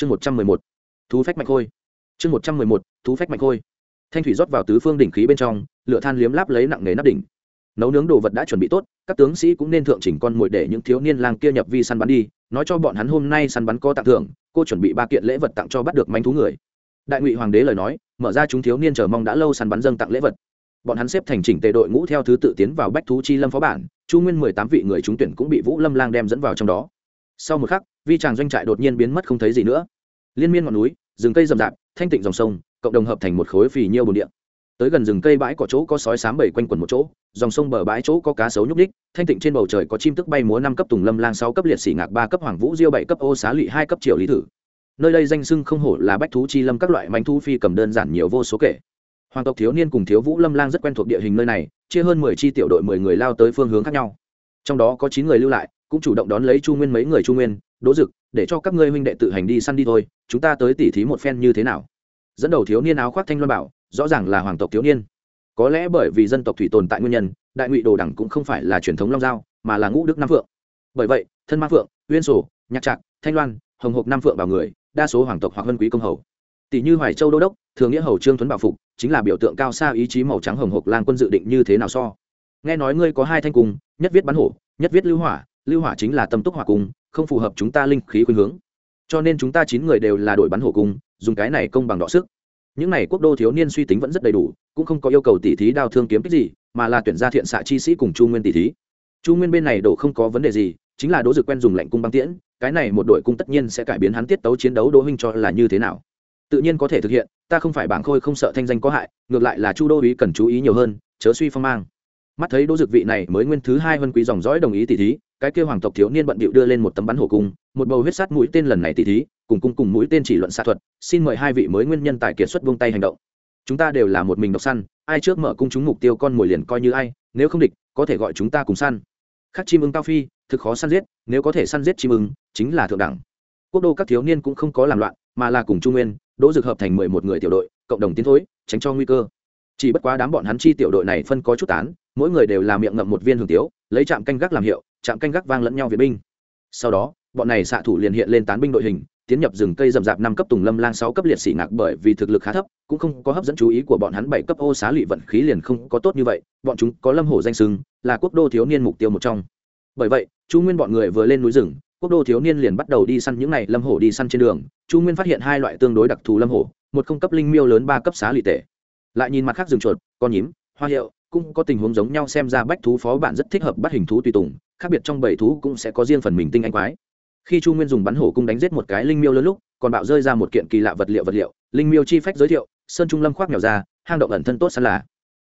chương một trăm mười một, thú phách mạnh khôi. Chương một trăm mười một, thú phách mạnh khôi. Thanh thủy rót vào tứ phương đỉnh khí bên trong, lửa than liếm láp lấy nặng nề nắp đỉnh. Nấu nướng đồ vật đã chuẩn bị tốt, các tướng sĩ cũng nên thượng chỉnh con mồi để những thiếu niên lang kia nhập vi săn bắn đi, nói cho bọn hắn hôm nay săn bắn có tặng thưởng, cô chuẩn bị ba kiện lễ vật tặng cho bắt được manh thú người. Đại ngụy hoàng đế lời nói, mở ra chúng thiếu niên chờ mong đã lâu săn bắn dâng tặng lễ vật. Bọn hắn xếp thành chỉnh tề đội ngũ theo thứ tự tiến vào bách thú chi lâm phó bản, chu nguyên mười tám vị người trúng tuyển cũng bị vũ lâm lang đem dẫn vào trong đó sau một khắc, vi tràng doanh trại đột nhiên biến mất không thấy gì nữa. Liên miên ngọn núi, rừng cây rậm rạp, thanh tịnh dòng sông, cộng đồng hợp thành một khối phì nhiêu bồn địa. Tới gần rừng cây bãi có chỗ có sói sám bầy quanh quần một chỗ, dòng sông bờ bãi chỗ có cá sấu nhúc ních thanh tịnh trên bầu trời có chim tức bay múa năm cấp tùng lâm lang, sáu cấp liệt sĩ ngạc, ba cấp hoàng vũ diêu, bảy cấp ô xá lụy, hai cấp triệu lý thử nơi đây danh sưng không hổ là bách thú chi lâm các loại manh thu phi cầm đơn giản nhiều vô số kể. Hoàng tộc thiếu niên cùng thiếu vũ lâm lang rất quen thuộc địa hình nơi này, chia hơn mười chi tiểu đội mười người lao tới phương hướng khác nhau. Trong đó có chín người lưu lại cũng chủ động đón lấy chu nguyên mấy người chu nguyên, đỗ dực, để cho các ngươi huynh đệ tự hành đi săn đi thôi, chúng ta tới tỉ thí một phen như thế nào? Dẫn đầu thiếu niên áo khoác thanh loan bảo, rõ ràng là hoàng tộc thiếu niên. Có lẽ bởi vì dân tộc thủy tồn tại nguyên nhân, đại ngụy đồ đẳng cũng không phải là truyền thống long giao, mà là ngũ đức nam phượng. Bởi vậy, thân ma phượng, uyên sổ, nhạc trạc, thanh loan, hồng hộc nam phượng vào người, đa số hoàng tộc hoặc vân quý công hầu. Tỷ như hoài châu đô đốc, thường nghĩa hầu trương tuấn bảo phục, chính là biểu tượng cao xa ý chí màu trắng hồng hộc lang quân dự định như thế nào so. Nghe nói ngươi có hai thanh cung, nhất viết bắn hổ, nhất viết lưu hỏa lưu hỏa chính là tâm túc hỏa cung, không phù hợp chúng ta linh khí khuynh hướng. Cho nên chúng ta chín người đều là đội bắn hổ cung, dùng cái này công bằng đọ sức. Những này quốc đô thiếu niên suy tính vẫn rất đầy đủ, cũng không có yêu cầu tỉ thí đao thương kiếm kích gì, mà là tuyển ra thiện xạ chi sĩ cùng chu nguyên tỉ thí. Chu nguyên bên này đổ không có vấn đề gì, chính là đỗ dực quen dùng lệnh cung băng tiễn, cái này một đội cung tất nhiên sẽ cải biến hắn tiết tấu chiến đấu đỗ huynh cho là như thế nào. Tự nhiên có thể thực hiện, ta không phải bảng khôi không sợ thanh danh có hại, ngược lại là chu đô ý cần chú ý nhiều hơn, chớ suy phong mang. Mắt thấy đỗ dực vị này mới nguyên thứ hai vân quý dòng dõi đồng ý tỷ thí cái kêu hoàng tộc thiếu niên bận bịu đưa lên một tấm bắn hổ cung, một bầu huyết sát mũi tên lần này tỷ thí, cùng cung cùng mũi tên chỉ luận xạ thuật, xin mời hai vị mới nguyên nhân tài kiệt xuất buông tay hành động. Chúng ta đều là một mình độc săn, ai trước mở cung chúng mục tiêu con mồi liền coi như ai, nếu không địch, có thể gọi chúng ta cùng săn. Khắc chim ưng cao phi, thực khó săn giết, nếu có thể săn giết chim ưng, chính là thượng đẳng. Quốc đô các thiếu niên cũng không có làm loạn, mà là cùng trung nguyên, đỗ dược hợp thành mười một người tiểu đội, cộng đồng tiến thối, tránh cho nguy cơ. Chỉ bất quá đám bọn hắn chi tiểu đội này phân có chút tán, mỗi người đều là miệng ngậm một viên hưởng tiếu lấy trạm canh gác làm hiệu, trạm canh gác vang lẫn nhau viện binh. Sau đó, bọn này xạ thủ liền hiện lên tán binh đội hình, tiến nhập rừng cây rậm rạp năm cấp tùng lâm lang sáu cấp liệt sĩ ngạc bởi vì thực lực khá thấp, cũng không có hấp dẫn chú ý của bọn hắn bảy cấp ô xá lụy vận khí liền không có tốt như vậy, bọn chúng có lâm hổ danh sưng là quốc đô thiếu niên mục tiêu một trong. Bởi vậy, chu nguyên bọn người vừa lên núi rừng, quốc đô thiếu niên liền bắt đầu đi săn những n à y lâm hổ đi săn trên đường. Chu nguyên phát hiện hai loại tương đối đặc thù lâm hổ, một không cấp linh miêu lớn, ba cấp xá lụy tể lại nhìn mặt khác rừng chuột, con nhím, hoa hiệu cũng có tình huống giống nhau xem ra bách thú phó bạn rất thích hợp bắt hình thú tùy tùng, khác biệt trong bảy thú cũng sẽ có riêng phần mình tinh anh quái. Khi chu nguyên dùng bắn hổ cung đánh giết một cái linh miêu lớn lúc, còn bạo rơi ra một kiện kỳ lạ vật liệu vật liệu, linh miêu chi phách giới thiệu, sơn trung lâm khoác nhỏ ra, hang động ẩn thân tốt sẵn là.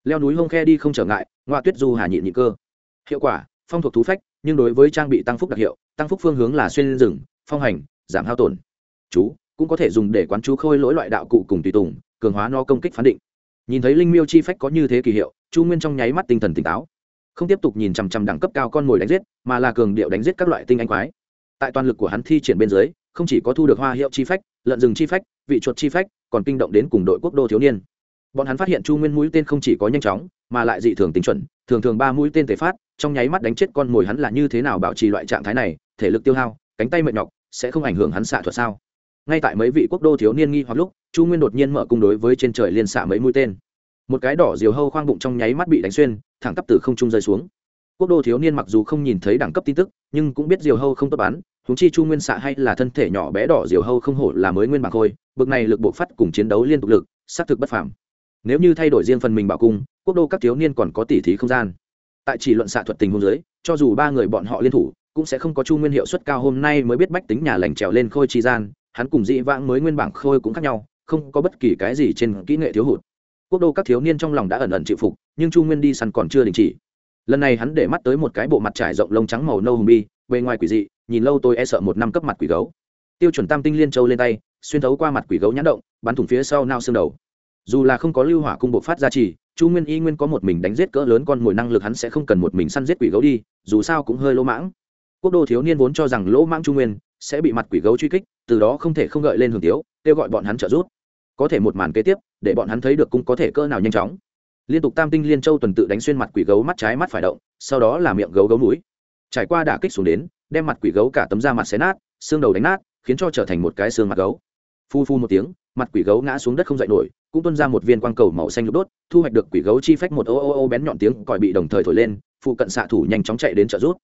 Leo núi hông khe đi không trở ngại ngoại tuyết du hà nhịn nhị cơ. Hiệu quả, phong thuộc thú phách, nhưng đối với trang bị tăng phúc đặc hiệu, tăng phúc phương hướng là xuyên rừng, phong hành, giảm hao tổn. Chú, cũng có thể dùng để quán chú khôi lỗi loại đạo cụ cùng tùy tùng, cường hóa no công kích phán định nhìn thấy linh miêu chi phách có như thế kỳ hiệu, chu nguyên trong nháy mắt tinh thần tỉnh táo. Không tiếp tục nhìn chằm chằm đẳng cấp cao con mồi đánh giết, mà là cường điệu đánh giết các loại tinh anh quái. Tại toàn lực của hắn thi triển bên dưới, không chỉ có thu được hoa hiệu chi phách, lợn rừng chi phách, vị chuột chi phách, còn kinh động đến cùng đội quốc đô thiếu niên. Bọn hắn phát hiện chu nguyên mũi tên không chỉ có nhanh chóng, mà lại dị thường tính chuẩn, thường thường ba mũi tên thể phát, trong nháy mắt đánh chết con mồi hắn là như thế nào bảo trì loại trạng thái này, thể lực tiêu hao, cánh tay mệt nhọc, sẽ không ảnh hưởng hắn xạ thuật sao? Ngay tại mấy vị quốc đô thiếu niên nghi hoặc lúc chu nguyên đột nhiên mở cung đối với trên trời liên xạ mấy mũi tên. Một cái đỏ diều hâu khoang bụng trong nháy mắt bị đánh xuyên, thẳng tắp từ không trung rơi xuống. Quốc đô thiếu niên mặc dù không nhìn thấy đẳng cấp tin tức, nhưng cũng biết diều hâu không tốt bắn húng chi chu nguyên xạ hay là thân thể nhỏ bé đỏ diều hâu không hổ là mới nguyên bạc khôi, bực này lực bộ phát cùng chiến đấu liên tục lực, xác thực bất phẳng. nếu như thay đổi riêng phần mình bảo cung, quốc đô các thiếu niên còn có tỉ thí không gian. Tại chỉ luận xạ thuật tình huống giới cho dù ba người bọn họ liên thủ, cũng sẽ không có chu nguyên hiệu suất cao hôm nay mới biết bách tính nhà lành trèo lên khôi chi gian, hắn cùng dị vãng mới nguyên bảng khôi cũng khác nhau không có bất kỳ cái gì trên kỹ nghệ thiếu hụt. Quốc đô các thiếu niên trong lòng đã ẩn ẩn chịu phục, nhưng chu nguyên đi săn còn chưa đình chỉ. Lần này hắn để mắt tới một cái bộ mặt trải rộng lông trắng màu nâu hùng bi, bề ngoài quỷ dị, nhìn lâu tôi e sợ một năm cấp mặt quỷ gấu. Tiêu chuẩn tam tinh liên châu lên tay, xuyên thấu qua mặt quỷ gấu nhãn động, bắn thủng phía sau nao xương đầu. Dù là không có lưu hỏa cung bộ phát ra chỉ, chu nguyên y nguyên có một mình đánh giết cỡ lớn con mồi năng lực hắn sẽ không cần một mình săn giết quỷ gấu đi, dù sao cũng hơi lỗ mãng. Quốc đô thiếu niên vốn cho rằng lỗ mãng chu nguyên sẽ bị mặt quỷ gấu truy kích, từ đó không thể không gợi lên hưởng tiếu, kêu gọi bọn hắn trợ giúp có thể một màn kế tiếp, để bọn hắn thấy được cung có thể cỡ nào nhanh chóng. Liên tục tam tinh liên châu tuần tự đánh xuyên mặt quỷ gấu mắt trái mắt phải động, sau đó là miệng gấu gấu núi trải qua đả kích xuống đến, đem mặt quỷ gấu cả tấm da mặt xé nát, xương đầu đánh nát, khiến cho trở thành một cái xương mặt gấu. Phu phu một tiếng, mặt quỷ gấu ngã xuống đất không dậy nổi, cũng tuôn ra một viên quang cầu màu xanh lục đốt, thu hoạch được quỷ gấu chi phách một ô ô ô bén nhọn tiếng còi bị đồng thời thổi lên, phụ cận xạ thủ nhanh chóng chạy đến trợ rút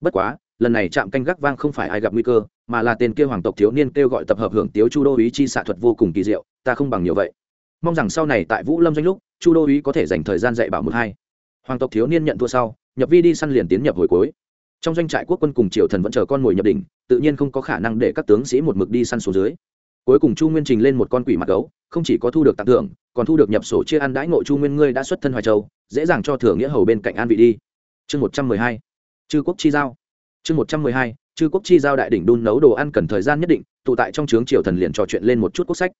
bất quá, lần này chạm canh gác vang không phải ai gặp nguy cơ, mà là tên kia hoàng tộc thiếu niên kêu gọi tập hợp hưởng tiếu chu đô ý chi xạ thuật vô cùng kỳ diệu ta không bằng nhiều vậy. Mong rằng sau này tại vũ lâm doanh lúc, chu đô uý có thể dành thời gian dạy bảo một hai. Hoàng tộc thiếu niên nhận thua sau, nhập vi đi săn liền tiến nhập hồi cuối. Trong doanh trại quốc quân cùng triều thần vẫn chờ con mồi nhập đỉnh, tự nhiên không có khả năng để các tướng sĩ một mực đi săn xuống dưới. Cuối cùng chu nguyên trình lên một con quỷ mặt gấu, không chỉ có thu được tặng thưởng, còn thu được nhập sổ chia ăn đãi ngộ chu nguyên ngươi đã xuất thân hoài châu, dễ dàng cho thưởng nghĩa hầu bên cạnh an vị đi. Chương một trăm mười hai, chư quốc chi giao. Chương một trăm mười hai, chư quốc chi giao đại đỉnh đun nấu đồ ăn cần thời gian nhất định, tụ tại trong trướng triều thần liền trò chuyện lên một chút quốc sách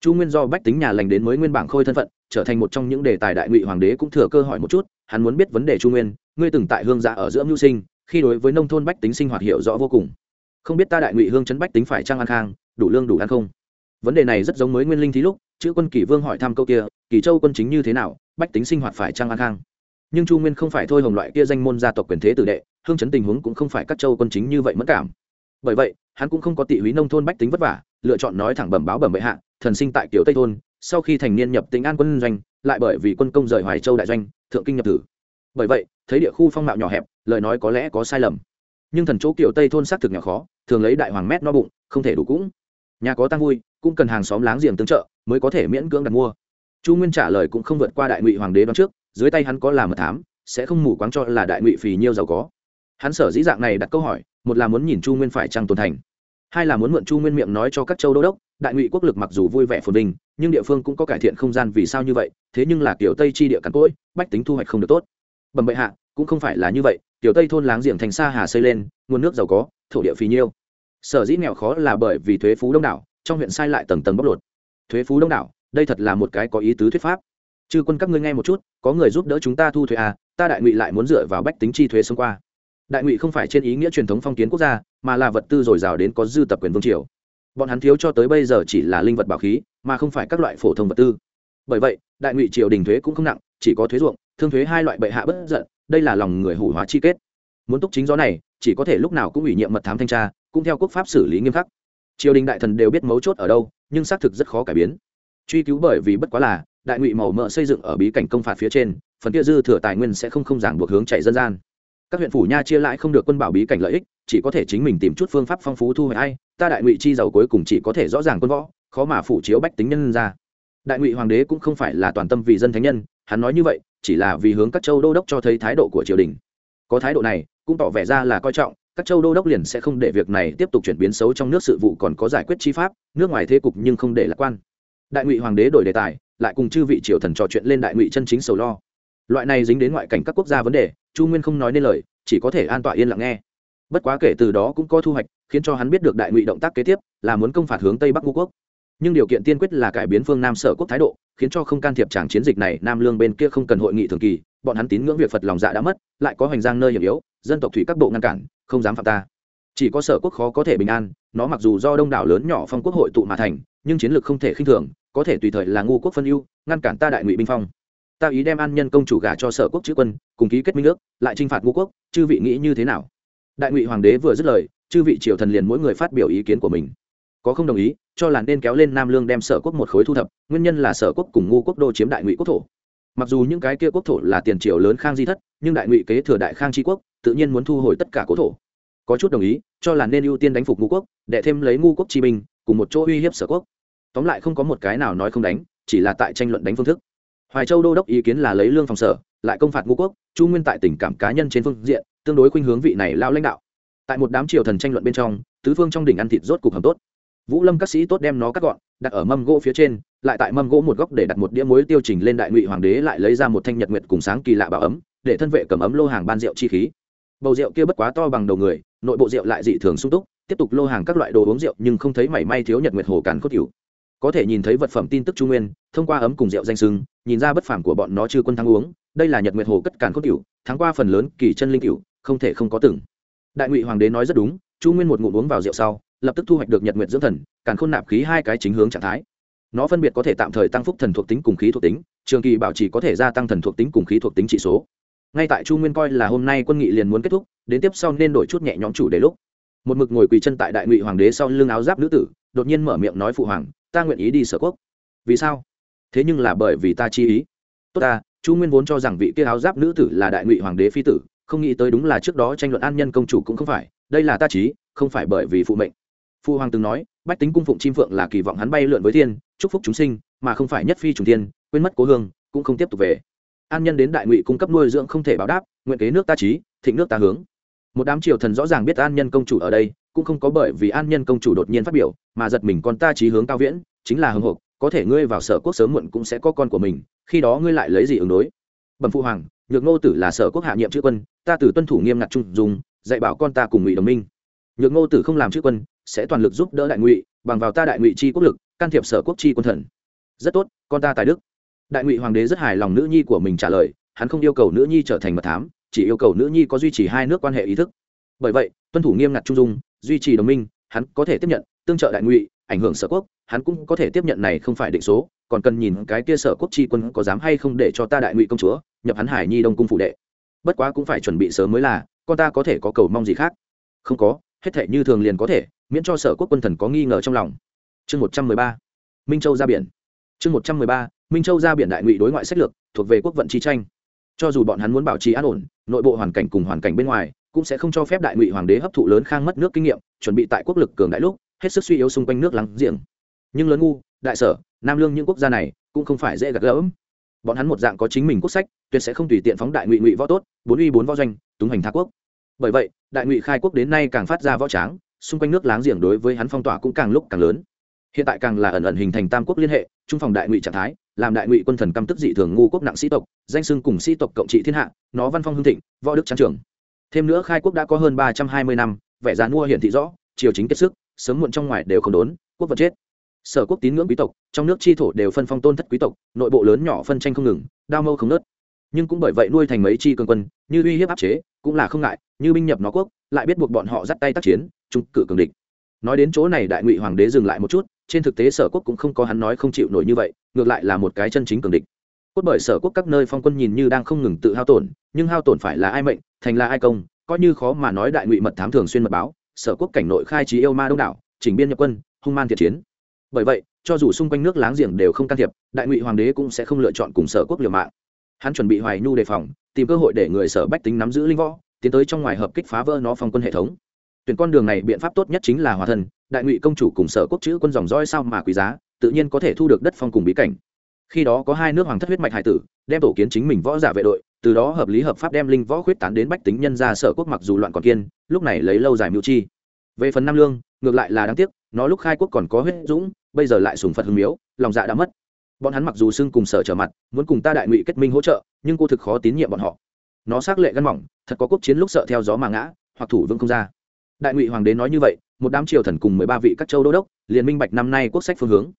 chu nguyên do bách tính nhà lành đến mới nguyên bảng khôi thân phận, trở thành một trong những đề tài đại ngụy hoàng đế cũng thừa cơ hỏi một chút, hắn muốn biết vấn đề chu nguyên, ngươi từng tại hương dạ ở giữa mưu sinh, khi đối với nông thôn bách tính sinh hoạt hiểu rõ vô cùng. Không biết ta đại ngụy hương chấn bách tính phải trang an khang, đủ lương đủ ăn không? Vấn đề này rất giống mới nguyên linh thí lúc, chữ quân kỷ vương hỏi thăm câu kia kỳ châu quân chính như thế nào, bách tính sinh hoạt phải trang an khang? Nhưng chu nguyên không phải thôi hồng loại kia danh môn gia tộc quyền thế tử đệ, hương chấn tình huống cũng không phải các châu quân chính như vậy mất cảm. Bởi vậy, hắn cũng không có tị húy nông thôn bách tính vất vả lựa chọn nói thẳng bẩm báo bẩm bệ hạ, thần sinh tại kiểu tây thôn, sau khi thành niên nhập tỉnh an quân doanh, lại bởi vì quân công rời hoài châu đại doanh, thượng kinh nhập tử. Bởi vậy, thấy địa khu phong mạo nhỏ hẹp, lời nói có lẽ có sai lầm. Nhưng thần chỗ kiểu tây thôn xác thực nhỏ khó, thường lấy đại hoàng mét no bụng, không thể đủ cũng. Nhà có tăng vui, cũng cần hàng xóm láng giềng tương trợ, mới có thể miễn cưỡng đặt mua. Chu nguyên trả lời cũng không vượt qua đại ngụy hoàng đế đoán trước, dưới tay hắn có làm mật thám, sẽ không mù quáng cho là đại ngụy phì nhiêu giàu có. Hắn sở dĩ dạng này đặt câu hỏi, một là muốn nhìn chu nguyên phải trăng tồn thành hai là muốn mượn chu nguyên miệng nói cho các châu đô đốc, đại ngụy quốc lực mặc dù vui vẻ phồn vinh, nhưng địa phương cũng có cải thiện không gian vì sao như vậy, thế nhưng là kiểu tây chi địa cắn cỗi, bách tính thu hoạch không được tốt. Bẩm bệ hạ, cũng không phải là như vậy, kiểu tây thôn láng giềng thành xa hà xây lên, nguồn nước giàu có, thổ địa phì nhiêu. Sở dĩ nghèo khó là bởi vì thuế phú đông đảo, trong huyện sai lại tầng tầng bóc lột. Thuế phú đông đảo, đây thật là một cái có ý tứ thuyết pháp. Chư quân các ngươi nghe một chút, có người giúp đỡ chúng ta thu thuế à ta đại ngụy lại muốn dựa vào bách tính chi thuế xông qua đại ngụy không phải trên ý nghĩa truyền thống phong kiến quốc gia, mà là vật tư dồi dào đến có dư tập quyền vương triều. Bọn hắn thiếu cho tới bây giờ chỉ là linh vật bảo khí, mà không phải các loại phổ thông vật tư. Bởi vậy, đại ngụy triều đình thuế cũng không nặng, chỉ có thuế ruộng, thương thuế hai loại bệ hạ bất giận, đây là lòng người hủ hóa chi kết. Muốn túc chính gió này, chỉ có thể lúc nào cũng ủy nhiệm mật thám thanh tra, cũng theo quốc pháp xử lý nghiêm khắc. Triều đình đại thần đều biết mấu chốt ở đâu, nhưng xác thực rất khó cải biến. Truy cứu bởi vì bất quá là, đại ngụy màu mỡ xây dựng ở bí cảnh công phạt phía trên, phần kia dư thừa tài nguyên sẽ không không giảng buộc hướng chạy dân gian các huyện phủ nha chia lại không được quân bảo bí cảnh lợi ích, chỉ có thể chính mình tìm chút phương pháp phong phú thu hồi ai, ta đại ngụy chi giàu cuối cùng chỉ có thể rõ ràng quân võ, khó mà phủ chiếu bách tính nhân ra. Đại ngụy hoàng đế cũng không phải là toàn tâm vì dân thánh nhân, hắn nói như vậy, chỉ là vì hướng các châu đô đốc cho thấy thái độ của triều đình. Có thái độ này, cũng tỏ vẻ ra là coi trọng, các châu đô đốc liền sẽ không để việc này tiếp tục chuyển biến xấu trong nước sự vụ còn có giải quyết chi pháp, nước ngoài thế cục nhưng không để lạc quan. Đại ngụy hoàng đế đổi đề tài, lại cùng chư vị triều thần trò chuyện lên đại ngụy chân chính sầu lo. Loại này dính đến ngoại cảnh các quốc gia vấn đề chu nguyên không nói nên lời, chỉ có thể an tọa yên lặng nghe. Bất quá kể từ đó cũng có thu hoạch, khiến cho hắn biết được đại ngụy động tác kế tiếp là muốn công phạt hướng tây bắc ngũ quốc. Nhưng điều kiện tiên quyết là cải biến phương nam sở quốc thái độ, khiến cho không can thiệp tràng chiến dịch này, nam lương bên kia không cần hội nghị thường kỳ, bọn hắn tín ngưỡng việc phật lòng dạ đã mất, lại có hoành giang nơi hiểm yếu, dân tộc thủy các bộ ngăn cản, không dám phạm ta. Chỉ có sở quốc khó có thể bình an, nó mặc dù do đông đảo lớn nhỏ phong quốc hội tụ mà thành, nhưng chiến lược không thể khinh thường, có thể tùy thời là ngu quốc phân ưu, ngăn cản ta đại ngụy binh phong ta ý đem an nhân công chủ gả cho sở quốc chữ quân, cùng ký kết minh nước lại t r i n h phạt ngu quốc, chư vị nghĩ như thế nào? Đại ngụy hoàng đế vừa dứt lời, chư vị triều thần liền mỗi người phát biểu ý kiến của mình. Có không đồng ý, cho là nên kéo lên nam lương đem sở quốc một khối thu thập, nguyên nhân là sở quốc cùng ngu quốc đô chiếm đại ngụy quốc thổ. Mặc dù những cái kia quốc thổ là tiền triều lớn khang di thất, nhưng đại ngụy kế thừa đại khang tri quốc, tự nhiên muốn thu hồi tất cả cố thổ. Có chút đồng ý, cho là nên ưu tiên đánh phục ngu quốc để thêm lấy ngu quốc chi binh, cùng một chỗ uy hiếp sở quốc. Tóm lại không có một cái nào nói không đánh, chỉ là tại tranh luận đánh phương thức hoài châu đô đốc ý kiến là lấy lương phòng sở, lại công phạt ngũ quốc, chu nguyên tại tình cảm cá nhân trên phương diện, tương đối khuynh hướng vị này lao lãnh đạo. Tại một đám triều thần tranh luận bên trong, tứ phương trong đỉnh ăn thịt rốt cục hầm tốt. Vũ lâm các sĩ tốt đem nó cắt gọn, đặt ở mâm gỗ phía trên, lại tại mâm gỗ một góc để đặt một đĩa muối tiêu chỉnh lên đại ngụy hoàng đế lại lấy ra một thanh nhật nguyệt cùng sáng kỳ lạ bảo ấm, để thân vệ cầm ấm lô hàng ban rượu chi khí. Bầu rượu kia bất quá to bằng đầu người, nội bộ rượu lại dị thường sung túc, tiếp tục lô hàng các loại đồ uống rượu nhưng không thấy mảy may thiếu nhật nguyệt hồ càn cốt cửu có thể nhìn thấy vật phẩm tin tức trung nguyên, thông qua ấm cùng rượu danh sưng, nhìn ra bất phàm của bọn nó chưa quân thắng uống, đây là nhật nguyệt hồ cất càn cốt cửu, thắng qua phần lớn kỳ chân linh cửu, không thể không có từng đại ngụy hoàng đế nói rất đúng, chu nguyên một ngụm uống vào rượu sau, lập tức thu hoạch được nhật nguyệt dưỡng thần càn khôn nạp khí hai cái chính hướng trạng thái. Nó phân biệt có thể tạm thời tăng phúc thần thuộc tính cùng khí thuộc tính, trường kỳ bảo trì có thể gia tăng thần thuộc tính cùng khí thuộc tính trị số. Ngay tại chu nguyên coi là hôm nay quân nghị liền muốn kết thúc, đến tiếp sau nên đổi chút nhẹ nhõm chủ đề lúc. Một mực ngồi quỳ chân tại đại ngụy hoàng đế sau lưng áo giáp nữ tử đột nhiên mở miệng nói phụ hoàng, ta nguyện ý đi sở quốc. Vì sao? Thế nhưng là bởi vì ta chi ý. Tốt ta, chu nguyên vốn cho rằng vị kia áo giáp nữ tử là đại ngụy hoàng đế phi tử, không nghĩ tới đúng là trước đó tranh luận an nhân công chủ cũng không phải, đây là ta trí không phải bởi vì phụ mệnh. Phụ hoàng từng nói, bách tính cung phụng chim phượng là kỳ vọng hắn bay lượn với thiên, chúc phúc chúng sinh, mà không phải nhất phi trùng thiên, quên mất cố hương, cũng không tiếp tục về. An nhân đến đại ngụy cung cấp nuôi dưỡng không thể báo đáp, nguyện kế nước ta trí thịnh nước ta hướng. Một đám triều thần rõ ràng biết an nhân công chủ ở đây cũng không có bởi vì an nhân công chủ đột nhiên phát biểu, mà giật mình con ta trí hướng cao viễn, chính là hưng hộp có thể ngươi vào sở quốc sớm muộn cũng sẽ có con của mình, khi đó ngươi lại lấy gì ứng đối? Bẩm phụ hoàng, nhược ngô tử là sở quốc hạ nhiệm chữ quân, ta từ tuân thủ nghiêm ngặt trung dùng dạy bảo con ta cùng ngụy đồng minh. Nhược ngô tử không làm chữ quân, sẽ toàn lực giúp đỡ đại ngụy, bằng vào ta đại ngụy chi quốc lực, can thiệp sở quốc chi quân thần. Rất tốt, con ta tài đức. Đại ngụy hoàng đế rất hài lòng nữ nhi của mình trả lời, hắn không yêu cầu nữ nhi trở thành mật thám, chỉ yêu cầu nữ nhi có duy trì hai nước quan hệ ý thức. Bởi vậy, tuân thủ nghiêm ngặt trung dung duy trì đồng minh, hắn có thể tiếp nhận tương trợ đại ngụy, ảnh hưởng sở quốc, hắn cũng có thể tiếp nhận này không phải định số, còn cần nhìn cái kia sở quốc chi quân có dám hay không để cho ta đại ngụy công chúa nhập hắn hải nhi đông cung phụ đệ. Bất quá cũng phải chuẩn bị sớm mới là, con ta có thể có cầu mong gì khác? Không có, hết thể như thường liền có thể, miễn cho sở quốc quân thần có nghi ngờ trong lòng. Chương một trăm mười ba, minh châu ra biển. Chương một trăm mười ba, minh châu ra biển đại ngụy đối ngoại sách lược, thuộc về quốc vận chi tranh. Cho dù bọn hắn muốn bảo trì an ổn, nội bộ hoàn cảnh cùng hoàn cảnh bên ngoài cũng sẽ không cho phép đại ngụy hoàng đế hấp thụ lớn khang mất nước kinh nghiệm, chuẩn bị tại quốc lực cường đại lúc, hết sức suy yếu xung quanh nước láng giềng. Nhưng lớn ngu, đại sở, nam lương những quốc gia này cũng không phải dễ gạt gỡ. Bọn hắn một dạng có chính mình quốc sách, tuyệt sẽ không tùy tiện phóng đại ngụy ngụy võ tốt, bốn uy bốn võ doanh, túng hành tha quốc. Bởi vậy, đại ngụy khai quốc đến nay càng phát ra võ tráng, xung quanh nước láng giềng đối với hắn phong tỏa cũng càng lúc càng lớn. Hiện tại càng là ẩn ẩn hình thành tam quốc liên hệ, trung phòng đại ngụy trạng thái, làm đại ngụy quân thần căm tức dị thường ngu quốc nặng sĩ tộc, danh xưng cùng sĩ tộc cộng trị thiên hạ, nó văn phong hưng thịnh, võ đức trắng trường thêm nữa khai quốc đã có hơn ba trăm hai mươi năm, vẻ dán mua hiển thị rõ, triều chính kết sức, sớm muộn trong ngoài đều không đốn, quốc vật chết. Sở quốc tín ngưỡng quý tộc, trong nước chi thổ đều phân phong tôn thất quý tộc, nội bộ lớn nhỏ phân tranh không ngừng, đao mâu không nớt nhưng cũng bởi vậy nuôi thành mấy chi cường quân, như uy hiếp áp chế, cũng là không ngại, như binh nhập nó quốc, lại biết buộc bọn họ dắt tay tác chiến, trung cự cường địch. Nói đến chỗ này đại ngụy hoàng đế dừng lại một chút, trên thực tế sở quốc cũng không có hắn nói không chịu nổi như vậy, ngược lại là một cái chân chính cường địch cốt bởi sở quốc các nơi phong quân nhìn như đang không ngừng tự hao tổn, nhưng hao tổn phải là ai mệnh, thành là ai công, coi như khó mà nói đại ngụy mật thám thường xuyên mật báo, sở quốc cảnh nội khai trí yêu ma đông đảo, chỉnh biên nhập quân, hung man thiệt chiến. Bởi vậy, cho dù xung quanh nước láng giềng đều không can thiệp, đại ngụy hoàng đế cũng sẽ không lựa chọn cùng sở quốc liều mạng. Hắn chuẩn bị hoài nhu đề phòng, tìm cơ hội để người sở bách tính nắm giữ linh võ, tiến tới trong ngoài hợp kích phá vỡ nó phong quân hệ thống. Tuyển con đường này biện pháp tốt nhất chính là hòa thân, đại ngụy công chủ cùng sở quốc chữ quân dòng roi sao mà quý giá, tự nhiên có thể thu được đất phong cùng bí cảnh khi đó có hai nước hoàng thất huyết mạch hải tử, đem tổ kiến chính mình võ giả vệ đội, từ đó hợp lý hợp pháp đem linh võ khuyết tán đến bách tính nhân ra sở quốc mặc dù loạn còn kiên, lúc này lấy lâu dài mưu chi. Về phần nam lương, ngược lại là đáng tiếc, nó lúc khai quốc còn có huyết dũng, bây giờ lại sùng phật hưng miếu, lòng dạ đã mất. Bọn hắn mặc dù xưng cùng sở trở mặt, muốn cùng ta đại ngụy kết minh hỗ trợ, nhưng cô thực khó tín nhiệm bọn họ. Nó xác lệ gân mỏng, thật có quốc chiến lúc sợ theo gió mà ngã, hoặc thủ vương không ra. Đại ngụy hoàng đế nói như vậy, một đám triều thần cùng mười ba vị các châu đô đốc, liền minh bạch năm nay quốc sách phương hướng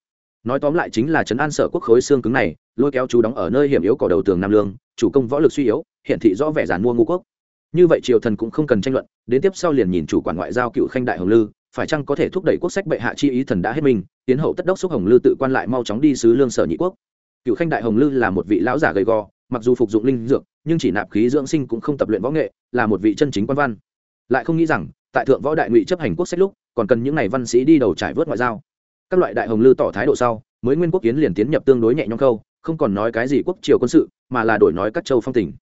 nói tóm lại chính là trấn an sở quốc khối xương cứng này, lôi kéo chú đóng ở nơi hiểm yếu cỏ đầu tường nam lương, chủ công võ lực suy yếu hiện thị rõ vẻ giàn mua ngũ quốc. Như vậy triều thần cũng không cần tranh luận, đến tiếp sau liền nhìn chủ quản ngoại giao cựu khanh đại hồng lư, phải chăng có thể thúc đẩy quốc sách bệ hạ chi ý thần đã hết mình, tiến hậu tất đốc xúc hồng lư tự quan lại mau chóng đi sứ lương sở nhị quốc. Cựu khanh đại hồng lư là một vị lão giả gầy gò, mặc dù phục dụng linh dược, nhưng chỉ nạp khí dưỡng sinh cũng không tập luyện võ nghệ, là một vị chân chính quan văn. Lại không nghĩ rằng, tại thượng võ đại ngụy chấp hành quốc sách lúc, còn cần những ngày văn sĩ đi đầu trải vớt ngoại giao các loại đại hồng lư tỏ thái độ sau, mới nguyên quốc kiến liền tiến nhập tương đối nhẹ nhõm khâu, không còn nói cái gì quốc triều quân sự, mà là đổi nói các châu phong tình.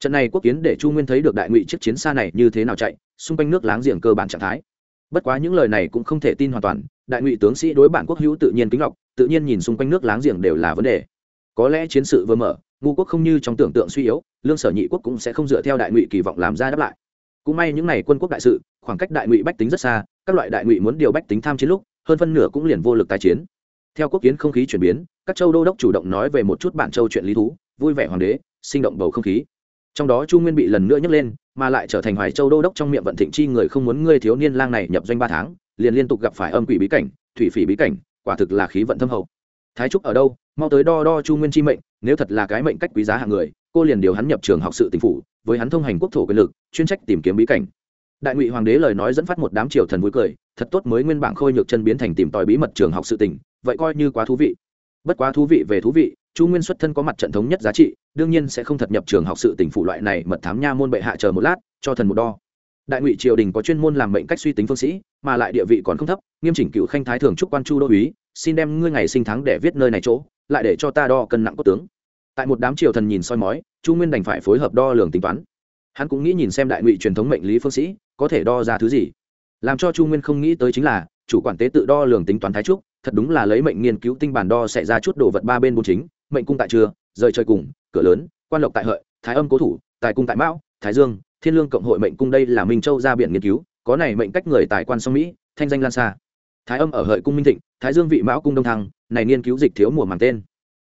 Trận này quốc kiến để chu nguyên thấy được đại ngụy chiếc chiến xa này như thế nào chạy, xung quanh nước láng giềng cơ bản trạng thái. Bất quá những lời này cũng không thể tin hoàn toàn, đại ngụy tướng sĩ đối bản quốc hữu tự nhiên kính lọc tự nhiên nhìn xung quanh nước láng giềng đều là vấn đề. Có lẽ chiến sự vừa mở, ngu quốc không như trong tưởng tượng suy yếu, lương sở nhị quốc cũng sẽ không dựa theo đại ngụy kỳ vọng làm ra đáp lại. Cũng may những n à y quân quốc đại sự, khoảng cách đại ngụy bách tính rất xa, các loại đại ngụy muốn điều bách tính tham chiến lúc hơn phân nửa cũng liền vô lực tái chiến. Theo quốc kiến không khí chuyển biến, các châu đô đốc chủ động nói về một chút bản châu chuyện lý thú, vui vẻ hoàng đế, sinh động bầu không khí. Trong đó chu nguyên bị lần nữa nhấc lên, mà lại trở thành hoài châu đô đốc trong miệng vận thịnh chi người không muốn ngươi thiếu niên lang này nhập doanh ba tháng, liền liên tục gặp phải âm quỷ bí cảnh, thủy phỉ bí cảnh, quả thực là khí vận thâm hậu. Thái trúc ở đâu? Mau tới đo đo chu nguyên chi mệnh, nếu thật là cái mệnh cách quý giá hạng người, cô liền điều hắn nhập trường học sự tỉnh phủ, với hắn thông hành quốc thổ quyền lực, chuyên trách tìm kiếm bí cảnh đại ngụy hoàng đế lời nói dẫn phát một đám triều thần vui cười thật tốt mới nguyên bảng khôi nhược chân biến thành tìm tòi bí mật trường học sự tình, vậy coi như quá thú vị. Bất quá thú vị về thú vị chu nguyên xuất thân có mặt trận thống nhất giá trị đương nhiên sẽ không thật nhập trường học sự tỉnh phủ loại này mật thám nha môn bệ hạ chờ một lát cho thần một đo. Đại ngụy triều đình có chuyên môn làm mệnh cách suy tính phương sĩ mà lại địa vị còn không thấp nghiêm chỉnh cựu khanh thái thường trúc quan chu đô úy xin đem ngươi ngày sinh tháng để viết nơi này chỗ lại để cho ta đo cân nặng cốt tướng. Tại một đám triều thần nhìn soi mói chu nguyên đành phải phối hợp đo lường tính toán hắn cũng nghĩ nhìn xem đại ngụy truyền thống mệnh lý phương sĩ, có thể đo ra thứ gì. Làm cho chu nguyên không nghĩ tới chính là, chủ quản tế tự đo lường tính toán thái trúc, thật đúng là lấy mệnh nghiên cứu tinh bản đo sẽ ra chút đồ vật ba bên bốn chính, mệnh cung tại trưa, rời trời cùng, cửa lớn, quan lộc tại hợi, thái âm cố thủ, tài cung tại mão, thái dương, thiên lương cộng hội mệnh cung đây là minh châu ra biển nghiên cứu, có này mệnh cách người tài quan song mỹ, thanh danh lan xa. Thái âm ở hợi cung minh thịnh, thái dương vị mão cung đông thăng, này nghiên cứu dịch thiếu mùa màng tên.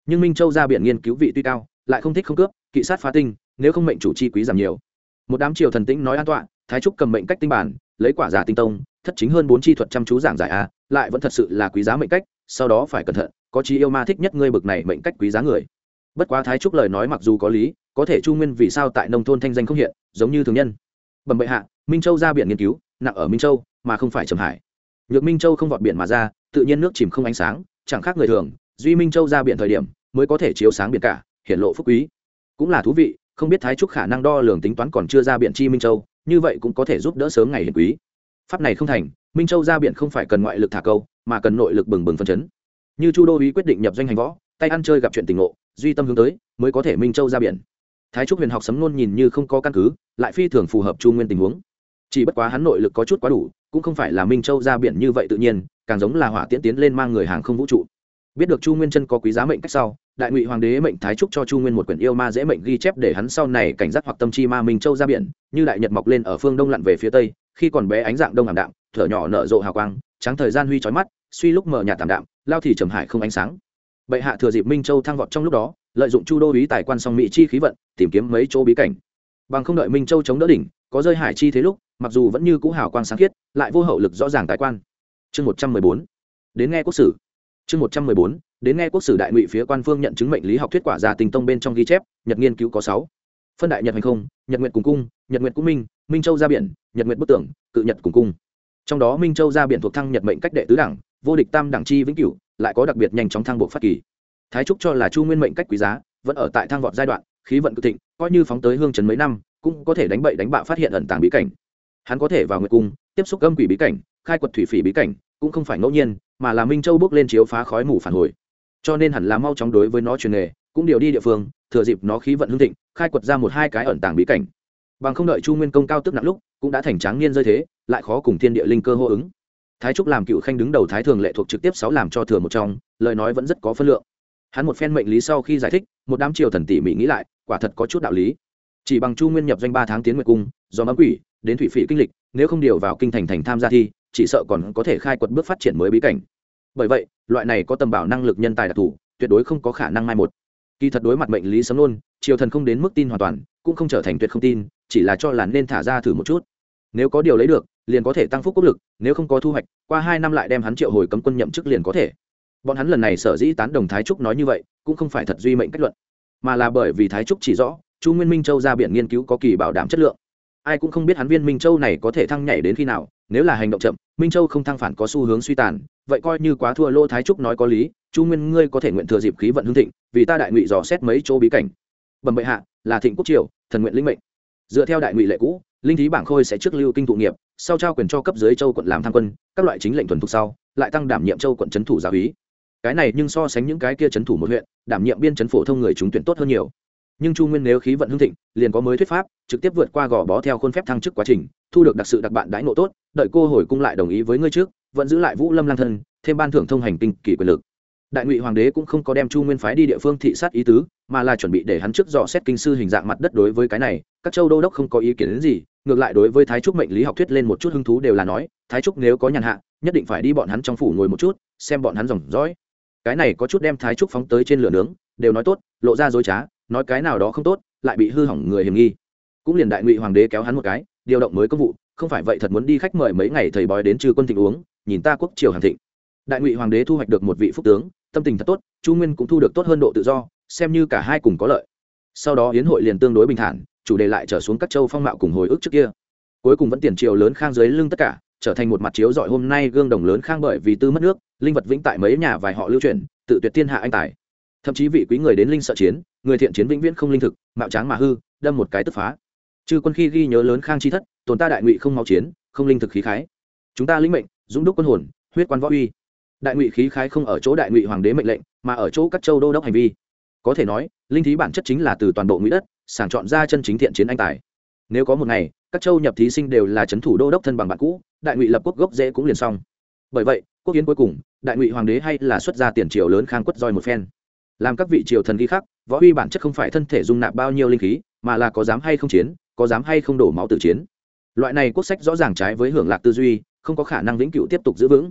Nhưng minh châu ra biển nghiên cứu vị tuy cao, lại không thích không cướp, kỵ sát phá tinh, nếu không mệnh chủ chi quý giảm nhiều một đám triều thần tĩnh nói an tọa, thái trúc cầm mệnh cách tinh bản, lấy quả giả tinh tông, thất chính hơn bốn chi thuật chăm chú giảng giải a, lại vẫn thật sự là quý giá mệnh cách, sau đó phải cẩn thận, có chi yêu ma thích nhất ngươi bực này mệnh cách quý giá người. Bất quá thái trúc lời nói mặc dù có lý, có thể chu nguyên vì sao tại nông thôn thanh danh không hiện, giống như thường nhân. Bẩm bệ hạ, minh châu ra biển nghiên cứu, nặng ở minh châu, mà không phải trầm hải. Nhược minh châu không vọt biển mà ra, tự nhiên nước chìm không ánh sáng, chẳng khác người thường, duy minh châu ra biển thời điểm, mới có thể chiếu sáng biển cả hiện lộ phúc quý. Cũng là thú vị không biết thái trúc khả năng đo lường tính toán còn chưa ra biển chi minh châu, như vậy cũng có thể giúp đỡ sớm ngày hiển quý. Pháp này không thành, minh châu ra biển không phải cần ngoại lực thả câu, mà cần nội lực bừng bừng phân chấn. Như chu đô uý quyết định nhập doanh hành võ, tay ăn chơi gặp chuyện tình ngộ, duy tâm hướng tới, mới có thể minh châu ra biển. Thái trúc huyền học sấm nôn nhìn như không có căn cứ, lại phi thường phù hợp chu nguyên tình huống. Chỉ bất quá hắn nội lực có chút quá đủ, cũng không phải là minh châu ra biển như vậy tự nhiên, càng giống là hỏa tiễn tiến lên mang người hàng không vũ trụ. Biết được chu nguyên chân có quý giá mệnh cách sau đại ngụy hoàng đế mệnh thái trúc cho chu nguyên một quyển yêu ma dễ mệnh ghi chép để hắn sau này cảnh giác hoặc tâm chi ma minh châu ra biển, như đại nhật mọc lên ở phương đông lặn về phía tây, khi còn bé ánh dạng đông ảm đạm, thở nhỏ nở rộ hào quang, trắng thời gian huy trói mắt, suy lúc mở nhà tạm đạm, lao thì trầm hải không ánh sáng. Bệ hạ thừa dịp minh châu thăng vọt trong lúc đó, lợi dụng chu đô ý tài quan song mỹ chi khí vận, tìm kiếm mấy chỗ bí cảnh. Bằng không đợi minh châu chống đỡ đỉnh, có rơi hải chi thế lúc, mặc dù vẫn như cũ hào quang sáng khiết, lại vô hậu lực rõ ràng tài quan. Chương một trăm mười bốn. Đến nghe quốc sử. Chương một trăm mười bốn đến nghe quốc sử đại ngụy phía quan phương nhận chứng mệnh lý học thuyết quả giả tình tông bên trong ghi chép, nhật nghiên cứu có sáu. Phân đại nhật hành không, nhật nguyện cùng cung, nhật nguyện cung minh minh châu ra biển, nhật nguyện bức tưởng cự nhật cùng cung. Trong đó minh châu ra biển thuộc thăng nhật mệnh cách đệ tứ đẳng, vô địch tam đẳng chi vĩnh cửu, lại có đặc biệt nhanh chóng thăng bộ phát kỳ. Thái trúc cho là chu nguyên mệnh cách quý giá, vẫn ở tại thang vọt giai đoạn, khí vận cực thịnh, coi như phóng tới hương trần mấy năm, cũng có thể đánh bậy đánh bạ phát hiện ẩn tàng bí cảnh. Hắn có thể vào nguyệt cung, tiếp xúc âm quỷ bí cảnh, khai quật thủy phỉ bí cảnh, cũng không phải ngẫu nhiên, mà là minh châu bước lên chiếu phá khói mù phản hồi cho nên hẳn là mau chóng đối với nó truyền nghề, cũng điều đi địa phương, thừa dịp nó khí vận hương thịnh, khai quật ra một hai cái ẩn tàng bí cảnh. Bằng không đợi chu nguyên công cao tức nặng lúc, cũng đã thành tráng niên rơi thế, lại khó cùng thiên địa linh cơ hô ứng. Thái trúc làm cựu khanh đứng đầu thái thường lệ thuộc trực tiếp sáu làm cho thừa một trong, lời nói vẫn rất có phân lượng. Hắn một phen mệnh lý sau khi giải thích, một đám triều thần tỉ mỉ nghĩ lại, quả thật có chút đạo lý. Chỉ bằng chu nguyên nhập doanh ba tháng tiến nguyệt cung, do ấm quỷ, đến thủy phỉ kinh lịch, nếu không điều vào kinh thành thành tham gia thi, chỉ sợ còn có thể khai quật bước phát triển mới bí cảnh bởi vậy, loại này có tầm bảo năng lực nhân tài đặc thù, tuyệt đối không có khả năng mai một. Kỳ thật đối mặt mệnh lý sấm luôn, triều thần không đến mức tin hoàn toàn, cũng không trở thành tuyệt không tin, chỉ là cho là nên thả ra thử một chút. Nếu có điều lấy được, liền có thể tăng phúc quốc lực, nếu không có thu hoạch, qua hai năm lại đem hắn triệu hồi cấm quân nhậm chức liền có thể. Bọn hắn lần này sở dĩ tán đồng thái trúc nói như vậy, cũng không phải thật duy mệnh cách luận, mà là bởi vì thái trúc chỉ rõ, chu nguyên minh châu ra biển nghiên cứu có kỳ bảo đảm chất lượng. Ai cũng không biết hắn viên minh châu này có thể thăng nhảy đến khi nào, nếu là hành động chậm, minh châu không thăng phản có xu hướng suy tàn vậy coi như quá thua lô thái trúc nói có lý, chu nguyên, ngươi có thể nguyện thừa dịp khí vận hương thịnh, vì ta đại ngụy dò xét mấy chỗ bí cảnh. Bẩm bệ hạ, là thịnh quốc triều, thần nguyện linh mệnh. Dựa theo đại ngụy lệ cũ, linh thí bảng khôi sẽ trước lưu kinh thụ nghiệp, sau trao quyền cho cấp dưới châu quận làm tham quân, các loại chính lệnh thuần thục sau, lại tăng đảm nhiệm châu quận trấn thủ giáo úy. Cái này nhưng so sánh những cái kia trấn thủ một huyện, đảm nhiệm biên trấn phổ thông người chúng tuyển tốt hơn nhiều. Nhưng chu nguyên nếu khí vận hưng thịnh, liền có mới thuyết pháp, trực tiếp vượt qua gò bó theo khuôn phép thăng chức quá trình, thu được đặc sự đặc bạn đãi ngộ tốt, đợi cô hồi cung lại đồng ý với ngươi trước vẫn giữ lại vũ lâm lang thân, thêm ban thưởng thông hành kinh kỳ quyền lực. Đại ngụy hoàng đế cũng không có đem chu nguyên phái đi địa phương thị sát ý tứ, mà là chuẩn bị để hắn trước dò xét kinh sư hình dạng mặt đất đối với cái này, các châu đô đốc không có ý kiến đến gì, ngược lại đối với thái trúc mệnh lý học thuyết lên một chút hứng thú đều là nói, thái trúc nếu có nhàn hạ, nhất định phải đi bọn hắn trong phủ ngồi một chút, xem bọn hắn dòng dõi. Cái này có chút đem thái trúc phóng tới trên lửa nướng, đều nói tốt, lộ ra dối trá, nói cái nào đó không tốt, lại bị hư hỏng người hiểm nghi. Cũng liền đại ngụy hoàng đế kéo hắn một cái, điều động mới công vụ, không phải vậy thật muốn đi khách mời mấy ngày thầy bói đến trừ quân tình uống nhìn ta quốc triều hàn thịnh. Đại ngụy hoàng đế thu hoạch được một vị phúc tướng, tâm tình thật tốt, chu nguyên cũng thu được tốt hơn độ tự do, xem như cả hai cùng có lợi. Sau đó hiến hội liền tương đối bình thản, chủ đề lại trở xuống các châu phong mạo cùng hồi ức trước kia. Cuối cùng vẫn tiền triều lớn khang dưới lưng tất cả, trở thành một mặt chiếu giỏi hôm nay gương đồng lớn khang bởi vì tư mất nước, linh vật vĩnh tại mấy nhà vài họ lưu truyền, tự tuyệt thiên hạ anh tài. Thậm chí vị quý người đến linh sợ chiến, người thiện chiến vĩnh viễn không linh thực, mạo tráng mà hư, đâm một cái tức phá. Chư quân khi ghi nhớ lớn khang chi thất, tồn ta đại ngụy không máu chiến, không linh thực khí khái. Chúng ta lĩnh mệnh dũng đúc quân hồn, huyết quan võ uy. Đại ngụy khí khái không ở chỗ đại ngụy hoàng đế mệnh lệnh, mà ở chỗ các châu đô đốc hành vi. Có thể nói, linh thí bản chất chính là từ toàn bộ ngụy đất, sàng chọn ra chân chính thiện chiến anh tài. Nếu có một ngày, các châu nhập thí sinh đều là c h ấ n thủ đô đốc thân bằng bạn cũ, đại ngụy lập quốc gốc dễ cũng liền xong. Bởi vậy, quốc kiến cuối cùng, đại ngụy hoàng đế hay là xuất ra tiền triều lớn khang quất roi một phen. Làm các vị triều thần ghi khắc, võ uy bản chất không phải thân thể dung nạp bao nhiêu linh khí, mà là có dám hay không chiến, có dám hay không đổ máu tử chiến. Loại này quốc sách rõ ràng trái với hưởng lạc tư duy không có khả năng vĩnh cửu tiếp tục giữ vững.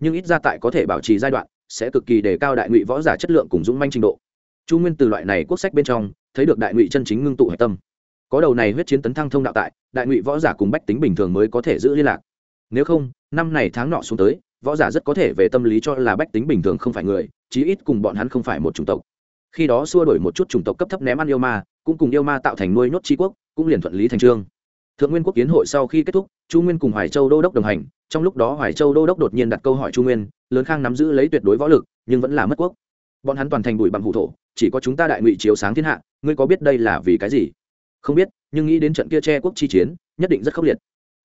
Nhưng ít ra tại có thể bảo trì giai đoạn, sẽ cực kỳ đề cao đại ngụy võ giả chất lượng cùng dũng manh trình độ. Chu nguyên từ loại này quốc sách bên trong, thấy được đại ngụy chân chính ngưng tụ hạch tâm. Có đầu này huyết chiến tấn thăng thông đạo tại, đại ngụy võ giả cùng bách tính bình thường mới có thể giữ liên lạc. Nếu không, năm này tháng nọ xuống tới, võ giả rất có thể về tâm lý cho là bách tính bình thường không phải người, chí ít cùng bọn hắn không phải một chủng tộc. Khi đó xua đổi một chút chủng tộc cấp thấp ném ăn yêu ma, cũng cùng yêu ma tạo thành nuôi nhốt tri quốc, cũng liền thuận lý thành trương thượng nguyên quốc kiến hội sau khi kết thúc, chu nguyên cùng hoài châu đô đốc đồng hành. Trong lúc đó hoài châu đô đốc đột nhiên đặt câu hỏi chu nguyên, lớn khang nắm giữ lấy tuyệt đối võ lực, nhưng vẫn là mất quốc. Bọn hắn toàn thành bụi bằng hủ thổ, chỉ có chúng ta đại ngụy chiếu sáng thiên hạ, ngươi có biết đây là vì cái gì? Không biết, nhưng nghĩ đến trận kia che quốc chi chiến, nhất định rất khốc liệt.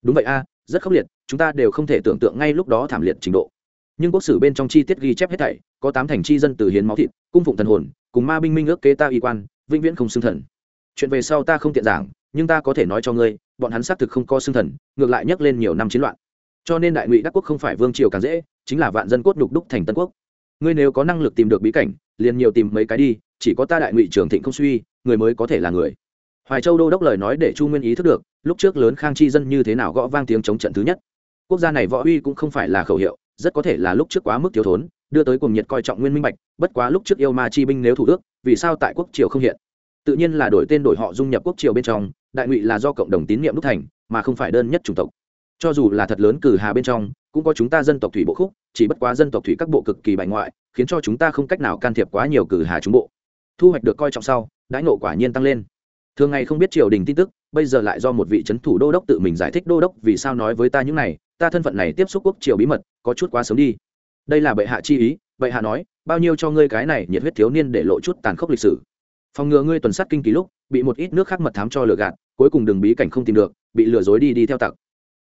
Đúng vậy a, rất khốc liệt, chúng ta đều không thể tưởng tượng ngay lúc đó thảm liệt trình độ. Nhưng quốc sử bên trong chi tiết ghi chép hết thảy, có tám thành chi dân từ hiến máu thịt, cung phụng thần hồn, cùng ma binh minh ước kế ta y quan, vĩnh viễn không xưng thần. Chuyện về sau ta không tiện giảng nhưng ta có thể nói cho ngươi, bọn hắn xác thực không có xưng thần, ngược lại nhắc lên nhiều năm chiến loạn. Cho nên đại ngụy đắc quốc không phải vương triều càng dễ, chính là vạn dân cốt đục đúc thành tân quốc. Ngươi nếu có năng lực tìm được bí cảnh, liền nhiều tìm mấy cái đi, chỉ có ta đại ngụy trường thịnh không suy, người mới có thể là người. Hoài châu đô đốc lời nói để chu nguyên ý thức được, lúc trước lớn khang chi dân như thế nào gõ vang tiếng chống trận thứ nhất. Quốc gia này võ uy cũng không phải là khẩu hiệu, rất có thể là lúc trước quá mức thiếu thốn, đưa tới cùng nhiệt coi trọng nguyên minh bạch, bất quá lúc trước yêu ma chi binh nếu thủ ước, vì sao tại quốc triều không hiện? Tự nhiên là đổi tên đổi họ dung nhập quốc triều bên trong, đại ngụy là do cộng đồng tín nhiệm đúc thành, mà không phải đơn nhất chủng tộc. Cho dù là thật lớn cử hà bên trong, cũng có chúng ta dân tộc thủy bộ khúc, chỉ bất quá dân tộc thủy các bộ cực kỳ bại ngoại, khiến cho chúng ta không cách nào can thiệp quá nhiều cử hà trung bộ. Thu hoạch được coi trọng sau, đãi nộ quả nhiên tăng lên. Thường ngày không biết triều đình tin tức, bây giờ lại do một vị c h ấ n thủ đô đốc tự mình giải thích đô đốc vì sao nói với ta những này, ta thân phận này tiếp xúc quốc triều bí mật, có chút quá sớm đi. Đây là bệ hạ chi ý, bệ hạ nói, bao nhiêu cho ngươi cái này nhiệt huyết thiếu niên để lộ chút tàn khốc lịch sử phòng ngừa ngươi tuần sát kinh kỳ lúc, bị một ít nước khác mật thám cho lừa gạt, cuối cùng đường bí cảnh không tìm được, bị lừa dối đi đi theo tặc.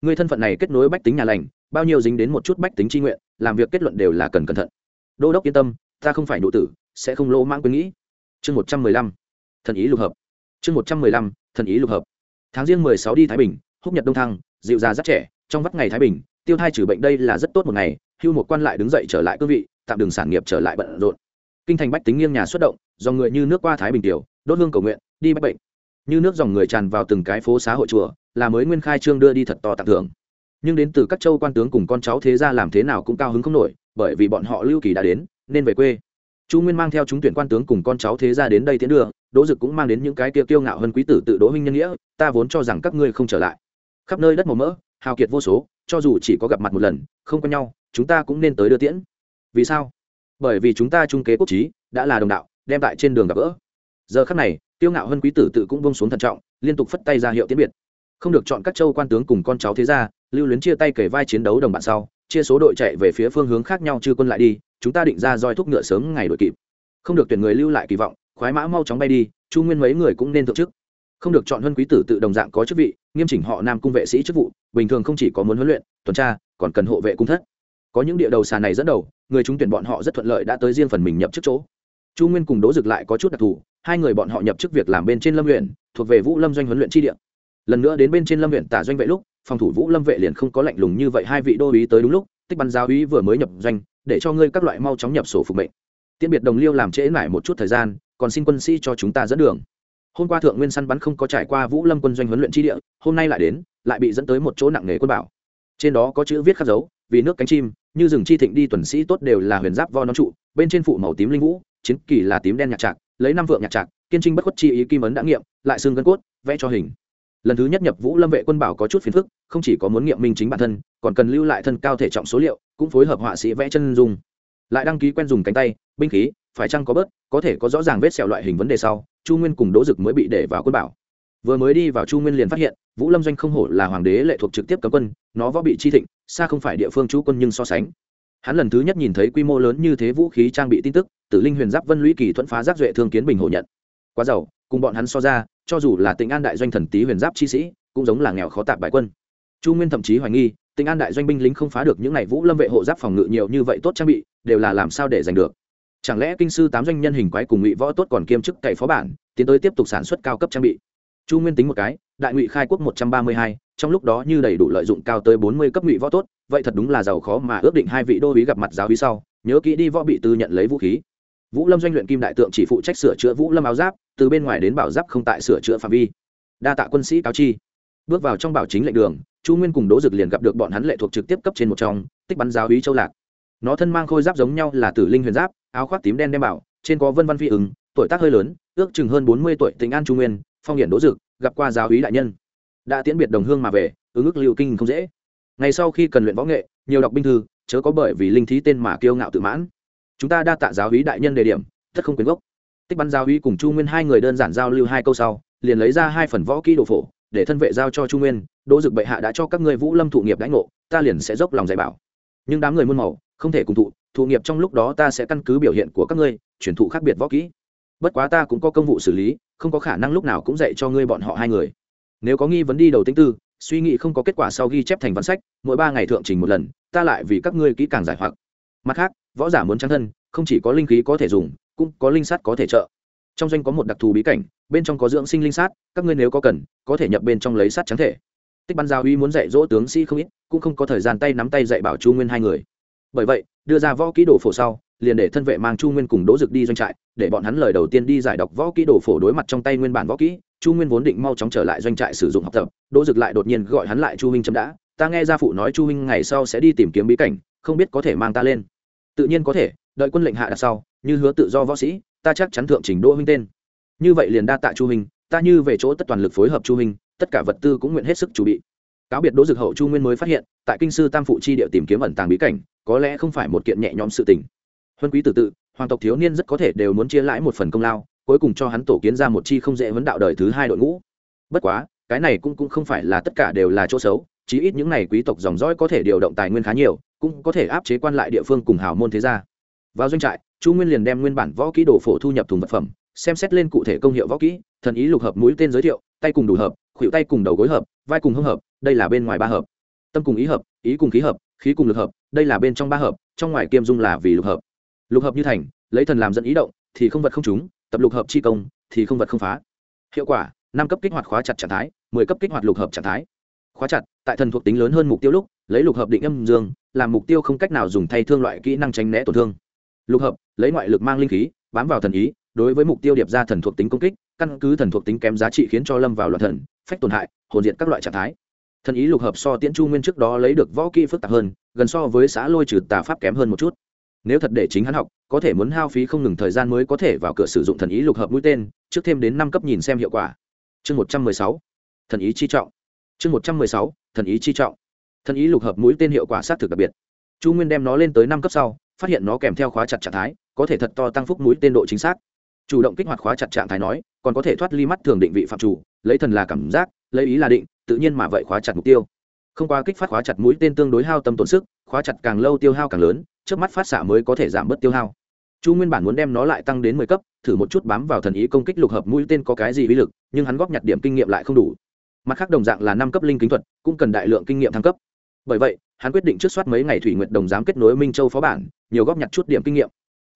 Ngươi thân phận này kết nối bách tính nhà lành, bao nhiêu dính đến một chút bách tính tri nguyện, làm việc kết luận đều là cần cẩn thận. Đô đốc yên tâm, ta không phải nụ tử, sẽ không lỗ mang quyền nghĩ. Chương một trăm mười lăm, thần ý lục hợp. Chương một trăm mười lăm, thần ý lục hợp. Tháng riêng mười sáu đi thái bình, húc nhật đông thăng, dịu già rất trẻ, trong vắt ngày thái bình, tiêu thai trừ bệnh đây là rất tốt một ngày, hưu một quan lại đứng dậy trở lại cương vị, tạm đường sản nghiệp trở lại bận rộn kinh thành bách tính nghiêng nhà xuất động dòng người như nước qua thái bình tiểu đốt hương cầu nguyện đi bách bệnh. Như nước dòng người tràn vào từng cái phố xá hội chùa là mới nguyên khai trương đưa đi thật to tặng thưởng. Nhưng đến từ các châu quan tướng cùng con cháu thế ra làm thế nào cũng cao hứng không nổi bởi vì bọn họ lưu kỳ đã đến nên về quê. Chu nguyên mang theo chúng tuyển quan tướng cùng con cháu thế ra đến đây tiến đường, đỗ dực cũng mang đến những cái tiêu kiêu ngạo hơn quý tử tự đỗ huynh nhân nghĩa ta vốn cho rằng các ngươi không trở lại. Khắp nơi đất màu mỡ hào kiệt vô số cho dù chỉ có gặp mặt một lần không có nhau chúng ta cũng nên tới đưa tiễn. Vì sao? Bởi vì chúng ta trung kế quốc trí đã là đồng đạo, đem tại trên đường gặp gỡ. Giờ khắc này tiêu ngạo hơn quý tử tự cũng bông xuống thận trọng, liên tục phất tay ra hiệu tiến biệt. Không được chọn các châu quan tướng cùng con cháu thế gia, lưu luyến chia tay kể vai chiến đấu đồng bạn sau, chia số đội chạy về phía phương hướng khác nhau chư quân lại đi, chúng ta định ra roi thúc ngựa sớm ngày đội kịp. Không được tuyển người lưu lại kỳ vọng, khoái mã mau chóng bay đi, chu nguyên mấy người cũng nên thượng chức. Không được chọn huân quý tử tự đồng dạng có chức vị, nghiêm chỉnh họ nam cung vệ sĩ chức vụ, bình thường không chỉ có muốn huấn luyện, tuần tra, còn cần hộ vệ cung thất có những địa đầu sàn này dẫn đầu, người chúng tuyển bọn họ rất thuận lợi đã tới riêng phần mình nhập chức chỗ. Chu nguyên cùng đỗ dực lại có chút đặc thù, hai người bọn họ nhập chức việc làm bên trên lâm huyện thuộc về vũ lâm doanh huấn luyện tri địa. Lần nữa đến bên trên lâm huyện tả doanh vệ lúc, phòng thủ vũ lâm vệ liền không có lạnh lùng như vậy, hai vị đô ý tới đúng lúc, tích bắn giáo ý vừa mới nhập doanh, để cho ngươi các loại mau chóng nhập sổ phục mệnh. Tiễn biệt đồng liêu làm trễ lại một chút thời gian, còn xin quân sĩ cho chúng ta dẫn đường. Hôm qua thượng nguyên săn bắn không có trải qua vũ lâm quân doanh huấn luyện tri địa, hôm nay lại đến, lại bị dẫn tới một chỗ nặng nề quân bảo. Trên đó có chữ viết khắc dấu, vì nước cánh chim như rừng chi thịnh đi tuần sĩ tốt đều là huyền giáp vo nón trụ, bên trên phụ màu tím linh vũ, chiến kỳ là tím đen nhạc trạc, lấy năm vượng nhạc trạc, kiên trinh bất khuất chi ý kim ấn đã nghiệm, lại xương gân cốt, vẽ cho hình. Lần thứ nhất nhập vũ lâm vệ quân bảo có chút phiền phức, không chỉ có muốn nghiệm minh chính bản thân, còn cần lưu lại thân cao thể trọng số liệu, cũng phối hợp họa sĩ vẽ chân dung. Lại đăng ký quen dùng cánh tay, binh khí, phải chăng có bớt, có thể có rõ ràng vết sẹo loại hình vấn đề sau, chu nguyên cùng đỗ dực mới bị để vào quân bảo vừa mới đi vào chu nguyên liền phát hiện, vũ lâm doanh không hổ là hoàng đế lệ thuộc trực tiếp cấm quân, nó võ bị chi thịnh, xa không phải địa phương chú quân nhưng so sánh. Hắn lần thứ nhất nhìn thấy quy mô lớn như thế vũ khí trang bị tin tức, tử linh huyền giáp vân lũy kỳ thuẫn phá giáp duệ thương kiến bình hổ nhận. Quá giàu, cùng bọn hắn so ra, cho dù là tỉnh an đại doanh thần tý huyền giáp chi sĩ, cũng giống là nghèo khó tạp bại quân. Chu nguyên thậm chí hoài nghi tỉnh an đại doanh binh lính không phá được những n à y vũ lâm vệ hộ giáp phòng ngự nhiều như vậy tốt trang bị, đều là làm sao để giành được? Chẳng lẽ kinh sư tám doanh nhân hình quái cùng ngụy võ tốt còn kiêm chức cậy phó bản, tiến tới tiếp tục sản xuất cao cấp trang bị? Chu nguyên tính một cái, đại ngụy khai quốc một trăm ba mươi hai, trong lúc đó như đầy đủ lợi dụng cao tới bốn mươi cấp ngụy võ tốt, vậy thật đúng là giàu khó mà ước định hai vị đô uý gặp mặt giáo uý sau, nhớ kỹ đi võ bị tư nhận lấy vũ khí. Vũ lâm doanh luyện kim đại tượng chỉ phụ trách sửa chữa vũ lâm áo giáp, từ bên ngoài đến bảo giáp không tại sửa chữa phạm vi. Đa tạ quân sĩ cáo chi. Bước vào trong bảo chính lệnh đường, chu nguyên cùng đỗ dực liền gặp được bọn hắn lệ thuộc trực tiếp cấp trên một trong, tích bắn giáo úy châu lạc. Nó thân mang khôi giáp giống nhau là tử linh huyền giáp, áo khoác tím đen đem bảo, trên có vân văn phi ứng, tuổi tác hơi lớn, ước chừng hơn bốn mươi tuổi tỉnh an Chu nguyên phong hiển đỗ dực, gặp qua giáo úy đại nhân. Đã tiễn biệt đồng hương mà về, ứng ức lưu kinh không dễ. Ngày sau khi cần luyện võ nghệ, nhiều đọc binh thư, chớ có bởi vì linh thí tên mà kiêu ngạo tự mãn. Chúng ta đa tạ giáo úy đại nhân đề điểm, thất không quyến gốc. Tích bắn giáo úy cùng chu nguyên hai người đơn giản giao lưu hai câu sau, liền lấy ra hai phần võ kỹ đồ phổ, để thân vệ giao cho chu nguyên, đỗ dực bệ hạ đã cho các ngươi vũ lâm thụ nghiệp đãi ngộ, ta liền sẽ dốc lòng dạy bảo. Nhưng đám người muôn màu, không thể cùng thụ thụ nghiệp trong lúc đó ta sẽ căn cứ biểu hiện của các ngươi, chuyển thụ khác biệt võ kỹ bất quá ta cũng có công vụ xử lý, không có khả năng lúc nào cũng dạy cho ngươi bọn họ hai người. Nếu có nghi vấn đi đầu tính tư, suy nghĩ không có kết quả sau ghi chép thành văn sách, mỗi ba ngày thượng trình một lần, ta lại vì các ngươi kỹ càng giải hoặc. Mặt khác, võ giả muốn trang thân, không chỉ có linh khí có thể dùng, cũng có linh sắt có thể trợ. Trong doanh có một đặc thù bí cảnh, bên trong có dưỡng sinh linh sát, các ngươi nếu có cần, có thể nhập bên trong lấy sát trắng thể. Tích ban giao uy muốn dạy dỗ tướng sĩ không ít, cũng không có thời gian tay nắm tay dạy bảo chu nguyên hai người. Bởi vậy, đưa ra võ kỹ đồ phổ sau liền để thân vệ mang chu nguyên cùng đỗ dực đi doanh trại, để bọn hắn lời đầu tiên đi giải đọc võ kỹ đồ phổ đối mặt trong tay nguyên bản võ kỹ, chu nguyên vốn định mau chóng trở lại doanh trại sử dụng học tập, đỗ dực lại đột nhiên gọi hắn lại chu huynh chấm đã, ta nghe gia phụ nói chu huynh ngày sau sẽ đi tìm kiếm bí cảnh, không biết có thể mang ta lên. Tự nhiên có thể, đợi quân lệnh hạ đặt sau, như hứa tự do võ sĩ, ta chắc chắn thượng trình đỗ huynh tên. Như vậy liền đa tạ chu huynh, ta như về chỗ tất toàn lực phối hợp chu huynh, tất cả vật tư cũng nguyện hết sức chuẩn bị. Cáo biệt đỗ dực hậu chu nguyên mới phát hiện, tại kinh sư tam phụ chi địa tìm kiếm ẩn tàng bí cảnh, có lẽ không phải một kiện nhẹ nhõm sự tình huân quý tử tự, hoàng tộc thiếu niên rất có thể đều muốn chia lãi một phần công lao, cuối cùng cho hắn tổ kiến ra một chi không dễ vấn đạo đời thứ hai đội ngũ. Bất quá, cái này cũng cũng không phải là tất cả đều là chỗ xấu, chí ít những này quý tộc dòng dõi có thể điều động tài nguyên khá nhiều, cũng có thể áp chế quan lại địa phương cùng hào môn thế gia. Vào doanh trại, chu nguyên liền đem nguyên bản võ kỹ đồ phổ thu nhập thùng vật phẩm, xem xét lên cụ thể công hiệu võ kỹ, thần ý lục hợp mũi tên giới thiệu, tay cùng đủ hợp, khuỷu tay cùng đầu gối hợp, vai cùng hông hợp, đây là bên ngoài ba hợp. Tâm cùng ý hợp, ý cùng khí hợp, khí cùng lực hợp, đây là bên trong ba hợp, trong ngoài kiêm dung là vì lục hợp lục hợp như thành, lấy thần làm dẫn ý động, thì không vật không trúng, tập lục hợp chi công, thì không vật không phá. Hiệu quả, năm cấp kích hoạt khóa chặt trạng thái, mười cấp kích hoạt lục hợp trạng thái. Khóa chặt, tại thần thuộc tính lớn hơn mục tiêu lúc, lấy lục hợp định âm dương, làm mục tiêu không cách nào dùng thay thương loại kỹ năng tránh né tổn thương. Lục hợp, lấy ngoại lực mang linh khí, bám vào thần ý, đối với mục tiêu điệp ra thần thuộc tính công kích, căn cứ thần thuộc tính kém giá trị khiến cho lâm vào loạn thần, phách tổn hại, hồn diệt các loại trạng thái. Thần ý lục hợp so tiễn chu nguyên trước đó lấy được võ kỹ phức tạp hơn, gần so với xã lôi trừ tà pháp kém hơn một chút nếu thật để chính hắn học, có thể muốn hao phí không ngừng thời gian mới có thể vào cửa sử dụng thần ý lục hợp mũi tên, trước thêm đến năm cấp nhìn xem hiệu quả. Chương một trăm mười sáu, thần ý chi trọng. Chương một trăm mười sáu, thần ý chi trọng. Thần ý lục hợp mũi tên hiệu quả xác thực đặc biệt. Chu nguyên đem nó lên tới năm cấp sau, phát hiện nó kèm theo khóa chặt trạng thái, có thể thật to tăng phúc mũi tên độ chính xác. Chủ động kích hoạt khóa chặt trạng thái nói, còn có thể thoát ly mắt thường định vị phạm chủ, lấy thần là cảm giác, lấy ý là định, tự nhiên mà vậy khóa chặt mục tiêu không qua kích phát khóa chặt mũi tên tương đối hao tâm tổn sức, khóa chặt càng lâu tiêu hao càng lớn, trước mắt phát xạ mới có thể giảm bớt tiêu hao. Chu nguyên bản muốn đem nó lại tăng đến mười cấp, thử một chút bám vào thần ý công kích lục hợp mũi tên có cái gì uy lực, nhưng hắn góp nhặt điểm kinh nghiệm lại không đủ. Mặt khác đồng dạng là năm cấp linh kính thuật, cũng cần đại lượng kinh nghiệm thăng cấp. Bởi vậy, hắn quyết định trước soát mấy ngày thủy nguyện đồng giám kết nối minh châu phó bản, nhiều góp nhặt chút điểm kinh nghiệm.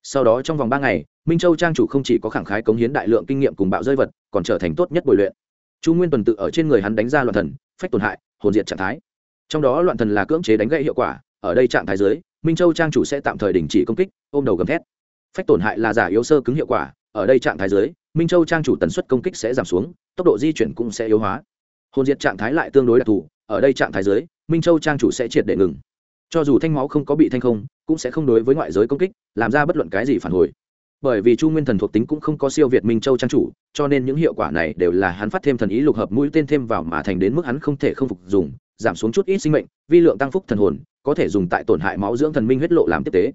Sau đó trong vòng ba ngày, minh châu trang chủ không chỉ có khẳng khái cống hiến đại lượng kinh nghiệm cùng bạo rơi vật, còn trở thành tốt nhất bồi luyện. Chu nguyên tuần tự ở trên người hắn đánh ra loạn thần, phách tổn hại, hồn diệt trạng thái trong đó loạn thần là cưỡng chế đánh gãy hiệu quả, ở đây trạng thái dưới, minh châu trang chủ sẽ tạm thời đình chỉ công kích, ôm đầu gầm thét. Phách tổn hại là giả yếu sơ cứng hiệu quả, ở đây trạng thái dưới, minh châu trang chủ tần suất công kích sẽ giảm xuống, tốc độ di chuyển cũng sẽ yếu hóa. Hồn diệt trạng thái lại tương đối đặc thù, ở đây trạng thái dưới, minh châu trang chủ sẽ triệt để ngừng. Cho dù thanh máu không có bị thanh không, cũng sẽ không đối với ngoại giới công kích, làm ra bất luận cái gì phản hồi. Bởi vì chu nguyên thần thuộc tính cũng không có siêu việt minh châu trang chủ, cho nên những hiệu quả này đều là hắn phát thêm thần ý lục hợp mũi tên thêm vào mà thành đến mức hắn không thể không phục dùng giảm xuống chút ít sinh mệnh, vi lượng tăng phúc thần hồn, có thể dùng tại tổn hại máu dưỡng thần minh huyết lộ làm tiếp tế.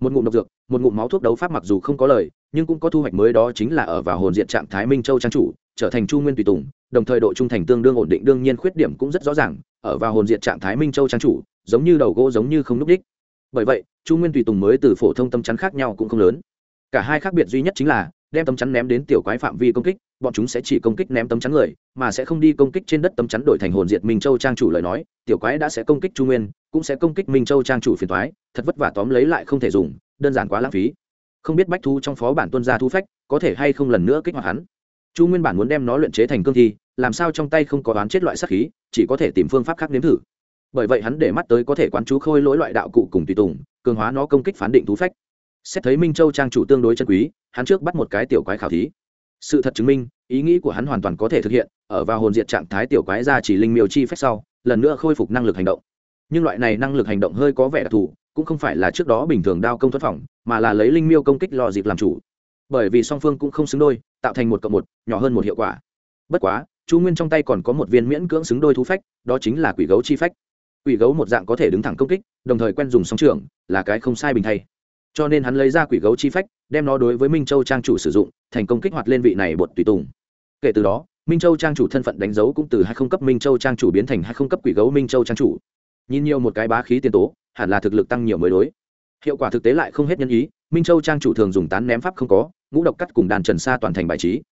Một ngụm độc dược, một ngụm máu thuốc đấu pháp mặc dù không có lời, nhưng cũng có thu hoạch mới đó chính là ở vào hồn diện trạng thái minh châu trang chủ, trở thành chu nguyên tùy tùng, đồng thời độ trung thành tương đương ổn định, đương nhiên khuyết điểm cũng rất rõ ràng, ở vào hồn diện trạng thái minh châu trang chủ, giống như đầu gỗ giống như không núp đích. Bởi vậy, chu nguyên tùy tùng mới từ phổ thông tâm chắn khác nhau cũng không lớn. Cả hai khác biệt duy nhất chính là, đem tâm chắn ném đến tiểu quái phạm vi công kích bọn chúng sẽ chỉ công kích ném tấm chắn người, mà sẽ không đi công kích trên đất tấm chắn đổi thành hồn diệt minh châu trang chủ lời nói, tiểu quái đã sẽ công kích trung nguyên, cũng sẽ công kích minh châu trang chủ phiền thoái thật vất vả tóm lấy lại không thể dùng, đơn giản quá lãng phí. Không biết bách thu trong phó bản tuân gia thu phách, có thể hay không lần nữa kích hoạt hắn. Chu nguyên bản muốn đem nó luyện chế thành cương thi, làm sao trong tay không có đoán chết loại sát khí, chỉ có thể tìm phương pháp khác nếm thử. Bởi vậy hắn để mắt tới có thể quán chú khôi lỗi loại đạo cụ cùng tùy tùng, cường hóa nó công kích phán định thú phách. Xét thấy minh châu trang chủ tương đối chân quý, hắn trước bắt một cái tiểu quái khảo thí sự thật chứng minh, ý nghĩ của hắn hoàn toàn có thể thực hiện, ở vào hồn diệt trạng thái tiểu quái ra chỉ linh miêu chi phách sau, lần nữa khôi phục năng lực hành động. Nhưng loại này năng lực hành động hơi có vẻ đặc thù, cũng không phải là trước đó bình thường đao công thoát phòng, mà là lấy linh miêu công kích lò dịp làm chủ. Bởi vì song phương cũng không xứng đôi, tạo thành một cộng một, nhỏ hơn một hiệu quả. Bất quá, chu nguyên trong tay còn có một viên miễn cưỡng xứng đôi thú phách, đó chính là quỷ gấu chi phách. Quỷ gấu một dạng có thể đứng thẳng công kích, đồng thời quen dùng song trường là cái không sai bình thay. Cho nên hắn lấy ra quỷ gấu chi phách, đem nó đối với minh châu trang chủ sử dụng thành công kích hoạt lên vị này bột tùy tùng. Kể từ đó, minh châu trang chủ thân phận đánh dấu cũng từ hai không cấp minh châu trang chủ biến thành hai không cấp quỷ gấu minh châu trang chủ. Nhìn nhiều một cái bá khí tiền tố, hẳn là thực lực tăng nhiều mới đối. Hiệu quả thực tế lại không hết nhân ý, minh châu trang chủ thường dùng tán ném pháp không có, ngũ độc cắt cùng đàn trần xa toàn thành bài trí.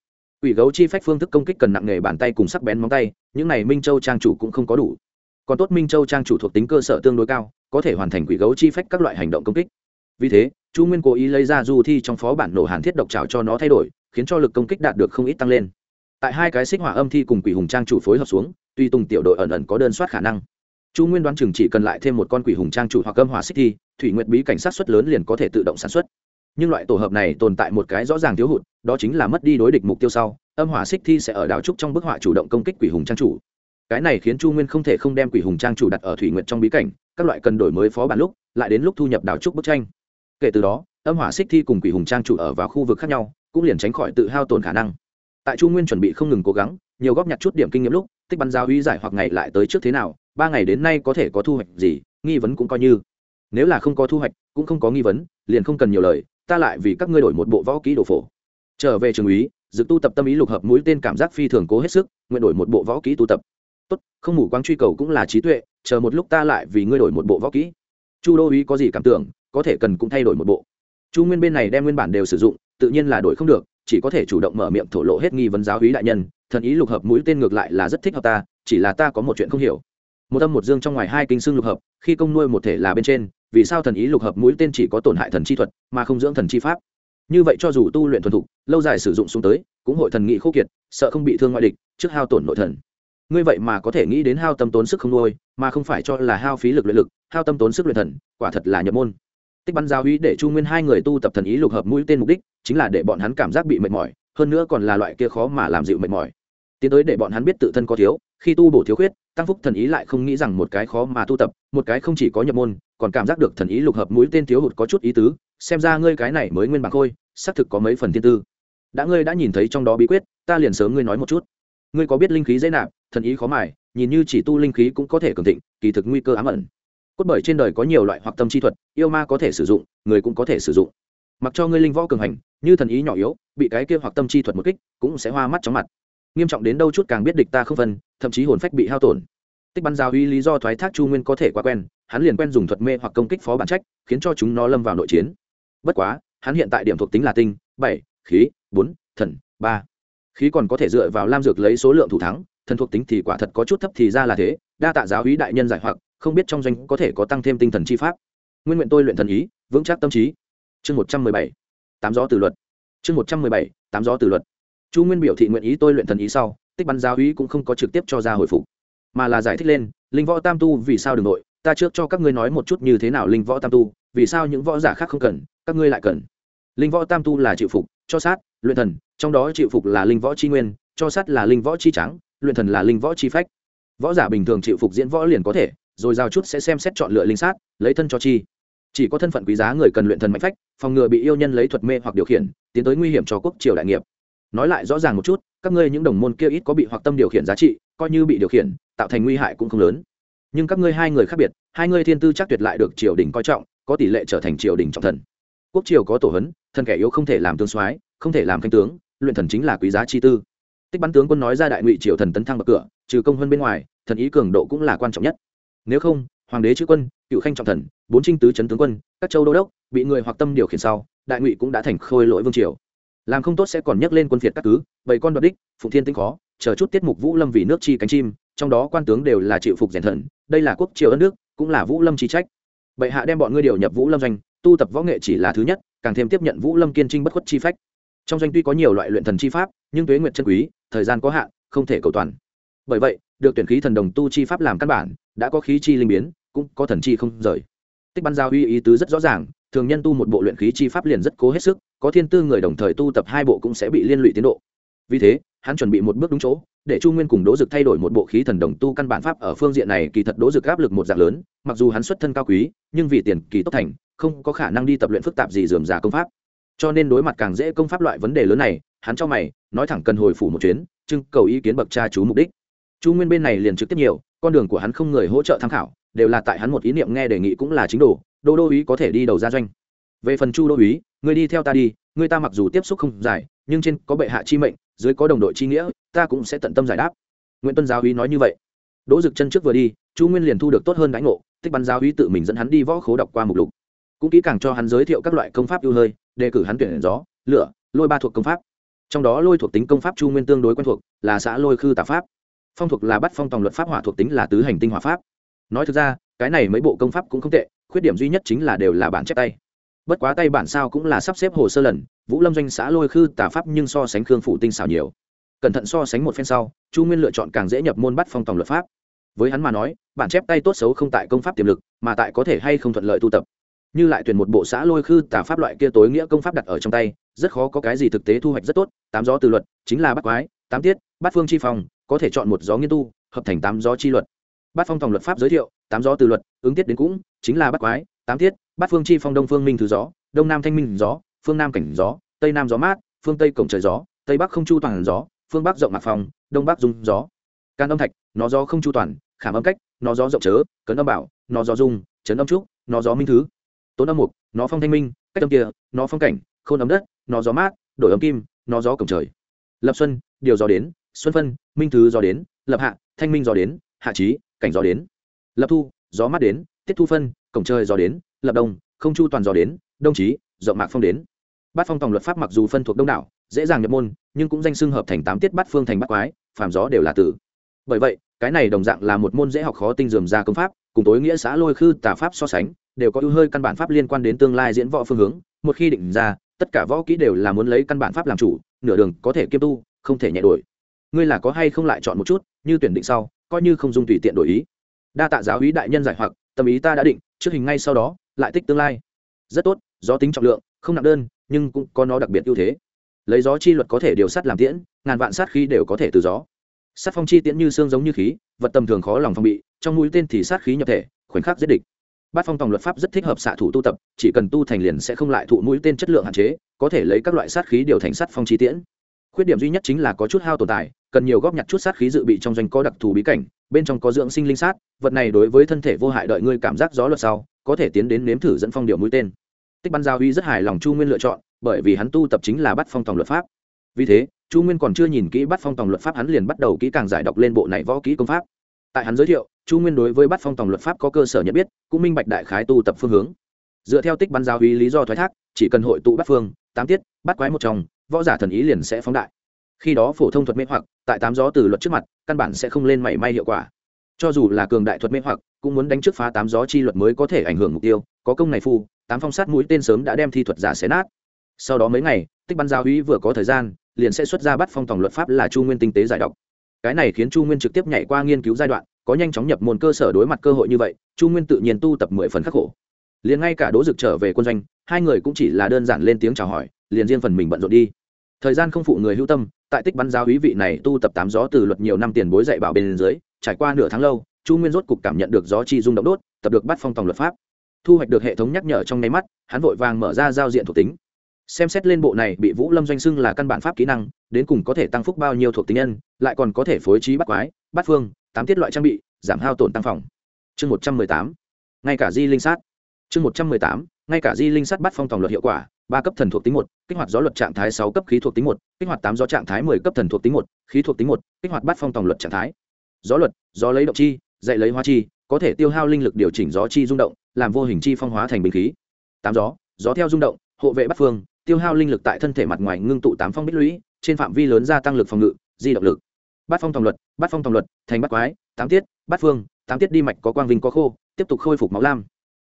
Quỷ gấu chi phách phương thức công kích cần nặng nghề bàn tay cùng sắc bén móng tay, những này minh châu trang chủ cũng không có đủ. Còn tốt minh châu trang chủ thuộc tính cơ sở tương đối cao, có thể hoàn thành quỷ gấu chi phách các loại hành động công kích. Vì thế chu nguyên cố ý lấy ra du thi trong phó bản nổ hàn thiết độc trào cho nó thay đổi, khiến cho lực công kích đạt được không ít tăng lên. Tại hai cái xích hỏa âm thi cùng quỷ hùng trang chủ phối hợp xuống, tuy tùng tiểu đội ẩn ẩn có đơn soát khả năng, chu nguyên đoán chừng chỉ cần lại thêm một con quỷ hùng trang chủ hoặc âm hỏa xích thi, thủy nguyện bí cảnh sát xuất lớn liền có thể tự động sản xuất. Nhưng loại tổ hợp này tồn tại một cái rõ ràng thiếu hụt, đó chính là mất đi đối địch mục tiêu sau, âm hỏa xích thi sẽ ở đảo trúc trong bức họa chủ động công kích quỷ hùng trang chủ. Cái này khiến chu nguyên không thể không đem quỷ hùng trang chủ đặt ở thủy nguyện trong bí cảnh, các loại cần đổi mới phó bản lúc, lại đến lúc thu nhập đảo trúc bức tranh kể từ đó, âm hỏa xích thi cùng quỷ hùng trang chủ ở vào khu vực khác nhau, cũng liền tránh khỏi tự hao tổn khả năng. Tại chu nguyên chuẩn bị không ngừng cố gắng, nhiều góp nhặt chút điểm kinh nghiệm lúc, tích bắn giao uy giải hoặc ngày lại tới trước thế nào, ba ngày đến nay có thể có thu hoạch gì, nghi vấn cũng coi như. Nếu là không có thu hoạch, cũng không có nghi vấn, liền không cần nhiều lời, ta lại vì các ngươi đổi một bộ võ kỹ đồ phổ. Trở về trường úy dự tu tập tâm ý lục hợp mũi tên cảm giác phi thường cố hết sức, nguyện đổi một bộ võ kỹ tu tập. Tốt, không ngủ quáng truy cầu cũng là trí tuệ, chờ một lúc ta lại vì ngươi đổi một bộ võ kỹ. Chu đô úy có gì cảm tưởng có thể cần cũng thay đổi một bộ. Chu nguyên bên này đem nguyên bản đều sử dụng, tự nhiên là đổi không được, chỉ có thể chủ động mở miệng thổ lộ hết nghi vấn giáo úy đại nhân, thần ý lục hợp mũi tên ngược lại là rất thích hợp ta, chỉ là ta có một chuyện không hiểu. Một âm một dương trong ngoài hai kinh xương lục hợp, khi công nuôi một thể là bên trên, vì sao thần ý lục hợp mũi tên chỉ có tổn hại thần chi thuật, mà không dưỡng thần chi pháp? Như vậy cho dù tu luyện thuần thục, lâu dài sử dụng xuống tới, cũng hội thần nghị khô kiệt, sợ không bị thương ngoại địch, trước hao tổn nội thần. Ngươi vậy mà có thể nghĩ đến hao tâm tốn sức không nuôi, mà không phải cho là hao phí lực luyện lực, hao tâm tốn sức luyện thần, quả thật là nhập môn tích bắn giao uy để chu nguyên hai người tu tập thần ý lục hợp mũi tên mục đích chính là để bọn hắn cảm giác bị mệt mỏi, hơn nữa còn là loại kia khó mà làm dịu mệt mỏi. Tiến tới để bọn hắn biết tự thân có thiếu, khi tu bổ thiếu khuyết, tăng phúc thần ý lại không nghĩ rằng một cái khó mà tu tập, một cái không chỉ có nhập môn, còn cảm giác được thần ý lục hợp mũi tên thiếu hụt có chút ý tứ, xem ra ngươi cái này mới nguyên bản khôi xác thực có mấy phần thiên tư. Đã ngươi đã nhìn thấy trong đó bí quyết, ta liền sớm ngươi nói một chút. Ngươi có biết linh khí dễ nạp, thần ý khó mài, nhìn như chỉ tu linh khí cũng có thể cường thịnh, kỳ thực nguy cơ ám ẩn cốt bởi trên đời có nhiều loại hoặc tâm chi thuật, yêu ma có thể sử dụng, người cũng có thể sử dụng. Mặc cho ngươi linh võ cường hành, như thần ý nhỏ yếu, bị cái kia hoặc tâm chi thuật một kích, cũng sẽ hoa mắt chóng mặt. Nghiêm trọng đến đâu chút càng biết địch ta không phân, thậm chí hồn phách bị hao tổn. Tích bắn giao uy lý do thoái thác chu nguyên có thể quá quen, hắn liền quen dùng thuật mê hoặc công kích phó bản trách, khiến cho chúng nó lâm vào nội chiến. Bất quá, hắn hiện tại điểm thuộc tính là tinh, bảy, khí, bốn, thần, ba. Khí còn có thể dựa vào lam dược lấy số lượng thủ thắng, thần thuộc tính thì quả thật có chút thấp thì ra là thế, đa tạ giáo hí đại nhân giải hoặc không biết trong doanh có thể có tăng thêm tinh thần chi pháp. Nguyên nguyện tôi luyện thần ý, vững chắc tâm trí. Chương một trăm mười bảy, tám gió từ luật. Chương một trăm mười bảy, tám gió từ luật. Chu nguyên biểu thị nguyện ý tôi luyện thần ý sau, tích bắn giáo ý cũng không có trực tiếp cho ra hồi phục, mà là giải thích lên, linh võ tam tu, vì sao đ ừ n g nội? Ta trước cho các ngươi nói một chút như thế nào linh võ tam tu, vì sao những võ giả khác không cần, các ngươi lại cần? Linh võ tam tu là chịu phục, cho sát, luyện thần, trong đó chịu phục là linh võ c nguyên, cho sát là linh võ c trắng, luyện thần là linh võ c phách. Võ giả bình thường chịu phục diễn võ liền có thể rồi giao chút sẽ xem xét chọn lựa linh sát, lấy thân cho chi. Chỉ có thân phận quý giá người cần luyện thần mạnh phách, phòng ngừa bị yêu nhân lấy thuật mê hoặc điều khiển, tiến tới nguy hiểm cho quốc triều đại nghiệp. Nói lại rõ ràng một chút, các ngươi những đồng môn kia ít có bị hoặc tâm điều khiển giá trị, coi như bị điều khiển, tạo thành nguy hại cũng không lớn. Nhưng các ngươi hai người khác biệt, hai ngươi thiên tư chắc tuyệt lại được triều đình coi trọng, có tỷ lệ trở thành triều đình trọng thần. Quốc triều có tổ hấn, thần kẻ yếu không thể làm tướng soái, không thể làm canh tướng, luyện thần chính là quý giá chi tư. Tích bắn tướng quân nói ra đại ngụy triều thần tấn thăng bậc cửa, trừ công hơn bên ngoài, thần ý cường độ cũng là quan trọng nhất nếu không, hoàng đế chữ quân, cựu khanh trọng thần, bốn trinh tứ trấn tướng quân, các châu đô đốc, bị người hoặc tâm điều khiển sau, đại ngụy cũng đã thành khôi lỗi vương triều. Làm không tốt sẽ còn nhắc lên quân phiệt các cứ bảy con đoạt đích, phụng thiên tinh khó, chờ chút tiết mục vũ lâm vì nước chi cánh chim, trong đó quan tướng đều là chịu phục rèn thần, đây là quốc triều ân nước cũng là vũ lâm chi trách. Bệ hạ đem bọn ngươi điều nhập vũ lâm doanh, tu tập võ nghệ chỉ là thứ nhất, càng thêm tiếp nhận vũ lâm kiên trinh bất khuất chi phách. Trong doanh tuy có nhiều loại luyện thần chi pháp, nhưng tuế nguyện chân quý, thời gian có hạn, không thể cầu toàn. Bởi vậy được tuyển khí thần đồng tu chi pháp làm căn bản, đã có khí chi linh biến, cũng có thần chi không rời. Tích ban giao uy ý tứ rất rõ ràng, thường nhân tu một bộ luyện khí chi pháp liền rất cố hết sức, có thiên tư người đồng thời tu tập hai bộ cũng sẽ bị liên lụy tiến độ. Vì thế, hắn chuẩn bị một bước đúng chỗ, để chu nguyên cùng đỗ dực thay đổi một bộ khí thần đồng tu căn bản pháp ở phương diện này kỳ thật đỗ dực áp lực một dạng lớn, mặc dù hắn xuất thân cao quý, nhưng vì tiền kỳ tốc thành, không có khả năng đi tập luyện phức tạp gì dườm già công pháp. Cho nên đối mặt càng dễ công pháp loại vấn đề lớn này, hắn cho mày, nói thẳng cần hồi phủ một chuyến, trưng cầu ý kiến bậc cha chú mục đích chu nguyên bên này liền trực tiếp nhiều, con đường của hắn không người hỗ trợ tham khảo, đều là tại hắn một ý niệm nghe đề nghị cũng là chính đồ, đô đô ý có thể đi đầu ra doanh. Về phần chu đô ý người đi theo ta đi người ta mặc dù tiếp xúc không dài nhưng trên có bệ hạ chi mệnh, dưới có đồng đội chi nghĩa, ta cũng sẽ tận tâm giải đáp. Nguyễn tuân giáo ý nói như vậy. Đỗ dực chân trước vừa đi, chu nguyên liền thu được tốt hơn đánh ngộ, tích bắn giáo ý tự mình dẫn hắn đi võ khố đọc qua mục lục. Cũng kỹ càng cho hắn giới thiệu các loại công pháp yêu hơi, đề cử hắn tuyển gió, lửa, lôi ba thuộc công pháp. Trong đó lôi thuộc tính công pháp chu nguyên tương đối quen thuộc, là xã lôi khư tà pháp phong thuộc là bắt phong tòng luật pháp hỏa thuộc tính là tứ hành tinh hỏa pháp. Nói thực ra, cái này mấy bộ công pháp cũng không tệ, khuyết điểm duy nhất chính là đều là bản chép tay. Bất quá tay bản sao cũng là sắp xếp hồ sơ lần, vũ lâm doanh xã lôi khư tả pháp nhưng so sánh khương phủ tinh xảo nhiều. Cẩn thận so sánh một phen sau, chu nguyên lựa chọn càng dễ nhập môn bắt phong tòng luật pháp. Với hắn mà nói, bản chép tay tốt xấu không tại công pháp tiềm lực, mà tại có thể hay không thuận lợi tu tập. Như lại tuyển một bộ xã lôi khư tả pháp loại kia tối nghĩa công pháp đặt ở trong tay, rất khó có cái gì thực tế thu hoạch rất tốt, tám gió từ luật, chính là bắt quái, tám tiết bát phương chi phong có thể chọn một gió nghiên tu, hợp thành tám gió chi luật. Bát phong tòng luật pháp giới thiệu, tám gió từ luật, ứng tiết đến cũng, chính là bát quái, tám tiết. Bát phương chi phong đông phương minh thứ gió, đông nam thanh minh gió, phương nam cảnh gió, tây nam gió mát, phương tây cổng trời gió, tây bắc không chu toàn gió, phương bắc rộng mạc phòng đông bắc dung gió. Can âm thạch, nó gió không chu toàn, khảm âm cách, nó gió rộng chớ, cấn âm bảo, nó gió dung, chấn âm trúc, nó gió minh thứ. Tốn âm mục, nó phong thanh minh, cách âm kia, nó phong cảnh, khôn ấm đất, nó gió mát, đổi âm kim, nó gió cổng trời. Lập xuân, điều gió đến xuân phân, minh thứ gió đến, lập hạ, thanh minh gió đến, hạ trí cảnh gió đến. Lập thu, gió mát đến, tiết thu phân, cổng trời gió đến, lập đông, không chu toàn gió đến, đông trí rộng mạc phong đến. Bát phong tòng luật pháp mặc dù phân thuộc đông đảo, dễ dàng nhập môn, nhưng cũng danh xưng hợp thành tám tiết bát phương thành bát quái, phàm gió đều là tử bởi vậy, cái này đồng dạng là một môn dễ học khó tinh dườm ra công pháp, cùng tối nghĩa xã lôi khư tà pháp so sánh, đều có ưu hơi căn bản pháp liên quan đến tương lai diễn võ phương hướng. Một khi định ra, tất cả võ kỹ đều là muốn lấy căn bản pháp làm chủ, nửa đường có thể kiêm tu, không thể nhẹ đổi ngươi là có hay không lại chọn một chút, như tuyển định sau, coi như không dung tùy tiện đổi ý. Đa tạ giáo ý đại nhân giải hoặc, tâm ý ta đã định, trước hình ngay sau đó, lại tích tương lai. Rất tốt do tính trọng lượng, không nặng đơn, nhưng cũng có nó đặc biệt ưu thế. Lấy gió chi luật có thể điều sắt làm tiễn, ngàn vạn sát khí đều có thể từ gió. Sát phong chi tiễn như xương giống như khí, vật tầm thường khó lòng phong bị, trong mũi tên thì sát khí nhập thể, khoảnh khắc giết địch. Bát phong tòng luật pháp rất thích hợp xạ thủ tu tập, chỉ cần tu thành liền sẽ không lại thụ mũi tên chất lượng hạn chế, có thể lấy các loại sát khí điều thành sát phong chi tiễn khuyết điểm duy nhất chính là có chút hao tồn tại, cần nhiều góp nhặt chút sát khí dự bị trong doanh có đặc thù bí cảnh, bên trong có dưỡng sinh linh sát, vật này đối với thân thể vô hại đợi ngươi cảm giác gió luật sau, có thể tiến đến nếm thử dẫn phong điều mũi tên. Tích ban giao uy rất hài lòng chu nguyên lựa chọn, bởi vì hắn tu tập chính là bắt phong tòng luật pháp. Vì thế, chu nguyên còn chưa nhìn kỹ bắt phong tòng luật pháp, hắn liền bắt đầu kỹ càng giải đọc lên bộ này võ kỹ công pháp. Tại hắn giới thiệu, chu nguyên đối với bắt phong tòng luật pháp có cơ sở nhận biết, cũng minh bạch đại khái tu tập phương hướng. Dựa theo tích bắn giáo uy lý do thoái thác, chỉ cần hội tụ bắt phương, tám tiết, bắt quái một trong võ giả thần ý liền sẽ phóng đại. Khi đó phổ thông thuật mê hoặc, tại tám gió từ luật trước mặt, căn bản sẽ không lên mảy may hiệu quả. Cho dù là cường đại thuật mê hoặc, cũng muốn đánh trước phá tám gió chi luật mới có thể ảnh hưởng mục tiêu. Có công này phu, tám phong sát mũi tên sớm đã đem thi thuật giả xé nát. Sau đó mấy ngày, tích bắn giao uy vừa có thời gian, liền sẽ xuất ra bắt phong tòng luật pháp là chu nguyên tinh tế giải độc. cái này khiến chu nguyên trực tiếp nhảy qua nghiên cứu giai đoạn, có nhanh chóng nhập môn cơ sở đối mặt cơ hội như vậy, chu nguyên tự nhiên tu tập mười phần khắc khổ. Liền ngay cả đỗ dực trở về quân doanh, hai người cũng chỉ là đơn giản lên tiếng chào hỏi liền riêng phần mình bận rộn đi. Thời gian không phụ người hữu tâm, tại tích bắn giáo ý vị này tu tập tám gió từ luật nhiều năm tiền bối dạy bảo bên dưới, trải qua nửa tháng lâu, chu nguyên rốt cục cảm nhận được gió chi dung động đốt, tập được bắt phong tòng luật pháp. Thu hoạch được hệ thống nhắc nhở trong nháy mắt, hắn vội vàng mở ra giao diện thuộc tính. Xem xét lên bộ này, bị vũ lâm doanh xưng là căn bản pháp kỹ năng, đến cùng có thể tăng phúc bao nhiêu thuộc tính nhân, lại còn có thể phối trí bắt quái, bắt phương, tám tiết loại trang bị, giảm hao tổn tăng phòng. Chương một trăm mười tám. Ngay cả di linh sát. Chương một trăm mười tám. Ngay cả di linh sát bắt phong tòng luật hiệu quả ba cấp thần thuộc tính một, kích hoạt gió luật trạng thái sáu cấp khí thuộc tính một, kích hoạt tám gió trạng thái mười cấp thần thuộc tính một, khí thuộc tính một, kích hoạt bắt phong tòng luật trạng thái. Gió luật, gió lấy động chi, dạy lấy hoa chi, có thể tiêu hao linh lực điều chỉnh gió chi rung động, làm vô hình chi phong hóa thành bình khí. Tám gió gió theo rung động, hộ vệ bắt phương, tiêu hao linh lực tại thân thể mặt ngoài ngưng tụ tám phong bích lũy, trên phạm vi lớn gia tăng lực phòng ngự, di động lực. Bát phong tòng luật, bát phong tòng luật, thành bắt quái, tám tiết, bát phương, tám tiết đi mạch có quang vinh có khô, tiếp tục khôi phục máu lam.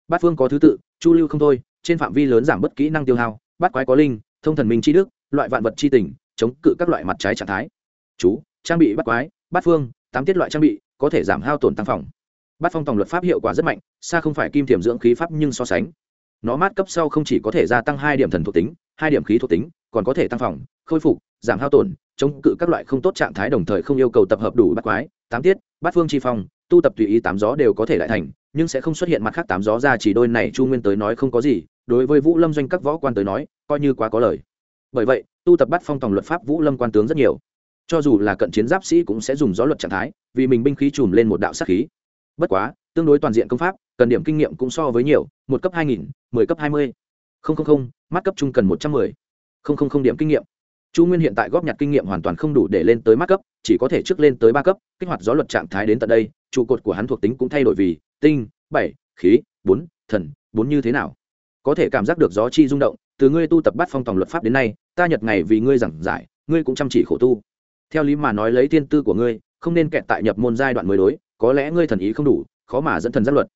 Bát phương có thứ tự, chu lưu không thôi trên phạm vi lớn giảm bất kỹ năng tiêu hao, bắt quái có linh, thông thần minh chi đức, loại vạn vật chi tình, chống cự các loại mặt trái trạng thái. Chú, trang bị bắt quái bắt phương, tám tiết loại trang bị, có thể giảm hao tổn tăng phòng. Bắt phong tòng luật pháp hiệu quả rất mạnh, xa không phải kim thiểm dưỡng khí pháp nhưng so sánh. Nó mát cấp sau không chỉ có thể gia tăng hai điểm thần thuộc tính, hai điểm khí thuộc tính, còn có thể tăng phòng, khôi phục, giảm hao tổn, chống cự các loại không tốt trạng thái đồng thời không yêu cầu tập hợp đủ bắt quái, tám tiết, bát phương chi phong tu tập tùy ý tám gió đều có thể lại thành, nhưng sẽ không xuất hiện mặt khác tám gió ra chỉ đôi này, chu nguyên tới nói không có gì, đối với vũ lâm doanh các võ quan tới nói, coi như quá có lời. Bởi vậy, tu tập bắt phong tòng luật pháp vũ lâm quan tướng rất nhiều. Cho dù là cận chiến giáp sĩ cũng sẽ dùng gió luật trạng thái, vì mình binh khí chùm lên một đạo sát khí. Bất quá, tương đối toàn diện công pháp, cần điểm kinh nghiệm cũng so với nhiều, một cấp hai nghìn, mười cấp hai mươi. Không không không, mắt cấp trung cần một trăm mười. Không không không điểm kinh nghiệm chu nguyên hiện tại góp nhặt kinh nghiệm hoàn toàn không đủ để lên tới mắt cấp, chỉ có thể trước lên tới ba cấp, kích hoạt gió luật trạng thái đến tận đây, trụ cột của hắn thuộc tính cũng thay đổi vì tinh, bảy, khí, bốn, thần, bốn như thế nào. Có thể cảm giác được gió chi rung động, từ ngươi tu tập bắt phong tòng luật pháp đến nay, ta nhật ngày vì ngươi giảng giải, ngươi cũng chăm chỉ khổ tu. Theo lý mà nói lấy tiên tư của ngươi, không nên kẹt tại nhập môn giai đoạn mới đối, có lẽ ngươi thần ý không đủ, khó mà dẫn thần giác luật.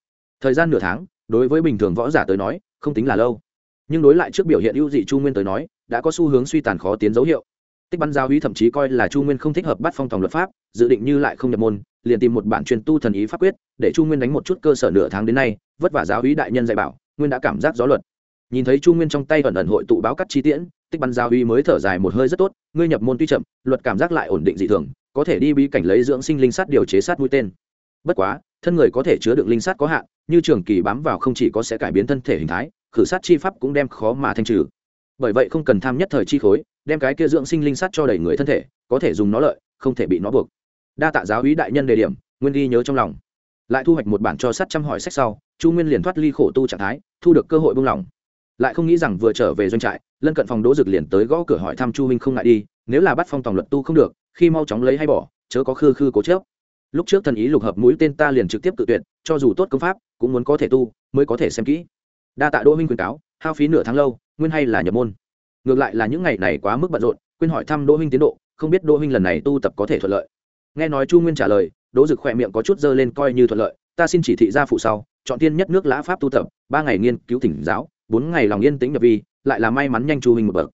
Thời gian nửa tháng, đối với bình thường võ giả tới nói, không tính là lâu. Nhưng đối lại trước biểu hiện ưu dị chu nguyên tới nói đã có xu hướng suy tàn khó tiến dấu hiệu. Tích bắn giáo uy thậm chí coi là chu nguyên không thích hợp bắt phong tòng luật pháp, dự định như lại không nhập môn, liền tìm một bản truyền tu thần ý pháp quyết, để chu nguyên đánh một chút cơ sở nửa tháng đến nay, vất vả giáo uy đại nhân dạy bảo, nguyên đã cảm giác gió luật. Nhìn thấy chu nguyên trong tay ẩn ẩn hội tụ báo cắt chi tiễn, tích bắn giáo uy mới thở dài một hơi rất tốt, ngươi nhập môn tuy chậm, luật cảm giác lại ổn định dị thường, có thể đi bí cảnh lấy dưỡng sinh linh sát điều chế sát mũi tên. Bất quá, thân người có thể chứa được linh sát có hạn, như trường kỳ bám vào không chỉ có sẽ cải biến thân thể hình thái, khử sát chi pháp cũng đem khó mà thanh trừ bởi vậy không cần tham nhất thời chi khối, đem cái kia dưỡng sinh linh sắt cho đầy người thân thể, có thể dùng nó lợi, không thể bị nó buộc. Đa tạ giáo úy đại nhân đề điểm, nguyên ghi nhớ trong lòng. Lại thu hoạch một bản cho sắt chăm hỏi sách sau, chu nguyên liền thoát ly khổ tu trạng thái, thu được cơ hội buông lỏng. Lại không nghĩ rằng vừa trở về doanh trại, lân cận phòng đỗ dực liền tới gõ cửa hỏi thăm chu minh không ngại đi, nếu là bắt phong tòng luật tu không được, khi mau chóng lấy hay bỏ, chớ có khư khư cố chớp lúc trước thần ý lục hợp mũi tên ta liền trực tiếp tự tuyệt, cho dù tốt công pháp, cũng muốn có thể tu, mới có thể xem kỹ. Đa tạ đỗ minh khuyên cáo hao phí nửa tháng lâu, nguyên hay là nhập môn? Ngược lại là những ngày này quá mức bận rộn, quên hỏi thăm đỗ minh tiến độ, không biết đỗ minh lần này tu tập có thể thuận lợi. Nghe nói chu nguyên trả lời, đỗ dực khỏe miệng có chút dơ lên coi như thuận lợi, ta xin chỉ thị ra phụ sau, chọn tiên nhất nước lã pháp tu tập, ba ngày nghiên cứu thỉnh giáo, bốn ngày lòng yên tĩnh nhập vi, lại là may mắn nhanh chu huynh một bậc.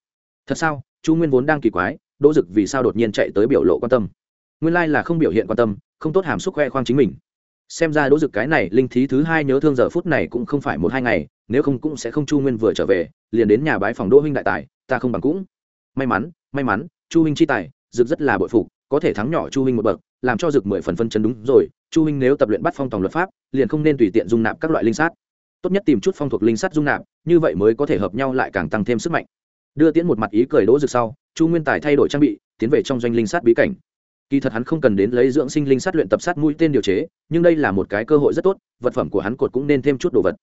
Thật sao? Chu nguyên vốn đang kỳ quái, đỗ dực vì sao đột nhiên chạy tới biểu lộ quan tâm? Nguyên lai là không biểu hiện quan tâm, không tốt hàm xúc khoe khoang chính mình xem ra đỗ dực cái này linh thí thứ hai nhớ thương giờ phút này cũng không phải một hai ngày, nếu không cũng sẽ không chu nguyên vừa trở về, liền đến nhà bái phòng đỗ huynh đại tài, ta không bằng cũng. May mắn may mắn, chu huynh chi tài, dực rất là bội phục, có thể thắng nhỏ chu huynh một bậc, làm cho dực mười phần phân chân đúng rồi, chu huynh nếu tập luyện bắt phong tòng luật pháp, liền không nên tùy tiện dung nạp các loại linh sát. Tốt nhất tìm chút phong thuộc linh sát dung nạp, như vậy mới có thể hợp nhau lại càng tăng thêm sức mạnh. Đưa tiễn một mặt ý cười đỗ dực sau, chu nguyên tài thay đổi trang bị, tiến về trong doanh linh sát bí cảnh kỳ thật hắn không cần đến lấy dưỡng sinh linh sát luyện tập sát mũi tên điều chế, nhưng đây là một cái cơ hội rất tốt, vật phẩm của hắn cột cũng nên thêm chút đồ vật.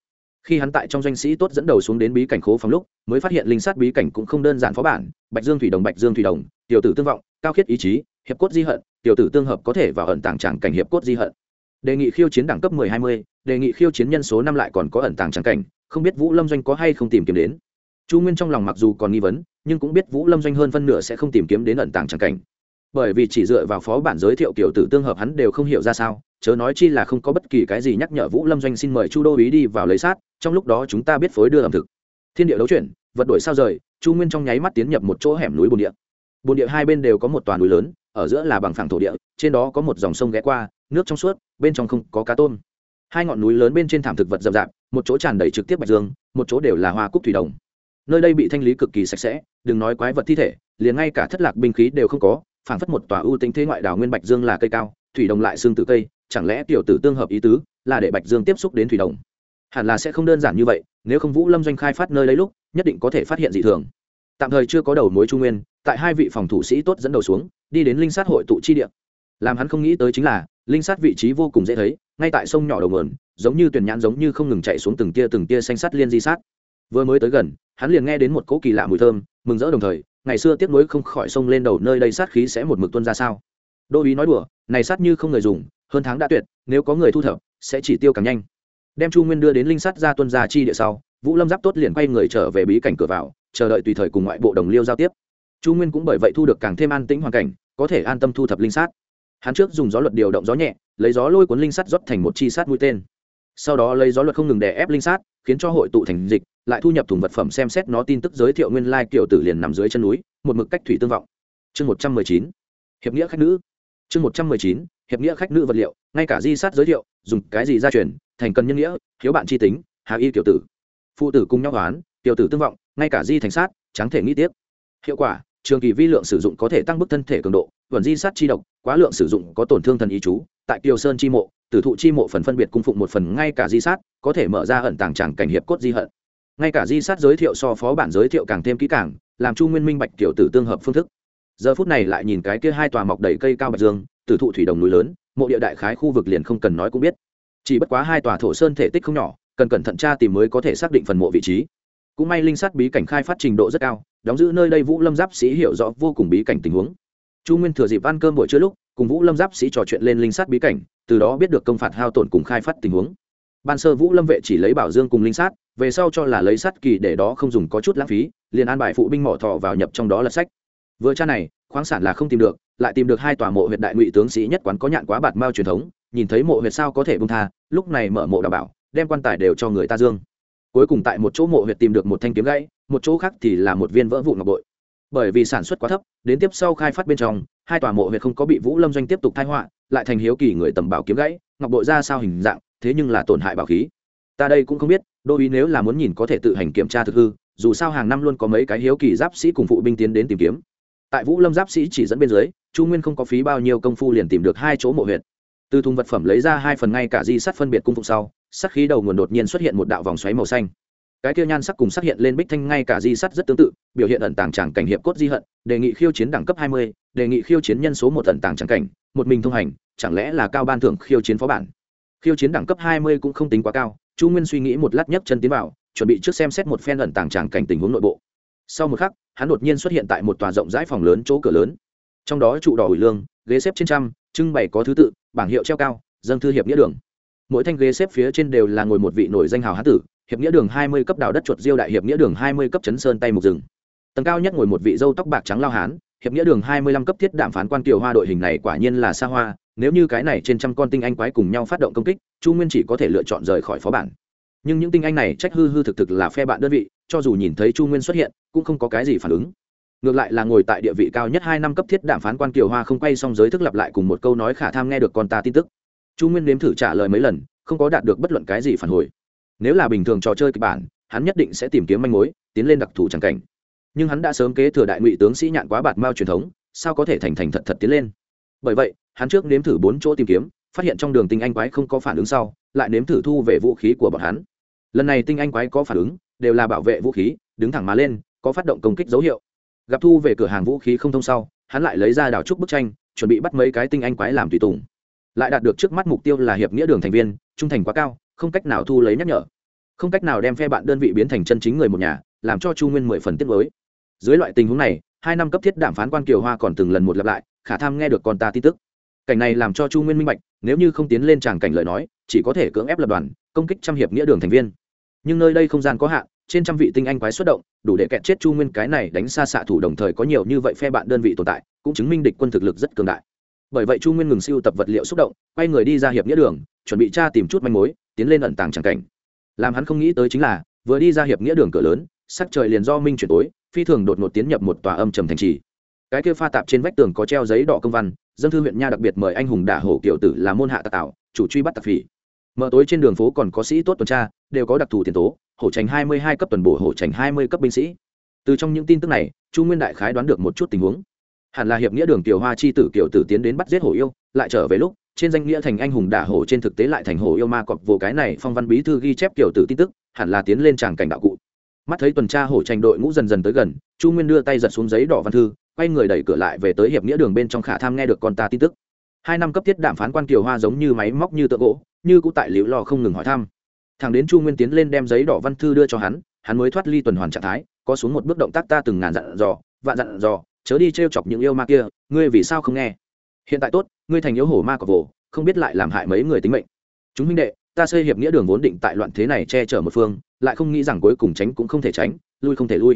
Khi hắn tại trong doanh sĩ tốt dẫn đầu xuống đến bí cảnh khố phòng lúc, mới phát hiện linh sát bí cảnh cũng không đơn giản phó bản, bạch dương thủy đồng, bạch dương thủy đồng, tiểu tử tương vọng, cao khiết ý chí, hiệp cốt di hận, tiểu tử tương hợp có thể vào ẩn tàng tràng cảnh hiệp cốt di hận. Đề nghị khiêu chiến đẳng cấp mười hai mươi, đề nghị khiêu chiến nhân số năm lại còn có ẩn tàng tràng cảnh, không biết vũ lâm doanh có hay không tìm kiếm đến. Chu nguyên trong lòng mặc dù còn nghi vấn, nhưng cũng biết vũ lâm doanh hơn phân nửa sẽ không tìm kiếm đến ẩn tàng tràng cảnh bởi vì chỉ dựa vào phó bản giới thiệu kiểu tử tương hợp hắn đều không hiểu ra sao, chớ nói chi là không có bất kỳ cái gì nhắc nhở vũ lâm doanh xin mời chu đô ý đi vào lấy sát, trong lúc đó chúng ta biết phối đưa ẩm thực. Thiên địa đấu chuyển, vật đổi sao rời, chu nguyên trong nháy mắt tiến nhập một chỗ hẻm núi bồn địa. Bồn địa hai bên đều có một toàn núi lớn, ở giữa là bằng phẳng thổ địa, trên đó có một dòng sông ghé qua, nước trong suốt, bên trong không có cá tôm. Hai ngọn núi lớn bên trên thảm thực vật rậm rạp, một chỗ tràn đầy trực tiếp bạch dương, một chỗ đều là hoa cúc thủy đồng. Nơi đây bị thanh lý cực kỳ sạch sẽ, đừng nói quái vật thi thể, liền ngay cả thất lạc binh khí đều không có phảng phất một tòa ưu tính thế ngoại đảo nguyên bạch dương là cây cao, thủy đồng lại xương tự cây, chẳng lẽ tiểu tử tương hợp ý tứ, là để bạch dương tiếp xúc đến thủy đồng? Hẳn là sẽ không đơn giản như vậy, nếu không vũ lâm doanh khai phát nơi lấy lúc, nhất định có thể phát hiện dị thường. Tạm thời chưa có đầu mối trung nguyên, tại hai vị phòng thủ sĩ tốt dẫn đầu xuống, đi đến linh sát hội tụ chi địa. Làm hắn không nghĩ tới chính là, linh sát vị trí vô cùng dễ thấy, ngay tại sông nhỏ đầu nguồn, giống như tuyển nhãn giống như không ngừng chạy xuống từng tia từng tia xanh sắt liên di sát. Vừa mới tới gần, hắn liền nghe đến một cỗ kỳ lạ mùi thơm, mừng rỡ đồng thời ngày xưa tiếc nuối không khỏi sông lên đầu nơi đây sát khí sẽ một mực tuân ra sao? Đô uý nói đùa, này sát như không người dùng, hơn tháng đã tuyệt, nếu có người thu thập, sẽ chỉ tiêu càng nhanh. Đem chu nguyên đưa đến linh Sát ra tuân ra chi địa sau, vũ lâm giáp tốt liền quay người trở về bí cảnh cửa vào, chờ đợi tùy thời cùng ngoại bộ đồng liêu giao tiếp. Chu nguyên cũng bởi vậy thu được càng thêm an tĩnh hoàn cảnh, có thể an tâm thu thập linh sát. Hắn trước dùng gió luật điều động gió nhẹ, lấy gió lôi cuốn linh sắt rót thành một chi sát mũi tên. Sau đó lấy gió luật không ngừng đè ép linh sát, khiến cho hội tụ thành dịch lại thu nhập thùng vật phẩm xem xét nó tin tức giới thiệu nguyên lai kiểu tử liền nằm dưới chân núi, một mực cách thủy tương vọng. Chương một trăm mười chín, hiệp nghĩa khách nữ. Chương một trăm mười chín, hiệp nghĩa khách nữ vật liệu, ngay cả di sát giới thiệu, dùng cái gì gia truyền, thành cần nhân nghĩa, hiếu bạn tri tính, hà y tiểu tử. Phụ tử cùng nhau hoán tiểu tử tương vọng, ngay cả di thành sát trắng thể nghĩ tiếp hiệu quả, trường kỳ vi lượng sử dụng có thể tăng bức thân thể cường độ, vẩn di sát chi độc, quá lượng sử dụng có tổn thương thần ý chú. Tại kiều sơn chi mộ, tử thụ chi mộ phần phân biệt cung phụng một phần, ngay cả di sát, có thể mở ra ẩn tàng tràng cảnh hiệp cốt di hận ngay cả di sát giới thiệu so phó bản giới thiệu càng thêm kỹ càng, làm chu nguyên minh bạch kiểu tử tương hợp phương thức. Giờ phút này lại nhìn cái kia hai tòa mọc đầy cây cao bạch dương, tử thụ thủy đồng núi lớn, mộ địa đại khái khu vực liền không cần nói cũng biết. Chỉ bất quá hai tòa thổ sơn thể tích không nhỏ, cần cẩn thận tra tìm mới có thể xác định phần mộ vị trí. Cũng may linh sát bí cảnh khai phát trình độ rất cao, đóng giữ nơi đây vũ lâm giáp sĩ hiểu rõ vô cùng bí cảnh tình huống. Chu nguyên thừa dịp ăn cơm buổi trưa lúc, cùng vũ lâm giáp sĩ trò chuyện lên linh sát bí cảnh, từ đó biết được công phạt hao tổn cùng khai phát tình huống ban sơ vũ lâm vệ chỉ lấy bảo dương cùng linh sát, về sau cho là lấy sát kỳ để đó không dùng có chút lãng phí, liền an bài phụ binh mỏ thọ vào nhập trong đó là sách. Vừa cha này, khoáng sản là không tìm được, lại tìm được hai tòa mộ huyện đại ngụy tướng sĩ nhất quán có nhạn quá bạt mao truyền thống, nhìn thấy mộ huyệt sao có thể bung tha, lúc này mở mộ đảm bảo, đem quan tài đều cho người ta dương. Cuối cùng tại một chỗ mộ huyệt tìm được một thanh kiếm gãy, một chỗ khác thì là một viên vỡ vụ ngọc bội. Bởi vì sản xuất quá thấp, đến tiếp sau khai phát bên trong, hai tòa mộ huyệt không có bị vũ lâm doanh tiếp tục thai họa, lại thành hiếu kỳ người tầm bảo kiếm gãy, ngọc bội ra sao hình dạng thế nhưng là tổn hại bảo khí. Ta đây cũng không biết, đô uý nếu là muốn nhìn có thể tự hành kiểm tra thực hư, dù sao hàng năm luôn có mấy cái hiếu kỳ giáp sĩ cùng phụ binh tiến đến tìm kiếm. Tại vũ lâm giáp sĩ chỉ dẫn bên dưới, chu nguyên không có phí bao nhiêu công phu liền tìm được hai chỗ mộ huyệt. Từ thùng vật phẩm lấy ra hai phần ngay cả di sắt phân biệt cung phụng sau sắc khí đầu nguồn đột nhiên xuất hiện một đạo vòng xoáy màu xanh. Cái kia nhan sắc cùng xác hiện lên bích thanh ngay cả di sắt rất tương tự, biểu hiện ẩn tàng tràng cảnh hiệp cốt di hận, đề nghị khiêu chiến đẳng cấp hai mươi, đề nghị khiêu chiến nhân số một ẩn tàng tràng cảnh, một mình thông hành, chẳng lẽ là cao ban thưởng khiêu chiến phó bản? Khiêu chiến đẳng cấp hai mươi cũng không tính quá cao, chu nguyên suy nghĩ một lát nhấc chân tiến vào, chuẩn bị trước xem xét một phen ẩn tàng tràng cảnh tình huống nội bộ. Sau một khắc, hắn đột nhiên xuất hiện tại một tòa rộng rãi phòng lớn chỗ cửa lớn. Trong đó trụ đỏ ủy lương, ghế xếp trên trăm, trưng bày có thứ tự, bảng hiệu treo cao dâng thư hiệp nghĩa đường. Mỗi thanh ghế xếp phía trên đều là ngồi một vị nổi danh hào hán tử, hiệp nghĩa đường hai mươi cấp đào đất chuột diêu đại hiệp nghĩa đường hai mươi cấp chấn sơn tay mục rừng. Tầng cao nhất ngồi một vị dâu tóc bạc trắng lao hán, hiệp nghĩa đường hai mươi lăm cấp thiết đạm phán quan kiều hoa đội hình này quả nhiên là xa hoa nếu như cái này trên trăm con tinh anh quái cùng nhau phát động công kích, chu nguyên chỉ có thể lựa chọn rời khỏi phó bản. Nhưng những tinh anh này trách hư hư thực thực là phe bạn đơn vị, cho dù nhìn thấy chu nguyên xuất hiện, cũng không có cái gì phản ứng. Ngược lại là ngồi tại địa vị cao nhất hai năm cấp thiết đàm phán quan kiều hoa không quay xong giới thức lặp lại cùng một câu nói khả tham nghe được con ta tin tức. Chu nguyên nếm thử trả lời mấy lần, không có đạt được bất luận cái gì phản hồi. Nếu là bình thường trò chơi kịch bản, hắn nhất định sẽ tìm kiếm manh mối, tiến lên đặc thù tràng cảnh. Nhưng hắn đã sớm kế thừa đại ngụy tướng sĩ nhạn quá bạt mao truyền thống, sao có thể thành thành thật thật tiến lên? Bởi vậy, hắn trước nếm thử bốn chỗ tìm kiếm, phát hiện trong đường tinh anh quái không có phản ứng sau, lại nếm thử thu về vũ khí của bọn hắn. Lần này tinh anh quái có phản ứng, đều là bảo vệ vũ khí, đứng thẳng má lên, có phát động công kích dấu hiệu. Gặp thu về cửa hàng vũ khí không thông sau, hắn lại lấy ra đào trúc bức tranh, chuẩn bị bắt mấy cái tinh anh quái làm tùy tùng. Lại đạt được trước mắt mục tiêu là hiệp nghĩa đường thành viên, trung thành quá cao, không cách nào thu lấy nhắc nhở. Không cách nào đem phe bạn đơn vị biến thành chân chính người một nhà, làm cho chu nguyên mười phần tiết mới dưới loại tình huống này, hai năm cấp thiết đàm phán quan kiều hoa còn từng lần một lặp lại khả tham nghe được con ta tin tức. Cảnh này làm cho chu nguyên minh bạch, nếu như không tiến lên tràng cảnh lời nói, chỉ có thể cưỡng ép lập đoàn, công kích trăm hiệp nghĩa đường thành viên. Nhưng nơi đây không gian có hạn, trên trăm vị tinh anh quái xuất động, đủ để kẹt chết chu nguyên cái này đánh xa xạ thủ đồng thời có nhiều như vậy phe bạn đơn vị tồn tại, cũng chứng minh địch quân thực lực rất cường đại. Bởi vậy chu nguyên ngừng siêu tập vật liệu xúc động, quay người đi ra hiệp nghĩa đường, chuẩn bị tra tìm chút manh mối, tiến lên ẩn tàng tràng cảnh. Làm hắn không nghĩ tới chính là, vừa đi ra hiệp nghĩa đường cửa lớn, sắc trời liền do minh chuyển tối, phi thường đột ngột tiến nhập một tòa âm trầm thành trì cái kia pha tạp trên vách tường có treo giấy đỏ công văn, dân thư huyện nha đặc biệt mời anh hùng đả hổ kiểu tử là môn hạ tạc tạo, chủ truy bắt tạp phỉ. Mở tối trên đường phố còn có sĩ tốt tuần tra, đều có đặc thù tiền tố, hổ tránh hai mươi hai cấp tuần bổ, hổ tránh hai mươi cấp binh sĩ. Từ trong những tin tức này, chu nguyên đại khái đoán được một chút tình huống. Hẳn là hiệp nghĩa đường tiểu hoa chi tử kiểu tử tiến đến bắt giết hổ yêu, lại trở về lúc, trên danh nghĩa thành anh hùng đả hổ trên thực tế lại thành hổ yêu ma cọp vô cái này, phong văn bí thư ghi chép kiểu tử tin tức, hẳn là tiến lên tràng cảnh đạo cụ. Mắt thấy tuần tra hổ tranh đội ngũ dần dần tới gần, chu nguyên đưa tay giật xuống giấy đỏ văn thư quay người đẩy cửa lại về tới hiệp nghĩa đường bên trong khả tham nghe được con ta tin tức. Hai năm cấp thiết đàm phán quan kiều hoa giống như máy móc như tượng gỗ, như cũ tại liễu lo không ngừng hỏi thăm. Thằng đến chu nguyên tiến lên đem giấy đỏ văn thư đưa cho hắn hắn mới thoát ly tuần hoàn trạng thái, có xuống một bước động tác ta từng ngàn dặn dò, vạn dặn dò, chớ đi t r e o chọc những yêu ma kia, ngươi vì sao không nghe? Hiện tại tốt, ngươi thành yếu hổ ma cọc vồ, không biết lại làm hại mấy người tính mệnh. Chúng minh đệ, ta xây hiệp nghĩa đường vốn định tại loạn thế này che chở một phương, lại không nghĩ rằng cuối cùng tránh cũng không thể tránh, lui không thể lui.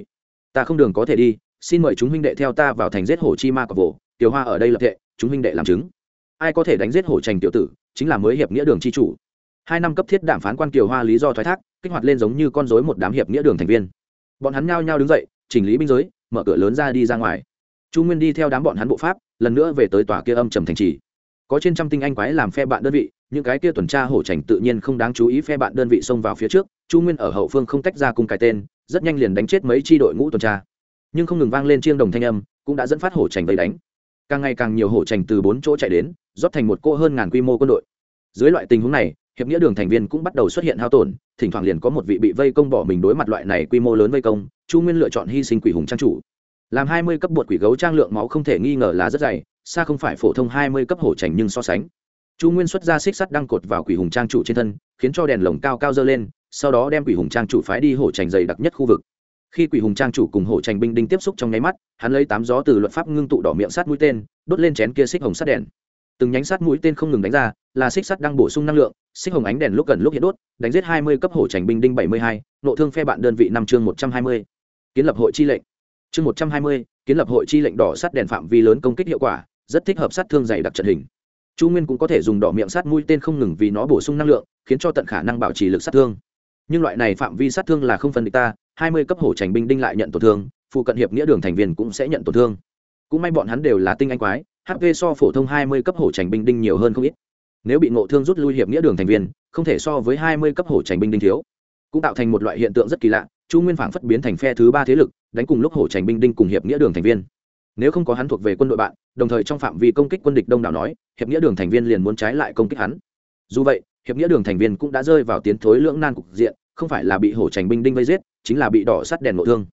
Ta không đường có thể đi xin mời chúng huynh đệ theo ta vào thành giết hổ chi ma cọc vồ, tiểu hoa ở đây lập thệ, chúng huynh đệ làm chứng. Ai có thể đánh giết hổ trành tiểu tử, chính là mới hiệp nghĩa đường chi chủ. Hai năm cấp thiết đàm phán quan kiều hoa lý do thoái thác, kích hoạt lên giống như con rối một đám hiệp nghĩa đường thành viên. Bọn hắn nhao nhao đứng dậy, chỉnh lý binh giới, mở cửa lớn ra đi ra ngoài. Chu nguyên đi theo đám bọn hắn bộ pháp, lần nữa về tới tòa kia âm trầm thành trì. Có trên trăm tinh anh quái làm phe bạn đơn vị, những cái kia tuần tra hổ trành tự nhiên không đáng chú ý phe bạn đơn vị xông vào phía trước. Chu nguyên ở hậu phương không tách ra cùng cái tên, rất nhanh liền đánh chết mấy tri đội ngũ tuần tra nhưng không ngừng vang lên chiêng đồng thanh âm, cũng đã dẫn phát hổ trành vây đánh. Càng ngày càng nhiều hổ trành từ bốn chỗ chạy đến, rót thành một cô hơn ngàn quy mô quân đội. Dưới loại tình huống này, hiệp nghĩa đường thành viên cũng bắt đầu xuất hiện hao tổn, thỉnh thoảng liền có một vị bị vây công bỏ mình đối mặt loại này quy mô lớn vây công, chu nguyên lựa chọn hy sinh quỷ hùng trang chủ. Làm hai mươi cấp bột quỷ gấu trang lượng máu không thể nghi ngờ là rất dày, xa không phải phổ thông hai mươi cấp hổ trành nhưng so sánh. Chu nguyên xuất ra xích sắt đăng cột vào quỷ hùng trang chủ trên thân, khiến cho đèn lồng cao cao dơ lên, sau đó đem quỷ hùng trang chủ phái đi hổ trành dày đặc nhất khu vực khi quỷ hùng trang chủ cùng hổ trành binh đinh tiếp xúc trong nháy mắt, hắn lấy tám gió từ luật pháp ngưng tụ đỏ miệng sát mũi tên, đốt lên chén kia xích hồng sắt đèn. Từng nhánh sát mũi tên không ngừng đánh ra, là xích sắt đang bổ sung năng lượng, xích hồng ánh đèn lúc gần lúc hiện đốt, đánh giết hai mươi cấp hổ trành binh đinh bảy mươi hai, nộ thương phe bạn đơn vị năm chương một trăm hai mươi. Kiến lập hội chi lệnh. Chương một trăm hai mươi, kiến lập hội chi lệnh đỏ sắt đèn phạm vi lớn công kích hiệu quả, rất thích hợp sát thương dày đặc trận hình. Chu nguyên cũng có thể dùng đỏ miệng sát mũi tên không ngừng vì nó bổ sung năng lượng, khiến cho tận khả năng bảo trì lực sát thương. Nhưng loại này phạm vi sát thương là không phân địch ta hai mươi cấp hổ trành binh đinh lại nhận tổn thương, phụ cận hiệp nghĩa đường thành viên cũng sẽ nhận tổn thương. Cũng may bọn hắn đều là tinh anh quái hp so phổ thông hai mươi cấp hổ trành binh đinh nhiều hơn không ít. Nếu bị ngộ thương rút lui hiệp nghĩa đường thành viên, không thể so với hai mươi cấp hổ trành binh đinh thiếu. Cũng tạo thành một loại hiện tượng rất kỳ lạ, chu nguyên phảng phất biến thành phe thứ ba thế lực, đánh cùng lúc hổ trành binh đinh cùng hiệp nghĩa đường thành viên. Nếu không có hắn thuộc về quân đội bạn, đồng thời trong phạm vi công kích quân địch đông đảo nói, hiệp nghĩa đường thành viên liền muốn trái lại công kích hắn. Dù vậy, hiệp nghĩa đường thành viên cũng đã rơi vào tiến thối lưỡng nan cục diện, không phải là bị hổ trành binh đinh vây giết chính là bị đỏ sắt đèn ngộ thương.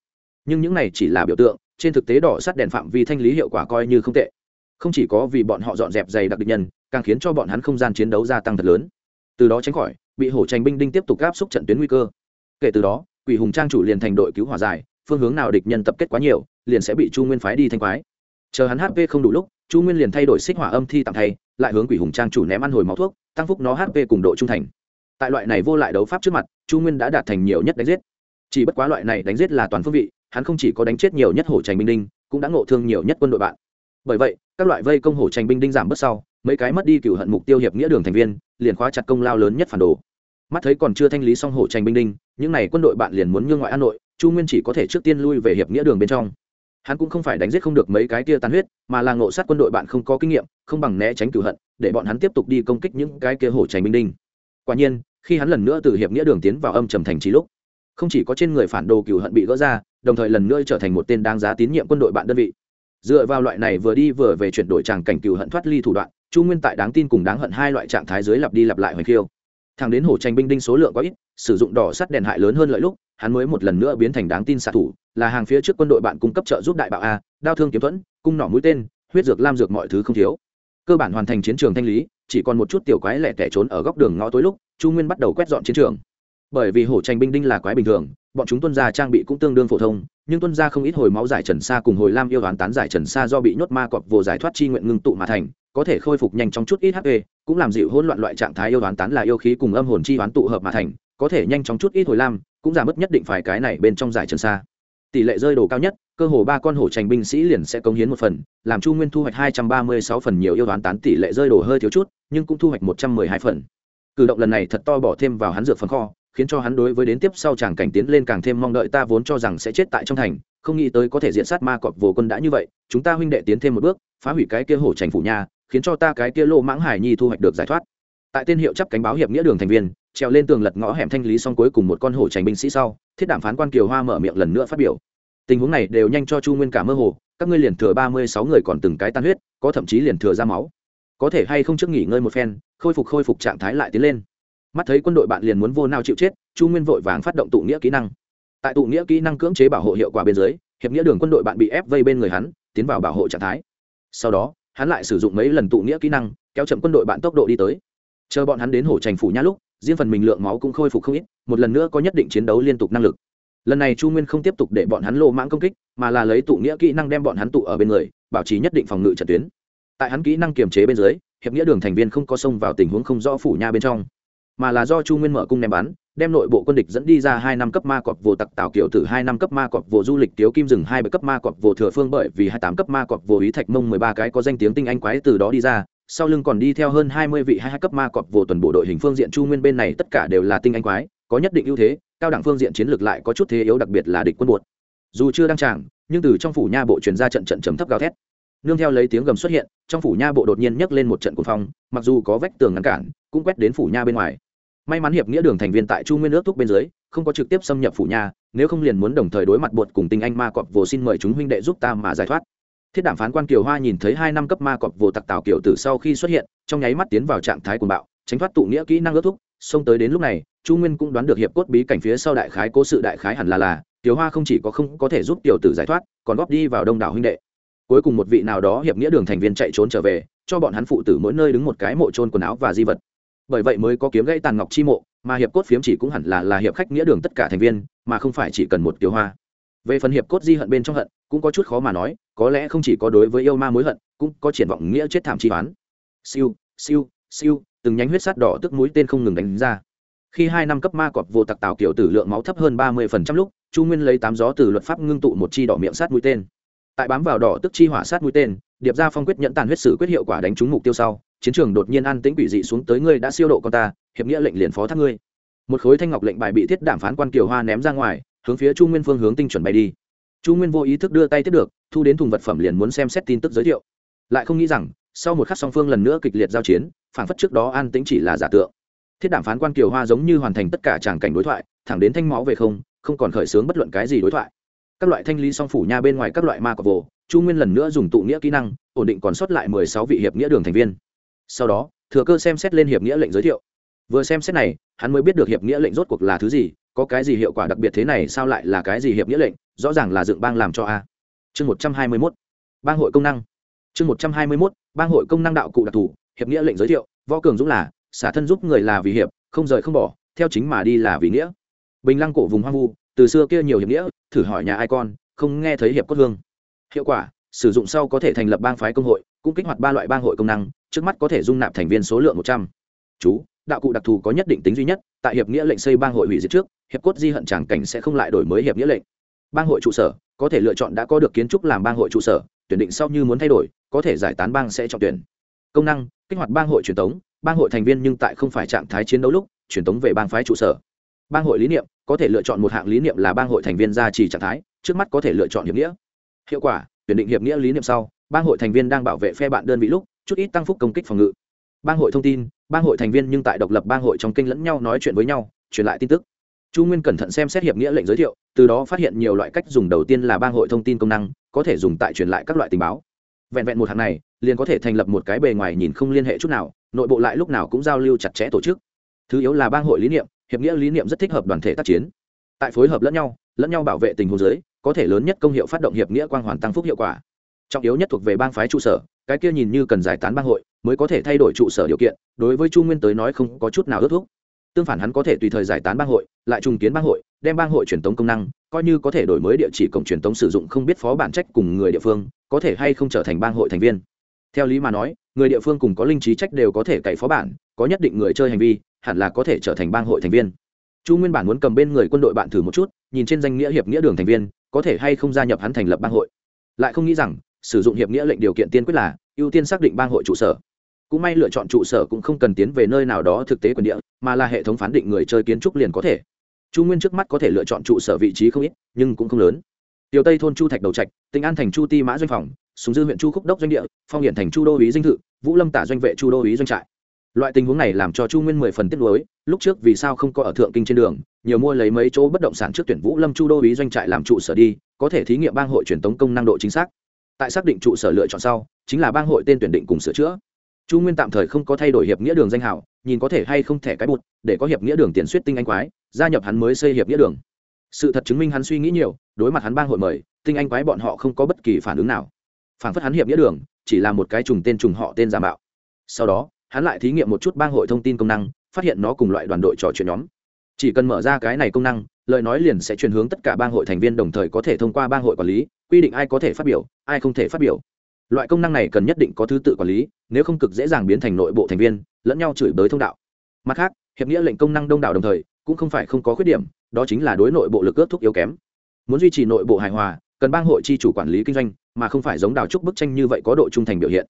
Nhưng những này chỉ là biểu tượng, trên thực tế đỏ sắt đèn phạm vi thanh lý hiệu quả coi như không tệ. Không chỉ có vì bọn họ dọn dẹp dày đặc địch nhân, càng khiến cho bọn hắn không gian chiến đấu gia tăng thật lớn. Từ đó tránh khỏi, bị hổ tranh binh đinh tiếp tục áp xúc trận tuyến nguy cơ. Kể từ đó, quỷ hùng trang chủ liền thành đội cứu hỏa dài phương hướng nào địch nhân tập kết quá nhiều, liền sẽ bị chu nguyên phái đi thanh quái. Chờ hắn hp không đủ lúc, chu nguyên liền thay đổi xích hỏa âm thi tạm thay, lại hướng quỷ hùng trang chủ ném ăn hồi máu thuốc, tăng phúc nó hp cùng độ trung thành. Tại loại này vô lại đấu pháp trước mặt, chu nguyên đã đạt thành nhiều nhất đánh giết chỉ bất quá loại này đánh giết là toàn phương vị, hắn không chỉ có đánh chết nhiều nhất hổ tranh binh đinh, cũng đã ngộ thương nhiều nhất quân đội bạn. Bởi vậy, các loại vây công hổ tranh binh đinh giảm bớt sau, mấy cái mất đi cựu hận mục tiêu hiệp nghĩa đường thành viên, liền khóa chặt công lao lớn nhất phản đồ. Mắt thấy còn chưa thanh lý xong hổ tranh binh đinh, những n à y quân đội bạn liền muốn ngưng ngoại an nội, chu nguyên chỉ có thể trước tiên lui về hiệp nghĩa đường bên trong. Hắn cũng không phải đánh giết không được mấy cái kia tàn huyết, mà là ngộ sát quân đội bạn không có kinh nghiệm, không bằng né tránh cửu hận, để bọn hắn tiếp tục đi công kích những cái kia hổ tranh binh đinh. Quả nhiên, khi hắn lần nữa từ hiệp nghĩa đường tiến vào âm trầm thành trí lúc không chỉ có trên người phản đồ cửu hận bị gỡ ra, đồng thời lần nữa trở thành một tên đáng giá tín nhiệm quân đội bạn đơn vị. Dựa vào loại này vừa đi vừa về chuyển đổi tràng cảnh cừu hận thoát ly thủ đoạn, chu nguyên tại đáng tin cùng đáng hận hai loại trạng thái dưới lặp đi lặp lại hoành khiêu. Thằng đến hổ tranh binh đinh số lượng có ít, sử dụng đỏ sắt đèn hại lớn hơn lợi lúc, hắn mới một lần nữa biến thành đáng tin xạ thủ, là hàng phía trước quân đội bạn cung cấp trợ giúp đại bạo a, đao thương kiếm thuẫn, cung nỏ mũi tên, huyết dược lam dược mọi thứ không thiếu. Cơ bản hoàn thành chiến trường thanh lý, chỉ còn một chút tiểu quái lẻ tẻ trốn ở góc đường ngõ tối lúc, chu nguyên bắt đầu quét dọn chiến trường bởi vì hổ tranh binh đinh là quái bình thường, bọn chúng tuân gia trang bị cũng tương đương phổ thông, nhưng tuân gia không ít hồi máu giải trần sa cùng hồi lam yêu đoán tán giải trần sa do bị nhốt ma cọp vô giải thoát chi nguyện ngưng tụ mà thành, có thể khôi phục nhanh trong chút ít hp cũng làm dịu hỗn loạn loại trạng thái yêu đoán tán là yêu khí cùng âm hồn chi đoán tụ hợp mà thành, có thể nhanh chóng chút ít hồi lam, cũng giảm mất nhất định phải cái này bên trong giải trần sa. Tỷ lệ rơi đồ cao nhất, cơ hồ ba con hổ trành binh sĩ liền sẽ cống hiến một phần, làm chu nguyên thu hoạch hai trăm ba mươi sáu phần nhiều yêu đoán tán, tỷ lệ rơi đồ hơi thiếu chút, nhưng cũng thu hoạch một trăm mười hai phần. Cử động lần này thật to bỏ thêm vào hắn dược phần kho khiến cho hắn đối với đến tiếp sau chàng cảnh tiến lên càng thêm mong đợi, ta vốn cho rằng sẽ chết tại trong thành, không nghĩ tới có thể diện sát ma cọp vồ quân đã như vậy, chúng ta huynh đệ tiến thêm một bước, phá hủy cái kia hổ trành phủ nha khiến cho ta cái kia lô mãng hải nhi thu hoạch được giải thoát. Tại tên hiệu chấp cánh báo hiệp nghĩa đường thành viên, trèo lên tường lật ngõ hẻm thanh lý xong cuối cùng một con hổ trành binh sĩ sau, thiết đảm phán quan kiều hoa mở miệng lần nữa phát biểu. Tình huống này đều nhanh cho chu nguyên cả mơ hồ, các ngươi liền thừa ba mươi sáu người còn từng cái tan huyết, có thậm chí liền thừa ra máu. Có thể hay không trước nghỉ ngơi một phen, khôi phục khôi phục trạng thái lại tiến lên mắt thấy quân đội bạn liền muốn vô nao chịu chết, chu nguyên vội vàng phát động tụ nghĩa kỹ năng. Tại tụ nghĩa kỹ năng cưỡng chế bảo hộ hiệu quả bên dưới, hiệp nghĩa đường quân đội bạn bị ép vây bên người hắn, tiến vào bảo hộ trạng thái. Sau đó, hắn lại sử dụng mấy lần tụ nghĩa kỹ năng, kéo chậm quân đội bạn tốc độ đi tới. Chờ bọn hắn đến hổ trành phủ nhã lúc, riêng phần mình lượng máu cũng khôi phục không ít, một lần nữa có nhất định chiến đấu liên tục năng lực. Lần này chu nguyên không tiếp tục để bọn hắn lộ mãng công kích, mà là lấy tụ nghĩa kỹ năng đem bọn hắn tụ ở bên người, bảo trì nhất định phòng ngự trận tuyến. Tại hắn kỹ năng kiềm chế bên dưới, hiệp nghĩa đường thành viên không có xông vào tình huống không rõ phủ nha bên trong mà là do chu nguyên mở cung ném bắn, đem nội bộ quân địch dẫn đi ra hai năm cấp ma cọp vô tặc tạo kiểu tử, hai năm cấp ma cọp vô du lịch tiếu kim rừng hai bảy cấp ma cọp vô thừa phương bởi vì hai tám cấp ma cọp vô ý thạch mông mười ba cái có danh tiếng tinh anh quái từ đó đi ra, sau lưng còn đi theo hơn hai mươi vị hai hai cấp ma cọp vô tuần bộ đội hình phương diện chu nguyên bên này tất cả đều là tinh anh quái, có nhất định ưu thế, cao đẳng phương diện chiến lược lại có chút thế yếu đặc biệt là địch quân buột dù chưa đăng tràng, nhưng từ trong phủ nha bộ truyền ra trận trận chấm thấp gào thét. Nương theo lấy tiếng gầm xuất hiện, trong phủ nha bộ đột nhiên nhấc lên một trận cuồng phong, mặc dù có vách tường ngăn cản, cũng quét đến phủ nha bên ngoài may mắn hiệp nghĩa đường thành viên tại chu nguyên nước thúc bên dưới, không có trực tiếp xâm nhập phủ nhà, nếu không liền muốn đồng thời đối mặt buộc cùng tinh anh ma cọp vồ xin mời chúng huynh đệ giúp ta mà giải thoát. Thiết đàm phán quan kiều hoa nhìn thấy hai năm cấp ma cọp vồ tặc tào kiểu tử sau khi xuất hiện, trong nháy mắt tiến vào trạng thái cuồng bạo, tránh thoát tụ nghĩa kỹ năng ước thúc. Xông tới đến lúc này, chu nguyên cũng đoán được hiệp cốt bí cảnh phía sau đại khái cố sự đại khái hẳn là là, kiều hoa không chỉ có không có thể giúp tiểu tử giải thoát, còn góp đi vào đông đảo huynh đệ. Cuối cùng một vị nào đó hiệp nghĩa đường thành viên chạy trốn trở về, cho bọn hắn phụ tử mỗi nơi đứng một cái mộ trôn quần áo và di vật bởi vậy mới có kiếm gãy tàn ngọc chi mộ, mà hiệp cốt phiếm chỉ cũng hẳn là là hiệp khách nghĩa đường tất cả thành viên, mà không phải chỉ cần một tiểu hoa. Về phần hiệp cốt di hận bên trong hận, cũng có chút khó mà nói, có lẽ không chỉ có đối với yêu ma mối hận, cũng có triển vọng nghĩa chết thảm chi toán siêu siêu siêu, từng nhánh huyết sát đỏ tức mũi tên không ngừng đánh ra. Khi hai năm cấp ma cọp vô tặc tạo kiểu tử lượng máu thấp hơn ba mươi phần trăm lúc, chu nguyên lấy tám gió từ luật pháp ngưng tụ một chi đỏ miệng sát mũi tên. Tại bám vào đỏ tức chi hỏa sát mũi tên điệp ra phong quyết nhận tàn huyết sử quyết hiệu quả đánh trúng mục tiêu sau, chiến trường đột nhiên an tĩnh quỷ dị xuống tới ngươi đã siêu độ con ta, hiệp nghĩa lệnh liền phó thác ngươi. Một khối thanh ngọc lệnh bài bị thiết đảm phán quan kiều hoa ném ra ngoài, hướng phía chu nguyên phương hướng tinh chuẩn bay đi. Chu nguyên vô ý thức đưa tay tiếp được, thu đến thùng vật phẩm liền muốn xem xét tin tức giới thiệu. Lại không nghĩ rằng, sau một khắc song phương lần nữa kịch liệt giao chiến phản phất trước đó an tĩnh chỉ là giả tượng. Thiết đảm phán quan kiều hoa giống như hoàn thành tất cả tràng cảnh đối thoại, thẳng đến thanh máu về không không còn khởi xướng bất luận cái gì đối thoại. Các loại thanh lý song phủ nha bên ngoài các loại ma cọc vồ chu nguyên lần nữa dùng tụ nghĩa kỹ năng, ổn định còn sót lại mười sáu vị hiệp nghĩa đường thành viên. Sau đó, thừa cơ xem xét lên hiệp nghĩa lệnh giới thiệu. Vừa xem xét này, hắn mới biết được hiệp nghĩa lệnh rốt cuộc là thứ gì, có cái gì hiệu quả đặc biệt thế này, sao lại là cái gì hiệp nghĩa lệnh, rõ ràng là dựng bang làm cho a. Chương một trăm hai mươi mốt. Bang hội công năng. Chương một trăm hai mươi mốt, bang hội công năng đạo cụ đặc thù, hiệp nghĩa lệnh giới thiệu, võ cường dũng là, xả thân giúp người là vì hiệp, không rời không bỏ, theo chính mà đi là vì nghĩa. Bình lăng cổ vùng hoang vu, từ xưa kia nhiều hiệp nghĩa, thử hỏi nhà ai con, không nghe thấy hiệp cốt hương hiệu quả, sử dụng sau có thể thành lập bang phái công hội, cũng kích hoạt ba loại bang hội công năng, trước mắt có thể dung nạp thành viên số lượng một trăm. Chú, đạo cụ đặc thù có nhất định tính duy nhất, tại hiệp nghĩa lệnh xây bang hội hủy diệt trước, hiệp cốt di hận tràng cảnh sẽ không lại đổi mới hiệp nghĩa lệnh. Bang hội trụ sở, có thể lựa chọn đã có được kiến trúc làm bang hội trụ sở, tuyển định sau như muốn thay đổi, có thể giải tán bang sẽ chọn tuyển. Công năng, kích hoạt bang hội truyền thống bang hội thành viên nhưng tại không phải trạng thái chiến đấu lúc, truyền thống về bang phái trụ sở. Bang hội lý niệm, có thể lựa chọn một hạng lý niệm là bang hội thành viên gia trì trạng thái, trước mắt có thể lựa chọn hiệp nghĩa hiệu quả, tuyển định hiệp nghĩa lý niệm sau, bang hội thành viên đang bảo vệ phe bạn đơn vị lúc, chút ít tăng phúc công kích phòng ngự. Bang hội thông tin, bang hội thành viên nhưng tại độc lập bang hội trong kênh lẫn nhau nói chuyện với nhau, truyền lại tin tức. Chu nguyên cẩn thận xem xét hiệp nghĩa lệnh giới thiệu, từ đó phát hiện nhiều loại cách dùng đầu tiên là bang hội thông tin công năng, có thể dùng tại truyền lại các loại tình báo. Vẹn vẹn một hạng này, liền có thể thành lập một cái bề ngoài nhìn không liên hệ chút nào, nội bộ lại lúc nào cũng giao lưu chặt chẽ tổ chức. Thứ yếu là bang hội lý niệm, hiệp nghĩa lý niệm rất thích hợp đoàn thể tác chiến. Tại phối hợp lẫn nhau lẫn nhau bảo vệ tình huống giới có thể lớn nhất công hiệu phát động hiệp nghĩa quang hoàn tăng phúc hiệu quả. Trọng yếu nhất thuộc về bang phái trụ sở, cái kia nhìn như cần giải tán bang hội, mới có thể thay đổi trụ sở điều kiện, đối với chu nguyên tới nói không có chút nào ước thúc. Tương phản hắn có thể tùy thời giải tán bang hội, lại trùng kiến bang hội, đem bang hội truyền tống công năng, coi như có thể đổi mới địa chỉ cổng truyền tống sử dụng không biết phó bản trách cùng người địa phương, có thể hay không trở thành bang hội thành viên. Theo lý mà nói, người địa phương cùng có linh trí trách đều có thể cậy phó bản, có nhất định người chơi hành vi, hẳn là có thể trở thành bang hội thành viên. Chu nguyên bản muốn cầm bên người quân đội bạn thử một chút, nhìn trên danh nghĩa hiệp nghĩa đường thành viên có thể hay không gia nhập hắn thành lập bang hội. Lại không nghĩ rằng, sử dụng hiệp nghĩa lệnh điều kiện tiên quyết là ưu tiên xác định bang hội trụ sở. Cũng may lựa chọn trụ sở cũng không cần tiến về nơi nào đó thực tế quyền địa, mà là hệ thống phán định người chơi kiến trúc liền có thể. Chu nguyên trước mắt có thể lựa chọn trụ sở vị trí không ít, nhưng cũng không lớn. Tiểu tây thôn chu thạch đầu trạch tỉnh an thành chu ti mã doanh phòng súng dư huyện chu khúc đốc doanh địa, phong hiện thành chu đô ý dinh thự, vũ lâm tả doanh vệ chu đô ý doanh trại. Loại tình huống này làm cho chu nguyên mười phần tiếp nối lúc trước vì sao không có ở thượng kinh trên đường nhiều mua lấy mấy chỗ bất động sản trước tuyển vũ lâm chu đô ý doanh trại làm trụ sở đi, có thể thí nghiệm bang hội truyền tống công năng độ chính xác. Tại xác định trụ sở lựa chọn sau, chính là bang hội tên tuyển định cùng sửa chữa. Chu nguyên tạm thời không có thay đổi hiệp nghĩa đường danh hảo, nhìn có thể hay không thẻ cái bụt để có hiệp nghĩa đường tiền suýt tinh anh quái, gia nhập hắn mới xây hiệp nghĩa đường. Sự thật chứng minh hắn suy nghĩ nhiều, đối mặt hắn bang hội mời, tinh anh quái bọn họ không có bất kỳ phản ứng nào. Phản phất hắn hiệp nghĩa đường, chỉ là một cái trùng tên trùng họ tên giả mạo. Sau đó, hắn lại thí nghiệm một chút bang hội thông tin công năng, phát hiện nó cùng loại đoàn đội trò chuyện nhóm chỉ cần mở ra cái này công năng, lời nói liền sẽ chuyển hướng tất cả bang hội thành viên đồng thời có thể thông qua bang hội quản lý, quy định ai có thể phát biểu, ai không thể phát biểu. Loại công năng này cần nhất định có thứ tự quản lý, nếu không cực dễ dàng biến thành nội bộ thành viên, lẫn nhau chửi bới thông đạo. Mặt khác, hiệp nghĩa lệnh công năng đông đảo đồng thời, cũng không phải không có khuyết điểm, đó chính là đối nội bộ lực ước thúc yếu kém. Muốn duy trì nội bộ hài hòa, cần bang hội chi chủ quản lý kinh doanh, mà không phải giống đào trúc bức tranh như vậy có độ trung thành biểu hiện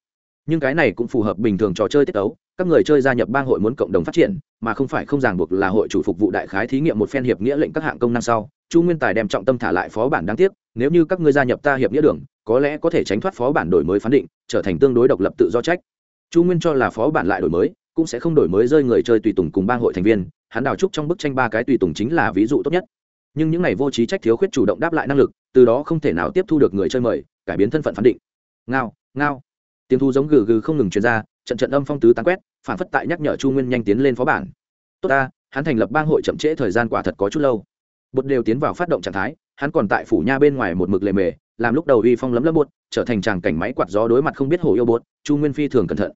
nhưng cái này cũng phù hợp bình thường trò chơi tiết tấu, các người chơi gia nhập bang hội muốn cộng đồng phát triển, mà không phải không ràng buộc là hội chủ phục vụ đại khái thí nghiệm một phen hiệp nghĩa lệnh các hạng công năng sau. Chu nguyên tài đem trọng tâm thả lại phó bản đáng tiếc, nếu như các ngươi gia nhập ta hiệp nghĩa đường, có lẽ có thể tránh thoát phó bản đổi mới phán định, trở thành tương đối độc lập tự do trách. Chu nguyên cho là phó bản lại đổi mới, cũng sẽ không đổi mới rơi người chơi tùy tùng cùng bang hội thành viên, hắn đào trúc trong bức tranh ba cái tùy tùng chính là ví dụ tốt nhất. Nhưng những n à y vô trí trách thiếu khuyết chủ động đáp lại năng lực, từ đó không thể nào tiếp thu được người chơi mời, cải biến thân phận phán định. Ngao ngao tiếng thu giống gừ gừ không ngừng truyền ra, trận trận âm phong tứ tán quét, phản phất tại nhắc nhở chu nguyên nhanh tiến lên phó bản. Tốt ta, hắn thành lập bang hội chậm trễ thời gian quả thật có chút lâu. Bột đều tiến vào phát động trạng thái, hắn còn tại phủ nha bên ngoài một mực lề mề, làm lúc đầu uy phong lấm lấm bột, trở thành tràng cảnh máy quạt gió đối mặt không biết hổ yêu bột, chu nguyên phi thường cẩn thận.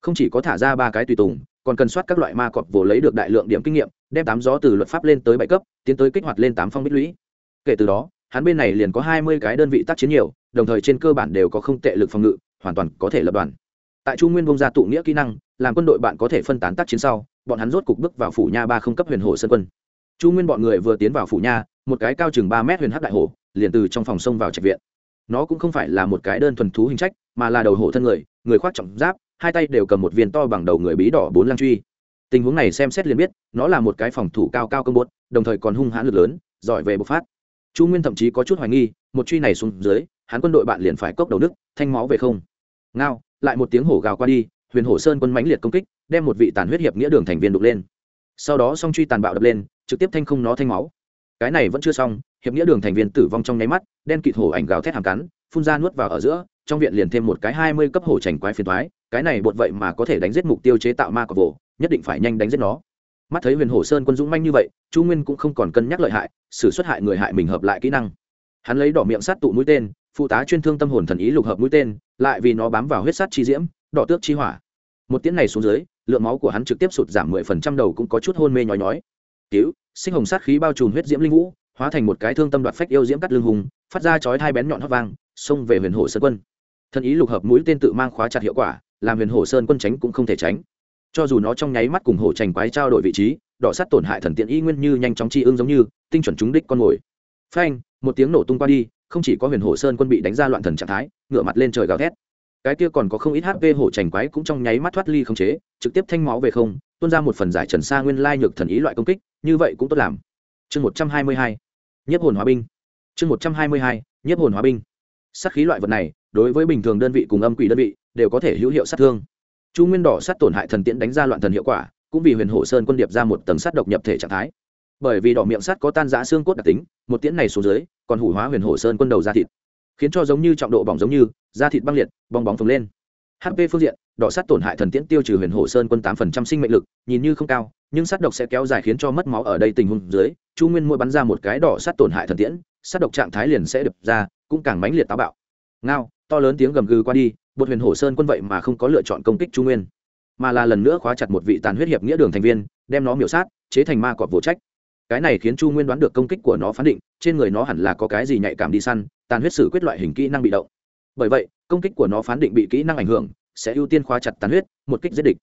Không chỉ có thả ra ba cái tùy tùng, còn cần soát các loại ma cọp vồ lấy được đại lượng điểm kinh nghiệm, đem tám gió từ luật pháp lên tới bảy cấp, tiến tới kích hoạt lên tám phong bích lũy. Kể từ đó, hắn bên này liền có hai mươi cái đơn vị tác chiến nhiều, đồng thời trên cơ bản đều có không tệ lực phòng ngự hoàn toàn có thể lập đoàn. Tại Chu nguyên bông ra tụ nghĩa kỹ năng, làm quân đội bạn có thể phân tán tác chiến sau, bọn hắn rốt cục bước vào phủ nha ba không cấp huyền hồ sân quân. Chu nguyên bọn người vừa tiến vào phủ nha, một cái cao chừng ba mét huyền hắc đại hồ, liền từ trong phòng sông vào trạch viện. Nó cũng không phải là một cái đơn thuần thú hình trách, mà là đầu hổ thân người người khoác trọng giáp, hai tay đều cầm một viên to bằng đầu người bí đỏ bốn lăng truy. Tình huống này xem xét liền biết, nó là một cái phòng thủ cao cao công bốt đồng thời còn hung hãn lực lớn, giỏi về bộc phát. Chu nguyên thậm chí có chút hoài nghi, một truy này xuống dưới hắn quân đội bạn liền phải cốc đầu nước thanh máu về không. Ngao, lại một tiếng hổ gào qua đi, huyền hổ sơn quân mãnh liệt công kích, đem một vị tàn huyết hiệp nghĩa đường thành viên đục lên. Sau đó song truy tàn bạo đập lên, trực tiếp thanh không nó thanh máu. Cái này vẫn chưa xong, hiệp nghĩa đường thành viên tử vong trong nháy mắt, đen kịt hổ ảnh gào thét hàm cắn, phun ra nuốt vào ở giữa, trong viện liền thêm một cái hai mươi cấp hổ trành quái phiền thoái cái này bột vậy mà có thể đánh giết mục tiêu chế tạo ma cọc vồ, nhất định phải nhanh đánh giết nó. Mắt thấy huyền hổ sơn quân dũng manh như vậy, chu nguyên cũng không còn cân nhắc lợi hại xử xuất hại người hại mình hợp lại kỹ năng. Hắn lấy đỏ miệng sát tụ mũi tên phụ tá chuyên thương tâm hồn thần ý lục hợp mũi tên, lại vì nó bám vào huyết sát chi diễm, đỏ tước chi hỏa. Một tiếng này xuống dưới, lượng máu của hắn trực tiếp sụt giảm mười phần trăm đầu cũng có chút hôn mê nhói nhói. Cứu, sinh hồng sát khí bao trùm huyết diễm linh vũ, hóa thành một cái thương tâm đoạt phách yêu diễm cắt lưng hùng, phát ra chói hai bén nhọn hót vang, xông về huyền hồ sơn quân. Thần ý lục hợp mũi tên tự mang khóa chặt hiệu quả, làm huyền hồ sơn quân tránh cũng không thể tránh. Cho dù nó trong nháy mắt cùng hổ trành quái trao đổi vị trí, đỏ sắt tổn hại thần tiện y nguyên như nhanh chóng chi ương giống như, tinh chuẩn trúng đích con mồi. Phanh, một tiếng nổ tung qua đi không chỉ có huyền hổ sơn quân bị đánh ra loạn thần trạng thái ngựa mặt lên trời gào thét. Cái kia còn có không ít hp hổ trành quái cũng trong nháy mắt thoát ly không chế, trực tiếp thanh máu về không, tuôn ra một phần giải trần xa nguyên lai nhược thần ý loại công kích, như vậy cũng tốt làm. Chương một trăm hai mươi hai nhất hồn hóa binh. Chương một trăm hai mươi hai nhất hồn hóa binh. Sát khí loại vật này, đối với bình thường đơn vị cùng âm quỷ đơn vị, đều có thể hữu hiệu sát thương. Chu nguyên đỏ sát tổn hại thần tiễn đánh ra loạn thần hiệu quả, cũng vì huyền hổ sơn quân điệp ra một tầng sát độc nhập thể trạng thái bởi vì đỏ miệng sắt có tan giã xương cốt đặc tính, một tiễn này xuống dưới, còn hủ hóa huyền hổ sơn quân đầu da thịt, khiến cho giống như trọng độ bỏng giống như, da thịt băng liệt, bong bóng phồng lên. Hp phương diện, đỏ sắt tổn hại thần tiễn tiêu trừ huyền hổ sơn quân tám phần trăm sinh mệnh lực, nhìn như không cao, nhưng sát độc sẽ kéo dài khiến cho mất máu ở đây tình huống dưới, chu nguyên mỗi bắn ra một cái đỏ sắt tổn hại thần tiễn sát độc trạng thái liền sẽ đập ra, cũng càng mãnh liệt táo bạo. Ngao, to lớn tiếng gầm gừ qua đi bột huyền hổ sơn quân vậy mà không có lựa chọn công kích chu nguyên, mà là lần nữa khóa chặt một vị tàn huyết hiệp nghĩa đường thành viên, đem nó miểu sát, chế thành ma cọp vô trách cái này khiến chu nguyên đoán được công kích của nó phán định, trên người nó hẳn là có cái gì nhạy cảm đi săn, tàn huyết sử quyết loại hình kỹ năng bị động. Bởi vậy, công kích của nó phán định bị kỹ năng ảnh hưởng, sẽ ưu tiên khóa chặt tàn huyết, một kích giết địch.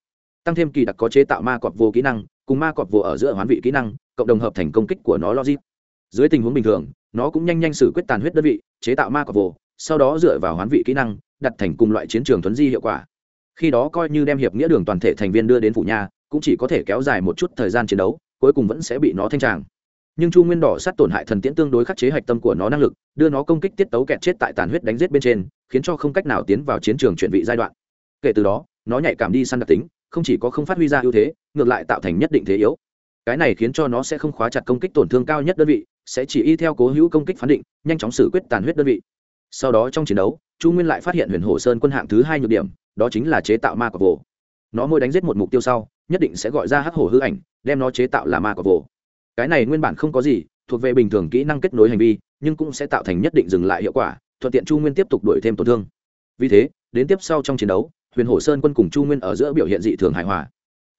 Tăng thêm kỳ đặc có chế tạo ma cọp vô kỹ năng, cùng ma cọp vô ở giữa hoán vị kỹ năng, cộng đồng hợp thành công kích của nó logic. Dưới tình huống bình thường, nó cũng nhanh nhanh xử quyết tàn huyết đơn vị, chế tạo ma cọp vô, sau đó dựa vào hoán vị kỹ năng, đặt thành cùng loại chiến trường thuấn di hiệu quả. Khi đó coi như đem hiệp nghĩa đường toàn thể thành viên đưa đến phủ nhà, cũng chỉ có thể kéo dài một chút thời gian chiến đấu cuối cùng vẫn sẽ bị nó thanh tràng. Nhưng chu nguyên đỏ sát tổn hại thần tiễn tương đối khắc chế hạch tâm của nó năng lực, đưa nó công kích tiết tấu kẹt chết tại tàn huyết đánh giết bên trên, khiến cho không cách nào tiến vào chiến trường chuyển vị giai đoạn. Kể từ đó, nó nhạy cảm đi săn đặc tính, không chỉ có không phát huy ra ưu thế, ngược lại tạo thành nhất định thế yếu. Cái này khiến cho nó sẽ không khóa chặt công kích tổn thương cao nhất đơn vị, sẽ chỉ y theo cố hữu công kích phán định, nhanh chóng xử quyết tàn huyết đơn vị. Sau đó trong chiến đấu, chu nguyên lại phát hiện huyền hồ sơn quân hạng thứ hai nhược điểm, đó chính là chế tạo ma cọc vồ. Nó mỗi đánh giết một mục tiêu sau nhất định sẽ gọi ra hắc hổ hư ảnh, đem nó chế tạo là ma cọp vồ cái này nguyên bản không có gì, thuộc về bình thường kỹ năng kết nối hành vi, nhưng cũng sẽ tạo thành nhất định dừng lại hiệu quả, thuận tiện chu nguyên tiếp tục đuổi thêm tổn thương. Vì thế, đến tiếp sau trong chiến đấu, huyền hổ sơn quân cùng chu nguyên ở giữa biểu hiện dị thường hài hòa.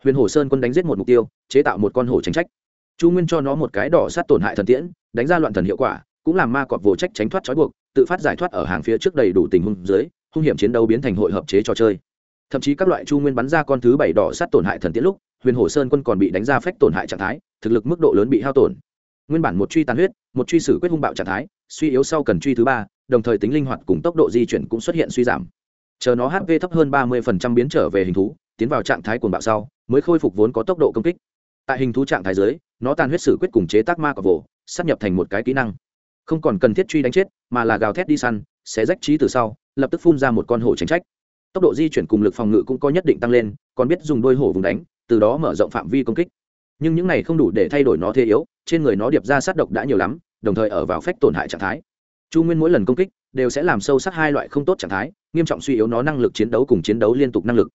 Huyền hổ sơn quân đánh giết một mục tiêu, chế tạo một con hổ tránh trách. Chu nguyên cho nó một cái đỏ sát tổn hại thần tiễn, đánh ra loạn thần hiệu quả, cũng làm ma cọp vồ trách tránh thoát trói buộc, tự phát giải thoát ở hàng phía trước đầy đủ tình huống dưới, hung hiểm chiến đấu biến thành hội hợp chế trò chơi thậm chí các loại chu nguyên bắn ra con thứ bảy đỏ sát tổn hại thần tiễn lúc, huyền hổ sơn quân còn bị đánh ra phách tổn hại trạng thái, thực lực mức độ lớn bị hao tổn. Nguyên bản một truy tàn huyết, một truy sử quyết hung bạo trạng thái, suy yếu sau cần truy thứ ba, đồng thời tính linh hoạt cùng tốc độ di chuyển cũng xuất hiện suy giảm. Chờ nó hp thấp hơn ba mươi biến trở về hình thú, tiến vào trạng thái cuồng bạo sau, mới khôi phục vốn có tốc độ công kích. Tại hình thú trạng thái dưới, nó tàn huyết sử quyết cùng chế tác ma cọc vồ sắp nhập thành một cái kỹ năng. Không còn cần thiết truy đánh chết, mà là gào thét đi săn sẽ rách trí từ sau, lập tức phun ra một con hổ tránh trách tốc độ di chuyển cùng lực phòng ngự cũng có nhất định tăng lên, còn biết dùng đôi hổ vùng đánh, từ đó mở rộng phạm vi công kích. Nhưng những này không đủ để thay đổi nó thế yếu, trên người nó điệp ra sát độc đã nhiều lắm, đồng thời ở vào phách tổn hại trạng thái. Chu nguyên mỗi lần công kích, đều sẽ làm sâu sắc hai loại không tốt trạng thái, nghiêm trọng suy yếu nó năng lực chiến đấu cùng chiến đấu liên tục năng lực.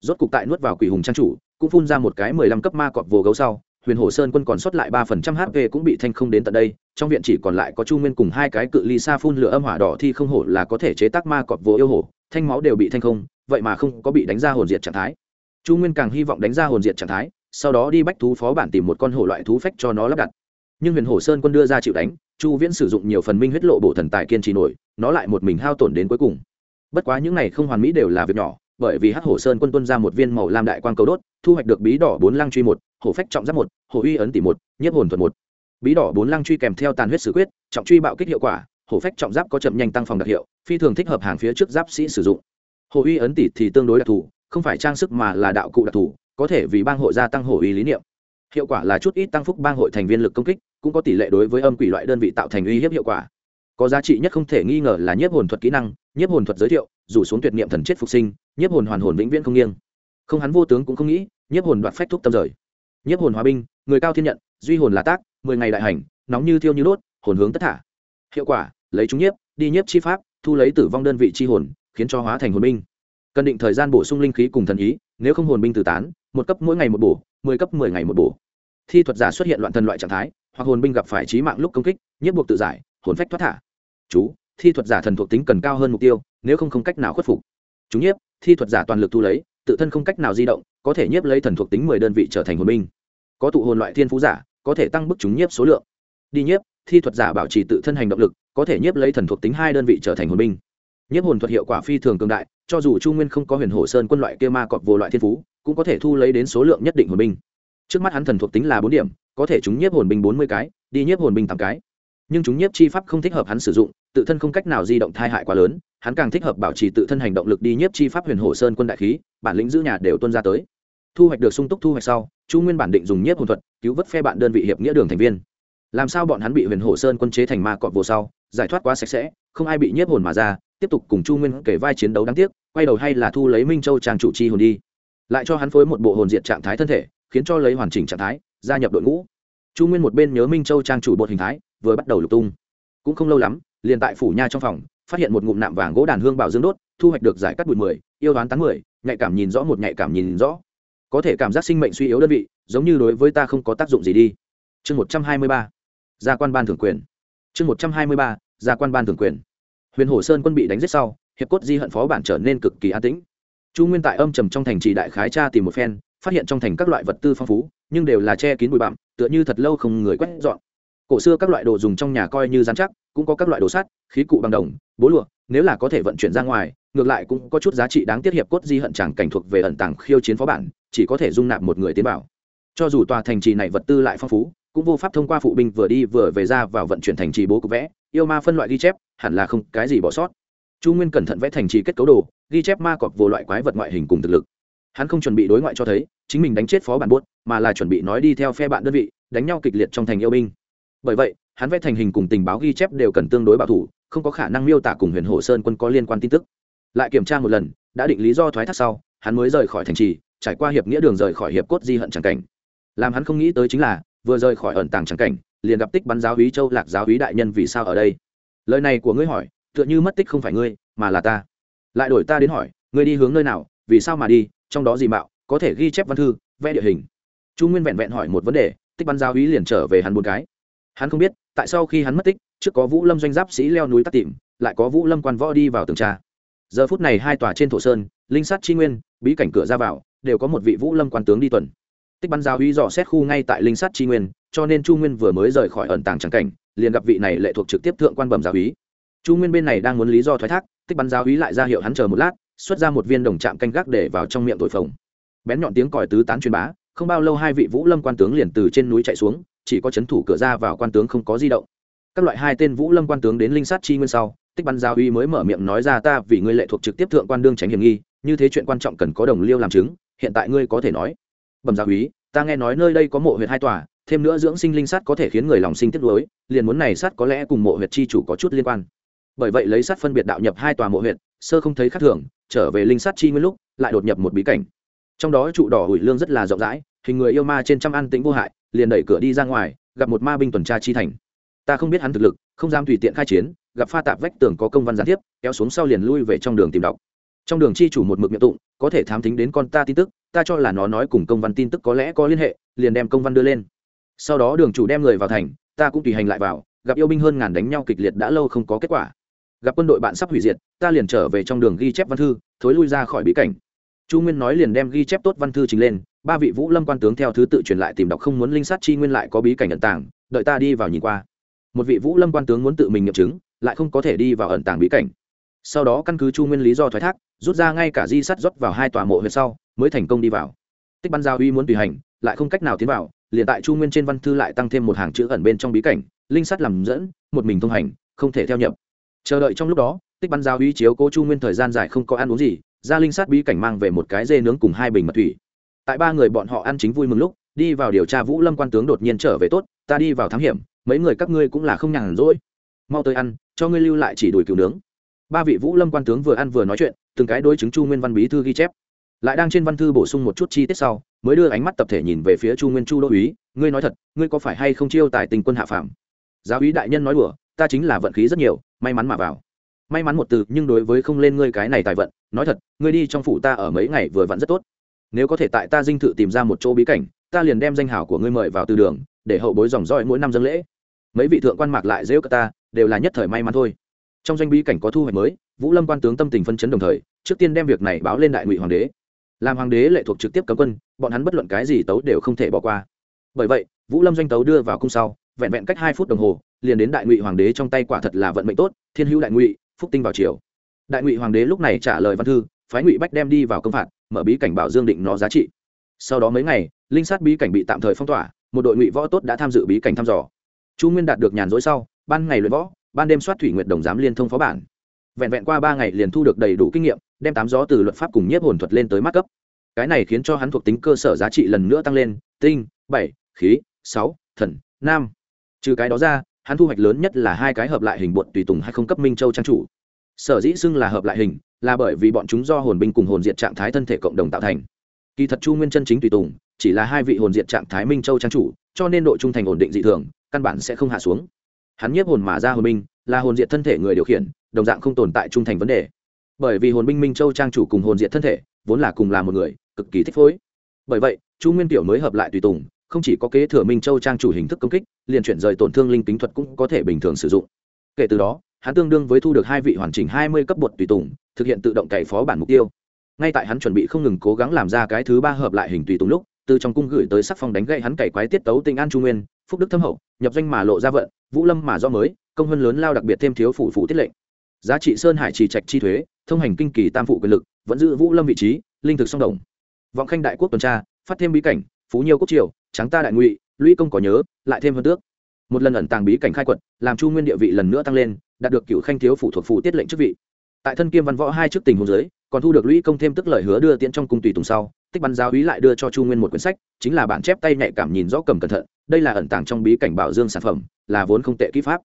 Rốt cục tại nuốt vào quỷ hùng trang chủ, cũng phun ra một cái mười lăm cấp ma cọp vồ gấu sau huyền hồ sơn quân còn sót lại ba phần trăm hp cũng bị thanh không đến tận đây, trong viện chỉ còn lại có chu nguyên cùng hai cái cự ly xa phun lửa âm hỏa đỏ thi không hổ là có thể chế tác ma cọp vô yêu hổ, thanh máu đều bị thanh không, vậy mà không có bị đánh ra hồn diệt trạng thái. Chu nguyên càng hy vọng đánh ra hồn diệt trạng thái, sau đó đi bách thú phó bản tìm một con hổ loại thú phách cho nó lắp đặt. Nhưng huyền hổ sơn quân đưa ra chịu đánh, chu viễn sử dụng nhiều phần minh huyết lộ bổ thần tài kiên trì nổi, nó lại một mình hao tổn đến cuối cùng. Bất quá những này không hoàn mỹ đều là việc nhỏ bởi vì hắc hổ sơn quân tuân ra một viên màu lam đại quang cầu đốt, thu hoạch được bí đỏ bốn lăng truy một, hổ phách trọng giáp một, hổ uy ấn tỷ một, nhiếp hồn thuật một. Bí đỏ bốn lăng truy kèm theo tàn huyết sử quyết, trọng truy bạo kích hiệu quả, hổ phách trọng giáp có chậm nhanh tăng phòng đặc hiệu, phi thường thích hợp hàng phía trước giáp sĩ sử dụng. Hổ uy ấn tỷ thì tương đối đặc thù, không phải trang sức mà là đạo cụ đặc thù, có thể vì bang hội gia tăng hổ uy lý niệm. Hiệu quả là chút ít tăng phúc bang hội thành viên lực công kích, cũng có tỷ lệ đối với âm quỷ loại đơn vị tạo thành uy hiếp hiệu quả. Có giá trị nhất không thể nghi ngờ là nhiếp hồn thuật kỹ năng, nhiếp hồn thuật giới thiệu, rủ xuống tuyệt niệm thần chết phục sinh nhiếp hồn hoàn hồn vĩnh viễn không nghiêng. Không hắn vô tướng cũng không nghĩ, nhiếp hồn đoạt phách thúc tâm rời. Nhiếp hồn hòa binh, người cao thiên nhận, duy hồn là tác, mười ngày đại hành, nóng như thiêu như đốt, hồn hướng tất thả. Hiệu quả, lấy chúng nhiếp, đi nhiếp chi pháp, thu lấy tử vong đơn vị chi hồn, khiến cho hóa thành hồn binh. Cần định thời gian bổ sung linh khí cùng thần ý, nếu không hồn binh từ tán, một cấp mỗi ngày một bổ, mười cấp mười ngày một bổ. Thi thuật giả xuất hiện loạn thần loại trạng thái, hoặc hồn binh gặp phải trí mạng lúc công kích, nhiếp buộc tự giải, hồn phách thoát thả. Chú, thi thuật giả thần thuộc tính cần cao hơn mục tiêu, nếu không không cách nào khuất phục. Chúng nhiếp thi thuật giả toàn lực thu lấy, tự thân không cách nào di động, có thể nhiếp lấy thần thuộc tính mười đơn vị trở thành hồn binh. Có tụ hồn loại thiên phú giả, có thể tăng bức chúng nhiếp số lượng. Đi nhiếp, thi thuật giả bảo trì tự thân hành động lực, có thể nhiếp lấy thần thuộc tính hai đơn vị trở thành hồn binh. Nhiếp hồn thuật hiệu quả phi thường cường đại, cho dù chu nguyên không có huyền hồ sơn quân loại kia ma cọp vô loại thiên phú, cũng có thể thu lấy đến số lượng nhất định hồn binh. Trước mắt hắn thần thuộc tính là bốn điểm, có thể chúng nhiếp hồn binh bốn mươi cái, đi nhiếp hồn binh tám cái nhưng chúng nhiếp chi pháp không thích hợp hắn sử dụng, tự thân không cách nào di động thai hại quá lớn, hắn càng thích hợp bảo trì tự thân hành động lực đi nhiếp chi pháp huyền hồ sơn quân đại khí, bản lĩnh giữ nhà đều tuân ra tới. Thu hoạch được sung túc thu hoạch sau, chu nguyên bản định dùng nhiếp hồn thuật, cứu vớt phe bạn đơn vị hiệp nghĩa đường thành viên. Làm sao bọn hắn bị huyền hồ sơn quân chế thành ma cọp vô sau, giải thoát quá sạch sẽ, không ai bị nhiếp hồn mà ra, tiếp tục cùng chu nguyên kể vai chiến đấu đáng tiếc, quay đầu hay là thu lấy minh châu trang chủ chi hồn đi. Lại cho hắn phối một bộ hồn diện trạng thái thân thể, khiến cho lấy hoàn chỉnh trạng thái, gia nhập đội ngũ chu nguyên một bên nhớ minh châu trang chủ bột hình thái, vừa bắt đầu lục tung. Cũng không lâu lắm, liền tại phủ nha trong phòng, phát hiện một ngụm nạm vàng gỗ đàn hương bảo dương đốt, thu hoạch được giải cắt bụi mười, yêu đoán tán mười, nhạy cảm nhìn rõ một nhạy cảm nhìn rõ. Có thể cảm giác sinh mệnh suy yếu đơn vị, giống như đối với ta không có tác dụng gì đi. Chương một trăm hai mươi ba. Gia quan ban thường quyền. Chương một trăm hai mươi ba. Gia quan ban thường quyền. Huyền hồ sơn quân bị đánh giết sau, hiệp cốt di hận phó bản trở nên cực kỳ an tĩnh. Chu nguyên tại âm trầm trong thành trì đại khái tra tìm một phen, phát hiện trong thành các loại vật tư phong phú nhưng đều là che kín bụi bặm, tựa như thật lâu không người quét dọn. Cổ xưa các loại đồ dùng trong nhà coi như dán chắc, cũng có các loại đồ sắt, khí cụ bằng đồng, bố lụa, nếu là có thể vận chuyển ra ngoài, ngược lại cũng có chút giá trị đáng tiết hiệp cốt di hận chẳng cảnh thuộc về ẩn tàng khiêu chiến phó bản, chỉ có thể dung nạp một người tiến bảo cho dù tòa thành trì này vật tư lại phong phú, cũng vô pháp thông qua phụ binh vừa đi vừa về ra vào vận chuyển thành trì bố cục vẽ, yêu ma phân loại ghi chép, hẳn là không cái gì bỏ sót. Chu nguyên cẩn thận vẽ thành trì kết cấu đồ, ghi chép ma cọp vô loại quái vật ngoại hình cùng thực lực. Hắn không chuẩn bị đối ngoại cho thấy chính mình đánh chết phó bản buốt, mà là chuẩn bị nói đi theo phe bạn đơn vị, đánh nhau kịch liệt trong thành yêu binh. Bởi vậy, hắn vẽ thành hình cùng tình báo ghi chép đều cần tương đối bảo thủ, không có khả năng miêu tả cùng huyền hồ sơn quân có liên quan tin tức. Lại kiểm tra một lần, đã định lý do thoái thác sau, hắn mới rời khỏi thành trì, trải qua hiệp nghĩa đường rời khỏi hiệp cốt di hận tràng cảnh. Làm hắn không nghĩ tới chính là, vừa rời khỏi ẩn tàng tràng cảnh, liền gặp tích bắn giáo hí châu lạc giáo hí đại nhân vì sao ở đây? Lời này của ngươi hỏi, tựa như mất tích không phải ngươi, mà là ta. Lại đổi ta đến hỏi, ngươi đi hướng nơi nào, vì sao mà đi, trong đó gì mạo có thể ghi chép văn thư, vẽ địa hình. Chu nguyên vẹn vẹn hỏi một vấn đề, tích bắn giáo ý liền trở về hắn một cái. Hắn không biết, tại sao khi hắn mất tích, trước có vũ lâm doanh giáp sĩ leo núi tắt tìm, lại có vũ lâm quan võ đi vào tường tra. Giờ phút này hai tòa trên thổ sơn, linh sát chi nguyên, bí cảnh cửa ra vào, đều có một vị vũ lâm quan tướng đi tuần. Tích bắn giáo uy dò xét khu ngay tại linh sát chi nguyên, cho nên chu nguyên vừa mới rời khỏi ẩn tàng trắng cảnh, liền gặp vị này lệ thuộc trực tiếp thượng quan bẩm giáo uy chu nguyên bên này đang muốn lý do thoái thác, tích bắn giáo uy lại ra hiệu hắn chờ một lát, xuất ra một viên đồng chạm canh gác để vào trong miệng thổi phồng bén nhọn tiếng còi tứ tán truyền bá, không bao lâu hai vị vũ lâm quan tướng liền từ trên núi chạy xuống, chỉ có c h ấ n thủ cửa ra vào quan tướng không có di động. Các loại hai tên vũ lâm quan tướng đến linh sát chi nguyên sau, tích bắn giao uy mới mở miệng nói ra, ta vì ngươi lệ thuộc trực tiếp thượng quan đương tránh hiểm nghi, như thế chuyện quan trọng cần có đồng liêu làm chứng, hiện tại ngươi có thể nói. Bẩm giao uy ta nghe nói nơi đây có mộ huyệt hai tòa, thêm nữa dưỡng sinh linh sát có thể khiến người lòng sinh tiếc nuối, liền muốn này sát có lẽ cùng mộ huyệt chi chủ có chút liên quan. Bởi vậy lấy sát phân biệt đạo nhập hai tòa mộ huyệt, sơ không thấy khác thường, trở về linh sát chi nguyên lúc, lại đột nhập một bí cảnh trong đó trụ đỏ hủi lương rất là rộng rãi, hình người yêu ma trên trăm ăn tĩnh vô hại, liền đẩy cửa đi ra ngoài, gặp một ma binh tuần tra chi thành. Ta không biết hắn thực lực, không dám tùy tiện khai chiến, gặp pha tạp vách tường có công văn gián tiếp, kéo xuống sau liền lui về trong đường tìm đọc. Trong đường chi chủ một mực miệng tụng, có thể thám tính đến con ta tin tức, ta cho là nó nói cùng công văn tin tức có lẽ có liên hệ, liền đem công văn đưa lên. Sau đó đường chủ đem người vào thành, ta cũng tùy hành lại vào, gặp yêu binh hơn ngàn đánh nhau kịch liệt đã lâu không có kết quả. Gặp quân đội bạn sắp hủy diệt, ta liền trở về trong đường ghi chép văn thư, thối lui ra khỏi bí cảnh chu nguyên nói liền đem ghi chép tốt văn thư trình lên, ba vị vũ lâm quan tướng theo thứ tự truyền lại tìm đọc không muốn linh sát chi nguyên lại có bí cảnh ẩn tàng, đợi ta đi vào nhìn qua. Một vị vũ lâm quan tướng muốn tự mình nghiệm chứng, lại không có thể đi vào ẩn tàng bí cảnh. Sau đó căn cứ chu nguyên lý do thoái thác, rút ra ngay cả di sắt rót vào hai tòa mộ huyệt sau, mới thành công đi vào. Tích ban giao uy muốn tùy hành, lại không cách nào tiến vào, liền tại chu nguyên trên văn thư lại tăng thêm một hàng chữ ẩn bên trong bí cảnh, linh sắt làm dẫn, một mình thông hành, không thể theo nhập. Chờ đợi trong lúc đó, tích ban giao uy chiếu cố chu nguyên thời gian dài không có ăn uống gì ra linh sát bí cảnh mang về một cái dê nướng cùng hai bình mật thủy. Tại ba người bọn họ ăn chính vui mừng lúc, đi vào điều tra vũ lâm quan tướng đột nhiên trở về tốt, ta đi vào thám hiểm, mấy người các ngươi cũng là không nhàn rỗi. Mau tới ăn, cho ngươi lưu lại chỉ đuổi cừu nướng. Ba vị vũ lâm quan tướng vừa ăn vừa nói chuyện, từng cái đối chứng chu nguyên văn bí thư ghi chép. Lại đang trên văn thư bổ sung một chút chi tiết sau, mới đưa ánh mắt tập thể nhìn về phía chu nguyên chu đô uý ngươi nói thật, ngươi có phải hay không chiêu tài tình quân hạ phạm giáo úy đại nhân nói đùa, ta chính là vận khí rất nhiều, may mắn mà vào may mắn một từ, nhưng đối với không lên ngươi cái này tài vận, nói thật, ngươi đi trong phủ ta ở mấy ngày vừa vặn rất tốt. Nếu có thể tại ta dinh thự tìm ra một chỗ bí cảnh, ta liền đem danh hảo của ngươi mời vào từ đường, để hậu bối dòng roi mỗi năm dân lễ. Mấy vị thượng quan mạc lại dễ cả ta, đều là nhất thời may mắn thôi. Trong danh bí cảnh có thu hoạch mới, vũ lâm quan tướng tâm tình phân chấn đồng thời, trước tiên đem việc này báo lên đại ngụy hoàng đế. Làm hoàng đế lệ thuộc trực tiếp cấm quân, bọn hắn bất luận cái gì tấu đều không thể bỏ qua. Bởi vậy, vũ lâm doanh tấu đưa vào cung sau, vẹn vẹn cách hai phút đồng hồ, liền đến đại ngụy hoàng đế trong tay quả thật là vận mệnh tốt, thiên hữu đại ngụy phúc tinh vào chiều đại ngụy hoàng đế lúc này trả lời văn thư, phái ngụy bách đem đi vào công phạt, mở bí cảnh bảo dương định nó giá trị. Sau đó mấy ngày, linh sát bí cảnh bị tạm thời phong tỏa, một đội ngụy võ tốt đã tham dự bí cảnh thăm dò. Chu nguyên đạt được nhàn rỗi sau, ban ngày luyện võ, ban đêm soát thủy nguyệt đồng giám liên thông phó bản. Vẹn vẹn qua ba ngày liền thu được đầy đủ kinh nghiệm, đem tám gió từ luật pháp cùng nhiếp hồn thuật lên tới mắt cấp. Cái này khiến cho hắn thuộc tính cơ sở giá trị lần nữa tăng lên, tinh, bảy, khí, sáu, thần, nam. Trừ cái đó ra hắn thu hoạch lớn nhất là hai cái hợp lại hình bột tùy tùng hay không cấp minh châu trang chủ. Sở dĩ xưng là hợp lại hình, là bởi vì bọn chúng do hồn binh cùng hồn diện trạng thái thân thể cộng đồng tạo thành. Kỳ thật chu nguyên chân chính tùy tùng, chỉ là hai vị hồn diện trạng thái minh châu trang chủ, cho nên độ trung thành ổn định dị thường, căn bản sẽ không hạ xuống. Hắn nhiếp hồn mà ra hồn binh, là hồn diện thân thể người điều khiển, đồng dạng không tồn tại trung thành vấn đề. Bởi vì hồn binh minh châu trang chủ cùng hồn diện thân thể, vốn là cùng là một người, cực kỳ thích phối. Bởi vậy, chu nguyên tiểu mới hợp lại tùy tùng không chỉ có kế thừa minh châu trang chủ hình thức công kích, liền chuyển rời tổn thương linh tính thuật cũng có thể bình thường sử dụng. Kể từ đó, hắn tương đương với thu được hai vị hoàn chỉnh hai mươi cấp bột tùy tùng, thực hiện tự động cậy phó bản mục tiêu. Ngay tại hắn chuẩn bị không ngừng cố gắng làm ra cái thứ ba hợp lại hình tùy tùng lúc, từ trong cung gửi tới sắc phong đánh gậy hắn cày quái tiết tấu tinh an trung nguyên, phúc đức thâm hậu, nhập danh mà lộ ra vận, vũ lâm mà do mới, công hơn lớn lao đặc biệt thêm thiếu phủ phụ tiết lệnh. Giá trị sơn hải trì trạch chi thuế, thông hành kinh kỳ tam phụ quyền lực, vẫn giữ vũ lâm vị trí, linh thực song đồng. Vọng khanh đại quốc tuần tra, phát thêm bí cảnh, phú nhiều quốc triều trắng ta đại ngụy, lũy công có nhớ, lại thêm hơn tước. Một lần ẩn tàng bí cảnh khai quật, làm chu nguyên địa vị lần nữa tăng lên, đạt được cựu khanh thiếu phụ thuộc phụ tiết lệnh chức vị. Tại thân kiêm văn võ hai chức tình hôn giới còn thu được lũy công thêm tức lời hứa đưa tiễn trong cung tùy tùng sau, tích bắn giáo ý lại đưa cho chu nguyên một quyển sách, chính là bản chép tay nhạy cảm nhìn rõ cầm cẩn thận, đây là ẩn tàng trong bí cảnh bảo dương sản phẩm, là vốn không tệ kỹ pháp.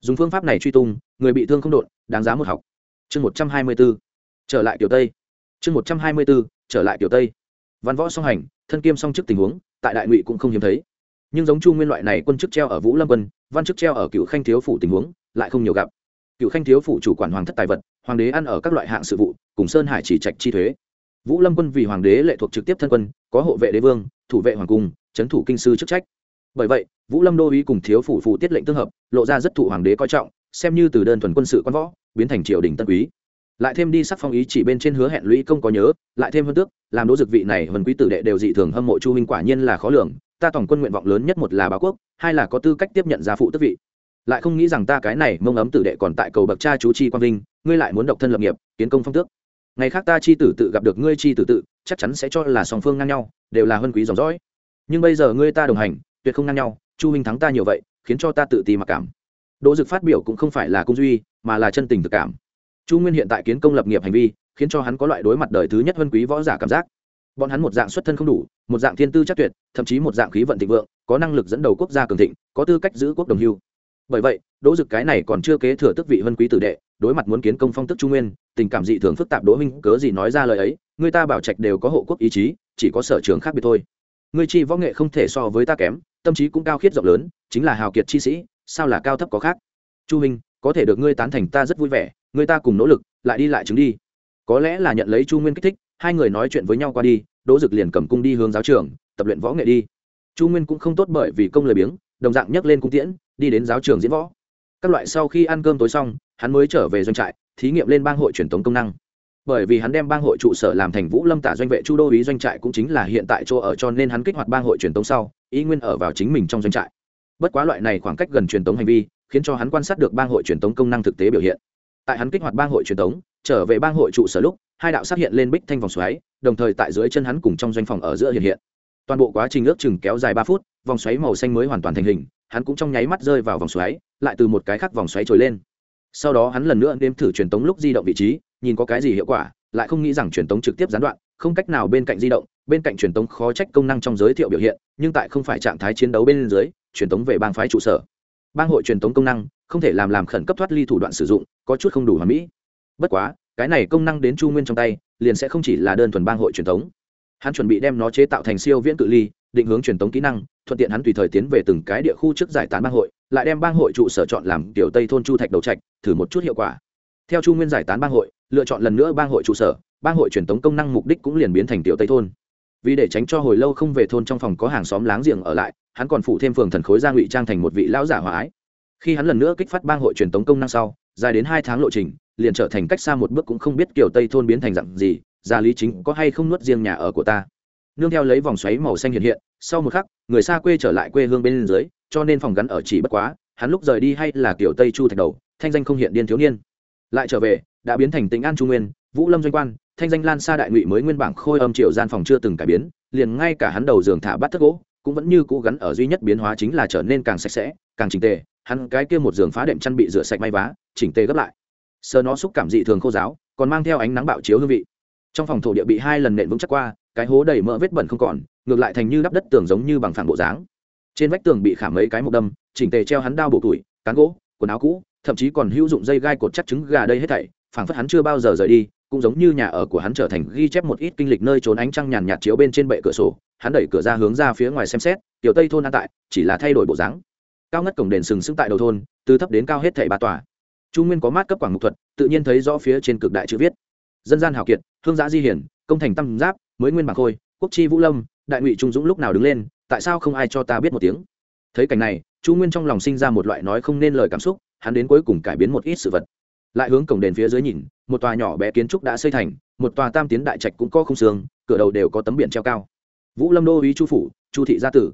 Dùng phương pháp này truy tung, người bị thương không đột đáng giá một học. Chương một trăm hai mươi b ố trở lại kiểu tây. Chương một trăm hai mươi b ố trở lại kiểu tây. Văn võ song hành, thân kiêm song chức tình huống tại đại ngụy cũng không hiếm thấy. Nhưng giống chu nguyên loại này quân chức treo ở vũ lâm quân, văn chức treo ở cựu khanh thiếu phủ tình huống, lại không nhiều gặp. Cựu khanh thiếu phủ chủ quản hoàng thất tài vật, hoàng đế ăn ở các loại hạng sự vụ, cùng sơn hải chỉ trạch chi thuế. Vũ lâm quân vì hoàng đế lệ thuộc trực tiếp thân quân, có hộ vệ đế vương, thủ vệ hoàng cung, trấn thủ kinh sư chức trách. Bởi vậy, vũ lâm đô uý cùng thiếu phủ phụ tiết lệnh tương hợp, lộ ra rất thụ hoàng đế coi trọng, xem như từ đơn thuần quân sự quan võ, biến thành triều đình tân quý lại thêm đi sắc phong ý chỉ bên trên hứa hẹn lũy công có nhớ, lại thêm hơn tước, làm đỗ dực vị này vần quý tử đệ đều dị thường hâm mộ chu huynh quả nhiên là khó lường, ta tổng quân nguyện vọng lớn nhất một là báo quốc, hai là có tư cách tiếp nhận gia phụ tước vị. Lại không nghĩ rằng ta cái này mông ấm tử đệ còn tại cầu bậc cha chú chi quang vinh, ngươi lại muốn độc thân lập nghiệp, kiến công phong tước. Ngày khác ta chi tử tự gặp được ngươi chi tử tự, chắc chắn sẽ cho là song phương ngang nhau, đều là huân quý dòng dõi. Nhưng bây giờ ngươi ta đồng hành, tuyệt không ngang nhau, chu huynh thắng ta nhiều vậy, khiến cho ta tự ti mặc cảm. Đỗ dực phát biểu cũng không phải là công duy, mà là chân tình thực cảm chu nguyên hiện tại kiến công lập nghiệp hành vi, khiến cho hắn có loại đối mặt đời thứ nhất vân quý võ giả cảm giác. Bọn hắn một dạng xuất thân không đủ, một dạng thiên tư chắc tuyệt, thậm chí một dạng khí vận thịnh vượng, có năng lực dẫn đầu quốc gia cường thịnh, có tư cách giữ quốc đồng hưu. Bởi vậy, đỗ dực cái này còn chưa kế thừa tước vị vân quý tử đệ, đối mặt muốn kiến công phong tức trung nguyên, tình cảm dị thường phức tạp đỗ minh cớ gì nói ra lời ấy, người ta bảo trạch đều có hộ quốc ý chí, chỉ có sở trường khác biệt thôi. Người chi võ nghệ không thể so với ta kém, tâm trí cũng cao khiết rộng lớn, chính là hào kiệt chi sĩ, sao là cao thấp có khác? Chu minh, có thể được ngươi tán thành ta rất vui vẻ người ta cùng nỗ lực, lại đi lại chứng đi. Có lẽ là nhận lấy chu nguyên kích thích, hai người nói chuyện với nhau qua đi, đỗ dực liền cầm cung đi hướng giáo trường, tập luyện võ nghệ đi. Chu nguyên cũng không tốt bởi vì công lời biếng, đồng dạng nhấc lên cung tiễn, đi đến giáo trường diễn võ. Các loại sau khi ăn cơm tối xong, hắn mới trở về doanh trại, thí nghiệm lên bang hội truyền thống công năng. Bởi vì hắn đem bang hội trụ sở làm thành vũ lâm tả doanh vệ chu đô ý doanh trại cũng chính là hiện tại chỗ ở cho nên hắn kích hoạt bang hội truyền thống sau, ý nguyên ở vào chính mình trong doanh trại. Bất quá loại này khoảng cách gần truyền thống hành vi, khiến cho hắn quan sát được bang hội truyền thống công năng thực tế biểu hiện tại hắn kích hoạt bang hội truyền thống, trở về bang hội trụ sở lúc, hai đạo xác hiện lên bích thanh vòng xoáy, đồng thời tại dưới chân hắn cùng trong doanh phòng ở giữa hiện hiện. Toàn bộ quá trình ước chừng kéo dài ba phút, vòng xoáy màu xanh mới hoàn toàn thành hình, hắn cũng trong nháy mắt rơi vào vòng xoáy, lại từ một cái khác vòng xoáy trồi lên. Sau đó hắn lần nữa đếm thử truyền tống lúc di động vị trí, nhìn có cái gì hiệu quả, lại không nghĩ rằng truyền tống trực tiếp gián đoạn, không cách nào bên cạnh di động, bên cạnh truyền tống khó trách công năng trong giới thiệu biểu hiện, nhưng tại không phải trạng thái chiến đấu bên dưới, truyền tống về bang phái trụ sở. Bang hội truyền tống công năng không thể làm làm khẩn cấp thoát ly thủ đoạn sử dụng, có chút không đủ hoàn mỹ. Bất quá, cái này công năng đến chu nguyên trong tay, liền sẽ không chỉ là đơn thuần bang hội truyền thống. Hắn chuẩn bị đem nó chế tạo thành siêu viễn cự ly, định hướng truyền thống kỹ năng, thuận tiện hắn tùy thời tiến về từng cái địa khu trước giải tán bang hội, lại đem bang hội trụ sở chọn làm tiểu tây thôn chu thạch đầu trạch, thử một chút hiệu quả. Theo chu nguyên giải tán bang hội, lựa chọn lần nữa bang hội trụ sở, bang hội truyền thống công năng mục đích cũng liền biến thành tiểu tây thôn. Vì để tránh cho hồi lâu không về thôn trong phòng có hàng xóm láng giềng ở lại, hắn còn phụ thêm phường thần khối gia ngụy trang thành một vị lão giả hòa ái khi hắn lần nữa kích phát bang hội truyền tống công năng sau, dài đến hai tháng lộ trình, liền trở thành cách xa một bước cũng không biết kiểu tây thôn biến thành dặn gì, gia lý chính có hay không nuốt riêng nhà ở của ta. Nương theo lấy vòng xoáy màu xanh hiện hiện, sau một khắc, người xa quê trở lại quê hương bên dưới, cho nên phòng gắn ở chỉ bất quá, hắn lúc rời đi hay là kiểu tây chu thạch đầu, thanh danh không hiện điên thiếu niên. Lại trở về, đã biến thành tỉnh an trung nguyên, vũ lâm doanh quan, thanh danh lan xa đại ngụy mới nguyên bảng khôi âm triệu gian phòng chưa từng cải biến, liền ngay cả hắn đầu giường thả bát thất gỗ, cũng vẫn như cũ gắn ở duy nhất biến hóa chính là trở nên càng sạch sẽ, càng trình tề hắn cái kia một giường phá đệm chăn bị rửa sạch may vá, chỉnh tề gấp lại. Sờ nó xúc cảm dị thường khô giáo, còn mang theo ánh nắng bạo chiếu hương vị. Trong phòng thổ địa bị hai lần nện vững chắc qua, cái hố đầy mỡ vết bẩn không còn, ngược lại thành như đắp đất tường giống như bằng phẳng bộ dáng. Trên vách tường bị khảm mấy cái mộc đâm, chỉnh tề treo hắn đao bộ tuổi, cán gỗ, quần áo cũ, thậm chí còn hữu dụng dây gai cột chắc trứng gà đây hết thảy, phảng phất hắn chưa bao giờ rời đi, cũng giống như nhà ở của hắn trở thành ghi chép một ít kinh lịch nơi trốn ánh trăng nhàn nhạt chiếu bên trên bệ cửa sổ. Hắn đẩy cửa ra hướng ra phía ngoài xem xét, tiểu tây thôn an tại, chỉ là thay đổi bộ dáng cao ngất cổng đền sừng sững tại đầu thôn, từ thấp đến cao hết thảy ba tòa. Chu nguyên có mát cấp quảng mục thuật, tự nhiên thấy rõ phía trên cực đại chữ viết. Dân gian hào kiệt, hương giã di hiển, công thành tam giáp, mới nguyên bảng khôi, quốc chi vũ lâm, đại ngụy trung dũng lúc nào đứng lên, tại sao không ai cho ta biết một tiếng? Thấy cảnh này, chu nguyên trong lòng sinh ra một loại nói không nên lời cảm xúc, hắn đến cuối cùng cải biến một ít sự vật. Lại hướng cổng đền phía dưới nhìn, một tòa nhỏ bé kiến trúc đã xây thành, một tòa tam tiến đại trạch cũng có không xương, cửa đầu đều có tấm biển treo cao. Vũ lâm đô ý chu phủ, chu thị gia tử.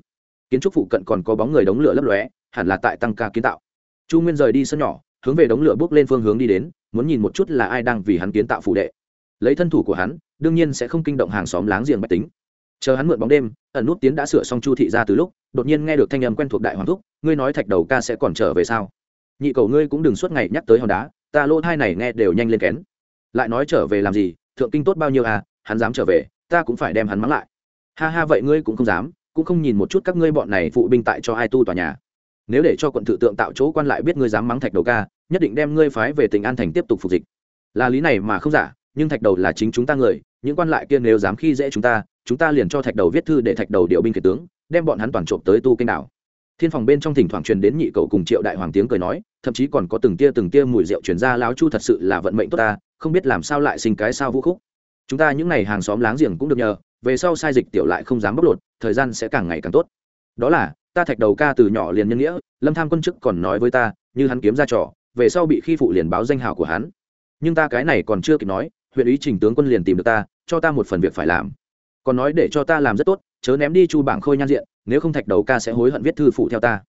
Kiến trúc phụ cận còn có bóng người đống lửa lấp lóe hẳn là tại tăng ca kiến tạo. Chu nguyên rời đi sân nhỏ, hướng về đống lửa bước lên phương hướng đi đến, muốn nhìn một chút là ai đang vì hắn kiến tạo phụ đệ. Lấy thân thủ của hắn, đương nhiên sẽ không kinh động hàng xóm láng giềng bách tính. Chờ hắn mượn bóng đêm, ẩn nút tiến đã sửa xong chu thị ra từ lúc, đột nhiên nghe được thanh âm quen thuộc đại hoàng thúc, ngươi nói thạch đầu ca sẽ còn trở về sao? Nhị cầu ngươi cũng đừng suốt ngày nhắc tới hòn đá, ta lỗ thai này nghe đều nhanh lên kén. Lại nói trở về làm gì, thượng kinh tốt bao nhiêu à hắn dám trở về, ta cũng phải đem hắn mắng lại. Ha ha, vậy ngươi cũng không dám, cũng không nhìn một chút các ngươi bọn này phụ binh tại cho ai tu tòa nhà nếu để cho quận tự tượng tạo chỗ quan lại biết ngươi dám mắng thạch đầu ca, nhất định đem ngươi phái về tỉnh an thành tiếp tục phục dịch. Là lý này mà không giả, nhưng thạch đầu là chính chúng ta người, những quan lại kia nếu dám khi dễ chúng ta chúng ta liền cho thạch đầu viết thư để thạch đầu điều binh kể tướng, đem bọn hắn toàn trộm tới tu kênh đảo. Thiên phòng bên trong thỉnh thoảng truyền đến nhị cậu cùng triệu đại hoàng tiếng cười nói, thậm chí còn có từng tia từng tia mùi rượu truyền ra láo chu thật sự là vận mệnh tốt ta, không biết làm sao lại sinh cái sao vũ khúc. Chúng ta những n à y hàng xóm láng giềng cũng được nhờ, về sau sai dịch tiểu lại không dám bóc lột, thời gian sẽ càng ngày càng tốt. Đó là ta thạch đầu ca từ nhỏ liền nhân nghĩa, lâm tham quân chức còn nói với ta, như hắn kiếm ra trò, về sau bị khi phụ liền báo danh hào của hắn. Nhưng ta cái này còn chưa kịp nói, huyện ý trình tướng quân liền tìm được ta, cho ta một phần việc phải làm. Còn nói để cho ta làm rất tốt, chớ ném đi chu bảng khôi nhan diện, nếu không thạch đầu ca sẽ hối hận viết thư phụ theo ta.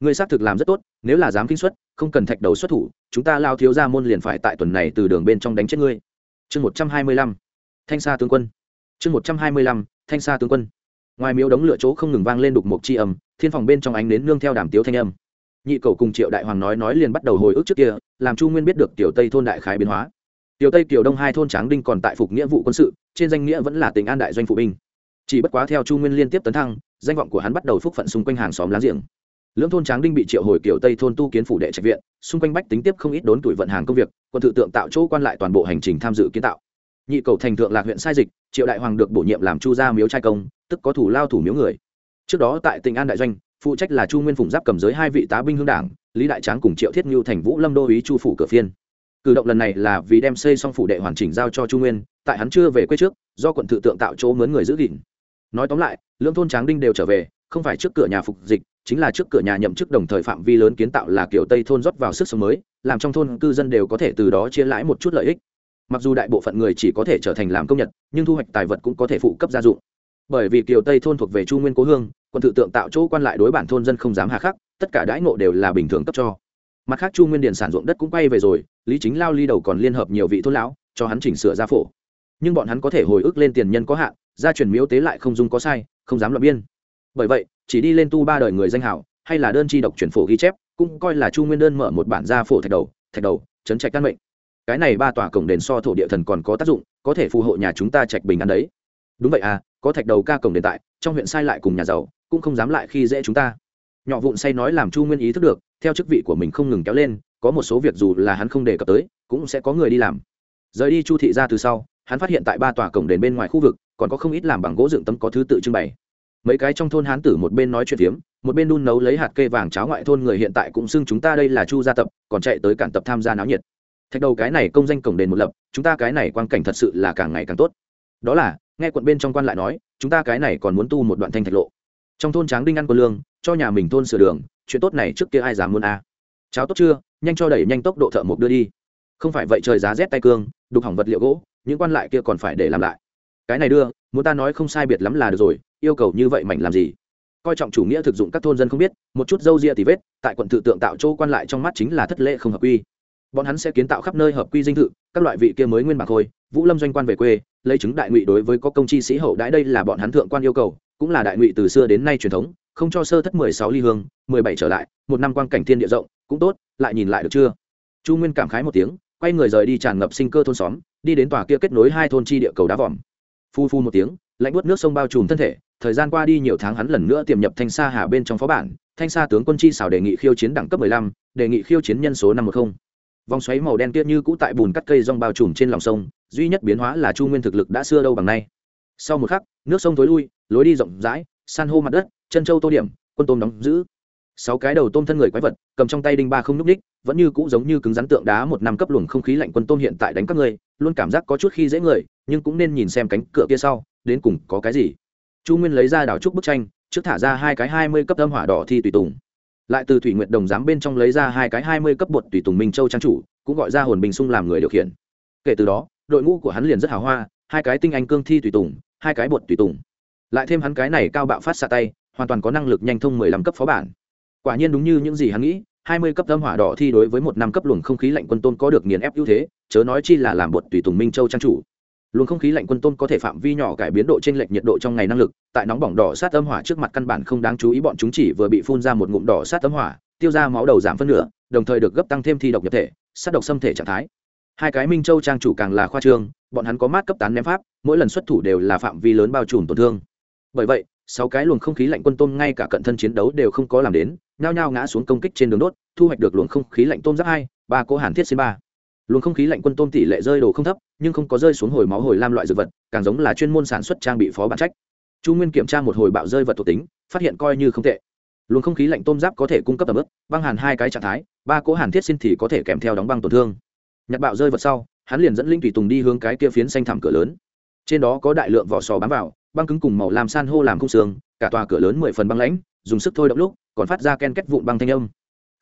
Ngươi xác thực làm rất tốt, nếu là dám kinh xuất không cần thạch đầu xuất thủ, chúng ta lao thiếu ra môn liền phải tại tuần này từ đường bên trong đánh chết ngươi. Chương một trăm hai mươi lăm, thanh sa tướng quân. Chương một trăm hai mươi lăm, thanh sa tướng quân. Ngoài miếu đống lửa chỗ không ngừng vang lên đục mộc chi âm thiên phòng bên trong ánh nến nương theo đàm tiếu thanh âm. Nhị cầu cùng triệu đại hoàng nói nói liền bắt đầu hồi ức trước kia, làm chu nguyên biết được tiểu tây thôn đại khái biến hóa. Tiểu tây, tiểu đông hai thôn tráng đinh còn tại phục nghĩa vụ quân sự, trên danh nghĩa vẫn là tỉnh an đại doanh phụ binh. Chỉ bất quá theo chu nguyên liên tiếp tấn thăng, danh vọng của hắn bắt đầu phúc phận xung quanh hàng xóm láng giềng. Lưỡng thôn tráng đinh bị triệu hồi, kiểu tây thôn tu kiến phủ đệ trạch viện, xung quanh bách tính tiếp không ít đốn tuổi vận hàng công việc, quân tự tượng tạo chỗ quan lại toàn bộ hành trình tham dự kiến tạo. Nhị cầu thành thượng lạc huyện sai dịch, triệu đại hoàng được bổ nhiệm làm chu gia miếu trai công, tức có thủ lao thủ miếu người trước đó tại tỉnh an đại doanh, phụ trách là chu nguyên phùng giáp cầm giới hai vị tá binh hương đảng, lý đại tráng cùng triệu thiết ngưu thành vũ lâm đô ý chu phủ cửa phiên. Cử động lần này là vì đem xây xong phủ đệ hoàn chỉnh giao cho chu nguyên, tại hắn chưa về quê trước, do quận tự tượng tạo chỗ mướn người giữ gìn. Nói tóm lại lương thôn tráng đinh đều trở về, không phải trước cửa nhà phục dịch, chính là trước cửa nhà nhậm chức đồng thời phạm vi lớn kiến tạo là kiểu tây thôn rót vào sức sống mới, làm trong thôn cư dân đều có thể từ đó chia lãi một chút lợi ích. Mặc dù đại bộ phận người chỉ có thể trở thành làm công nhật, nhưng thu hoạch tài vật cũng có thể phụ cấp gia dụng. Bởi vì kiều tây thôn thuộc về chu nguyên cố hương quân tự tượng tạo chỗ quan lại đối bản thôn dân không dám hà khắc, tất cả đãi ngộ đều là bình thường cấp cho. Mặt khác chu nguyên điền sản ruộng đất cũng quay về rồi, lý chính lao ly đầu còn liên hợp nhiều vị thôn lão, cho hắn chỉnh sửa gia phổ. Nhưng bọn hắn có thể hồi ức lên tiền nhân có hạn, gia truyền miếu tế lại không dung có sai, không dám lập biên. Bởi vậy, chỉ đi lên tu ba đời người danh hảo, hay là đơn chi độc chuyển phổ ghi chép, cũng coi là chu nguyên đơn mở một bản gia phổ thạch đầu thạch đầu, chấn trạch căn mệnh. Cái này ba tòa cổng đền so thổ địa thần còn có tác dụng, có thể phù hộ nhà chúng ta trạch bình ăn đấy. Đúng vậy à có thạch đầu ca cổng đền tại, trong huyện sai lại cùng nhà giàu cũng không dám lại khi dễ chúng ta. Nhỏ vụn say nói làm chu nguyên ý thức được, theo chức vị của mình không ngừng kéo lên, có một số việc dù là hắn không đề cập tới, cũng sẽ có người đi làm. Rời đi chu thị ra từ sau, hắn phát hiện tại ba tòa cổng đền bên ngoài khu vực, còn có không ít làm bằng gỗ dựng tấm có thứ tự trưng bày. Mấy cái trong thôn hán tử một bên nói chuyện phiếm, một bên đun nấu lấy hạt kê vàng cháo ngoại thôn người hiện tại cũng xưng chúng ta đây là chu gia tập, còn chạy tới cản tập tham gia náo nhiệt. Thạch đầu cái này công danh cổng đền một lập, chúng ta cái này quan cảnh thật sự là càng ngày càng tốt. Đó là, nghe quận bên trong quan lại nói, chúng ta cái này còn muốn tu một đoạn thanh thạch lộ trong thôn tráng đinh ăn quân lương, cho nhà mình thôn sửa đường, chuyện tốt này trước kia ai dám muốn à. cháo tốt chưa? Nhanh cho đẩy nhanh tốc độ thợ mộc đưa đi. Không phải vậy trời giá rét tay cương, đục hỏng vật liệu gỗ, những quan lại kia còn phải để làm lại. Cái này đưa, muốn ta nói không sai biệt lắm là được rồi, yêu cầu như vậy mảnh làm gì? Coi trọng chủ nghĩa thực dụng các thôn dân không biết, một chút dâu ria thì vết, tại quận tự tượng tạo chỗ quan lại trong mắt chính là thất lễ không hợp quy. Bọn hắn sẽ kiến tạo khắp nơi hợp quy dinh thự, các loại vị kia mới nguyên bạc thôi, vũ lâm doanh quan về quê, lấy chứng đại ngụy đối với có công chi sĩ hậu đãi đây là bọn hắn thượng quan yêu cầu cũng là đại ngụy từ xưa đến nay truyền thống, không cho sơ thất mười sáu ly hương, mười bảy trở lại, một năm quan cảnh thiên địa rộng, cũng tốt, lại nhìn lại được chưa? Chu nguyên cảm khái một tiếng, quay người rời đi tràn ngập sinh cơ thôn xóm, đi đến tòa kia kết nối hai thôn chi địa cầu đá vòm. Phu phu một tiếng, lạnh bớt nước sông bao trùm thân thể, thời gian qua đi nhiều tháng hắn lần nữa tiềm nhập thanh sa hà bên trong phó bản, thanh sa tướng quân chi xảo đề nghị khiêu chiến đẳng cấp mười lăm, đề nghị khiêu chiến nhân số năm một không. Vòng xoáy màu đen kia như cũ tại bùn cắt cây rong bao trùm trên lòng sông, duy nhất biến hóa là chu nguyên thực lực đã xưa đâu bằng nay sau một khắc, nước sông thối lui, lối đi rộng rãi, san hô mặt đất, chân châu tô điểm, quân tôm đóng giữ. Sáu cái đầu tôm thân người quái vật, cầm trong tay đinh ba không n ú c ních vẫn như cũ giống như cứng rắn tượng đá một năm cấp luồng không khí lạnh quân tôm hiện tại đánh các ngươi, luôn cảm giác có chút khi dễ người, nhưng cũng nên nhìn xem cánh cửa kia sau, đến cùng có cái gì. Chu nguyên lấy ra đảo trúc bức tranh, trước thả ra hai cái hai mươi cấp âm hỏa đỏ thi tùy tùng. Lại từ thủy nguyện đồng giám bên trong lấy ra hai cái hai mươi cấp bột tùy tùng minh châu trang chủ, cũng gọi ra hồn bình sung làm người điều khiển. Kể từ đó, đội ngũ của hắn liền rất hào hoa, hai cái tinh anh cương thi tùy tùng hai cái bột tùy tùng. Lại thêm hắn cái này cao bạo phát xạ tay, hoàn toàn có năng lực nhanh thông mười lăm cấp phó bản. Quả nhiên đúng như những gì hắn nghĩ, hai mươi cấp âm hỏa đỏ thi đối với một năm cấp luồng không khí lạnh quân tôn có được nghiền ép ưu thế, chớ nói chi là làm bột tùy tùng minh châu trang chủ. Luồng không khí lạnh quân tôn có thể phạm vi nhỏ cải biến độ trên lệch nhiệt độ trong ngày năng lực, tại nóng bỏng đỏ sát âm hỏa trước mặt căn bản không đáng chú ý bọn chúng chỉ vừa bị phun ra một ngụm đỏ sát âm hỏa, tiêu ra máu đầu giảm phân nửa, đồng thời được gấp tăng thêm thi độc nhập thể, sát độc xâm thể trạng thái hai cái minh châu trang chủ càng là khoa trương, bọn hắn có mát cấp tán ném pháp, mỗi lần xuất thủ đều là phạm vi lớn bao trùm tổn thương. Bởi vậy, sáu cái luồng không khí lạnh quân tôm ngay cả cận thân chiến đấu đều không có làm đến, nhao nhao ngã xuống công kích trên đường đốt, thu hoạch được luồng không khí lạnh tôm giáp hai, ba cỗ hàn thiết xin ba. Luồng không khí lạnh quân tôm tỷ lệ rơi đồ không thấp, nhưng không có rơi xuống hồi máu hồi lam loại dược vật, càng giống là chuyên môn sản xuất trang bị phó bản trách. Chu nguyên kiểm tra một hồi bạo rơi vật thuộc tính, phát hiện coi như không tệ. Luồng không khí lạnh tôm giáp có thể cung cấp tầm ướp băng hàn hai cái trạng thái, ba cỗ hàn thiết xin thì có thể kèm theo đóng băng tổn thương nhặt bạo rơi vật sau, hắn liền dẫn linh tùy tùng đi hướng cái kia phiến xanh thảm cửa lớn. Trên đó có đại lượng vỏ sò bám vào, băng cứng cùng màu làm san hô làm khung xương, cả tòa cửa lớn mười phần băng lãnh, dùng sức thôi động lúc, còn phát ra ken kết vụn băng thanh âm.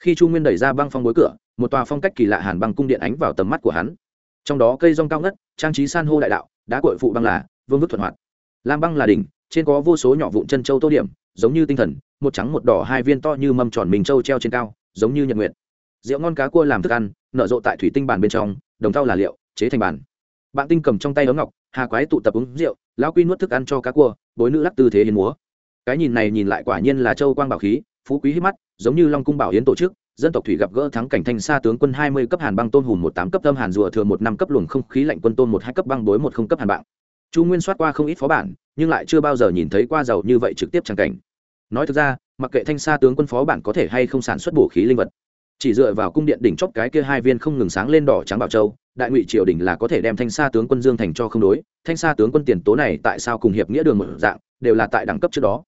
Khi chu nguyên đẩy ra băng phong bối cửa, một tòa phong cách kỳ lạ hàn băng cung điện ánh vào tầm mắt của hắn. Trong đó cây rong cao ngất, trang trí san hô đại đạo, đá cội phụ băng là vương vức thuận hoạt. Lam băng là đỉnh, trên có vô số nhỏ vụn chân châu tô điểm, giống như tinh thần, một trắng một đỏ hai viên to như mâm tròn mình châu treo trên cao, giống như nhật nguyện. rượu ngon cá cua làm thức ăn nở rộ tại thủy tinh bàn bên trong, đồng thau là liệu, chế thành bàn. Bạn tinh cầm trong tay ống ngọc, hà quái tụ tập uống rượu, lão quy nuốt thức ăn cho cá cua, bối nữ lắc tư thế hiến múa. Cái nhìn này nhìn lại quả nhiên là châu quang bảo khí, phú quý hít mắt, giống như long cung bảo hiến tổ chức, dân tộc thủy gặp gỡ thắng cảnh thanh xa tướng quân hai mươi cấp hàn băng tôn hùn một tám cấp tâm hàn rùa thừa một năm cấp luồng không khí lạnh quân tôn một hai cấp băng bối một không cấp hàn bạng chu nguyên soát qua không ít phó bản, nhưng lại chưa bao giờ nhìn thấy qua giàu như vậy trực tiếp trang cảnh. Nói thực ra, mặc kệ thanh xa tướng quân phó bản có thể hay không sản xuất bổ khí linh vật chỉ dựa vào cung điện đỉnh chóp cái kia hai viên không ngừng sáng lên đỏ trắng bảo châu, đại ngụy triều đình là có thể đem thanh sa tướng quân dương thành cho không đối. Thanh sa tướng quân tiền tố này tại sao cùng hiệp nghĩa đường một dạng, đều là tại đẳng cấp trước đó.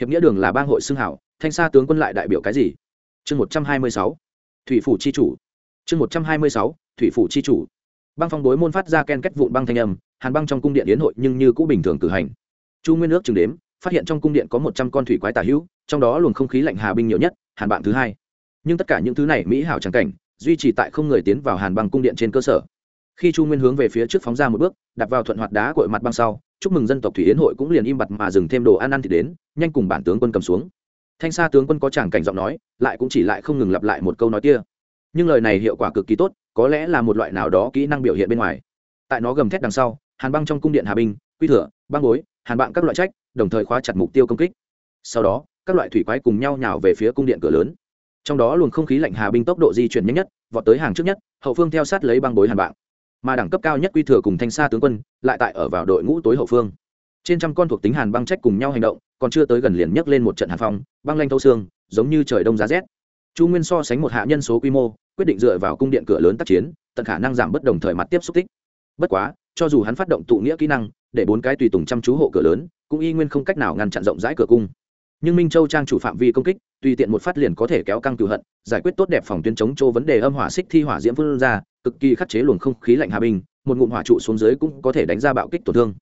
Hiệp nghĩa đường là bang hội xưng hảo, thanh sa tướng quân lại đại biểu cái gì? Chương một trăm hai mươi sáu, thủy phủ chi chủ. Chương một trăm hai mươi sáu, thủy phủ chi chủ. Băng phong đối môn phát ra ken kết vụn băng thanh âm, hàn băng trong cung điện yến hội nhưng như cũ bình thường cử hành. Chu nguyên nước chừng đếm, phát hiện trong cung điện có một trăm con thủy quái tả hữu, trong đó luồng không khí lạnh hà binh nhiều nhất, hàn bạn thứ hai nhưng tất cả những thứ này mỹ hảo trắng cảnh, duy trì tại không người tiến vào hàn băng cung điện trên cơ sở. Khi chu nguyên hướng về phía trước phóng ra một bước, đặt vào thuận hoạt đá cội mặt băng sau, chúc mừng dân tộc thủy yến hội cũng liền im bặt mà dừng thêm đồ ăn ăn thì đến, nhanh cùng bản tướng quân cầm xuống. Thanh sa tướng quân có tràng cảnh giọng nói, lại cũng chỉ lại không ngừng lặp lại một câu nói kia. Nhưng lời này hiệu quả cực kỳ tốt, có lẽ là một loại nào đó kỹ năng biểu hiện bên ngoài. Tại nó gầm thét đằng sau, hàn băng trong cung điện hà binh quy thừa, băng bối, hàn bạn các loại trách, đồng thời khóa chặt mục tiêu công kích. Sau đó, các loại thủy quái cùng nhau nhào về phía cung điện cửa lớn trong đó luồng không khí lạnh hà binh tốc độ di chuyển nhanh nhất, vọt tới hàng trước nhất, hậu phương theo sát lấy băng bối hàn bạn mà đẳng cấp cao nhất quy thừa cùng thanh sa tướng quân, lại tại ở vào đội ngũ tối hậu phương. Trên trăm con thuộc tính hàn băng trách cùng nhau hành động, còn chưa tới gần liền nhấc lên một trận hàn phong, băng lanh thâu xương, giống như trời đông giá rét. Chu nguyên so sánh một hạ nhân số quy mô, quyết định dựa vào cung điện cửa lớn tác chiến, tận khả năng giảm bất đồng thời mặt tiếp xúc tích. Bất quá, cho dù hắn phát động tụ nghĩa kỹ năng, để bốn cái tùy tùng chăm chú hộ cửa lớn, cũng y nguyên không cách nào ngăn chặn rộng rãi cửa cung nhưng minh châu trang chủ phạm vi công kích tùy tiện một phát liền có thể kéo căng cựu hận giải quyết tốt đẹp phòng tuyến chống châu vấn đề âm hỏa xích thi hỏa diễm phương ra cực kỳ khắc chế luồng không khí lạnh hà bình một ngụm hỏa trụ xuống dưới cũng có thể đánh ra bạo kích tổn thương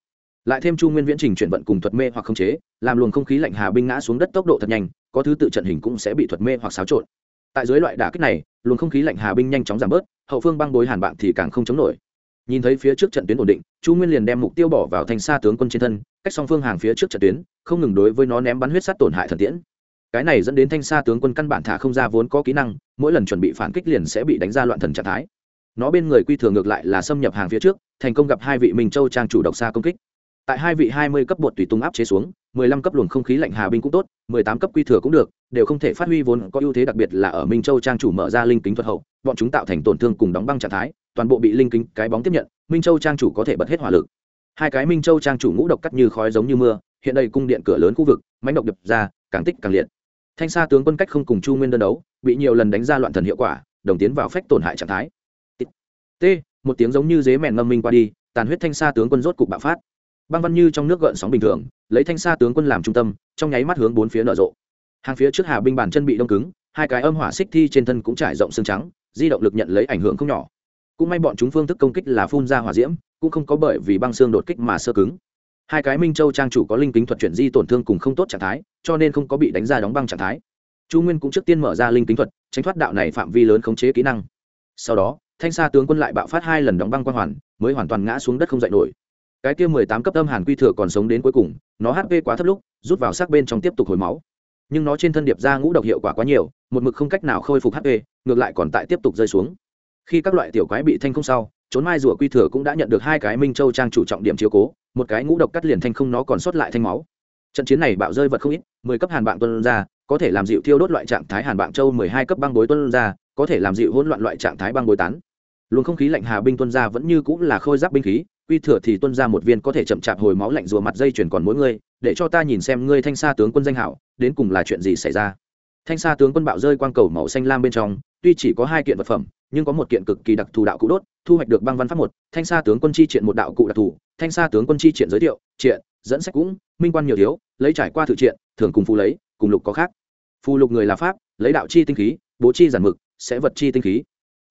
lại thêm chu nguyên viễn trình chuyển vận cùng thuật mê hoặc không chế làm luồng không khí lạnh hà binh ngã xuống đất tốc độ thật nhanh có thứ tự trận hình cũng sẽ bị thuật mê hoặc xáo trộn tại dưới loại đả kích này luồng không khí lạnh hà binh nhanh chóng giảm bớt hậu phương băng bối hàn bạn thì càng không chống nổi nhìn thấy phía trước trận tuyến ổn định chu nguyên liền đem mục tiêu bỏ vào thành xa tướng quân trên thân cách song phương hàng phía trước trận tuyến, không ngừng đối với nó ném bắn huyết sắt tổn hại thần tiễn. Cái này dẫn đến thanh xa tướng quân căn bản thả không ra vốn có kỹ năng, mỗi lần chuẩn bị phản kích liền sẽ bị đánh ra loạn thần trạng thái. Nó bên người quy thường ngược lại là xâm nhập hàng phía trước, thành công gặp hai vị minh châu trang chủ độc xa công kích. Tại hai vị hai mươi cấp bột tùy tung áp chế xuống, mười lăm cấp luồng không khí lạnh hà binh cũng tốt, mười tám cấp quy thừa cũng được, đều không thể phát huy vốn có ưu thế đặc biệt là ở minh châu trang chủ mở ra linh kính thuật hậu, bọn chúng tạo thành tổn thương cùng đóng băng trạng thái, toàn bộ bị linh kính cái bóng tiếp nhận, minh châu trang chủ có thể bật hết hỏa lực hai cái minh châu trang chủ ngũ độc cắt như khói giống như mưa, hiện đây cung điện cửa lớn khu vực mánh độc đập ra, càng tích càng liệt. Thanh sa tướng quân cách không cùng chu nguyên đơn đấu, bị nhiều lần đánh ra loạn thần hiệu quả, đồng tiến vào phách tổn hại trạng thái. T, một tiếng giống như dế mèn ngâm minh qua đi, tàn huyết thanh sa tướng quân rốt cục bạo phát. Băng văn như trong nước gợn sóng bình thường, lấy thanh sa tướng quân làm trung tâm, trong nháy mắt hướng bốn phía nở rộ. Hàng phía trước hà binh bàn chân bị đông cứng, hai cái âm hỏa xích thi trên thân cũng trải rộng xương trắng, di động lực nhận lấy ảnh hưởng không nhỏ. Cũng may bọn chúng phương thức công kích là phun ra hỏa diễm cũng không có bởi vì băng xương đột kích mà sơ cứng. Hai cái minh châu trang chủ có linh kính thuật chuyển di tổn thương cùng không tốt trạng thái, cho nên không có bị đánh ra đóng băng trạng thái. Chu nguyên cũng trước tiên mở ra linh kính thuật, tránh thoát đạo này phạm vi lớn khống chế kỹ năng. Sau đó, thanh sa tướng quân lại bạo phát hai lần đóng băng quang hoàn, mới hoàn toàn ngã xuống đất không dậy nổi. Cái kia mười tám cấp âm hàn quy thừa còn sống đến cuối cùng, nó hp quá thấp lúc, rút vào xác bên trong tiếp tục hồi máu. Nhưng nó trên thân điệp ra ngũ độc hiệu quả quá nhiều, một mực không cách nào khôi phục hp ngược lại còn tại tiếp tục rơi xuống khi các loại tiểu quái bị thanh không sau trốn mai rùa quy thừa cũng đã nhận được hai cái minh châu trang chủ trọng điểm chiếu cố, một cái ngũ độc cắt liền thanh không nó còn sót lại thanh máu. Trận chiến này bạo rơi vật không ít, mười cấp hàn bạn tuân ra, có thể làm dịu thiêu đốt loại trạng thái hàn bạn châu mười hai cấp băng bối tuân ra, có thể làm dịu hỗn loạn loại trạng thái băng bối tán. Luồng không khí lạnh hà binh tuân ra vẫn như cũng là khôi giáp binh khí, quy thừa thì tuân ra một viên có thể chậm chạp hồi máu lạnh rùa mặt dây chuyển còn mỗi ngươi để cho ta nhìn xem ngươi thanh sa tướng quân danh hảo, đến cùng là chuyện gì xảy ra thanh sa tướng quân bạo rơi quang cầu màu xanh lam bên trong, tuy chỉ có hai kiện vật phẩm, nhưng có một kiện cực kỳ đặc thù đạo cụ đốt, thu hoạch được băng văn pháp một. Thanh sa tướng quân chi triện một đạo cụ đặc thù, thanh sa tướng quân chi triện giới thiệu, triện, dẫn sách cũng, minh quan nhiều thiếu, lấy trải qua thử triện, thường cùng phù lấy, cùng lục có khác. Phù lục người là pháp, lấy đạo chi tinh khí, bố chi giản mực, sẽ vật chi tinh khí.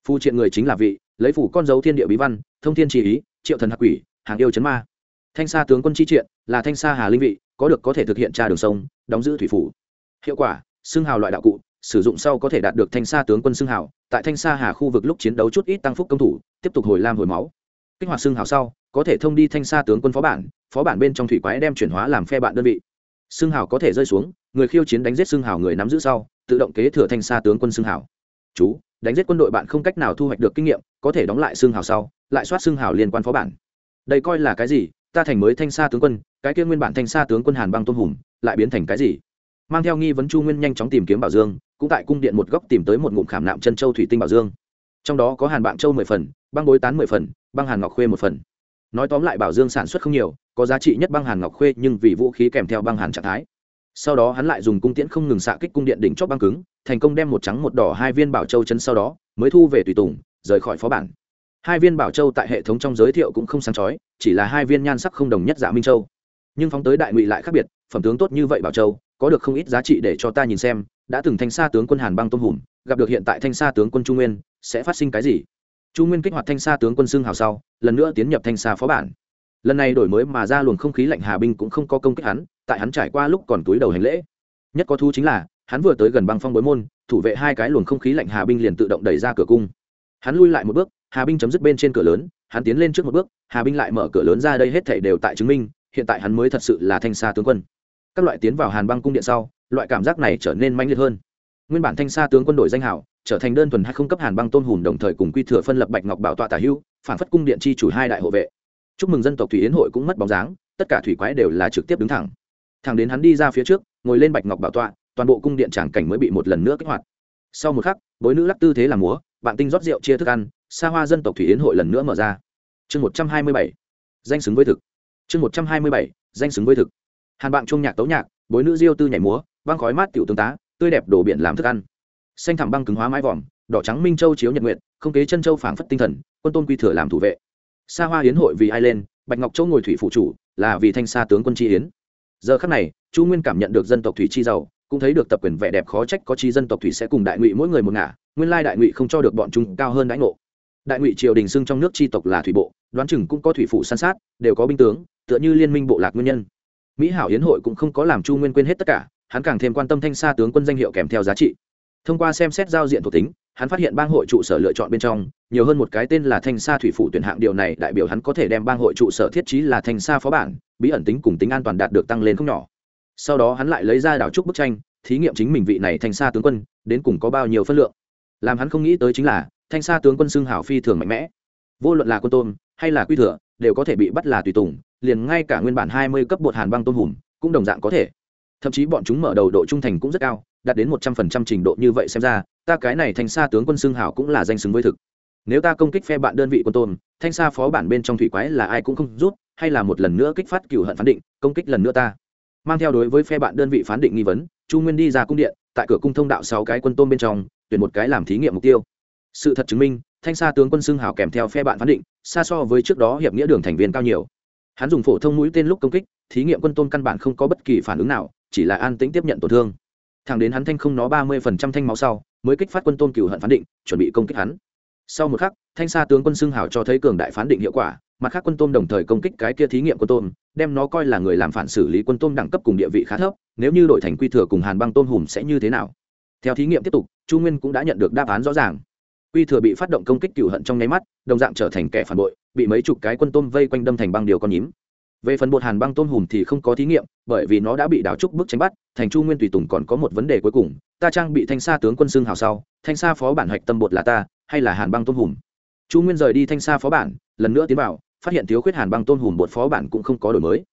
Phù triện người chính là vị, lấy phủ con dấu thiên địa bí văn, thông thiên chỉ ý, triệu thần hạc quỷ, hàng yêu chấn ma. Thanh sa tướng quân chi triện, là thanh sa hà linh vị, có được có thể thực hiện tra đường sông, đóng giữ thủy phủ. Hiệu quả xương hào loại đạo cụ, sử dụng sau có thể đạt được thanh sa tướng quân xương hào, tại thanh sa hà khu vực lúc chiến đấu chút ít tăng phúc công thủ, tiếp tục hồi lam hồi máu. Kích hoạt xương hào sau, có thể thông đi thanh sa tướng quân phó bản phó bản bên trong thủy quái đem chuyển hóa làm phe bạn đơn vị. Xương hào có thể rơi xuống, người khiêu chiến đánh giết xương hào người nắm giữ sau, tự động kế thừa thanh sa tướng quân xương hào. Chú, đánh giết quân đội bạn không cách nào thu hoạch được kinh nghiệm, có thể đóng lại xương hào sau, lại soát xương hào liên quan phó bản. Đây coi là cái gì? Ta thành mới thanh sa tướng quân, cái kia nguyên bản thanh sa tướng quân hàn băng tôn hùng, lại biến thành cái gì? Mang theo nghi vấn chu nguyên nhanh chóng tìm kiếm bảo dương, cũng tại cung điện một góc tìm tới một ngụm khảm nạm chân châu thủy tinh bảo dương. Trong đó có hàn bạn châu mười phần, băng bối tán mười phần, băng hàn ngọc khuê một phần. Nói tóm lại bảo dương sản xuất không nhiều, có giá trị nhất băng hàn ngọc khuê nhưng vì vũ khí kèm theo băng hàn trạng thái. Sau đó hắn lại dùng cung tiễn không ngừng xạ kích cung điện đỉnh chóp băng cứng, thành công đem một trắng một đỏ hai viên bảo châu chân sau đó, mới thu về tùy tùng, rời khỏi phó bản. Hai viên bảo châu tại hệ thống trong giới thiệu cũng không sáng chói, chỉ là hai viên nhan sắc không đồng nhất giả minh châu. Nhưng phóng tới đại ngụy lại khác biệt, phẩm tướng tốt như vậy bảo châu có được không ít giá trị để cho ta nhìn xem, đã từng thanh sa tướng quân hàn băng tôm hùm, gặp được hiện tại thanh sa tướng quân trung nguyên, sẽ phát sinh cái gì? Chu nguyên kích hoạt thanh sa tướng quân xưng hào sau, lần nữa tiến nhập thanh sa phó bản. Lần này đổi mới mà ra luồng không khí lạnh hà binh cũng không có công kích hắn, tại hắn trải qua lúc còn túi đầu hành lễ. Nhất có thu chính là, hắn vừa tới gần băng phong bối môn, thủ vệ hai cái luồng không khí lạnh hà binh liền tự động đẩy ra cửa cung. Hắn lui lại một bước, hà binh chấm dứt bên trên cửa lớn, hắn tiến lên trước một bước, hà binh lại mở cửa lớn ra, đây hết thể đều tại chứng minh, hiện tại hắn mới thật sự là thanh sa tướng quân các loại tiến vào hàn băng cung điện sau, loại cảm giác này trở nên mãnh liệt hơn. Nguyên bản thanh xa tướng quân đội danh hảo, trở thành đơn thuần hay không cấp hàn băng tôn hùn đồng thời cùng quy thừa phân lập bạch ngọc bảo tọa tả hưu phản phất cung điện chi chủ hai đại hộ vệ. Chúc mừng dân tộc thủy yến hội cũng mất bóng dáng, tất cả thủy quái đều là trực tiếp đứng thẳng. Thẳng đến hắn đi ra phía trước, ngồi lên bạch ngọc bảo tọa, toàn bộ cung điện tràng cảnh mới bị một lần nữa kích hoạt. Sau một khắc, bối nữ lắc tư thế làm múa, bạn tinh rót rượu chia thức ăn, xa hoa dân tộc thủy yến hội lần nữa mở ra. Chương một trăm hai mươi bảy, danh xứng với thực. Chương một trăm hai mươi bảy, danh xứng với thực hàn bạn chuông nhạc tấu nhạc, bối nữ diêu tư nhảy múa băng khói mát tiểu tướng tá, tươi đẹp đổ biển làm thức ăn. Xanh thẳm băng cứng hóa mái vòm, đỏ trắng minh châu chiếu nhật nguyện không kế chân châu phảng phất tinh thần, quân tôn quy thừa làm thủ vệ. Xa hoa hiến hội vì ai lên, bạch ngọc châu ngồi thủy phụ chủ, là vì thanh xa tướng quân chi hiến giờ khắc này, chu nguyên cảm nhận được dân tộc thủy chi giàu, cũng thấy được tập quyền vẻ đẹp khó trách có chi dân tộc thủy sẽ cùng đại ngụy mỗi người một ngả, nguyên lai đại ngụy không cho được bọn chúng cao hơn đãi ngộ. Đại ngụy triều đình xưng trong nước chi tộc là thủy bộ, đoán chừng cũng có thủy phủ san sát, đều có binh tướng, tựa như liên minh bộ lạc nguyên nhân mỹ hảo hiến hội cũng không có làm chu nguyên quên hết tất cả, hắn càng thêm quan tâm thanh sa tướng quân danh hiệu kèm theo giá trị. Thông qua xem xét giao diện thuộc tính, hắn phát hiện bang hội trụ sở lựa chọn bên trong, nhiều hơn một cái tên là thanh sa thủy phủ tuyển hạng điều này đại biểu hắn có thể đem bang hội trụ sở thiết trí là thanh sa phó bản, bí ẩn tính cùng tính an toàn đạt được tăng lên không nhỏ. Sau đó hắn lại lấy ra đảo trúc bức tranh, thí nghiệm chính mình vị này thanh sa tướng quân, đến cùng có bao nhiêu phân lượng. Làm hắn không nghĩ tới chính là, thanh sa tướng quân xưng hảo phi thường mạnh mẽ. Vô luận là quân tôn, hay là quy thừa, đều có thể bị bắt là tùy tùng liền ngay cả nguyên bản hai mươi cấp bột hàn băng tôm hùm cũng đồng dạng có thể. Thậm chí bọn chúng mở đầu độ trung thành cũng rất cao, đạt đến một trăm phần trăm trình độ như vậy xem ra, ta cái này thanh xa tướng quân xưng hảo cũng là danh xứng với thực. Nếu ta công kích phe bạn đơn vị quân tôn thanh xa phó bản bên trong thủy quái là ai cũng không rút, hay là một lần nữa kích phát cựu hận phán định, công kích lần nữa ta. Mang theo đối với phe bạn đơn vị phán định nghi vấn, chu nguyên đi ra cung điện, tại cửa cung thông đạo sáu cái quân tôn bên trong, tuyển một cái làm thí nghiệm mục tiêu. Sự thật chứng minh, thanh xa tướng quân xưng hảo kèm theo phe bạn phán định, xa so với trước đó hiệp nghĩa đường thành viên cao nhiều hắn dùng phổ thông mũi tên lúc công kích, thí nghiệm quân tôn căn bản không có bất kỳ phản ứng nào, chỉ là an tĩnh tiếp nhận tổn thương. Thẳng đến hắn thanh không nó ba mươi phần trăm thanh máu sau, mới kích phát quân tôn cựu hận phán định, chuẩn bị công kích hắn. Sau một khắc, thanh xa tướng quân xưng hào cho thấy cường đại phán định hiệu quả, mặt khác quân tôn đồng thời công kích cái kia thí nghiệm quân tôn, đem nó coi là người làm phản xử lý quân tôn đẳng cấp cùng địa vị khá thấp, nếu như đổi thành quy thừa cùng hàn băng tôn hùm sẽ như thế nào? Theo thí nghiệm tiếp tục, chu nguyên cũng đã nhận được đáp án rõ ràng. Quy thừa bị phát động công kích cựu hận trong nháy mắt, đồng dạng trở thành kẻ phản bội bị mấy chục cái quân tôm vây quanh đâm thành băng điều con nhím. Về phần bột hàn băng tôm hùm thì không có thí nghiệm, bởi vì nó đã bị đào trúc bức tránh bắt, thành chu nguyên tùy tùng còn có một vấn đề cuối cùng, ta trang bị thanh sa tướng quân xương hào sau, thanh sa phó bản hạch tâm bột là ta, hay là hàn băng tôm hùm? Chu nguyên rời đi thanh sa phó bản, lần nữa tiến vào, phát hiện thiếu khuyết hàn băng tôn hùm bột phó bản cũng không có đổi mới.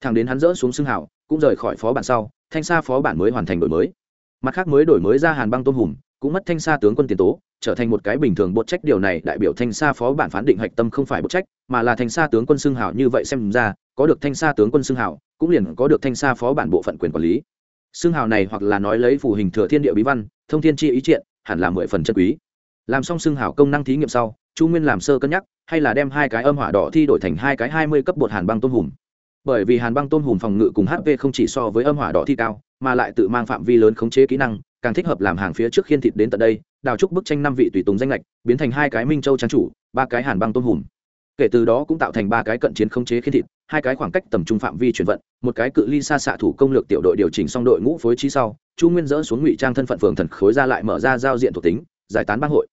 Thằng đến hắn dỡ xuống xương hào, cũng rời khỏi phó bản sau, thanh sa phó bản mới hoàn thành đổi mới. Mặt khác mới đổi mới ra hàn băng tôn hùm cũng mất thanh sa tướng quân tiền tố, trở thành một cái bình thường bột trách. Điều này đại biểu thanh sa phó bản phán định hạch tâm không phải bột trách, mà là thanh sa tướng quân xưng hảo như vậy xem ra, có được thanh sa tướng quân xưng hảo, cũng liền có được thanh sa phó bản bộ phận quyền quản lý. Xưng hào này hoặc là nói lấy phù hình thừa thiên địa bí văn, thông thiên chi ý triện, hẳn là mười phần chân quý. Làm xong xưng hào công năng thí nghiệm sau, chu nguyên làm sơ cân nhắc, hay là đem hai cái âm hỏa đỏ thi đổi thành hai cái hai mươi cấp bột hàn băng tôn hùm. Bởi vì hàn băng tôn hùm phòng ngự cùng hp không chỉ so với âm hỏa đỏ thi cao, mà lại tự mang phạm vi lớn khống chế kỹ năng càng thích hợp làm hàng phía trước khiên thịt đến tận đây, đào trúc bức tranh năm vị tùy tùng danh lệch, biến thành hai cái minh châu trang chủ, ba cái hàn băng tôn hùm. Kể từ đó cũng tạo thành ba cái cận chiến khống chế khiên thịt, hai cái khoảng cách tầm trung phạm vi chuyển vận, một cái cự ly xa xạ thủ công lược tiểu đội điều chỉnh xong đội ngũ phối trí sau, chu nguyên dỡ xuống ngụy trang thân phận phường thần khối ra lại mở ra giao diện thuộc tính, giải tán bang hội.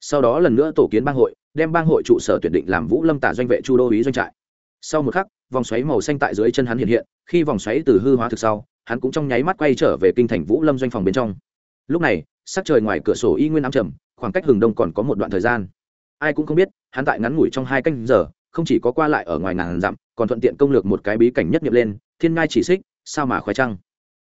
Sau đó lần nữa tổ kiến bang hội, đem bang hội trụ sở tuyển định làm vũ lâm tả doanh vệ chu đô ý doanh trại. Sau một khắc, vòng xoáy màu xanh tại dưới chân hắn hiện hiện, khi vòng xoáy từ hư hóa thực sau, hắn cũng trong nháy mắt quay trở về kinh thành vũ lâm doanh phòng bên trong lúc này, sắc trời ngoài cửa sổ y nguyên ám trầm, khoảng cách hừng đông còn có một đoạn thời gian. Ai cũng không biết, hắn tại ngắn ngủi trong hai canh giờ, không chỉ có qua lại ở ngoài ngàn dặm, còn thuận tiện công lược một cái bí cảnh nhất nghiệm lên, thiên ngai chỉ xích, sao mà khoái trăng.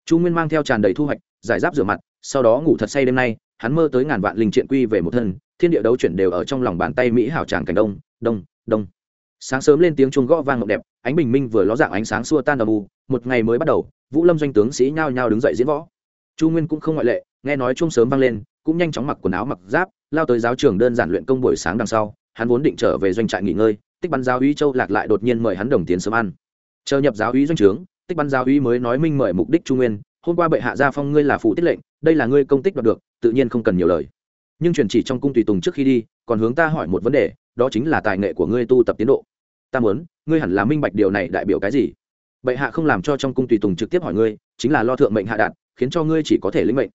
Chu nguyên mang theo tràn đầy thu hoạch, giải giáp rửa mặt, sau đó ngủ thật say đêm nay, hắn mơ tới ngàn vạn linh triện quy về một thân, thiên địa đấu chuyển đều ở trong lòng bàn tay mỹ hảo tràng cảnh đông đông đông. Sáng sớm lên tiếng chuông gõ vang ngọc đẹp, ánh bình minh vừa ló dạng ánh sáng xua tan đầm u, một ngày mới bắt đầu, vũ lâm doanh tướng sĩ nhao nhao đứng dậy diễn võ. Chu nguyên cũng không ngoại lệ nghe nói Chung sớm vang lên, cũng nhanh chóng mặc quần áo mặc giáp, lao tới giáo trường đơn giản luyện công buổi sáng đằng sau, hắn vốn định trở về doanh trại nghỉ ngơi, tích bắn giáo uy châu lạc lại đột nhiên mời hắn đồng tiến sớm ăn. Chờ nhập giáo uy doanh trướng, tích bắn giáo uy mới nói minh mời mục đích trung nguyên, hôm qua bệ hạ gia phong ngươi là phụ tiết lệnh, đây là ngươi công tích đoạt được, tự nhiên không cần nhiều lời. Nhưng truyền chỉ trong cung tùy tùng trước khi đi, còn hướng ta hỏi một vấn đề, đó chính là tài nghệ của ngươi tu tập tiến độ. Ta muốn, ngươi hẳn là minh bạch điều này đại biểu cái gì? Bệ hạ không làm cho trong cung tùy tùng trực tiếp hỏi ngươi, chính là lo thượng mệnh hạ đạt khiến cho ngươi chỉ có thể lĩnh mệnh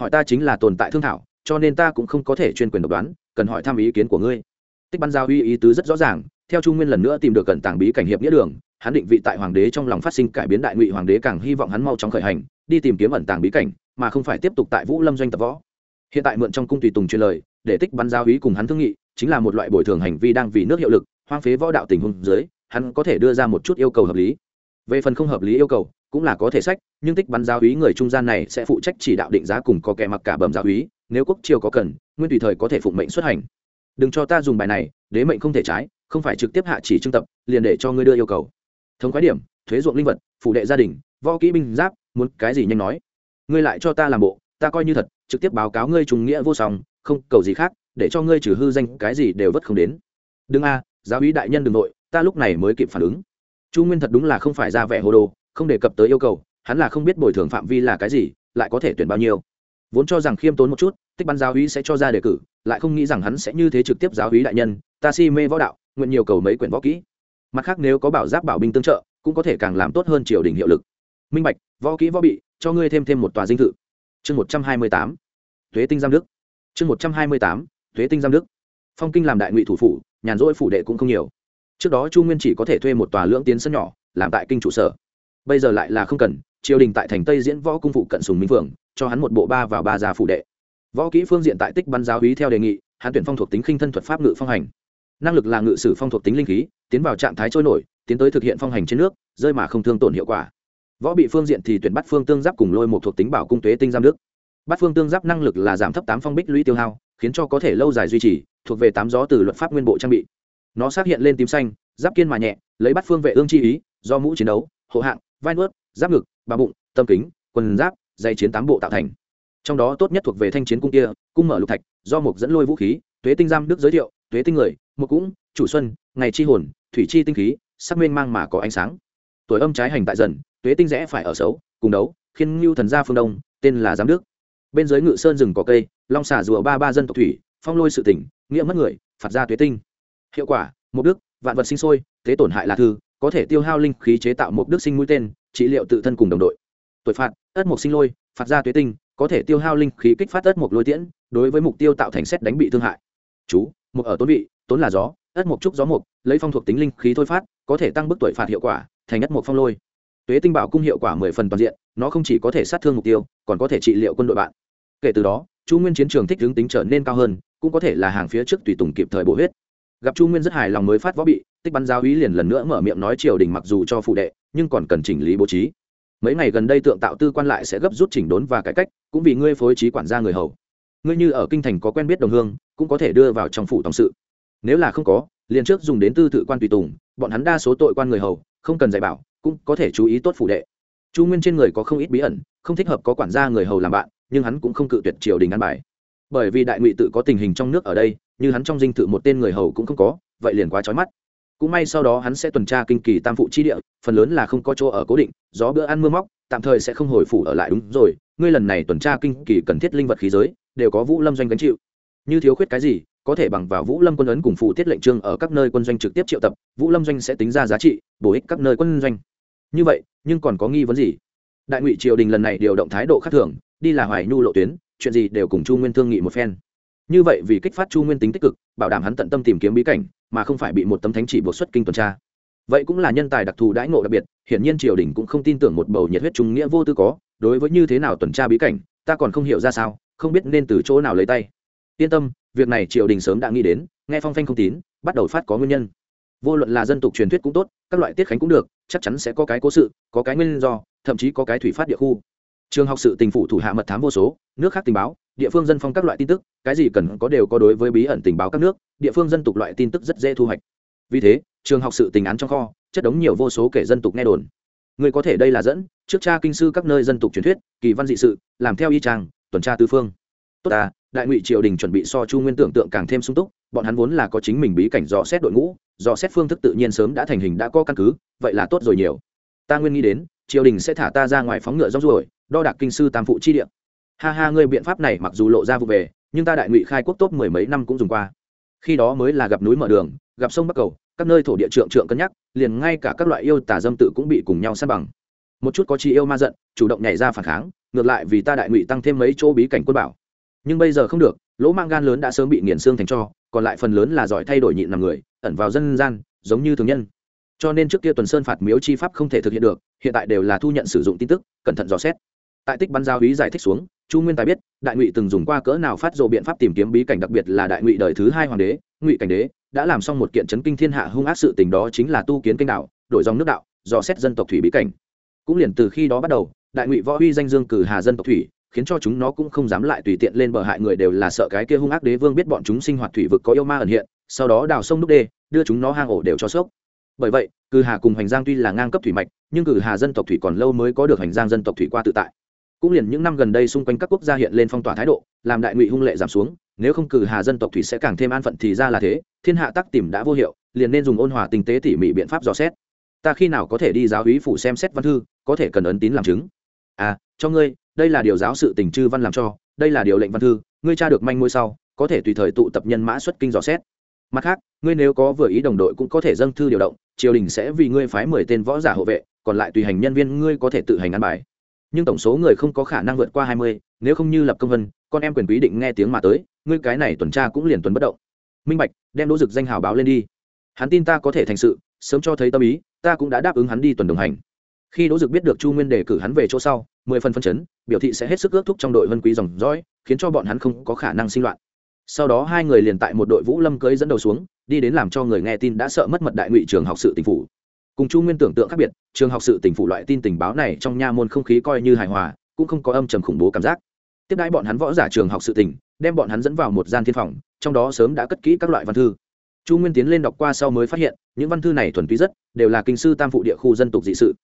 hỏi ta chính là tồn tại thương thảo, cho nên ta cũng không có thể chuyên quyền độc đoán, cần hỏi thăm ý kiến của ngươi. Tích ban giao uy ý tứ rất rõ ràng, theo trung nguyên lần nữa tìm được cẩn tàng bí cảnh hiệp nghĩa đường, hắn định vị tại hoàng đế trong lòng phát sinh cải biến đại ngụy hoàng đế càng hy vọng hắn mau chóng khởi hành, đi tìm kiếm ẩn tàng bí cảnh, mà không phải tiếp tục tại vũ lâm doanh tập võ. Hiện tại mượn trong cung tùy tùng truyền lời, để tích bắn giao ý cùng hắn thương nghị, chính là một loại bồi thường hành vi đang vì nước hiệu lực, hoang phế võ đạo tình huống dưới, hắn có thể đưa ra một chút yêu cầu hợp lý. Về phần không hợp lý yêu cầu cũng là có thể sách, nhưng tích bắn giáo úy người trung gian này sẽ phụ trách chỉ đạo định giá cùng có kẻ mặc cả bẩm giáo úy, nếu quốc triều có cần, nguyên tùy thời có thể phụng mệnh xuất hành. Đừng cho ta dùng bài này, đế mệnh không thể trái, không phải trực tiếp hạ chỉ trưng tập, liền để cho ngươi đưa yêu cầu. Thống khái điểm, thuế ruộng linh vật phụ đệ gia đình, võ kỹ binh giáp, muốn cái gì nhanh nói. Ngươi lại cho ta làm bộ, ta coi như thật, trực tiếp báo cáo ngươi trùng nghĩa vô song, không cầu gì khác, để cho ngươi trừ hư danh, cái gì đều vất không đến. Đừng a, giáo úy đại nhân đừng nội, ta lúc này mới kịp phản ứng. Chu nguyên thật đúng là không phải ra vẻ hồ đồ không đề cập tới yêu cầu, hắn là không biết bồi thường phạm vi là cái gì, lại có thể tuyển bao nhiêu. Vốn cho rằng khiêm tốn một chút, tích bắn giáo hí sẽ cho ra đề cử, lại không nghĩ rằng hắn sẽ như thế trực tiếp giáo hí đại nhân, ta si mê võ đạo, nguyện nhiều cầu mấy quyển võ kỹ. Mặt khác nếu có bảo giáp bảo binh tương trợ, cũng có thể càng làm tốt hơn triều đình hiệu lực. Minh bạch, võ kỹ võ bị, cho ngươi thêm thêm một tòa dinh thự. Chương một trăm hai mươi tám. Thuế tinh giam đức. Chương một trăm hai mươi tám. Thuế tinh giam đức. Phong kinh làm đại ngụy thủ phủ, nhàn rỗi phủ đệ cũng không nhiều. Trước đó chu nguyên chỉ có thể thuê một tòa lưỡng tiến sân nhỏ, làm tại kinh trụ sở bây giờ lại là không cần, triều đình tại thành tây diễn võ cung phụ cận sùng minh phượng cho hắn một bộ ba vào ba già phụ đệ. Võ kỹ phương diện tại tích bắn giáo hí theo đề nghị, hắn tuyển phong thuộc tính khinh thân thuật pháp ngự phong hành. Năng lực là ngự sử phong thuộc tính linh khí, tiến vào trạng thái trôi nổi, tiến tới thực hiện phong hành trên nước, rơi mà không thương tổn hiệu quả. Võ bị phương diện thì tuyển bắt phương tương giáp cùng lôi một thuộc tính bảo cung tuế tinh giam đức. Bắt phương tương giáp năng lực là giảm thấp tám phong bích lũy tiêu hao, khiến cho có thể lâu dài duy trì, thuộc về tám gió từ luật pháp nguyên bộ trang bị. Nó xác hiện lên tím xanh, giáp kiên mà nhẹ, lấy bắt phương vệ ương chi ý, do mũ chiến đấu, hộ hạng vai nuốt, giáp ngực bà bụng, tâm kính, quần giáp, dây chiến tám bộ tạo thành. Trong đó tốt nhất thuộc về thanh chiến cung kia, cung mở lục thạch, do mục dẫn lôi vũ khí, tuế tinh giam đức giới thiệu, tuế tinh người mục cũng, chủ xuân, ngày chi hồn, thủy chi tinh khí, sắc mênh mang mà có ánh sáng. Tuổi âm trái hành tại dần, tuế tinh rẽ phải ở xấu, cùng đấu khiến ngưu thần gia phương đông, tên là giám đức. Bên dưới ngự sơn rừng có cây, long xả rùa ba ba dân tộc thủy, phong lôi sự tỉnh, nghĩa mất người, phạt ra tuế tinh. Hiệu quả mục đức, vạn vật sinh sôi, thế tổn hại là thư có thể tiêu hao linh khí chế tạo mục đức sinh mũi tên, trị liệu tự thân cùng đồng đội. Tội phạt, ất mục sinh lôi, phạt ra tuế tinh, có thể tiêu hao linh khí kích phát ất mục lôi tiễn, đối với mục tiêu tạo thành xét đánh bị thương hại. Chú, mục ở tốn vị, tốn là gió, ất mục trúc gió mục, lấy phong thuộc tính linh khí thôi phát, có thể tăng bức tuổi phạt hiệu quả, thành ất mục phong lôi. Tuế tinh bảo cung hiệu quả mười phần toàn diện, nó không chỉ có thể sát thương mục tiêu, còn có thể trị liệu quân đội bạn. Kể từ đó chu nguyên chiến trường thích hướng tính trở nên cao hơn, cũng có thể là hàng phía trước tùy tùng kịp thời bổ huyết gặp chu nguyên rất hài lòng mới phát võ bị, tích bắn giáo ý liền lần nữa mở miệng nói triều đình mặc dù cho phụ đệ, nhưng còn cần chỉnh lý bố trí. Mấy ngày gần đây tượng tạo tư quan lại sẽ gấp rút chỉnh đốn và cải cách, cũng vì ngươi phối trí quản gia người hầu. Ngươi như ở kinh thành có quen biết đồng hương, cũng có thể đưa vào trong phủ tổng sự. Nếu là không có, liền trước dùng đến tư tự quan tùy tùng, bọn hắn đa số tội quan người hầu, không cần dạy bảo, cũng có thể chú ý tốt phủ đệ. Chu nguyên trên người có không ít bí ẩn, không thích hợp có quản gia người hầu làm bạn, nhưng hắn cũng không cự tuyệt triều đình ăn bài. Bởi vì đại ngụy tự có tình hình trong nước ở đây như hắn trong dinh thự một tên người hầu cũng không có, vậy liền quá trói mắt. Cũng may sau đó hắn sẽ tuần tra kinh kỳ tam phụ chi địa, phần lớn là không có chỗ ở cố định, gió bữa ăn mưa móc, tạm thời sẽ không hồi phủ ở lại đúng rồi, ngươi lần này tuần tra kinh kỳ cần thiết linh vật khí giới, đều có vũ lâm doanh gánh chịu. Như thiếu khuyết cái gì, có thể bằng vào vũ lâm quân ấn cùng phụ tiết lệnh trương ở các nơi quân doanh trực tiếp triệu tập, vũ lâm doanh sẽ tính ra giá trị, bổ ích các nơi quân doanh. Như vậy, nhưng còn có nghi vấn gì? Đại ngụy triều đình lần này điều động thái độ khác thường, đi là hoài nhu lộ tuyến, chuyện gì đều cùng chu nguyên thương nghị một phen như vậy vì kích phát chu nguyên tính tích cực, bảo đảm hắn tận tâm tìm kiếm bí cảnh, mà không phải bị một tấm thánh chỉ buộc xuất kinh tuần tra. Vậy cũng là nhân tài đặc thù đãi ngộ đặc biệt, hiển nhiên triều đình cũng không tin tưởng một bầu nhiệt huyết trung nghĩa vô tư có, đối với như thế nào tuần tra bí cảnh, ta còn không hiểu ra sao, không biết nên từ chỗ nào lấy tay. Yên tâm, việc này triều đình sớm đã nghĩ đến, nghe phong phanh không tín, bắt đầu phát có nguyên nhân. Vô luận là dân tục truyền thuyết cũng tốt, các loại tiết khánh cũng được, chắc chắn sẽ có cái cố sự, có cái nguyên do, thậm chí có cái thủy phát địa khu. Trường học sự tình phủ thủ hạ mật thám vô số, nước khác tình báo địa phương dân phong các loại tin tức, cái gì cần có đều có đối với bí ẩn tình báo các nước, địa phương dân tục loại tin tức rất dễ thu hoạch. Vì thế, trường học sự tình án trong kho, chất đống nhiều vô số kể dân tục nghe đồn. Người có thể đây là dẫn, trước cha kinh sư các nơi dân tục truyền thuyết, kỳ văn dị sự, làm theo y trang tuần tra tư phương. Tốt ta, đại ngụy triều đình chuẩn bị so chu nguyên tưởng tượng càng thêm sung túc, bọn hắn vốn là có chính mình bí cảnh dò xét đội ngũ, dò xét phương thức tự nhiên sớm đã thành hình đã có căn cứ, vậy là tốt rồi nhiều. Ta nguyên nghĩ đến, triều đình sẽ thả ta ra ngoài phóng ngựa rong ruổi, đo đạc kinh sư tam phụ chi địa ha ha, ngươi biện pháp này mặc dù lộ ra vụ về, nhưng ta đại ngụy khai quốc tốt mười mấy năm cũng dùng qua. Khi đó mới là gặp núi mở đường, gặp sông bắc cầu, các nơi thổ địa trượng trượng cân nhắc, liền ngay cả các loại yêu tả dâm tự cũng bị cùng nhau sát bằng. Một chút có chi yêu ma giận, chủ động nhảy ra phản kháng, ngược lại vì ta đại ngụy tăng thêm mấy chỗ bí cảnh quân bảo. Nhưng bây giờ không được, lỗ mang gan lớn đã sớm bị nghiền xương thành cho, còn lại phần lớn là giỏi thay đổi nhịn làm người, ẩn vào dân gian, giống như thường nhân. Cho nên trước kia tuần sơn phạt miếu chi pháp không thể thực hiện được, hiện tại đều là thu nhận sử dụng tin tức, cẩn thận dò xét. Tại tích bắn giao ý giải thích xuống chu nguyên tài biết, đại ngụy từng dùng qua cỡ nào phát dộ biện pháp tìm kiếm bí cảnh, đặc biệt là đại ngụy đời thứ hai hoàng đế, ngụy cảnh đế, đã làm xong một kiện chấn kinh thiên hạ hung ác sự tình đó chính là tu kiến kênh đạo, đổi dòng nước đạo, dò xét dân tộc thủy bí cảnh. Cũng liền từ khi đó bắt đầu, đại ngụy võ huy danh dương cử hà dân tộc thủy, khiến cho chúng nó cũng không dám lại tùy tiện lên bờ hại người đều là sợ cái kia hung ác đế vương biết bọn chúng sinh hoạt thủy vực có yêu ma ẩn hiện, sau đó đào sông đúc đê, đưa chúng nó hang ổ đều cho sốc. Bởi vậy, cử hà cùng hành giang tuy là ngang cấp thủy mạch, nhưng cử hà dân tộc thủy còn lâu mới có được hành giang dân tộc thủy qua tự tại cũng liền những năm gần đây xung quanh các quốc gia hiện lên phong tỏa thái độ, làm đại ngụy hung lệ giảm xuống, nếu không cử hà dân tộc thủy sẽ càng thêm an phận thì ra là thế, thiên hạ tắc tìm đã vô hiệu, liền nên dùng ôn hòa tinh tế tỉ mỉ biện pháp dò xét. Ta khi nào có thể đi giáo hí phủ xem xét văn thư, có thể cần ấn tín làm chứng? À cho ngươi, đây là điều giáo sự tình chư văn làm cho, đây là điều lệnh văn thư, ngươi tra được manh mối sau, có thể tùy thời tụ tập nhân mã xuất kinh dò xét. Mặt khác, ngươi nếu có vừa ý đồng đội cũng có thể dâng thư điều động, triều đình sẽ vì ngươi phái mười tên võ giả hộ vệ, còn lại tùy hành nhân viên ngươi có thể tự hành ăn bài nhưng tổng số người không có khả năng vượt qua hai mươi, nếu không như lập công vân, con em quyền quý định nghe tiếng mà tới, ngươi cái này tuần tra cũng liền tuần bất động. Minh bạch, đem đỗ dực danh hào báo lên đi. Hắn tin ta có thể thành sự, sớm cho thấy tâm ý, ta cũng đã đáp ứng hắn đi tuần đồng hành. Khi đỗ dực biết được chu nguyên đề cử hắn về chỗ sau, mười phần phân chấn, biểu thị sẽ hết sức ước thúc trong đội vân quý dòng dõi, khiến cho bọn hắn không có khả năng sinh loạn. Sau đó hai người liền tại một đội vũ lâm cưới dẫn đầu xuống, đi đến làm cho người nghe tin đã sợ mất mật đại ngụy trường học sự tình phủ cùng chu nguyên tưởng tượng khác biệt, trường học sự tỉnh phủ loại tin tình báo này trong nha môn không khí coi như hài hòa, cũng không có âm trầm khủng bố cảm giác. Tiếp đãi bọn hắn võ giả trường học sự tỉnh đem bọn hắn dẫn vào một gian thiên phòng, trong đó sớm đã cất kỹ các loại văn thư. Chu nguyên tiến lên đọc qua sau mới phát hiện, những văn thư này thuần túy rất, đều là kinh sư tam phụ địa khu dân tục dị sự.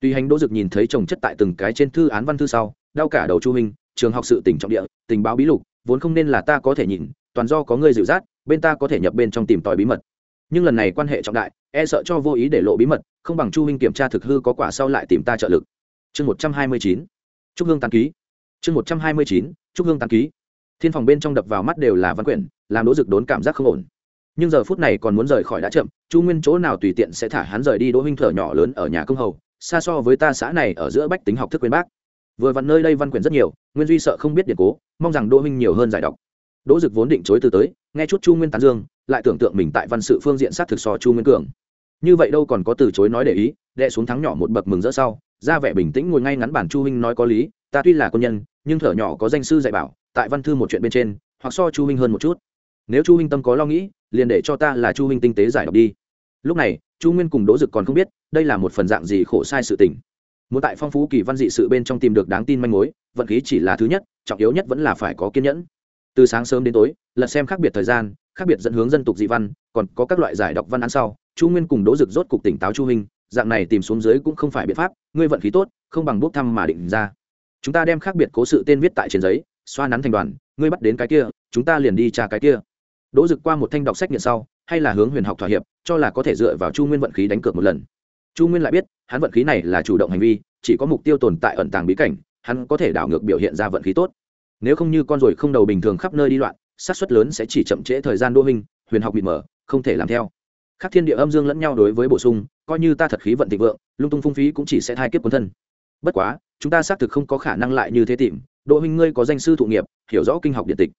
Tuy hành đỗ dực nhìn thấy trồng chất tại từng cái trên thư án văn thư sau, đau cả đầu chu minh, trường học sự tỉnh trọng địa, tình báo bí lục, vốn không nên là ta có thể nhìn, toàn do có người dịu dắt, bên ta có thể nhập bên trong tìm tòi bí mật nhưng lần này quan hệ trọng đại e sợ cho vô ý để lộ bí mật, không bằng chu minh kiểm tra thực hư có quả sau lại tìm ta trợ lực. Chương một trăm hai mươi chín. Trúc hương tàn ký. Chương một trăm hai mươi chín. Trúc hương tàn ký. Thiên phòng bên trong đập vào mắt đều là văn quyển, làm đỗ dực đốn cảm giác không ổn. Nhưng giờ phút này còn muốn rời khỏi đã chậm, chu nguyên chỗ nào tùy tiện sẽ thả hắn rời đi đỗ huynh thở nhỏ lớn ở nhà công hầu, xa so với ta xã này ở giữa bách tính học thức quên bác. Vừa vặn nơi đây văn quyển rất nhiều, nguyên duy sợ không biết điện cố, mong rằng đỗ huynh nhiều hơn giải đọc đỗ dực vốn định chối từ tới, nghe chút chu nguyên tán dương, lại tưởng tượng mình tại văn sự phương diện sát thực so chu nguyên cường. Như vậy đâu còn có từ chối nói để ý đệ xuống thắng nhỏ một bậc mừng rỡ sau, ra vẻ bình tĩnh ngồi ngay ngắn bản chu huynh nói có lý, ta tuy là quân nhân, nhưng thở nhỏ có danh sư dạy bảo, tại văn thư một chuyện bên trên, hoặc so chu huynh hơn một chút. Nếu chu huynh tâm có lo nghĩ, liền để cho ta là chu huynh tinh tế giải đọc đi. Lúc này, chu nguyên cùng đỗ dực còn không biết, đây là một phần dạng gì khổ sai sự tình. Muốn tại phong phú kỳ văn dị sự bên trong tìm được đáng tin manh mối, vận khí chỉ là thứ nhất, trọng yếu nhất vẫn là phải có kiên nhẫn từ sáng sớm đến tối lật xem khác biệt thời gian khác biệt dẫn hướng dân tục dị văn còn có các loại giải đọc văn án sau chu nguyên cùng đỗ dực rốt cục tỉnh táo chu hình, dạng này tìm xuống dưới cũng không phải biện pháp ngươi vận khí tốt không bằng bốc thăm mà định ra. Chúng ta đem khác biệt cố sự tên viết tại trên giấy xoa nắn thành đoàn ngươi bắt đến cái kia chúng ta liền đi tra cái kia. Đỗ dực qua một thanh đọc sách nghiện sau hay là hướng huyền học thỏa hiệp cho là có thể dựa vào chu nguyên vận khí đánh cược một lần. Chu nguyên lại biết hắn vận khí này là chủ động hành vi chỉ có mục tiêu tồn tại ẩn tàng bí cảnh hắn có thể đảo ngược biểu hiện ra vận khí tốt nếu không như con ruồi không đầu bình thường khắp nơi đi loạn sát suất lớn sẽ chỉ chậm trễ thời gian đô hình, huyền học bị mở không thể làm theo. Khắc thiên địa âm dương lẫn nhau đối với bổ sung, coi như ta thật khí vận thịnh vượng, lung tung phung phí cũng chỉ sẽ thai kiếp quân thân. Bất quá, chúng ta xác thực không có khả năng lại như thế tìm đỗ huynh ngươi có danh sư thụ nghiệp, hiểu rõ kinh học điện tịch.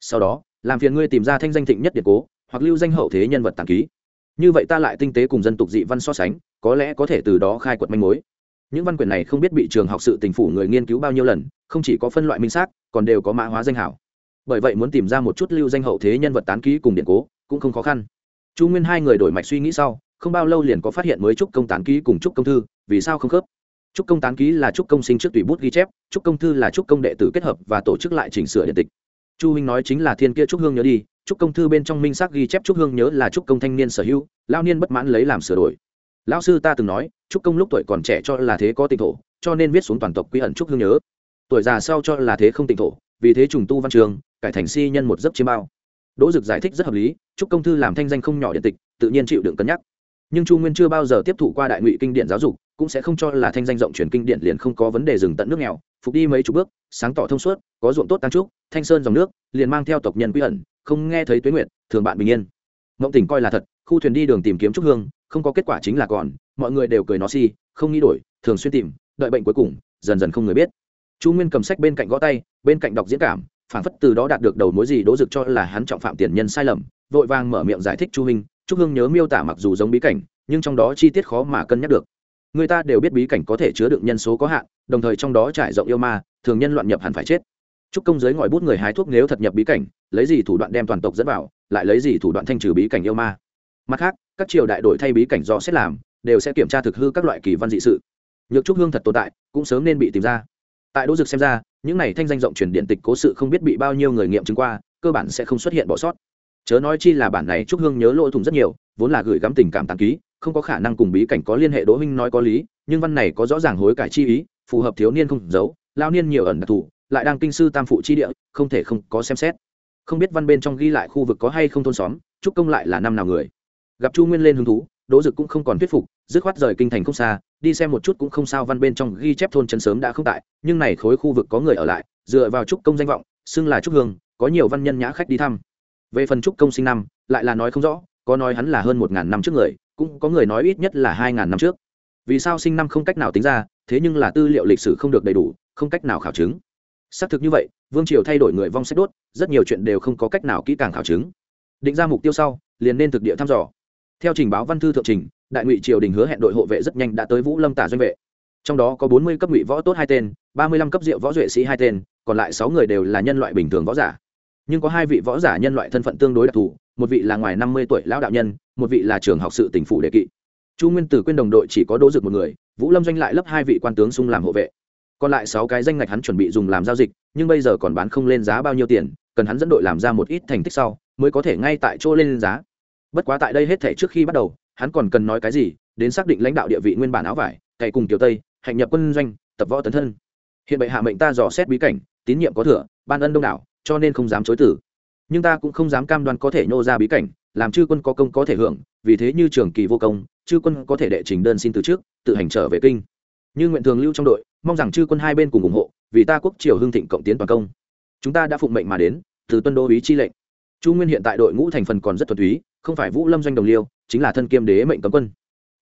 Sau đó, làm phiền ngươi tìm ra thanh danh thịnh nhất điện cố, hoặc lưu danh hậu thế nhân vật tàng ký. Như vậy ta lại tinh tế cùng dân tục dị văn so sánh, có lẽ có thể từ đó khai quật manh mối những văn quyển này không biết bị trường học sự tình phủ người nghiên cứu bao nhiêu lần, không chỉ có phân loại minh xác, còn đều có mã hóa danh hảo. Bởi vậy muốn tìm ra một chút lưu danh hậu thế nhân vật tán ký cùng điện cố, cũng không khó khăn. Chu nguyên hai người đổi mạch suy nghĩ sau, không bao lâu liền có phát hiện mới trúc công tán ký cùng trúc công thư, vì sao không khớp? Trúc công tán ký là trúc công sinh trước tùy bút ghi chép, trúc công thư là trúc công đệ tử kết hợp và tổ chức lại chỉnh sửa điện tịch. Chu huynh nói chính là thiên kia trúc hương nhớ đi, trúc công thư bên trong minh xác ghi chép trúc hương nhớ là trúc công thanh niên sở hữu lao niên bất mãn lấy làm sửa đổi lão sư ta từng nói, trúc công lúc tuổi còn trẻ cho là thế có tịnh thổ, cho nên viết xuống toàn tộc quy ẩn trúc hương nhớ. Tuổi già sau cho là thế không tịnh thổ, vì thế trùng tu văn trường, cải thành si nhân một giấc chiêm bao. Đỗ dực giải thích rất hợp lý, trúc công thư làm thanh danh không nhỏ điện tịch, tự nhiên chịu đựng cân nhắc. Nhưng chu nguyên chưa bao giờ tiếp thụ qua đại ngụy kinh điển giáo dục, cũng sẽ không cho là thanh danh rộng truyền kinh điển liền không có vấn đề dừng tận nước nghèo, phục đi mấy chục bước, sáng tỏ thông suốt, có ruộng tốt tăng trúc, thanh sơn dòng nước, liền mang theo tộc nhân quy ẩn, không nghe thấy tuế nguyệt, thường bạn bình yên. Mộng tỉnh coi là thật khu thuyền đi đường tìm kiếm trúc hương, không có kết quả chính là còn, mọi người đều cười nó si, không nghĩ đổi, thường xuyên tìm, đợi bệnh cuối cùng, dần dần không người biết. Chu nguyên cầm sách bên cạnh gõ tay, bên cạnh đọc diễn cảm phản phất từ đó đạt được đầu mối gì đỗ dực cho là hắn trọng phạm tiền nhân sai lầm, vội vàng mở miệng giải thích chu huynh trúc hương nhớ miêu tả mặc dù giống bí cảnh, nhưng trong đó chi tiết khó mà cân nhắc được. Người ta đều biết bí cảnh có thể chứa đựng nhân số có hạn, đồng thời trong đó trải rộng yêu ma, thường nhân loạn nhập hẳn phải chết. Trúc công giới ngòi bút người hái thuốc nếu thật nhập bí cảnh, lấy gì thủ đoạn đem toàn tộc dẫn vào, lại lấy gì thủ đoạn thanh trừ bí cảnh yêu ma? Mặt khác, các triều đại đổi thay bí cảnh do xét làm, đều sẽ kiểm tra thực hư các loại kỳ văn dị sự. Nhược trúc hương thật tồn tại, cũng sớm nên bị tìm ra. Tại đỗ dực xem ra, những này thanh danh rộng truyền điện tịch cố sự không biết bị bao nhiêu người nghiệm chứng qua, cơ bản sẽ không xuất hiện bỏ sót. Chớ nói chi là bản này trúc hương nhớ lỗ thủng rất nhiều, vốn là gửi gắm tình cảm tàn ký, không có khả năng cùng bí cảnh có liên hệ, đỗ huynh nói có lý, nhưng văn này có rõ ràng hối cải chi ý, phù hợp thiếu niên không giấu lao niên nhiều ẩn đặc thù, lại đang kinh sư tam phụ chi địa, không thể không có xem xét. Không biết văn bên trong ghi lại khu vực có hay không thôn xóm, trúc công lại là năm nào người gặp chu nguyên lên hứng thú, đỗ dực cũng không còn thuyết phục, dứt khoát rời kinh thành không xa, đi xem một chút cũng không sao, văn bên trong ghi chép thôn trấn sớm đã không tại, nhưng này khối khu vực có người ở lại, dựa vào trúc công danh vọng, xưng là trúc hương, có nhiều văn nhân nhã khách đi thăm. Về phần trúc công sinh năm, lại là nói không rõ, có nói hắn là hơn một ngàn năm trước người, cũng có người nói ít nhất là hai ngàn năm trước. Vì sao sinh năm không cách nào tính ra, thế nhưng là tư liệu lịch sử không được đầy đủ, không cách nào khảo chứng. Xác thực như vậy, vương triều thay đổi người vong sách đốt, rất nhiều chuyện đều không có cách nào kỹ càng khảo chứng. Định ra mục tiêu sau, liền nên thực địa thăm dò theo trình báo văn thư thượng trình, đại ngụy triều đình hứa hẹn đội hộ vệ rất nhanh đã tới vũ lâm tả doanh vệ. Trong đó có bốn mươi cấp ngụy võ tốt hai tên, ba mươi lăm cấp diệu võ duệ sĩ hai tên, còn lại sáu người đều là nhân loại bình thường võ giả. Nhưng có hai vị võ giả nhân loại thân phận tương đối đặc thù, một vị là ngoài năm mươi tuổi lão đạo nhân, một vị là trường học sự tỉnh phủ đề kỵ. Chu nguyên tử quyên đồng đội chỉ có đỗ dực một người, vũ lâm doanh lại lấp hai vị quan tướng xung làm hộ vệ. Còn lại sáu cái danh ngạch hắn chuẩn bị dùng làm giao dịch, nhưng bây giờ còn bán không lên giá bao nhiêu tiền, cần hắn dẫn đội làm ra một ít thành tích sau, mới có thể ngay tại chỗ lên giá bất quá tại đây hết thể trước khi bắt đầu, hắn còn cần nói cái gì, đến xác định lãnh đạo địa vị nguyên bản áo vải, cày cùng tiểu tây, hạnh nhập quân doanh, tập võ tấn thân. Hiện bệ hạ mệnh ta dò xét bí cảnh, tín nhiệm có thừa, ban ân đông đảo, cho nên không dám chối tử nhưng ta cũng không dám cam đoan có thể nhô ra bí cảnh, làm chư quân có công có thể hưởng, vì thế như trường kỳ vô công, chư quân có thể đệ trình đơn xin từ trước, tự hành trở về kinh. Như nguyện thường lưu trong đội, mong rằng chư quân hai bên cùng ủng hộ, vì ta quốc triều hưng thịnh cộng tiến toàn công. Chúng ta đã phụng mệnh mà đến, từ tuân đô ý chi lệnh chu nguyên hiện tại đội ngũ thành phần còn rất thuần túy, không phải vũ lâm doanh đồng liêu, chính là thân kiêm đế mệnh cấm quân.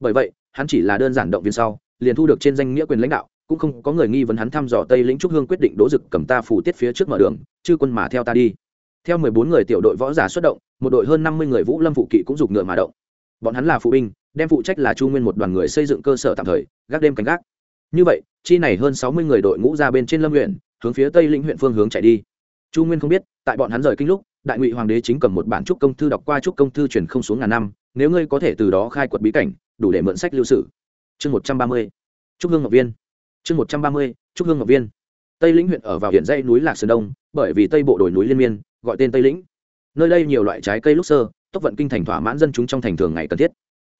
Bởi vậy, hắn chỉ là đơn giản động viên sau, liền thu được trên danh nghĩa quyền lãnh đạo, cũng không có người nghi vấn hắn thăm dò tây lĩnh trúc hương quyết định đỗ dực cầm ta phủ tiết phía trước mở đường, chư quân mà theo ta đi. Theo mười bốn người tiểu đội võ giả xuất động, một đội hơn năm mươi người vũ lâm phụ kỵ cũng giục ngựa mà động. Bọn hắn là phụ binh, đem phụ trách là chu nguyên một đoàn người xây dựng cơ sở tạm thời, gác đêm canh gác. Như vậy, chi này hơn sáu mươi người đội ngũ ra bên trên lâm huyện, hướng phía tây lĩnh huyện phương hướng chạy đi. Chu nguyên không biết, tại bọn hắn rời kinh lúc đại ngụy hoàng đế chính cầm một bản trúc công thư đọc qua trúc công thư truyền không xuống ngàn năm, nếu ngươi có thể từ đó khai quật bí cảnh, đủ để mượn sách lưu sử. Chương một trăm ba mươi, trúc hương ngọc viên. Chương một trăm ba mươi, trúc hương ngọc viên. Tây lĩnh huyện ở vào huyện dây núi lạc sơn đông, bởi vì tây bộ đồi núi liên miên, gọi tên tây lĩnh. Nơi đây nhiều loại trái cây lúc sơ, tốc vận kinh thành thỏa mãn dân chúng trong thành thường ngày cần thiết.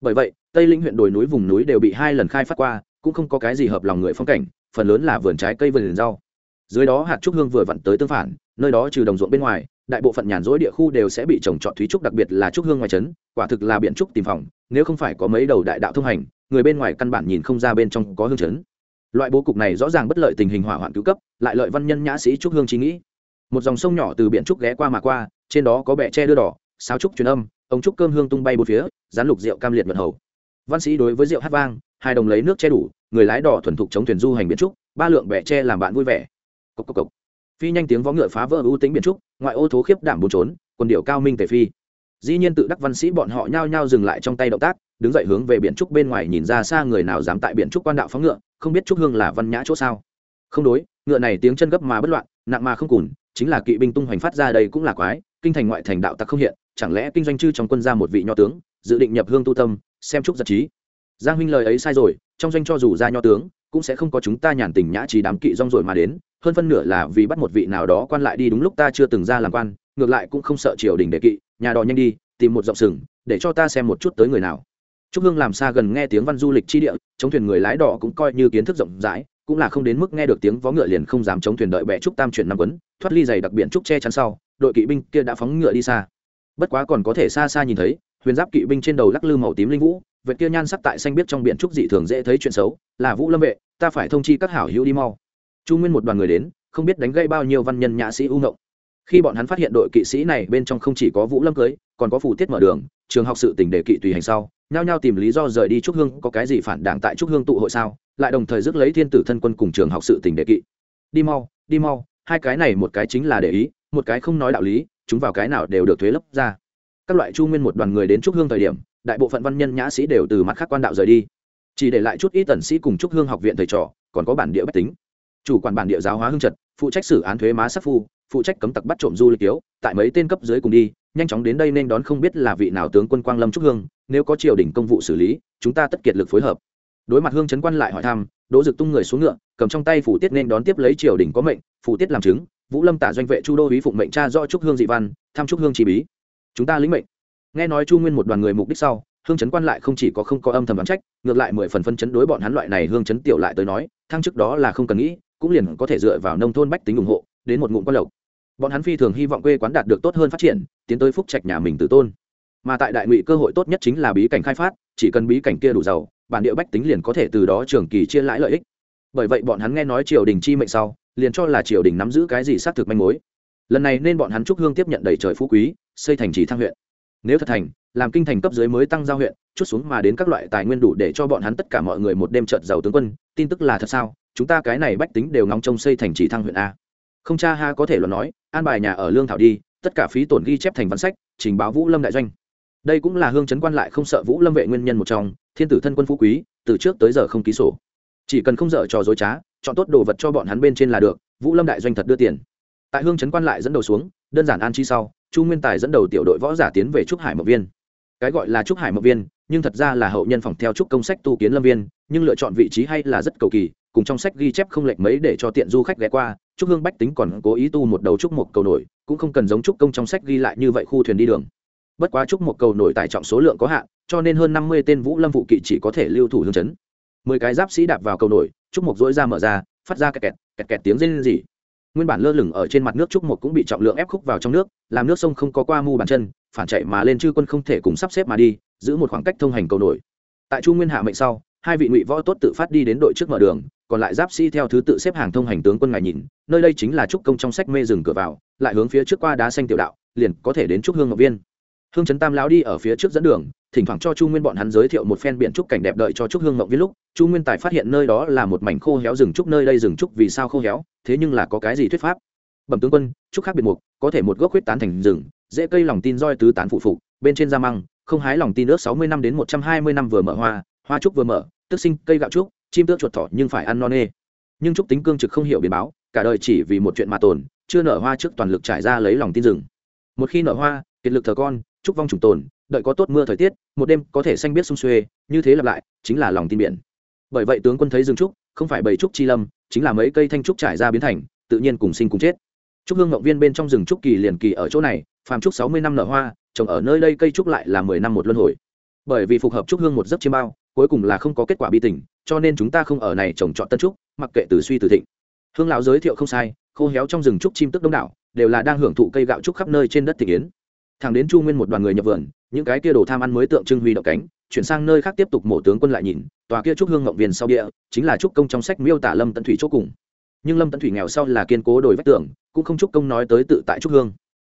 Bởi vậy, tây lĩnh huyện đồi núi vùng núi đều bị hai lần khai phát qua, cũng không có cái gì hợp lòng người phong cảnh, phần lớn là vườn trái cây vườn rau. Dưới đó hạt trúc hương vừa vặn tới tương phản, nơi đó trừ đồng ruộng bên ngoài đại bộ phận nhàn rỗi địa khu đều sẽ bị trồng trọt thúy trúc, đặc biệt là trúc hương ngoài trấn, quả thực là biện trúc tìm phòng, nếu không phải có mấy đầu đại đạo thông hành, người bên ngoài căn bản nhìn không ra bên trong có hương trấn. Loại bố cục này rõ ràng bất lợi tình hình hỏa hoạn cứu cấp, lại lợi văn nhân nhã sĩ trúc hương trí nghĩ. Một dòng sông nhỏ từ biển trúc ghé qua mà qua, trên đó có bẹ tre đưa đỏ sao trúc truyền âm, ống trúc cơm hương tung bay bốn phía, rán lục rượu cam liệt mật hầu. Văn sĩ đối với rượu hát vang, hai đồng lấy nước che đủ, người lái đỏ thuần thục chống thuyền du hành biển trúc, ba lượng bẹ tre làm bạn vui vẻ. Cốc cốc cốc. phi nhanh tiếng vó ngựa phá vỡ ưu tính biển trúc ngoại ô thố khiếp đảm bốn trốn, quần điệu cao minh tề phi. Dĩ nhiên tự đắc văn sĩ bọn họ nhao nhao dừng lại trong tay động tác, đứng dậy hướng về biển trúc bên ngoài nhìn ra xa người nào dám tại biển trúc quan đạo phóng ngựa, không biết trúc hương là văn nhã chỗ sao. Không đối, ngựa này tiếng chân gấp mà bất loạn, nặng mà không cùn, chính là kỵ binh tung hoành phát ra đây cũng là quái, kinh thành ngoại thành đạo tặc không hiện, chẳng lẽ kinh doanh chư trong quân ra một vị nho tướng, dự định nhập hương tu tâm, xem trúc giật trí. Giang huynh lời ấy sai rồi, trong doanh cho dù ra nho tướng cũng sẽ không có chúng ta nhàn tình nhã trí đám kỵ rong rồi mà đến, hơn phân nửa là vì bắt một vị nào đó quan lại đi đúng lúc ta chưa từng ra làm quan, ngược lại cũng không sợ triều đình đề kỵ, nhà đò nhanh đi, tìm một giọng sừng, để cho ta xem một chút tới người nào. Trúc hương làm xa gần nghe tiếng văn du lịch chi địa, chống thuyền người lái đỏ cũng coi như kiến thức rộng rãi, cũng là không đến mức nghe được tiếng vó ngựa liền không dám chống thuyền đợi bẹ trúc tam chuyển năm quấn, thoát ly giày đặc biệt trúc che chắn sau, đội kỵ binh kia đã phóng ngựa đi xa. Bất quá còn có thể xa xa nhìn thấy, huyền giáp kỵ binh trên đầu lắc lư màu tím linh vũ, vệt kia nhan sắc tại xanh biết trong biển trúc dị thường dễ thấy chuyện xấu, là vũ lâm vệ ta phải thông chi các hảo hữu đi mau. Chu nguyên một đoàn người đến, không biết đánh gây bao nhiêu văn nhân nhã sĩ u ngộng. Khi bọn hắn phát hiện đội kỵ sĩ này bên trong không chỉ có vũ lâm cưới, còn có phủ tiết mở đường, trường học sự tỉnh đề kỵ tùy hành sau, nhao nhao tìm lý do rời đi trúc hương, có cái gì phản đảng tại trúc hương tụ hội sao, lại đồng thời rước lấy thiên tử thân quân cùng trường học sự tỉnh đề kỵ. Đi mau đi mau, hai cái này một cái chính là để ý, một cái không nói đạo lý, chúng vào cái nào đều được thuế lấp ra. Các loại chu nguyên một đoàn người đến trúc hương thời điểm, đại bộ phận văn nhân nhã sĩ đều từ mặt khác quan đạo rời đi chỉ để lại chút ít tần sĩ cùng trúc hương học viện thầy trò, còn có bản địa bách tính. Chủ quản bản địa giáo hóa hương trật, phụ trách xử án thuế má sắc phu, phụ trách cấm tặc bắt trộm du lịch yếu, tại mấy tên cấp dưới cùng đi, nhanh chóng đến đây nên đón không biết là vị nào tướng quân quang lâm trúc hương, nếu có triều đình công vụ xử lý, chúng ta tất kiệt lực phối hợp. Đối mặt hương trấn quan lại hỏi thăm, đỗ dực tung người xuống ngựa, cầm trong tay phủ tiết nên đón tiếp lấy triều đình có mệnh, phủ tiết làm chứng, vũ lâm tả doanh vệ chu đô ý phụng mệnh cha do trúc hương dị văn, thăm trúc hương chỉ bí. Chúng ta lĩnh mệnh. Nghe nói chu nguyên một đoàn người mục đích sau hương chấn quan lại không chỉ có không có âm thầm đoán trách, ngược lại mười phần phân chấn đối bọn hắn loại này hương chấn tiểu lại tới nói, thăng chức đó là không cần nghĩ, cũng liền có thể dựa vào nông thôn bách tính ủng hộ, đến một ngụm quan lộc. Bọn hắn phi thường hy vọng quê quán đạt được tốt hơn phát triển, tiến tới phúc trạch nhà mình từ tôn. Mà tại đại ngụy cơ hội tốt nhất chính là bí cảnh khai phát, chỉ cần bí cảnh kia đủ giàu, bản địa bách tính liền có thể từ đó trường kỳ chia lãi lợi ích. Bởi vậy bọn hắn nghe nói triều đình chi mệnh sau, liền cho là triều đình nắm giữ cái gì xác thực manh mối. Lần này nên bọn hắn chúc hương tiếp nhận đầy trời phú quý, xây thành trì thăng huyện nếu thật thành, làm kinh thành cấp dưới mới tăng giao huyện, chút xuống mà đến các loại tài nguyên đủ để cho bọn hắn tất cả mọi người một đêm trợt giàu tướng quân, tin tức là thật sao? Chúng ta cái này bách tính đều ngóng trông xây thành trì thăng huyện a. Không cha ha có thể luận nói, an bài nhà ở lương thảo đi, tất cả phí tổn ghi chép thành văn sách, trình báo vũ lâm đại doanh. Đây cũng là hương chấn quan lại không sợ vũ lâm vệ nguyên nhân một trong, thiên tử thân quân phú quý, từ trước tới giờ không ký sổ. Chỉ cần không dở trò dối trá, chọn tốt đồ vật cho bọn hắn bên trên là được, vũ lâm đại doanh thật đưa tiền. Tại hương chấn quan lại dẫn đầu xuống, đơn giản an chi sau chu nguyên tài dẫn đầu tiểu đội võ giả tiến về trúc hải mộc viên. Cái gọi là trúc hải mộc viên, nhưng thật ra là hậu nhân phòng theo trúc công sách tu kiến lâm viên, nhưng lựa chọn vị trí hay là rất cầu kỳ, cùng trong sách ghi chép không lệch mấy để cho tiện du khách ghé qua, trúc hương bách tính còn cố ý tu một đầu trúc một cầu nổi, cũng không cần giống trúc công trong sách ghi lại như vậy khu thuyền đi đường. Bất quá trúc một cầu nổi tải trọng số lượng có hạn, cho nên hơn năm mươi tên vũ lâm vụ kỵ chỉ có thể lưu thủ hương chấn. Mười cái giáp sĩ đạp vào cầu nổi, trúc một dỗi ra mở ra, phát ra kẹt kẹt kẹt kẹt tiếng rên rỉ nguyên bản lơ lửng ở trên mặt nước trúc một cũng bị trọng lượng ép khúc vào trong nước, làm nước sông không có qua mu bàn chân, phản chạy mà lên chư quân không thể cùng sắp xếp mà đi, giữ một khoảng cách thông hành cầu nổi. Tại chu nguyên hạ mệnh sau, hai vị ngụy võ tốt tự phát đi đến đội trước mở đường, còn lại giáp sĩ theo thứ tự xếp hàng thông hành tướng quân ngài nhìn, nơi đây chính là trúc công trong sách mê rừng cửa vào, lại hướng phía trước qua đá xanh tiểu đạo, liền có thể đến trúc hương ngọc viên. Hương trấn tam lão đi ở phía trước dẫn đường thỉnh thoảng cho chu nguyên bọn hắn giới thiệu một phen biển trúc cảnh đẹp đợi cho trúc hương ngọc viết lúc, chu nguyên tài phát hiện nơi đó là một mảnh khô héo rừng trúc, nơi đây rừng trúc vì sao khô héo, thế nhưng là có cái gì thuyết pháp? Bẩm tướng quân, trúc khác biệt mục, có thể một gốc huyết tán thành rừng, dễ cây lòng tin roi tứ tán phụ phục, bên trên da măng, không hái lòng tin ước sáu mươi năm đến một trăm hai mươi năm vừa mở hoa hoa trúc vừa mở, tức sinh cây gạo trúc, chim tước chuột thỏ nhưng phải ăn non nê. Nhưng trúc tính cương trực không hiểu biến báo, cả đời chỉ vì một chuyện mà tồn, chưa nở hoa trước toàn lực trải ra lấy lòng tin rừng. Một khi nở hoa, kiệt lực thờ con, trúc vong trùng tồn đợi có tốt mưa thời tiết, một đêm có thể xanh biết sung xuê, như thế lặp lại, chính là lòng tin biển. Bởi vậy tướng quân thấy rừng trúc, không phải bầy trúc chi lâm, chính là mấy cây thanh trúc trải ra biến thành, tự nhiên cùng sinh cùng chết. Trúc hương ngọc viên bên trong rừng trúc kỳ liền kỳ ở chỗ này, phàm trúc sáu mươi năm nở hoa, trồng ở nơi đây cây trúc lại là mười năm một luân hồi. Bởi vì phục hợp trúc hương một giấc chiêm bao, cuối cùng là không có kết quả bi tình, cho nên chúng ta không ở này trồng trọt tân trúc, mặc kệ từ suy từ thịnh. Hương lão giới thiệu không sai, khô héo trong rừng trúc chim tức đông đảo, đều là đang hưởng thụ cây gạo trúc khắp nơi trên đất thị yến. Thẳng đến chu nguyên một đoàn người nhập vườn những cái kia đồ tham ăn mới tượng trưng huy động cánh, chuyển sang nơi khác tiếp tục mổ tướng quân lại nhìn, tòa kia trúc hương ngộng viên sau địa, chính là trúc công trong sách miêu tả lâm tận thủy chỗ cùng. Nhưng lâm tận thủy nghèo sau là kiên cố đồi vách tường, cũng không trúc công nói tới tự tại trúc hương.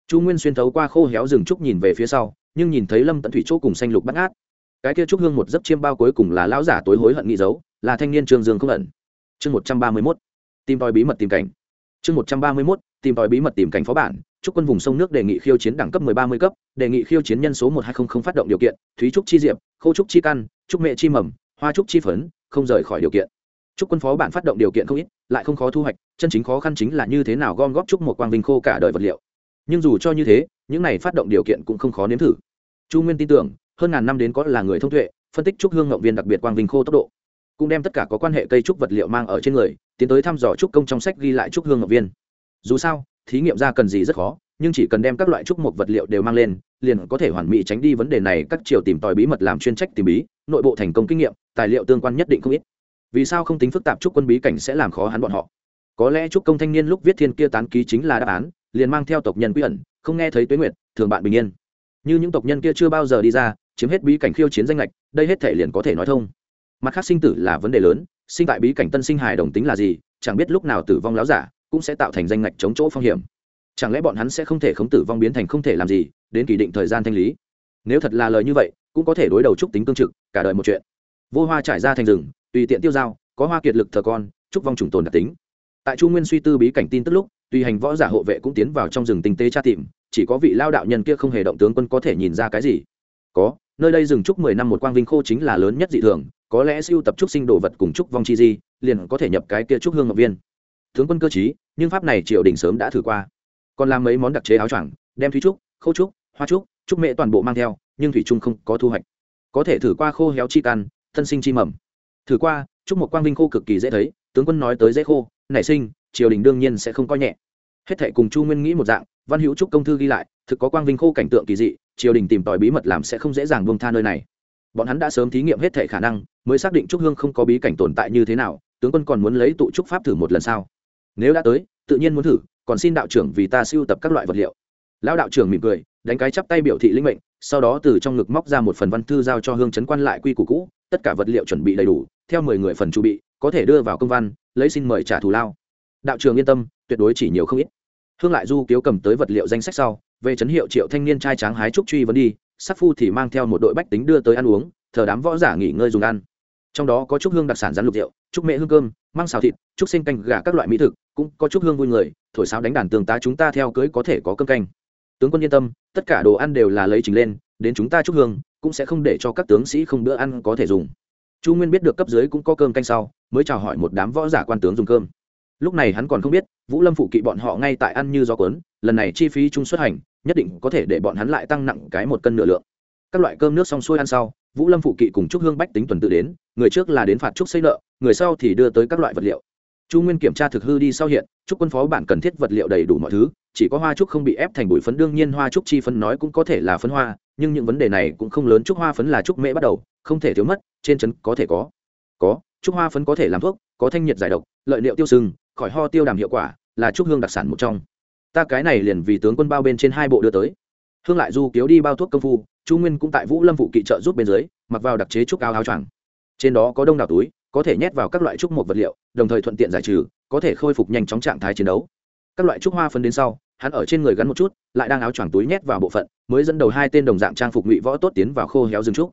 Chu nguyên xuyên thấu qua khô héo rừng trúc nhìn về phía sau, nhưng nhìn thấy lâm tận thủy chỗ cùng xanh lục bắt ngát. Cái kia trúc hương một giấc chiêm bao cuối cùng là lão giả tối hối hận nghĩ dấu, là thanh niên trương dương không ẩn. Chương một trăm ba mươi mốt. Tìm tòi bí mật tìm cảnh chương một trăm ba mươi mốt, tìm tòi bí mật tìm cảnh phó bản, chúc quân vùng sông nước đề nghị khiêu chiến đẳng cấp ba mươi cấp, đề nghị khiêu chiến nhân số một hai không không phát động điều kiện, thúy trúc chi diệp khô trúc chi căn, trúc mẹ chi mầm, hoa trúc chi phấn, không rời khỏi điều kiện. Trúc quân phó bản phát động điều kiện không ít, lại không khó thu hoạch, chân chính khó khăn chính là như thế nào gom góp trúc một quang vinh khô cả đời vật liệu. Nhưng dù cho như thế, những này phát động điều kiện cũng không khó nếm thử. Chu nguyên tin tưởng, hơn ngàn năm đến có là người thông tuệ, phân tích trúc hương ngọc viên đặc biệt quang vinh khô tốc độ, cũng đem tất cả có quan hệ cây trúc vật liệu mang ở trên người tiến tới thăm dò trúc công trong sách ghi lại trúc hương ngọc viên. Dù sao, thí nghiệm ra cần gì rất khó, nhưng chỉ cần đem các loại trúc một vật liệu đều mang lên, liền có thể hoàn mỹ tránh đi vấn đề này, các triều tìm tòi bí mật làm chuyên trách tìm bí, nội bộ thành công kinh nghiệm, tài liệu tương quan nhất định không ít. Vì sao không tính phức tạp trúc quân bí cảnh sẽ làm khó hắn bọn họ? Có lẽ trúc công thanh niên lúc viết thiên kia tán ký chính là đáp án, liền mang theo tộc nhân quy ẩn, không nghe thấy tuế nguyệt, thường bạn bình yên. Như những tộc nhân kia chưa bao giờ đi ra, chiếm hết bí cảnh khiêu chiến danh lệch đây hết thể liền có thể nói thông. Mặt khác sinh tử là vấn đề lớn sinh tại bí cảnh tân sinh hài đồng tính là gì, chẳng biết lúc nào tử vong láo giả cũng sẽ tạo thành danh ngạch chống chỗ phong hiểm. Chẳng lẽ bọn hắn sẽ không thể khống tử vong biến thành không thể làm gì, đến kỳ định thời gian thanh lý? Nếu thật là lời như vậy, cũng có thể đối đầu trúc tính cương trực, cả đời một chuyện. Vô hoa trải ra thành rừng, tùy tiện tiêu dao, có hoa kiệt lực thờ con trúc vong trùng tồn đặc tính. Tại chu nguyên suy tư bí cảnh tin tức lúc, tùy hành võ giả hộ vệ cũng tiến vào trong rừng tinh tế tra tìm, chỉ có vị lao đạo nhân kia không hề động tướng quân có thể nhìn ra cái gì. Có, nơi đây rừng trúc mười năm một quang vinh khô chính là lớn nhất dị thường có lẽ siêu tập trúc sinh đồ vật cùng trúc vong chi di, liền có thể nhập cái kia trúc hương ngọc viên. Tướng quân cơ chí nhưng pháp này triều đình sớm đã thử qua. Còn làm mấy món đặc chế áo choàng, đem thúy trúc khô trúc, hoa trúc trúc mễ toàn bộ mang theo, nhưng thủy trung không có thu hoạch. Có thể thử qua khô héo chi căn, thân sinh chi mầm. Thử qua, trúc một quang vinh khô cực kỳ dễ thấy, tướng quân nói tới dễ khô, nảy sinh, triều đình đương nhiên sẽ không coi nhẹ. Hết thệ cùng chu nguyên nghĩ một dạng, văn hữu trúc công thư ghi lại, thực có quang vinh khô cảnh tượng kỳ dị, triều đình tìm tòi bí mật làm sẽ không dễ dàng buông tha nơi này bọn hắn đã sớm thí nghiệm hết thể khả năng, mới xác định trúc hương không có bí cảnh tồn tại như thế nào, tướng quân còn muốn lấy tụ trúc pháp thử một lần sao? Nếu đã tới, tự nhiên muốn thử, còn xin đạo trưởng vì ta siêu tập các loại vật liệu. Lão đạo trưởng mỉm cười, đánh cái chắp tay biểu thị linh mệnh, sau đó từ trong ngực móc ra một phần văn thư giao cho hương chấn quan lại quy củ cũ, tất cả vật liệu chuẩn bị đầy đủ, theo mười người phần chu bị, có thể đưa vào công văn, lấy xin mời trả thù lao. Đạo trường yên tâm, tuyệt đối chỉ nhiều không ít. Hương lại du kiếu cầm tới vật liệu danh sách sau, về chấn hiệu triệu thanh niên trai tráng hái trúc truy vấn đi sắc phu thì mang theo một đội bách tính đưa tới ăn uống, thờ đám võ giả nghỉ ngơi dùng ăn. Trong đó có trúc hương đặc sản rắn lục rượu trúc mễ hương cơm mang xào thịt trúc sinh canh gà các loại mỹ thực, cũng có trúc hương vui người, thổi sáo đánh đàn tường tá chúng ta theo cưới có thể có cơm canh. Tướng quân yên tâm, tất cả đồ ăn đều là lấy trình lên, đến chúng ta trúc hương, cũng sẽ không để cho các tướng sĩ không bữa ăn có thể dùng. Chu nguyên biết được cấp dưới cũng có cơm canh sau, mới chào hỏi một đám võ giả quan tướng dùng cơm. Lúc này hắn còn không biết, vũ lâm phụ kỵ bọn họ ngay tại ăn như gió cuốn, lần này chi phí chung xuất hành nhất định có thể để bọn hắn lại tăng nặng cái một cân nửa lượng. Các loại cơm nước xong xuôi ăn sau, vũ lâm phụ kỵ cùng trúc hương bách tính tuần tự đến, người trước là đến phạt trúc xây nợ, người sau thì đưa tới các loại vật liệu. Chu nguyên kiểm tra thực hư đi sau hiện, trúc quân phó bản cần thiết vật liệu đầy đủ mọi thứ, chỉ có hoa trúc không bị ép thành bụi phấn, đương nhiên hoa trúc chi phấn nói cũng có thể là phấn hoa, nhưng những vấn đề này cũng không lớn, trúc hoa phấn là trúc mễ bắt đầu, không thể thiếu mất, trên trấn có thể có. Có, trúc hoa phấn có thể làm thuốc, có thanh nhiệt giải độc, lợi liệu tiêu sừng, khỏi ho tiêu đàm hiệu quả, là trúc hương đặc sản một trong ta cái này liền vì tướng quân bao bên trên hai bộ đưa tới. Hương lại du kiếu đi bao thuốc công phu, chu nguyên cũng tại vũ lâm vụ kỵ trợ giúp bên dưới, mặc vào đặc chế trúc áo áo choàng. Trên đó có đông đảo túi, có thể nhét vào các loại trúc một vật liệu, đồng thời thuận tiện giải trừ, có thể khôi phục nhanh chóng trạng thái chiến đấu. Các loại trúc hoa phân đến sau, hắn ở trên người gắn một chút, lại đang áo choàng túi nhét vào bộ phận, mới dẫn đầu hai tên đồng dạng trang phục ngụy võ tốt tiến vào khô héo rừng trúc.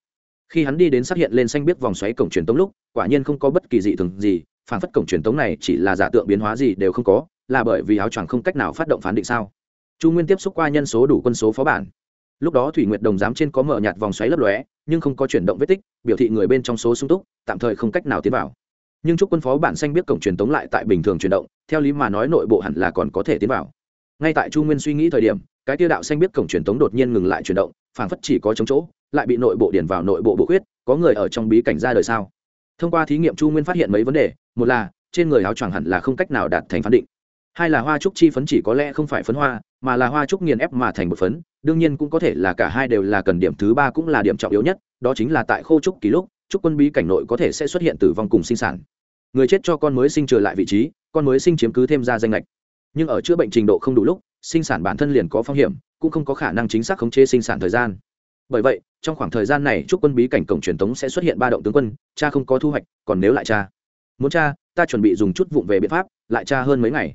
Khi hắn đi đến xác hiện lên xanh biết vòng xoáy cổng truyền tống lúc, quả nhiên không có bất kỳ dị thường gì phản phất cổng truyền tống này chỉ là giả tượng biến hóa gì đều không có là bởi vì áo choàng không cách nào phát động phán định sao? Chu nguyên tiếp xúc qua nhân số đủ quân số phó bản. Lúc đó thủy nguyệt đồng giám trên có mở nhạt vòng xoáy lấp lóe nhưng không có chuyển động vết tích biểu thị người bên trong số sung túc tạm thời không cách nào tiến vào. Nhưng chúc quân phó bản xanh biết cổng truyền tống lại tại bình thường chuyển động theo lý mà nói nội bộ hẳn là còn có thể tiến vào. Ngay tại chu nguyên suy nghĩ thời điểm cái tiêu đạo xanh biết cổng truyền tống đột nhiên ngừng lại chuyển động phảng phất chỉ có chống chỗ lại bị nội bộ điển vào nội bộ bộ huyết, có người ở trong bí cảnh ra đời sao? Thông qua thí nghiệm chu nguyên phát hiện mấy vấn đề một là trên người áo choàng hẳn là không cách nào đạt thành phán định hai là hoa trúc chi phấn chỉ có lẽ không phải phấn hoa, mà là hoa trúc nghiền ép mà thành một phấn, đương nhiên cũng có thể là cả hai đều là cần điểm thứ ba cũng là điểm trọng yếu nhất, đó chính là tại khô trúc kỳ lúc, trúc quân bí cảnh nội có thể sẽ xuất hiện tử vong cùng sinh sản. Người chết cho con mới sinh trở lại vị trí, con mới sinh chiếm cứ thêm ra danh lệch nhưng ở chữa bệnh trình độ không đủ lúc, sinh sản bản thân liền có phong hiểm, cũng không có khả năng chính xác khống chế sinh sản thời gian. Bởi vậy, trong khoảng thời gian này trúc quân bí cảnh cổng truyền thống sẽ xuất hiện ba động tướng quân, cha không có thu hoạch, còn nếu lại cha. Muốn cha, ta chuẩn bị dùng chút vụng về biện pháp, lại cha hơn mấy ngày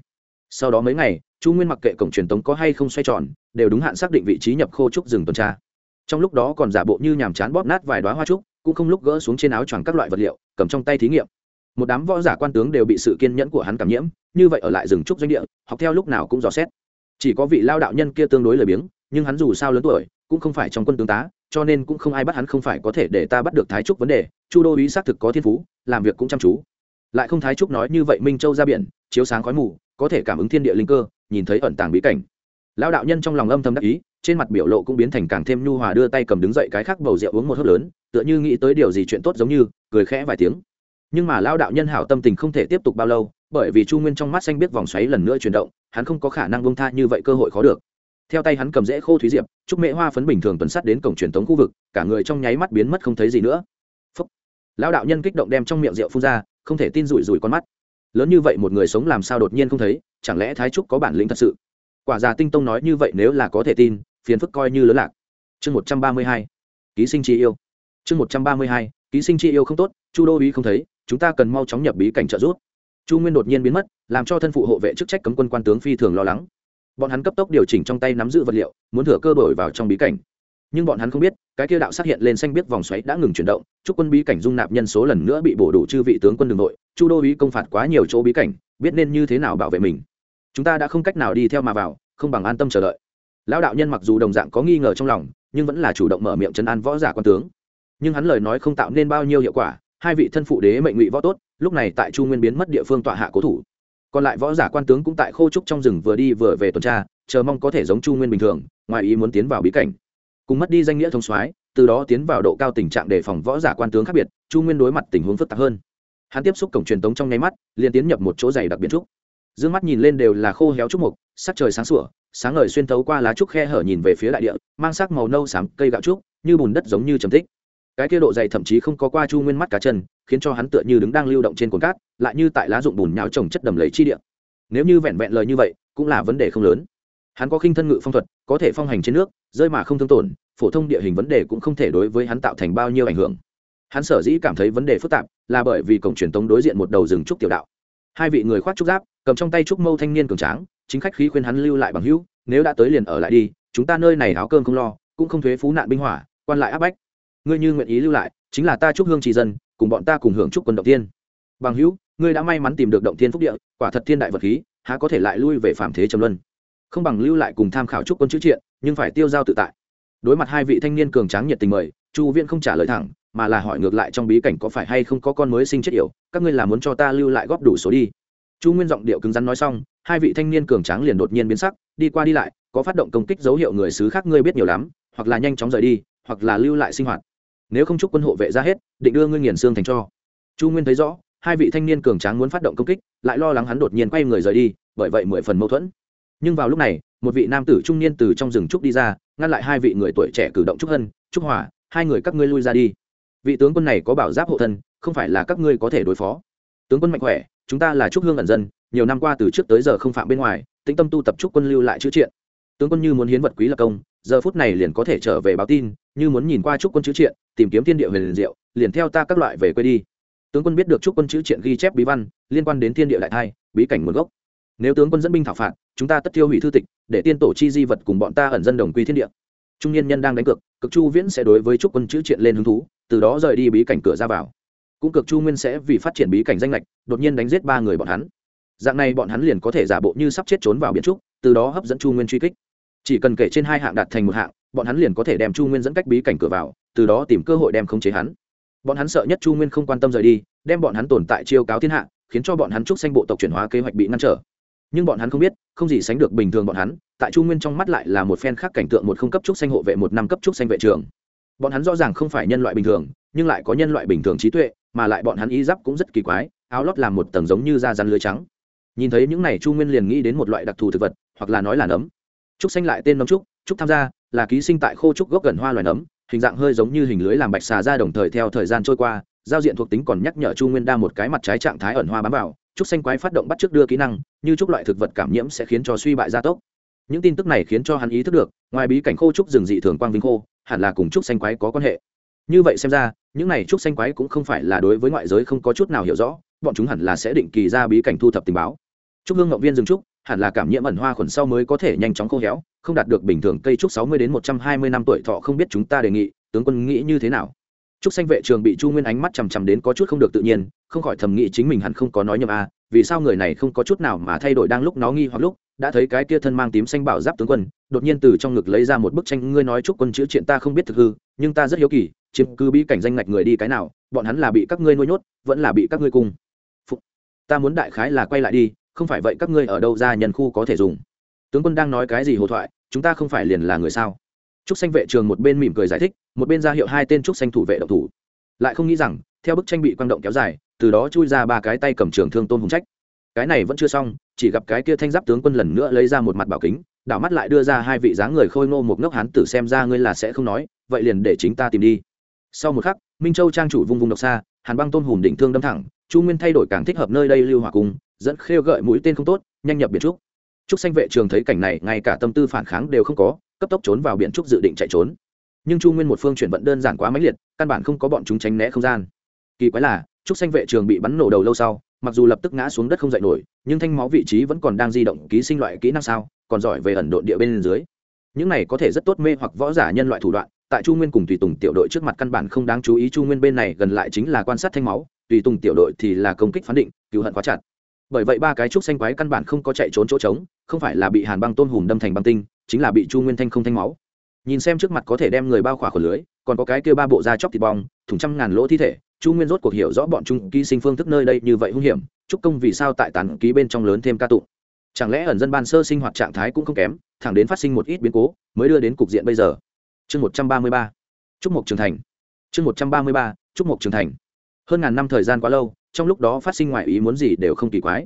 sau đó mấy ngày, chu nguyên mặc kệ cổng truyền tống có hay không xoay tròn, đều đúng hạn xác định vị trí nhập khô trúc rừng tuần tra. Trong lúc đó còn giả bộ như nhàm chán bóp nát vài đoá hoa trúc, cũng không lúc gỡ xuống trên áo choàng các loại vật liệu, cầm trong tay thí nghiệm. Một đám võ giả quan tướng đều bị sự kiên nhẫn của hắn cảm nhiễm, như vậy ở lại rừng trúc doanh địa, học theo lúc nào cũng dò xét. Chỉ có vị lao đạo nhân kia tương đối lười biếng, nhưng hắn dù sao lớn tuổi, cũng không phải trong quân tướng tá, cho nên cũng không ai bắt hắn không phải có thể để ta bắt được thái trúc vấn đề, chu đô ý xác thực có thiên phú, làm việc cũng chăm chú. Lại không thái trúc nói như vậy minh châu ra biển, chiếu sáng khói mù có thể cảm ứng thiên địa linh cơ, nhìn thấy ẩn tàng bí cảnh. Lão đạo nhân trong lòng âm thầm đắc ý, trên mặt biểu lộ cũng biến thành càng thêm nhu hòa đưa tay cầm đứng dậy cái khác bầu rượu uống một hớp lớn, tựa như nghĩ tới điều gì chuyện tốt giống như, cười khẽ vài tiếng. Nhưng mà lão đạo nhân hảo tâm tình không thể tiếp tục bao lâu, bởi vì chu nguyên trong mắt xanh biết vòng xoáy lần nữa chuyển động, hắn không có khả năng bông tha như vậy cơ hội khó được. Theo tay hắn cầm rễ khô thúy diệp chúc mễ hoa phấn bình thường tuần sắt đến cổng truyền thống khu vực, cả người trong nháy mắt biến mất không thấy gì nữa. Lão đạo nhân kích động đem trong miệng rượu phun ra, không thể tin rủi rủi con mắt lớn như vậy một người sống làm sao đột nhiên không thấy, chẳng lẽ thái trúc có bản lĩnh thật sự? Quả già tinh tông nói như vậy nếu là có thể tin, phiền phức coi như lớn lạc. Chương một trăm ba mươi hai, ký sinh chi yêu. Chương một trăm ba mươi hai, ký sinh chi yêu không tốt, chu đô uý không thấy, chúng ta cần mau chóng nhập bí cảnh trợ giúp. Chu nguyên đột nhiên biến mất, làm cho thân phụ hộ vệ chức trách cấm quân quan tướng phi thường lo lắng. Bọn hắn cấp tốc điều chỉnh trong tay nắm giữ vật liệu, muốn thừa cơ đổi vào trong bí cảnh nhưng bọn hắn không biết, cái kia đạo xác hiện lên xanh biết vòng xoáy đã ngừng chuyển động chúc quân bí cảnh dung nạp nhân số lần nữa bị bổ đủ chư vị tướng quân đường nội, chu đô ý công phạt quá nhiều chỗ bí cảnh, biết nên như thế nào bảo vệ mình. Chúng ta đã không cách nào đi theo mà vào, không bằng an tâm chờ đợi. Lão đạo nhân mặc dù đồng dạng có nghi ngờ trong lòng, nhưng vẫn là chủ động mở miệng chấn an võ giả quan tướng. Nhưng hắn lời nói không tạo nên bao nhiêu hiệu quả, hai vị thân phụ đế mệnh ngụy võ tốt, lúc này tại chu nguyên biến mất địa phương tọa hạ cố thủ. Còn lại võ giả quan tướng cũng tại khô trúc trong rừng vừa đi vừa về tuần tra, chờ mong có thể giống chu nguyên bình thường, ngoài ý muốn tiến vào bí cảnh cùng mất đi danh nghĩa thông soái, từ đó tiến vào độ cao tình trạng đề phòng võ giả quan tướng khác biệt, chu nguyên đối mặt tình huống phức tạp hơn. Hắn tiếp xúc cổng truyền tống trong nháy mắt, liền tiến nhập một chỗ dày đặc biệt trúc. D mắt nhìn lên đều là khô héo trúc mục, sắc trời sáng sủa, sáng ngời xuyên thấu qua lá trúc khe hở nhìn về phía đại địa, mang sắc màu nâu xám, cây gạo trúc, như bùn đất giống như trầm tích. Cái kia độ dày thậm chí không có qua chu nguyên mắt cá chân, khiến cho hắn tựa như đứng đang lưu động trên cồn cát, lại như tại lá dụng bùn nhão trồng chất đầm lấy chi địa. Nếu như vẹn vẹn lời như vậy, cũng là vấn đề không lớn hắn có khinh thân ngự phong thuật, có thể phong hành trên nước, rơi mà không thương tổn, phổ thông địa hình vấn đề cũng không thể đối với hắn tạo thành bao nhiêu ảnh hưởng. Hắn sở dĩ cảm thấy vấn đề phức tạp là bởi vì cổng truyền tống đối diện một đầu rừng trúc tiểu đạo. Hai vị người khoác trúc giáp, cầm trong tay trúc mâu thanh niên cường tráng, chính khách khí khuyên hắn lưu lại bằng hữu, nếu đã tới liền ở lại đi, chúng ta nơi này áo cơm không lo, cũng không thuế phú nạn binh hỏa, quan lại áp bách. Ngươi như nguyện ý lưu lại, chính là ta chúc hương trì dân, cùng bọn ta cùng hưởng chúc quân động thiên. Bằng hữu, ngươi đã may mắn tìm được động thiên phúc địa, quả thật thiên đại vật khí, há có thể lại lui về phạm thế trầm luân không bằng lưu lại cùng tham khảo chúc quân chữ triện, nhưng phải tiêu giao tự tại. Đối mặt hai vị thanh niên cường tráng nhiệt tình mời, chu viên không trả lời thẳng, mà là hỏi ngược lại trong bí cảnh có phải hay không có con mới sinh chết yểu, các ngươi là muốn cho ta lưu lại góp đủ số đi. Chu nguyên giọng điệu cứng rắn nói xong, hai vị thanh niên cường tráng liền đột nhiên biến sắc, đi qua đi lại, có phát động công kích dấu hiệu người xứ khác ngươi biết nhiều lắm, hoặc là nhanh chóng rời đi, hoặc là lưu lại sinh hoạt. Nếu không chúc quân hộ vệ ra hết, định đưa ngươi nghiền xương thành cho. Chu nguyên thấy rõ, hai vị thanh niên cường tráng muốn phát động công kích, lại lo lắng hắn đột nhiên quay người rời đi, bởi vậy mười phần mâu thuẫn nhưng vào lúc này, một vị nam tử trung niên từ trong rừng trúc đi ra, ngăn lại hai vị người tuổi trẻ cử động trúc hân, trúc hòa, hai người các ngươi lui ra đi. Vị tướng quân này có bảo giáp hộ thân, không phải là các ngươi có thể đối phó. Tướng quân mạnh khỏe, chúng ta là trúc hương ẩn dân, nhiều năm qua từ trước tới giờ không phạm bên ngoài, tĩnh tâm tu tập trúc quân lưu lại chữ triện. Tướng quân như muốn hiến vật quý lập công, giờ phút này liền có thể trở về báo tin, như muốn nhìn qua trúc quân chữ triện, tìm kiếm thiên địa huyền diệu, liền theo ta các loại về quê đi. Tướng quân biết được trúc quân chữ triện ghi chép bí văn, liên quan đến thiên địa đại thai, bí cảnh nguồn gốc nếu tướng quân dẫn binh thảo phạt, chúng ta tất tiêu hủy thư tịch, để tiên tổ chi di vật cùng bọn ta ẩn dân đồng quy thiên địa. Trung niên nhân đang đánh cược, cực chu viễn sẽ đối với trúc quân chữ triện lên hứng thú, từ đó rời đi bí cảnh cửa ra vào. Cũng cực chu nguyên sẽ vì phát triển bí cảnh danh lệch đột nhiên đánh giết ba người bọn hắn. Dạng này bọn hắn liền có thể giả bộ như sắp chết trốn vào biển trúc, từ đó hấp dẫn chu nguyên truy kích. Chỉ cần kể trên hai hạng đạt thành một hạng, bọn hắn liền có thể đem chu nguyên dẫn cách bí cảnh cửa vào, từ đó tìm cơ hội đem khống chế hắn. Bọn hắn sợ nhất chu nguyên không quan tâm rời đi, đem bọn hắn tồn tại chiêu cáo thiên hạ, khiến cho bọn hắn trúc xanh bộ tộc chuyển hóa kế hoạch bị ngăn trở nhưng bọn hắn không biết, không gì sánh được bình thường bọn hắn, tại chu nguyên trong mắt lại là một phen khác cảnh tượng một không cấp trúc xanh hộ vệ, một năm cấp trúc xanh vệ trường. Bọn hắn rõ ràng không phải nhân loại bình thường, nhưng lại có nhân loại bình thường trí tuệ, mà lại bọn hắn y giáp cũng rất kỳ quái, áo lót làm một tầng giống như da rắn lưới trắng. Nhìn thấy những này, chu nguyên liền nghĩ đến một loại đặc thù thực vật, hoặc là nói là nấm. Trúc xanh lại tên nấm trúc trúc tham gia, là ký sinh tại khô trúc gốc gần hoa loài nấm, hình dạng hơi giống như hình lưới làm bạch xà ra đồng thời theo thời gian trôi qua, giao diện thuộc tính còn nhắc nhở chu nguyên đa một cái mặt trái trạng thái ẩn hoa bám vào trúc xanh quái phát động bắt trước đưa kỹ năng, như trúc loại thực vật cảm nhiễm sẽ khiến cho suy bại gia tốc. Những tin tức này khiến cho hắn ý thức được, ngoài bí cảnh khô trúc rừng dị thường quang vinh khô, hẳn là cùng trúc xanh quái có quan hệ. Như vậy xem ra, những này trúc xanh quái cũng không phải là đối với ngoại giới không có chút nào hiểu rõ, bọn chúng hẳn là sẽ định kỳ ra bí cảnh thu thập tình báo. Trúc hương ngậu viên rừng trúc, hẳn là cảm nhiễm ẩn hoa khuẩn sau mới có thể nhanh chóng khô héo, không đạt được bình thường cây trúc sáu mươi đến một trăm hai mươi năm tuổi thọ không biết chúng ta đề nghị, tướng quân nghĩ như thế nào? Trúc xanh vệ trường bị chu nguyên ánh mắt chằm chằm đến có chút không được tự nhiên không khỏi thầm nghĩ chính mình hẳn không có nói nhầm a à, vì sao người này không có chút nào mà thay đổi đang lúc nó nghi hoặc lúc đã thấy cái kia thân mang tím xanh bảo giáp tướng quân đột nhiên từ trong ngực lấy ra một bức tranh ngươi nói chúc quân chữ chuyện ta không biết thực hư nhưng ta rất hiếu kỳ chiếm cứ bí cảnh danh ngạch người đi cái nào bọn hắn là bị các ngươi nuôi nhốt vẫn là bị các ngươi cung Phụ. ta muốn đại khái là quay lại đi không phải vậy các ngươi ở đâu ra nhân khu có thể dùng tướng quân đang nói cái gì hồ thoại chúng ta không phải liền là người sao trúc xanh vệ trường một bên mỉm cười giải thích, một bên ra hiệu hai tên trúc xanh thủ vệ động thủ. Lại không nghĩ rằng, theo bức tranh bị quang động kéo dài, từ đó chui ra ba cái tay cầm trường thương tôn hùng trách. Cái này vẫn chưa xong, chỉ gặp cái kia thanh giáp tướng quân lần nữa lấy ra một mặt bảo kính, đảo mắt lại đưa ra hai vị dáng người khôi ngô một ngốc hán tử xem ra ngươi là sẽ không nói, vậy liền để chính ta tìm đi. Sau một khắc, minh châu trang chủ vung vung độc xa, hàn băng tôn hùm đỉnh thương đâm thẳng, chu nguyên thay đổi càng thích hợp nơi đây lưu hỏa cung, dẫn khêu gợi mũi tên không tốt, nhanh nhập biệt trúc. Trúc xanh vệ trường thấy cảnh này, ngay cả tâm tư phản kháng đều không có cấp tốc trốn vào biển trúc dự định chạy trốn. Nhưng chu nguyên một phương chuyển vận đơn giản quá mãnh liệt, căn bản không có bọn chúng tránh né không gian. Kỳ quái là, trúc xanh vệ trường bị bắn nổ đầu lâu sau, mặc dù lập tức ngã xuống đất không dậy nổi, nhưng thanh máu vị trí vẫn còn đang di động ký sinh loại kỹ năng sao, còn giỏi về ẩn độn địa bên dưới. Những này có thể rất tốt mê hoặc võ giả nhân loại thủ đoạn, tại chu nguyên cùng tùy tùng tiểu đội trước mặt căn bản không đáng chú ý chu nguyên bên này gần lại chính là quan sát thanh máu, tùy tùng tiểu đội thì là công kích phán định, cứu hận quá chặt bởi vậy ba cái trúc xanh quái căn bản không có chạy trốn chỗ trống, không phải là bị hàn băng tôn hùm đâm thành băng tinh, chính là bị chu nguyên thanh không thanh máu. Nhìn xem trước mặt có thể đem người bao khỏa khổ lưới, còn có cái kia ba bộ da chóc thịt bong, thủng trăm ngàn lỗ thi thể, chu nguyên rốt cuộc hiểu rõ bọn trung ký sinh phương thức nơi đây như vậy hung hiểm, chúc công vì sao tại tàn ký bên trong lớn thêm ca tụng. Chẳng lẽ ẩn dân ban sơ sinh hoạt trạng thái cũng không kém, thẳng đến phát sinh một ít biến cố, mới đưa đến cục diện bây giờ? Chương một trăm ba mươi ba. Chúc mộc trường thành. Chương một trăm ba mươi ba. Chúc mộc trường thành. Hơn ngàn năm thời gian quá lâu trong lúc đó phát sinh ngoại ý muốn gì đều không kỳ quái.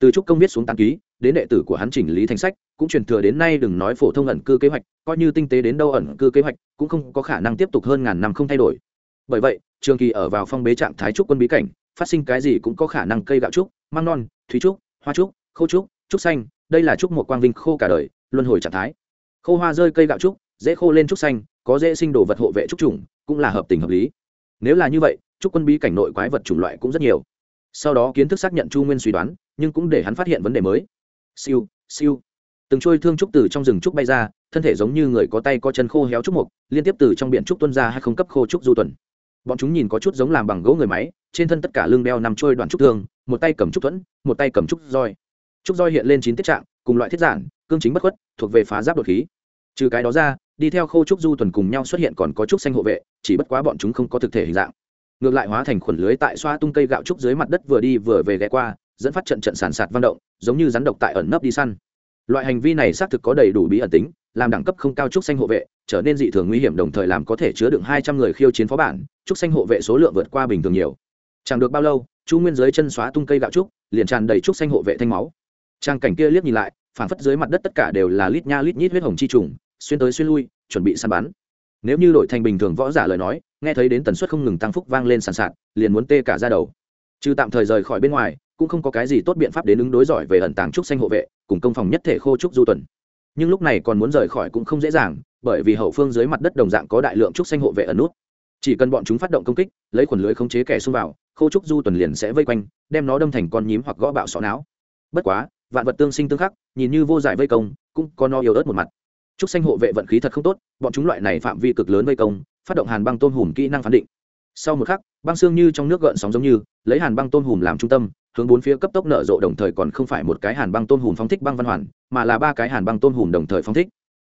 Từ trúc công viết xuống tàn ký, đến đệ tử của hắn chỉnh lý thành sách, cũng truyền thừa đến nay đừng nói phổ thông ẩn cư kế hoạch, coi như tinh tế đến đâu ẩn cư kế hoạch, cũng không có khả năng tiếp tục hơn ngàn năm không thay đổi. Bởi vậy, trường kỳ ở vào phong bế trạng thái trúc quân bí cảnh, phát sinh cái gì cũng có khả năng cây gạo trúc, măng non thúy trúc, hoa trúc, khô trúc trúc xanh, đây là trúc một quang vinh khô cả đời, luân hồi trạng thái. Khô hoa rơi cây gạo trúc, dễ khô lên trúc xanh, có dễ sinh đồ vật hộ vệ trúc trùng cũng là hợp tình hợp lý. Nếu là như vậy chúc quân bí cảnh nội quái vật chủng loại cũng rất nhiều. Sau đó kiến thức xác nhận chu nguyên suy đoán, nhưng cũng để hắn phát hiện vấn đề mới. Siêu siêu. Từng trôi thương trúc từ trong rừng trúc bay ra, thân thể giống như người có tay có chân khô héo trúc mục, liên tiếp từ trong biển trúc tuân ra hay không cấp khô trúc du tuần. Bọn chúng nhìn có chút giống làm bằng gỗ người máy, trên thân tất cả lưng đeo nằm trôi đoạn trúc thương, một tay cầm trúc thuẫn, một tay cầm trúc roi. Trúc roi hiện lên chín tiết trạng, cùng loại thiết giản, cương chính bất khuất, thuộc về phá giáp đột khí. Trừ cái đó ra, đi theo khô trúc du tuần cùng nhau xuất hiện còn có trúc xanh hộ vệ, chỉ bất quá bọn chúng không có thực thể hình dạng ngược lại hóa thành khuẩn lưới tại xoa tung cây gạo trúc dưới mặt đất vừa đi vừa về ghé qua, dẫn phát trận trận sản sạt vang động, giống như rắn độc tại ẩn nấp đi săn. Loại hành vi này xác thực có đầy đủ bí ẩn tính, làm đẳng cấp không cao trúc xanh hộ vệ, trở nên dị thường nguy hiểm đồng thời làm có thể chứa đựng hai trăm người khiêu chiến phó bản, trúc xanh hộ vệ số lượng vượt qua bình thường nhiều. Chẳng được bao lâu chu nguyên dưới chân xóa tung cây gạo trúc, liền tràn đầy trúc xanh hộ vệ thanh máu. Trang cảnh kia liếc nhìn lại phản phất dưới mặt đất tất cả đều là lít nha lít nhít huyết hồng chi trùng, xuyên tới xuyên lui, chuẩn bị săn bắn. Nếu như đổi thành bình thường võ giả lời nói nghe thấy đến tần suất không ngừng tăng phúc vang lên sàn sạt, liền muốn tê cả ra đầu. Trừ tạm thời rời khỏi bên ngoài, cũng không có cái gì tốt biện pháp đến ứng đối giỏi về ẩn tàng trúc xanh hộ vệ, cùng công phòng nhất thể khô trúc du tuần. Nhưng lúc này còn muốn rời khỏi cũng không dễ dàng, bởi vì hậu phương dưới mặt đất đồng dạng có đại lượng trúc xanh hộ vệ ẩn nút. Chỉ cần bọn chúng phát động công kích, lấy quần lưới khống chế kẻ xung vào, khô trúc du tuần liền sẽ vây quanh, đem nó đâm thành con nhím hoặc gõ bạo sọ não. Bất quá, vạn vật tương sinh tương khắc, nhìn như vô giải vây công, cũng có no yếu ớt một mặt trúc xanh hộ vệ vận khí thật không tốt, bọn chúng loại này phạm vi cực lớn vây công, phát động hàn băng tôn hùm kỹ năng phán định. Sau một khắc, băng xương như trong nước gợn sóng giống như, lấy hàn băng tôn hùm làm trung tâm, hướng bốn phía cấp tốc nở rộ đồng thời còn không phải một cái hàn băng tôn hùm phóng thích băng văn hoàn, mà là ba cái hàn băng tôn hùm đồng thời phóng thích.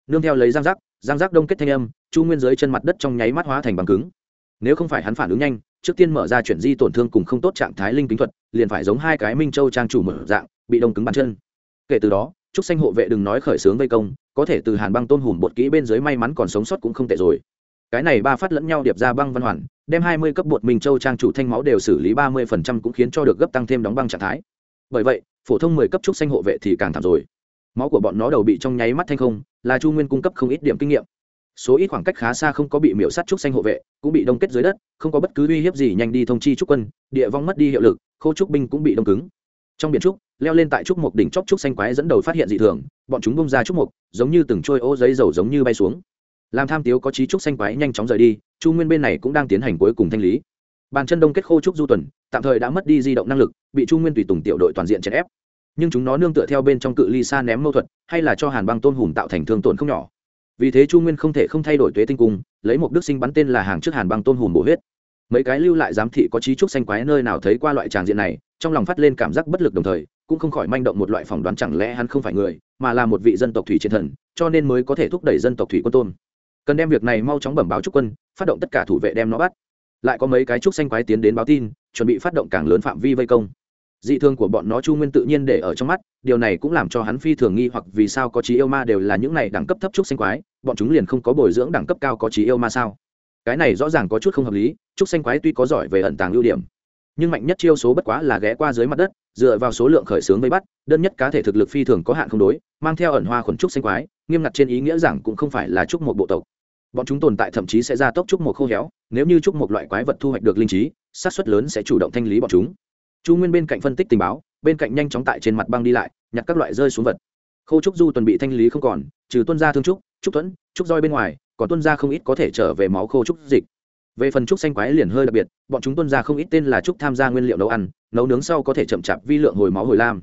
Nương theo lấy giang giác giang giác đông kết thanh âm, chu nguyên dưới chân mặt đất trong nháy mắt hóa thành băng cứng. Nếu không phải hắn phản ứng nhanh, trước tiên mở ra chuyển di tổn thương cùng không tốt trạng thái linh kính thuật, liền phải giống hai cái minh châu trang chủ mở dạng, bị đông cứng bàn chân. Kể từ đó, trúc xanh hộ vệ đừng nói khởi xướng vây công có thể từ hàn băng tôn hùm bột kỹ bên dưới may mắn còn sống sót cũng không tệ rồi. Cái này ba phát lẫn nhau điệp ra băng văn hoàn, đem hai mươi cấp bột minh châu trang chủ thanh máu đều xử lý ba mươi phần trăm cũng khiến cho được gấp tăng thêm đóng băng trạng thái. Bởi vậy, phổ thông mười cấp trúc xanh hộ vệ thì càng thảm rồi. Máu của bọn nó đầu bị trong nháy mắt thanh không, là chu nguyên cung cấp không ít điểm kinh nghiệm. Số ít khoảng cách khá xa không có bị miễu sát trúc xanh hộ vệ, cũng bị đông kết dưới đất, không có bất cứ uy hiếp gì nhanh đi thông chi trúc quân, địa vong mất đi hiệu lực, khô trúc binh cũng bị đông cứng. Trong biển trúc leo lên tại trúc mục đỉnh chóp trúc xanh quái dẫn đầu phát hiện dị thường, bọn chúng bông ra trúc mục, giống như từng trôi ô giấy dầu giống như bay xuống. Làm tham tiếu có trí trúc xanh quái nhanh chóng rời đi, chu nguyên bên này cũng đang tiến hành cuối cùng thanh lý. Bàn chân đông kết khô trúc du tuần, tạm thời đã mất đi di động năng lực, bị chu nguyên tùy tùng tiểu đội toàn diện chèn ép. Nhưng chúng nó nương tựa theo bên trong cự ly xa ném mâu thuật, hay là cho hàn băng tôn hùm tạo thành thương tổn không nhỏ. Vì thế chu nguyên không thể không thay đổi tuế tinh cung, lấy một đức sinh bắn tên là hàng trước hàn băng tôn hùm bổ huyết. Mấy cái lưu lại giám thị có trí trúc xanh quái nơi nào thấy qua loại tràng diện này, trong lòng phát lên cảm giác bất lực đồng thời cũng không khỏi manh động một loại phỏng đoán chẳng lẽ hắn không phải người, mà là một vị dân tộc thủy chiến thần, cho nên mới có thể thúc đẩy dân tộc thủy quân tôn. Cần đem việc này mau chóng bẩm báo trúc quân, phát động tất cả thủ vệ đem nó bắt. Lại có mấy cái trúc xanh quái tiến đến báo tin, chuẩn bị phát động càng lớn phạm vi vây công. Dị thương của bọn nó chu nguyên tự nhiên để ở trong mắt, điều này cũng làm cho hắn phi thường nghi hoặc vì sao có trí yêu ma đều là những này đẳng cấp thấp trúc xanh quái, bọn chúng liền không có bồi dưỡng đẳng cấp cao có trí yêu ma sao? Cái này rõ ràng có chút không hợp lý, trúc xanh quái tuy có giỏi về ẩn tàng ưu điểm, nhưng mạnh nhất chiêu số bất quá là ghé qua dưới mặt đất dựa vào số lượng khởi xướng vây bắt, đơn nhất cá thể thực lực phi thường có hạn không đối, mang theo ẩn hoa khuẩn trúc xanh quái, nghiêm ngặt trên ý nghĩa rằng cũng không phải là trúc một bộ tộc. Bọn chúng tồn tại thậm chí sẽ ra tốc trúc một khô héo, nếu như trúc một loại quái vật thu hoạch được linh trí sát xuất lớn sẽ chủ động thanh lý bọn chúng. Chu nguyên bên cạnh phân tích tình báo, bên cạnh nhanh chóng tại trên mặt băng đi lại, nhặt các loại rơi xuống vật. Khô trúc du tuần bị thanh lý không còn, trừ tuân ra thương trúc trúc thuẫn, trúc roi bên ngoài, còn tuân ra không ít có thể trở về máu khô trúc dịch về phần trúc xanh quái liền hơi đặc biệt, bọn chúng tuân ra không ít tên là trúc tham gia nguyên liệu nấu ăn, nấu nướng sau có thể chậm chạp vi lượng hồi máu hồi lam.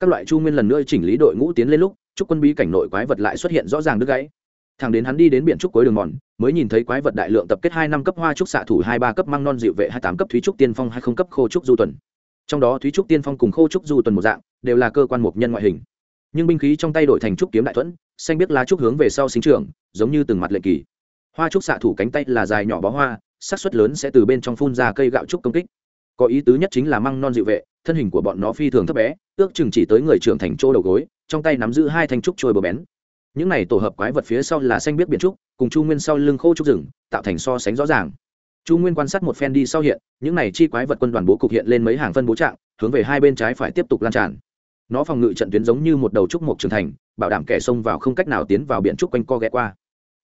Các loại chu nguyên lần nữa chỉnh lý đội ngũ tiến lên lúc, trúc quân bí cảnh nội quái vật lại xuất hiện rõ ràng đứt gãy. Thằng đến hắn đi đến biển trúc cuối đường mòn, mới nhìn thấy quái vật đại lượng tập kết hai năm cấp hoa trúc xạ thủ hai ba cấp măng non dịu vệ hai tám cấp thúy trúc tiên phong hai không cấp khô trúc du tuần. Trong đó thúy trúc tiên phong cùng khô trúc du tuần một dạng, đều là cơ quan mục nhân ngoại hình. Nhưng binh khí trong tay đổi thành trúc kiếm đại thuẫn, xanh biết lá trúc hướng về sau sinh trưởng, giống như từng mặt lệ kỳ. Hoa trúc xạ thủ cánh tay là dài nhỏ bó hoa xác suất lớn sẽ từ bên trong phun ra cây gạo trúc công kích. Có ý tứ nhất chính là măng non dịu vệ, thân hình của bọn nó phi thường thấp bé, ước chừng chỉ tới người trưởng thành chỗ đầu gối, trong tay nắm giữ hai thanh trúc trôi bờ bén. Những này tổ hợp quái vật phía sau là xanh biết biển trúc, cùng chu nguyên sau lưng khô trúc rừng, tạo thành so sánh rõ ràng. Chu nguyên quan sát một phen đi sau hiện, những này chi quái vật quân đoàn bố cục hiện lên mấy hàng phân bố trạng, hướng về hai bên trái phải tiếp tục lan tràn. Nó phòng ngự trận tuyến giống như một đầu trúc mộc trưởng thành, bảo đảm kẻ xông vào không cách nào tiến vào biển trúc quanh co ghé qua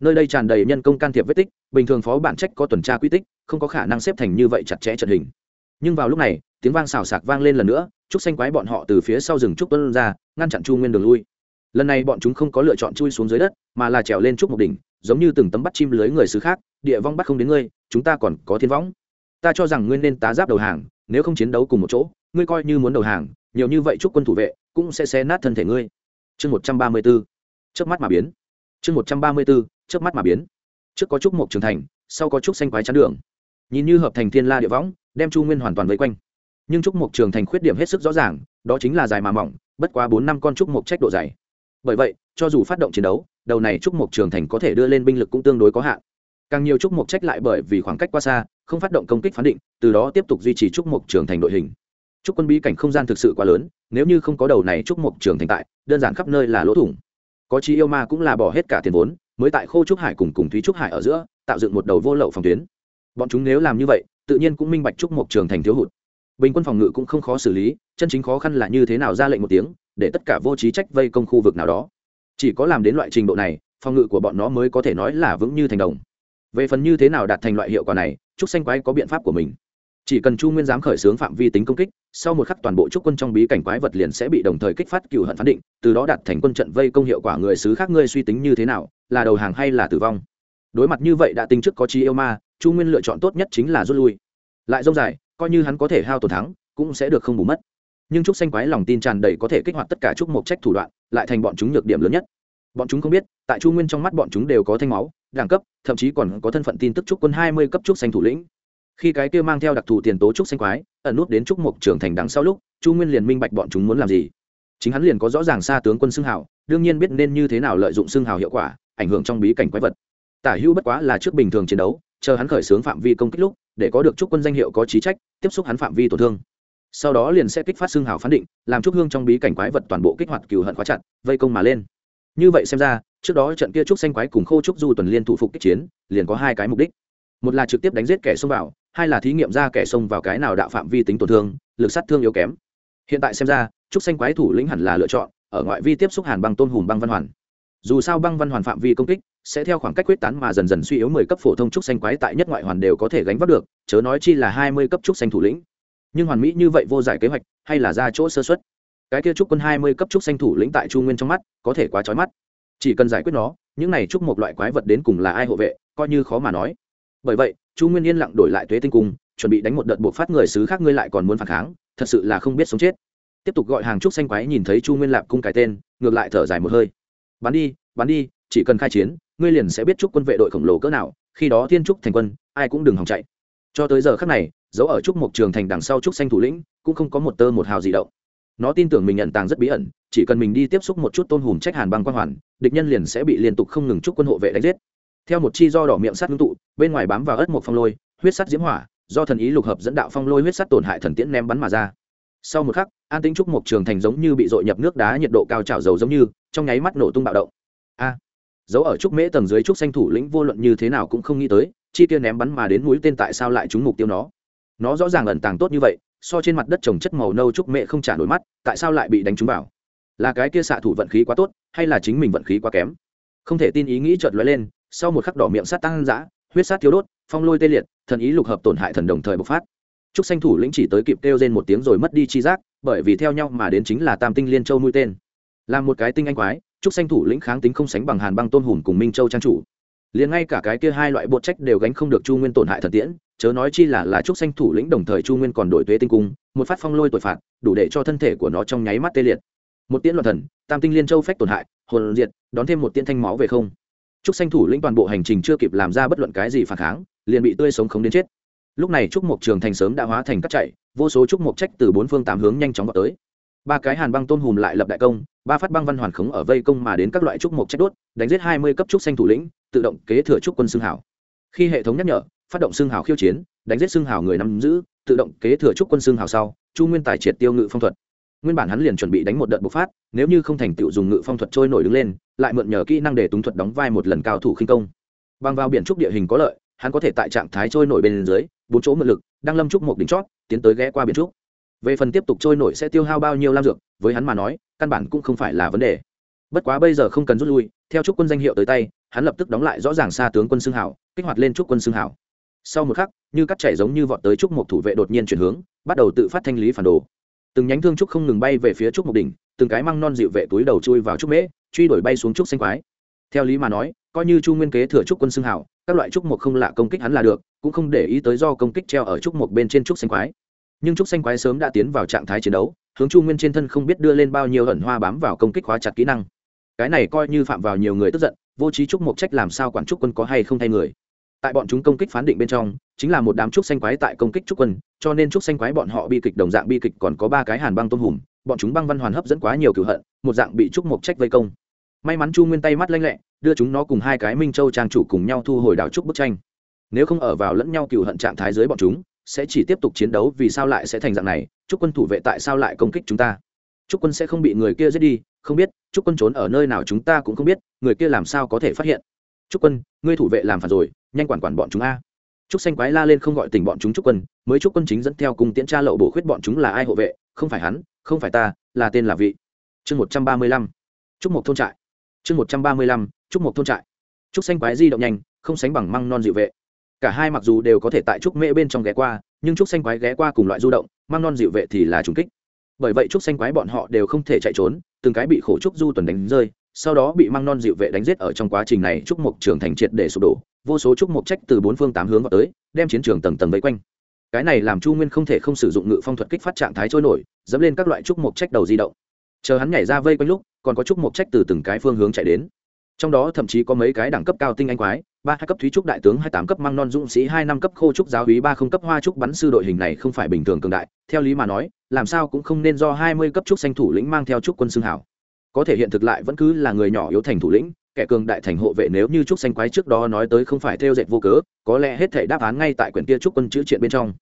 nơi đây tràn đầy nhân công can thiệp vết tích, bình thường phó bản trách có tuần tra quy tích, không có khả năng xếp thành như vậy chặt chẽ trận hình. Nhưng vào lúc này, tiếng vang xào sạc vang lên lần nữa, trúc xanh quái bọn họ từ phía sau rừng trúc tuân ra, ngăn chặn chu nguyên đường lui. Lần này bọn chúng không có lựa chọn chui xuống dưới đất, mà là trèo lên trúc một đỉnh, giống như từng tấm bắt chim lưới người xứ khác, địa vong bắt không đến ngươi, chúng ta còn có thiên võng. Ta cho rằng ngươi nên tá giáp đầu hàng, nếu không chiến đấu cùng một chỗ, ngươi coi như muốn đầu hàng, nhiều như vậy chúc quân thủ vệ, cũng sẽ xé nát thân thể ngươi. Chương một trăm ba mươi bốn. Trước mắt mà biến chương một trăm ba mươi b ố trước mắt mà biến. Trước có trúc mộc trưởng thành, sau có trúc xanh quái chắn đường. Nhìn như hợp thành thiên la địa võng, đem chu nguyên hoàn toàn vây quanh. Nhưng trúc mộc trường thành khuyết điểm hết sức rõ ràng, đó chính là dài mà mỏng, bất quá bốn năm con trúc mộc trách độ dày. Bởi vậy, cho dù phát động chiến đấu, đầu này trúc mộc trường thành có thể đưa lên binh lực cũng tương đối có hạn. Càng nhiều trúc mộc trách lại bởi vì khoảng cách quá xa, không phát động công kích phán định, từ đó tiếp tục duy trì trúc mộc trường thành đội hình. Trúc quân bí cảnh không gian thực sự quá lớn, nếu như không có đầu này trúc mộc trường thành tại, đơn giản khắp nơi là lỗ thủng có chi yêu ma cũng là bỏ hết cả tiền vốn, mới tại khô trúc hải cùng cùng thúy trúc hải ở giữa, tạo dựng một đầu vô lậu phòng tuyến. Bọn chúng nếu làm như vậy, tự nhiên cũng minh bạch trúc mộc trường thành thiếu hụt. Bình quân phòng ngự cũng không khó xử lý, chân chính khó khăn là như thế nào ra lệnh một tiếng, để tất cả vô trí trách vây công khu vực nào đó. Chỉ có làm đến loại trình độ này, phòng ngự của bọn nó mới có thể nói là vững như thành đồng. Về phần như thế nào đạt thành loại hiệu quả này, trúc xanh quái có biện pháp của mình chỉ cần chu nguyên dám khởi xướng phạm vi tính công kích, sau một khắc toàn bộ trúc quân trong bí cảnh quái vật liền sẽ bị đồng thời kích phát cựu hận phán định, từ đó đạt thành quân trận vây công hiệu quả người xứ khác ngươi suy tính như thế nào, là đầu hàng hay là tử vong. Đối mặt như vậy đã tính trước có chi yêu ma, chu nguyên lựa chọn tốt nhất chính là rút lui. Lại dông dài, coi như hắn có thể hao tổn thắng, cũng sẽ được không bù mất. Nhưng trúc xanh quái lòng tin tràn đầy có thể kích hoạt tất cả trúc mộc trách thủ đoạn, lại thành bọn chúng nhược điểm lớn nhất. Bọn chúng không biết, tại chu nguyên trong mắt bọn chúng đều có thanh máu, đẳng cấp, thậm chí còn có thân phận tin tức trúc quân hai mươi cấp trúc xanh thủ lĩnh khi cái kia mang theo đặc thù tiền tố trúc xanh quái, ẩn nút đến trúc mộc trưởng thành đằng sau lúc, chu nguyên liền minh bạch bọn chúng muốn làm gì. Chính hắn liền có rõ ràng xa tướng quân xưng hào, đương nhiên biết nên như thế nào lợi dụng xưng hào hiệu quả, ảnh hưởng trong bí cảnh quái vật. Tả hữu bất quá là trước bình thường chiến đấu, chờ hắn khởi xướng phạm vi công kích lúc, để có được trúc quân danh hiệu có trí trách, tiếp xúc hắn phạm vi tổn thương. Sau đó liền sẽ kích phát xương hào phán định, làm trúc hương trong bí cảnh quái vật toàn bộ kích hoạt cừu hận khóa chặt, vây công mà lên. Như vậy xem ra, trước đó trận kia trúc xanh quái cùng khô trúc du tuần liên thủ phục kích chiến, liền có hai cái mục đích. Một là trực tiếp đánh giết kẻ xông vào hai là thí nghiệm ra kẻ xông vào cái nào đạo phạm vi tính tổn thương, lực sát thương yếu kém. Hiện tại xem ra, trúc xanh quái thủ lĩnh hẳn là lựa chọn, ở ngoại vi tiếp xúc hàn băng tôn hùm băng văn hoàn. Dù sao băng văn hoàn phạm vi công kích, sẽ theo khoảng cách quyết tán mà dần dần suy yếu mười cấp phổ thông trúc xanh quái tại nhất ngoại hoàn đều có thể gánh vác được, chớ nói chi là hai mươi cấp trúc xanh thủ lĩnh. Nhưng hoàn mỹ như vậy vô giải kế hoạch, hay là ra chỗ sơ xuất cái kia trúc quân hai mươi cấp trúc xanh thủ lĩnh tại chu nguyên trong mắt, có thể quá trói mắt. Chỉ cần giải quyết nó, những này trúc một loại quái vật đến cùng là ai hộ vệ, coi như khó mà nói. Bởi vậy chu nguyên yên lặng đổi lại tuế tinh cung, chuẩn bị đánh một đợt buộc phát người xứ khác ngươi lại còn muốn phản kháng, thật sự là không biết sống chết. Tiếp tục gọi hàng trúc xanh quái nhìn thấy chu nguyên lạp cung cái tên, ngược lại thở dài một hơi. Bắn đi bắn đi, chỉ cần khai chiến, ngươi liền sẽ biết trúc quân vệ đội khổng lồ cỡ nào, khi đó thiên trúc thành quân, ai cũng đừng hòng chạy. Cho tới giờ khác này giấu ở trúc mộc trường thành đằng sau trúc xanh thủ lĩnh, cũng không có một tơ một hào gì động. Nó tin tưởng mình nhận tàng rất bí ẩn, chỉ cần mình đi tiếp xúc một chút tôn hùm trách hàn băng quang hoàn, địch nhân liền sẽ bị liên tục không ngừng trúc quân hộ vệ đánh giết theo một chi do đỏ miệng sắt ngưng tụ, bên ngoài bám vào ớt một phong lôi, huyết sắt diễm hỏa, do thần ý lục hợp dẫn đạo phong lôi huyết sắt tổn hại thần tiễn ném bắn mà ra. Sau một khắc, an tính trúc mộc trường thành giống như bị dội nhập nước đá nhiệt độ cao trào dầu giống như, trong nháy mắt nổ tung bạo động. A! Dấu ở trúc mễ tầng dưới trúc xanh thủ lĩnh vô luận như thế nào cũng không nghĩ tới, chi tiêu ném bắn mà đến mũi tên tại sao lại trúng mục tiêu nó? Nó rõ ràng ẩn tàng tốt như vậy, so trên mặt đất trồng chất màu nâu trúc mẹ không trả nổi mắt, tại sao lại bị đánh trúng vào? Là cái kia xạ thủ vận khí quá tốt, hay là chính mình vận khí quá kém? Không thể tin ý nghĩ chợt lóe lên sau một khắc đỏ miệng sát tăng dã huyết sát thiếu đốt, phong lôi tê liệt, thần ý lục hợp tổn hại thần đồng thời bộc phát. Trúc xanh thủ lĩnh chỉ tới kịp kêu rên một tiếng rồi mất đi chi giác, bởi vì theo nhau mà đến chính là tam tinh liên châu mũi tên. Là một cái tinh anh quái, trúc xanh thủ lĩnh kháng tính không sánh bằng hàn băng tôn hùm cùng minh châu trang chủ. Liền ngay cả cái kia hai loại bột trách đều gánh không được chu nguyên tổn hại thần tiễn, chớ nói chi là là trúc xanh thủ lĩnh đồng thời chu nguyên còn đổi tuế tinh cung, một phát phong lôi tội phạt, đủ để cho thân thể của nó trong nháy mắt tê liệt. Một tiễn loạn thần, tam tinh liên châu phách tổn hại, hồn diệt, đón thêm một tiễn thanh máu về không trúc xanh thủ lĩnh toàn bộ hành trình chưa kịp làm ra bất luận cái gì phản kháng, liền bị tươi sống khống đến chết. Lúc này trúc mộc trường thành sớm đã hóa thành cắt chạy, vô số trúc mộc trách từ bốn phương tám hướng nhanh chóng vào tới. Ba cái hàn băng tôn hùm lại lập đại công, ba phát băng văn hoàn khống ở vây công mà đến các loại trúc mộc trách đốt, đánh giết hai mươi cấp trúc xanh thủ lĩnh, tự động kế thừa trúc quân xương hảo khi hệ thống nhắc nhở, phát động xương hảo khiêu chiến, đánh giết xương hảo người nắm giữ, tự động kế thừa trúc quân xương hảo sau, chu nguyên tài triệt tiêu ngự phong thuật nguyên bản hắn liền chuẩn bị đánh một đợt bộc phát, nếu như không thành tựu dùng ngự phong thuật trôi nổi đứng lên, lại mượn nhờ kỹ năng để túng thuật đóng vai một lần cao thủ khinh công. Bằng vào biển trúc địa hình có lợi, hắn có thể tại trạng thái trôi nổi bên dưới, bốn chỗ mượn lực, đang lâm trúc một đỉnh chót, tiến tới ghé qua biển trúc. Về phần tiếp tục trôi nổi sẽ tiêu hao bao nhiêu lam dược, với hắn mà nói, căn bản cũng không phải là vấn đề. Bất quá bây giờ không cần rút lui, theo trúc quân danh hiệu tới tay, hắn lập tức đóng lại rõ ràng xa tướng quân xương hảo, kích hoạt lên trúc quân xương hảo. Sau một khắc, như cắt chảy giống như vọt tới trúc một thủ vệ đột nhiên chuyển hướng, bắt đầu tự phát thanh lý phản đồ từng nhánh thương trúc không ngừng bay về phía trúc mục đỉnh, từng cái măng non dịu vệ túi đầu chui vào trúc mễ, truy đuổi bay xuống trúc xanh quái. Theo lý mà nói, coi như chu nguyên kế thừa trúc quân xưng hảo, các loại trúc mục không lạ công kích hắn là được, cũng không để ý tới do công kích treo ở trúc mục bên trên trúc xanh quái. Nhưng trúc xanh quái sớm đã tiến vào trạng thái chiến đấu, hướng chu nguyên trên thân không biết đưa lên bao nhiêu ẩn hoa bám vào công kích khóa chặt kỹ năng. Cái này coi như phạm vào nhiều người tức giận, vô trí trúc mục trách làm sao quản trúc quân có hay không thay người tại bọn chúng công kích phán định bên trong, chính là một đám trúc xanh quái tại công kích trúc quân, cho nên trúc xanh quái bọn họ bi kịch đồng dạng bi kịch còn có ba cái hàn băng tôm hùm, bọn chúng băng văn hoàn hấp dẫn quá nhiều cửu hận, một dạng bị trúc mộc trách vây công. May mắn chu nguyên tay mắt lanh lẹ, đưa chúng nó cùng hai cái minh châu trang chủ cùng nhau thu hồi đảo trúc bức tranh. Nếu không ở vào lẫn nhau cửu hận trạng thái dưới bọn chúng, sẽ chỉ tiếp tục chiến đấu vì sao lại sẽ thành dạng này, Trúc quân thủ vệ tại sao lại công kích chúng ta? Trúc quân sẽ không bị người kia giết đi, không biết, trúc quân trốn ở nơi nào chúng ta cũng không biết, người kia làm sao có thể phát hiện? Trúc quân, ngươi thủ vệ làm phản rồi nhanh quản quản bọn chúng a. Trúc xanh quái la lên không gọi tình bọn chúng trúc quân, mới trúc quân chính dẫn theo cùng tiễn tra lậu bổ khuyết bọn chúng là ai hộ vệ, không phải hắn, không phải ta, là tên là vị. Chương một trăm ba mươi lăm. Trúc một thôn trại. Chương một trăm ba mươi lăm, trúc một thôn trại. Trúc xanh quái di động nhanh, không sánh bằng măng non dịu vệ. Cả hai mặc dù đều có thể tại trúc mễ bên trong ghé qua, nhưng trúc xanh quái ghé qua cùng loại du động, măng non dịu vệ thì là trùng kích. Bởi vậy trúc xanh quái bọn họ đều không thể chạy trốn, từng cái bị khổ trúc du tuần đánh rơi sau đó bị măng non dịu vệ đánh giết ở trong quá trình này, trúc mục trưởng thành triệt để sụp đổ. Vô số trúc mục trách từ bốn phương tám hướng vào tới, đem chiến trường tầng tầng vây quanh. Cái này làm chu nguyên không thể không sử dụng ngự phong thuật kích phát trạng thái trôi nổi, dẫm lên các loại trúc mục trách đầu di động. Chờ hắn nhảy ra vây quanh lúc, còn có trúc mục trách từ từng cái phương hướng chạy đến. Trong đó thậm chí có mấy cái đẳng cấp cao tinh anh quái, ba hai cấp thúy trúc đại tướng, hai tám cấp măng non dũng sĩ, hai năm cấp khô trúc giáo hí ba không cấp hoa trúc bắn sư đội hình này không phải bình thường cường đại. Theo lý mà nói, làm sao cũng không nên do hai mươi cấp trúc xanh thủ lĩnh mang theo trúc quân xương hảo có thể hiện thực lại vẫn cứ là người nhỏ yếu thành thủ lĩnh, kẻ cường đại thành hộ vệ nếu như trúc xanh quái trước đó nói tới không phải theo dệt vô cớ, có lẽ hết thể đáp án ngay tại quyển kia trúc quân chữ triện bên trong.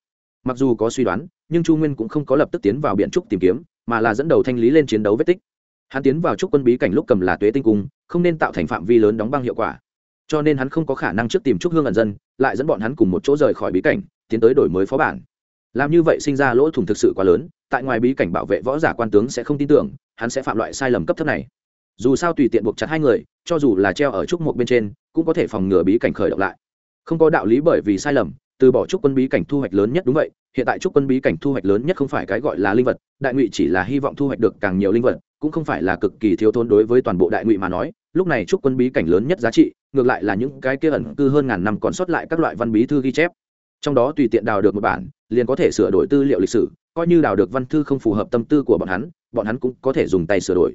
Mặc dù có suy đoán, nhưng chu nguyên cũng không có lập tức tiến vào biện trúc tìm kiếm, mà là dẫn đầu thanh lý lên chiến đấu vết tích. Hắn tiến vào trúc quân bí cảnh lúc cầm là tuế tinh cung, không nên tạo thành phạm vi lớn đóng băng hiệu quả. Cho nên hắn không có khả năng trước tìm trúc hương ẩn dân, lại dẫn bọn hắn cùng một chỗ rời khỏi bí cảnh, tiến tới đổi mới phó bản. Làm như vậy sinh ra lỗ thủng thực sự quá lớn, tại ngoài bí cảnh bảo vệ võ giả quan tướng sẽ không tin tưởng hắn sẽ phạm loại sai lầm cấp thấp này. Dù sao tùy tiện buộc chặt hai người, cho dù là treo ở trúc một bên trên, cũng có thể phòng ngừa bí cảnh khởi động lại. Không có đạo lý bởi vì sai lầm, từ bỏ trúc quân bí cảnh thu hoạch lớn nhất đúng vậy, hiện tại trúc quân bí cảnh thu hoạch lớn nhất không phải cái gọi là linh vật, đại ngụy chỉ là hy vọng thu hoạch được càng nhiều linh vật, cũng không phải là cực kỳ thiếu thốn đối với toàn bộ đại ngụy mà nói, lúc này trúc quân bí cảnh lớn nhất giá trị, ngược lại là những cái kia ẩn cư hơn ngàn năm còn sót lại các loại văn bí thư ghi chép. Trong đó tùy tiện đào được một bản, liền có thể sửa đổi tư liệu lịch sử, coi như đào được văn thư không phù hợp tâm tư của bọn hắn bọn hắn cũng có thể dùng tay sửa đổi.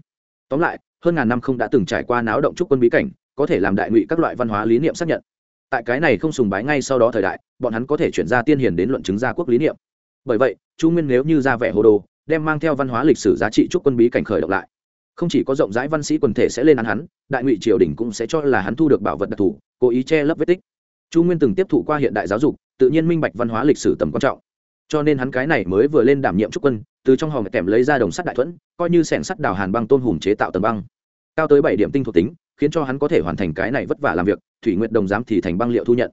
Tóm lại, hơn ngàn năm không đã từng trải qua náo động trúc quân bí cảnh, có thể làm đại ngụy các loại văn hóa lý niệm xác nhận. Tại cái này không sùng bái ngay sau đó thời đại, bọn hắn có thể chuyển ra tiên hiền đến luận chứng gia quốc lý niệm. Bởi vậy, chu nguyên nếu như ra vẻ hồ đồ, đem mang theo văn hóa lịch sử giá trị trúc quân bí cảnh khởi động lại. Không chỉ có rộng rãi văn sĩ quần thể sẽ lên án hắn, đại ngụy triều đình cũng sẽ cho là hắn thu được bảo vật đặc thù, cố ý che lấp vết tích. Chu nguyên từng tiếp thụ qua hiện đại giáo dục, tự nhiên minh bạch văn hóa lịch sử tầm quan trọng cho nên hắn cái này mới vừa lên đảm nhiệm trúc quân, từ trong hòm kèm lấy ra đồng sắt đại thuẫn, coi như sẻng sắt đào hàn băng tôn hùm chế tạo tầng băng. Cao tới bảy điểm tinh thuộc tính, khiến cho hắn có thể hoàn thành cái này vất vả làm việc, thủy nguyện đồng giám thì thành băng liệu thu nhận.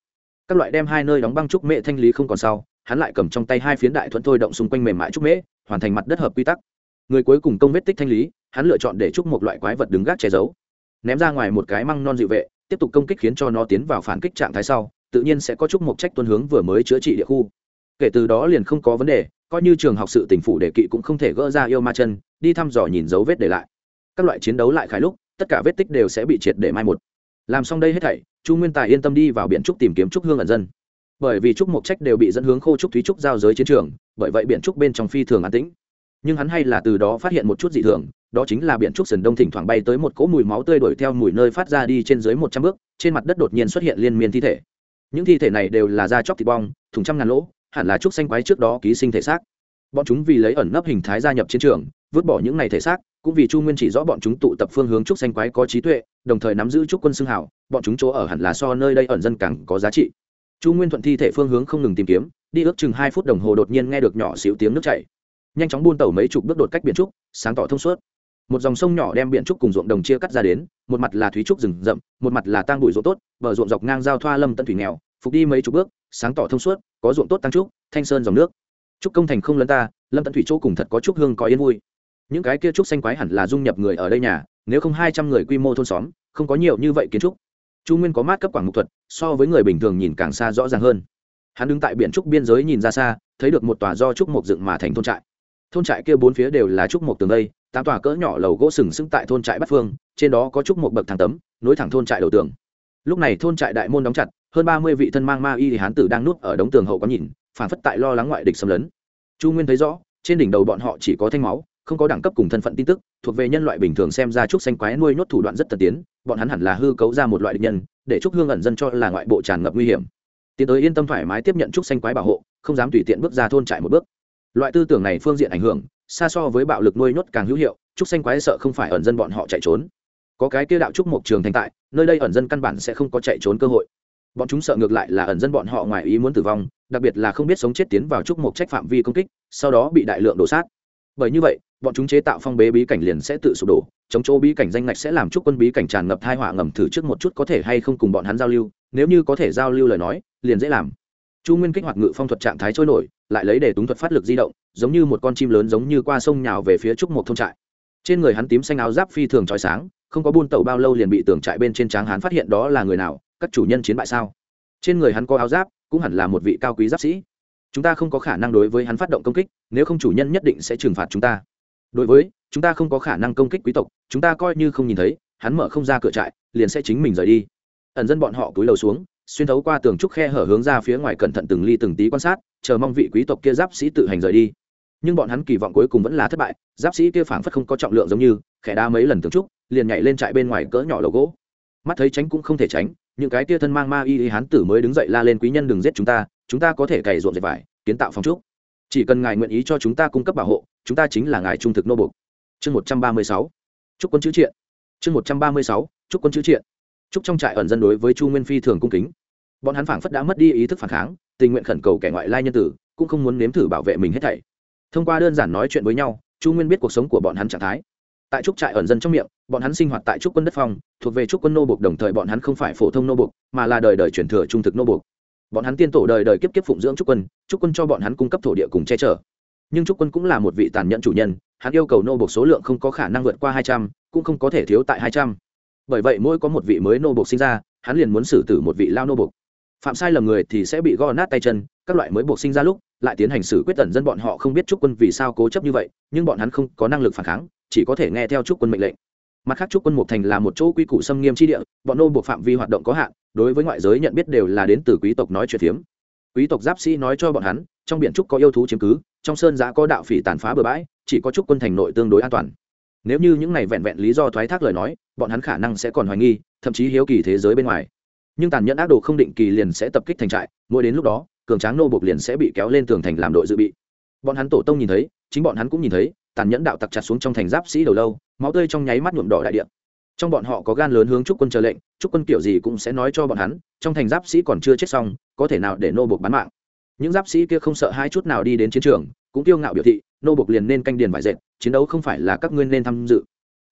Các loại đem hai nơi đóng băng trúc mễ thanh lý không còn sau, hắn lại cầm trong tay hai phiến đại thuẫn thôi động xung quanh mềm mại trúc mễ, hoàn thành mặt đất hợp quy tắc. Người cuối cùng công vết tích thanh lý, hắn lựa chọn để trúc một loại quái vật đứng gác che giấu. Ném ra ngoài một cái măng non dịu vệ, tiếp tục công kích khiến cho nó tiến vào phản kích trạng thái sau, tự nhiên sẽ có trúc một trách tuân hướng vừa mới chữa trị địa khu kể từ đó liền không có vấn đề, coi như trường học sự tỉnh phủ đề kỵ cũng không thể gỡ ra yêu ma chân, đi thăm dò nhìn dấu vết để lại. Các loại chiến đấu lại khải lúc, tất cả vết tích đều sẽ bị triệt để mai một. Làm xong đây hết thảy, chu nguyên tài yên tâm đi vào biển trúc tìm kiếm trúc hương ẩn dân. Bởi vì trúc mộc trách đều bị dẫn hướng khô trúc thúy trúc giao giới chiến trường, bởi vậy biển trúc bên trong phi thường an tĩnh. Nhưng hắn hay là từ đó phát hiện một chút dị thường, đó chính là biển trúc sườn đông thỉnh thoảng bay tới một cỗ mùi máu tươi đuổi theo mùi nơi phát ra đi trên dưới một trăm bước, trên mặt đất đột nhiên xuất hiện liên miên thi thể. Những thi thể này đều là da chóc thịt bong thùng trăm ngàn lỗ hẳn là trúc xanh quái trước đó ký sinh thể xác. Bọn chúng vì lấy ẩn nấp hình thái gia nhập chiến trường, vứt bỏ những này thể xác, cũng vì chu nguyên chỉ rõ bọn chúng tụ tập phương hướng trúc xanh quái có trí tuệ, đồng thời nắm giữ trúc quân xương hảo bọn chúng chỗ ở hẳn là so nơi đây ẩn dân càng có giá trị. Chu nguyên thuận thi thể phương hướng không ngừng tìm kiếm, đi ước chừng hai phút đồng hồ đột nhiên nghe được nhỏ xíu tiếng nước chảy. Nhanh chóng buôn tàu mấy chục bước đột cách biển trúc, sáng tỏ thông suốt. Một dòng sông nhỏ đem biển trúc cùng ruộng đồng chia cắt ra đến, một mặt là thúy trúc rừng rậm, một mặt là tang bụi ruộng tốt, bờ ruộng dọc ngang giao thoa lâm tân thủy nghèo phục đi mấy chục bước, sáng tỏ thông suốt, có ruộng tốt tăng trúc, thanh sơn dòng nước. Trúc công thành không lấn ta, lâm tận thủy chỗ cùng thật có trúc hương có yên vui. Những cái kia trúc xanh quái hẳn là dung nhập người ở đây nhà, nếu không hai trăm người quy mô thôn xóm, không có nhiều như vậy kiến trúc. Chu nguyên có mát cấp quảng mục thuật, so với người bình thường nhìn càng xa rõ ràng hơn. Hắn đứng tại biển trúc biên giới nhìn ra xa, thấy được một tòa do trúc mộc dựng mà thành thôn trại. Thôn trại kia bốn phía đều là trúc mộc tường đây, tám tòa cỡ nhỏ lầu gỗ sừng sững tại thôn trại bắc phương, trên đó có trúc mộc bậc thang tấm, nối thẳng thôn trại đầu tường. Lúc này thôn trại đại môn đóng chặt hơn ba mươi vị thân mang ma y thì hán tử đang nuốt ở đống tường hậu có nhìn phản phất tại lo lắng ngoại địch xâm lấn. Chu nguyên thấy rõ, trên đỉnh đầu bọn họ chỉ có thanh máu, không có đẳng cấp cùng thân phận tin tức, thuộc về nhân loại bình thường xem ra trúc xanh quái nuôi nhốt thủ đoạn rất tân tiến, bọn hắn hẳn là hư cấu ra một loại địch nhân, để trúc hương ẩn dân cho là ngoại bộ tràn ngập nguy hiểm. Tiến tới yên tâm thoải mái tiếp nhận trúc xanh quái bảo hộ, không dám tùy tiện bước ra thôn trại một bước. Loại tư tưởng này phương diện ảnh hưởng, xa so với bạo lực nuôi nhốt càng hữu hiệu, trúc xanh quái sợ không phải ẩn dân bọn họ chạy trốn. Có cái kia đạo trúc mộc trường thành tại, nơi đây ẩn dân căn bản sẽ không có chạy trốn cơ hội bọn chúng sợ ngược lại là ẩn dân bọn họ ngoài ý muốn tử vong, đặc biệt là không biết sống chết tiến vào trúc mộc trách phạm vi công kích, sau đó bị đại lượng đổ sát. Bởi như vậy, bọn chúng chế tạo phong bế bí cảnh liền sẽ tự sụp đổ, chống chỗ bí cảnh danh ngạch sẽ làm chúc quân bí cảnh tràn ngập thai họa ngầm thử trước một chút có thể hay không cùng bọn hắn giao lưu, nếu như có thể giao lưu lời nói, liền dễ làm. Chu nguyên kích hoạt ngự phong thuật trạng thái trôi nổi, lại lấy để túng thuật phát lực di động, giống như một con chim lớn giống như qua sông nhào về phía trúc một thôn trại. Trên người hắn tím xanh áo giáp phi thường trói sáng, không có buôn tàu bao lâu liền bị tường trại bên trên tráng hắn phát hiện đó là người nào các chủ nhân chiến bại sao? Trên người hắn có áo giáp, cũng hẳn là một vị cao quý giáp sĩ. Chúng ta không có khả năng đối với hắn phát động công kích, nếu không chủ nhân nhất định sẽ trừng phạt chúng ta. Đối với, chúng ta không có khả năng công kích quý tộc, chúng ta coi như không nhìn thấy, hắn mở không ra cửa trại, liền sẽ chính mình rời đi. Ẩn dân bọn họ cúi đầu xuống, xuyên thấu qua tường trúc khe hở hướng ra phía ngoài cẩn thận từng ly từng tí quan sát, chờ mong vị quý tộc kia giáp sĩ tự hành rời đi. Nhưng bọn hắn kỳ vọng cuối cùng vẫn là thất bại, giáp sĩ kia phảng phất không có trọng lượng giống như, khẽ đá mấy lần tường trúc, liền nhảy lên trại bên ngoài cỡ nhỏ lầu gỗ. Mắt thấy tránh cũng không thể tránh những cái kia thân mang ma y hán tử mới đứng dậy la lên quý nhân đừng giết chúng ta chúng ta có thể cày ruộng dệt vải, kiến tạo phòng trúc. Chỉ cần ngài nguyện ý cho chúng ta cung cấp bảo hộ, chúng ta chính là ngài trung thực nô bục chương một trăm ba mươi sáu. Chúc quân chữ triện. Chương một trăm ba mươi sáu. Chúc quân chữ triện. Chúc trong trại ẩn dân đối với chu nguyên phi thường cung kính. Bọn hắn phảng phất đã mất đi ý thức phản kháng, tình nguyện khẩn cầu kẻ ngoại lai nhân tử, cũng không muốn nếm thử bảo vệ mình hết thảy. Thông qua đơn giản nói chuyện với nhau, chu nguyên biết cuộc sống của bọn hắn trạng thái tại trúc trại ẩn dân trong miệng bọn hắn sinh hoạt tại trúc quân đất phong thuộc về trúc quân nô buộc đồng thời bọn hắn không phải phổ thông nô buộc, mà là đời đời truyền thừa trung thực nô buộc. bọn hắn tiên tổ đời đời kiếp kiếp phụng dưỡng trúc quân trúc quân cho bọn hắn cung cấp thổ địa cùng che chở nhưng trúc quân cũng là một vị tàn nhẫn chủ nhân hắn yêu cầu nô buộc số lượng không có khả năng vượt qua hai trăm cũng không có thể thiếu tại hai trăm bởi vậy mỗi có một vị mới nô buộc sinh ra hắn liền muốn xử tử một vị lao nô buộc. phạm sai lầm người thì sẽ bị gò nát tay chân các loại mới buộc sinh ra lúc lại tiến hành xử quyết tần dân bọn họ không biết trúc quân vì sao cố chấp như vậy nhưng bọn hắn không có năng lực phản kháng chỉ có thể nghe theo trúc quân mệnh lệnh. Mặt khác trúc quân mục thành là một chỗ quy củ xâm nghiêm tri địa, bọn nô buộc phạm vi hoạt động có hạn, đối với ngoại giới nhận biết đều là đến từ quý tộc nói chuyện phiếm. Quý tộc giáp sĩ nói cho bọn hắn, trong biển trúc có yêu thú chiếm cứ, trong sơn giã có đạo phỉ tàn phá bừa bãi, chỉ có trúc quân thành nội tương đối an toàn. Nếu như những này vẹn vẹn lý do thoái thác lời nói, bọn hắn khả năng sẽ còn hoài nghi, thậm chí hiếu kỳ thế giới bên ngoài. Nhưng tàn nhẫn ác đồ không định kỳ liền sẽ tập kích thành trại, mỗi đến lúc đó, cường tráng nô buộc liền sẽ bị kéo lên tường thành làm đội dự bị. Bọn hắn tổ tông nhìn thấy, chính bọn hắn cũng nhìn thấy tàn nhẫn đạo tặc chặt xuống trong thành giáp sĩ đầu lâu, máu tươi trong nháy mắt nhuộm đỏ đại điện trong bọn họ có gan lớn hướng trúc quân chờ lệnh, trúc quân kiểu gì cũng sẽ nói cho bọn hắn, trong thành giáp sĩ còn chưa chết xong, có thể nào để nô buộc bán mạng. Những giáp sĩ kia không sợ hai chút nào đi đến chiến trường, cũng kiêu ngạo biểu thị, nô buộc liền nên canh điền vải dệt, chiến đấu không phải là các ngươi nên tham dự.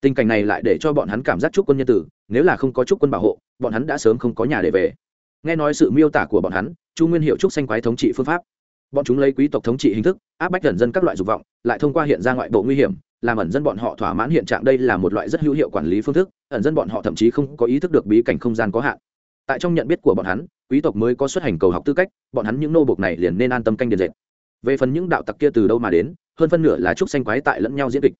Tình cảnh này lại để cho bọn hắn cảm giác trúc quân nhân tử, nếu là không có trúc quân bảo hộ, bọn hắn đã sớm không có nhà để về. Nghe nói sự miêu tả của bọn hắn, chu nguyên hiệu trúc xanh quái thống trị phương pháp. Bọn chúng lấy quý tộc thống trị hình thức, áp bách gần dân các loại dục vọng lại thông qua hiện ra ngoại bộ nguy hiểm, làm ẩn dân bọn họ thỏa mãn hiện trạng đây là một loại rất hữu hiệu quản lý phương thức, ẩn dân bọn họ thậm chí không có ý thức được bí cảnh không gian có hạn. Tại trong nhận biết của bọn hắn, quý tộc mới có xuất hành cầu học tư cách, bọn hắn những nô bộc này liền nên an tâm canh điền dệt. Về phần những đạo tặc kia từ đâu mà đến, hơn phân nửa là trúc xanh quái tại lẫn nhau diễn kịch.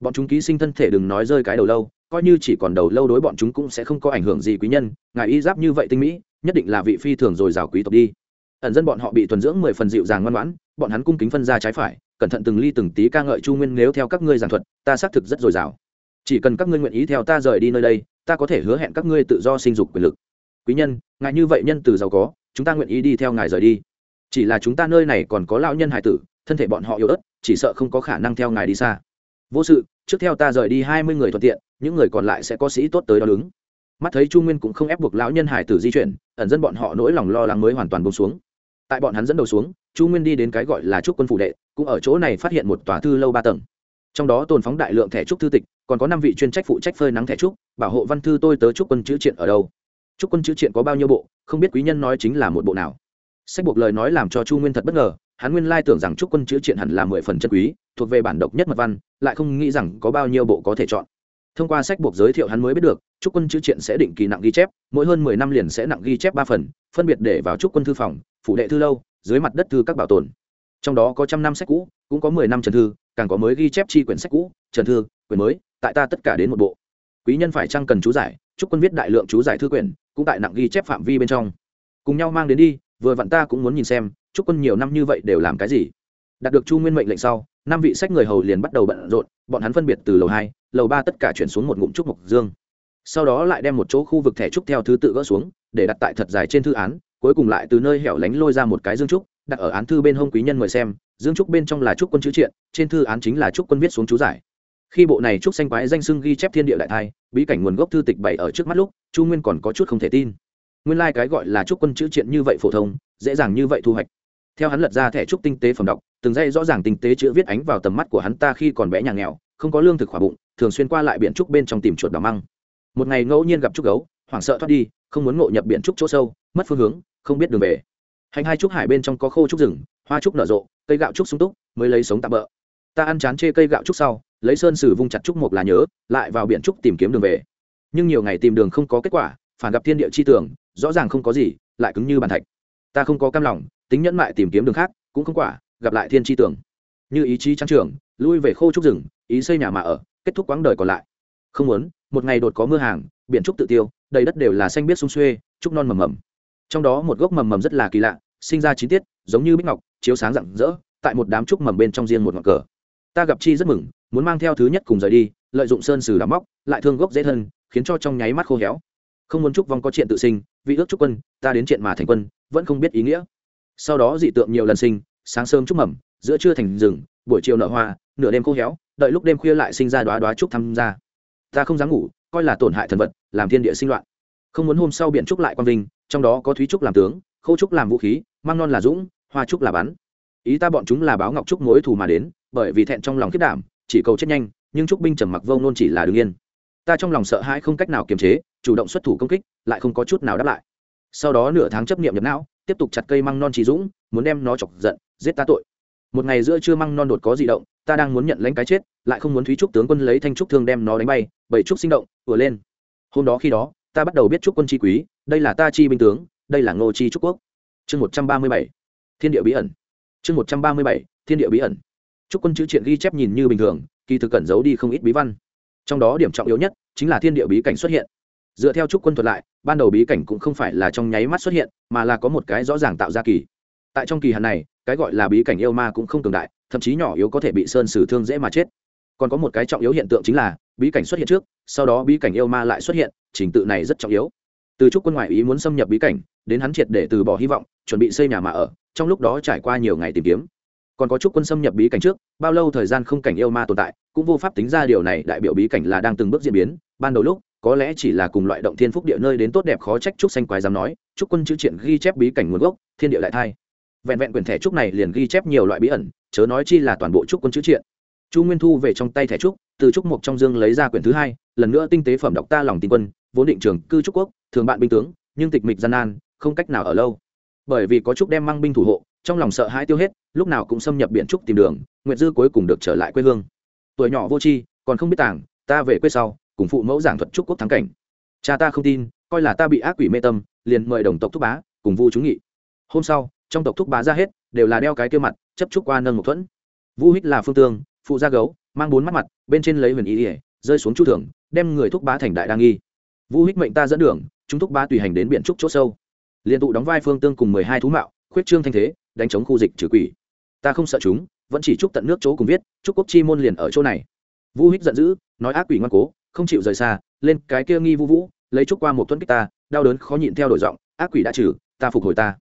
Bọn chúng ký sinh thân thể đừng nói rơi cái đầu lâu, coi như chỉ còn đầu lâu đối bọn chúng cũng sẽ không có ảnh hưởng gì quý nhân, ngài y giáp như vậy tinh mỹ, nhất định là vị phi thường rồi rào quý tộc đi ẩn dân bọn họ bị thuần dưỡng mười phần dịu dàng ngoan ngoãn, bọn hắn cung kính phân ra trái phải, cẩn thận từng ly từng tí ca ngợi chu nguyên nếu theo các ngươi giảng thuật, ta xác thực rất dồi dào. Chỉ cần các ngươi nguyện ý theo ta rời đi nơi đây, ta có thể hứa hẹn các ngươi tự do sinh dục quyền lực. Quý nhân, ngài như vậy nhân từ giàu có, chúng ta nguyện ý đi theo ngài rời đi. Chỉ là chúng ta nơi này còn có lão nhân hải tử, thân thể bọn họ yếu ớt, chỉ sợ không có khả năng theo ngài đi xa. Vô sự, trước theo ta rời đi hai mươi người thuận tiện, những người còn lại sẽ có sĩ tốt tới đo đứng mắt thấy chu nguyên cũng không ép buộc lão nhân hải tử di chuyển, ẩn dân bọn họ nỗi lòng lo lắng mới hoàn toàn bông xuống tại bọn hắn dẫn đầu xuống, chu nguyên đi đến cái gọi là trúc quân phủ đệ, cũng ở chỗ này phát hiện một tòa thư lâu ba tầng. Trong đó tồn phóng đại lượng thẻ trúc thư tịch, còn có năm vị chuyên trách phụ trách phơi nắng thẻ trúc, bảo hộ văn thư tôi tớ trúc quân chữ triện ở đâu. Trúc quân chữ triện có bao nhiêu bộ, không biết quý nhân nói chính là một bộ nào. Sách buộc lời nói làm cho chu nguyên thật bất ngờ, hắn nguyên lai tưởng rằng trúc quân chữ triện hẳn là mười phần chân quý, thuộc về bản độc nhất mật văn, lại không nghĩ rằng có bao nhiêu bộ có thể chọn. Thông qua sách buộc giới thiệu hắn mới biết được, trúc quân chữ triện sẽ định kỳ nặng ghi chép, mỗi hơn mười năm liền sẽ nặng ghi chép ba phần, phân biệt để vào trúc quân thư phòng phủ đệ thư lâu, dưới mặt đất thư các bảo tồn. Trong đó có trăm năm sách cũ, cũng có mười năm trần thư, càng có mới ghi chép chi quyển sách cũ, trần thư, quyển mới, tại ta tất cả đến một bộ. Quý nhân phải chăng cần chú giải, chúc quân viết đại lượng chú giải thư quyển, cũng tại nặng ghi chép phạm vi bên trong. Cùng nhau mang đến đi, vừa vặn ta cũng muốn nhìn xem, chúc quân nhiều năm như vậy đều làm cái gì. Đạt được chu nguyên mệnh lệnh sau, năm vị sách người hầu liền bắt đầu bận rộn, bọn hắn phân biệt từ lầu hai, lầu ba tất cả chuyển xuống một ngụm trúc mộc dương. Sau đó lại đem một chỗ khu vực thẻ trúc theo thứ tự gỡ xuống, để đặt tại thật dài trên thư án cuối cùng lại từ nơi hẻo lánh lôi ra một cái dương trúc, đặt ở án thư bên hông quý nhân mời xem, dương trúc bên trong là trúc quân chữ triện, trên thư án chính là trúc quân viết xuống chú giải. Khi bộ này trúc xanh quái danh sưng ghi chép thiên địa đại thai, bí cảnh nguồn gốc thư tịch bày ở trước mắt lúc, chu nguyên còn có chút không thể tin. Nguyên lai、like、cái gọi là trúc quân chữ triện như vậy phổ thông, dễ dàng như vậy thu hoạch. Theo hắn lật ra thẻ trúc tinh tế phẩm đọc, từng dây rõ ràng tinh tế chữ viết ánh vào tầm mắt của hắn ta khi còn bé nhà nghèo, không có lương thực khỏa bụng, thường xuyên qua lại biển trúc bên trong tìm chuột đỏ măng. Một ngày ngẫu nhiên gặp trúc gấu, hoảng sợ thoát đi không muốn ngộ nhập biển trúc chỗ sâu, mất phương hướng, không biết đường về. Hành hai trúc hải bên trong có khô trúc rừng, hoa trúc nở rộ, cây gạo trúc sung túc, mới lấy sống tạm bỡ ta ăn chán chê cây gạo trúc sau, lấy sơn sử vung chặt trúc một là nhớ, lại vào biển trúc tìm kiếm đường về. Nhưng nhiều ngày tìm đường không có kết quả, phản gặp thiên địa chi tưởng, rõ ràng không có gì, lại cứng như bàn thạch. Ta không có cam lòng, tính nhẫn mại tìm kiếm đường khác, cũng không quả, gặp lại thiên chi tưởng. Như ý chí trang trường, lui về khô trúc rừng, ý xây nhà mà ở, kết thúc quãng đời còn lại. Không muốn, một ngày đột có mưa hàng, biển trúc tự tiêu đầy đất đều là xanh biết sung xuê, trúc non mầm mầm. Trong đó một gốc mầm mầm rất là kỳ lạ, sinh ra chín tiết, giống như bích ngọc, chiếu sáng rạng rỡ, tại một đám trúc mầm bên trong riêng một ngọn cờ. Ta gặp chi rất mừng, muốn mang theo thứ nhất cùng rời đi, lợi dụng sơn sử đắm móc, lại thương gốc dễ thân, khiến cho trong nháy mắt khô héo. Không muốn trúc vong có chuyện tự sinh vị ước trúc quân, ta đến chuyện mà thành quân, vẫn không biết ý nghĩa. Sau đó dị tượng nhiều lần sinh, sáng sớm trúc mầm, giữa trưa thành rừng, buổi chiều nở hoa, nửa đêm khô héo, đợi lúc đêm khuya lại sinh ra đoá đoá trúc tham gia. Ta không dám ngủ coi là tổn hại thần vật, làm thiên địa sinh loạn. Không muốn hôm sau biện trúc lại quang vinh, trong đó có thúy trúc làm tướng, khâu trúc làm vũ khí, mang non là dũng, hoa trúc là bắn. Ý ta bọn chúng là báo ngọc trúc mối thù mà đến, bởi vì thẹn trong lòng kết đảm, chỉ cầu chết nhanh, nhưng trúc binh trầm mặc vông nôn chỉ là đ ứ n g yên ta trong lòng sợ hãi không cách nào kiềm chế, chủ động xuất thủ công kích, lại không có chút nào đáp lại. Sau đó nửa tháng chấp nghiệm nhập não, tiếp tục chặt cây măng non trí dũng, muốn đem nó chọc giận, giết ta tội. Một ngày giữa trưa măng non đột có di động, ta đang muốn nhận lãnh cái chết lại không muốn thúy trúc tướng quân lấy thanh trúc thương đem nó đánh bay bảy trúc sinh động vừa lên. Hôm đó khi đó, ta bắt đầu biết trúc quân chi quý, đây là ta chi binh tướng, đây là ngô chi trúc quốc. Chương một trăm ba mươi bảy, thiên địa bí ẩn. Chương một trăm ba mươi bảy, thiên địa bí ẩn. Trúc quân chữ triện ghi chép nhìn như bình thường, kỳ thực cẩn giấu đi không ít bí văn. Trong đó điểm trọng yếu nhất chính là thiên địa bí cảnh xuất hiện. Dựa theo trúc quân thuật lại, ban đầu bí cảnh cũng không phải là trong nháy mắt xuất hiện, mà là có một cái rõ ràng tạo ra kỳ. Tại trong kỳ hạn này, cái gọi là bí cảnh yêu ma cũng không cường đại, thậm chí nhỏ yếu có thể bị sơn sử thương dễ mà chết còn có một cái trọng yếu hiện tượng chính là, bí cảnh xuất hiện trước, sau đó bí cảnh yêu ma lại xuất hiện, trình tự này rất trọng yếu. Từ trúc quân ngoại ý muốn xâm nhập bí cảnh, đến hắn triệt để từ bỏ hy vọng, chuẩn bị xây nhà mà ở, trong lúc đó trải qua nhiều ngày tìm kiếm. Còn có chúc quân xâm nhập bí cảnh trước, bao lâu thời gian không cảnh yêu ma tồn tại, cũng vô pháp tính ra điều này đại biểu bí cảnh là đang từng bước diễn biến. Ban đầu lúc, có lẽ chỉ là cùng loại động thiên phúc địa nơi đến tốt đẹp khó trách trúc xanh quái dám nói, trúc quân chữ triện ghi chép bí cảnh nguồn gốc, thiên địa đại thai vẹn vẹn quyển thẻ trúc này liền ghi chép nhiều loại bí ẩn, chớ nói chi là toàn bộ trúc quân chữ triện chu nguyên thu về trong tay thẻ trúc, từ trúc mộc trong dương lấy ra quyển thứ hai, lần nữa tinh tế phẩm đọc ta lòng tin quân, vốn định trường cư trúc quốc, thường bạn binh tướng, nhưng tịch mịch gian nan, không cách nào ở lâu. Bởi vì có trúc đem mang binh thủ hộ, trong lòng sợ hãi tiêu hết, lúc nào cũng xâm nhập biển trúc tìm đường nguyệt dư cuối cùng được trở lại quê hương. Tuổi nhỏ vô tri, còn không biết tảng, ta về quê sau, cùng phụ mẫu giảng thuật trúc quốc thắng cảnh. Cha ta không tin, coi là ta bị ác quỷ mê tâm, liền mời đồng tộc thúc bá, cùng vu chúng nghị. Hôm sau, trong tộc thúc bá ra hết, đều là đeo cái kia mặt, chấp trúc qua nâng một thuẫn. Vu hích là phương tương phụ gia gấu, mang bốn mắt mặt, bên trên lấy huyền ý ỉa, rơi xuống chu thưởng đem người thúc bá thành đại đa nghi. Vu hích mệnh ta dẫn đường, chúng thúc bá tùy hành đến biển trúc chỗ sâu. Liên tụ đóng vai phương tương cùng mười hai thú mạo, khuyết trương thanh thế, đánh chống khu dịch trừ quỷ. Ta không sợ chúng, vẫn chỉ chúc tận nước chỗ cùng viết, chúc quốc chi môn liền ở chỗ này. Vu hích giận dữ, nói ác quỷ ngoan cố, không chịu rời xa, lên cái kia nghi vu vũ, lấy chúc qua một tuấn kích ta, đau đớn khó nhịn theo đổi giọng, ác quỷ đã trừ, ta phục hồi ta.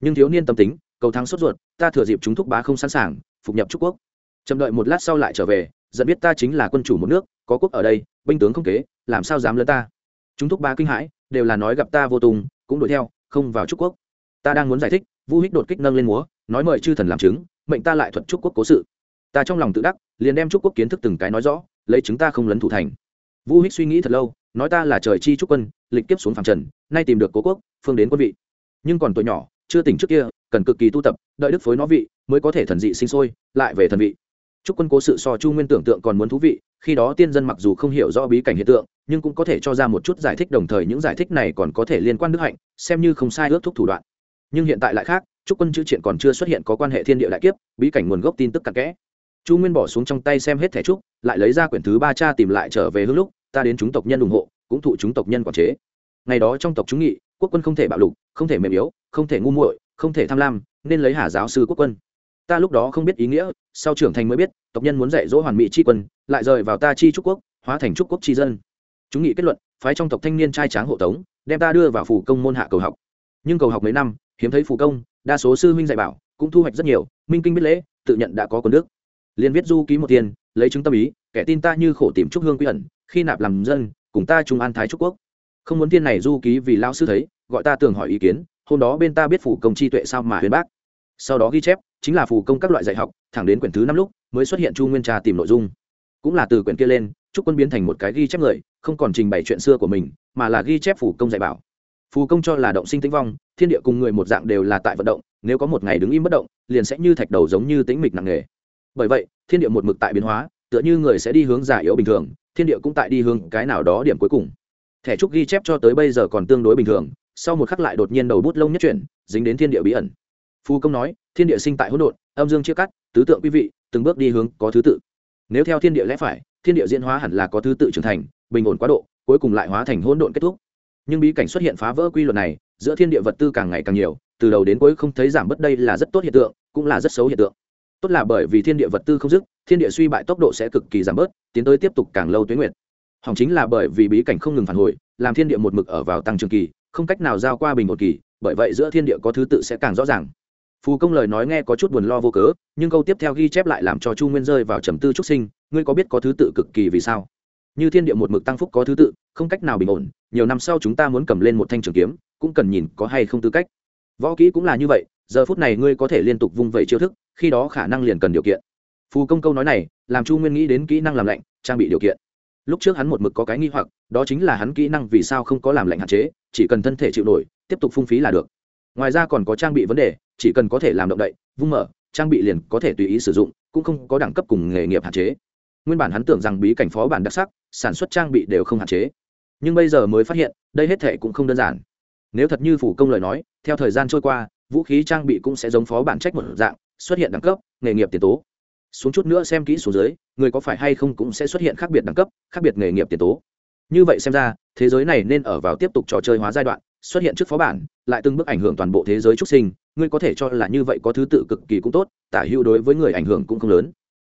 Nhưng thiếu niên tâm tính, cầu thắng sốt ruột, ta thừa dịp chúng thúc bá không sẵn sàng, phục nhập trúc quốc chậm đợi một lát sau lại trở về dẫn biết ta chính là quân chủ một nước, có quốc ở đây, binh tướng không kế, làm sao dám lớn ta? Chúng thúc ba kinh hãi, đều là nói gặp ta vô tùng, cũng đuổi theo, không vào trúc quốc. Ta đang muốn giải thích, vu hích đột kích nâng lên múa, nói mời chư thần làm chứng, mệnh ta lại thuật trúc quốc cố sự. Ta trong lòng tự đắc, liền đem trúc quốc kiến thức từng cái nói rõ, lấy chứng ta không lấn thủ thành. Vu hích suy nghĩ thật lâu, nói ta là trời chi trúc quân, lịch tiếp xuống phàm trần, nay tìm được cố quốc, phương đến quân vị. Nhưng còn tuổi nhỏ, chưa tỉnh trước kia, cần cực kỳ tu tập, đợi đức phối nó vị, mới có thể thần dị sinh sôi, lại về thần vị trúc quân cố sự so chu nguyên tưởng tượng còn muốn thú vị, khi đó tiên dân mặc dù không hiểu rõ bí cảnh hiện tượng, nhưng cũng có thể cho ra một chút giải thích đồng thời những giải thích này còn có thể liên quan đức hạnh, xem như không sai ước thúc thủ đoạn. Nhưng hiện tại lại khác, trúc quân chữ triện còn chưa xuất hiện có quan hệ thiên địa đại kiếp, bí cảnh nguồn gốc tin tức cặn kẽ. Chu nguyên bỏ xuống trong tay xem hết thẻ trúc, lại lấy ra quyển thứ ba cha tìm lại trở về hương lúc, ta đến chúng tộc nhân ủng hộ, cũng thụ chúng tộc nhân quản chế. Ngày đó trong tộc chúng nghị, quốc quân không thể bạo lục, không thể mềm yếu, không thể ngu muội, không thể tham lam, nên lấy hà giáo sư quốc quân ta lúc đó không biết ý nghĩa, sau trưởng thành mới biết, tộc nhân muốn dạy dỗ hoàn mỹ tri quân, lại rời vào ta chi trúc quốc, hóa thành trúc quốc tri dân. Chúng nghị kết luận, phái trong tộc thanh niên trai tráng hộ tống, đem ta đưa vào phủ công môn hạ cầu học. Nhưng cầu học mấy năm, hiếm thấy phủ công, đa số sư huynh dạy bảo, cũng thu hoạch rất nhiều, minh kinh biết lễ, tự nhận đã có quân đức. Liền viết du ký một tiền, lấy chứng tâm ý, kẻ tin ta như khổ tìm trúc hương quy ẩn, khi nạp làm dân, cùng ta trung an thái trúc quốc. Không muốn tiên này du ký vì lao sư thấy, gọi ta tưởng hỏi ý kiến, hôm đó bên ta biết phủ công chi tuệ sao mà huyền bác. Sau đó ghi chép chính là phù công các loại dạy học, thẳng đến quyển thứ năm lúc mới xuất hiện chu nguyên trà tìm nội dung. Cũng là từ quyển kia lên, trúc quân biến thành một cái ghi chép người, không còn trình bày chuyện xưa của mình, mà là ghi chép phù công dạy bảo. Phù công cho là động sinh tĩnh vong, thiên địa cùng người một dạng đều là tại vận động, nếu có một ngày đứng im bất động, liền sẽ như thạch đầu giống như tĩnh mịch nặng nề. Bởi vậy, thiên địa một mực tại biến hóa, tựa như người sẽ đi hướng giả yếu bình thường, thiên địa cũng tại đi hướng cái nào đó điểm cuối cùng. Thẻ trúc ghi chép cho tới bây giờ còn tương đối bình thường, sau một khắc lại đột nhiên đầu bút lông nhất chuyển, dính đến thiên địa bí ẩn. Phù công nói thiên địa sinh tại hỗn độn, âm dương chia cắt, tứ tượng quý vị, từng bước đi hướng có thứ tự. Nếu theo thiên địa lẽ phải, thiên địa diễn hóa hẳn là có thứ tự trưởng thành, bình ổn quá độ, cuối cùng lại hóa thành hỗn độn kết thúc. Nhưng bí cảnh xuất hiện phá vỡ quy luật này, giữa thiên địa vật tư càng ngày càng nhiều, từ đầu đến cuối không thấy giảm bớt đây là rất tốt hiện tượng, cũng là rất xấu hiện tượng. Tốt là bởi vì thiên địa vật tư không dứt, thiên địa suy bại tốc độ sẽ cực kỳ giảm bớt, tiến tới tiếp tục càng lâu tuyến nguyện hỏng chính là bởi vì bí cảnh không ngừng phản hồi, làm thiên địa một mực ở vào tăng trường kỳ, không cách nào giao qua bình một kỳ, bởi vậy giữa thiên địa có thứ tự sẽ càng rõ ràng phù công lời nói nghe có chút buồn lo vô cớ, nhưng câu tiếp theo ghi chép lại làm cho chu nguyên rơi vào trầm tư trúc sinh, ngươi có biết có thứ tự cực kỳ vì sao? Như thiên địa một mực tăng phúc có thứ tự, không cách nào bình ổn, nhiều năm sau chúng ta muốn cầm lên một thanh trường kiếm, cũng cần nhìn có hay không tư cách. Võ kỹ cũng là như vậy, giờ phút này ngươi có thể liên tục vung vẩy chiêu thức, khi đó khả năng liền cần điều kiện. Phù công câu nói này, làm chu nguyên nghĩ đến kỹ năng làm lạnh, trang bị điều kiện. Lúc trước hắn một mực có cái nghi hoặc, đó chính là hắn kỹ năng vì sao không có làm lạnh hạn chế, chỉ cần thân thể chịu nổi, tiếp tục phung phí là được ngoài ra còn có trang bị vấn đề, chỉ cần có thể làm động đậy, vung mở, trang bị liền có thể tùy ý sử dụng, cũng không có đẳng cấp cùng nghề nghiệp hạn chế. Nguyên bản hắn tưởng rằng bí cảnh phó bản đặc sắc, sản xuất trang bị đều không hạn chế. Nhưng bây giờ mới phát hiện, đây hết thể cũng không đơn giản. Nếu thật như phủ công lời nói, theo thời gian trôi qua, vũ khí trang bị cũng sẽ giống phó bản trách một dạng, xuất hiện đẳng cấp, nghề nghiệp tiền tố. Xuống chút nữa xem kỹ xuống dưới, người có phải hay không cũng sẽ xuất hiện khác biệt đẳng cấp, khác biệt nghề nghiệp tiền tố. Như vậy xem ra, thế giới này nên ở vào tiếp tục trò chơi hóa giai đoạn xuất hiện trước phó bản, lại từng bước ảnh hưởng toàn bộ thế giới trúc sinh, ngươi có thể cho là như vậy có thứ tự cực kỳ cũng tốt, tả hữu đối với người ảnh hưởng cũng không lớn.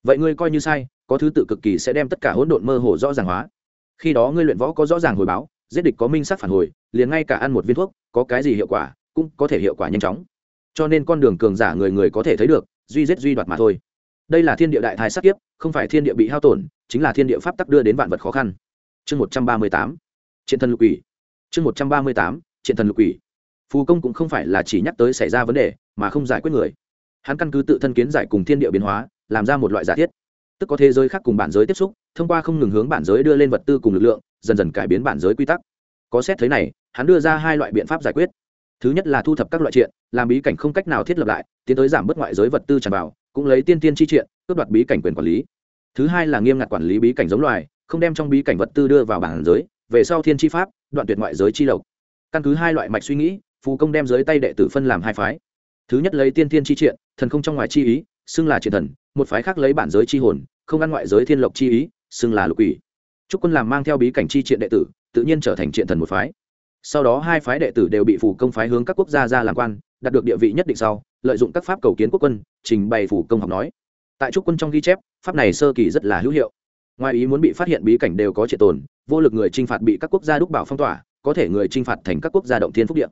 Vậy ngươi coi như sai, có thứ tự cực kỳ sẽ đem tất cả hỗn độn mơ hồ rõ ràng hóa. Khi đó ngươi luyện võ có rõ ràng hồi báo, giết địch có minh sắc phản hồi, liền ngay cả ăn một viên thuốc, có cái gì hiệu quả, cũng có thể hiệu quả nhanh chóng. Cho nên con đường cường giả người người có thể thấy được, duy giết duy đoạt mà thôi. Đây là thiên địa đại thái sát kiếp, không phải thiên địa bị hao tổn, chính là thiên địa pháp tắc đưa đến vạn vật khó khăn. Chương một trăm ba mươi tám triện thân lục ủy. chương một trăm ba mươi tám triện thần lục quỷ. Phù công cũng không phải là chỉ nhắc tới xảy ra vấn đề, mà không giải quyết người. Hắn căn cứ tự thân kiến giải cùng thiên địa biến hóa, làm ra một loại giả thiết. Tức có thế giới khác cùng bản giới tiếp xúc, thông qua không ngừng hướng bản giới đưa lên vật tư cùng lực lượng, dần dần cải biến bản giới quy tắc. Có xét thế này, hắn đưa ra hai loại biện pháp giải quyết. Thứ nhất là thu thập các loại triện, làm bí cảnh không cách nào thiết lập lại, tiến tới giảm bớt ngoại giới vật tư tràn vào, cũng lấy tiên tiên chi triện, cướp đoạt bí cảnh quyền quản lý. Thứ hai là nghiêm ngặt quản lý bí cảnh giống loài, không đem trong bí cảnh vật tư đưa vào bản giới, về sau thiên chi pháp, đoạn tuyệt ngoại giới chi lộc căn cứ hai loại mạch suy nghĩ, phù công đem dưới tay đệ tử phân làm hai phái. Thứ nhất lấy tiên thiên chi triện, thần không trong ngoài chi ý, xưng là triện thần, một phái khác lấy bản giới chi hồn, không ăn ngoại giới thiên lộc chi ý, xưng là lục ủy chúc quân làm mang theo bí cảnh chi triện đệ tử, tự nhiên trở thành triện thần một phái. Sau đó hai phái đệ tử đều bị phủ công phái hướng các quốc gia ra làm quan, đạt được địa vị nhất định sau, lợi dụng các pháp cầu kiến quốc quân, trình bày phủ công học nói. Tại trúc quân trong ghi chép, pháp này sơ kỳ rất là hữu hiệu. Ngoài ý muốn bị phát hiện bí cảnh đều có triệt tồn, vô lực người t r i n h phạt bị các quốc gia đúc bảo phong tỏa có thể người chinh phạt thành các quốc gia động thiên phúc địa.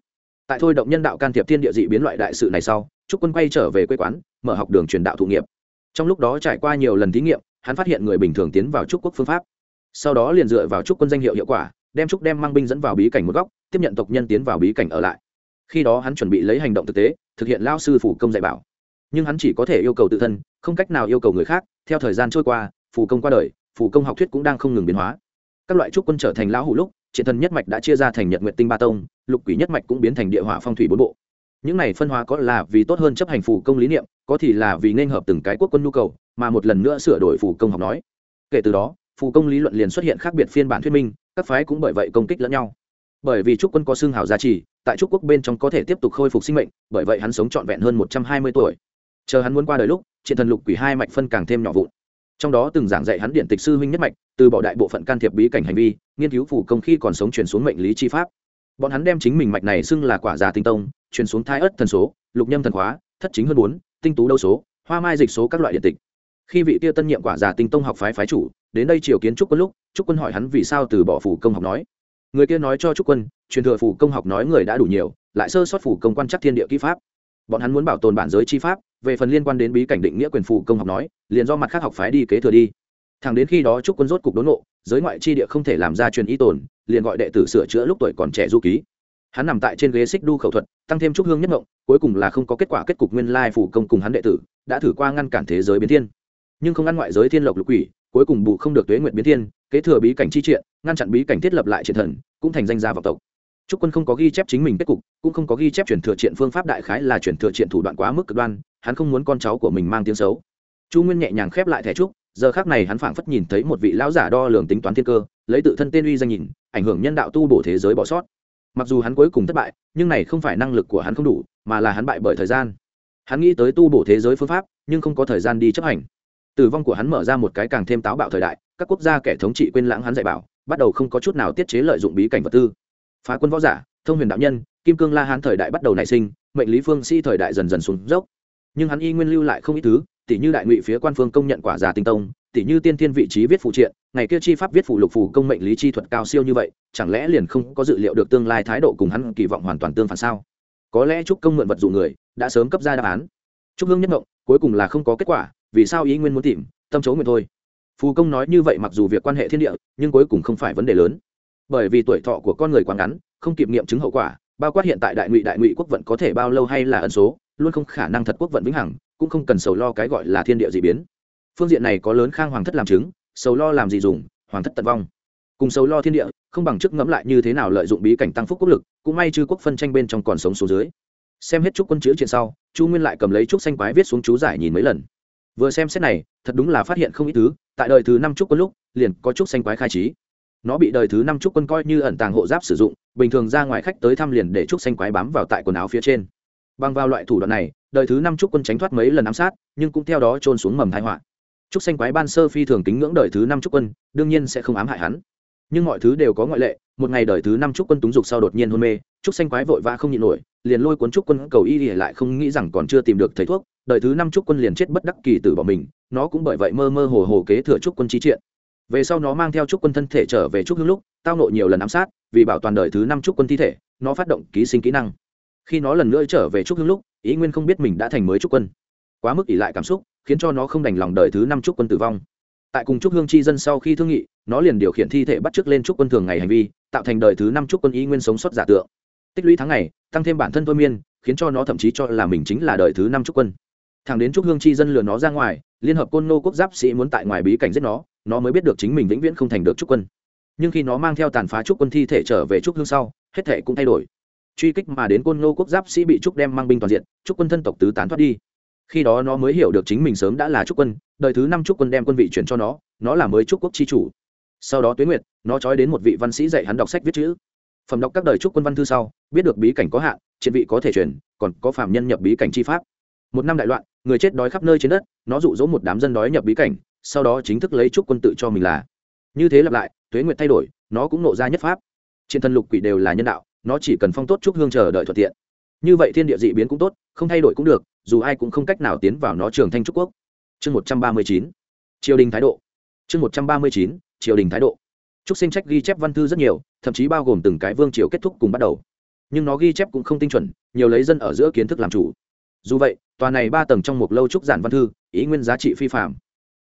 Tại thôi động nhân đạo can thiệp thiên địa dị biến loại đại sự này sau, trúc quân quay trở về quê quán, mở học đường truyền đạo thụ nghiệp. Trong lúc đó trải qua nhiều lần thí nghiệm, hắn phát hiện người bình thường tiến vào trúc quốc phương pháp. Sau đó liền dựa vào trúc quân danh hiệu hiệu quả, đem trúc đem mang binh dẫn vào bí cảnh một góc, tiếp nhận tộc nhân tiến vào bí cảnh ở lại. Khi đó hắn chuẩn bị lấy hành động thực tế, thực hiện lao sư phủ công dạy bảo. Nhưng hắn chỉ có thể yêu cầu tự thân, không cách nào yêu cầu người khác, theo thời gian trôi qua phủ công qua đời phủ công học thuyết cũng đang không ngừng biến hóa. Các loại trúc quân trở thành lão hủ lúc triệt thần nhất mạch đã chia ra thành nhật nguyện tinh ba tông, lục quỷ nhất mạch cũng biến thành địa hỏa phong thủy bốn bộ. Những này phân hóa có là vì tốt hơn chấp hành phủ công lý niệm, có thì là vì nên hợp từng cái quốc quân nhu cầu, mà một lần nữa sửa đổi phủ công học nói. Kể từ đó phủ công lý luận liền xuất hiện khác biệt phiên bản thuyết minh, các phái cũng bởi vậy công kích lẫn nhau. Bởi vì trúc quân có xương hào giá trị tại trúc quốc bên trong có thể tiếp tục khôi phục sinh mệnh, bởi vậy hắn sống trọn vẹn hơn một trăm hai mươi tuổi. Chờ hắn muốn qua đời lúc triệt thần lục quỷ hai mạch phân càng thêm nhỏ vụn trong đó từng giảng dạy hắn điện tịch sư huynh nhất mạch, từ bỏ đại bộ phận can thiệp bí cảnh hành vi, nghiên cứu phủ công khi còn sống chuyển xuống mệnh lý chi pháp. Bọn hắn đem chính mình mạch này xưng là quả già tinh tông chuyển xuống thai ất thần số, lục nhâm thần khóa thất chính hơn bốn, tinh tú đâu số, hoa mai dịch số các loại điện tịch. Khi vị tia tân nhiệm quả già tinh tông học phái phái chủ, đến đây triều kiến trúc quân lúc, trúc quân hỏi hắn vì sao từ bỏ phủ công học nói. Người kia nói cho trúc quân, truyền thừa phủ công học nói người đã đủ nhiều, lại sơ sót phủ công quan chắc thiên địa kỹ pháp. Bọn hắn muốn bảo tồn bản giới chi pháp về phần liên quan đến bí cảnh định nghĩa quyền phụ công học nói, liền do mặt khác học phái đi kế thừa đi. Thẳng đến khi đó trúc quân rốt cục đốn nộ giới ngoại chi địa không thể làm ra truyền ý tồn, liền gọi đệ tử sửa chữa lúc tuổi còn trẻ du ký. Hắn nằm tại trên ghế xích đu khẩu thuật, tăng thêm trúc hương nhất mộng cuối cùng là không có kết quả kết cục nguyên lai phủ công cùng hắn đệ tử, đã thử qua ngăn cản thế giới biến thiên. Nhưng không ngăn ngoại giới thiên lộc lục quỷ, cuối cùng bù không được tuế nguyện biến thiên, kế thừa bí cảnh chi triện, ngăn chặn bí cảnh thiết lập lại triện thần, cũng thành danh gia vọng tộc. Trúc quân không có ghi chép chính mình kết cục, cũng không có ghi chép chuyển thừa triện phương pháp đại khái là chuyển thừa triện thủ đoạn quá mức cực đoan hắn không muốn con cháu của mình mang tiếng xấu. Chu nguyên nhẹ nhàng khép lại thẻ trúc, giờ khác này hắn phảng phất nhìn thấy một vị lão giả đo lường tính toán thiên cơ, lấy tự thân tên uy danh nhìn, ảnh hưởng nhân đạo tu bổ thế giới bỏ sót. Mặc dù hắn cuối cùng thất bại, nhưng này không phải năng lực của hắn không đủ, mà là hắn bại bởi thời gian. Hắn nghĩ tới tu bổ thế giới phương pháp, nhưng không có thời gian đi chấp hành. Tử vong của hắn mở ra một cái càng thêm táo bạo thời đại, các quốc gia kẻ thống trị quên lãng hắn dạy bảo, bắt đầu không có chút nào tiết chế lợi dụng bí cảnh vật tư. Phá quân võ giả, thông huyền đạo nhân, kim cương la hán thời đại bắt đầu nảy sinh, mệnh lý phương sĩ thời đại dần dần xuống dốc nhưng hắn y nguyên lưu lại không ít thứ tỷ như đại ngụy phía quan phương công nhận quả già tinh tông tỷ như tiên thiên vị trí viết phụ triện, ngày kia chi pháp viết phụ lục phù công mệnh lý chi thuật cao siêu như vậy, chẳng lẽ liền không có dự liệu được tương lai thái độ cùng hắn kỳ vọng hoàn toàn tương phản sao? Có lẽ trúc công mượn vật dụ người, đã sớm cấp ra đáp án. Trúc hương nhất ngộng, cuối cùng là không có kết quả, vì sao ý nguyên muốn tìm, tâm chấu nguyện thôi. Phù công nói như vậy mặc dù việc quan hệ thiên địa, nhưng cuối cùng không phải vấn đề lớn. Bởi vì tuổi thọ của con người quá ngắn, không kịp nghiệm chứng hậu quả, bao quát hiện tại đại ngụy đại ngụy quốc vận có thể bao lâu hay là ẩn số luôn không khả năng thật quốc vận vĩnh hằng, cũng không cần sầu lo cái gọi là thiên địa d ị biến. Phương diện này có lớn khang hoàng thất làm chứng, sầu lo làm gì dùng, hoàng thất tận vong. Cùng sầu lo thiên địa, không bằng chức ngẫm lại như thế nào lợi dụng bí cảnh tăng phúc quốc lực, cũng may chư quốc phân tranh bên trong còn sống số dưới. Xem hết chúc quân chữ trên sau, chu nguyên lại cầm lấy chúc xanh quái viết xuống chú giải nhìn mấy lần. Vừa xem xét này, thật đúng là phát hiện không ít thứ, tại đời thứ năm chúc quân lúc, liền có chúc xanh quái khai trí. Nó bị đời thứ năm trúc quân coi như ẩn tàng hộ giáp sử dụng, bình thường ra ngoài khách tới thăm liền để trúc xanh quái bám vào tại quần áo phía trên bằng vào loại thủ đoạn này, đời thứ năm trúc quân tránh thoát mấy lần ám sát, nhưng cũng theo đó trôn xuống mầm thái họa. Trúc xanh quái ban sơ phi thường kính ngưỡng đời thứ năm trúc quân, đương nhiên sẽ không ám hại hắn. Nhưng mọi thứ đều có ngoại lệ, một ngày đời thứ năm trúc quân túng dục sau đột nhiên hôn mê, trúc xanh quái vội vã không nhịn nổi, liền lôi cuốn trúc quân cầu y lại không nghĩ rằng còn chưa tìm được thầy thuốc, đời thứ năm trúc quân liền chết bất đắc kỳ tử bỏ mình, nó cũng bởi vậy mơ mơ hồ hồ kế thừa trúc quân trí triện. Về sau nó mang theo trúc quân thân thể trở về trúc hương lúc, tao nộ nhiều lần ám sát, vì bảo toàn đời thứ năm trúc quân thi thể, nó phát động ký sinh kỹ năng khi nó lần nữa trở về trúc hương lúc, ý nguyên không biết mình đã thành mới trúc quân. Quá mức ỉ lại cảm xúc, khiến cho nó không đành lòng đời thứ năm trúc quân tử vong. Tại cùng trúc hương chi dân sau khi thương nghị, nó liền điều khiển thi thể bắt chước lên trúc quân thường ngày hành vi, tạo thành đời thứ năm trúc quân ý nguyên sống sót giả tượng. Tích lũy tháng ngày, tăng thêm bản thân thôi miên, khiến cho nó thậm chí cho là mình chính là đời thứ năm trúc quân. Thằng đến trúc hương chi dân lừa nó ra ngoài, liên hợp côn nô quốc giáp sĩ muốn tại ngoài bí cảnh giết nó nó mới biết được chính mình vĩnh viễn không thành được trúc quân. Nhưng khi nó mang theo tàn phá trúc quân thi thể trở về trúc hương sau, hết thể cũng thay đổi truy kích mà đến côn ngô quốc giáp sĩ bị trúc đem mang binh toàn diện, trúc quân thân tộc tứ tán thoát đi. Khi đó nó mới hiểu được chính mình sớm đã là trúc quân, đời thứ năm trúc quân đem quân vị chuyển cho nó nó là mới trúc quốc chi chủ. Sau đó tuyến nguyệt, nó trói đến một vị văn sĩ dạy hắn đọc sách viết chữ. Phẩm đọc các đời trúc quân văn thư sau, biết được bí cảnh có hạn, triện vị có thể chuyển còn có phạm nhân nhập bí cảnh chi pháp. Một năm đại loạn, người chết đói khắp nơi trên đất, nó dụ dỗ một đám dân đói nhập bí cảnh, sau đó chính thức lấy trúc quân tự cho mình là. Như thế lặp lại, tuế nguyệt thay đổi, nó cũng nộ ra nhất pháp. Trên thân lục quỷ đều là nhân đạo nó chỉ cần phong tốt trúc hương chờ đợi thuận tiện. Như vậy thiên địa dị biến cũng tốt, không thay đổi cũng được, dù ai cũng không cách nào tiến vào nó trường thanh trúc quốc. Chương một trăm ba mươi chín, triều đình thái độ. Chương một trăm ba mươi chín, triều đình thái độ. Trúc sinh trách ghi chép văn thư rất nhiều, thậm chí bao gồm từng cái vương triều kết thúc cùng bắt đầu. Nhưng nó ghi chép cũng không tinh chuẩn, nhiều lấy dân ở giữa kiến thức làm chủ. Dù vậy, tòa này ba tầng trong một lâu trúc giản văn thư, ý nguyên giá trị phi phạm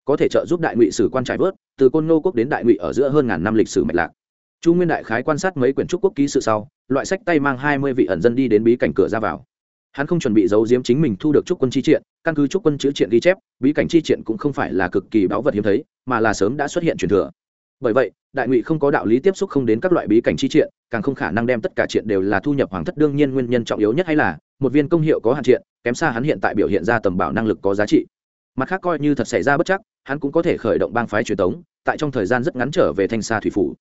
có thể trợ giúp đại ngụy sử quan trải vớt, từ côn ngô quốc đến đại ngụy ở giữa hơn ngàn năm lịch sử mạch lạc. Chu nguyên đại khái quan sát mấy quyển trúc quốc ký sự sau loại sách tay mang hai mươi vị ẩn dân đi đến bí cảnh cửa ra vào. Hắn không chuẩn bị giấu giếm chính mình thu được trúc quân chi triện, căn cứ trúc quân chữ triện ghi chép, bí cảnh chi triện cũng không phải là cực kỳ báu vật hiếm thấy, mà là sớm đã xuất hiện truyền thừa. Bởi vậy, đại ngụy không có đạo lý tiếp xúc không đến các loại bí cảnh chi triện, càng không khả năng đem tất cả triện đều là thu nhập hoàng thất. Đương nhiên nguyên nhân trọng yếu nhất hay là, một viên công hiệu có hạn triện, kém xa hắn hiện tại biểu hiện ra tầm bảo năng lực có giá trị. Mặt khác coi như thật xảy ra bất chắc, hắn cũng có thể khởi động bang phái truyền thống tại trong thời gian rất ngắn trở về thanh xa thủy phủ.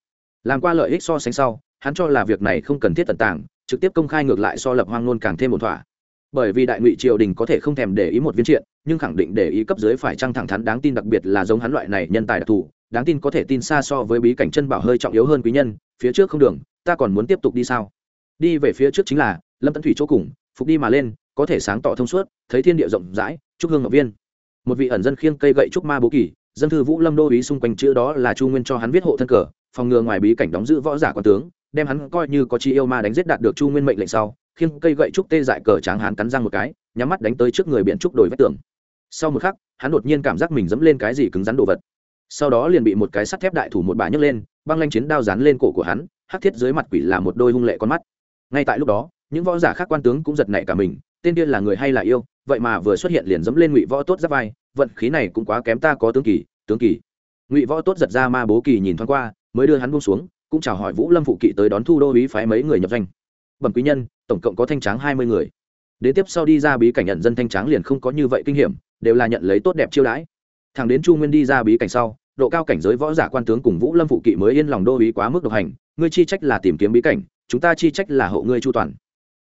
Làm qua lợi ích so sánh sau hắn cho là việc này không cần thiết tận tàng, trực tiếp công khai ngược lại so lập hoang nôn càng thêm một thỏa. Bởi vì đại ngụy triều đình có thể không thèm để ý một viên triện, nhưng khẳng định để ý cấp dưới phải trăng thẳng thắn đáng tin đặc biệt là giống hắn loại này nhân tài đặc thù, đáng tin có thể tin xa so với bí cảnh chân bảo hơi trọng yếu hơn quý nhân, phía trước không đường, ta còn muốn tiếp tục đi sao? Đi về phía trước chính là, lâm tấn thủy chỗ cùng, phục đi mà lên, có thể sáng tỏ thông suốt, thấy thiên địa rộng rãi trúc hương ngọc viên. Một vị ẩn dân khiêng cây gậy trúc ma bố kỳ dân thư vũ lâm đô ý xung quanh chữ đó là chu nguyên cho hắn viết hộ thân cờ, phòng ngừa ngoài bí cảnh đóng giữ võ giả quan tướng đem hắn coi như có chi yêu ma đánh giết đạt được chu nguyên mệnh lệnh sau, khiêng cây gậy trúc tê dại cờ tráng hắn cắn răng một cái, nhắm mắt đánh tới trước người biển trúc đổi vách tường. Sau một khắc, hắn đột nhiên cảm giác mình dẫm lên cái gì cứng rắn đồ vật. Sau đó liền bị một cái sắt thép đại thủ một bà nhấc lên, băng lanh chiến đao dán lên cổ của hắn, hắc thiết dưới mặt quỷ là một đôi hung lệ con mắt. Ngay tại lúc đó, những võ giả khác quan tướng cũng giật nảy cả mình, tên kia là người hay là yêu, vậy mà vừa xuất hiện liền dẫm lên ngụy võ tốt giáp vai, vận khí này cũng quá kém ta có tướng kỳ tướng kỳ. Ngụy võ tốt giật ra ma bố kỳ nhìn thoáng qua, mới đưa hắn buông xuống cũng chào hỏi vũ lâm phụ kỵ tới đón thu đô ý phái mấy người nhập danh. Bẩm quý nhân, tổng cộng có thanh tráng hai mươi người. Đến tiếp sau đi ra bí cảnh nhận dân thanh tráng liền không có như vậy kinh hiểm, đều là nhận lấy tốt đẹp chiêu đãi. Thằng đến chu nguyên đi ra bí cảnh sau, độ cao cảnh giới võ giả quan tướng cùng vũ lâm phụ kỵ mới yên lòng đô ý quá mức độc hành, ngươi chi trách là tìm kiếm bí cảnh, chúng ta chi trách là hộ ngươi chu toàn.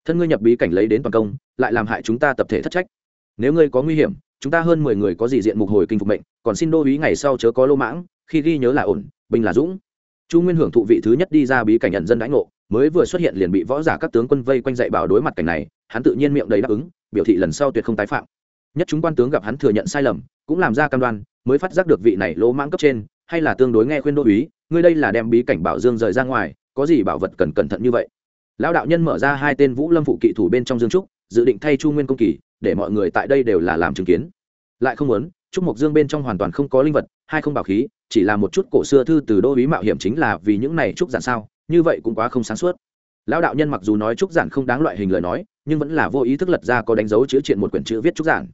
Thân ngươi nhập bí cảnh lấy đến toàn công, lại làm hại chúng ta tập thể thất trách. Nếu ngươi có nguy hiểm, chúng ta hơn mười người có gì diện mục hồi kinh phục mệnh, còn xin đô ý ngày sau chớ có lô mãng, khi ghi nhớ là ổn, bình là dũng chu nguyên hưởng thụ vị thứ nhất đi ra bí cảnh nhận dân đãi ngộ, mới vừa xuất hiện liền bị võ giả các tướng quân vây quanh dạy bảo đối mặt cảnh này, hắn tự nhiên miệng đầy đáp ứng, biểu thị lần sau tuyệt không tái phạm. Nhất chúng quan tướng gặp hắn thừa nhận sai lầm, cũng làm ra cam đoan, mới phát giác được vị này lỗ mãng cấp trên, hay là tương đối nghe khuyên đô úy, ngươi đây là đem bí cảnh bảo dương rời ra ngoài, có gì bảo vật cần cẩn thận như vậy? Lão đạo nhân mở ra hai tên vũ lâm phụ kỵ thủ bên trong dương trúc, dự định thay chu nguyên công kỳ, để mọi người tại đây đều là làm chứng kiến. Lại không muốn trúc mộc dương bên trong hoàn toàn không có linh vật, hai không bảo khí, chỉ là một chút cổ xưa thư từ đô ý mạo hiểm chính là vì những này trúc giản sao, như vậy cũng quá không sáng suốt. Lão đạo nhân mặc dù nói trúc giản không đáng loại hình lời nói, nhưng vẫn là vô ý thức lật ra có đánh dấu chữ triện một quyển chữ viết trúc giản.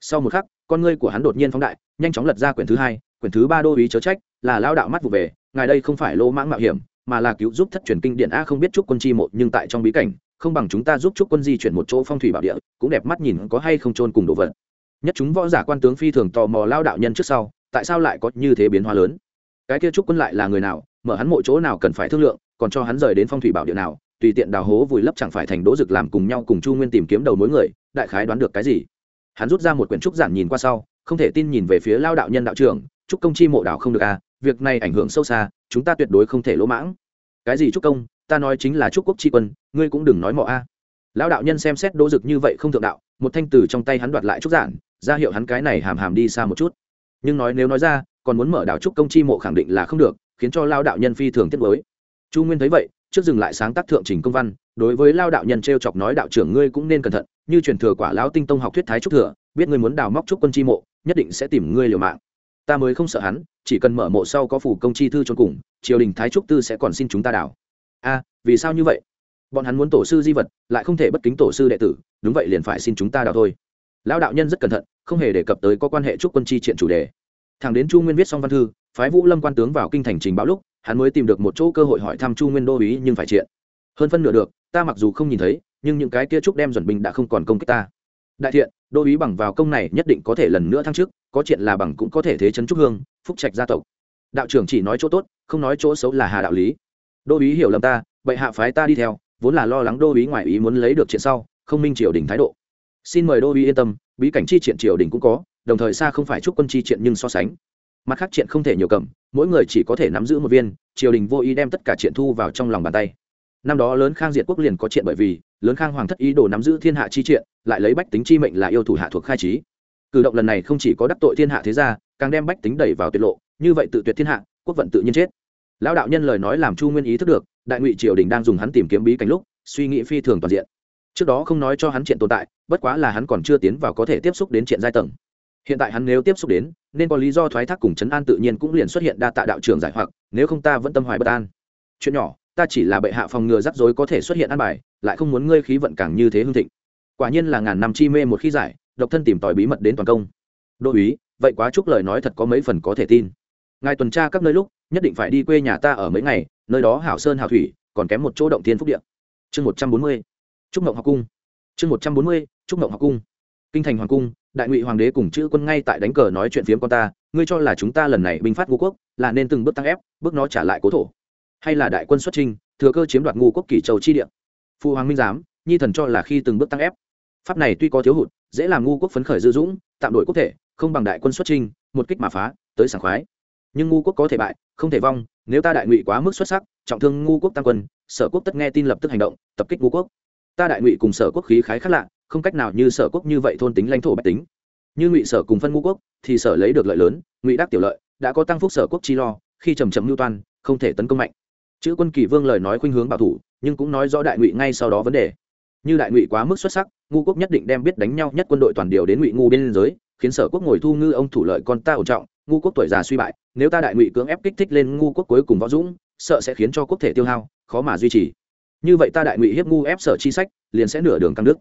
Sau một khắc, con ngươi của hắn đột nhiên phóng đại, nhanh chóng lật ra quyển thứ hai, quyển thứ ba đô ý chớ trách, là lão đạo mắt vụ về, ngài đây không phải lô mãng mạo hiểm, mà là cứu giúp thất truyền kinh điện a không biết trúc quân chi một nhưng tại trong bí cảnh, không bằng chúng ta giúp trúc quân di chuyển một chỗ phong thủy bảo địa, cũng đẹp mắt nhìn có hay không trôn cùng đồ vật nhất chúng võ giả quan tướng phi thường tò mò lao đạo nhân trước sau, tại sao lại có như thế biến hóa lớn? Cái kia trúc quân lại là người nào, mở hắn mỗi chỗ nào cần phải thương lượng, còn cho hắn rời đến phong thủy bảo địa nào, tùy tiện đào hố vùi lấp chẳng phải thành đỗ dực làm cùng nhau cùng chu nguyên tìm kiếm đầu mối người, đại khái đoán được cái gì? Hắn rút ra một quyển trúc giản nhìn qua sau, không thể tin nhìn về phía lao đạo nhân đạo trưởng, trúc công chi mộ đạo không được à việc này ảnh hưởng sâu xa, chúng ta tuyệt đối không thể lỗ mãng. Cái gì trúc công? Ta nói chính là trúc quốc tri quân, ngươi cũng đừng nói mọ a. À. lão đạo nhân xem xét đỗ dực như vậy không thượng đạo, một thanh từ trong tay hắn đoạt lại trúc giản ra hiệu hắn cái này hàm hàm đi xa một chút. Nhưng nói nếu nói ra, còn muốn mở đảo trúc công chi mộ khẳng định là không được, khiến cho lao đạo nhân phi thường tiết mới chu nguyên thấy vậy, trước dừng lại sáng tác thượng trình công văn, đối với lao đạo nhân t r e o chọc nói đạo trưởng ngươi cũng nên cẩn thận, như truyền thừa quả lão tinh tông học thuyết thái trúc thừa, biết ngươi muốn đào móc trúc quân chi mộ, nhất định sẽ tìm ngươi liều mạng. Ta mới không sợ hắn, chỉ cần mở mộ sau có phủ công chi thư cho cùng, triều đình thái trúc tư sẽ còn xin chúng ta đào. A, vì sao như vậy? Bọn hắn muốn tổ sư di vật, lại không thể bất kính tổ sư đệ tử, đúng vậy liền phải xin chúng ta đào thôi lão đạo nhân rất cẩn thận, không hề đề cập tới có quan hệ chúc quân chi triện chủ đề. Thằng đến chu nguyên viết xong văn thư, phái vũ lâm quan tướng vào kinh thành trình báo lúc, hắn mới tìm được một chỗ cơ hội hỏi thăm chu nguyên đô ý nhưng phải triện. Hơn phân nửa được, ta mặc dù không nhìn thấy, nhưng những cái kia trúc đem chuẩn binh đã không còn công kích ta. Đại thiện, đô ý bằng vào công này nhất định có thể lần nữa thăng chức, có chuyện là bằng cũng có thể thế chấn trúc hương, phúc trạch gia tộc. Đạo trưởng chỉ nói chỗ tốt, không nói chỗ xấu là hà đạo lý. Đô ý hiểu lầm ta, bệ hạ phái ta đi theo, vốn là lo lắng đô ý ngoại ý muốn lấy được chuyện sau, không minh triều đình thái độ xin mời đô uy yên tâm, bí cảnh chi triện triều đình cũng có, đồng thời xa không phải chúc quân chi triện nhưng so sánh. Mặt khác triện không thể nhiều cầm, mỗi người chỉ có thể nắm giữ một viên, triều đình vô ý đem tất cả triện thu vào trong lòng bàn tay. Năm đó lớn khang diệt quốc liền có triện bởi vì, lớn khang hoàng thất ý đồ nắm giữ thiên hạ chi triện, lại lấy bách tính chi mệnh là yêu thủ hạ thuộc khai trí. Cử động lần này không chỉ có đắc tội thiên hạ thế gia, càng đem bách tính đẩy vào tiết lộ, như vậy tự tuyệt thiên hạ, quốc vận tự nhiên chết. Lão đạo nhân lời nói làm chu nguyên ý thức được, đại ngụy triều đình đang dùng hắn tìm kiếm bí cảnh lúc, suy nghĩ phi thường toàn diện trước đó không nói cho hắn chuyện tồn tại, bất quá là hắn còn chưa tiến vào có thể tiếp xúc đến chuyện giai tầng. Hiện tại hắn nếu tiếp xúc đến, nên có lý do thoái thác cùng chấn an tự nhiên cũng liền xuất hiện đa tạ đạo trưởng giải hoặc, nếu không ta vẫn tâm hoài bất an. Chuyện nhỏ, ta chỉ là bệ hạ phòng ngừa rắc rối có thể xuất hiện an bài, lại không muốn ngươi khí vận càng như thế hương thịnh. Quả nhiên là ngàn năm chi mê một khi giải, độc thân tìm tòi bí mật đến toàn công. Đô úy, vậy quá chúc lời nói thật có mấy phần có thể tin. Ngài tuần tra các nơi lúc, nhất định phải đi quê nhà ta ở mấy ngày, nơi đó hảo sơn hảo thủy, còn kém một chỗ động thiên phúc điện chương một trăm bốn mươi trúc mộng học cung. Chương một trăm bốn mươi trúc mộng học cung. Kinh thành hoàng cung, đại ngụy hoàng đế cùng chữ quân ngay tại đánh cờ nói chuyện phiếm con ta, ngươi cho là chúng ta lần này binh phát ngũ quốc, là nên từng bước tăng ép, bước nó trả lại cố thổ? Hay là đại quân xuất trinh thừa cơ chiếm đoạt ngũ quốc kỷ châu chi địa? Phụ hoàng minh giám, nhi thần cho là khi từng bước tăng ép. Pháp này tuy có thiếu hụt, dễ làm ngu quốc phấn khởi dư dũng, tạm đổi quốc thể, không bằng đại quân xuất trinh một kích mà phá, tới sảng khoái. Nhưng ngu quốc có thể bại, không thể vong, nếu ta đại ngụy quá mức xuất sắc, trọng thương ngu quốc tăng quân, sở quốc tất nghe tin lập tức hành động, tập kích ngu quốc ta đại ngụy cùng sở quốc khí khái khác lạ, không cách nào như sở quốc như vậy thôn tính lãnh thổ bách tính. Như ngụy sở cùng phân ngu quốc, thì sở lấy được lợi lớn, ngụy đắc tiểu lợi, đã có tăng phúc sở quốc chi lo, khi trầm trầm mưu toan, không thể tấn công mạnh. Chữ quân kỳ vương lời nói khuynh hướng bảo thủ, nhưng cũng nói rõ đại ngụy ngay sau đó vấn đề. Như đại ngụy quá mức xuất sắc ngu quốc nhất định đem biết đánh nhau nhất quân đội toàn điều đến ngụy ngu biên giới, khiến sở quốc ngồi thu ngư ông thủ lợi con ta ổn trọng ngu quốc tuổi già suy bại, nếu ta đại ngụy cưỡng ép kích thích lên ngu quốc cuối cùng võ dũng, sợ sẽ khiến cho quốc thể tiêu hao, khó mà duy trì như vậy ta đại ngụy hiếp ngu ép sở chi sách, liền sẽ nửa đường căng đức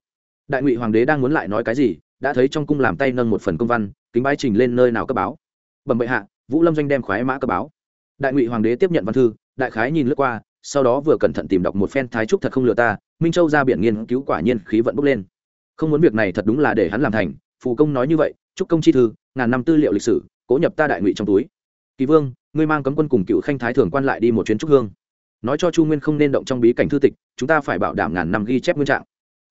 đại ngụy hoàng đế đang muốn lại nói cái gì, đã thấy trong cung làm tay nâng một phần công văn, kính bái trình lên nơi nào cấp báo. Bẩm bệ hạ, vũ lâm doanh đem khoái mã cấp báo. Đại ngụy hoàng đế tiếp nhận văn thư, đại khái nhìn lướt qua, sau đó vừa cẩn thận tìm đọc một phen thái trúc thật không lừa ta, minh châu ra biển nghiên cứu quả nhiên khí vận bốc lên. Không muốn việc này thật đúng là để hắn làm thành, phù công nói như vậy trúc công chi thư, ngàn năm tư liệu lịch sử, cố nhập ta đại ngụy trong túi. Kỳ vương, ngươi mang cấm quân cùng cựu khanh thái thường quan lại đi một chuyến trúc hương nói cho chu nguyên không nên động trong bí cảnh thư tịch, chúng ta phải bảo đảm ngàn năm ghi chép nguyên trạng.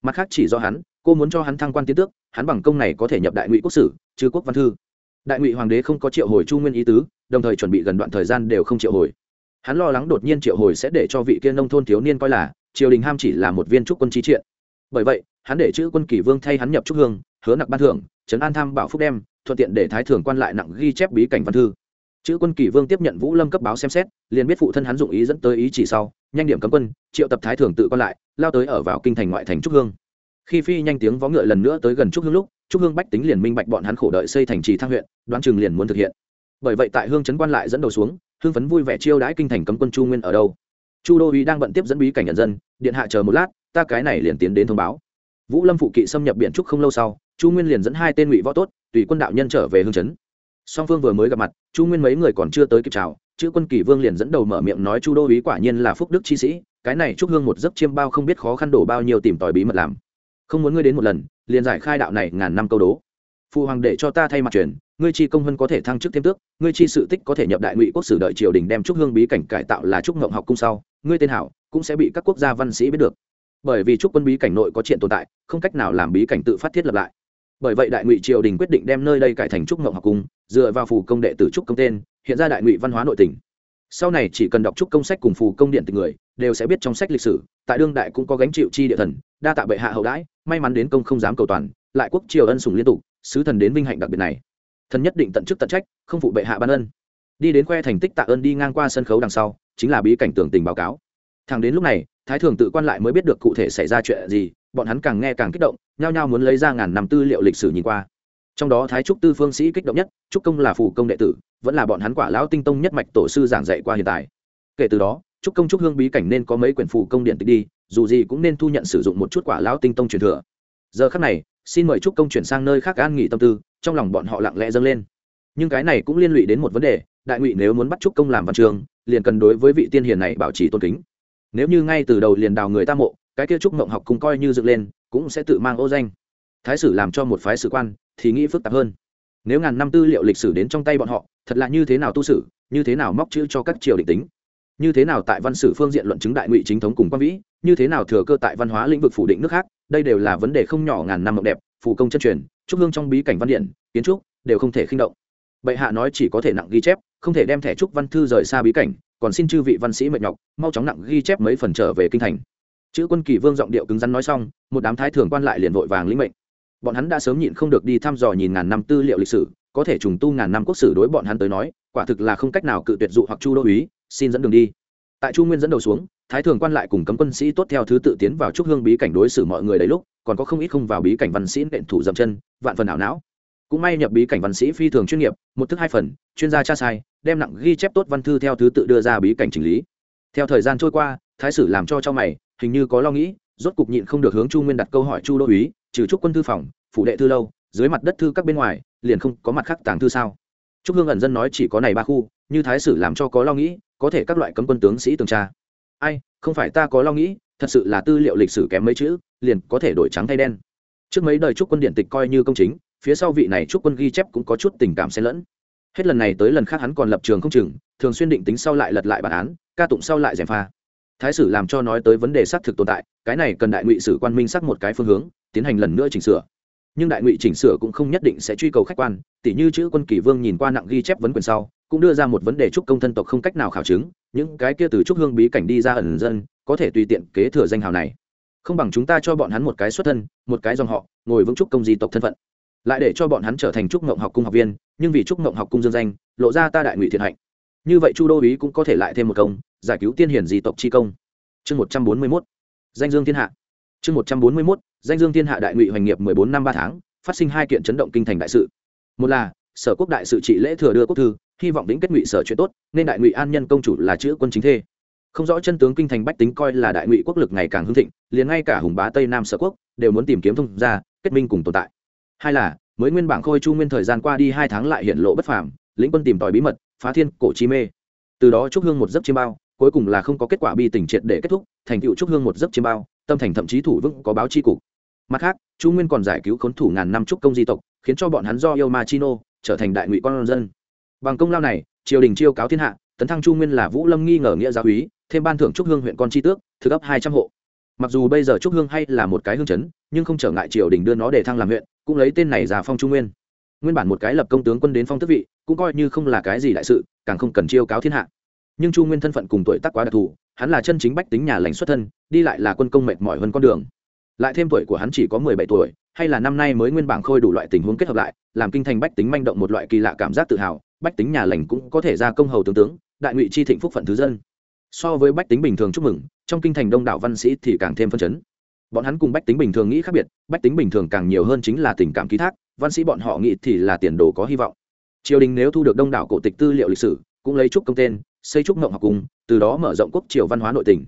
Mặt khác chỉ do hắn, cô muốn cho hắn thăng quan tiến tước, hắn bằng công này có thể nhập đại ngụy quốc sử chứ quốc văn thư. Đại ngụy hoàng đế không có triệu hồi chu nguyên ý tứ, đồng thời chuẩn bị gần đoạn thời gian đều không triệu hồi. Hắn lo lắng đột nhiên triệu hồi sẽ để cho vị kia nông thôn thiếu niên coi là, triều đình ham chỉ là một viên trúc quân trí triện. Bởi vậy, hắn để chữ quân kỷ vương thay hắn nhập trúc hương, hứa nặc ban thưởng, trấn an tham bảo phúc đem, thuận tiện để thái thường quan lại nặng ghi chép bí cảnh văn thư chữ quân kỷ vương tiếp nhận vũ lâm cấp báo xem xét, liền biết phụ thân hắn dụng ý dẫn tới ý chỉ sau, nhanh điểm cấm quân, triệu tập thái thường tự quan lại, lao tới ở vào kinh thành ngoại thành trúc hương. Khi phi nhanh tiếng vó ngựa lần nữa tới gần trúc hương lúc, trúc hương bách tính liền minh bạch bọn hắn khổ đợi xây thành trì thang huyện, đoán chừng liền muốn thực hiện. Bởi vậy tại hương trấn quan lại dẫn đầu xuống, hương phấn vui vẻ chiêu đãi kinh thành cấm quân chu nguyên ở đâu. Chu đô uy đang bận tiếp dẫn bí cảnh nhận dân, điện hạ chờ một lát, ta cái này liền tiến đến thông báo. Vũ lâm phụ kỵ xâm nhập biển trúc không lâu sau, chu nguyên liền dẫn hai tên ngụy võ tốt, tùy quân đạo nhân trở về hương trấn song phương vừa mới gặp mặt, chu nguyên mấy người còn chưa tới kịp chào, chữ quân kỳ vương liền dẫn đầu mở miệng nói chu đô uý quả nhiên là phúc đức chi sĩ, cái này chúc hương một giấc chiêm bao không biết khó khăn đổ bao nhiêu tìm tòi bí mật làm. Không muốn ngươi đến một lần, liền giải khai đạo này ngàn năm câu đố. Phụ hoàng để cho ta thay mặt truyền, ngươi chi công vân có thể thăng chức thêm tước, ngươi chi sự tích có thể nhập đại ngụy quốc sử đợi triều đình đem trúc hương bí cảnh cải tạo là trúc ngộng học cung sau, ngươi tên hảo cũng sẽ bị các quốc gia văn sĩ biết được. Bởi vì trúc quân bí cảnh nội có chuyện tồn tại, không cách nào làm bí cảnh tự phát thiết lập lại. Bởi vậy đại ngụy triều đình quyết định đem nơi đây cải thành trúc ngộng học cung dựa vào phù công đệ tử trúc công tên, hiện ra đại ngụy văn hóa nội tỉnh sau này chỉ cần đọc trúc công sách cùng phù công điện từ người, đều sẽ biết trong sách lịch sử, tại đương đại cũng có gánh chịu chi địa thần, đa tạ bệ hạ hậu đãi, may mắn đến công không dám cầu toàn, lại quốc triều ân sủng liên tục, sứ thần đến vinh hạnh đặc biệt này. Thần nhất định tận chức tận trách, không phụ bệ hạ ban ân. Đi đến khoe thành tích tạ ơn đi ngang qua sân khấu đằng sau, chính là bí cảnh tưởng tình báo cáo. Thằng đến lúc này, thái thường tự quan lại mới biết được cụ thể xảy ra chuyện gì, bọn hắn càng nghe càng kích động, nhao nhao muốn lấy ra ngàn năm tư liệu lịch sử nhìn qua trong đó thái trúc tư phương sĩ kích động nhất, trúc công là phủ công đệ tử, vẫn là bọn hắn quả lão tinh tông nhất mạch tổ sư giảng dạy qua hiện tại. Kể từ đó, trúc công trúc hương bí cảnh nên có mấy quyển phủ công điện tịch đi, dù gì cũng nên thu nhận sử dụng một chút quả lão tinh tông truyền thừa. Giờ khắc này, xin mời trúc công chuyển sang nơi khác an nghỉ tâm tư, trong lòng bọn họ lặng lẽ dâng lên. Nhưng cái này cũng liên lụy đến một vấn đề, đại ngụy nếu muốn bắt trúc công làm văn trường, liền cần đối với vị tiên hiền này bảo trì tôn kính. Nếu như ngay từ đầu liền đào người ta mộ, cái kia trúc mộng học cũng coi như dựng lên, cũng sẽ tự mang ô danh. Thái sử làm cho một phái sử quan thì nghĩ phức tạp hơn. Nếu ngàn năm tư liệu lịch sử đến trong tay bọn họ, thật là như thế nào tu sử, như thế nào móc chữ cho các triều định tính? Như thế nào tại văn sử phương diện luận chứng đại ngụy chính thống cùng quan vĩ, như thế nào thừa cơ tại văn hóa lĩnh vực phủ định nước khác, đây đều là vấn đề không nhỏ ngàn năm mộng đẹp, phù công chân truyền trúc hương trong bí cảnh văn điện, kiến trúc, đều không thể khinh động. Bệ hạ nói chỉ có thể nặng ghi chép, không thể đem thẻ trúc văn thư rời xa bí cảnh, còn xin chư vị văn sĩ mệt nhọc, mau chóng nặng ghi chép mấy phần trở về kinh thành. Chữ quân kỳ vương giọng điệu cứng rắn nói xong, một đám thái thường quan lại liền vội vàng lĩnh mệnh bọn hắn đã sớm nhịn không được đi thăm dò nhìn ngàn năm tư liệu lịch sử, có thể trùng tu ngàn năm quốc sử đối bọn hắn tới nói, quả thực là không cách nào cự tuyệt dụ hoặc chu đô úy, xin dẫn đường đi. Tại chu nguyên dẫn đầu xuống, thái thường quan lại cùng cấm quân sĩ tốt theo thứ tự tiến vào trúc hương bí cảnh đối xử mọi người đấy lúc, còn có không ít không vào bí cảnh văn sĩ nện thủ dậm chân, vạn phần ảo não. Cũng may nhập bí cảnh văn sĩ phi thường chuyên nghiệp, một thức hai phần, chuyên gia tra sai, đem nặng ghi chép tốt văn thư theo thứ tự đưa ra bí cảnh chỉnh lý. Theo thời gian trôi qua, thái sử làm cho cho mày, hình như có lo nghĩ, rốt cục nhịn không được hướng chu nguyên đặt câu hỏi chu đô úy trừ trúc quân thư phòng, phủ đệ thư lâu, dưới mặt đất thư các bên ngoài, liền không có mặt khác tàng thư sao? Trúc hương ẩn dân nói chỉ có này ba khu, như thái sử làm cho có lo nghĩ, có thể các loại cấm quân tướng sĩ tường tra. Ai, không phải ta có lo nghĩ, thật sự là tư liệu lịch sử kém mấy chữ, liền có thể đổi trắng thay đen. Trước mấy đời trúc quân điện tịch coi như công chính, phía sau vị này trúc quân ghi chép cũng có chút tình cảm xen lẫn. Hết lần này tới lần khác hắn còn lập trường không chừng, thường xuyên định tính sau lại lật lại bản án, ca tụng sau lại gièm pha thái sử làm cho nói tới vấn đề xác thực tồn tại, cái này cần đại ngụy sử quan minh xác một cái phương hướng, tiến hành lần nữa chỉnh sửa. Nhưng đại ngụy chỉnh sửa cũng không nhất định sẽ truy cầu khách quan tỷ như chữ quân kỷ vương nhìn qua nặng ghi chép vấn quyền sau, cũng đưa ra một vấn đề trúc công thân tộc không cách nào khảo chứng, những cái kia từ trúc hương bí cảnh đi ra ẩn dân, có thể tùy tiện kế thừa danh hào này. Không bằng chúng ta cho bọn hắn một cái xuất thân, một cái dòng họ, ngồi vững trúc công di tộc thân phận. Lại để cho bọn hắn trở thành trúc ngộng học cung học viên, nhưng vì trúc ngộng học cung dương danh, lộ ra ta đại ngụy thiện hạnh. Như vậy chu đô ý cũng có thể lại thêm một công giải cứu tiên hiển di tộc chi công. Chương một trăm bốn mươi mốt, danh dương thiên hạ. Chương một trăm bốn mươi mốt, danh dương thiên hạ đại ngụy hoành nghiệp mười bốn năm ba tháng, phát sinh hai kiện chấn động kinh thành đại sự. Một là, sở quốc đại sự trị lễ thừa đưa quốc thư, hy vọng đĩnh kết ngụy sở chuyện tốt, nên đại ngụy an nhân công chủ là chữ quân chính thê. Không rõ chân tướng kinh thành bách tính coi là đại ngụy quốc lực ngày càng hưng thịnh, liền ngay cả hùng bá tây nam sở quốc đều muốn tìm kiếm thông ra kết minh cùng tồn tại. Hai là, mới nguyên bảng khôi chu nguyên thời gian qua đi hai tháng lại hiện lộ bất phàm, lĩnh quân tìm tòi bí mật, phá thiên cổ chi mê. Từ đó chúc hương một giấc chiêm bao cuối cùng là không có kết quả bi tình triệt để kết thúc, thành tựu trúc hương một giấc chiêm bao, tâm thành thậm chí thủ vững có báo chi cục. Mặt khác, chu nguyên còn giải cứu khốn thủ ngàn năm trúc công di tộc, khiến cho bọn hắn do yêu ma chino trở thành đại ngụy con dân. Bằng công lao này, triều đình chiêu cáo thiên hạ, tấn thăng chu nguyên là vũ lâm nghi ngờ nghĩa giáo úy, thêm ban thưởng trúc hương huyện con chi tước, thực ấp hai trăm hộ. Mặc dù bây giờ trúc hương hay là một cái hương chấn, nhưng không trở ngại triều đình đưa nó để thăng làm huyện, cũng lấy tên này ra phong trung nguyên. Nguyên bản một cái lập công tướng quân đến phong tước vị, cũng coi như không là cái gì đại sự, càng không cần chiêu cáo thiên hạ nhưng chu nguyên thân phận cùng tuổi tác quá đặc thù, hắn là chân chính bách tính nhà lành xuất thân, đi lại là quân công mệt mỏi hơn con đường. Lại thêm tuổi của hắn chỉ có mười bảy tuổi, hay là năm nay mới nguyên bảng khôi đủ loại tình huống kết hợp lại, làm kinh thành bách tính manh động một loại kỳ lạ cảm giác tự hào, bách tính nhà lành cũng có thể ra công hầu tướng tướng, đại ngụy chi thịnh phúc phận thứ dân. So với bách tính bình thường chúc mừng, trong kinh thành đông đảo văn sĩ thì càng thêm phân chấn. Bọn hắn cùng bách tính bình thường nghĩ khác biệt, bách tính bình thường càng nhiều hơn chính là tình cảm ký thác, văn sĩ bọn họ nghĩ thì là tiền đồ có hy vọng. Triều đình nếu thu được đông đảo cổ tịch tư liệu lịch sử, cũng lấy chúc công tên xây trúc ngộng học cùng, từ đó mở rộng quốc triều văn hóa nội tỉnh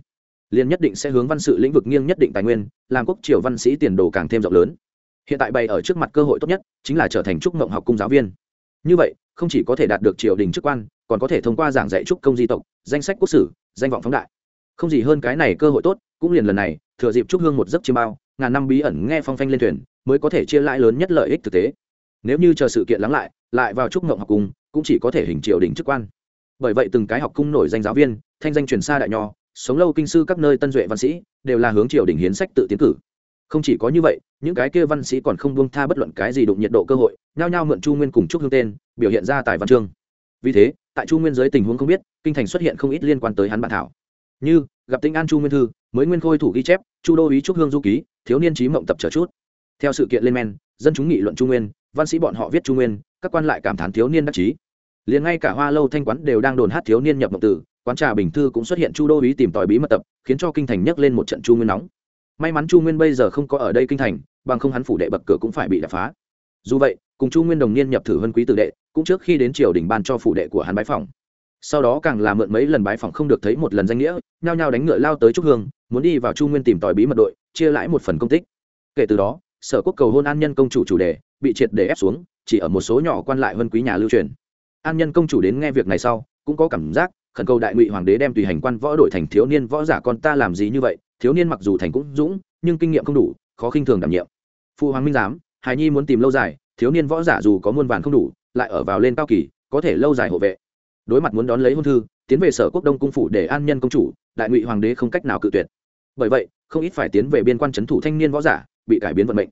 liền nhất định sẽ hướng văn sự lĩnh vực nghiêng nhất định tài nguyên, làm quốc triều văn sĩ tiền đồ càng thêm rộng lớn. Hiện tại bày ở trước mặt cơ hội tốt nhất chính là trở thành trúc ngộng học cung giáo viên. Như vậy, không chỉ có thể đạt được triều đình chức quan, còn có thể thông qua giảng dạy trúc công di tộc, danh sách quốc sử, danh vọng phóng đại. Không gì hơn cái này cơ hội tốt, cũng liền lần này, thừa dịp trúc hương một giấc chiêm bao, ngàn năm bí ẩn nghe phong phanh lên thuyền, mới có thể chia lãi lớn nhất lợi ích thực tế. Nếu như chờ sự kiện lắng lại lại vào trúc ngộng học cung, cũng chỉ có thể hình triều đình chức quan bởi vậy từng cái học cung nổi danh giáo viên, thanh danh truyền xa đại nho, sống lâu kinh sư các nơi tân duệ văn sĩ, đều là hướng triều đình hiến sách tự tiến cử. Không chỉ có như vậy, những cái kia văn sĩ còn không buông tha bất luận cái gì đụng nhiệt độ cơ hội, nhao nhao mượn chu nguyên cùng chúc hương tên, biểu hiện ra tài văn chương. Vì thế, tại chu nguyên giới tình huống không biết, kinh thành xuất hiện không ít liên quan tới hắn bản thảo. Như, gặp tinh an chu nguyên thư, mới nguyên khôi thủ ghi chép, chu đô ý trúc hương du ký, thiếu niên trí mộng tập trở chút. Theo sự kiện lên men, dân chúng nghị luận chu nguyên, văn sĩ bọn họ viết chu nguyên, các quan lại cảm thán thiếu niên đắc chí liền ngay cả hoa lâu thanh quán đều đang đồn hát thiếu niên nhập mộng tử, quán trà bình thư cũng xuất hiện chu đô ý tìm tòi bí mật tập, khiến cho kinh thành nhấc lên một trận chu nguyên nóng. May mắn chu nguyên bây giờ không có ở đây kinh thành, bằng không hắn phủ đệ bậc cửa cũng phải bị đập phá. Dù vậy, cùng chu nguyên đồng niên nhập thử vân quý tử đệ, cũng trước khi đến triều đình ban cho phủ đệ của hắn bái phòng sau đó càng là mượn mấy lần bái phòng không được thấy một lần danh nghĩa, nhao nhao đánh ngựa lao tới trúc hương, muốn đi vào chu nguyên tìm tòi bí mật đội, chia lãi một phần công tích. Kể từ đó, sở quốc cầu hôn an nhân công chủ chủ đề bị triệt để ép xuống, chỉ ở một số nhỏ quan lại vân quý nhà lưu truyền an nhân công chủ đến nghe việc này sau, cũng có cảm giác, khẩn cầu đại ngụy hoàng đế đem tùy hành quan võ đổi thành thiếu niên võ giả con ta làm gì như vậy, thiếu niên mặc dù thành cũng dũng, nhưng kinh nghiệm không đủ, khó khinh thường đảm nhiệm. Phụ hoàng minh giám, hài nhi muốn tìm lâu dài, thiếu niên võ giả dù có muôn vàn không đủ, lại ở vào lên cao kỳ, có thể lâu dài hộ vệ. Đối mặt muốn đón lấy hôn thư, tiến về sở quốc đông cung phủ để an nhân công chủ, đại ngụy hoàng đế không cách nào cự tuyệt. Bởi vậy, không ít phải tiến về biên quan trấn thủ thanh niên võ giả, bị cải biến vận mệnh.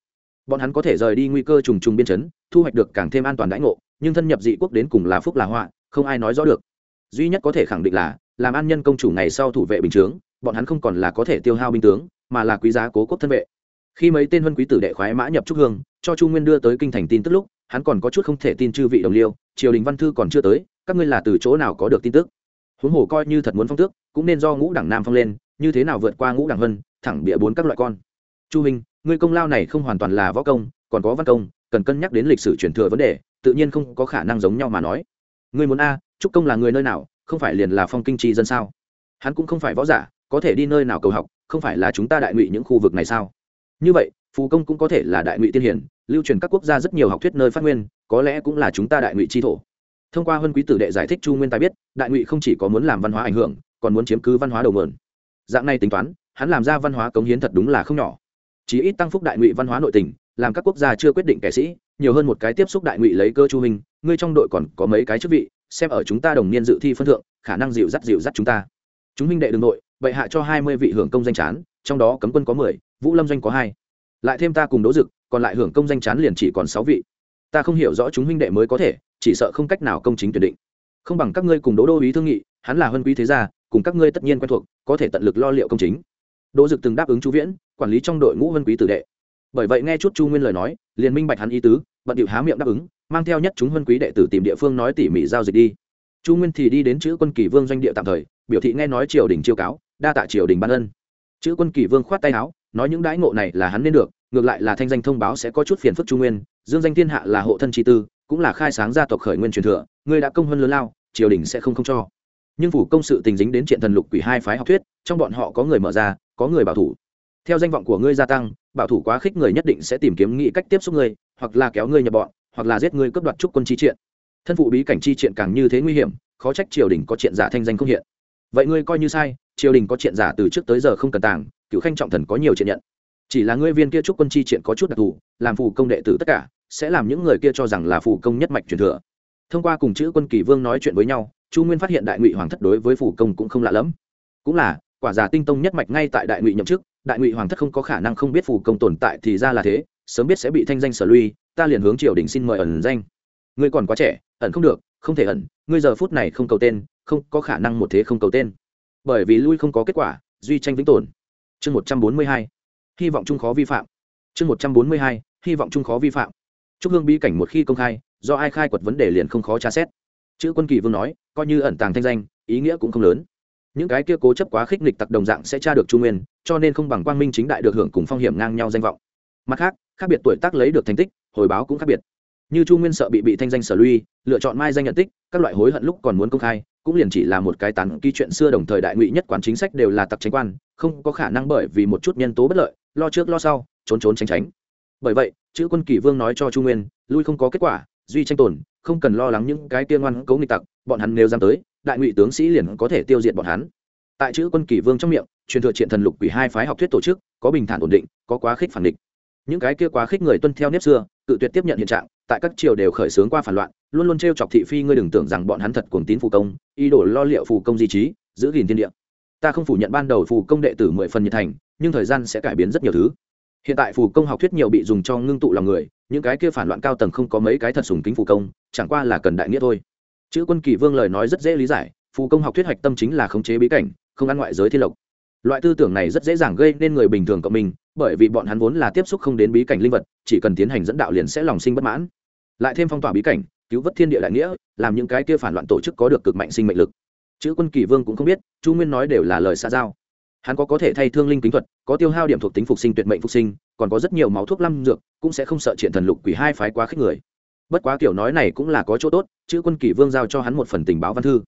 Bọn hắn có thể rời đi nguy cơ trùng trùng biên chấn thu hoạch được càng thêm an toàn đãi ngộ nhưng thân nhập dị quốc đến cùng là phúc là họa, không ai nói rõ được. Duy nhất có thể khẳng định là, làm an nhân công chủ ngày sau thủ vệ bình chướng, bọn hắn không còn là có thể tiêu hao binh tướng, mà là quý giá cố quốc thân vệ. Khi mấy tên huân quý tử đệ khoái mã nhập trúc hương, cho chu nguyên đưa tới kinh thành tin tức lúc, hắn còn có chút không thể tin chư vị đồng liêu, triều đình văn thư còn chưa tới, các ngươi là từ chỗ nào có được tin tức? Huống hồ coi như thật muốn phong tước, cũng nên do ngũ đảng nam phong lên, như thế nào vượt qua ngũ đảng vân thẳng bịa bốn các loại con. Chu hình ngươi công lao này không hoàn toàn là võ công, còn có văn công cần cân nhắc đến lịch sử truyền thừa vấn đề, tự nhiên không có khả năng giống nhau mà nói. Ngươi muốn a, trúc công là người nơi nào, không phải liền là phong kinh tri dân sao? Hắn cũng không phải võ giả, có thể đi nơi nào cầu học, không phải là chúng ta đại ngụy những khu vực này sao? Như vậy, phù công cũng có thể là đại ngụy tiên hiển lưu truyền các quốc gia rất nhiều học thuyết nơi phát nguyên, có lẽ cũng là chúng ta đại ngụy tri thổ. Thông qua huân quý tử đệ giải thích chu nguyên tài biết, đại ngụy không chỉ có muốn làm văn hóa ảnh hưởng, còn muốn chiếm cứ văn hóa đầu mượn dạng này tính toán, hắn làm ra văn hóa cống hiến thật đúng là không nhỏ. Chỉ ít tăng phúc đại ngụy văn hóa nội tình làm các quốc gia chưa quyết định kẻ sĩ, nhiều hơn một cái tiếp xúc đại ngụy lấy cơ chu hình ngươi trong đội còn có mấy cái chức vị, xem ở chúng ta đồng niên dự thi phân thượng, khả năng dịu dắt dịu dắt chúng ta. Chúng minh đệ đường nội, bệ hạ cho hai mươi vị hưởng công danh chán, trong đó cấm quân có mười, vũ lâm doanh có hai. Lại thêm ta cùng đỗ dực, còn lại hưởng công danh chán liền chỉ còn sáu vị. Ta không hiểu rõ chúng minh đệ mới có thể, chỉ sợ không cách nào công chính tuyển định. Không bằng các ngươi cùng đỗ đô ý thương nghị, hắn là huân quý thế gia, cùng các ngươi tất nhiên quen thuộc, có thể tận lực lo liệu công chính. Đỗ dực từng đáp ứng chú viễn, quản lý trong đội ngũ huân quý tử đệ bởi vậy nghe chút chu nguyên lời nói, liền minh bạch hắn ý tứ, bận điệu há miệng đáp ứng, mang theo nhất chúng huân quý đệ tử tìm địa phương nói tỉ mỉ giao dịch đi. Chu nguyên thì đi đến chữ quân kỳ vương doanh địa tạm thời, biểu thị nghe nói triều đình chiêu cáo, đa tạ triều đình ban ân. Chữ quân kỳ vương khoát tay áo, nói những đãi ngộ này là hắn nên được, ngược lại là thanh danh thông báo sẽ có chút phiền phức trung nguyên, dương danh thiên hạ là hộ thân chi tư, cũng là khai sáng gia tộc khởi nguyên truyền thừa, ngươi đã công hơn lớn lao, triều đình sẽ không không cho. Nhưng phủ công sự tình dính đến triện thần lục quỷ hai phái học thuyết, trong bọn họ có người mở ra, có người bảo thủ theo danh vọng của ngươi gia tăng, bảo thủ quá khích người nhất định sẽ tìm kiếm nghĩ cách tiếp xúc ngươi, hoặc là kéo ngươi nhập bọn, hoặc là giết ngươi cướp đoạt trúc quân chi triện. Thân phụ bí cảnh chi triện càng như thế nguy hiểm, khó trách triều đình có triện giả thanh danh không hiện. Vậy ngươi coi như sai, triều đình có triện giả từ trước tới giờ không cần tàng, cựu khanh trọng thần có nhiều triện nhận. Chỉ là ngươi viên kia trúc quân chi triện có chút đặc thù, làm phù công đệ tử tất cả, sẽ làm những người kia cho rằng là phù công nhất mạch truyền thừa. Thông qua cùng chữ quân kỳ vương nói chuyện với nhau, chu nguyên phát hiện đại ngụy hoàng thất đối với phù công cũng không lạ lẫm. Cũng là, quả giả tinh tông nhất mạch ngay tại đại ngụy nhậm chức đại ngụy hoàng thất không có khả năng không biết phù công tồn tại thì ra là thế, sớm biết sẽ bị thanh danh sở lui, ta liền hướng triều đình xin mời ẩn danh. Ngươi còn quá trẻ, ẩn không được, không thể ẩn, ngươi giờ phút này không cầu tên, không có khả năng một thế không cầu tên. Bởi vì lui không có kết quả, duy tranh vĩnh tồn. Chương một trăm bốn mươi hai, hy vọng chung khó vi phạm. Chương một trăm bốn mươi hai, hy vọng chung khó vi phạm. Chúc hương bí cảnh một khi công khai, do ai khai quật vấn đề liền không khó tra xét. Chữ quân kỳ vương nói, coi như ẩn tàng thanh danh, ý nghĩa cũng không lớn. Những cái kia cố chấp quá khích nghịch tặc đồng dạng sẽ tra được trung nguyên cho nên không bằng quang minh chính đại được hưởng cùng phong hiểm ngang nhau danh vọng. Mặt khác khác biệt tuổi tác lấy được thành tích, hồi báo cũng khác biệt. Như chu nguyên sợ bị bị thanh danh sở lui, lựa chọn mai danh nhận tích, các loại hối hận lúc còn muốn công khai, cũng liền chỉ là một cái tán ký chuyện xưa đồng thời đại ngụy nhất quán chính sách đều là tặc tránh quan, không có khả năng bởi vì một chút nhân tố bất lợi, lo trước lo sau, trốn trốn tránh tránh. Bởi vậy, chữ quân kỷ vương nói cho chu nguyên, lui không có kết quả, duy tranh tồn, không cần lo lắng những cái tiên ngoan cấu nghịch tặc, bọn hắn nếu dám tới, đại ngụy tướng sĩ liền có thể tiêu diệt bọn hắn. Tại chữ quân kỷ vương trong miệng truyền thừa triện thần lục quỷ hai phái học thuyết tổ chức, có bình thản ổn định, có quá khích phản định. những cái kia quá khích người tuân theo nếp xưa, tự tuyệt tiếp nhận hiện trạng, tại các triều đều khởi xướng qua phản loạn, luôn luôn t chọc thị phi ngươi đừng tưởng rằng bọn hắn thật cuồng tín phù công, ý đồ lo liệu phù công di trí, giữ gìn thiên địa. Ta không phủ nhận ban đầu phù công đệ tử mười phần nhiệt thành, nhưng thời gian sẽ cải biến rất nhiều thứ. Hiện tại phù công học thuyết nhiều bị dùng cho ngưng tụ lòng người, những cái kia phản loạn cao tầng không có mấy cái thật sùng kính phù công, chẳng qua là cần đại nghĩa thôi. Chữ quân kỳ vương lời nói rất dễ lý giải, phù công học thuyết hạch tâm chính là khống chế bí cảnh, không ăn ngoại giới thiên lộc loại tư tưởng này rất dễ dàng gây nên người bình thường cộng mình, bởi vì bọn hắn vốn là tiếp xúc không đến bí cảnh linh vật, chỉ cần tiến hành dẫn đạo liền sẽ lòng sinh bất mãn. Lại thêm phong tỏa bí cảnh, cứu vớt thiên địa đại nghĩa, làm những cái kia phản loạn tổ chức có được cực mạnh sinh mệnh lực. Chữ quân kỳ vương cũng không biết, chu nguyên nói đều là lời xa giao. Hắn có có thể thay thương linh kính thuật, có tiêu hao điểm thuộc tính phục sinh tuyệt mệnh phục sinh, còn có rất nhiều máu thuốc lâm dược, cũng sẽ không sợ chuyện thần lục quỷ hai phái quá khích người. Bất quá kiểu nói này cũng là có chỗ tốt, chữ quân kỳ vương giao cho hắn một phần tình báo văn thư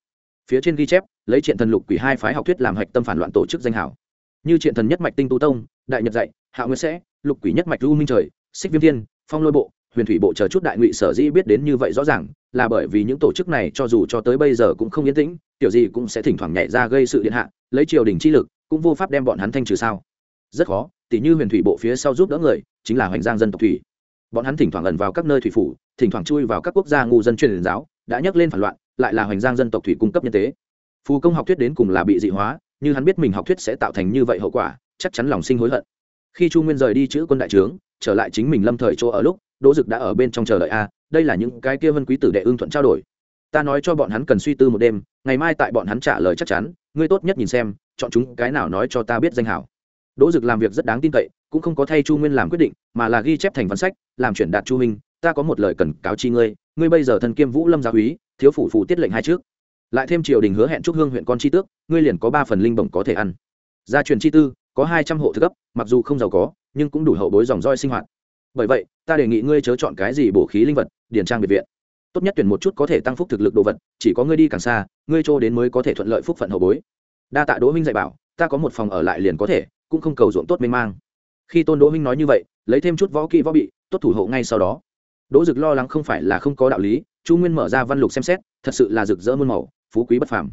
phía trên ghi chép, lấy triện thần lục quỷ hai phái học thuyết làm hạch tâm phản loạn tổ chức danh hảo. Như triện thần nhất mạch tinh tu tông, đại nhật dạy hạ nguyên sẽ, lục quỷ nhất mạch lưu minh trời, xích viêm thiên, phong lôi bộ, huyền thủy bộ chờ chút đại ngụy sở dĩ biết đến như vậy rõ ràng, là bởi vì những tổ chức này cho dù cho tới bây giờ cũng không yên tĩnh, tiểu gì cũng sẽ thỉnh thoảng nhảy ra gây sự điện hạ, lấy triều đình chi lực, cũng vô pháp đem bọn hắn thanh trừ sao. Rất khó, tỉ như huyền thủy bộ phía sau giúp đỡ người, chính là hoành giang dân tộc thủy. Bọn hắn thỉnh thoảng ẩn vào các nơi thủy phủ, thỉnh thoảng chui vào các quốc gia ngu dân truyền giáo đã nhắc lên phản loạn, lại là hoành giang dân tộc thủy cung cấp nhân tế. Phù công học thuyết đến cùng là bị dị hóa, như hắn biết mình học thuyết sẽ tạo thành như vậy hậu quả, chắc chắn lòng sinh hối hận. Khi chu nguyên rời đi chữ quân đại trướng, trở lại chính mình lâm thời chỗ ở lúc, đỗ dực đã ở bên trong chờ đợi a, đây là những cái kia vân quý tử đệ ưng thuận trao đổi. Ta nói cho bọn hắn cần suy tư một đêm, ngày mai tại bọn hắn trả lời chắc chắn, ngươi tốt nhất nhìn xem, chọn chúng cái nào nói cho ta biết danh hảo. Đỗ dực làm việc rất đáng tin cậy, cũng không có thay chu nguyên làm quyết định, mà là ghi chép thành văn sách, làm chuyển đạt chu minh, ta có một lời cần cáo chi ngươi ngươi bây giờ thần kiêm vũ lâm gia quý, thiếu phủ phủ tiết lệnh hai trước. Lại thêm triều đình hứa hẹn chúc hương huyện con chi tước ngươi liền có ba phần linh bổng có thể ăn. Gia truyền chi tư có hai trăm hộ thực cấp mặc dù không giàu có nhưng cũng đủ hậu bối dòng roi sinh hoạt. Bởi vậy ta đề nghị ngươi chớ chọn cái gì bổ khí linh vật điền trang biệt viện. Tốt nhất tuyển một chút có thể tăng phúc thực lực đồ vật chỉ có ngươi đi càng xa ngươi trô đến mới có thể thuận lợi phúc phận hậu bối. Đa tạ đỗ minh dạy bảo ta có một phòng ở lại liền có thể cũng không cầu ruộng tốt mênh mang. Khi tôn đỗ minh nói như vậy lấy thêm chút võ kỹ võ bị tốt thủ hộ ngay sau đó đỗ dực lo lắng không phải là không có đạo lý, chu nguyên mở ra văn lục xem xét, thật sự là rực rỡ muôn màu, phú quý bất phàm.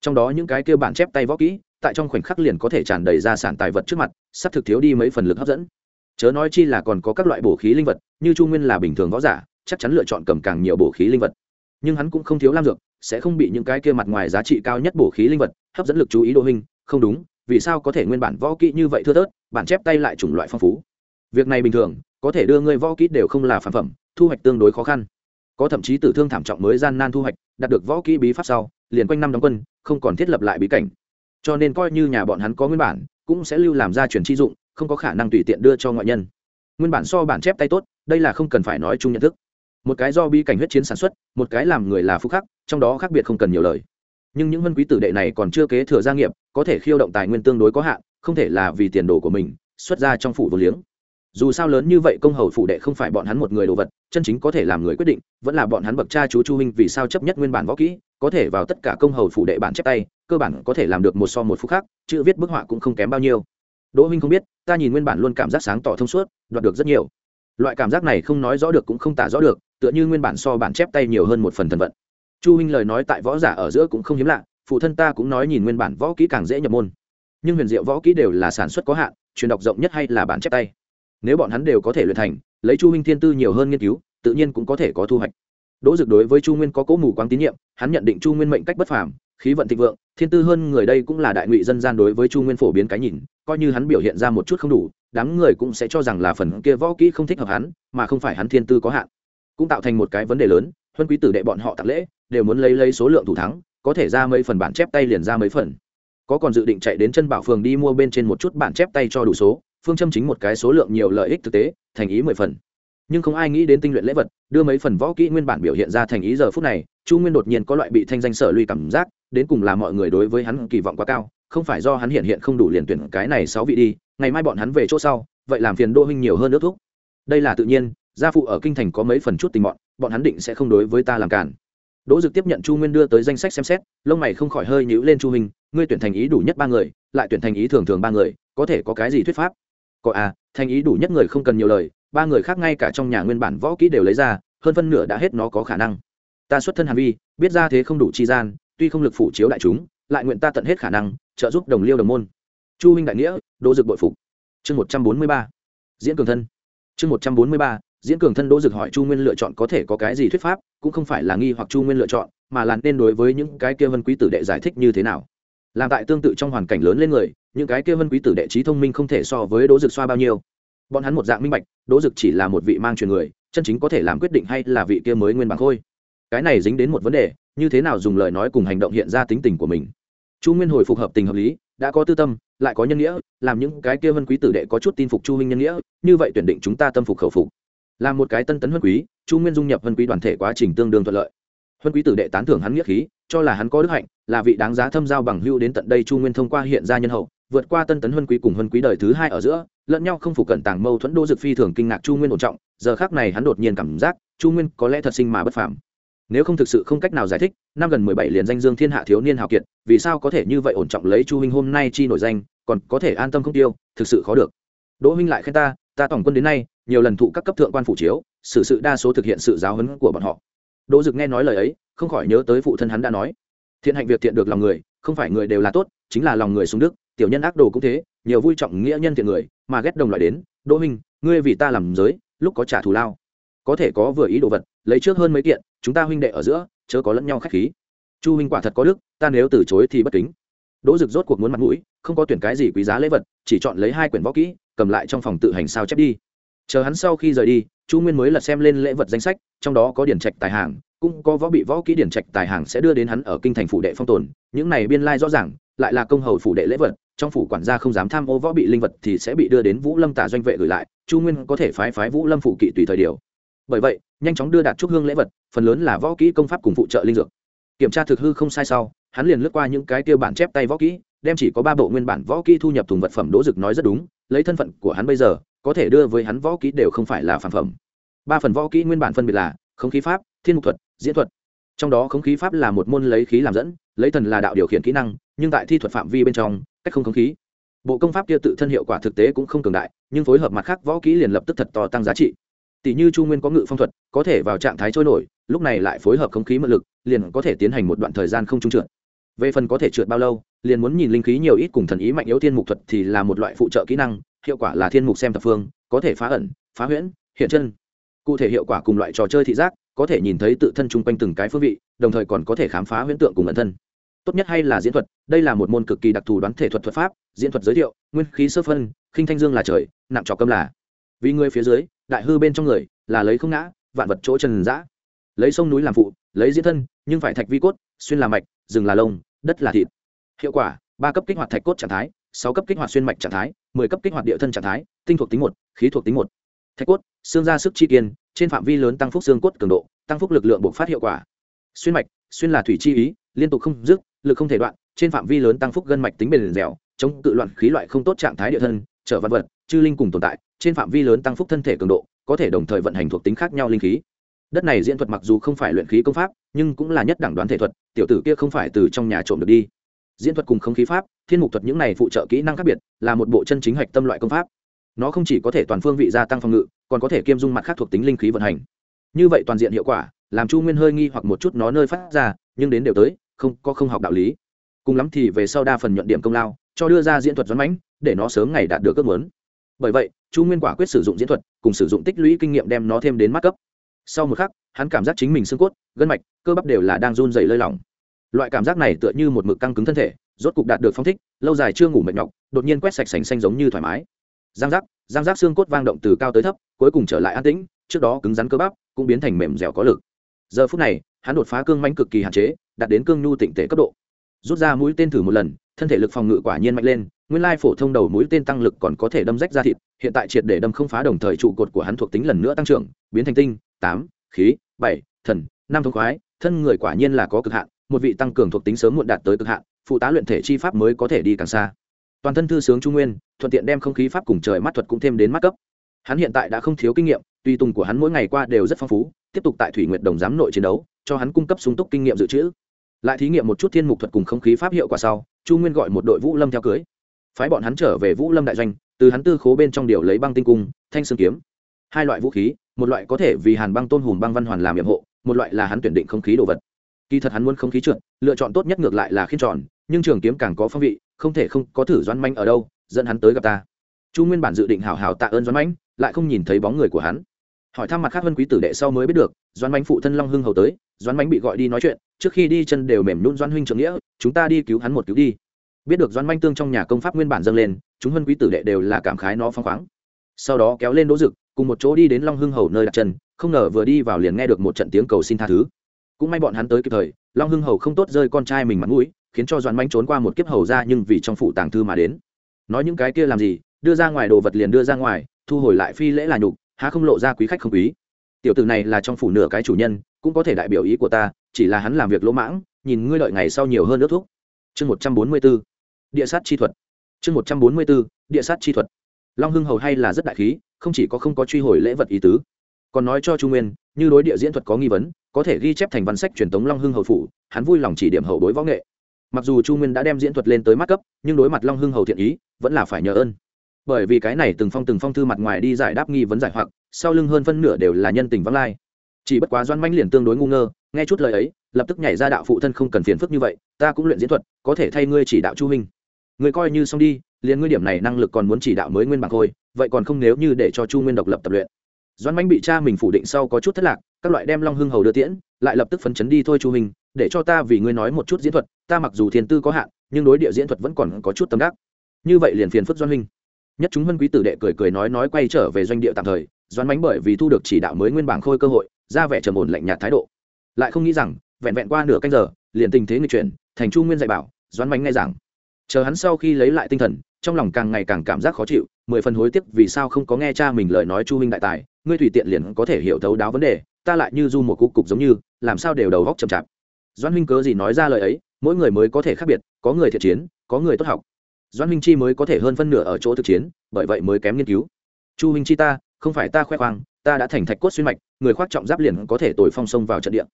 Trong đó những cái kia bản chép tay võ kỹ, tại trong khoảnh khắc liền có thể tràn đầy ra sản tài vật trước mặt, sắp thực thiếu đi mấy phần lực hấp dẫn. Chớ nói chi là còn có các loại bổ khí linh vật, như chu nguyên là bình thường võ giả, chắc chắn lựa chọn cầm càng nhiều bổ khí linh vật. Nhưng hắn cũng không thiếu lam dược, sẽ không bị những cái kia mặt ngoài giá trị cao nhất bổ khí linh vật hấp dẫn lực chú ý đô hình không đúng, vì sao có thể nguyên bản võ kỹ như vậy thưa thớt, bản chép tay lại chủng loại phong phú. Việc này bình thường có thể đưa ngươi võ kỹ đều không là phản phẩm, thu hoạch tương đối khó khăn. Có thậm chí tử thương thảm trọng mới gian nan thu hoạch, đạt được võ kỹ bí pháp sau, liền quanh năm đóng quân, không còn thiết lập lại bí cảnh. Cho nên coi như nhà bọn hắn có nguyên bản, cũng sẽ lưu làm gia truyền chi dụng, không có khả năng tùy tiện đưa cho ngoại nhân. Nguyên bản so bản chép tay tốt, đây là không cần phải nói chung nhận thức. Một cái do bi cảnh huyết chiến sản xuất, một cái làm người là phúc khắc, trong đó khác biệt không cần nhiều lời. Nhưng những vân quý tử đệ này còn chưa kế thừa gia nghiệp, có thể khiêu động tài nguyên tương đối có hạn, không thể là vì tiền đồ của mình, xuất ra trong phủ vô liếng dù sao lớn như vậy công hầu phủ đệ không phải bọn hắn một người đồ vật, chân chính có thể làm người quyết định, vẫn là bọn hắn bậc cha chú chu huynh vì sao chấp nhất nguyên bản võ kỹ, có thể vào tất cả công hầu phủ đệ bản chép tay, cơ bản có thể làm được một so một phút khác, chữ viết bức họa cũng không kém bao nhiêu. Đỗ huynh không biết, ta nhìn nguyên bản luôn cảm giác sáng tỏ thông suốt, đoạt được rất nhiều. Loại cảm giác này không nói rõ được cũng không tả rõ được, tựa như nguyên bản so bản chép tay nhiều hơn một phần thần vận. Chu huynh lời nói tại võ giả ở giữa cũng không hiếm lạ, phụ thân ta cũng nói nhìn nguyên bản võ kỹ càng dễ nhập môn. Nhưng huyền diệu võ kỹ đều là sản xuất có hạn, truyền đọc rộng nhất hay là bản chép tay? Nếu bọn hắn đều có thể luyện thành, lấy chu huynh thiên tư nhiều hơn nghiên cứu, tự nhiên cũng có thể có thu hoạch. Đỗ dực đối với chu nguyên có cỗ mù quáng tín nhiệm, hắn nhận định chu nguyên mệnh cách bất phàm, khí vận thịnh vượng, thiên tư hơn người đây cũng là đại ngụy dân gian đối với chu nguyên phổ biến cái nhìn, coi như hắn biểu hiện ra một chút không đủ, đám người cũng sẽ cho rằng là phần kia võ kỹ không thích hợp hắn, mà không phải hắn thiên tư có hạn. Cũng tạo thành một cái vấn đề lớn, huân quý tử đệ bọn họ tặng lễ, đều muốn lấy lấy số lượng thủ thắng, có thể ra mấy phần bản chép tay liền ra mấy phần. Có còn dự định chạy đến chân bảo phường đi mua bên trên một chút bản chép tay cho đủ số phương châm chính một cái số lượng nhiều lợi ích thực tế, thành ý mười phần. Nhưng không ai nghĩ đến tinh luyện lễ vật, đưa mấy phần võ kỹ nguyên bản biểu hiện ra thành ý giờ phút này, chu nguyên đột nhiên có loại bị thanh danh sở luy cảm giác, đến cùng là mọi người đối với hắn kỳ vọng quá cao, không phải do hắn hiện hiện không đủ liền tuyển cái này sáu vị đi, ngày mai bọn hắn về chỗ sau, vậy làm phiền đô huynh nhiều hơn nước thuốc. Đây là tự nhiên, gia phụ ở kinh thành có mấy phần chút tình bọn bọn hắn định sẽ không đối với ta làm cản. Đỗ dực tiếp nhận chu nguyên đưa tới danh sách xem xét, lông mày không khỏi hơi nhíu lên chu huynh, ngươi tuyển thành ý đủ nhất ba người, lại tuyển thành ý thường thường ba người, có thể có cái gì thuyết pháp? Có à thành ý đủ nhất người không cần nhiều lời, ba người khác ngay cả trong nhà nguyên bản võ kỹ đều lấy ra, hơn phân nửa đã hết nó có khả năng. Ta xuất thân hàn vi, biết ra thế không đủ chi gian, tuy không lực phủ chiếu đại chúng, lại nguyện ta tận hết khả năng, trợ giúp đồng liêu đồng môn. Chu huynh đại nghĩa, đỗ dực bội phục. Chương một trăm bốn mươi ba, diễn cường thân. Chương một trăm bốn mươi ba, diễn cường thân đỗ dực hỏi chu nguyên lựa chọn có thể có cái gì thuyết pháp, cũng không phải là nghi hoặc chu nguyên lựa chọn, mà là nên đối với những cái kia vân quý tử đệ giải thích như thế nào. Làm tại tương tự trong hoàn cảnh lớn lên người những cái kia vân quý tử đệ trí thông minh không thể so với đỗ dực xoa bao nhiêu. Bọn hắn một dạng minh bạch, đỗ dực chỉ là một vị mang truyền người, chân chính có thể làm quyết định hay là vị kia mới nguyên bằng khôi. Cái này dính đến một vấn đề, như thế nào dùng lời nói cùng hành động hiện ra tính tình của mình. Chu nguyên hồi phục hợp tình hợp lý, đã có tư tâm, lại có nhân nghĩa, làm những cái kia vân quý tử đệ có chút tin phục chu huynh nhân nghĩa, như vậy tuyển định chúng ta tâm phục khẩu phục. Là một cái tân tấn vân quý, chu nguyên dung nhập vân quý đoàn thể quá trình tương đương thuận lợi. Vân quý tử đệ tán thưởng hắn nghĩa khí, cho là hắn có đức hạnh, là vị đáng giá thâm giao bằng hưu đến tận đây chu nguyên thông qua hiện ra nhân hậu vượt qua tân tấn huân quý cùng huân quý đời thứ hai ở giữa, lẫn nhau không phục cẩn tàng mâu thuẫn đô dực phi thường kinh ngạc chu nguyên ổn trọng, giờ khác này hắn đột nhiên cảm giác chu nguyên có lẽ thật sinh mà bất phàm. Nếu không thực sự không cách nào giải thích, năm gần mười bảy liền danh dương thiên hạ thiếu niên hào kiệt, vì sao có thể như vậy ổn trọng lấy chu huynh hôm nay chi nổi danh, còn có thể an tâm không tiêu, thực sự khó được. Đỗ huynh lại khen ta ta tổng quân đến nay, nhiều lần thụ các cấp thượng quan phủ chiếu, xử sự đa số thực hiện sự giáo huấn của bọn họ. Đỗ dực nghe nói lời ấy, không khỏi nhớ tới phụ thân hắn đã nói, thiện hạnh việc thiện được lòng người, không phải người đều là tốt, chính là lòng người xuống đức tiểu nhân ác đồ cũng thế, nhiều vui trọng nghĩa nhân thiện người, mà ghét đồng loại đến, đỗ minh ngươi vì ta làm giới, lúc có trả thù lao. Có thể có vừa ý đồ vật, lấy trước hơn mấy kiện, chúng ta huynh đệ ở giữa, chớ có lẫn nhau khách khí. Chu huynh quả thật có đức, ta nếu từ chối thì bất kính. Đỗ rực rốt cuộc muốn mặt mũi, không có tuyển cái gì quý giá lễ vật, chỉ chọn lấy hai quyển võ kỹ, cầm lại trong phòng tự hành sao chép đi. Chờ hắn sau khi rời đi, chu nguyên mới lật xem lên lễ vật danh sách, trong đó có điển trạch tài hàng cũng có võ bị võ kỹ điển trạch tài hàng sẽ đưa đến hắn ở kinh thành phủ đệ phong tồn, những này biên lai rõ ràng, lại là công hầu phủ đệ lễ vật trong phủ quản gia không dám tham ô võ bị linh vật thì sẽ bị đưa đến vũ lâm tả doanh vệ gửi lại, chu nguyên có thể phái phái vũ lâm phụ kỵ tùy thời điều. Bởi vậy, nhanh chóng đưa đạt trúc hương lễ vật, phần lớn là võ kỹ công pháp cùng phụ trợ linh dược. Kiểm tra thực hư không sai sau, hắn liền lướt qua những cái tiêu bản chép tay võ kỹ, đem chỉ có ba bộ nguyên bản võ kỹ thu nhập thùng vật phẩm đỗ dực nói rất đúng, lấy thân phận của hắn bây giờ, có thể đưa với hắn võ kỹ đều không phải là phản phẩm. Ba phần võ kỹ nguyên bản phân biệt là không khí pháp, thiên mục thuật, diễn thuật. Trong đó không khí pháp là một môn lấy khí làm dẫn, lấy thần là đạo điều khiển kỹ năng, nhưng tại thi thuật phạm vi bên trong cách không không khí. Bộ công pháp kia tự thân hiệu quả thực tế cũng không cường đại, nhưng phối hợp mặt khác võ kỹ liền lập tức thật to tăng giá trị. Tỷ như chu nguyên có ngự phong thuật, có thể vào trạng thái trôi nổi, lúc này lại phối hợp không khí mượn lực, liền có thể tiến hành một đoạn thời gian không trung trượt. Về phần có thể trượt bao lâu, liền muốn nhìn linh khí nhiều ít cùng thần ý mạnh yếu thiên mục thuật thì là một loại phụ trợ kỹ năng, hiệu quả là thiên mục xem thập phương, có thể phá ẩn, phá huyễn, hiện chân. Cụ thể hiệu quả cùng loại trò chơi thị giác, có thể nhìn thấy tự thân chung quanh từng cái phương vị, đồng thời còn có thể khám phá huyễn tượng cùng ẩn thân tốt nhất hay là diễn thuật, đây là một môn cực kỳ đặc thù đoán thể thuật thuật pháp, diễn thuật giới thiệu, nguyên khí sơ phân, khinh thanh dương là trời, nặng trò câm là. Vì người phía dưới, đại hư bên trong người, là lấy không ngã, vạn vật chỗ trần giã lấy sông núi làm phụ, lấy diễn thân, nhưng phải thạch vi cốt, xuyên là mạch, rừng là lông, đất là thịt. Hiệu quả, ba cấp kích hoạt thạch cốt trạng thái, sáu cấp kích hoạt xuyên mạch trạng thái, mười cấp kích hoạt địa thân trạng thái, tinh thuộc tính một, khí thuộc tính một. Thạch cốt, xương ra sức chi kiên, trên phạm vi lớn tăng phúc xương cốt cường độ, tăng phúc lực lượng bộc phát hiệu quả. Xuyên mạch, xuyên là thủy chi ý, liên tục không dứt lực không thể đoạn, trên phạm vi lớn tăng phúc gân mạch tính bền dẻo, chống cự loạn khí loại không tốt trạng thái địa thân, trở văn vật, chư linh cùng tồn tại, trên phạm vi lớn tăng phúc thân thể cường độ, có thể đồng thời vận hành thuộc tính khác nhau linh khí. Đất này diễn thuật mặc dù không phải luyện khí công pháp, nhưng cũng là nhất đẳng đoán thể thuật, tiểu tử kia không phải từ trong nhà trộm được đi. Diễn thuật cùng không khí pháp, thiên mục thuật những này phụ trợ kỹ năng khác biệt, là một bộ chân chính hạch tâm loại công pháp. Nó không chỉ có thể toàn phương vị gia tăng phòng ngự, còn có thể kiêm dung mặt khác thuộc tính linh khí vận hành. Như vậy toàn diện hiệu quả, làm chu nguyên hơi nghi hoặc một chút nó nơi phát ra, nhưng đến đều tới không có không học đạo lý. Cùng lắm thì về sau đa phần nhuận điểm công lao, cho đưa ra diễn thuật doán mãnh, để nó sớm ngày đạt được ước muốn. Bởi vậy, chu nguyên quả quyết sử dụng diễn thuật, cùng sử dụng tích lũy kinh nghiệm đem nó thêm đến mắt cấp. Sau một khắc, hắn cảm giác chính mình xương cốt, gân mạch, cơ bắp đều là đang run dày lơi lỏng. Loại cảm giác này tựa như một mực căng cứng thân thể, rốt cục đạt được phong thích, lâu dài chưa ngủ mệt nhọc, đột nhiên quét sạch sành xanh giống như thoải mái. Giang giác giang giác xương cốt vang động từ cao tới thấp, cuối cùng trở lại an tĩnh, trước đó cứng rắn cơ bắp, cũng biến thành mềm dẻo có lực. Giờ phút này, hắn đột phá cương mánh cực kỳ hạn chế đạt đến cương nhu tịnh tế cấp độ. Rút ra mũi tên thử một lần, thân thể lực phòng ngự quả nhiên mạnh lên, nguyên lai phổ thông đầu mũi tên tăng lực còn có thể đâm rách ra thịt, hiện tại triệt để đâm không phá đồng thời trụ cột của hắn thuộc tính lần nữa tăng trưởng, biến thành tinh, tám, khí, bảy, thần, năm thông khoái, thân người quả nhiên là có cực hạn, một vị tăng cường thuộc tính sớm muộn đạt tới cực hạn, phụ tá luyện thể chi pháp mới có thể đi càng xa. Toàn thân thư sướng trung nguyên, thuận tiện đem không khí pháp cùng trời mắt thuật cũng thêm đến mắt cấp. Hắn hiện tại đã không thiếu kinh nghiệm tuy tùng của hắn mỗi ngày qua đều rất phong phú, tiếp tục tại thủy nguyện đồng giám nội chiến đấu, cho hắn cung cấp sung túc kinh nghiệm dự trữ lại thí nghiệm một chút thiên mục thuật cùng không khí pháp hiệu quả sau, chu nguyên gọi một đội vũ lâm theo cưới. Phái bọn hắn trở về vũ lâm đại doanh, từ hắn tư khố bên trong điều lấy băng tinh cung, thanh sương kiếm. Hai loại vũ khí, một loại có thể vì hàn băng tôn hùm băng văn hoàn làm nhiệm hộ, một loại là hắn tuyển định không khí đồ vật. Kỳ thật hắn muốn không khí trượt, lựa chọn tốt nhất ngược lại là khiên tròn, nhưng trường kiếm càng có phong vị, không thể không có thử doãn manh ở đâu, dẫn hắn tới gặp ta. Chu nguyên bản dự định hào hào tạ ơn doãn manh, lại không nhìn thấy bóng người của hắn. Hỏi thăm mặt khác hơn quý tử đệ sau mới biết được, doãn manh phụ thân long hưng hầu tới, doãn manh bị gọi đi nói chuyện trước khi đi chân đều mềm nhún doan huynh trưởng nghĩa, chúng ta đi cứu hắn một cứu đi. Biết được doan manh tương trong nhà công pháp nguyên bản dâng lên, chúng huân quý tử đệ đều là cảm khái nó phong khoáng. Sau đó kéo lên đỗ dực, cùng một chỗ đi đến long hưng hầu nơi đặt chân, không ngờ vừa đi vào liền nghe được một trận tiếng cầu xin tha thứ. Cũng may bọn hắn tới kịp thời, long hưng hầu không tốt rơi con trai mình mặt mũi, khiến cho doan manh trốn qua một kiếp hầu ra nhưng vì trong phủ tàng thư mà đến. Nói những cái kia làm gì, đưa ra ngoài đồ vật liền đưa ra ngoài, thu hồi lại phi lễ là nhục, há không lộ ra quý khách không quý. Tiểu tử này là trong phủ nửa cái chủ nhân, cũng có thể đại biểu ý của ta chỉ là hắn làm việc lỗ mãng, nhìn ngươi lợi ngày sau nhiều hơn nước thuốc. Chương một trăm bốn mươi b ố địa sát chi thuật. Chương một trăm bốn mươi b ố địa sát chi thuật. Long hưng hầu hay là rất đại khí, không chỉ có không có truy hồi lễ vật ý tứ. Còn nói cho chu nguyên, như đối địa diễn thuật có nghi vấn, có thể ghi chép thành văn sách truyền thống long hưng hầu phủ, hắn vui lòng chỉ điểm hậu bối võ nghệ. Mặc dù chu nguyên đã đem diễn thuật lên tới mắt cấp, nhưng đối mặt long hưng hầu thiện ý, vẫn là phải nhờ ơn. Bởi vì cái này từng phong từng phong thư mặt ngoài đi giải đáp nghi vấn giải hoặc, sau lưng hơn phân nửa đều là nhân tình vắng lai chỉ bất quá doan manh liền tương đối ngu ngơ, nghe chút lời ấy, lập tức nhảy ra đạo phụ thân không cần phiền phức như vậy, ta cũng luyện diễn thuật, có thể thay ngươi chỉ đạo chu huynh người coi như xong đi, liền ngươi điểm này năng lực còn muốn chỉ đạo mới nguyên bằng thôi, vậy còn không nếu như để cho chu nguyên độc lập tập luyện. Doan manh bị cha mình phủ định sau có chút thất lạc, các loại đem long hưng hầu đưa tiễn, lại lập tức phấn chấn đi thôi chu huynh để cho ta vì ngươi nói một chút diễn thuật, ta mặc dù thiên tư có hạn, nhưng đối địa diễn thuật vẫn còn có chút tâm đắc. Như vậy liền phiền phức doan huynh nhất chúng vân quý tử đệ cười cười nói nói quay trở về doanh địa tạm thời doan mánh bởi vì thu được chỉ đạo mới nguyên bảng khôi cơ hội ra vẻ trầm ổn lạnh nhạt thái độ. Lại không nghĩ rằng, vẹn vẹn qua nửa canh giờ, liền tình thế nghịch chuyển, thành chu nguyên dạy bảo, doãn mánh nghe rằng chờ hắn sau khi lấy lại tinh thần, trong lòng càng ngày càng cảm giác khó chịu, mười phần hối tiếc vì sao không có nghe cha mình lời nói chu huynh đại tài, ngươi tùy tiện liền có thể hiểu thấu đáo vấn đề, ta lại như du một cục cục giống như, làm sao đều đầu góc chậm chạp. Doan huynh cớ gì nói ra lời ấy, mỗi người mới có thể khác biệt, có người thiện chiến, có người tốt học. Doan huynh chi mới có thể hơn phân nửa ở chỗ thực chiến, bởi vậy mới kém nghiên cứu. Chu huynh chi ta, không phải ta khoe khoang ta đã thành thạch cốt xuyên mạch, người khoác trọng giáp liền có thể tồi phong sông vào trận địa.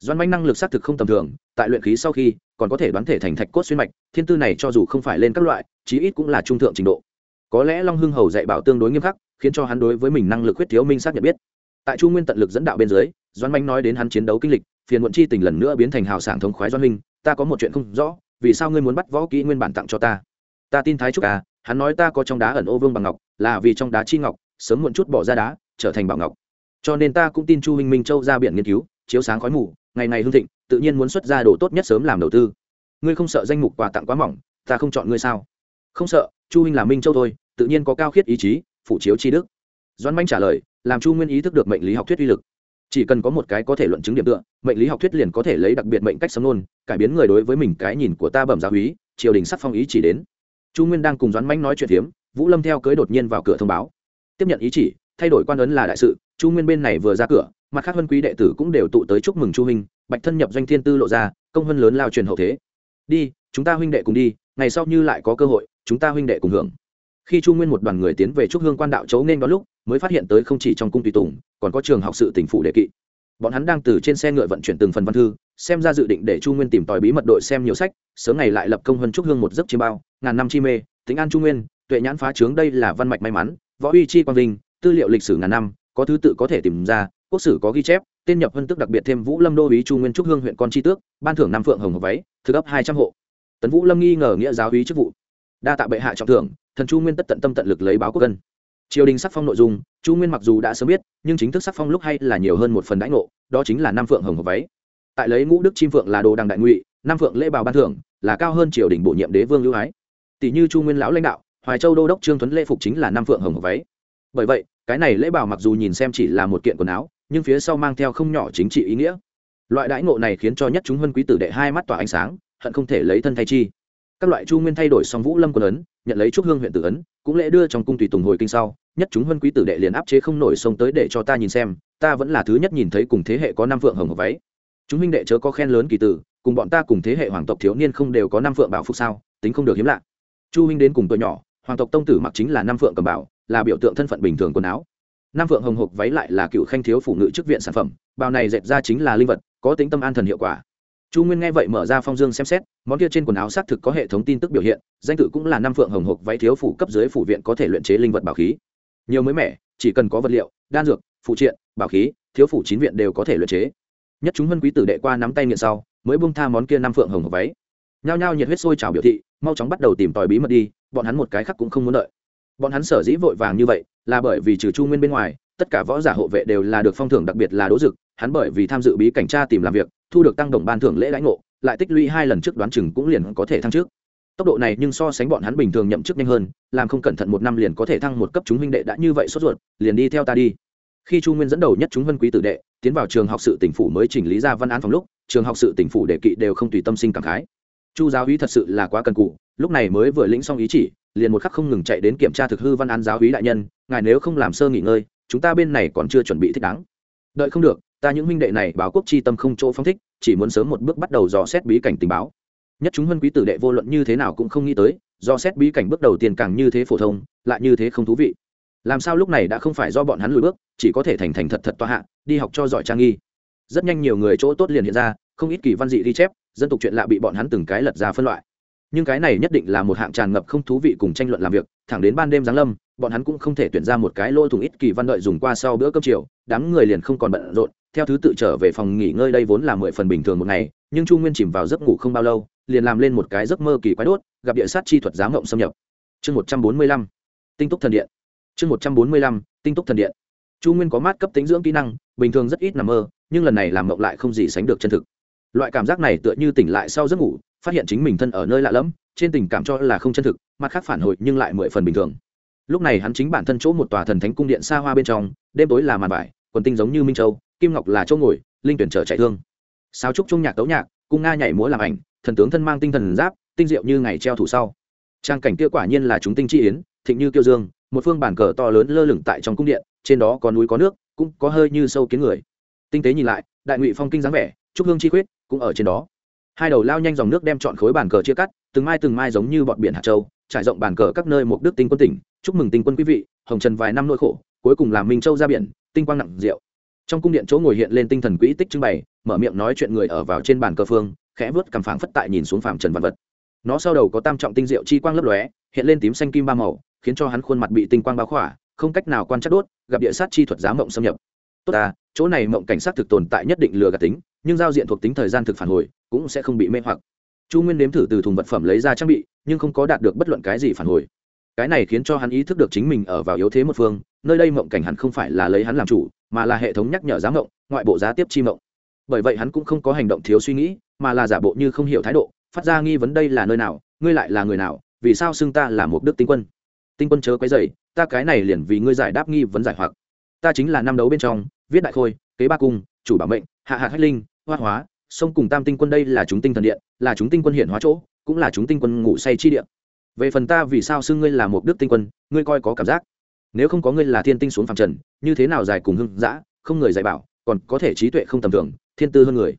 Doan manh năng lực xác thực không tầm thường, tại luyện khí sau khi, còn có thể đoán thể thành thạch cốt xuyên mạch, thiên tư này cho dù không phải lên các loại, chí ít cũng là trung thượng trình độ. Có lẽ long hưng hầu dạy bảo tương đối nghiêm khắc, khiến cho hắn đối với mình năng lực huyết thiếu minh xác nhận biết. Tại chu nguyên tận lực dẫn đạo bên dưới doan manh nói đến hắn chiến đấu kinh lịch, phiền muộn chi tình lần nữa biến thành hào sảng thống khoái doan Minh. ta có một chuyện không rõ, vì sao ngươi muốn bắt võ kỹ nguyên bản tặng cho ta? Ta tin thái trúc à hắn nói ta có trong đá ẩn ô vương bằng ngọc, là vì trong đá chi ngọc, sớm muộn chút bỏ ra đá trở thành bảo ngọc. Cho nên ta cũng tin chu huynh minh châu ra biển nghiên cứu chiếu sáng khói mù ngày ngày hương thịnh tự nhiên muốn xuất ra đồ tốt nhất sớm làm đầu tư. Ngươi không sợ danh mục quà tặng quá mỏng ta không chọn ngươi sao? Không sợ chu huynh là minh châu thôi tự nhiên có cao khiết ý chí phủ chiếu chi đức. Doãn manh trả lời làm chu nguyên ý thức được mệnh lý học thuyết uy lực. Chỉ cần có một cái có thể luận chứng điểm tựa mệnh lý học thuyết liền có thể lấy đặc biệt mệnh cách sấm nôn cải biến người đối với mình cái nhìn của ta bẩm giáo húy triều đình sắc phong ý chỉ đến. Chu nguyên đang cùng doãn manh nói chuyện hiếm, vũ lâm theo cưới đột nhiên vào cửa thông báo. Tiếp nhận ý chỉ thay đổi quan ấn là đại sự, chu nguyên bên này vừa ra cửa, mặt khác vân quý đệ tử cũng đều tụ tới chúc mừng chu huynh, bạch thân nhập doanh thiên tư lộ ra, công vân lớn lao truyền hậu thế. Đi, chúng ta huynh đệ cùng đi, ngày sau như lại có cơ hội, chúng ta huynh đệ cùng hưởng. Khi chu nguyên một đoàn người tiến về trúc hương quan đạo chấu nên đó lúc, mới phát hiện tới không chỉ trong cung tùy tùng, còn có trường học sự tỉnh phụ đệ kỵ. Bọn hắn đang từ trên xe ngựa vận chuyển từng phần văn thư, xem ra dự định để chu nguyên tìm tòi bí mật đội xem nhiều sách, sớm ngày lại lập công hơn trúc hương một giấc chiêm bao, ngàn năm chi mê, tính an chu nguyên, tuệ nhãn phá trướng đây là văn mạch may mắn, võ uy chi quang vinh tư liệu lịch sử ngàn năm, có thứ tự có thể tìm ra, quốc sử có ghi chép, tên nhập vân tức đặc biệt thêm vũ lâm đô ý chu nguyên trúc hương huyện con chi tước, ban thưởng năm phượng hồng hộp váy, thực ấp hai trăm hộ. Tấn vũ lâm nghi ngờ nghĩa giáo ý chức vụ. Đa tạ bệ hạ trọng thưởng, thần chu nguyên tất tận tâm tận lực lấy báo quốc dân triều đình sắc phong nội dung, chu nguyên mặc dù đã sớm biết, nhưng chính thức sắc phong lúc hay là nhiều hơn một phần đãi ngộ, đó chính là năm phượng hồng hộp váy. Tại lấy ngũ đức chim phượng là đồ đằng đại ngụy, năm phượng lễ bào ban thưởng, là cao hơn triều đình bổ nhiệm đế vương lưu ái. Tỷ như chu nguyên lão lãnh đạo, hoài châu đô đốc trương tuấn lễ phục chính là năm phượng hồng hộp váy. Bởi vậy cái này lễ bảo mặc dù nhìn xem chỉ là một kiện quần áo, nhưng phía sau mang theo không nhỏ chính trị ý nghĩa. Loại đãi ngộ này khiến cho nhất chúng huân quý tử đệ hai mắt tỏa ánh sáng, hận không thể lấy thân thay chi. Các loại chu nguyên thay đổi xong vũ lâm quân ấn, nhận lấy trúc hương huyện tử ấn, cũng lễ đưa trong cung tùy tùng hồi kinh sau, nhất chúng huân quý tử đệ liền áp chế không nổi sông tới để cho ta nhìn xem, ta vẫn là thứ nhất nhìn thấy cùng thế hệ có năm phượng hồng hộp váy. Chúng huynh đệ chớ có khen lớn kỳ tử, cùng bọn ta cùng thế hệ hoàng tộc thiếu niên không đều có năm phượng bảo phục sao, tính không được hiếm lạ. Chu huynh đến cùng tuổi nhỏ, hoàng tộc tông tử mặc chính là năm phượng cầm bảo là biểu tượng thân phận bình thường quần áo. Nam phượng hồng hộc váy lại là cựu khanh thiếu phụ nữ chức viện sản phẩm, bào này dẹp ra chính là linh vật, có tính tâm an thần hiệu quả. Chu nguyên nghe vậy mở ra phong dương xem xét, món kia trên quần áo xác thực có hệ thống tin tức biểu hiện, danh tự cũng là Nam phượng hồng hộc váy thiếu phủ cấp dưới phủ viện có thể luyện chế linh vật bảo khí. Nhiều mới mẻ, chỉ cần có vật liệu, đan dược, phụ triện, bảo khí, thiếu phủ chín viện đều có thể luyện chế. Nhất chúng vân quý tử đệ qua nắm tay nghiện sau, mới buông tha món kia Nam phượng hồng hộc váy. Nhao nhao nhiệt huyết sôi trào biểu thị, mau chóng bắt đầu tìm tòi bí mật đi, bọn hắn một cái khác cũng không muốn đợi bọn hắn sở dĩ vội vàng như vậy là bởi vì trừ chu nguyên bên ngoài, tất cả võ giả hộ vệ đều là được phong thưởng đặc biệt là đỗ dực. Hắn bởi vì tham dự bí cảnh tra tìm làm việc, thu được tăng đồng ban thưởng lễ lãnh ngộ, lại tích lũy hai lần trước đoán chừng cũng liền có thể thăng trước. Tốc độ này nhưng so sánh bọn hắn bình thường nhậm chức nhanh hơn, làm không cẩn thận một năm liền có thể thăng một cấp chúng huynh đệ đã như vậy sốt ruột, liền đi theo ta đi. Khi chu nguyên dẫn đầu nhất chúng vân quý tử đệ, tiến vào trường học sự tỉnh phủ mới chỉnh lý ra văn án phòng lúc, trường học sự tỉnh phủ đệ kỵ đều không tùy tâm sinh cảm khái. Chu giáo úy thật sự là quá cần cụ lúc này mới vừa lĩnh xong ý chỉ liền một khắc không ngừng chạy đến kiểm tra thực hư văn án giáo hí đại nhân, ngài nếu không làm sơ nghỉ ngơi, chúng ta bên này còn chưa chuẩn bị thích đáng. Đợi không được, ta những huynh đệ này báo quốc chi tâm không chỗ phong thích, chỉ muốn sớm một bước bắt đầu dò xét bí cảnh tình báo. Nhất chúng huân quý tử đệ vô luận như thế nào cũng không nghĩ tới do xét bí cảnh bước đầu tiên càng như thế phổ thông, lại như thế không thú vị. Làm sao lúc này đã không phải do bọn hắn lùi bước, chỉ có thể thành thành thật thật toa hạ, đi học cho giỏi trang nghi. Rất nhanh nhiều người chỗ tốt liền hiện ra, không ít kỳ văn dị ghi chép, dân tục chuyện lạ bị bọn hắn từng cái lật ra phân loại nhưng cái này nhất định là một hạng tràn ngập không thú vị cùng tranh luận làm việc, thẳng đến ban đêm giáng lâm, bọn hắn cũng không thể tuyển ra một cái lỗ thủng ít kỳ văn đợi dùng qua sau bữa cơm chiều, đám người liền không còn bận rộn, theo thứ tự trở về phòng nghỉ ngơi đây vốn là mười phần bình thường một ngày, nhưng chu nguyên chìm vào giấc ngủ không bao lâu, liền làm lên một cái giấc mơ kỳ quái đốt, gặp địa sát chi thuật giám ngộng xâm nhập. Chương một trăm bốn mươi lăm, tinh túc thần điện. Chương một trăm bốn mươi lăm, tinh túc thần điện. Chu nguyên có mát cấp tính dưỡng kỹ năng, bình thường rất ít nằm mơ, nhưng lần này làm mộng lại không gì sánh được chân thực. Loại cảm giác này tựa như tỉnh lại sau giấc ngủ phát hiện chính mình thân ở nơi lạ lẫm, trên tình cảm cho là không chân thực, mặt khác phản hồi nhưng lại mười phần bình thường. Lúc này hắn chính bản thân chỗ một tòa thần thánh cung điện xa hoa bên trong, đêm tối là màn vải, quần tinh giống như minh châu, kim ngọc là chỗ ngồi, linh tuyển trở chạy thương. Sao trúc trung nhạc tấu nhạc, cung nga nhảy múa làm ảnh, thần tướng thân mang tinh thần giáp, tinh diệu như ngày treo thủ sau. Trang cảnh kia quả nhiên là chúng tinh chi yến, thịnh như kiêu dương, một phương bản cờ to lớn lơ lửng tại trong cung điện, trên đó có núi có nước, cũng có hơi như sâu kiến người. Tinh tế nhìn lại, đại ngụy phong kinh dáng vẻ, trúc hương chi khuyết, cũng ở trên đó hai đầu lao nhanh dòng nước đem chọn khối bàn cờ chia cắt, từng mai từng mai giống như bọn biển hạt châu, trải rộng bàn cờ các nơi một đức tinh quân tỉnh. Chúc mừng tinh quân quý vị, hồng trần vài năm nỗi khổ, cuối cùng làm minh châu ra biển, tinh quang nặng rượu. Trong cung điện chỗ ngồi hiện lên tinh thần quỹ tích trưng bày, mở miệng nói chuyện người ở vào trên bàn cờ phương, khẽ vớt cầm phảng phất tại nhìn xuống phàm trần vật vật. Nó sau đầu có tam trọng tinh diệu chi quang lấp lóe, hiện lên tím xanh kim ba màu, khiến cho hắn khuôn mặt bị tinh quang bao khỏa, không cách nào quan trắc đốt, gặp địa sát chi thuật giá mộng xâm nhập. Tốt ta, chỗ này mộng cảnh sát thực tồn tại nhất định lừa gạt tính nhưng giao diện thuộc tính thời gian thực phản hồi cũng sẽ không bị mê hoặc. Chu nguyên nếm thử từ thùng vật phẩm lấy ra trang bị, nhưng không có đạt được bất luận cái gì phản hồi. Cái này khiến cho hắn ý thức được chính mình ở vào yếu thế một phương, nơi đây mộng cảnh hắn không phải là lấy hắn làm chủ, mà là hệ thống nhắc nhở giá mộng, ngoại bộ giá tiếp chi mộng. Bởi vậy hắn cũng không có hành động thiếu suy nghĩ, mà là giả bộ như không hiểu thái độ, phát ra nghi vấn đây là nơi nào, ngươi lại là người nào, vì sao xưng ta là một đức tinh quân. Tinh quân chớ quấy dày ta cái này liền vì ngươi giải đáp nghi vấn giải hoặc. Ta chính là năm đấu bên trong, viết đại khôi, kế ba cung, chủ bảo mệnh, hạ hạ khách linh hoa hóa, sông cùng tam tinh quân đây là chúng tinh thần điện, là chúng tinh quân hiện hóa chỗ, cũng là chúng tinh quân ngủ say chi điện về phần ta vì sao xưng ngươi là một đức tinh quân, ngươi coi có cảm giác. Nếu không có ngươi là thiên tinh xuống phàm trần, như thế nào dài cùng hưng dã, không người dạy bảo, còn có thể trí tuệ không tầm thường, thiên tư hơn người.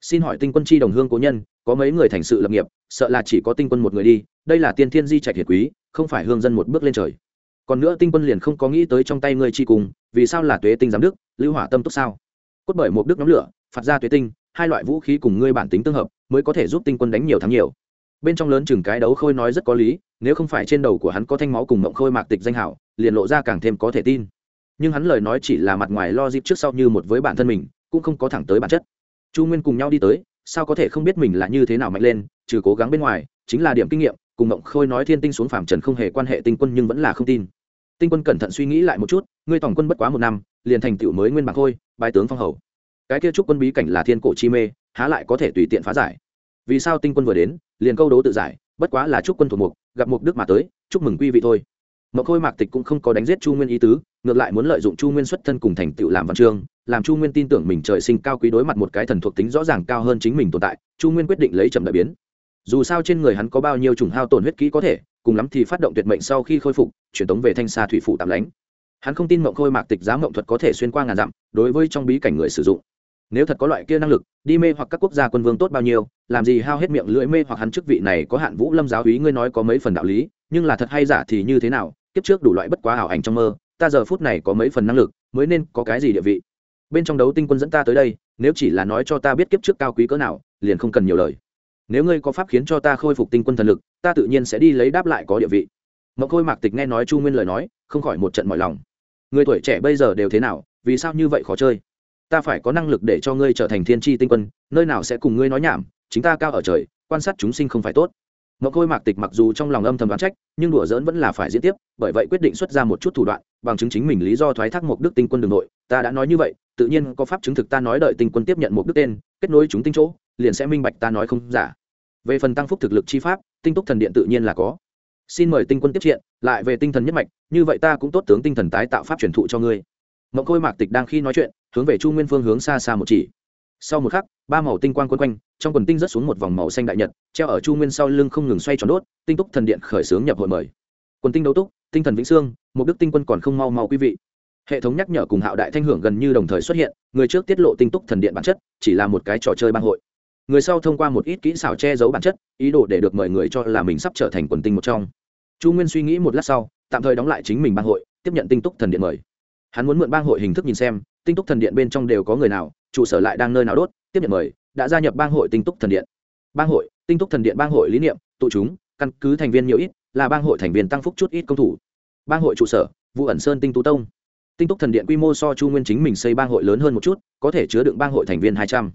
Xin hỏi tinh quân chi đồng hương cố nhân, có mấy người thành sự lập nghiệp, sợ là chỉ có tinh quân một người đi, đây là tiên thiên di trạch hiệt quý, không phải hương dân một bước lên trời. Còn nữa tinh quân liền không có nghĩ tới trong tay ngươi chi cùng, vì sao là tuế tinh giám đức, lưu hỏa tâm túc sao? Cốt bởi một đức nóng lửa phạt ra tuế tinh, hai loại vũ khí cùng ngươi bản tính tương hợp, mới có thể giúp tinh quân đánh nhiều thắng nhiều. Bên trong lớn chừng cái đấu khôi nói rất có lý, nếu không phải trên đầu của hắn có thanh máu cùng mộng khôi mạc tịch danh hảo, liền lộ ra càng thêm có thể tin. Nhưng hắn lời nói chỉ là mặt ngoài lo dịp trước sau như một với bản thân mình, cũng không có thẳng tới bản chất. Chu nguyên cùng nhau đi tới, sao có thể không biết mình là như thế nào mạnh lên, trừ cố gắng bên ngoài, chính là điểm kinh nghiệm, cùng mộng khôi nói thiên tinh xuống phàm trần không hề quan hệ tinh quân nhưng vẫn là không tin. Tinh quân cẩn thận suy nghĩ lại một chút, ngươi tổng quân bất quá một năm, liền thành tựu mới nguyên bạc khôi bài tướng phong hầu cái kia trúc quân bí cảnh là thiên cổ chi mê, há lại có thể tùy tiện phá giải. Vì sao tinh quân vừa đến, liền câu đố tự giải, bất quá là trúc quân thuộc mục, gặp mục đức mà tới, chúc mừng quý vị thôi. Mậu khôi mạc tịch cũng không có đánh giết chu nguyên ý tứ, ngược lại muốn lợi dụng chu nguyên xuất thân cùng thành tựu làm văn chương, làm chu nguyên tin tưởng mình trời sinh cao quý đối mặt một cái thần thuộc tính rõ ràng cao hơn chính mình tồn tại, chu nguyên quyết định lấy chậm đại biến. Dù sao trên người hắn có bao nhiêu trùng hao tổn huyết kỹ có thể, cùng lắm thì phát động tuyệt mệnh sau khi khôi phục truyền tống về thanh xa thủy phủ tạm lánh. Hắn không tin mộng khôi mạc tịch giá mộng thuật có thể xuyên qua ngàn dặm, đối với trong bí cảnh người sử dụng nếu thật có loại kia năng lực, đi mê hoặc các quốc gia quân vương tốt bao nhiêu, làm gì hao hết miệng lưỡi mê hoặc hắn chức vị này có hạn vũ lâm giáo úy ngươi nói có mấy phần đạo lý, nhưng là thật hay giả thì như thế nào, kiếp trước đủ loại bất quá ảo ảnh trong mơ, ta giờ phút này có mấy phần năng lực, mới nên có cái gì địa vị. Bên trong đấu tinh quân dẫn ta tới đây, nếu chỉ là nói cho ta biết kiếp trước cao quý cỡ nào, liền không cần nhiều lời. Nếu ngươi có pháp khiến cho ta khôi phục tinh quân thần lực, ta tự nhiên sẽ đi lấy đáp lại có địa vị. Mộng khôi mạc tịch nghe nói chu nguyên lời nói, không khỏi một trận mọi lòng. Người tuổi trẻ bây giờ đều thế nào, vì sao như vậy khó chơi? Ta phải có năng lực để cho ngươi trở thành thiên tri tinh quân, nơi nào sẽ cùng ngươi nói nhảm, chính ta cao ở trời, quan sát chúng sinh không phải tốt. Ngọc khôi mạc tịch mặc dù trong lòng âm thầm đoán trách, nhưng đùa dỡn vẫn là phải diễn tiếp, bởi vậy quyết định xuất ra một chút thủ đoạn, bằng chứng chính mình lý do thoái thác một đức tinh quân đường nội. Ta đã nói như vậy, tự nhiên có pháp chứng thực ta nói đợi tinh quân tiếp nhận một đức tên, kết nối chúng tinh chỗ, liền sẽ minh bạch ta nói không giả. Về phần tăng phúc thực lực chi pháp, tinh túc thần điện tự nhiên là có. Xin mời tinh quân tiếp triện lại về tinh thần nhất mạch, như vậy ta cũng tốt tướng tinh thần tái tạo pháp truyền thụ cho ngươi mộng khôi mạc tịch đang khi nói chuyện, hướng về chu nguyên phương hướng xa xa một chỉ. Sau một khắc, ba màu tinh quang quân quanh, trong quần tinh rớt xuống một vòng màu xanh đại nhật, treo ở chu nguyên sau lưng không ngừng xoay tròn đốt, tinh túc thần điện khởi xướng nhập hội mời. Quần tinh đấu túc, tinh thần vĩnh sương một đức tinh quân còn không mau mau quý vị. Hệ thống nhắc nhở cùng hạo đại thanh hưởng gần như đồng thời xuất hiện, người trước tiết lộ tinh túc thần điện bản chất, chỉ là một cái trò chơi bang hội. Người sau thông qua một ít kỹ xảo che giấu bản chất, ý đồ để được mời người cho là mình sắp trở thành quần tinh một trong. Chu nguyên suy nghĩ một lát sau, tạm thời đóng lại chính mình bang hội, tiếp nhận tinh túc thần điện mời hắn muốn mượn bang hội hình thức nhìn xem, tinh túc thần điện bên trong đều có người nào, trụ sở lại đang nơi nào đốt, tiếp nhận mời, đã gia nhập bang hội tinh túc thần điện. Bang hội, tinh túc thần điện bang hội lý niệm, tụ chúng, căn cứ thành viên nhiều ít, là bang hội thành viên tăng phúc chút ít công thủ. Bang hội trụ sở vụ ẩn sơn tinh tú tông. Tinh túc thần điện quy mô so chu nguyên chính mình xây bang hội lớn hơn một chút, có thể chứa đựng bang hội thành viên hai trăm.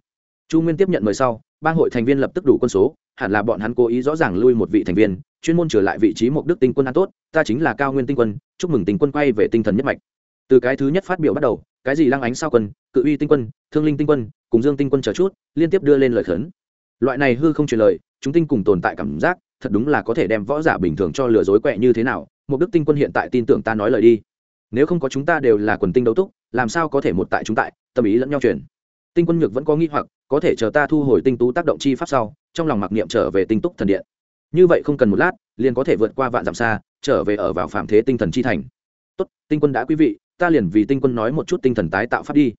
Chu nguyên tiếp nhận mời sau, bang hội thành viên lập tức đủ quân số, hẳn là bọn hắn cố ý rõ ràng lui một vị thành viên, chuyên môn trở lại vị trí một đức tinh quân an tốt, ta chính là cao nguyên tinh quân, chúc mừng tinh quân quay về tinh thần nhất mạch từ cái thứ nhất phát biểu bắt đầu, cái gì lăng ánh sao quân, cự uy tinh quân, thương linh tinh quân, cùng dương tinh quân chờ chút, liên tiếp đưa lên lời khấn. Loại này hư không truyền lời, chúng tinh cùng tồn tại cảm giác, thật đúng là có thể đem võ giả bình thường cho lừa dối quẹ như thế nào, một đức tinh quân hiện tại tin tưởng ta nói lời đi. Nếu không có chúng ta đều là quần tinh đấu túc, làm sao có thể một tại chúng tại, tâm ý lẫn nhau truyền. Tinh quân nhược vẫn có nghi hoặc, có thể chờ ta thu hồi tinh tú tác động chi pháp sau, trong lòng mặc niệm trở về tinh túc thần điện. Như vậy không cần một lát, liền có thể vượt qua vạn dặm xa, trở về ở vào phạm thế tinh thần chi thành. Tốt, tinh quân đã quý vị ta liền vì tinh quân nói một chút tinh thần tái tạo pháp đi.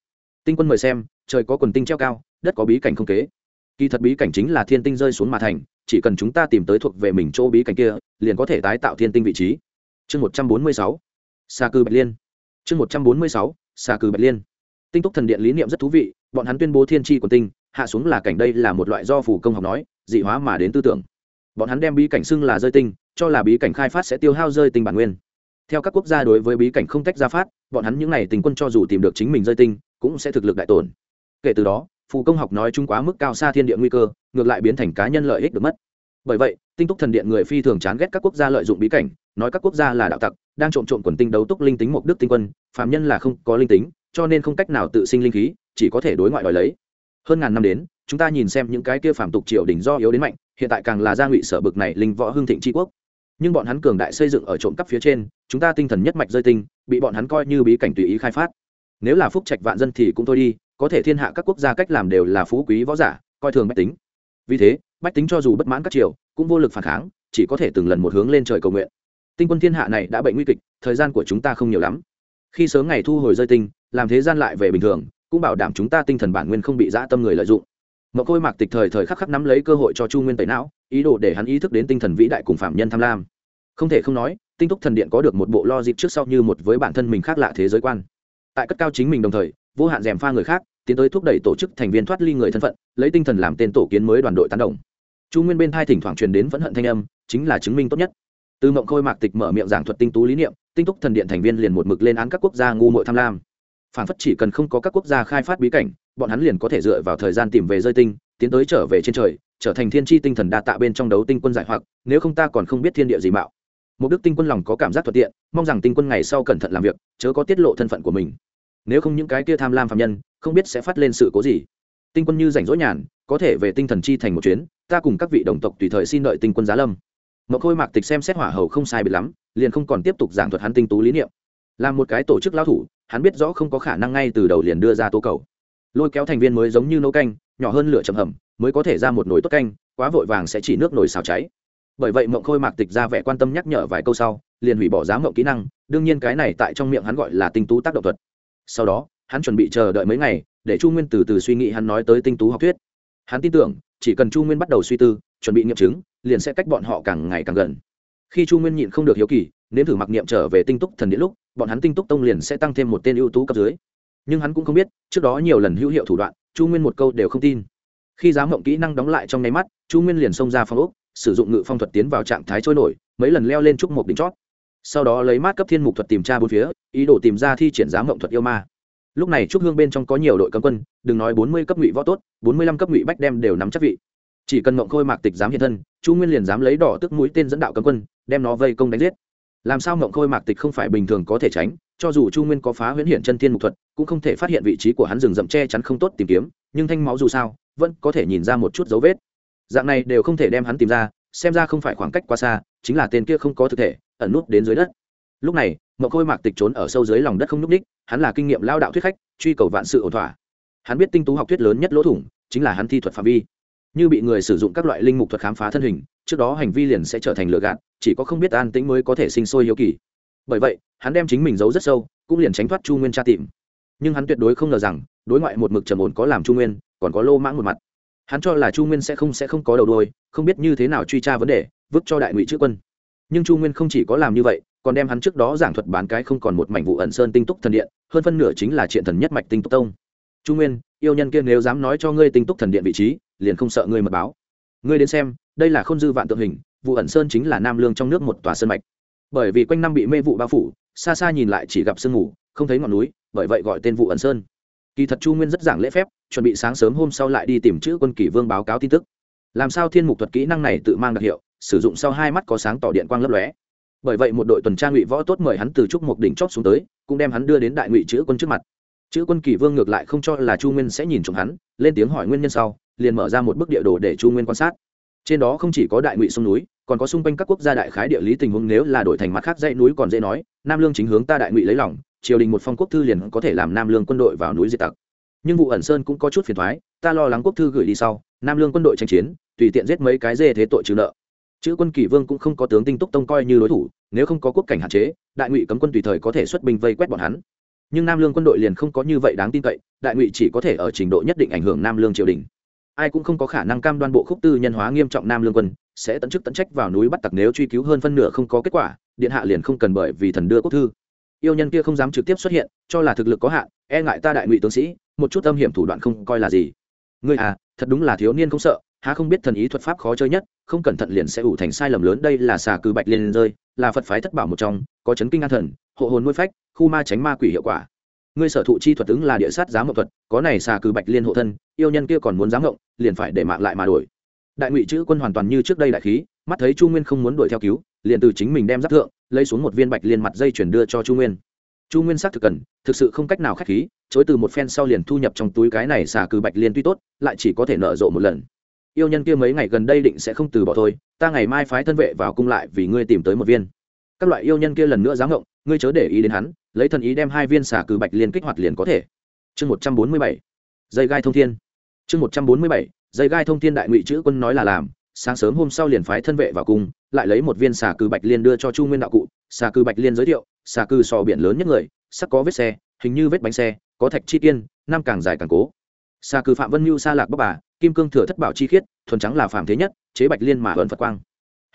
Tinh quân mời xem, trời có quần tinh treo cao, đất có bí cảnh không kế. Kỳ thật bí cảnh chính là thiên tinh rơi xuống mà thành, chỉ cần chúng ta tìm tới thuộc về mình chỗ bí cảnh kia, liền có thể tái tạo thiên tinh vị trí. Chương một trăm bốn mươi sáu xa cư bạch liên. Chương một trăm bốn mươi sáu xa cư bạch liên. Tinh túc thần điện lý niệm rất thú vị, bọn hắn tuyên bố thiên tri quần tinh, hạ xuống là cảnh đây là một loại do phủ công học nói, dị hóa mà đến tư tưởng. Bọn hắn đem bí cảnh xưng là rơi tinh, cho là bí cảnh khai phát sẽ tiêu hao rơi tinh bản nguyên. Theo các quốc gia đối với bí cảnh không tách ra phát bọn hắn những n à y tình quân cho dù tìm được chính mình rơi tinh, cũng sẽ thực lực đại tổn. Kể từ đó, phù công học nói chung quá mức cao xa thiên địa nguy cơ, ngược lại biến thành cá nhân lợi ích được mất. Bởi vậy, tinh túc thần điện người phi thường chán ghét các quốc gia lợi dụng bí cảnh, nói các quốc gia là đạo tặc, đang trộm trộm quần tinh đấu túc linh tính một đức tinh quân phạm nhân là không có linh tính, cho nên không cách nào tự sinh linh khí, chỉ có thể đối ngoại đòi lấy. Hơn ngàn năm đến, chúng ta nhìn xem những cái kia phạm tục triều đình do yếu đến mạnh, hiện tại càng là gia ngụy sở bực này linh võ hương thịnh tri quốc nhưng bọn hắn cường đại xây dựng ở trộm cắp phía trên, chúng ta tinh thần nhất mạch rơi tinh, bị bọn hắn coi như bí cảnh tùy ý khai phát. Nếu là phúc trạch vạn dân thì cũng thôi đi, có thể thiên hạ các quốc gia cách làm đều là phú quý võ giả, coi thường bách tính. Vì thế, bách tính cho dù bất mãn các triều, cũng vô lực phản kháng, chỉ có thể từng lần một hướng lên trời cầu nguyện. Tinh quân thiên hạ này đã bệnh nguy kịch, thời gian của chúng ta không nhiều lắm. Khi sớm ngày thu hồi rơi tinh, làm thế gian lại về bình thường, cũng bảo đảm chúng ta tinh thần bản nguyên không bị dã tâm người lợi dụng. Mậu khôi mạc tịch thời thời khắc khắc nắm lấy cơ hội cho chu nguyên tẩy não, ý đồ để hắn ý thức đến tinh thần vĩ đại cùng phạm nhân tham lam không thể không nói, tinh túc thần điện có được một bộ lo dịp trước sau như một với bản thân mình khác lạ thế giới quan. Tại cất cao chính mình đồng thời, vô hạn dèm pha người khác, tiến tới thúc đẩy tổ chức thành viên thoát ly người thân phận, lấy tinh thần làm tên tổ kiến mới đoàn đội tán đồng. Chu nguyên bên thai thỉnh thoảng truyền đến vẫn hận thanh âm, chính là chứng minh tốt nhất. Từ mộng khôi mạc tịch mở miệng giảng thuật tinh tú lý niệm, tinh túc thần điện thành viên liền một mực lên án các quốc gia ngu muội tham lam. Phản phất chỉ cần không có các quốc gia khai phát bí cảnh, bọn hắn liền có thể dựa vào thời gian tìm về rơi tinh, tiến tới trở về trên trời, trở thành thiên tri tinh thần đa tạ bên trong đấu tinh quân giải hoặc, nếu không ta còn không biết thiên địa gì mạo một đức tinh quân lòng có cảm giác thuận tiện, mong rằng tinh quân ngày sau cẩn thận làm việc, chớ có tiết lộ thân phận của mình. Nếu không những cái kia tham lam phạm nhân, không biết sẽ phát lên sự cố gì. Tinh quân như rảnh rỗi nhàn, có thể về tinh thần chi thành một chuyến, ta cùng các vị đồng tộc tùy thời xin đợi tinh quân giá lâm. Mậu khôi mạc tịch xem xét hỏa hầu không sai bị lắm, liền không còn tiếp tục giảng thuật hắn tinh tú lý niệm. Là một cái tổ chức lao thủ, hắn biết rõ không có khả năng ngay từ đầu liền đưa ra tố cầu. Lôi kéo thành viên mới giống như nấu canh, nhỏ hơn lửa chầm hầm, mới có thể ra một nồi tốt canh, quá vội vàng sẽ chỉ nước nồi xào cháy bởi vậy mộng khôi mạc tịch ra vẻ quan tâm nhắc nhở vài câu sau, liền hủy bỏ giá mộng kỹ năng, đương nhiên cái này tại trong miệng hắn gọi là tinh tú tác động thuật. Sau đó, hắn chuẩn bị chờ đợi mấy ngày, để chu nguyên từ từ suy nghĩ hắn nói tới tinh tú học thuyết. Hắn tin tưởng, chỉ cần chu nguyên bắt đầu suy tư, chuẩn bị nghiệm chứng, liền sẽ cách bọn họ càng ngày càng gần. Khi chu nguyên nhịn không được hiếu kỳ, nếm thử mặc niệm trở về tinh túc thần điện lúc, bọn hắn tinh túc tông liền sẽ tăng thêm một tên ưu tú cấp dưới. Nhưng hắn cũng không biết, trước đó nhiều lần hữu hiệu thủ đoạn, chu nguyên một câu đều không tin. Khi giá mộng kỹ năng đóng lại trong nháy mắt, chu nguyên liền xông ra phòng úc sử dụng ngự phong thuật tiến vào trạng thái trôi nổi, mấy lần leo lên trúc một đỉnh chót. Sau đó lấy mát cấp thiên mục thuật tìm tra bốn phía, ý đồ tìm ra thi triển giá mộng thuật yêu ma. Lúc này trúc hương bên trong có nhiều đội cấm quân, đừng nói bốn mươi cấp ngụy võ tốt, bốn mươi lăm cấp ngụy bách đem đều nắm chắc vị. Chỉ cần mộng khôi mạc tịch dám hiện thân, chu nguyên liền dám lấy đỏ tức mũi tên dẫn đạo cấm quân, đem nó vây công đánh giết. Làm sao mộng khôi mạc tịch không phải bình thường có thể tránh, cho dù chu nguyên có phá huyễn hiện chân thiên mục thuật, cũng không thể phát hiện vị trí của hắn rừng rậm che chắn không tốt tìm kiếm, nhưng thanh máu dù sao, vẫn có thể nhìn ra một chút dấu vết dạng này đều không thể đem hắn tìm ra xem ra không phải khoảng cách quá xa chính là tên kia không có thực thể ẩn nút đến dưới đất. Lúc này mậu khôi mạc tịch trốn ở sâu dưới lòng đất không n ú c ních hắn là kinh nghiệm lao đạo thuyết khách truy cầu vạn sự ổn thỏa. Hắn biết tinh tú học thuyết lớn nhất lỗ thủng chính là hắn thi thuật phạm vi. Như bị người sử dụng các loại linh mục thuật khám phá thân hình trước đó hành vi liền sẽ trở thành lựa gạn, chỉ có không biết an tĩnh mới có thể sinh sôi hiếu kỳ. Bởi vậy hắn đem chính mình giấu rất sâu cũng liền tránh thoát chu nguyên tra tìm. Nhưng hắn tuyệt đối không ngờ rằng đối ngoại một mực trầm ổn có làm chu nguyên còn có lô mãng một mặt hắn cho là chu nguyên sẽ không sẽ không có đầu đôi không biết như thế nào truy tra vấn đề, vứt cho đại ngụy chữ quân. Nhưng chu nguyên không chỉ có làm như vậy, còn đem hắn trước đó giảng thuật bán cái không còn một mảnh vụ ẩn sơn tinh túc thần điện, hơn phân nửa chính là triện thần nhất mạch tinh túc tông. Chu nguyên, yêu nhân kia nếu dám nói cho ngươi tinh túc thần điện vị trí, liền không sợ ngươi mật báo. Ngươi đến xem, đây là không dư vạn tượng hình, vụ ẩn sơn chính là nam lương trong nước một tòa sơn mạch. Bởi vì quanh năm bị mê vụ bao phủ, xa xa nhìn lại chỉ gặp sương mù, không thấy ngọn núi, bởi vậy gọi tên vụ ẩn sơn kỳ thật chu nguyên rất giảng lễ phép, chuẩn bị sáng sớm hôm sau lại đi tìm chữ quân kỷ vương báo cáo tin tức. Làm sao thiên mục thuật kỹ năng này tự mang đặc hiệu, sử dụng sau hai mắt có sáng tỏ điện quang lấp lóe. Bởi vậy một đội tuần tra ngụy võ tốt mời hắn từ trúc một đỉnh chót xuống tới, cũng đem hắn đưa đến đại ngụy chữ quân trước mặt. Chữ quân kỷ vương ngược lại không cho là chu nguyên sẽ nhìn trộm hắn, lên tiếng hỏi nguyên nhân sau, liền mở ra một bức địa đồ để chu nguyên quan sát. Trên đó không chỉ có đại ngụy sông núi, còn có xung quanh các quốc gia đại khái địa lý tình huống nếu là đổi thành mặt khác dãy núi còn dễ nói, nam lương chính hướng ta đại ngụy lấy lòng triều đình một phong quốc thư liền có thể làm nam lương quân đội vào núi diệt tặc. Nhưng vụ ẩn sơn cũng có chút phiền thoái, ta lo lắng quốc thư gửi đi sau, nam lương quân đội tranh chiến, tùy tiện giết mấy cái dê thế tội trừ nợ. Chữ quân kỷ vương cũng không có tướng tinh túc tông coi như đối thủ, nếu không có quốc cảnh hạn chế, đại ngụy cấm quân tùy thời có thể xuất binh vây quét bọn hắn. Nhưng nam lương quân đội liền không có như vậy đáng tin cậy, đại ngụy chỉ có thể ở trình độ nhất định ảnh hưởng nam lương triều đình. Ai cũng không có khả năng cam đoan bộ khúc tư nhân hóa nghiêm trọng nam lương quân, sẽ tận chức tận trách vào núi bắt tặc nếu truy cứu hơn phân nửa không có kết quả, điện hạ liền không cần bởi vì thần đưa quốc thư yêu nhân kia không dám trực tiếp xuất hiện, cho là thực lực có hạn e ngại ta đại ngụy tướng sĩ, một chút âm hiểm thủ đoạn không coi là gì. Ngươi à thật đúng là thiếu niên không sợ, há không biết thần ý thuật pháp khó chơi nhất, không cẩn thận liền sẽ ủ thành sai lầm lớn, đây là xà cừ bạch liên rơi, là phật phái thất bảo một trong, có chấn kinh an thần, hộ hồn nuôi phách, khu ma tránh ma quỷ hiệu quả. Ngươi sở thụ chi thuật ứng là địa sát giá mộng thuật, có này xà cừ bạch liên hộ thân, yêu nhân kia còn muốn giám mộng, liền phải để mạng lại mà đổi. Đại ngụy chữ quân hoàn toàn như trước đây đại khí, mắt thấy chu nguyên không muốn đuổi theo cứu liền từ chính mình đem giáp thượng, lấy xuống một viên bạch liên mặt dây chuyển đưa cho chu nguyên. Chu nguyên xác thực cần, thực sự không cách nào k h á c h khí, chối từ một phen sau liền thu nhập trong túi cái này xà cừ bạch liên tuy tốt, lại chỉ có thể nợ rộ một lần. Yêu nhân kia mấy ngày gần đây định sẽ không từ bỏ thôi, ta ngày mai phái thân vệ vào cung lại vì ngươi tìm tới một viên. Các loại yêu nhân kia lần nữa dám ngộng, ngươi chớ để ý đến hắn, lấy thần ý đem hai viên xà cừ bạch liên kích hoạt liền có thể. Chương một trăm bốn mươi bảy. Dây gai thông thiên. Chương một trăm bốn mươi bảy. Dây gai thông thiên đại ngụy chữ quân nói là làm sáng sớm hôm sau liền phái thân vệ vào cung, lại lấy một viên xà cừ bạch liên đưa cho chu nguyên đạo cụ. Xà cừ bạch liên giới thiệu, xà cừ sò biển lớn nhất người, sắc có vết xe, hình như vết bánh xe, có thạch chi tiên, năm càng dài càng cố. Xà cừ phạm vân mưu sa lạc bắc bà, kim cương thừa thất bảo chi khiết, thuần trắng là phạm thế nhất, chế bạch liên mà ẩn phật quang.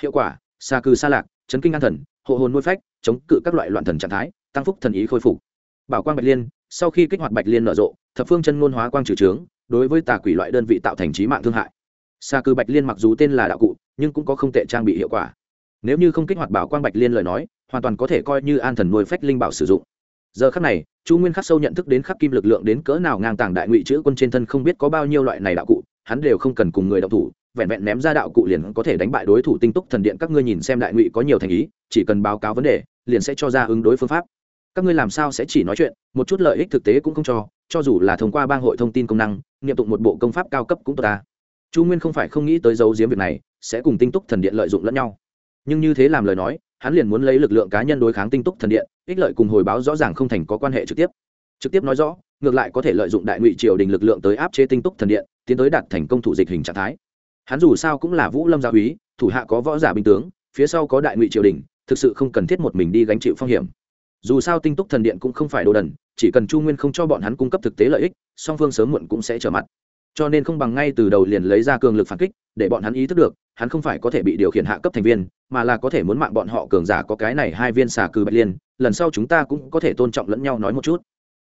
Hiệu quả, xà cừ sa lạc, chấn kinh an thần, hộ hồn nuôi phách, chống cự các loại loạn thần trạng thái, tăng phúc thần ý khôi phục. Bảo quang bạch liên, sau khi kích hoạt bạch liên nở rộ, thập phương chân ngôn hóa quang trừ trướng, đối với tà quỷ loại đơn vị tạo thành trí mạng thương hại xa cư bạch liên mặc dù tên là đạo cụ, nhưng cũng có không tệ trang bị hiệu quả. Nếu như không kích hoạt bảo quang bạch liên lời nói, hoàn toàn có thể coi như an thần nuôi phách linh bảo sử dụng. Giờ khắc này, chu nguyên khắc sâu nhận thức đến khắc kim lực lượng đến cỡ nào ngang tàng đại ngụy chữ quân trên thân không biết có bao nhiêu loại này đạo cụ, hắn đều không cần cùng người đạo thủ, vẹn vẹn ném ra đạo cụ liền có thể đánh bại đối thủ tinh túc thần điện. Các ngươi nhìn xem đại ngụy có nhiều thành ý, chỉ cần báo cáo vấn đề, liền sẽ cho ra ứng đối phương pháp. Các ngươi làm sao sẽ chỉ nói chuyện, một chút lợi ích thực tế cũng không cho cho dù là thông qua bang hội thông tin công năng nghiệm tụng một bộ công pháp cao cấp cũng tốt ta chu nguyên không phải không nghĩ tới giấu diếm việc này, sẽ cùng tinh túc thần điện lợi dụng lẫn nhau. Nhưng như thế làm lời nói, hắn liền muốn lấy lực lượng cá nhân đối kháng tinh túc thần điện, ích lợi cùng hồi báo rõ ràng không thành có quan hệ trực tiếp. Trực tiếp nói rõ, ngược lại có thể lợi dụng đại ngụy triều đình lực lượng tới áp chế tinh túc thần điện, tiến tới đạt thành công thủ dịch hình trạng thái. Hắn dù sao cũng là vũ lâm gia úy, thủ hạ có võ giả binh tướng, phía sau có đại ngụy triều đình, thực sự không cần thiết một mình đi gánh chịu phong hiểm. Dù sao tinh túc thần điện cũng không phải đồ đần, chỉ cần chu nguyên không cho bọn hắn cung cấp thực tế lợi ích, song phương sớm muộn cũng sẽ trở mặt cho nên không bằng ngay từ đầu liền lấy ra cường lực phản kích, để bọn hắn ý thức được, hắn không phải có thể bị điều khiển hạ cấp thành viên, mà là có thể muốn mạng bọn họ cường giả có cái này hai viên xà cừ bạch liên, lần sau chúng ta cũng có thể tôn trọng lẫn nhau nói một chút.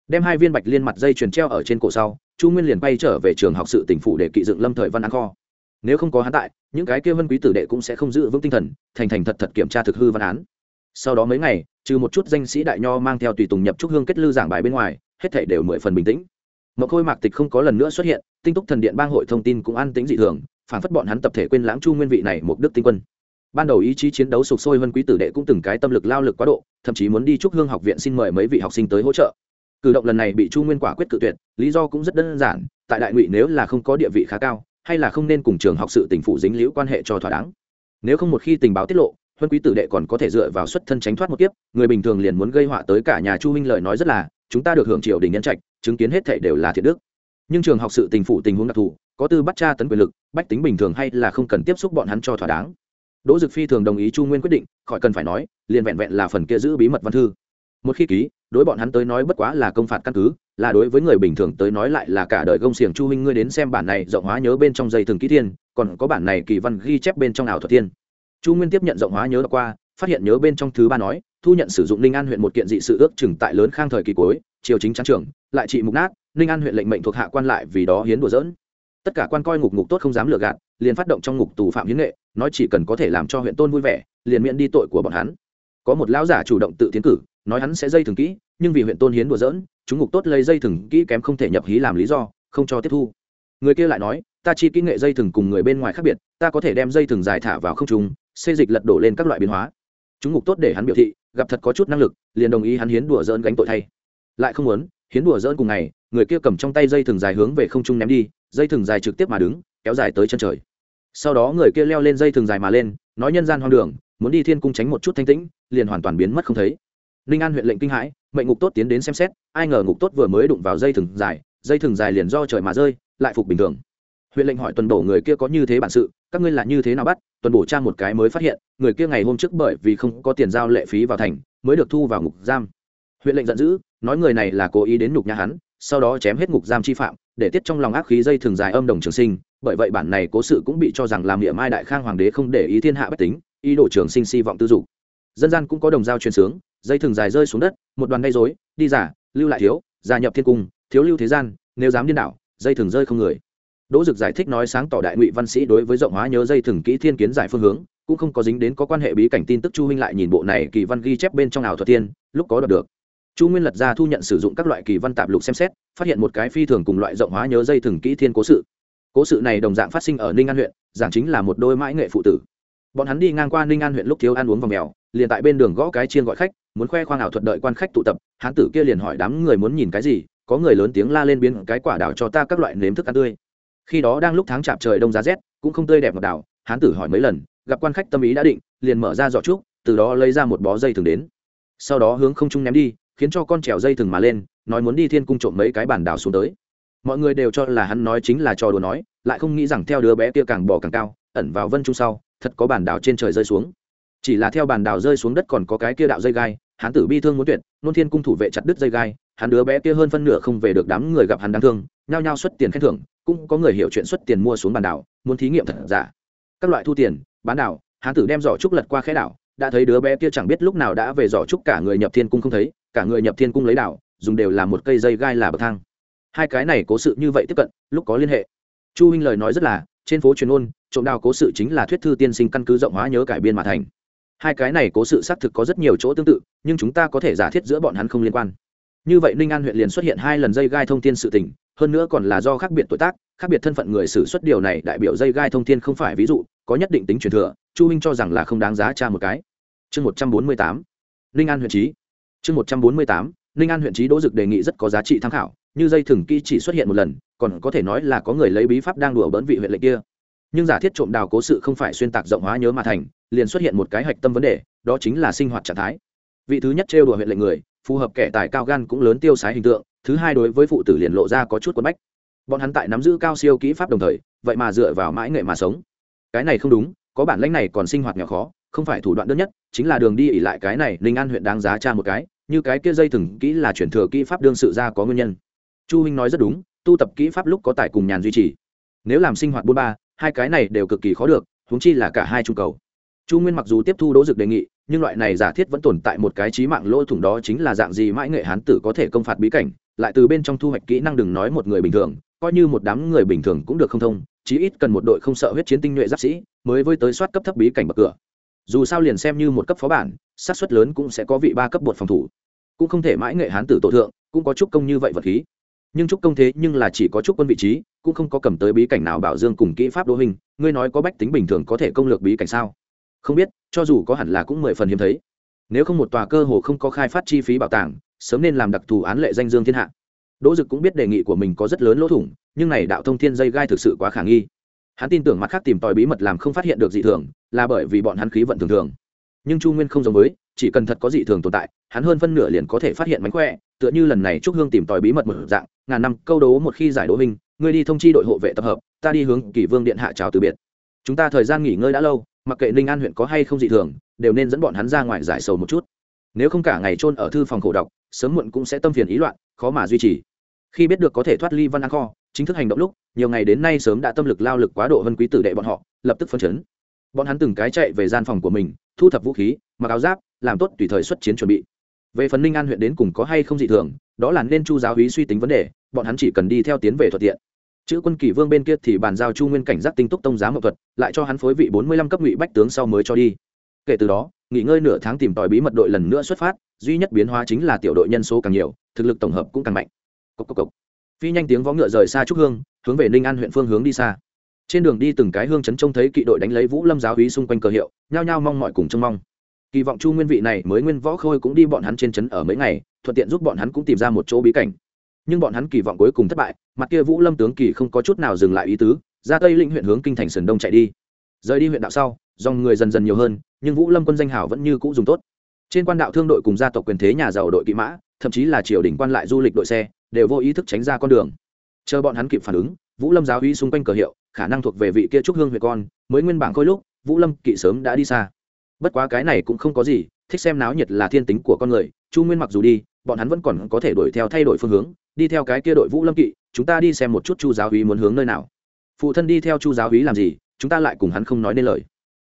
Đem hai viên bạch liên mặt dây chuyền treo ở trên cổ sau, chu nguyên liền bay trở về trường học sự tỉnh phủ để kỵ dựng lâm thời văn án kho. Nếu không có hắn tại, những cái kia vân quý tử đệ cũng sẽ không giữ vững tinh thần, thành thành thật thật kiểm tra thực hư văn án. Sau đó mấy ngày, trừ một chút danh sĩ đại nho mang theo tùy tùng nhập trúc hương kết lư giảng bài bên ngoài, hết thảy đều mười phần bình tĩnh mộc khôi mạc tịch không có lần nữa xuất hiện, tinh túc thần điện bang hội thông tin cũng an tính dị thường, phản phất bọn hắn tập thể quên lãng chu nguyên vị này một đức tinh quân. Ban đầu ý chí chiến đấu sục sôi vân quý tử đệ cũng từng cái tâm lực lao lực quá độ, thậm chí muốn đi trúc hương học viện xin mời mấy vị học sinh tới hỗ trợ. Cử động lần này bị chu nguyên quả quyết cự tuyệt, lý do cũng rất đơn giản, tại đại ngụy nếu là không có địa vị khá cao, hay là không nên cùng trường học sự tỉnh phụ dính liễu quan hệ cho thỏa đáng. Nếu không một khi tình báo tiết lộ huân quý tử đệ còn có thể dựa vào xuất thân tránh thoát một kiếp, người bình thường liền muốn gây họa tới cả nhà chu huynh lời nói rất là chúng ta được hưởng triều đình nhân trạch, chứng kiến hết thể đều là thiện đức. Nhưng trường học sự tình phụ tình huống đặc thù, có tư bắt tra tấn quyền lực, bách tính bình thường hay là không cần tiếp xúc bọn hắn cho thỏa đáng. Đỗ dực phi thường đồng ý chu nguyên quyết định, khỏi cần phải nói, liền vẹn vẹn là phần kia giữ bí mật văn thư. Một khi ký, đối bọn hắn tới nói bất quá là công phạt căn cứ, là đối với người bình thường tới nói lại là cả đời công xiềng chu huynh ngươi đến xem bản này rộng hóa nhớ bên trong dây thường ký thiên, còn có bản này kỳ văn ghi chép bên trong ảo thuật thiên. Chu nguyên tiếp nhận rộng hóa nhớ qua phát hiện nhớ bên trong thứ ba nói, thu nhận sử dụng ninh an huyện một kiện dị sự ước chừng tại lớn khang thời kỳ cuối, triều chính trắng trưởng lại trị mục nát, ninh an huyện lệnh mệnh thuộc hạ quan lại vì đó hiến đùa dỡn tất cả quan coi ngục ngục tốt không dám lừa gạt, liền phát động trong ngục tù phạm hiến nghệ, nói chỉ cần có thể làm cho huyện tôn vui vẻ, liền miễn đi tội của bọn hắn. Có một lão giả chủ động tự tiến cử, nói hắn sẽ dây thừng kỹ, nhưng vì huyện tôn hiến đùa dỡn chúng ngục tốt lấy dây thừng kỹ kém không thể nhập hí làm lý do, không cho tiếp thu. Người kia lại nói, ta chi kỹ nghệ dây thừng cùng người bên ngoài khác biệt, ta có thể đem dây thừng dài thả vào không trung, xê dịch lật đổ lên các loại biến hóa chúng ngục tốt để hắn biểu thị, gặp thật có chút năng lực, liền đồng ý hắn hiến đùa dỡn gánh tội thay. Lại không muốn, hiến đùa dỡn cùng ngày, người kia cầm trong tay dây thừng dài hướng về không trung ném đi, dây thừng dài trực tiếp mà đứng, kéo dài tới chân trời. Sau đó người kia leo lên dây thừng dài mà lên, nói nhân gian hoang đường, muốn đi thiên cung tránh một chút thanh tĩnh, liền hoàn toàn biến mất không thấy. Ninh an huyện lệnh kinh hãi, mệnh ngục tốt tiến đến xem xét, ai ngờ ngục tốt vừa mới đụng vào dây thừng dài, dây thừng dài liền do trời mà rơi, lại phục bình thường. Huyện lệnh hỏi tuần đổ người kia có như thế bản sự các ngươi là như thế nào bắt, tuần bổ tra một cái mới phát hiện, người kia ngày hôm trước bởi vì không có tiền giao lệ phí vào thành, mới được thu vào ngục giam. Huyện lệnh giận dữ, nói người này là cố ý đến nhục nhà hắn, sau đó chém hết ngục giam chi phạm, để tiết trong lòng ác khí dây thường dài âm đồng trường sinh, bởi vậy bản này cố sự cũng bị cho rằng làm địa mai đại khang hoàng đế không để ý thiên hạ bất tính, ý đồ trường sinh si vọng tư dục. Dân gian cũng có đồng giao truyền sướng, dây thường dài rơi xuống đất, một đoàn gây dối đi giả, lưu lại thiếu, gia nhập thiên cung, thiếu lưu thế gian, nếu dám điên đảo, dây thường rơi không người đỗ dực giải thích nói sáng tỏ đại ngụy văn sĩ đối với rộng hóa nhớ dây thường kỹ thiên kiến giải phương hướng, cũng không có dính đến có quan hệ bí cảnh tin tức chu huynh lại nhìn bộ này kỳ văn ghi chép bên trong ảo thuật tiên, lúc có đọc được. Chu nguyên lật ra thu nhận sử dụng các loại kỳ văn tạp lục xem xét, phát hiện một cái phi thường cùng loại rộng hóa nhớ dây thừng kỹ thiên cố sự. Cố sự này đồng dạng phát sinh ở ninh an huyện, giảng chính là một đôi mãi nghệ phụ tử. Bọn hắn đi ngang qua ninh an huyện lúc thiếu ăn uống vòng mèo, liền tại bên đường gõ cái chiên gọi khách, muốn khoe khoang ảo thuật đợi quan khách tụ tập, hán tử kia liền hỏi đám người muốn nhìn cái gì, có người lớn tiếng la lên biến cái quả đảo cho ta các loại nếm thức ăn tươi khi đó đang lúc tháng chạp trời đông giá rét, cũng không tươi đẹp ngọt đảo, hán tử hỏi mấy lần, gặp quan khách tâm ý đã định, liền mở ra giỏ trúc, từ đó lấy ra một bó dây thừng đến. Sau đó hướng không trung ném đi, khiến cho con trèo dây thừng mà lên, nói muốn đi thiên cung trộm mấy cái bản đảo xuống tới. Mọi người đều cho là hắn nói chính là trò đùa nói, lại không nghĩ rằng theo đứa bé kia càng bỏ càng cao, ẩn vào vân trung sau, thật có bản đảo trên trời rơi xuống. Chỉ là theo bản đảo rơi xuống đất còn có cái kia đạo dây gai hắn tử bi thương muốn tuyệt, nôn thiên cung thủ vệ chặt đứt dây gai, hắn đứa bé kia hơn phân nửa không về được đám người gặp hắn đáng thương, nhao nhao xuất tiền khen thưởng cũng có người hiểu chuyện xuất tiền mua xuống bản đảo, muốn thí nghiệm thật giả. Các loại thu tiền, bán đảo hắn tử đem giỏ trúc lật qua khẽ đảo, đã thấy đứa bé kia chẳng biết lúc nào đã về giỏ trúc cả người nhập thiên cung không thấy, cả người nhập thiên cung lấy đảo, dùng đều là một cây dây gai là bậc thang. Hai cái này cố sự như vậy tiếp cận, lúc có liên hệ. Chu huynh lời nói rất là, trên phố truyền ôn, trộm đào cố sự chính là thuyết thư tiên sinh căn cứ rộng hóa nhớ cải biên mà thành. Hai cái này cố sự xác thực có rất nhiều chỗ tương tự, nhưng chúng ta có thể giả thiết giữa bọn hắn không liên quan. Như vậy ninh an huyện liền xuất hiện hai lần dây gai thông tin sự tình hơn nữa còn là do khác biệt tuổi tác, khác biệt thân phận người xử xuất điều này đại biểu dây gai thông thiên không phải ví dụ, có nhất định tính truyền thừa, chu huynh cho rằng là không đáng giá tra một cái. Chương một trăm bốn mươi tám ninh an huyện trí chương một trăm bốn mươi tám ninh an huyện trí đỗ dực đề nghị rất có giá trị tham khảo, như dây thừng kỳ chỉ xuất hiện một lần, còn có thể nói là có người lấy bí pháp đang đùa bỡn vị huyện lệnh kia. Nhưng giả thiết trộm đào cố sự không phải xuyên tạc rộng hóa nhớ mà thành, liền xuất hiện một cái hạch tâm vấn đề, đó chính là sinh hoạt trạng thái. Vị thứ nhất trêu đùa huyện lệnh người, phù hợp kẻ tài cao gan cũng lớn tiêu sái hình tượng thứ hai đối với phụ tử liền lộ ra có chút quấn bách. Bọn hắn tại nắm giữ cao siêu kỹ pháp đồng thời, vậy mà dựa vào mãi nghệ mà sống. Cái này không đúng, có bản lãnh này còn sinh hoạt nghèo khó, không phải thủ đoạn đơn nhất, chính là đường đi ỉ lại cái này ninh an huyện đáng giá tra một cái, như cái kia dây thừng kỹ là chuyển thừa kỹ pháp đương sự ra có nguyên nhân. Chu huynh nói rất đúng, tu tập kỹ pháp lúc có tài cùng nhàn duy trì. Nếu làm sinh hoạt bốn ba, hai cái này đều cực kỳ khó được, huống chi là cả hai trung cầu. Chu nguyên mặc dù tiếp thu đỗ dực đề nghị, nhưng loại này giả thiết vẫn tồn tại một cái trí mạng lỗ thủng đó chính là dạng gì mãi nghệ hán tử có thể công phạt bí cảnh lại từ bên trong thu hoạch kỹ năng đừng nói một người bình thường, coi như một đám người bình thường cũng được không thông, chí ít cần một đội không sợ huyết chiến tinh nhuệ giáp sĩ mới với tới soát cấp thấp bí cảnh bậc cửa. Dù sao liền xem như một cấp phó bản sát suất lớn cũng sẽ có vị ba cấp bột phòng thủ. Cũng không thể mãi nghệ hán tử tổ thượng, cũng có chút công như vậy vật khí. Nhưng chúc công thế nhưng là chỉ có chút quân vị trí, cũng không có cầm tới bí cảnh nào bảo dương cùng kỹ pháp đô hình, ngươi nói có bách tính bình thường có thể công lược bí cảnh sao? Không biết, cho dù có hẳn là cũng mười phần hiếm thấy. Nếu không một tòa cơ hồ không có khai phát chi phí bảo tàng sớm nên làm đặc thù án lệ danh dương thiên hạ. Đỗ dực cũng biết đề nghị của mình có rất lớn lỗ thủng, nhưng này đạo thông thiên dây gai thực sự quá khả nghi. Hắn tin tưởng mặt khác tìm tòi bí mật làm không phát hiện được dị thường, là bởi vì bọn hắn khí vận thường thường. Nhưng chu nguyên không giống với, chỉ cần thật có dị thường tồn tại, hắn hơn phân nửa liền có thể phát hiện mánh khỏe, tựa như lần này trúc hương tìm tòi bí mật một dạng, ngàn năm câu đố một khi giải đỗ hình, ngươi đi thông chi đội hộ vệ tập hợp, ta đi hướng kỷ vương điện hạ chào từ biệt. Chúng ta thời gian nghỉ ngơi đã lâu, mặc kệ ninh an huyện có hay không dị thường, đều nên dẫn bọn hắn ra ngoài giải sầu một chút. Nếu không cả ngày trôn ở thư phòng khổ đọc sớm muộn cũng sẽ tâm phiền ý loạn, khó mà duy trì. Khi biết được có thể thoát ly văn an kho, chính thức hành động lúc, nhiều ngày đến nay sớm đã tâm lực lao lực quá độ hơn quý tử đệ bọn họ, lập tức phân chấn. Bọn hắn từng cái chạy về gian phòng của mình, thu thập vũ khí, mặc áo giáp, làm tốt tùy thời xuất chiến chuẩn bị. Về phần ninh an huyện đến cùng có hay không dị thường, đó là nên chu giáo hí suy tính vấn đề, bọn hắn chỉ cần đi theo tiến về thuận tiện. Chữ quân kỷ vương bên kia thì bàn giao chu nguyên cảnh giác tinh túc tông giá mậu thuật, lại cho hắn phối vị bốn mươi lăm cấp ngụy bách tướng sau mới cho đi. Kể từ đó, nghỉ ngơi nửa tháng tìm tòi bí mật đội lần nữa xuất phát duy nhất biến hóa chính là tiểu đội nhân số càng nhiều, thực lực tổng hợp cũng càng mạnh. Cốc cốc cốc. phi nhanh tiếng vó ngựa rời xa trúc hương, hướng về ninh an huyện phương hướng đi xa. Trên đường đi từng cái hương chấn trông thấy kỵ đội đánh lấy vũ lâm giáo hí xung quanh cờ hiệu, nhao nhao mong mọi cùng trông mong. Kỳ vọng chu nguyên vị này mới nguyên võ khôi cũng đi bọn hắn trên trấn ở mấy ngày, thuận tiện giúp bọn hắn cũng tìm ra một chỗ bí cảnh. Nhưng bọn hắn kỳ vọng cuối cùng thất bại, mặt kia vũ lâm tướng kỳ không có chút nào dừng lại ý tứ, ra tây lĩnh huyện hướng kinh thành sườn đông chạy đi. Rời đi huyện đạo sau, dòng người dần dần nhiều hơn, nhưng vũ lâm quân danh hảo vẫn như cũ dùng tốt trên quan đạo thương đội cùng gia tộc quyền thế nhà giàu đội kỵ mã, thậm chí là triều đình quan lại du lịch đội xe, đều vô ý thức tránh ra con đường. Chờ bọn hắn kịp phản ứng, vũ lâm giáo uy xung quanh cờ hiệu, khả năng thuộc về vị kia trúc hương huệ con, mới nguyên bảng khôi lúc, vũ lâm kỵ sớm đã đi xa. Bất quá cái này cũng không có gì, thích xem náo nhiệt là thiên tính của con người, chu nguyên mặc dù đi, bọn hắn vẫn còn có thể đuổi theo thay đổi phương hướng, đi theo cái kia đội vũ lâm kỵ, chúng ta đi xem một chút chu giáo uy muốn hướng nơi nào. Phụ thân đi theo chu giáo uy làm gì, chúng ta lại cùng hắn không nói nên lời.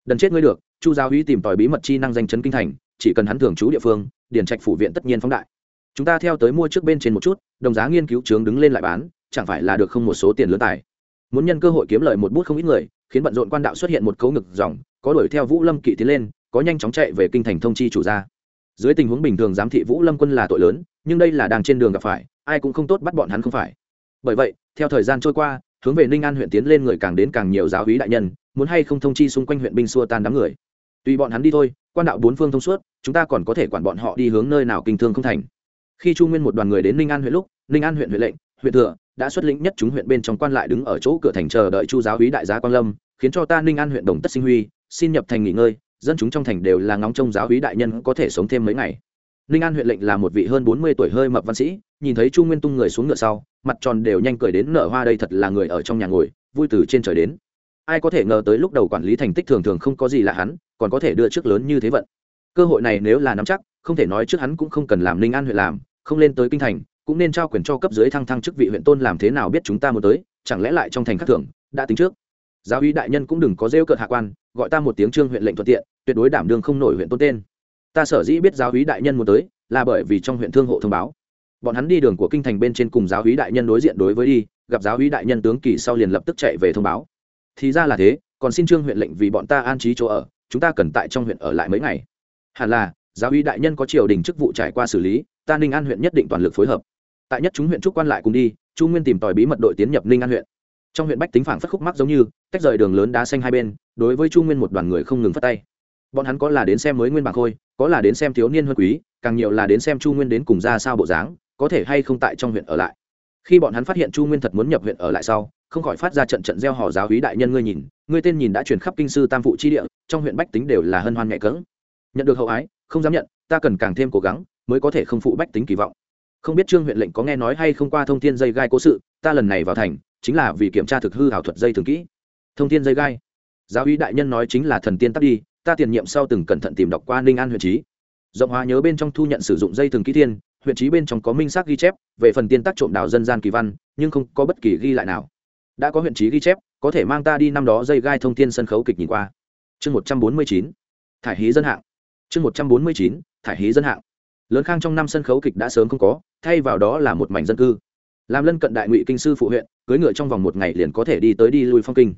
Đần chết ngươi được, chu giáo uy tìm tòi bí mật chi năng danh chấn kinh thành chỉ cần hắn thường trú địa phương điển trạch phủ viện tất nhiên phóng đại. Chúng ta theo tới mua trước bên trên một chút, đồng giá nghiên cứu trướng đứng lên lại bán, chẳng phải là được không một số tiền lớn tài. Muốn nhân cơ hội kiếm lời một bút không ít người, khiến bận rộn quan đạo xuất hiện một cấu ngực dòng, có đuổi theo vũ lâm kỵ tiến lên, có nhanh chóng chạy về kinh thành thông chi chủ gia. Dưới tình huống bình thường giám thị vũ lâm quân là tội lớn, nhưng đây là đang trên đường gặp phải, ai cũng không tốt bắt bọn hắn không phải. Bởi vậy, theo thời gian trôi qua, hướng về ninh an huyện tiến lên người càng đến càng nhiều giáo hí đại nhân, muốn hay không thông chi xung quanh huyện binh xua tan đám người. Tùy bọn hắn đi thôi quan đạo bốn phương thông suốt, chúng ta còn có thể quản bọn họ đi hướng nơi nào kinh thương không thành. Khi chu nguyên một đoàn người đến ninh an huyện lúc, ninh an huyện huyện lệnh, huyện thừa, đã xuất lĩnh nhất chúng huyện bên trong quan lại đứng ở chỗ cửa thành chờ đợi chu giáo hí đại giá quan lâm, khiến cho ta ninh an huyện đồng tất sinh huy, xin nhập thành nghỉ ngơi, dân chúng trong thành đều là ngóng trông giáo hí đại nhân có thể sống thêm mấy ngày. Ninh an huyện lệnh là một vị hơn bốn mươi tuổi hơi mập văn sĩ, nhìn thấy chu nguyên tung người xuống ngựa sau, mặt tròn đều nhanh cười đến nở hoa đây thật là người ở trong nhà ngồi, vui từ trên trời đến ai có thể ngờ tới lúc đầu quản lý thành tích thường thường không có gì là hắn, còn có thể đưa trước lớn như thế vận. Cơ hội này nếu là nắm chắc, không thể nói trước hắn cũng không cần làm ninh an huyện làm, không lên tới kinh thành, cũng nên trao quyền cho cấp dưới thăng thăng chức vị huyện tôn làm thế nào biết chúng ta muốn tới, chẳng lẽ lại trong thành khắc thưởng, đã tính trước. Giáo uy đại nhân cũng đừng có rêu cợt hạ quan, gọi ta một tiếng trương huyện lệnh thuận tiện, tuyệt đối đảm đương không nổi huyện tôn tên. Ta sở dĩ biết giáo uy đại nhân muốn tới, là bởi vì trong huyện thương hộ thông báo. Bọn hắn đi đường của kinh thành bên trên cùng giáo uy đại nhân đối diện đối với đi, gặp giáo uy đại nhân tướng kỳ sau liền lập tức chạy về thông báo thì ra là thế, còn xin trương huyện lệnh vì bọn ta an trí chỗ ở, chúng ta cần tại trong huyện ở lại mấy ngày. Hẳn là, giáo uy đại nhân có triều đình chức vụ trải qua xử lý, ta ninh an huyện nhất định toàn lực phối hợp. Tại nhất chúng huyện trúc quan lại cùng đi, chu nguyên tìm tòi bí mật đội tiến nhập ninh an huyện. Trong huyện bách tính phảng phất khúc mắc giống như, tách rời đường lớn đá xanh hai bên, đối với chu nguyên một đoàn người không ngừng phát tay. Bọn hắn có là đến xem mới nguyên bạc khôi, có là đến xem thiếu niên huân quý, càng nhiều là đến xem chu nguyên đến cùng ra sao bộ dáng, có thể hay không tại trong huyện ở lại khi bọn hắn phát hiện chu nguyên thật muốn nhập huyện ở lại sau không khỏi phát ra trận trận gieo hò, giáo hí đại nhân ngươi nhìn ngươi tên nhìn đã truyền khắp kinh sư tam phụ chi địa trong huyện bách tính đều là hân hoan nhẹ cỡng nhận được hậu ái không dám nhận ta cần càng thêm cố gắng mới có thể không phụ bách tính kỳ vọng. Không biết trương huyện lệnh có nghe nói hay không qua thông tin dây gai cố sự ta lần này vào thành chính là vì kiểm tra thực hư ảo thuật dây thường kỹ. Thông tin dây gai. Giáo hí đại nhân nói chính là thần tiên tắt đi ta tiền nhiệm sau từng cẩn thận tìm đọc qua ninh an huyện trí. Rộng hóa nhớ bên trong thu nhận sử dụng dây thường kỹ thiên huyện trí bên trong có minh xác ghi chép, về phần tiên tác trộm đào dân gian kỳ văn, nhưng không có bất kỳ ghi lại nào. Đã có huyện trí ghi chép, có thể mang ta đi năm đó dây gai thông tin sân khấu kịch nhìn qua. Chương một trăm bốn mươi chín, thải hí dân hạng. Chương một trăm bốn mươi chín, thải hí dân hạng. Lớn khang trong năm sân khấu kịch đã sớm không có, thay vào đó là một mảnh dân cư. Làm lân cận đại ngụy kinh sư phụ huyện, cưới ngựa trong vòng một ngày liền có thể đi tới đi lui phong kinh.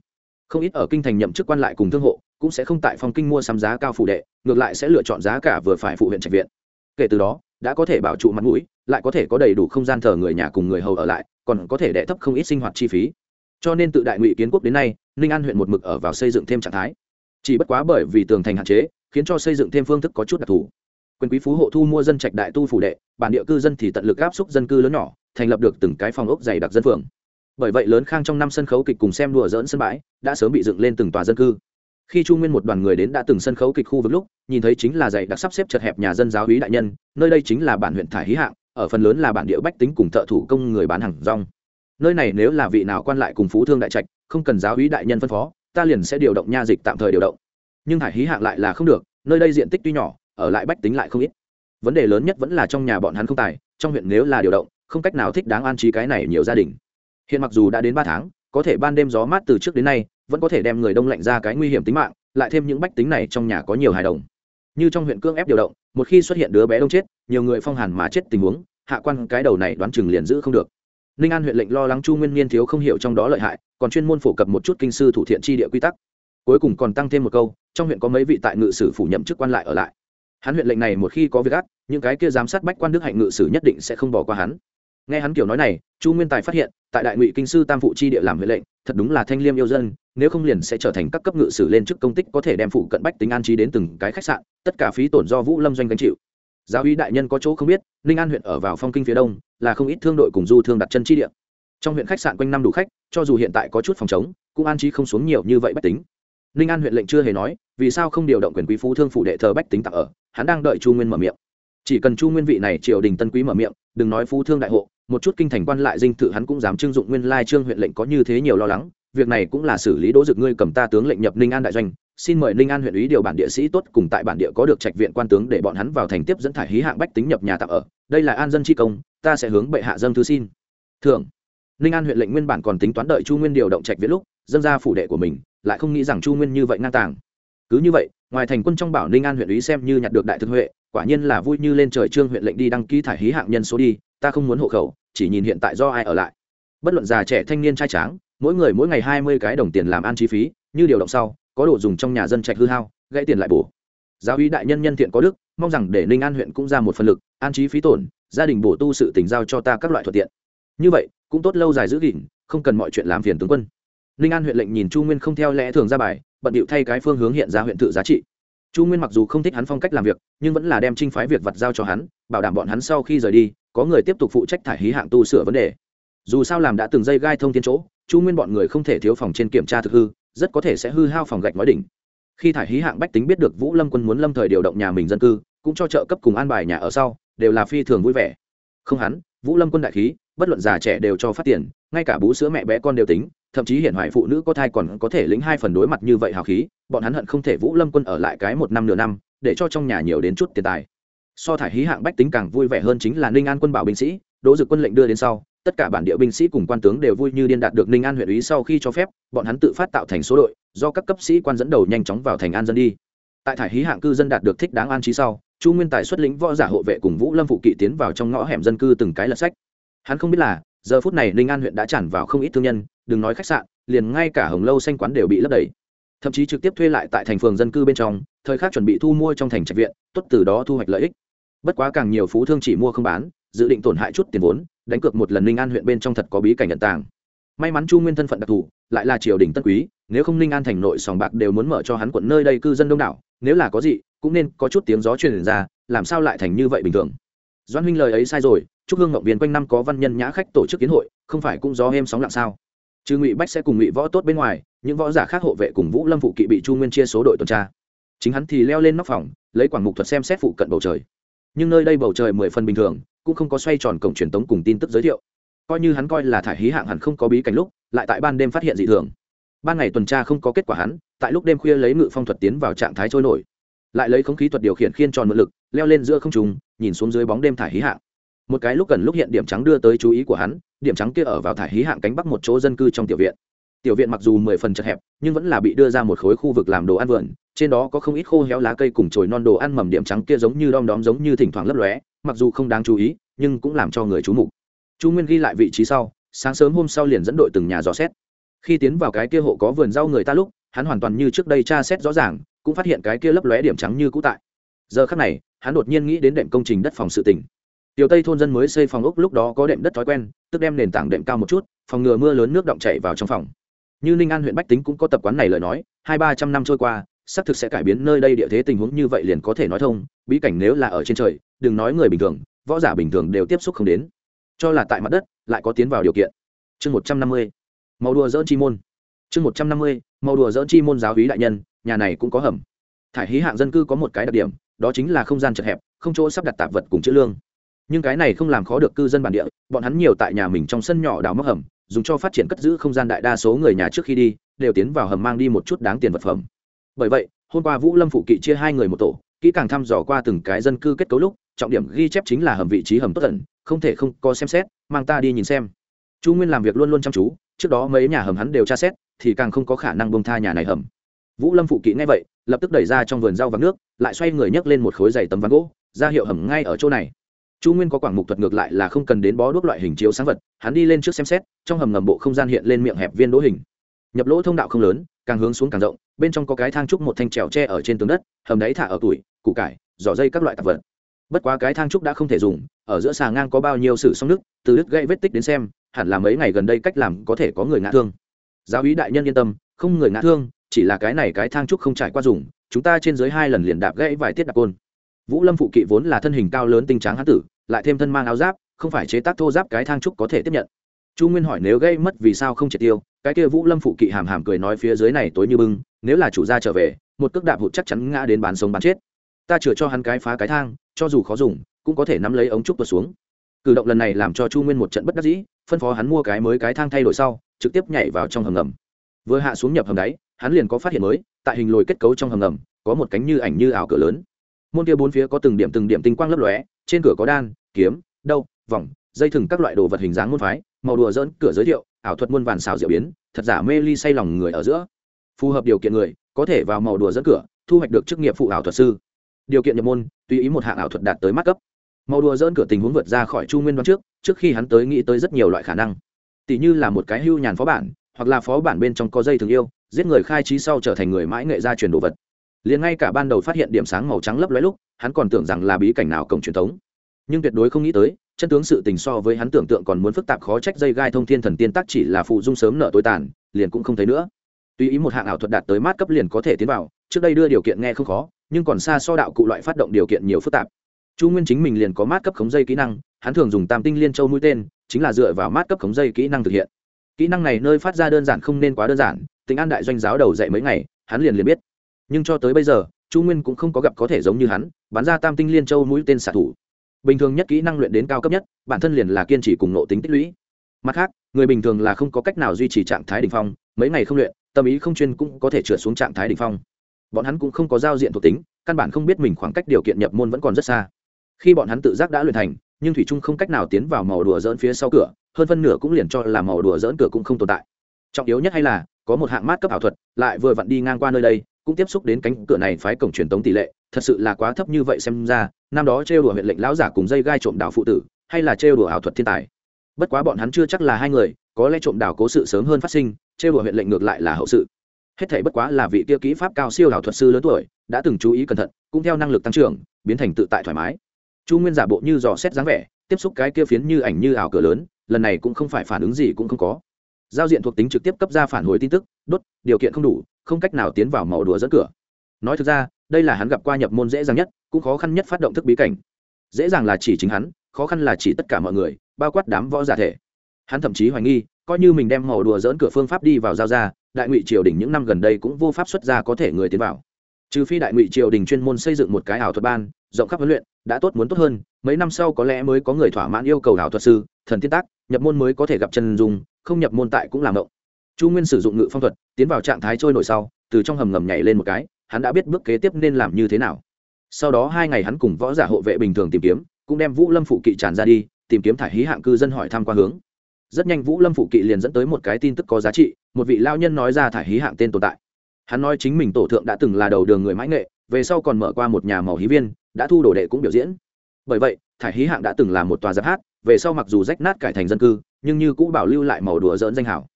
Không ít ở kinh thành nhậm chức quan lại cùng thương hộ, cũng sẽ không tại phong kinh mua sắm giá cao phụ đệ, ngược lại sẽ lựa chọn giá cả vừa phải phụ huyện trạch viện kể từ đó, đã có thể bảo trụ mặt mũi, lại có thể có đầy đủ không gian thờ người nhà cùng người hầu ở lại, còn có thể đẻ thấp không ít sinh hoạt chi phí. Cho nên tự đại ngụy kiến quốc đến nay, ninh an huyện một mực ở vào xây dựng thêm trạng thái. Chỉ bất quá bởi vì tường thành hạn chế, khiến cho xây dựng thêm phương thức có chút đặc thù. Quyền quý phú hộ thu mua dân trạch đại tu phủ đệ, bản địa cư dân thì tận lực áp xúc dân cư lớn nhỏ, thành lập được từng cái phòng ốc dày đặc dân phường. Bởi vậy lớn khang trong năm sân khấu kịch cùng xem đùa dỡn sân bãi, đã sớm bị dựng lên từng tòa dân cư khi chu nguyên một đoàn người đến đã từng sân khấu kịch khu vực lúc, nhìn thấy chính là dạy đặc sắp xếp chật hẹp nhà dân giáo hí đại nhân, nơi đây chính là bản huyện thải hí hạng, ở phần lớn là bản địa bách tính cùng thợ thủ công người bán hàng rong. Nơi này nếu là vị nào quan lại cùng phú thương đại trạch, không cần giáo hí đại nhân phân phó, ta liền sẽ điều động nha dịch tạm thời điều động. Nhưng thải hí hạng lại là không được, nơi đây diện tích tuy nhỏ, ở lại bách tính lại không ít. Vấn đề lớn nhất vẫn là trong nhà bọn hắn không tài, trong huyện nếu là điều động, không cách nào thích đáng an trí cái này nhiều gia đình. Hiện mặc dù đã đến ba tháng có thể ban đêm gió mát từ trước đến nay, vẫn có thể đem người đông lạnh ra cái nguy hiểm tính mạng, lại thêm những bách tính này trong nhà có nhiều hài đồng. Như trong huyện cương ép điều động, một khi xuất hiện đứa bé đông chết, nhiều người phong hàn mà chết tình huống, hạ quan cái đầu này đoán chừng liền giữ không được. Ninh an huyện lệnh lo lắng chu nguyên niên thiếu không hiểu trong đó lợi hại, còn chuyên môn phổ cập một chút kinh sư thủ thiện tri địa quy tắc. Cuối cùng còn tăng thêm một câu, trong huyện có mấy vị tại ngự sử phủ nhậm chức quan lại ở lại. Hắn huyện lệnh này một khi có việc ác, những cái kia giám sát bách quan đức hạnh ngự sử nhất định sẽ không bỏ qua hắn. Nghe hắn kiểu nói này, chu nguyên tài phát hiện tại đại ngụy kinh sư tam phụ chi địa làm huệ lệnh, thật đúng là thanh liêm yêu dân, nếu không liền sẽ trở thành các cấp ngự sử lên chức công tích có thể đem phụ cận bách tính an trí đến từng cái khách sạn, tất cả phí tổn do vũ lâm doanh gánh chịu. Giáo uy đại nhân có chỗ không biết, ninh an huyện ở vào phong kinh phía đông, là không ít thương đội cùng du thương đặt chân chi địa. Trong huyện khách sạn quanh năm đủ khách, cho dù hiện tại có chút phòng chống, cũng an trí không xuống nhiều như vậy bách tính. Ninh an huyện lệnh chưa hề nói, vì sao không điều động quyền quý phú thương phủ đệ thờ bách tính tặng ở, hắn đang đợi chu nguyên mở miệng. Chỉ cần chu nguyên vị này triều đình tân quý mở miệng, đừng nói phú thương đại hộ một chút kinh thành quan lại dinh thự hắn cũng dám trưng dụng nguyên lai trương huyện lệnh có như thế nhiều lo lắng, việc này cũng là xử lý đỗ dực ngươi cầm ta tướng lệnh nhập ninh an đại doanh, xin mời ninh an huyện ủy điều bản địa sĩ tốt cùng tại bản địa có được trạch viện quan tướng để bọn hắn vào thành tiếp dẫn thải hí hạng bách tính nhập nhà tạm ở, đây là an dân tri công, ta sẽ hướng bệ hạ dâng thư xin. Thượng ninh an huyện lệnh nguyên bản còn tính toán đợi chu nguyên điều động trạch viện lúc, dâng ra phủ đệ của mình, lại không nghĩ rằng chu nguyên như vậy ngang tàng. Cứ như vậy, ngoài thành quân trong bảo ninh an huyện ủy xem như nhặt được đại thực huệ, quả nhiên là vui như lên trời trương huyện lệnh đi đăng ký thải hí hạng nhân số đi ta không muốn hộ khẩu, chỉ nhìn hiện tại do ai ở lại. Bất luận già trẻ thanh niên trai tráng, mỗi người mỗi ngày hai mươi cái đồng tiền làm ăn chi phí, như điều động sau, có đồ dùng trong nhà dân trạch hư hao, gãy tiền lại bổ. Giáo uy đại nhân nhân thiện có đức, mong rằng để ninh an huyện cũng ra một phần lực, an trí phí tổn, gia đình bổ tu sự tỉnh giao cho ta các loại thuận tiện. Như vậy, cũng tốt lâu dài giữ gìn, không cần mọi chuyện làm phiền tướng quân. Ninh an huyện lệnh nhìn chu nguyên không theo lẽ thường ra bài, bận điệu thay cái phương hướng hiện ra huyện tự giá trị. Chu nguyên mặc dù không thích hắn phong cách làm việc, nhưng vẫn là đem trinh phái việc vặt giao cho hắn, bảo đảm bọn hắn sau khi rời đi có người tiếp tục phụ trách thải hí hạng tu sửa vấn đề. Dù sao làm đã từng dây gai thông thiên chỗ, chu nguyên bọn người không thể thiếu phòng trên kiểm tra thực hư, rất có thể sẽ hư hao phòng gạch nói đỉnh. Khi thải hí hạng bách tính biết được vũ lâm quân muốn lâm thời điều động nhà mình dân cư, cũng cho trợ cấp cùng an bài nhà ở sau, đều là phi thường vui vẻ. Không hắn, vũ lâm quân đại khí, bất luận già trẻ đều cho phát tiền, ngay cả bú sữa mẹ bé con đều tính, thậm chí hiện hoại phụ nữ có thai còn có thể lĩnh hai phần đối mặt như vậy hào khí, bọn hắn hận không thể vũ lâm quân ở lại cái một năm nửa năm, để cho trong nhà nhiều đến chút tiền tài so thải hí hạng bách tính càng vui vẻ hơn chính là ninh an quân bảo binh sĩ, đỗ dực quân lệnh đưa đến sau, tất cả bản địa binh sĩ cùng quan tướng đều vui như điên đạt được ninh an huyện ý sau khi cho phép, bọn hắn tự phát tạo thành số đội, do các cấp sĩ quan dẫn đầu nhanh chóng vào thành an dân đi. Tại thải hí hạng cư dân đạt được thích đáng an trí sau, chu nguyên tài xuất lĩnh võ giả hộ vệ cùng vũ lâm phụ kỵ tiến vào trong ngõ hẻm dân cư từng cái lật sách. Hắn không biết là, giờ phút này ninh an huyện đã tràn vào không ít thương nhân, đừng nói khách sạn, liền ngay cả hồng lâu xanh quán đều bị lấp đầy. Thậm chí trực tiếp thuê lại tại thành phường dân cư bên trong, thời khắc chuẩn bị thu mua trong thành trạch viện, tốt từ đó thu hoạch lợi ích bất quá càng nhiều phú thương chỉ mua không bán, dự định tổn hại chút tiền vốn, đánh cược một lần ninh an huyện bên trong thật có bí cảnh nhận tàng. May mắn chu nguyên thân phận đặc thù, lại là triều đình tân quý, nếu không ninh an thành nội sòng bạc đều muốn mở cho hắn quận nơi đây cư dân đông đảo, nếu là có gì, cũng nên có chút tiếng gió truyền ra, làm sao lại thành như vậy bình thường. Doãn huynh lời ấy sai rồi, chúc hương ngọc viên quanh năm có văn nhân nhã khách tổ chức kiến hội, không phải cũng gió êm sóng lặng sao? Chứ ngụy bách sẽ cùng ngụy võ tốt bên ngoài, những võ giả khác hộ vệ cùng vũ lâm phụ kỵ bị chu nguyên chia số đội tuần tra. Chính hắn thì leo lên nóc phòng, lấy quảng mục thuật xem xét phụ cận bầu trời nhưng nơi đây bầu trời mười phần bình thường, cũng không có xoay tròn cổng truyền tống cùng tin tức giới thiệu. Coi như hắn coi là thải hí hạng hẳn không có bí cảnh lúc, lại tại ban đêm phát hiện dị thường. Ban ngày tuần tra không có kết quả hắn, tại lúc đêm khuya lấy ngự phong thuật tiến vào trạng thái trôi nổi. Lại lấy không khí thuật điều khiển khiên tròn mượn lực, leo lên giữa không trùng nhìn xuống dưới bóng đêm thải hí hạng. Một cái lúc gần lúc hiện điểm trắng đưa tới chú ý của hắn, điểm trắng kia ở vào thải hí hạng cánh bắc một chỗ dân cư trong tiểu viện. Tiểu viện mặc dù mười phần chật hẹp, nhưng vẫn là bị đưa ra một khối khu vực làm đồ ăn vườn trên đó có không ít khô héo lá cây cùng chồi non đồ ăn mầm điểm trắng kia giống như đom đóm giống như thỉnh thoảng lấp lóe, mặc dù không đáng chú ý, nhưng cũng làm cho người chú mục. Chu nguyên ghi lại vị trí sau, sáng sớm hôm sau liền dẫn đội từng nhà dò xét. Khi tiến vào cái kia hộ có vườn rau người ta lúc, hắn hoàn toàn như trước đây tra xét rõ ràng, cũng phát hiện cái kia lấp lóe điểm trắng như cũ tại. Giờ khắc này, hắn đột nhiên nghĩ đến đệm công trình đất phòng sự tỉnh. Tiểu tây thôn dân mới xây phòng ốc lúc đó có đệm đất thói quen, tức đem nền tảng đệm cao một chút, phòng ngừa mưa lớn nước động chảy vào trong phòng. Như ninh an huyện bách tính cũng có tập quán này lời nói, hai ba trăm năm trôi qua xác thực sẽ cải biến nơi đây địa thế tình huống như vậy liền có thể nói thông, bí cảnh nếu là ở trên trời, đừng nói người bình thường, võ giả bình thường đều tiếp xúc không đến. Cho là tại mặt đất, lại có tiến vào điều kiện. Chương một trăm năm mươi màu đùa dỡn chi môn. Chương một trăm năm mươi màu đùa dỡn chi môn giáo hí đại nhân, nhà này cũng có hầm. Thải hí hạng dân cư có một cái đặc điểm, đó chính là không gian chật hẹp, không chỗ sắp đặt tạp vật cùng chữ lương. Nhưng cái này không làm khó được cư dân bản địa, bọn hắn nhiều tại nhà mình trong sân nhỏ đào móc hầm, dùng cho phát triển cất giữ không gian đại đa số người nhà trước khi đi, đều tiến vào hầm mang đi một chút đáng tiền vật phẩm bởi vậy, hôm qua vũ lâm phụ kỵ chia hai người một tổ, kỹ càng thăm dò qua từng cái dân cư kết cấu lúc, trọng điểm ghi chép chính là hầm vị trí hầm tốt tận, không thể không có xem xét, mang ta đi nhìn xem. Chu nguyên làm việc luôn luôn chăm chú, trước đó mấy nhà hầm hắn đều tra xét, thì càng không có khả năng bông tha nhà này hầm. Vũ lâm phụ kỵ nghe vậy, lập tức đẩy ra trong vườn rau vắng nước, lại xoay người nhấc lên một khối dày tấm ván gỗ, ra hiệu hầm ngay ở chỗ này. Chu nguyên có quảng mục thuật ngược lại là không cần đến bó đuốc loại hình chiếu sáng vật, hắn đi lên trước xem xét, trong hầm ngầm bộ không gian hiện lên miệng hẹp viên đỗ hình. Nhập lỗ thông đạo không lớn, càng hướng xuống càng rộng bên trong có cái thang trúc một thanh trèo tre ở trên tường đất, hầm đáy thả ở tuổi củ cải, giỏ dây các loại tạp vật. Bất quá cái thang trúc đã không thể dùng, ở giữa xà ngang có bao nhiêu sự song nước từ đứt gãy vết tích đến xem, hẳn là mấy ngày gần đây cách làm có thể có người ngã thương. Giáo úy đại nhân yên tâm, không người ngã thương, chỉ là cái này cái thang trúc không trải qua dùng, chúng ta trên dưới hai lần liền đạp gãy vài tiết đạp côn. Vũ lâm phụ kỵ vốn là thân hình cao lớn tinh tráng hán tử, lại thêm thân mang áo giáp, không phải chế tác thô giáp cái thang trúc có thể tiếp nhận. Chu nguyên hỏi nếu gây mất vì sao không triệt tiêu cái kia vũ lâm phụ kỵ hàm hàm cười nói phía dưới này tối như bưng, nếu là chủ gia trở về, một cước đạp hụt chắc chắn ngã đến bán sống bán chết. Ta chừa cho hắn cái phá cái thang, cho dù khó dùng, cũng có thể nắm lấy ống trúc tuột xuống. Cử động lần này làm cho chu nguyên một trận bất đắc dĩ, phân phó hắn mua cái mới cái thang thay đổi sau, trực tiếp nhảy vào trong hầm ngầm. Vừa hạ xuống nhập hầm đáy, hắn liền có phát hiện mới, tại hình lồi kết cấu trong hầm ngầm, có một cánh như ảnh như ảo cửa lớn. Môn kia bốn phía có từng điểm từng điểm tinh quang lấp lóe, trên cửa có đan, kiếm đâu vòng, dây thừng các loại đồ vật hình dáng môn phái, màu đùa dỡn cửa giới thiệu ảo thuật muôn vàn xào diệu biến, thật giả mê ly say lòng người ở giữa. Phù hợp điều kiện người, có thể vào màu đùa dẫn cửa, thu hoạch được chức nghiệp phụ ảo thuật sư. Điều kiện nhập môn, tùy ý một hạng ảo thuật đạt tới mắt cấp. Màu đùa dỡn cửa tình huống vượt ra khỏi chu nguyên đoán trước trước khi hắn tới nghĩ tới rất nhiều loại khả năng. Tỷ như là một cái hưu nhàn phó bản, hoặc là phó bản bên trong có dây thường yêu, giết người khai trí sau trở thành người mãi nghệ gia truyền đồ vật. Liền ngay cả ban đầu phát hiện điểm sáng màu trắng lấp lóe lúc, hắn còn tưởng rằng là bí cảnh nào cổng truyền thống. Nhưng tuyệt đối không nghĩ tới chân tướng sự tình so với hắn tưởng tượng còn muốn phức tạp khó trách dây gai thông thiên thần tiên tác chỉ là phụ dung sớm nợ tối tàn, liền cũng không thấy nữa. Tuy ý một hạng ảo thuật đạt tới mát cấp liền có thể tiến vào, trước đây đưa điều kiện nghe không khó, nhưng còn xa so đạo cụ loại phát động điều kiện nhiều phức tạp. Chu nguyên chính mình liền có mát cấp khống dây kỹ năng, hắn thường dùng tam tinh liên châu mũi tên, chính là dựa vào mát cấp khống dây kỹ năng thực hiện. Kỹ năng này nơi phát ra đơn giản không nên quá đơn giản tính an đại doanh giáo đầu dạy mấy ngày, hắn liền liền biết. Nhưng cho tới bây giờ, chu nguyên cũng không có gặp có thể giống như hắn, bắn ra tam tinh liên châu mũi tên xạ thủ bình thường nhất kỹ năng luyện đến cao cấp nhất, bản thân liền là kiên trì cùng nộ tính tích lũy. Mặt khác, người bình thường là không có cách nào duy trì trạng thái đ ỉ n h phong, mấy ngày không luyện, tâm ý không chuyên cũng có thể trượt xuống trạng thái đ ỉ n h phong. Bọn hắn cũng không có giao diện thuộc tính, căn bản không biết mình khoảng cách điều kiện nhập môn vẫn còn rất xa. Khi bọn hắn tự giác đã luyện thành, nhưng thủy trung không cách nào tiến vào màu đùa dỡn phía sau cửa, hơn phân nửa cũng liền cho là màu đùa dỡn cửa cũng không tồn tại. Trọng yếu nhất hay là, có một hạng mát cấp ảo thuật, lại vừa vặn đi ngang qua nơi đây, cũng tiếp xúc đến cánh cửa này phái cổng truyền tống tỷ lệ, thật sự là quá thấp như vậy xem ra năm đó trêu đùa huyện lệnh lão giả cùng dây gai trộm đảo phụ tử, hay là trêu đùa ảo thuật thiên tài. Bất quá bọn hắn chưa chắc là hai người, có lẽ trộm đảo cố sự sớm hơn phát sinh, trêu đùa huyện lệnh ngược lại là hậu sự. Hết thảy bất quá là vị kia kỹ pháp cao siêu ảo thuật sư lớn tuổi, đã từng chú ý cẩn thận, cũng theo năng lực tăng trưởng, biến thành tự tại thoải mái. Chu nguyên giả bộ như dò xét dáng vẻ, tiếp xúc cái kia phiến như ảnh như ảo cửa lớn, lần này cũng không phải phản ứng gì cũng không có. Giao diện thuộc tính trực tiếp cấp ra phản hồi tin tức, đốt, điều kiện không đủ, không cách nào tiến vào màu đùa dẫn cửa. Nói thực ra đây là hắn gặp qua nhập môn dễ dàng nhất, cũng khó khăn nhất phát động thức bí cảnh. Dễ dàng là chỉ chính hắn, khó khăn là chỉ tất cả mọi người, bao quát đám võ giả thể. Hắn thậm chí hoài nghi, coi như mình đem màu đùa dỡn cửa phương pháp đi vào giao ra, đại ngụy triều đình những năm gần đây cũng vô pháp xuất ra có thể người tiến vào. Trừ phi đại ngụy triều đình chuyên môn xây dựng một cái ảo thuật ban, rộng khắp huấn luyện, đã tốt muốn tốt hơn, mấy năm sau có lẽ mới có người thỏa mãn yêu cầu ảo thuật sư, thần tiên tác, nhập môn mới có thể gặp chân dùng không nhập môn tại cũng làm động. Chu nguyên sử dụng ngự phong thuật, tiến vào trạng thái trôi nổi sau, từ trong hầm ngầm nhảy lên một cái hắn đã biết bước kế tiếp nên làm như thế nào. Sau đó hai ngày hắn cùng võ giả hộ vệ bình thường tìm kiếm, cũng đem vũ lâm phụ kỵ tràn ra đi, tìm kiếm thải hí hạng cư dân hỏi thăm qua hướng. Rất nhanh vũ lâm phụ kỵ liền dẫn tới một cái tin tức có giá trị, một vị lao nhân nói ra thải hí hạng tên tồn tại. Hắn nói chính mình tổ thượng đã từng là đầu đường người mãi nghệ, về sau còn mở qua một nhà màu hí viên, đã thu đồ đệ cũng biểu diễn. Bởi vậy, thải hí hạng đã từng là một tòa giáp hát, về sau mặc dù rách nát cải thành dân cư, nhưng như cũng bảo lưu lại màu đùa dỡn danh hảo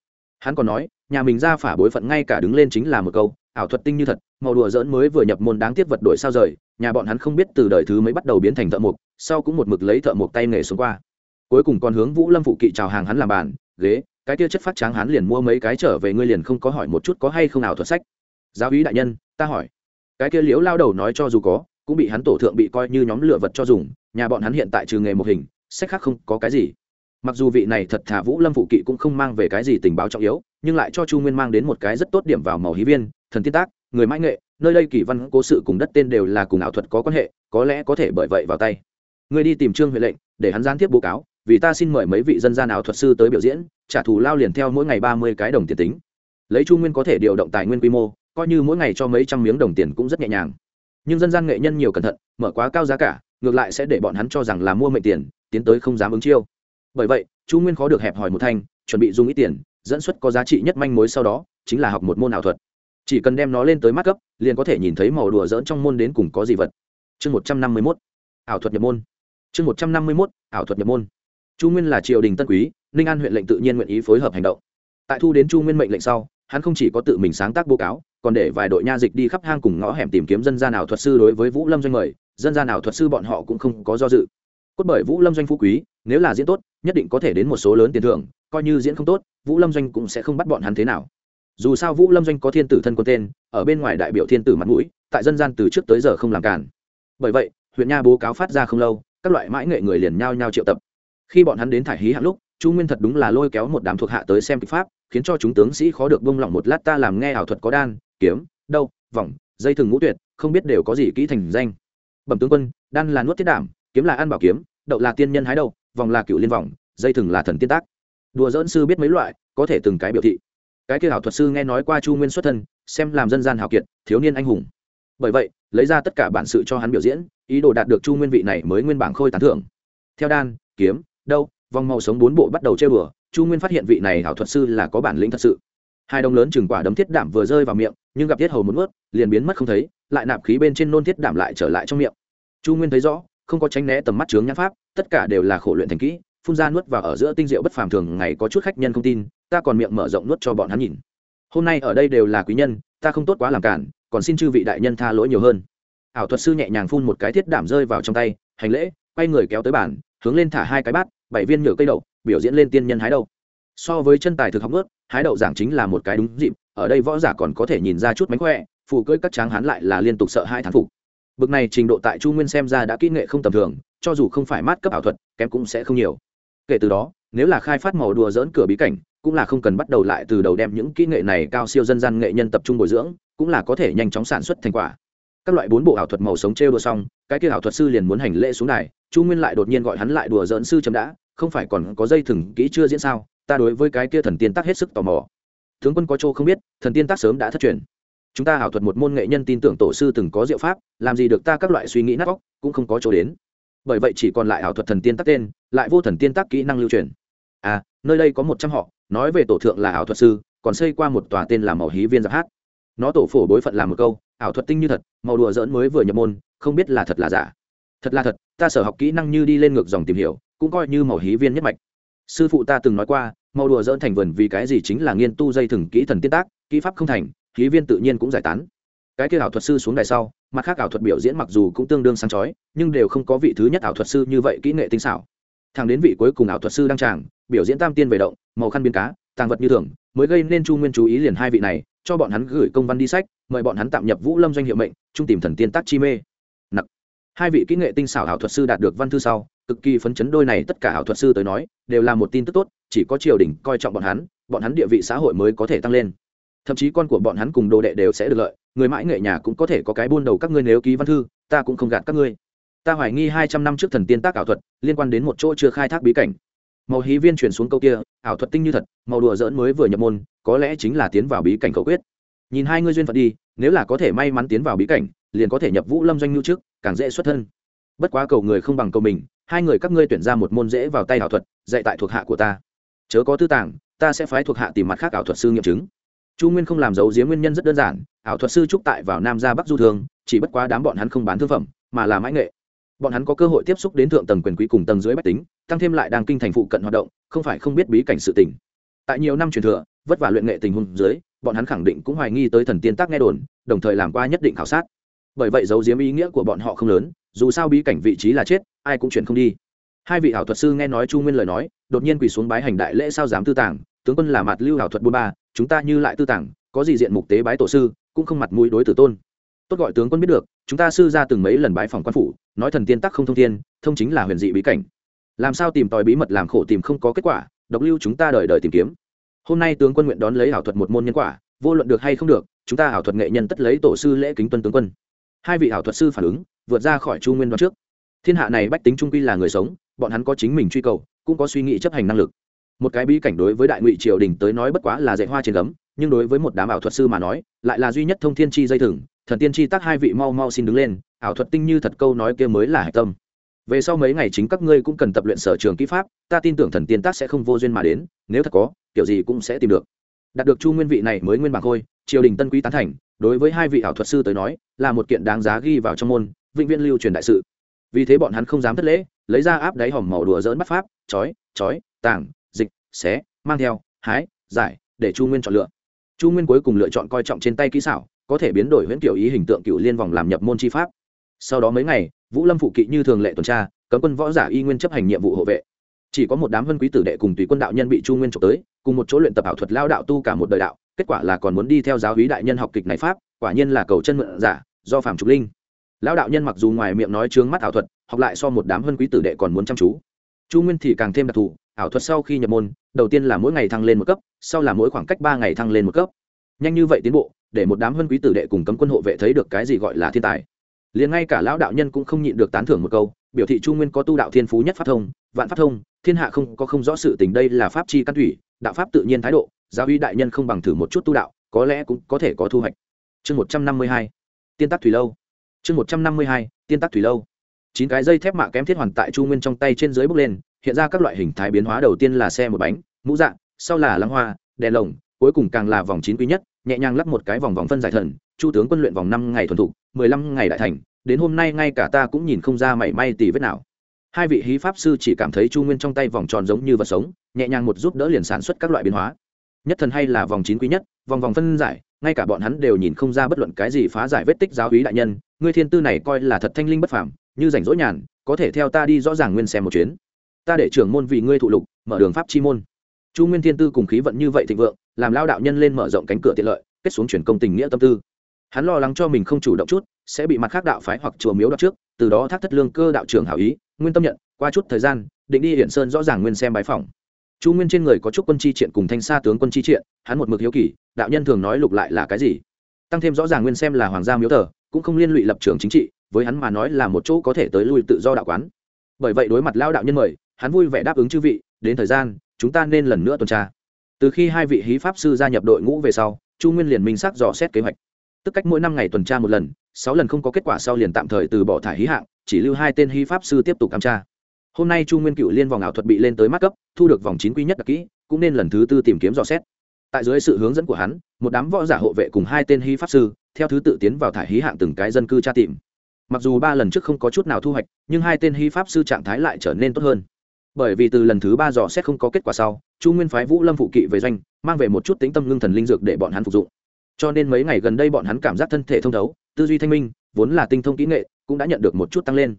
hắn còn nói, nhà mình ra phả bối phận ngay cả đứng lên chính là một câu, ảo thuật tinh như thật màu đùa dỡn mới vừa nhập môn đáng tiếc vật đổi sao rời, nhà bọn hắn không biết từ đời thứ mới bắt đầu biến thành thợ mộc, sau cũng một mực lấy thợ mộc tay nghề xuống qua. Cuối cùng còn hướng vũ lâm phụ kỵ chào hàng hắn làm bàn, ghế, cái kia chất phát tráng hắn liền mua mấy cái trở về, ngươi liền không có hỏi một chút có hay không nào thuật sách. Giáo úy đại nhân, ta hỏi. Cái kia liễu lao đầu nói cho dù có, cũng bị hắn tổ thượng bị coi như nhóm lựa vật cho dùng, nhà bọn hắn hiện tại trừ nghề một hình, sách khác không có cái gì. Mặc dù vị này thật thà vũ lâm phụ kỵ cũng không mang về cái gì tình báo trọng yếu, nhưng lại cho chu nguyên mang đến một cái rất tốt điểm vào màu hí viên, thần tiên tác người mãi nghệ, nơi đây kỳ văn, cố sự cùng đất tên đều là cùng ảo thuật có quan hệ, có lẽ có thể bởi vậy vào tay. Người đi tìm trương huệ lệnh, để hắn gián tiếp bố cáo, vì ta xin mời mấy vị dân gian ảo thuật sư tới biểu diễn, trả thù lao liền theo mỗi ngày ba mươi cái đồng tiền tính. Lấy chu nguyên có thể điều động tài nguyên quy mô, coi như mỗi ngày cho mấy trăm miếng đồng tiền cũng rất nhẹ nhàng. Nhưng dân gian nghệ nhân nhiều cẩn thận, mở quá cao giá cả, ngược lại sẽ để bọn hắn cho rằng là mua mệnh tiền, tiến tới không dám ứng chiêu. Bởi vậy, chu nguyên khó được hẹp hỏi một thanh, chuẩn bị dùng ít tiền, dẫn xuất có giá trị nhất manh mối sau đó, chính là học một môn ảo thuật chỉ cần đem nó lên tới mắt cấp, liền có thể nhìn thấy màu đùa dỡn trong môn đến cùng có gì vật. Chương một trăm năm mươi mốt, ảo thuật nhập môn. Chương một trăm năm mươi mốt, ảo thuật nhập môn. Chu nguyên là triều đình tân quý, ninh an huyện lệnh tự nhiên nguyện ý phối hợp hành động. Tại thu đến chu nguyên mệnh lệnh sau, hắn không chỉ có tự mình sáng tác báo cáo, còn để vài đội nha dịch đi khắp hang cùng ngõ hẻm tìm kiếm dân gian ảo thuật sư đối với vũ lâm doanh mời, dân gian ảo thuật sư bọn họ cũng không có do dự. Cốt bởi vũ lâm doanh phú quý, nếu là diễn tốt, nhất định có thể đến một số lớn tiền thưởng, coi như diễn không tốt, vũ lâm doanh cũng sẽ không bắt bọn hắn thế nào dù sao vũ lâm doanh có thiên tử thân quân tên, ở bên ngoài đại biểu thiên tử mặt mũi, tại dân gian từ trước tới giờ không làm cản bởi vậy, huyện nha bố cáo phát ra không lâu, các loại mãi nghệ người liền nhao nhao triệu tập. Khi bọn hắn đến thải hí hạng lúc, chu nguyên thật đúng là lôi kéo một đám thuộc hạ tới xem kịch pháp, khiến cho chúng tướng sĩ khó được bông lỏng một lát ta làm nghe ảo thuật có đan, kiếm đâu vòng, dây thừng ngũ tuyệt, không biết đều có gì kỹ thành danh. Bẩm tướng quân, đan là nuốt thiết đảm, kiếm là ăn bảo kiếm, đậu là tiên nhân hái đậu, vòng là cựu liên vòng, dây thừng là thần tiên tác. Đùa dỡn sư biết mấy loại, có thể từng cái biểu thị cái kia ảo thuật sư nghe nói qua chu nguyên xuất thân, xem làm dân gian hào kiệt, thiếu niên anh hùng. Bởi vậy, lấy ra tất cả bản sự cho hắn biểu diễn, ý đồ đạt được chu nguyên vị này mới nguyên bảng khôi tán thưởng. Theo đan, kiếm đâu vòng màu sống bốn bộ bắt đầu chơi bừa chu nguyên phát hiện vị này ảo thuật sư là có bản lĩnh thật sự. Hai đồng lớn chừng quả đấm thiết đảm vừa rơi vào miệng, nhưng gặp thiết hầu một ướt liền biến mất không thấy, lại nạp khí bên trên nôn thiết đảm lại trở lại trong miệng. Chu nguyên thấy rõ, không có tránh né tầm mắt chướng nhãn pháp, tất cả đều là khổ luyện thành kỹ, phun ra nuốt vào ở giữa tinh diệu bất phàm thường ngày có chút khách nhân không tin ta còn miệng mở rộng nuốt cho bọn hắn nhìn. Hôm nay ở đây đều là quý nhân, ta không tốt quá làm cản, còn xin chư vị đại nhân tha lỗi nhiều hơn. Ảo thuật sư nhẹ nhàng phun một cái thiết đảm rơi vào trong tay, hành lễ, quay người kéo tới bàn, hướng lên thả hai cái bát, bảy viên nhựa cây đậu, biểu diễn lên tiên nhân hái đậu. So với chân tài thực học ướt hái đậu giảng chính là một cái đúng dịp, ở đây võ giả còn có thể nhìn ra chút mánh khỏe phụ cưỡi các tráng hán lại là liên tục sợ hai thán phục. Bực này trình độ tại chu nguyên xem ra đã kỹ nghệ không tầm thường, cho dù không phải mát cấp ảo thuật, kém cũng sẽ không nhiều kể từ đó, nếu là khai phát màu đùa dỡn cửa bí cảnh, cũng là không cần bắt đầu lại từ đầu đem những kỹ nghệ này cao siêu dân gian nghệ nhân tập trung bồi dưỡng, cũng là có thể nhanh chóng sản xuất thành quả. Các loại bốn bộ ảo thuật màu sống trêu đùa xong, cái kia ảo thuật sư liền muốn hành lễ xuống này chu nguyên lại đột nhiên gọi hắn lại đùa dỡn sư chấm đã, không phải còn có dây thừng kỹ chưa diễn sao, ta đối với cái kia thần tiên tác hết sức tò mò. Tướng quân có chỗ không biết, thần tiên tác sớm đã thất truyền. Chúng ta ảo thuật một môn nghệ nhân tin tưởng tổ sư từng có diệu pháp, làm gì được ta các loại suy nghĩ nát óc, cũng không có chỗ đến. Bởi vậy chỉ còn lại ảo thuật thần tiên tác tên lại vô thần tiên tác kỹ năng lưu truyền. À nơi đây có một trăm họ, nói về tổ thượng là ảo thuật sư, còn xây qua một tòa tên là màu hí viên giáp hát. Nó tổ phổ bối phận làm một câu, ảo thuật tinh như thật, màu đùa dỡn mới vừa nhập môn, không biết là thật là giả. Thật là thật, ta sở học kỹ năng như đi lên ngược dòng tìm hiểu, cũng coi như màu hí viên nhất mạch. Sư phụ ta từng nói qua, màu đùa dỡn thành vườn vì cái gì chính là nghiên tu dây thừng kỹ thần tiên tác, kỹ pháp không thành, hí viên tự nhiên cũng giải tán. Cái kia ảo thuật sư xuống đài sau, mặt khác ảo thuật biểu diễn mặc dù cũng tương đương sáng chói, nhưng đều không có vị thứ nhất ảo thuật sư như vậy kỹ nghệ tinh xảo thằng đến vị cuối cùng ảo thuật sư đăng tràng, biểu diễn tam tiên về động, màu khăn biên cá, tàng vật như thường, mới gây nên chu nguyên chú ý liền hai vị này, cho bọn hắn gửi công văn đi sách, mời bọn hắn tạm nhập vũ lâm doanh hiệu mệnh trung tìm thần tiên tác chi mê. Nặc. Hai vị kỹ nghệ tinh xảo ảo thuật sư đạt được văn thư sau, cực kỳ phấn chấn đôi này tất cả ảo thuật sư tới nói, đều là một tin tức tốt, chỉ có triều đình coi trọng bọn hắn bọn hắn địa vị xã hội mới có thể tăng lên. Thậm chí con của bọn hắn cùng đồ đệ đều sẽ được lợi, người mãi nghệ nhà cũng có thể có cái buôn đầu các ngươi nếu ký văn thư, ta cũng không gạt các ngươi ta hoài nghi hai trăm năm trước thần tiên tác ảo thuật liên quan đến một chỗ chưa khai thác bí cảnh. Màu hí viên truyền xuống câu kia, ảo thuật tinh như thật, màu đùa dỡn mới vừa nhập môn, có lẽ chính là tiến vào bí cảnh khẩu quyết. Nhìn hai ngươi duyên phận đi, nếu là có thể may mắn tiến vào bí cảnh, liền có thể nhập vũ lâm doanh nhu trước, càng dễ xuất thân. Bất quá cầu người không bằng cầu mình, hai người các ngươi tuyển ra một môn dễ vào tay ảo thuật, dạy tại thuộc hạ của ta. Chớ có tư tàng, ta sẽ phái thuộc hạ tìm mặt khác ảo thuật sư nghiệm chứng. Chu nguyên không làm giấu giếm nguyên nhân rất đơn giản, ảo thuật sư trúc tại vào nam ra bắc du thường chỉ bất quá đám bọn hắn không bán thương phẩm, mà là mãi nghệ bọn hắn có cơ hội tiếp xúc đến thượng tầng quyền quý cùng tầng dưới bách tính, tăng thêm lại đang kinh thành phụ cận hoạt động, không phải không biết bí cảnh sự tình. Tại nhiều năm truyền thừa, vất vả luyện nghệ tình huống dưới, bọn hắn khẳng định cũng hoài nghi tới thần tiên tác nghe đồn, đồng thời làm qua nhất định khảo sát. Bởi vậy dấu diếm ý nghĩa của bọn họ không lớn, dù sao bí cảnh vị trí là chết, ai cũng chuyển không đi. Hai vị ảo thuật sư nghe nói chu nguyên lời nói, đột nhiên quỳ xuống bái hành đại lễ sao dám tư tàng, tướng quân là mặt lưu ảo thuật bốn ba, chúng ta như lại tư tàng, có gì diện mục tế bái tổ sư, cũng không mặt mũi đối tử tôn. Tốt gọi tướng quân biết được chúng ta sư ra từng mấy lần bái phòng quan phủ, nói thần tiên tắc không thông thiên, thông chính là huyền dị bí cảnh. Làm sao tìm tòi bí mật làm khổ tìm không có kết quả, độc lưu chúng ta đợi đợi tìm kiếm. Hôm nay tướng quân nguyện đón lấy ảo thuật một môn nhân quả, vô luận được hay không được, chúng ta ảo thuật nghệ nhân tất lấy tổ sư lễ kính tuân tướng quân. Hai vị ảo thuật sư phản ứng, vượt ra khỏi chu nguyên đoán trước. Thiên hạ này bách tính trung quy là người sống, bọn hắn có chính mình truy cầu, cũng có suy nghĩ chấp hành năng lực. Một cái bí cảnh đối với đại ngụy triều đình tới nói bất quá là dạy hoa trên gấm, nhưng đối với một đám ảo thuật sư mà nói, lại là duy nhất thông thiên chi dây thừng thần tiên chi tác hai vị mau mau xin đứng lên ảo thuật tinh như thật câu nói kia mới là hạch tâm. Về sau mấy ngày chính các ngươi cũng cần tập luyện sở trường kỹ pháp ta tin tưởng thần tiên tác sẽ không vô duyên mà đến nếu thật có kiểu gì cũng sẽ tìm được. Đạt được chu nguyên vị này mới nguyên bảng khôi triều đình tân quý tán thành đối với hai vị ảo thuật sư tới nói là một kiện đáng giá ghi vào trong môn vĩnh viễn lưu truyền đại sự. Vì thế bọn hắn không dám thất lễ lấy ra áp đáy hòm màu đùa dỡn bắt pháp chói chói tảng, dịch xé mang theo hái giải để chu nguyên chọn lựa. Chu nguyên cuối cùng lựa chọn coi trọng trên tay kỹ xảo có thể biến đổi huyễn kiểu ý hình tượng cựu liên vòng làm nhập môn chi pháp. Sau đó mấy ngày, vũ lâm phụ kỵ như thường lệ tuần tra, cấm quân võ giả y nguyên chấp hành nhiệm vụ hộ vệ. Chỉ có một đám vân quý tử đệ cùng tùy quân đạo nhân bị chu nguyên trộm tới, cùng một chỗ luyện tập ảo thuật lao đạo tu cả một đời đạo, kết quả là còn muốn đi theo giáo hí đại nhân học kịch này pháp, quả nhiên là cầu chân mượn giả, do phạm trục linh. Lão đạo nhân mặc dù ngoài miệng nói trướng mắt ảo thuật, học lại so một đám vân quý tử đệ còn muốn chăm chú. Chu nguyên thì càng thêm đặc thù, ảo thuật sau khi nhập môn, đầu tiên là mỗi ngày thăng lên một cấp, sau là mỗi khoảng cách ba ngày thăng lên một cấp. Nhanh như vậy tiến bộ để một đám vân quý tử đệ cùng cấm quân hộ vệ thấy được cái gì gọi là thiên tài. Liền ngay cả lão đạo nhân cũng không nhịn được tán thưởng một câu, biểu thị chu nguyên có tu đạo thiên phú nhất pháp thông, vạn pháp thông, thiên hạ không có không rõ sự tình đây là pháp chi căn thủy, đạo pháp tự nhiên thái độ, giáo uy đại nhân không bằng thử một chút tu đạo, có lẽ cũng có thể có thu hoạch. Chương một trăm năm mươi hai, tiên tắc thủy lâu. Chương một trăm năm mươi hai, tiên tắc thủy lâu. Chín cái dây thép mạ kém thiết hoàn tại chu nguyên trong tay trên dưới bốc lên, hiện ra các loại hình thái biến hóa đầu tiên là xe một bánh, mũ dạng sau là lăng hoa, đèn lồng, cuối cùng càng là vòng chín quý nhất nhẹ nhàng lắp một cái vòng vòng phân giải thần, chu tướng quân luyện vòng năm ngày thuần thục, mười lăm ngày đại thành, đến hôm nay ngay cả ta cũng nhìn không ra mảy may tì vết nào. Hai vị hí pháp sư chỉ cảm thấy chu nguyên trong tay vòng tròn giống như vật sống, nhẹ nhàng một giúp đỡ liền sản xuất các loại biến hóa. Nhất thần hay là vòng chín quý nhất, vòng vòng phân giải, ngay cả bọn hắn đều nhìn không ra bất luận cái gì phá giải vết tích giáo hí đại nhân, ngươi thiên tư này coi là thật thanh linh bất phàm, như rảnh rỗi nhàn, có thể theo ta đi rõ ràng nguyên xem một chuyến. Ta để trưởng môn vì ngươi thụ lục, mở đường pháp chi môn chu nguyên thiên tư cùng khí vận như vậy thịnh vượng, làm lao đạo nhân lên mở rộng cánh cửa tiện lợi, kết xuống chuyển công tình nghĩa tâm tư. Hắn lo lắng cho mình không chủ động chút, sẽ bị mặt khác đạo phái hoặc chùa miếu đ trước, từ đó thác thất lương cơ đạo trưởng hảo ý, nguyên tâm nhận, qua chút thời gian, định đi hiển sơn rõ ràng nguyên xem bái phòng chu nguyên trên người có chút quân chi triện cùng thanh sa tướng quân chi triện, hắn một mực hiếu kỳ, đạo nhân thường nói lục lại là cái gì? Tăng thêm rõ ràng nguyên xem là hoàng gia miếu tờ cũng không liên lụy lập trường chính trị, với hắn mà nói là một chỗ có thể tới lui tự do đạo quán. Bởi vậy đối mặt lao đạo nhân mời, hắn vui vẻ đáp ứng chư vị, đến thời gian chúng ta nên lần nữa tuần tra. Từ khi hai vị hí pháp sư gia nhập đội ngũ về sau, chu nguyên liền minh xác dò xét kế hoạch. Tức cách mỗi năm ngày tuần tra một lần, sáu lần không có kết quả sau liền tạm thời từ bỏ thải hí hạng, chỉ lưu hai tên hí pháp sư tiếp tục tham tra. Hôm nay chu nguyên cựu liên vòng ảo thuật bị lên tới mắt cấp, thu được vòng chín quý nhất đặc kỹ, cũng nên lần thứ tư tìm kiếm dò xét. Tại dưới sự hướng dẫn của hắn, một đám võ giả hộ vệ cùng hai tên hí pháp sư, theo thứ tự tiến vào thải hí hạng từng cái dân cư tra tìm. Mặc dù ba lần trước không có chút nào thu hoạch, nhưng hai tên hí pháp sư trạng thái lại trở nên tốt hơn bởi vì từ lần thứ ba dò xét không có kết quả sau, chu nguyên phái vũ lâm phụ kỵ về doanh, mang về một chút tính tâm ngưng thần linh dược để bọn hắn phục dụng. Cho nên mấy ngày gần đây bọn hắn cảm giác thân thể thông thấu, tư duy thanh minh, vốn là tinh thông kỹ nghệ, cũng đã nhận được một chút tăng lên.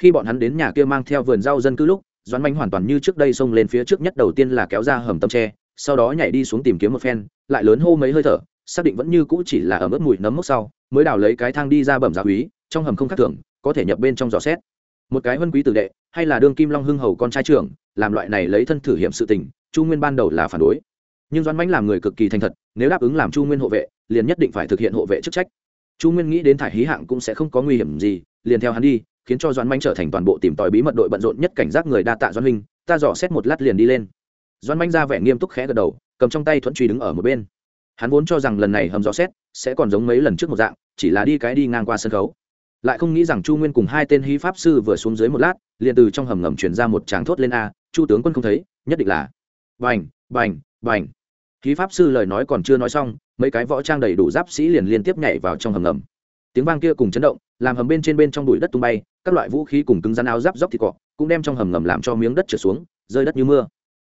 Khi bọn hắn đến nhà kia mang theo vườn rau dân cư lúc, doãn manh hoàn toàn như trước đây xông lên phía trước nhất đầu tiên là kéo ra hầm tâm tre, sau đó nhảy đi xuống tìm kiếm một phen, lại lớn hô mấy hơi thở, xác định vẫn như cũ chỉ là ở mức mùi nấm mốc sau, mới đào lấy cái thang đi ra bẩm giáo quý trong hầm không khác thường, có thể nhập bên trong giò xét một cái huân quý tử đệ, hay là đương kim long hưng hầu con trai trưởng, làm loại này lấy thân thử hiểm sự tình, chu nguyên ban đầu là phản đối. Nhưng doãn mãnh làm người cực kỳ thành thật, nếu đáp ứng làm chu nguyên hộ vệ, liền nhất định phải thực hiện hộ vệ chức trách. Chu nguyên nghĩ đến thải hí hạng cũng sẽ không có nguy hiểm gì, liền theo hắn đi, khiến cho doãn mãnh trở thành toàn bộ tìm tòi bí mật đội bận rộn nhất cảnh giác người đa tạ doãn huynh ta dò xét một lát liền đi lên. Doãn mãnh ra vẻ nghiêm túc khẽ gật đầu, cầm trong tay thuận truy đứng ở một bên. Hắn vốn cho rằng lần này hầm dò xét sẽ còn giống mấy lần trước một dạng, chỉ là đi cái đi ngang qua sân khấu lại không nghĩ rằng chu nguyên cùng hai tên hí pháp sư vừa xuống dưới một lát, liền từ trong hầm ngầm chuyển ra một tràng thốt lên a, chu tướng quân không thấy, nhất định là bành bành bành. Hí pháp sư lời nói còn chưa nói xong, mấy cái võ trang đầy đủ giáp sĩ liền liên tiếp nhảy vào trong hầm ngầm. Tiếng vang kia cùng chấn động, làm hầm bên trên bên trong bụi đất tung bay, các loại vũ khí cùng cứng rắn áo giáp dốc thịt cọ, cũng đem trong hầm ngầm làm cho miếng đất trượt xuống, rơi đất như mưa.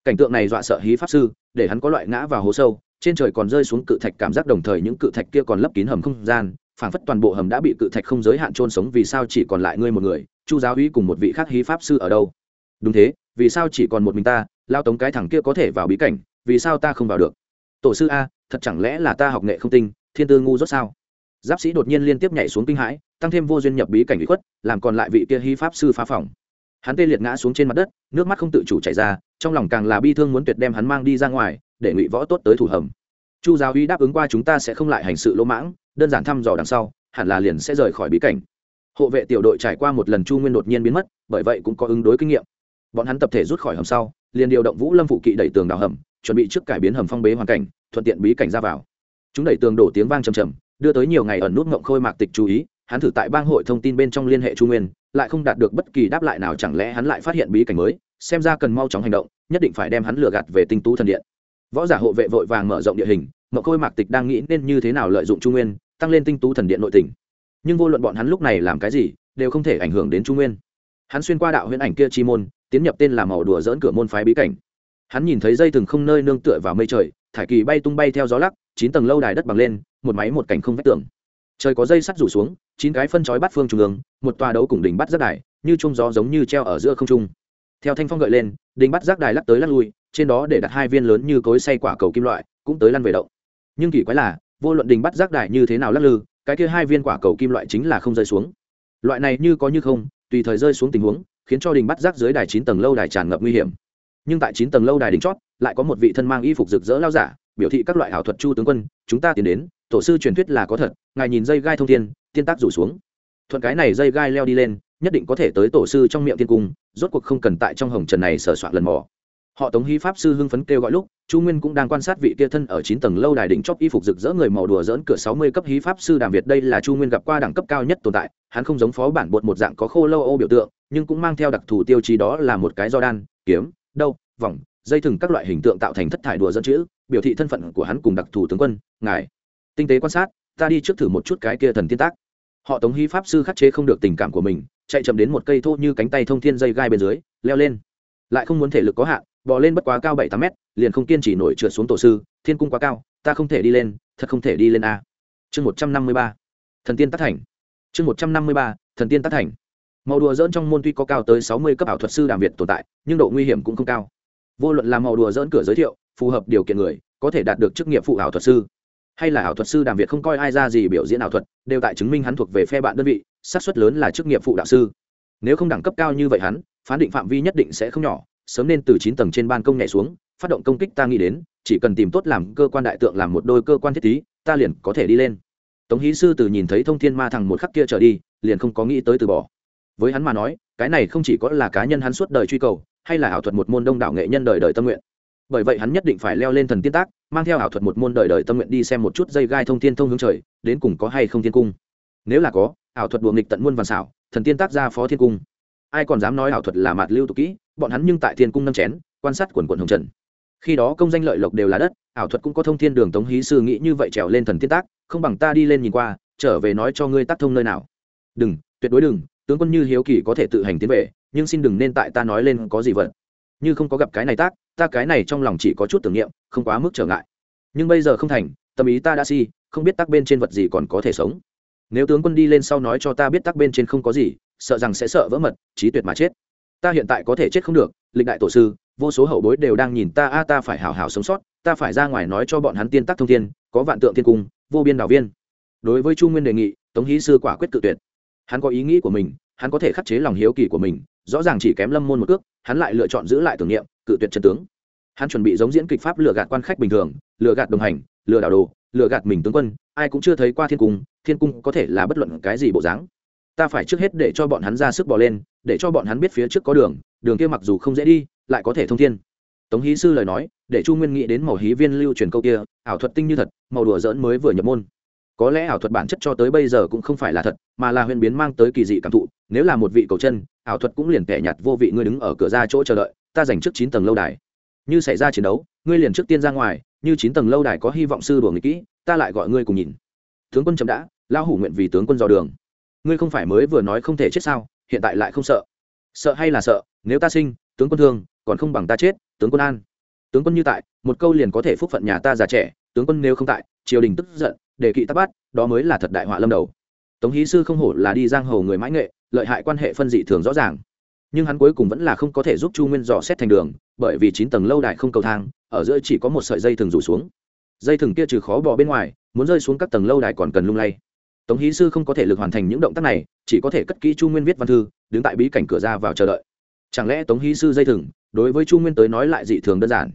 Cảnh tượng này dọa sợ hí pháp sư, để hắn có loại ngã vào hố sâu, trên trời còn rơi xuống cự thạch cảm giác đồng thời những cự thạch kia còn lấp kín hầm không gian phảng phất toàn bộ hầm đã bị cự thạch không giới hạn trôn sống, vì sao chỉ còn lại ngươi một người? Chu giáo uy cùng một vị khác hí pháp sư ở đâu? Đúng thế, vì sao chỉ còn một mình ta? Lao tống cái thằng kia có thể vào bí cảnh, vì sao ta không vào được? Tổ sư a, thật chẳng lẽ là ta học nghệ không tinh, thiên tư ngu rốt sao? Giáp sĩ đột nhiên liên tiếp nhảy xuống kinh hãi, tăng thêm vô duyên nhập bí cảnh bị khuất, làm còn lại vị kia hy pháp sư phá phòng. Hắn tê liệt ngã xuống trên mặt đất, nước mắt không tự chủ chảy ra, trong lòng càng là bi thương muốn tuyệt đem hắn mang đi ra ngoài, để ngụy võ tốt tới thủ hầm. Chu giáo uy đáp ứng qua chúng ta sẽ không lại hành sự lỗ mãng đơn giản thăm dò đằng sau, hẳn là liền sẽ rời khỏi bí cảnh. Hộ vệ tiểu đội trải qua một lần chu nguyên đột nhiên biến mất, bởi vậy cũng có ứng đối kinh nghiệm. Bọn hắn tập thể rút khỏi hầm sau, liền điều động vũ lâm phụ kỵ đẩy tường đào hầm, chuẩn bị trước cải biến hầm phong bế hoàn cảnh, thuận tiện bí cảnh ra vào. Chúng đẩy tường đổ tiếng vang trầm trầm, đưa tới nhiều ngày ẩn nút ngộng khôi mạc tịch chú ý, hắn thử tại bang hội thông tin bên trong liên hệ chu nguyên, lại không đạt được bất kỳ đáp lại nào, chẳng lẽ hắn lại phát hiện bí cảnh mới, xem ra cần mau chóng hành động, nhất định phải đem hắn lừa gạt về tinh tú thần điện. Võ giả hộ vệ vội vàng mở rộng địa hình, ngộng khôi mạc tịch đang nghĩ nên như thế nào lợi dụng chu nguyên tăng lên tinh tú thần điện nội tình, nhưng vô luận bọn hắn lúc này làm cái gì đều không thể ảnh hưởng đến chu nguyên. Hắn xuyên qua đạo huyễn ảnh kia chi môn tiến nhập tên là màu đùa dỡn cửa môn phái bí cảnh. Hắn nhìn thấy dây thừng không nơi nương tựa vào mây trời thải kỳ bay tung bay theo gió lắc chín tầng lâu đài đất bằng lên một máy một cảnh không vách tường. Trời có dây sắt rủ xuống chín cái phân chói bắt phương trung ương một tòa đấu cùng đỉnh bắt rất đài như trung gió giống như treo ở giữa không trung. Theo thanh phong gợi lên đỉnh bắt giác đài lắc tới lắc lui trên đó để đặt hai viên lớn như cối xay quả cầu kim loại cũng tới lăn về động. Nhưng kỳ quái là vô luận đình bắt rác đài như thế nào lắc lư, cái kia hai viên quả cầu kim loại chính là không rơi xuống. Loại này như có như không, tùy thời rơi xuống tình huống, khiến cho đình bắt rác dưới đài chín tầng lâu đài tràn ngập nguy hiểm. Nhưng tại chín tầng lâu đài đỉnh chót, lại có một vị thân mang y phục rực rỡ lao giả, biểu thị các loại ảo thuật chu tướng quân, chúng ta tiến đến, tổ sư truyền thuyết là có thật, ngài nhìn dây gai thông thiên, tiên tác rủ xuống. Thuận cái này dây gai leo đi lên, nhất định có thể tới tổ sư trong miệng tiên cung, rốt cuộc không cần tại trong hồng trần này sờ soạn lần mò họ tống hy pháp sư hưng phấn kêu gọi lúc, chu nguyên cũng đang quan sát vị kia thân ở chín tầng lâu đài đỉnh chóp y phục rực rỡ người màu đùa dỡn cửa sáu mươi cấp hí pháp sư đàm việt. Đây là chu nguyên gặp qua đẳng cấp cao nhất tồn tại, hắn không giống phó bản bột một dạng có khô lâu ô biểu tượng, nhưng cũng mang theo đặc thù tiêu chí đó là một cái do đan, kiếm đâu vòng, dây thừng các loại hình tượng tạo thành thất thải đùa dẫn chữ, biểu thị thân phận của hắn cùng đặc thù tướng quân, ngài. Tinh tế quan sát, ta đi trước thử một chút cái kia thần tiên tác. Họ tống hy pháp sư khắc chế không được tình cảm của mình, chạy chậm đến một cây thô như cánh tay thông thiên dây gai bên dưới, leo lên. Lại không muốn thể lực có hạn bò lên bất quá cao bảy tám mét, liền không kiên trì nổi trượt xuống tổ sư, thiên cung quá cao, ta không thể đi lên, thật không thể đi lên a. Chương một trăm năm mươi ba, thần tiên tác thành. Chương một trăm năm mươi ba, thần tiên tác thành. Màu đùa dỡn trong môn tuy có cao tới sáu mươi cấp ảo thuật sư đàm việt tồn tại, nhưng độ nguy hiểm cũng không cao. Vô luận là màu đùa dỡn cửa giới thiệu, phù hợp điều kiện người, có thể đạt được chức nghiệp phụ ảo thuật sư, hay là ảo thuật sư đàm việt không coi ai ra gì biểu diễn ảo thuật, đều tại chứng minh hắn thuộc về phe bạn đơn vị, xác suất lớn là chức nghiệp phụ đạo sư. Nếu không đẳng cấp cao như vậy hắn, phán định phạm vi nhất định sẽ không nhỏ sớm nên từ chín tầng trên ban công nhảy xuống, phát động công kích ta nghĩ đến, chỉ cần tìm tốt làm cơ quan đại tượng làm một đôi cơ quan thiết tí ta liền có thể đi lên. Tống hí sư từ nhìn thấy thông thiên ma thằng một khắc kia trở đi, liền không có nghĩ tới từ bỏ. Với hắn mà nói, cái này không chỉ có là cá nhân hắn suốt đời truy cầu, hay là ảo thuật một môn đông đảo nghệ nhân đời đời tâm nguyện. Bởi vậy hắn nhất định phải leo lên thần tiên tác, mang theo ảo thuật một môn đời đời tâm nguyện đi xem một chút dây gai thông thiên thông hướng trời, đến cùng có hay không thiên cung. Nếu là có, ảo thuật đùa nghịch tận muôn vàn xảo, thần tiên tác ra phó thiên cung. Ai còn dám nói ảo thuật là mạt lưu tục kỹ bọn hắn nhưng tại thiên cung năm chén, quan sát quần quần hồng trần. Khi đó công danh lợi lộc đều là đất, ảo thuật cũng có thông thiên đường tống hí sư nghĩ như vậy trèo lên thần tiên tác, không bằng ta đi lên nhìn qua, trở về nói cho ngươi tác thông nơi nào. Đừng, tuyệt đối đừng, tướng quân như hiếu kỳ có thể tự hành tiến về, nhưng xin đừng nên tại ta nói lên có gì vật như không có gặp cái này tác, ta cái này trong lòng chỉ có chút tưởng niệm, không quá mức trở ngại. Nhưng bây giờ không thành, tâm ý ta đã si, không biết tác bên trên vật gì còn có thể sống. Nếu tướng quân đi lên sau nói cho ta biết tác bên trên không có gì, sợ rằng sẽ sợ vỡ mật trí tuyệt mà chết ta hiện tại có thể chết không được, lịch đại tổ sư, vô số hậu bối đều đang nhìn ta, a, ta phải hào hào sống sót, ta phải ra ngoài nói cho bọn hắn tiên tác thông thiên, có vạn tượng thiên cung, vô biên đào viên. Đối với chu nguyên đề nghị, tống hí sư quả quyết tự tuyệt. Hắn có ý nghĩ của mình, hắn có thể khắc chế lòng hiếu kỳ của mình, rõ ràng chỉ kém lâm môn một cước, hắn lại lựa chọn giữ lại tưởng niệm, cự tuyệt trần tướng. Hắn chuẩn bị giống diễn kịch pháp lừa gạt quan khách bình thường, lừa gạt đồng hành, lừa đảo đồ, lừa gạt mình tướng quân, ai cũng chưa thấy qua thiên cung thiên cung có thể là bất luận cái gì bộ dáng ta phải trước hết để cho bọn hắn ra sức bỏ lên, để cho bọn hắn biết phía trước có đường đường kia mặc dù không dễ đi, lại có thể thông thiên. Tống hí sư lời nói, để chu nguyên nghĩ đến màu hí viên lưu truyền câu kia, ảo thuật tinh như thật, màu đùa dỡn mới vừa nhập môn. Có lẽ ảo thuật bản chất cho tới bây giờ cũng không phải là thật, mà là huyền biến mang tới kỳ dị cảm thụ, nếu là một vị cầu chân, ảo thuật cũng liền kẻ nhặt vô vị ngươi đứng ở cửa ra chỗ chờ đợi, ta dành trước chín tầng lâu đài. Như xảy ra chiến đấu, ngươi liền trước tiên ra ngoài, như chín tầng lâu đài có hy vọng sư đùa nghịch kỹ, ta lại gọi ngươi cùng nhìn. Tướng quân chậm đã lao hủ nguyện vì tướng quân dò đường ngươi không phải mới vừa nói không thể chết sao, hiện tại lại không sợ. Sợ hay là sợ, nếu ta sinh, tướng quân thương, còn không bằng ta chết, tướng quân an. Tướng quân như tại, một câu liền có thể phúc phận nhà ta già trẻ, tướng quân nếu không tại, triều đình tức giận đề kỵ tắc bắt, đó mới là thật đại họa lâm đầu. Tống hí sư không hổ là đi giang hồ người mãi nghệ, lợi hại quan hệ phân dị thường rõ ràng. Nhưng hắn cuối cùng vẫn là không có thể giúp chu nguyên dò xét thành đường, bởi vì chín tầng lâu đài không cầu thang, ở giữa chỉ có một sợi dây thừng rủ xuống. Dây thừng kia trừ khó bỏ bên ngoài, muốn rơi xuống các tầng lâu đài còn cần lung lay tống hí sư không có thể lực hoàn thành những động tác này, chỉ có thể cất kỹ chu nguyên viết văn thư, đứng tại bí cảnh cửa ra vào chờ đợi. Chẳng lẽ tống hí sư dây thừng, đối với chu nguyên tới nói lại dị thường đơn giản?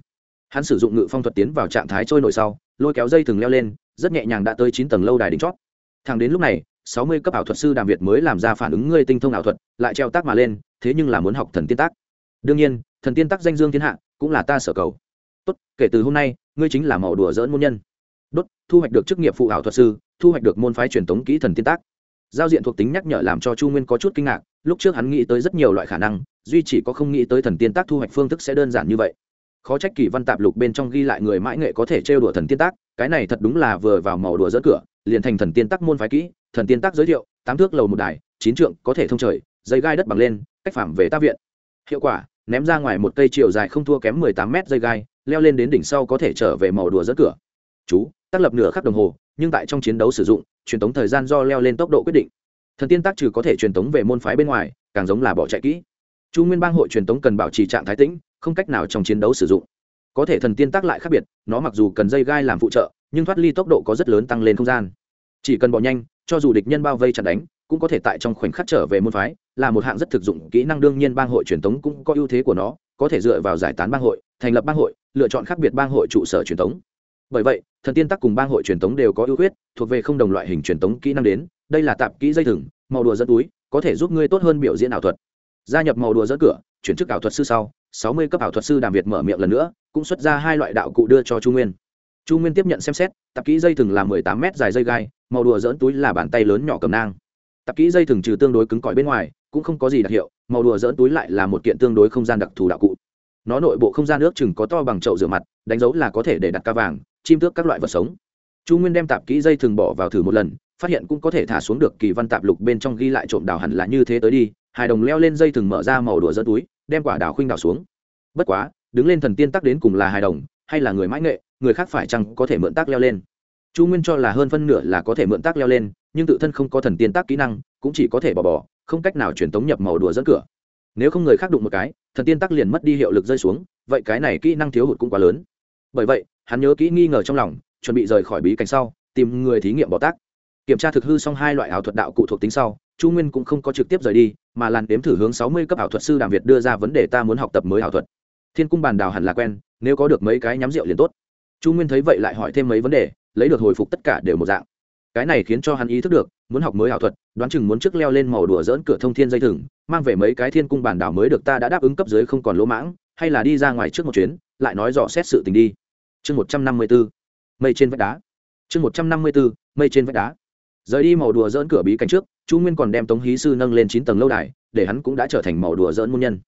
Hắn sử dụng ngự phong thuật tiến vào trạng thái trôi nổi sau, lôi kéo dây thừng leo lên, rất nhẹ nhàng đã tới chín tầng lâu đài đỉnh chót. Thẳng đến lúc này, sáu mươi cấp ảo thuật sư đàm việt mới làm ra phản ứng ngươi tinh thông ảo thuật, lại treo tác mà lên, thế nhưng là muốn học thần tiên tác. Đương nhiên, thần tiên tác danh dương thiên hạ, cũng là ta sở cầu. Tốt, kể từ hôm nay, ngươi chính là màu đùa dỡn môn nhân đốt, thu hoạch được chức nghiệp phụ ảo thuật sư, thu hoạch được môn phái truyền thống kỹ thần tiên tác. Giao diện thuộc tính nhắc nhở làm cho chu nguyên có chút kinh ngạc, lúc trước hắn nghĩ tới rất nhiều loại khả năng, duy chỉ có không nghĩ tới thần tiên tác thu hoạch phương thức sẽ đơn giản như vậy. Khó trách kỳ văn tạp lục bên trong ghi lại người mãi nghệ có thể trêu đùa thần tiên tác, cái này thật đúng là vừa vào màu đùa dẫn cửa, liền thành thần tiên tác môn phái kỹ, thần tiên tác giới thiệu, tám thước lầu một đài, chín trượng, có thể thông trời, dây gai đất bằng lên, cách phạm về ta viện. Hiệu quả, ném ra ngoài một cây chiều dài không thua kém mười tám mét dây gai, leo lên đến đỉnh sau có thể trở về màu đùa dẫn cửa chú, tác lập nửa khắc đồng hồ, nhưng tại trong chiến đấu sử dụng, truyền tống thời gian do leo lên tốc độ quyết định. Thần tiên tác trừ có thể truyền tống về môn phái bên ngoài, càng giống là bỏ chạy kỹ. Chu nguyên bang hội truyền tống cần bảo trì trạng thái tĩnh, không cách nào trong chiến đấu sử dụng. Có thể thần tiên tác lại khác biệt, nó mặc dù cần dây gai làm phụ trợ, nhưng thoát ly tốc độ có rất lớn tăng lên không gian. Chỉ cần bỏ nhanh, cho dù địch nhân bao vây chặn đánh, cũng có thể tại trong khoảnh khắc trở về môn phái, là một hạng rất thực dụng, kỹ năng đương nhiên bang hội truyền thống cũng có ưu thế của nó, có thể dựa vào giải tán bang hội, thành lập bang hội, lựa chọn khác biệt bang hội trụ sở truyền thống bởi vậy thần tiên tắc cùng bang hội truyền thống đều có ưu khuyết, thuộc về không đồng loại hình truyền thống kỹ năng đến, đây là tạp kỹ dây thừng, màu đùa dẫn túi, có thể giúp ngươi tốt hơn biểu diễn ảo thuật. Gia nhập màu đùa dẫn cửa, chuyển chức ảo thuật sư sau, sáu mươi cấp ảo thuật sư đàm việt mở miệng lần nữa, cũng xuất ra hai loại đạo cụ đưa cho chu nguyên. Chu nguyên tiếp nhận xem xét, tạp kỹ dây thừng là mười tám m dài dây gai, màu đùa dẫn túi là bàn tay lớn nhỏ cầm nang. Tạp kỹ dây thừng trừ tương đối cứng cỏi bên ngoài, cũng không có gì đặc hiệu, màu đùa dỡn túi lại là một kiện tương đối không gian đặc thù đạo cụ. Nó nội bộ không gian nước chừng có to bằng chậu rửa mặt, đánh dấu là có thể để đặt ca vàng chim tước các loại vật sống. Chu nguyên đem tạp kỹ dây thường bỏ vào thử một lần, phát hiện cũng có thể thả xuống được kỳ văn tạp lục bên trong ghi lại trộm đào hẳn là như thế tới đi, hài đồng leo lên dây thừng mở ra màu đùa dỡ túi, đem quả đào khuynh đào xuống. Bất quá, đứng lên thần tiên tắc đến cùng là hài đồng, hay là người mãi nghệ, người khác phải chăng có thể mượn tác leo lên. Chu nguyên cho là hơn phân nửa là có thể mượn tác leo lên, nhưng tự thân không có thần tiên tác kỹ năng, cũng chỉ có thể bỏ bỏ không cách nào truyền tống nhập màu đùa dẫn cửa. Nếu không người khác đụng một cái, thần tiên tác liền mất đi hiệu lực rơi xuống, vậy cái này kỹ năng thiếu hụt cũng quá lớn bởi vậy, hắn nhớ kỹ nghi ngờ trong lòng, chuẩn bị rời khỏi bí cảnh sau, tìm người thí nghiệm bỏ tác. Kiểm tra thực hư xong hai loại ảo thuật đạo cụ thuộc tính sau, chu nguyên cũng không có trực tiếp rời đi, mà làn đếm thử hướng sáu mươi cấp ảo thuật sư đàm việt đưa ra vấn đề ta muốn học tập mới ảo thuật. Thiên cung bàn đào hẳn là quen, nếu có được mấy cái nhắm rượu liền tốt. Chu nguyên thấy vậy lại hỏi thêm mấy vấn đề, lấy được hồi phục tất cả đều một dạng. Cái này khiến cho hắn ý thức được, muốn học mới ảo thuật, đoán chừng muốn trước leo lên màu đùa dỡn cửa thông thiên dây thừng, mang về mấy cái thiên cung bản đảo mới được ta đã đáp ứng cấp dưới không còn lỗ mãng, hay là đi ra ngoài trước một chuyến lại nói rõ xét sự tình đi. Chương một trăm năm mươi bốn mây trên vách đá. Chương một trăm năm mươi bốn mây trên vách đá. Rời đi màu đùa dỡn cửa bí cảnh trước, chu nguyên còn đem tống hí sư nâng lên chín tầng lâu đài, để hắn cũng đã trở thành màu đùa dỡn môn nhân.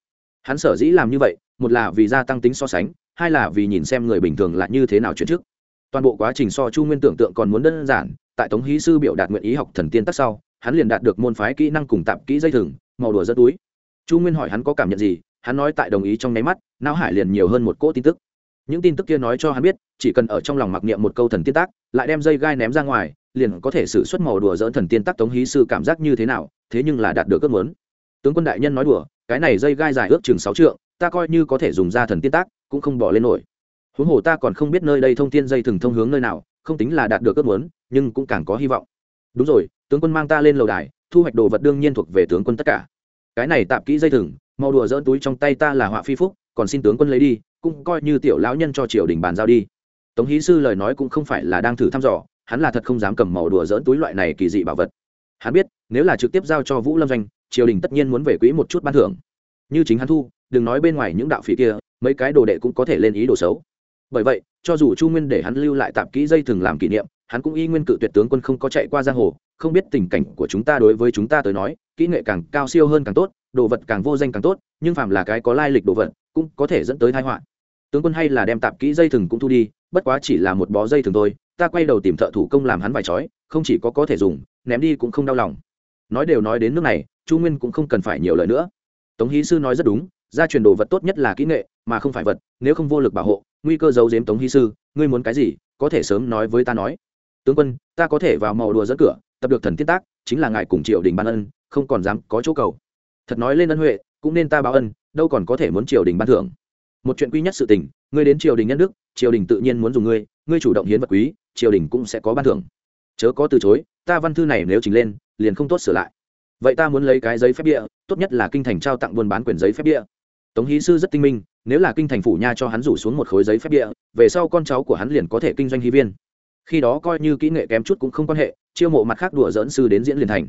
Hắn sở dĩ làm như vậy, một là vì gia tăng tính so sánh, hai là vì nhìn xem người bình thường là như thế nào chuyển trước. Toàn bộ quá trình so chu nguyên tưởng tượng còn muốn đơn giản, tại tống hí sư biểu đạt nguyện ý học thần tiên tắc sau, hắn liền đạt được môn phái kỹ năng cùng tạp kỹ dây thừng, màu đùa dẫn túi. Chu nguyên hỏi hắn có cảm nhận gì hắn nói tại đồng ý trong nháy mắt, não hải liền nhiều hơn một cỗ tin tức. Những tin tức kia nói cho hắn biết, chỉ cần ở trong lòng mặc niệm một câu thần tiên tác, lại đem dây gai ném ra ngoài, liền có thể xử suất màu đùa dỡ thần tiên tác tống hí sư cảm giác như thế nào, thế nhưng là đạt được ước muốn. Tướng quân đại nhân nói đùa, cái này dây gai dài ước chừng sáu trượng, ta coi như có thể dùng ra thần tiên tác, cũng không bỏ lên nổi. Huống hồ ta còn không biết nơi đây thông tin dây thừng thông hướng nơi nào, không tính là đạt được ước muốn, nhưng cũng càng có hy vọng. Đúng rồi, tướng quân mang ta lên lầu đài, thu hoạch đồ vật đương nhiên thuộc về tướng quân tất cả. Cái này tạm kỹ dây thừng mau đùa dỡn túi trong tay ta là họa phi phúc, còn xin tướng quân lấy đi, cũng coi như tiểu lão nhân cho triều đình bàn giao đi. Tống hí sư lời nói cũng không phải là đang thử thăm dò, hắn là thật không dám cầm màu đùa dỡn túi loại này kỳ dị bảo vật. Hắn biết, nếu là trực tiếp giao cho vũ lâm doanh, triều đình tất nhiên muốn về quỹ một chút ban thưởng. Như chính hắn thu, đừng nói bên ngoài những đạo phỉ kia, mấy cái đồ đệ cũng có thể lên ý đồ xấu. Bởi vậy, cho dù chu nguyên để hắn lưu lại tạp kỹ dây thường làm kỷ niệm, hắn cũng y nguyên cự tuyệt tướng quân không có chạy qua giang hồ, không biết tình cảnh của chúng ta đối với chúng ta tới nói, kỹ nghệ càng cao siêu hơn càng tốt đồ vật càng vô danh càng tốt, nhưng phàm là cái có lai lịch đồ vật, cũng có thể dẫn tới thái họa. Tướng quân hay là đem tạp kỹ dây thừng cũng thu đi, bất quá chỉ là một bó dây thừng thôi, ta quay đầu tìm thợ thủ công làm hắn vài chói, không chỉ có có thể dùng, ném đi cũng không đau lòng. Nói đều nói đến nước này, chu nguyên cũng không cần phải nhiều lời nữa. Tống hí sư nói rất đúng, gia truyền đồ vật tốt nhất là kỹ nghệ, mà không phải vật, nếu không vô lực bảo hộ, nguy cơ giấu giếm tống hí sư, ngươi muốn cái gì, có thể sớm nói với ta nói. Tướng quân, ta có thể vào màu đùa dẫn cửa, tập được thần tiết tác, chính là ngài cùng triều đình ban ân, không còn dám có chỗ cầu thật nói lên ân huệ, cũng nên ta báo ân, đâu còn có thể muốn triều đình ban thưởng. Một chuyện quy nhất sự tình, ngươi đến triều đình nhân đức, triều đình tự nhiên muốn dùng ngươi ngươi chủ động hiến vật quý, triều đình cũng sẽ có ban thưởng. Chớ có từ chối, ta văn thư này nếu trình lên, liền không tốt sửa lại. Vậy ta muốn lấy cái giấy phép địa, tốt nhất là kinh thành trao tặng buôn bán quyền giấy phép địa. Tống hí sư rất tinh minh, nếu là kinh thành phủ nha cho hắn rủ xuống một khối giấy phép địa, về sau con cháu của hắn liền có thể kinh doanh hy viên. Khi đó coi như kỹ nghệ kém chút cũng không quan hệ, chiêu mộ mặt khác đùa dỡn sư đến diễn liền thành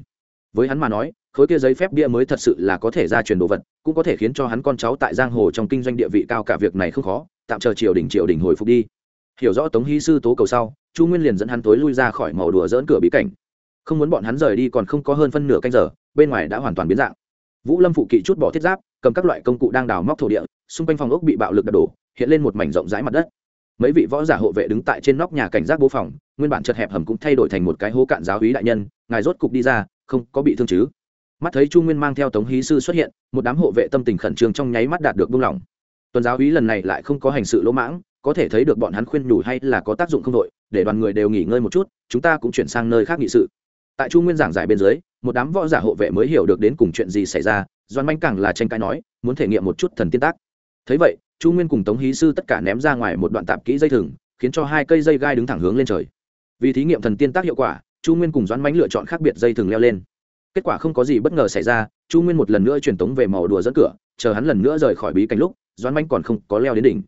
với hắn mà nói, khối kia giấy phép bia mới thật sự là có thể ra truyền đồ vật, cũng có thể khiến cho hắn con cháu tại giang hồ trong kinh doanh địa vị cao cả việc này không khó, tạm chờ triều đình triều đình hồi phục đi. Hiểu rõ tống hy sư tố cầu sau, chu nguyên liền dẫn hắn tối lui ra khỏi màu đùa dỡn cửa bí cảnh. Không muốn bọn hắn rời đi còn không có hơn phân nửa canh giờ, bên ngoài đã hoàn toàn biến dạng. Vũ lâm phụ kỵ chút bỏ thiết giáp, cầm các loại công cụ đang đào móc thổ địa, xung quanh phòng ốc bị bạo lực đập đổ, hiện lên một mảnh rộng rãi mặt đất. Mấy vị võ giả hộ vệ đứng tại trên nóc nhà cảnh giác bố phòng, nguyên bản chật hẹp hầm cũng thay đổi thành một cái hố cạn giáo hí đại nhân, ngài rốt cục đi ra không có bị thương chứ? Mắt thấy chu nguyên mang theo tống hí sư xuất hiện, một đám hộ vệ tâm tình khẩn trương trong nháy mắt đạt được buông lỏng. Tuần giáo hí lần này lại không có hành sự lỗ mãng, có thể thấy được bọn hắn khuyên nhủ hay là có tác dụng không đội, để đoàn người đều nghỉ ngơi một chút, chúng ta cũng chuyển sang nơi khác nghị sự. Tại chu nguyên giảng giải bên dưới, một đám võ giả hộ vệ mới hiểu được đến cùng chuyện gì xảy ra, doan manh càng là tranh cãi nói, muốn thể nghiệm một chút thần tiên tác. Thấy vậy, chu nguyên cùng tống hí sư tất cả ném ra ngoài một đoạn tạp kỹ dây thừng, khiến cho hai cây dây gai đứng thẳng hướng lên trời. Vì thí nghiệm thần tiên tác hiệu quả chu nguyên cùng doãn mánh lựa chọn khác biệt dây thừng leo lên. Kết quả không có gì bất ngờ xảy ra, chu nguyên một lần nữa truyền tống về màu đùa dẫn cửa, chờ hắn lần nữa rời khỏi bí cảnh lúc, doãn mánh còn không có leo đến đỉnh.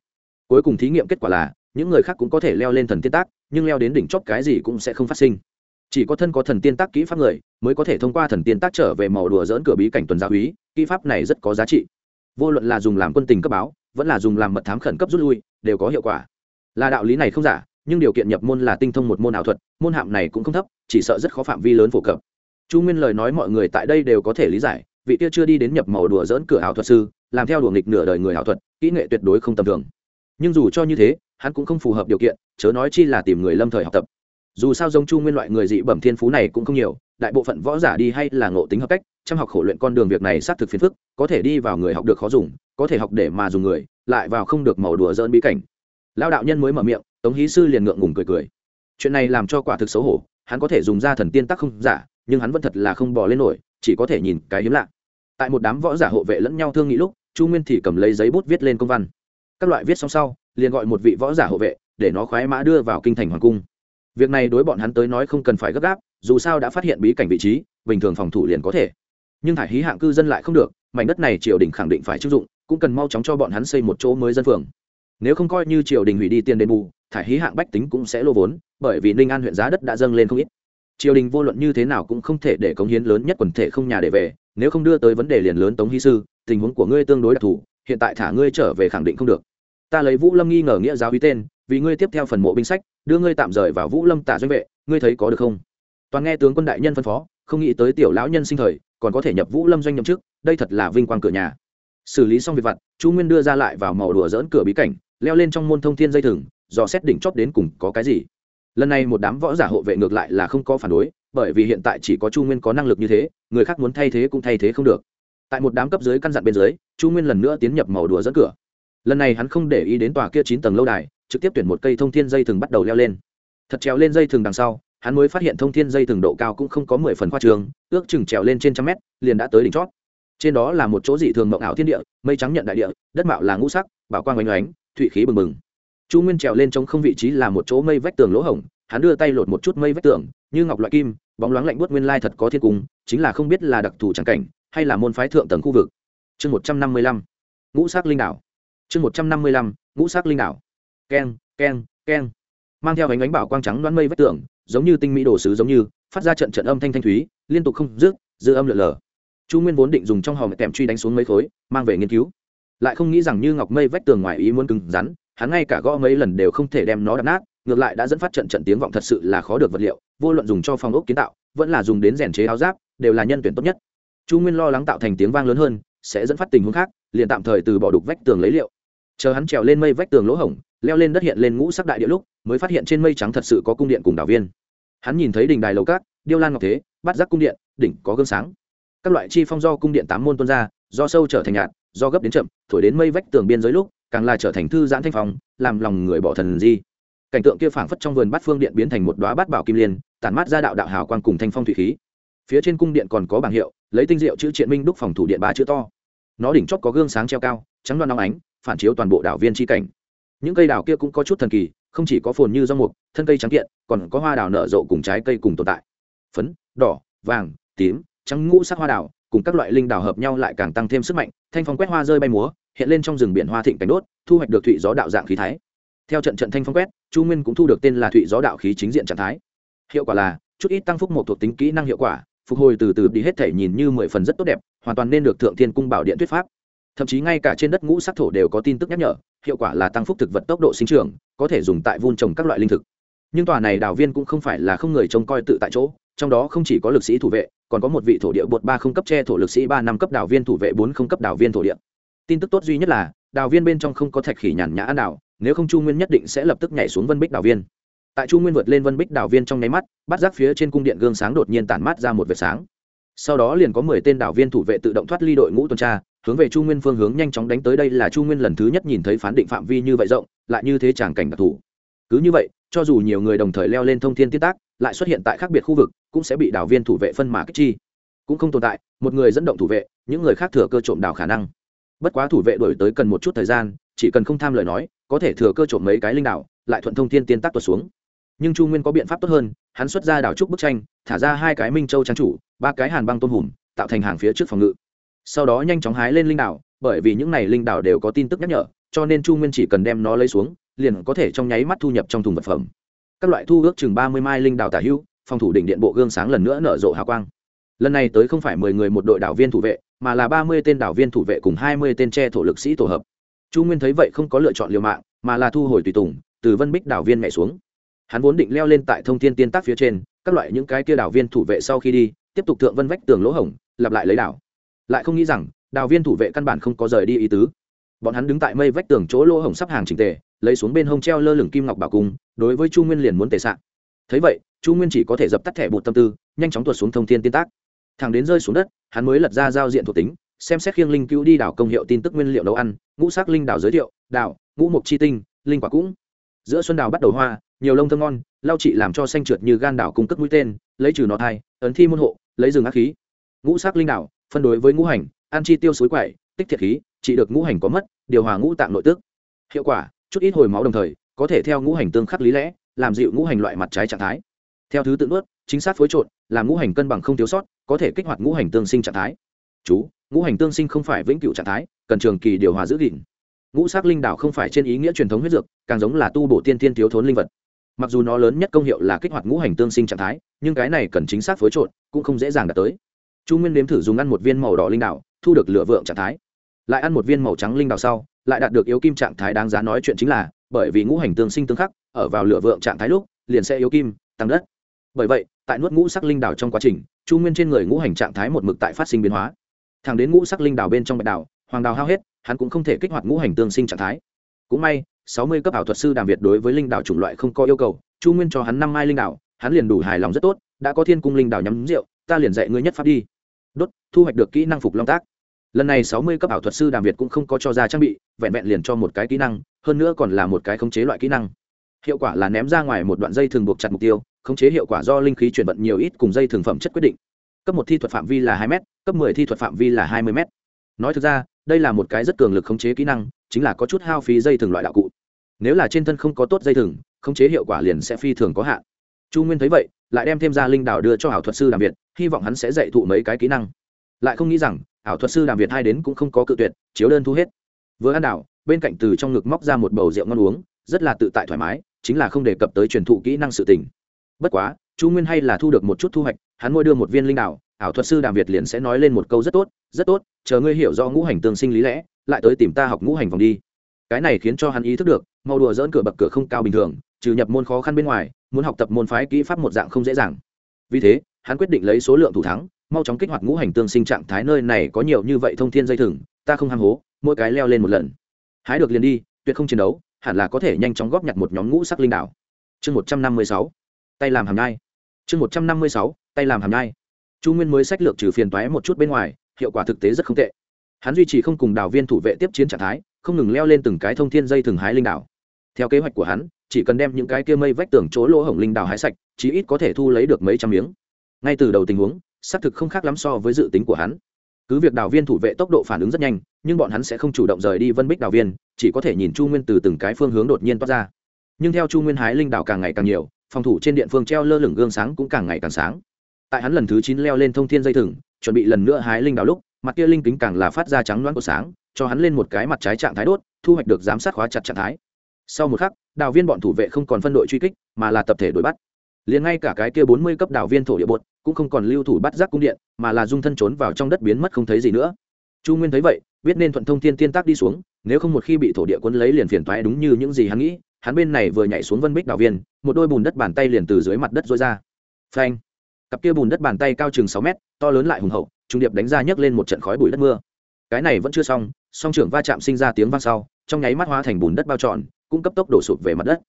Cuối cùng thí nghiệm kết quả là, những người khác cũng có thể leo lên thần tiên tác, nhưng leo đến đỉnh chóp cái gì cũng sẽ không phát sinh. Chỉ có thân có thần tiên tác kỹ pháp người, mới có thể thông qua thần tiên tác trở về màu đùa dỡn cửa bí cảnh tuần gia úy, kỹ pháp này rất có giá trị. Vô luận là dùng làm quân tình cấp báo, vẫn là dùng làm mật thám khẩn cấp rút lui, đều có hiệu quả. Là đạo lý này không giả, nhưng điều kiện nhập môn là tinh thông một môn ảo thuật, môn hạm này cũng không thấp chỉ sợ rất khó phạm vi lớn phổ cập. Chu nguyên lời nói mọi người tại đây đều có thể lý giải, vị kia chưa đi đến nhập màu đùa dỡn cửa ảo thuật sư, làm theo đùa nghịch nửa đời người ảo thuật, kỹ nghệ tuyệt đối không tầm thường. Nhưng dù cho như thế, hắn cũng không phù hợp điều kiện, chớ nói chi là tìm người lâm thời học tập. Dù sao giống chu nguyên loại người dị bẩm thiên phú này cũng không nhiều, đại bộ phận võ giả đi hay là ngộ tính hợp cách, chăm học khổ luyện con đường việc này xác thực phiền phức, có thể đi vào người học được khó dùng, có thể học để mà dùng người, lại vào không được màu đùa dỡn bí cảnh. Lao đạo nhân mới mở miệng, tống hí sư liền ngượng ngùng cười cười. Chuyện này làm cho quả thực xấu hổ hắn có thể dùng ra thần tiên tắc không giả, nhưng hắn vẫn thật là không bò lên nổi, chỉ có thể nhìn cái hiếm lạ. Tại một đám võ giả hộ vệ lẫn nhau thương nghị lúc, chu nguyên thì cầm lấy giấy bút viết lên công văn. Các loại viết xong sau, liền gọi một vị võ giả hộ vệ, để nó khoái mã đưa vào kinh thành hoàng cung. Việc này đối bọn hắn tới nói không cần phải gấp gáp, dù sao đã phát hiện bí cảnh vị trí, bình thường phòng thủ liền có thể. Nhưng thải hí hạng cư dân lại không được, mảnh đất này triều đình khẳng định phải chức dụng, cũng cần mau chóng cho bọn hắn xây một chỗ mới dân phường nếu không coi như triều đình hủy đi tiền đền bù, thải hí hạng bách tính cũng sẽ lô vốn, bởi vì ninh an huyện giá đất đã dâng lên không ít. Triều đình vô luận như thế nào cũng không thể để cống hiến lớn nhất quần thể không nhà để về, nếu không đưa tới vấn đề liền lớn tống hy sư, tình huống của ngươi tương đối đặc thù, hiện tại thả ngươi trở về khẳng định không được. Ta lấy vũ lâm nghi ngờ nghĩa giáo uy tên, vì ngươi tiếp theo phần mộ binh sách, đưa ngươi tạm rời vào vũ lâm tả doanh vệ, ngươi thấy có được không? Toàn nghe tướng quân đại nhân phân phó, không nghĩ tới tiểu lão nhân sinh thời, còn có thể nhập vũ lâm doanh nhậm chức, đây thật là vinh quang cửa nhà. Xử lý xong việc vặt, chu nguyên đưa ra lại vào màu đùa dỡn cửa bí cảnh leo lên trong môn thông thiên dây thừng, dò xét đỉnh chót đến cùng có cái gì. Lần này một đám võ giả hộ vệ ngược lại là không có phản đối, bởi vì hiện tại chỉ có chu nguyên có năng lực như thế, người khác muốn thay thế cũng thay thế không được. Tại một đám cấp dưới căn dặn bên dưới, chu nguyên lần nữa tiến nhập màu đùa dẫn cửa. Lần này hắn không để ý đến tòa kia chín tầng lâu đài, trực tiếp tuyển một cây thông thiên dây thừng bắt đầu leo lên. Thật trèo lên dây thừng đằng sau, hắn mới phát hiện thông thiên dây thừng độ cao cũng không có mười phần khoa trường, ước chừng trèo lên trên trăm mét, liền đã tới đỉnh chót trên đó là một chỗ dị thường mộng ảo thiên địa, mây trắng nhận đại địa, đất mạo là ngũ sắc, bảo quang oanh oánh thụy khí bừng bừng. Chu nguyên trèo lên trong không vị trí là một chỗ mây vách tường lỗ hổng, hắn đưa tay lột một chút mây vách tường, như ngọc loại kim, bóng loáng lạnh buốt nguyên lai thật có thiên cung, chính là không biết là đặc thù tràng cảnh, hay là môn phái thượng tầng khu vực. Chương một trăm năm mươi lăm, ngũ sắc linh đảo. Chương một trăm năm mươi lăm, ngũ sắc linh đảo. Keng keng keng. Mang theo ánh ánh bảo quang trắng đoán mây vách tường, giống như tinh mỹ đồ sứ giống như, phát ra trận trận âm thanh thanh thúy, liên tục không dứt, dư âm lượn lờ. Chu nguyên vốn định dùng trong hòm kèm truy đánh xuống mấy khối, mang về nghiên cứu lại không nghĩ rằng như ngọc mây vách tường ngoài ý muốn cứng rắn, hắn ngay cả gõ mấy lần đều không thể đem nó đập nát, ngược lại đã dẫn phát trận trận tiếng vọng thật sự là khó được vật liệu, vô luận dùng cho phòng ốc kiến tạo, vẫn là dùng đến rèn chế áo giáp, đều là nhân tuyển tốt nhất. Chu nguyên lo lắng tạo thành tiếng vang lớn hơn, sẽ dẫn phát tình huống khác, liền tạm thời từ bỏ đục vách tường lấy liệu. Chờ hắn trèo lên mây vách tường lỗ hổng, leo lên đất hiện lên ngũ sắc đại địa lúc, mới phát hiện trên mây trắng thật sự có cung điện cùng đảo viên. Hắn nhìn thấy đình đài lầu cát điêu lan ngọc thế, bắt giác cung điện, đỉnh có gương sáng các loại chi phong do cung điện tám môn tuôn ra, do sâu trở thành nhạt, do gấp đến chậm, thổi đến mây vách tường biên giới lúc, càng là trở thành thư giãn thanh phong, làm lòng người bỏ thần di. Cảnh tượng kia phảng phất trong vườn bát phương điện biến thành một đóa bát bảo kim liên, tản mát ra đạo đạo hào quang cùng thanh phong thủy khí. Phía trên cung điện còn có bảng hiệu, lấy tinh diệu chữ triện minh đúc phòng thủ điện ba chữ to. Nó đỉnh chót có gương sáng treo cao, trắng đoan nóng ánh, phản chiếu toàn bộ đảo viên tri cảnh. Những cây đào kia cũng có chút thần kỳ, không chỉ có phồn như rau mục, thân cây trắng kiện, còn có hoa đào nở rộ cùng trái cây cùng tồn tại. Phấn, đỏ, vàng, tím trắng ngũ sắc hoa đào, cùng các loại linh đào hợp nhau lại càng tăng thêm sức mạnh, thanh phong quét hoa rơi bay múa, hiện lên trong rừng biển hoa thịnh cảnh đốt, thu hoạch được thụy gió đạo dạng khí thái. Theo trận trận thanh phong quét, chu nguyên cũng thu được tên là thụy gió đạo khí chính diện trạng thái. Hiệu quả là, chút ít tăng phúc một thuộc tính kỹ năng hiệu quả, phục hồi từ từ đi hết thể nhìn như mười phần rất tốt đẹp, hoàn toàn nên được thượng thiên cung bảo điện thuyết pháp. Thậm chí ngay cả trên đất ngũ sắc thổ đều có tin tức nhắc nhở, hiệu quả là tăng phúc thực vật tốc độ sinh trưởng, có thể dùng tại vun trồng các loại linh thực. Nhưng tòa này đào viên cũng không phải là không người trông coi tự tại chỗ, trong đó không chỉ có lực sĩ thủ vệ còn có một vị thổ địa bột ba không cấp tre thổ lực sĩ ba năm cấp đào viên thủ vệ bốn không cấp đào viên thổ địa. Tin tức tốt duy nhất là đào viên bên trong không có thạch khỉ nhàn nhã ăn nếu không chu nguyên nhất định sẽ lập tức nhảy xuống vân bích đào viên. Tại chu nguyên vượt lên vân bích đào viên trong nháy mắt bắt giác phía trên cung điện gương sáng đột nhiên tản mát ra một vệt sáng. Sau đó liền có mười tên đảo viên thủ vệ tự động thoát ly đội ngũ tuần tra, hướng về chu nguyên phương hướng nhanh chóng đánh tới đây là chu nguyên lần thứ nhất nhìn thấy phán định phạm vi như vậy rộng, lại như thế tràng cảnh đặc thù. Cứ như vậy, cho dù nhiều người đồng thời leo lên thông thiên tiết tác lại xuất hiện tại khác biệt khu vực, cũng sẽ bị đảo viên thủ vệ phân mà kích chi. Cũng không tồn tại, một người dẫn động thủ vệ, những người khác thừa cơ trộm đảo khả năng. Bất quá thủ vệ đổi tới cần một chút thời gian, chỉ cần không tham lời nói, có thể thừa cơ trộm mấy cái linh đảo, lại thuận thông thiên tiên tác tuột xuống. Nhưng chu nguyên có biện pháp tốt hơn, hắn xuất ra đảo trúc bức tranh, thả ra hai cái minh châu trang chủ, ba cái hàn băng tôm hùm, tạo thành hàng phía trước phòng ngự. Sau đó nhanh chóng hái lên linh đảo, bởi vì những này linh đảo đều có tin tức nhắc nhở, cho nên chu nguyên chỉ cần đem nó lấy xuống, liền có thể trong nháy mắt thu nhập trong thùng vật phẩm các loại thu ước chừng ba mươi mai linh đào tả hữu, phòng thủ đỉnh điện bộ gương sáng lần nữa nở rộ hào quang. Lần này tới không phải mười người một đội đảo viên thủ vệ, mà là ba mươi tên đảo viên thủ vệ cùng hai mươi tên tre thổ lực sĩ tổ hợp. Chu nguyên thấy vậy không có lựa chọn liều mạng, mà là thu hồi tùy tùng, từ vân bích đảo viên mẹ xuống. Hắn vốn định leo lên tại thông thiên tiên tác phía trên, các loại những cái kia đảo viên thủ vệ sau khi đi, tiếp tục thượng vân vách tường lỗ hổng, lặp lại lấy đảo. Lại không nghĩ rằng, đảo viên thủ vệ căn bản không có rời đi ý tứ. Bọn hắn đứng tại mây vách tường chỗ lỗ hổng sắp hàng trình tề lấy xuống bên hông treo lơ lửng kim ngọc bảo cung, đối với chu nguyên liền muốn tề sạn thấy vậy, chu nguyên chỉ có thể dập tắt thẻ bột tâm tư, nhanh chóng tuột xuống thông thiên tiên tác. Thằng đến rơi xuống đất, hắn mới lật ra giao diện thuộc tính, xem xét khiêng linh cứu đi đảo công hiệu tin tức nguyên liệu nấu ăn, ngũ sắc linh đảo giới thiệu, đảo, ngũ mục chi tinh, linh quả cũng. Giữa xuân đào bắt đầu hoa, nhiều lông thơm ngon lao trị làm cho xanh trượt như gan đảo cung cấp mũi tên, lấy trừ nó thai, ấn thi môn hộ, lấy rừng ác khí. Ngũ sắc linh đảo, phân đối với ngũ hành ăn chi tiêu suối quậy tích thiệt khí, trị được ngũ hành có mất, điều hòa ngũ tạng nội tước hiệu quả chút ít hồi máu đồng thời, có thể theo ngũ hành tương khắc lý lẽ, làm dịu ngũ hành loại mặt trái trạng thái. Theo thứ tự ướt chính xác phối trộn, làm ngũ hành cân bằng không thiếu sót, có thể kích hoạt ngũ hành tương sinh trạng thái. Chú, ngũ hành tương sinh không phải vĩnh cửu trạng thái, cần trường kỳ điều hòa giữ gìn. Ngũ sắc linh đảo không phải trên ý nghĩa truyền thống huyết dược, càng giống là tu bổ tiên tiên thiếu thốn linh vật. Mặc dù nó lớn nhất công hiệu là kích hoạt ngũ hành tương sinh trạng thái, nhưng cái này cần chính xác phối trộn, cũng không dễ dàng đạt tới. Chu nguyên nếm thử dùng ăn một viên màu đỏ linh đảo, thu được lửa vượng trạng thái lại ăn một viên màu trắng linh đào sau lại đạt được yếu kim trạng thái đáng giá nói chuyện chính là bởi vì ngũ hành tương sinh tương khắc ở vào lửa vượng trạng thái lúc liền sẽ yếu kim tăng đất. Bởi vậy tại nuốt ngũ sắc linh đào trong quá trình chu nguyên trên người ngũ hành trạng thái một mực tại phát sinh biến hóa. Thẳng đến ngũ sắc linh đào bên trong bạch đảo hoàng đào hao hết hắn cũng không thể kích hoạt ngũ hành tương sinh trạng thái. Cũng may sáu mươi cấp ảo thuật sư đàm việt đối với linh đào chủng loại không có yêu cầu chu nguyên cho hắn năm mai linh đào, hắn liền đủ hài lòng rất tốt đã có thiên cung linh đào nhắm rượu ta liền dạy ngươi nhất pháp đi. Đốt thu hoạch được kỹ năng phục long tác lần này sáu mươi cấp ảo thuật sư đàm việt cũng không có cho ra trang bị, vẹn vẹn liền cho một cái kỹ năng, hơn nữa còn là một cái khống chế loại kỹ năng. Hiệu quả là ném ra ngoài một đoạn dây thường buộc chặt mục tiêu, khống chế hiệu quả do linh khí chuyển vận nhiều ít cùng dây thường phẩm chất quyết định. Cấp một thi thuật phạm vi là hai m cấp 10 thi thuật phạm vi là hai mươi m nói thực ra, đây là một cái rất cường lực khống chế kỹ năng, chính là có chút hao phí dây thường loại đạo cụ. Nếu là trên thân không có tốt dây thừng khống chế hiệu quả liền sẽ phi thường có hạn. Chu nguyên thấy vậy, lại đem thêm ra linh đảo đưa cho ảo thuật sư đàm việt, hy vọng hắn sẽ dạy thụ mấy cái kỹ năng. Lại không nghĩ rằng ảo thuật sư đàm việt hai đến cũng không có cự tuyệt, chiếu đơn thu hết. Vừa ăn đảo, bên cạnh từ trong ngực móc ra một bầu rượu ngon uống, rất là tự tại thoải mái, chính là không đề cập tới truyền thụ kỹ năng sự tình. Bất quá, chu nguyên hay là thu được một chút thu hoạch, hắn môi đưa một viên linh đảo, ảo thuật sư đàm việt liền sẽ nói lên một câu rất tốt rất tốt, chờ ngươi hiểu do ngũ hành tương sinh lý lẽ, lại tới tìm ta học ngũ hành vòng đi. Cái này khiến cho hắn ý thức được, mau đùa dỡn cửa bậc cửa không cao bình thường, trừ nhập môn khó khăn bên ngoài, muốn học tập môn phái kỹ pháp một dạng không dễ dàng. Vì thế, hắn quyết định lấy số lượng thủ thắng mau chóng kích hoạt ngũ hành tương sinh trạng thái nơi này có nhiều như vậy thông thiên dây thừng, ta không ham hố, mỗi cái leo lên một lần. Hái được liền đi, tuyệt không chiến đấu, hẳn là có thể nhanh chóng góp nhặt một nhóm ngũ sắc linh đảo. Chương một trăm năm mươi sáu, tay làm hàm nhai. Chương một trăm năm mươi sáu, tay làm hàm nhai. Chu nguyên mới sách lược trừ phiền toái một chút bên ngoài, hiệu quả thực tế rất không tệ. Hắn duy trì không cùng đào viên thủ vệ tiếp chiến trạng thái, không ngừng leo lên từng cái thông thiên dây thừng hái linh đảo. Theo kế hoạch của hắn, chỉ cần đem những cái kia mây vách tường chỗ lỗ hổng linh đảo hái sạch, chí ít có thể thu lấy được mấy trăm miếng. Ngay từ đầu tình huống xác thực không khác lắm so với dự tính của hắn. Cứ việc đào viên thủ vệ tốc độ phản ứng rất nhanh, nhưng bọn hắn sẽ không chủ động rời đi vân bích đào viên, chỉ có thể nhìn chu nguyên từ từng cái phương hướng đột nhiên toát ra. Nhưng theo chu nguyên hái linh đào càng ngày càng nhiều, phòng thủ trên điện phương treo lơ lửng gương sáng cũng càng ngày càng sáng. Tại hắn lần thứ chín leo lên thông thiên dây thừng, chuẩn bị lần nữa hái linh đào lúc, mặt kia linh kính càng là phát ra trắng loãng của sáng, cho hắn lên một cái mặt trái trạng thái đốt, thu hoạch được giám sát khóa chặt trạng thái. Sau một khắc, đào viên bọn thủ vệ không còn phân đội truy kích, mà là tập thể đuổi bắt liền ngay cả cái kia bốn mươi cấp đảo viên thổ địa bột cũng không còn lưu thủ bắt giác cung điện, mà là dung thân trốn vào trong đất biến mất không thấy gì nữa. Chu nguyên thấy vậy, biết nên thuận thông thiên tiên tác đi xuống, nếu không một khi bị thổ địa quân lấy liền phiền toái đúng như những gì hắn nghĩ, hắn bên này vừa nhảy xuống vân bích đảo viên, một đôi bùn đất bàn tay liền từ dưới mặt đất rối ra. Phanh! Cặp kia bùn đất bàn tay cao chừng sáu mét, to lớn lại hùng hậu, trung điệp đánh ra nhấc lên một trận khói bụi đất mưa. Cái này vẫn chưa xong, song trưởng va chạm sinh ra tiếng vang sau, trong nháy mắt hóa thành bùn đất bao trọn, cũng cấp tốc đổ sụp về mặt đất.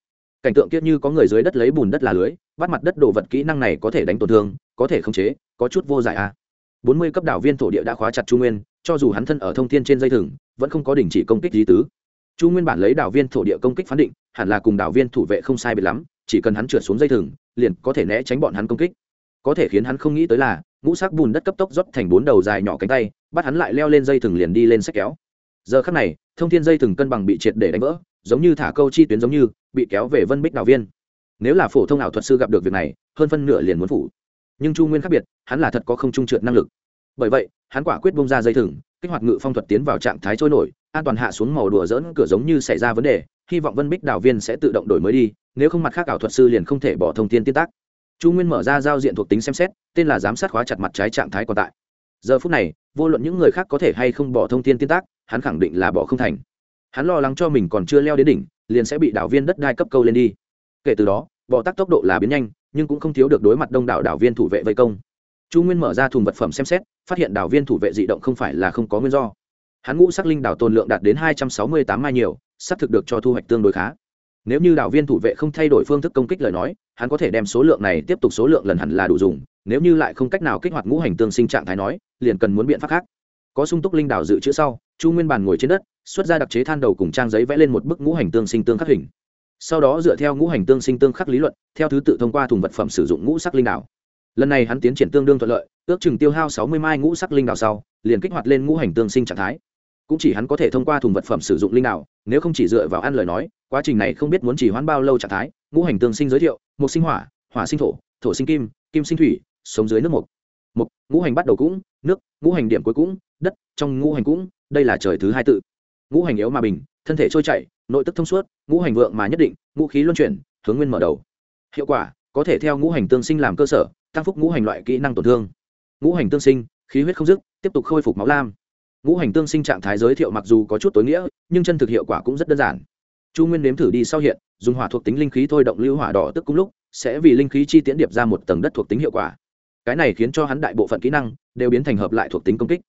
Cảnh tượng kiết như có người dưới đất lấy bùn đất là lưới bắt mặt đất đổ vật kỹ năng này có thể đánh tổn thương, có thể khống chế, có chút vô giải a à. bốn mươi cấp đảo viên thổ địa đã khóa chặt chu nguyên, cho dù hắn thân ở thông thiên trên dây thừng, vẫn không có đình chỉ công kích lý tứ. Chu nguyên bản lấy đảo viên thổ địa công kích phán định, hẳn là cùng đảo viên thủ vệ không sai biệt lắm, chỉ cần hắn trượt xuống dây thừng, liền có thể né tránh bọn hắn công kích. Có thể khiến hắn không nghĩ tới là, ngũ sắc bùn đất cấp tốc rót thành bốn đầu dài nhỏ cánh tay, bắt hắn lại leo lên dây thừng liền đi lên sách kéo. Giờ khắc này, thông thiên dây thừng cân bằng bị triệt để đánh vỡ, giống như thả câu chi tuyến giống như, bị kéo về vân bích đào viên nếu là phổ thông ảo thuật sư gặp được việc này, hơn phân nửa liền muốn phủ. Nhưng chu nguyên khác biệt, hắn là thật có không trung trượt năng lực. Bởi vậy, hắn quả quyết bông ra dây thừng, kích hoạt ngự phong thuật tiến vào trạng thái trôi nổi, an toàn hạ xuống màu đùa dỡn cửa giống như xảy ra vấn đề, hy vọng vân bích đào viên sẽ tự động đổi mới đi, nếu không mặt khác ảo thuật sư liền không thể bỏ thông tin tiên tác. Chu nguyên mở ra giao diện thuộc tính xem xét, tên là giám sát khóa chặt mặt trái trạng thái còn tại. Giờ phút này, vô luận những người khác có thể hay không bỏ thông tin tiên tác, hắn khẳng định là bỏ không thành. Hắn lo lắng cho mình còn chưa leo đến đỉnh, liền sẽ bị đảo viên đất đai cấp câu lên đi kể từ đó, bọ tắc tốc độ là biến nhanh, nhưng cũng không thiếu được đối mặt đông đảo đảo viên thủ vệ vây công. Chu nguyên mở ra thùng vật phẩm xem xét, phát hiện đảo viên thủ vệ dị động không phải là không có nguyên do. Hắn ngũ sắc linh đảo tồn lượng đạt đến hai trăm sáu mươi tám mai nhiều sắp thực được cho thu hoạch tương đối khá. Nếu như đảo viên thủ vệ không thay đổi phương thức công kích lời nói, hắn có thể đem số lượng này tiếp tục số lượng lần hẳn là đủ dùng, nếu như lại không cách nào kích hoạt ngũ hành tương sinh trạng thái nói, liền cần muốn biện pháp khác. Có sung túc linh đảo dự trữ sau, chu nguyên bàn ngồi trên đất, xuất ra đặc chế than đầu cùng trang giấy vẽ lên một bức ngũ hành tương sinh tương khắc hình sau đó dựa theo ngũ hành tương sinh tương khắc lý luận, theo thứ tự thông qua thùng vật phẩm sử dụng ngũ sắc linh đảo. Lần này hắn tiến triển tương đương thuận lợi, ước chừng tiêu hao sáu mươi mai ngũ sắc linh đảo sau, liền kích hoạt lên ngũ hành tương sinh trạng thái. Cũng chỉ hắn có thể thông qua thùng vật phẩm sử dụng linh đảo, nếu không chỉ dựa vào ăn lời nói, quá trình này không biết muốn chỉ hoãn bao lâu trạng thái, ngũ hành tương sinh giới thiệu một sinh hỏa hỏa sinh thổ thổ sinh kim kim sinh thủy, sống dưới nước mục. Mục, ngũ hành bắt đầu cũng, nước, ngũ hành điểm cuối cũng, đất, trong ngũ hành cũng, đây là trời thứ hai tự. Ngũ hành yếu mà bình thân thể trôi chảy, nội tức thông suốt, ngũ hành vượng mà nhất định, ngũ khí luân chuyển, hướng nguyên mở đầu. Hiệu quả, có thể theo ngũ hành tương sinh làm cơ sở, tăng phúc ngũ hành loại kỹ năng tổn thương. Ngũ hành tương sinh, khí huyết không dứt, tiếp tục khôi phục máu lam. Ngũ hành tương sinh trạng thái giới thiệu mặc dù có chút tối nghĩa, nhưng chân thực hiệu quả cũng rất đơn giản. Chu nguyên nếm thử đi sau hiện, dùng hỏa thuộc tính linh khí thôi động lưu hỏa đỏ tức cùng lúc, sẽ vì linh khí chi tiễn điệp ra một tầng đất thuộc tính hiệu quả. Cái này khiến cho hắn đại bộ phận kỹ năng đều biến thành hợp lại thuộc tính công kích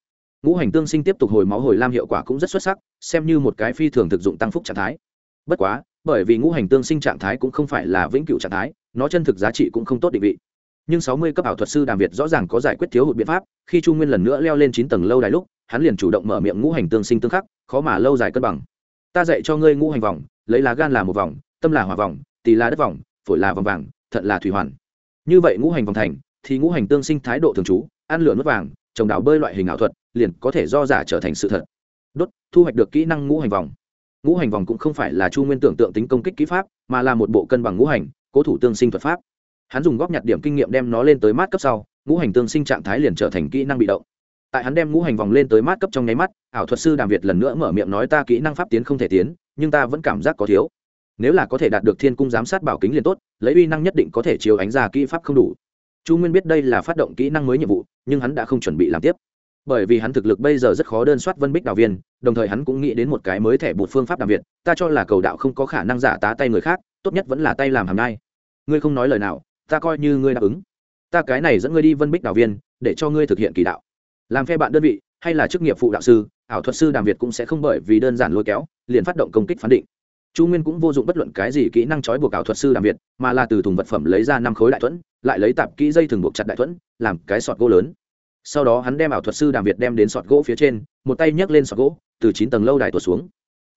ngũ hành tương sinh tiếp tục hồi máu hồi lam hiệu quả cũng rất xuất sắc, xem như một cái phi thường thực dụng tăng phúc trạng thái. Bất quá, bởi vì ngũ hành tương sinh trạng thái cũng không phải là vĩnh cửu trạng thái, nó chân thực giá trị cũng không tốt định vị. Nhưng sáu mươi cấp ảo thuật sư đàm việt rõ ràng có giải quyết thiếu hụt biện pháp, khi chu nguyên lần nữa leo lên chín tầng lâu đài lúc, hắn liền chủ động mở miệng ngũ hành tương sinh tương khắc, khó mà lâu dài cân bằng. Ta dạy cho ngươi ngũ hành vòng, lấy lá gan là một vòng, tâm là hỏa vòng, tỳ là đất vòng, phổi là vòng vàng, thận là thủy hoàn. Như vậy ngũ hành vòng thành, thì ngũ hành tương sinh thái độ thường trú, ăn lửa nước vàng, trồng đảo bơi loại hình ảo thuật liền có thể do giả trở thành sự thật. Đốt, thu hoạch được kỹ năng ngũ hành vòng. Ngũ hành vòng cũng không phải là chu nguyên tưởng tượng tính công kích kỹ pháp, mà là một bộ cân bằng ngũ hành, cố thủ tương sinh thuật pháp. Hắn dùng góp nhặt điểm kinh nghiệm đem nó lên tới mát cấp sau, ngũ hành tương sinh trạng thái liền trở thành kỹ năng bị động. Tại hắn đem ngũ hành vòng lên tới mát cấp trong nháy mắt, ảo thuật sư đàm việt lần nữa mở miệng nói ta kỹ năng pháp tiến không thể tiến, nhưng ta vẫn cảm giác có thiếu. Nếu là có thể đạt được thiên cung giám sát bảo kính liền tốt, lấy uy năng nhất định có thể chiếu ánh ra kỹ pháp không đủ. Chu nguyên biết đây là phát động kỹ năng mới nhiệm vụ, nhưng hắn đã không chuẩn bị làm tiếp bởi vì hắn thực lực bây giờ rất khó đơn soát vân bích đào viên, đồng thời hắn cũng nghĩ đến một cái mới thẻ bột phương pháp đặc biệt ta cho là cầu đạo không có khả năng giả tá tay người khác, tốt nhất vẫn là tay làm hàm nai. Ngươi không nói lời nào, ta coi như ngươi đáp ứng. Ta cái này dẫn ngươi đi vân bích đào viên, để cho ngươi thực hiện kỳ đạo. Làm phe bạn đơn vị, hay là chức nghiệp phụ đạo sư, ảo thuật sư đàm việt cũng sẽ không bởi vì đơn giản lôi kéo, liền phát động công kích phán định. Chu nguyên cũng vô dụng bất luận cái gì kỹ năng trói buộc ảo thuật sư đàm việt, mà là từ thùng vật phẩm lấy ra năm khối đại thuẫn, lại lấy tạp kỹ dây thừng buộc chặt đại thuẫn, làm cái sọt gỗ lớn sau đó hắn đem ảo thuật sư đàm việt đem đến sọt gỗ phía trên, một tay nhấc lên sọt gỗ, từ chín tầng lâu đài tuột xuống.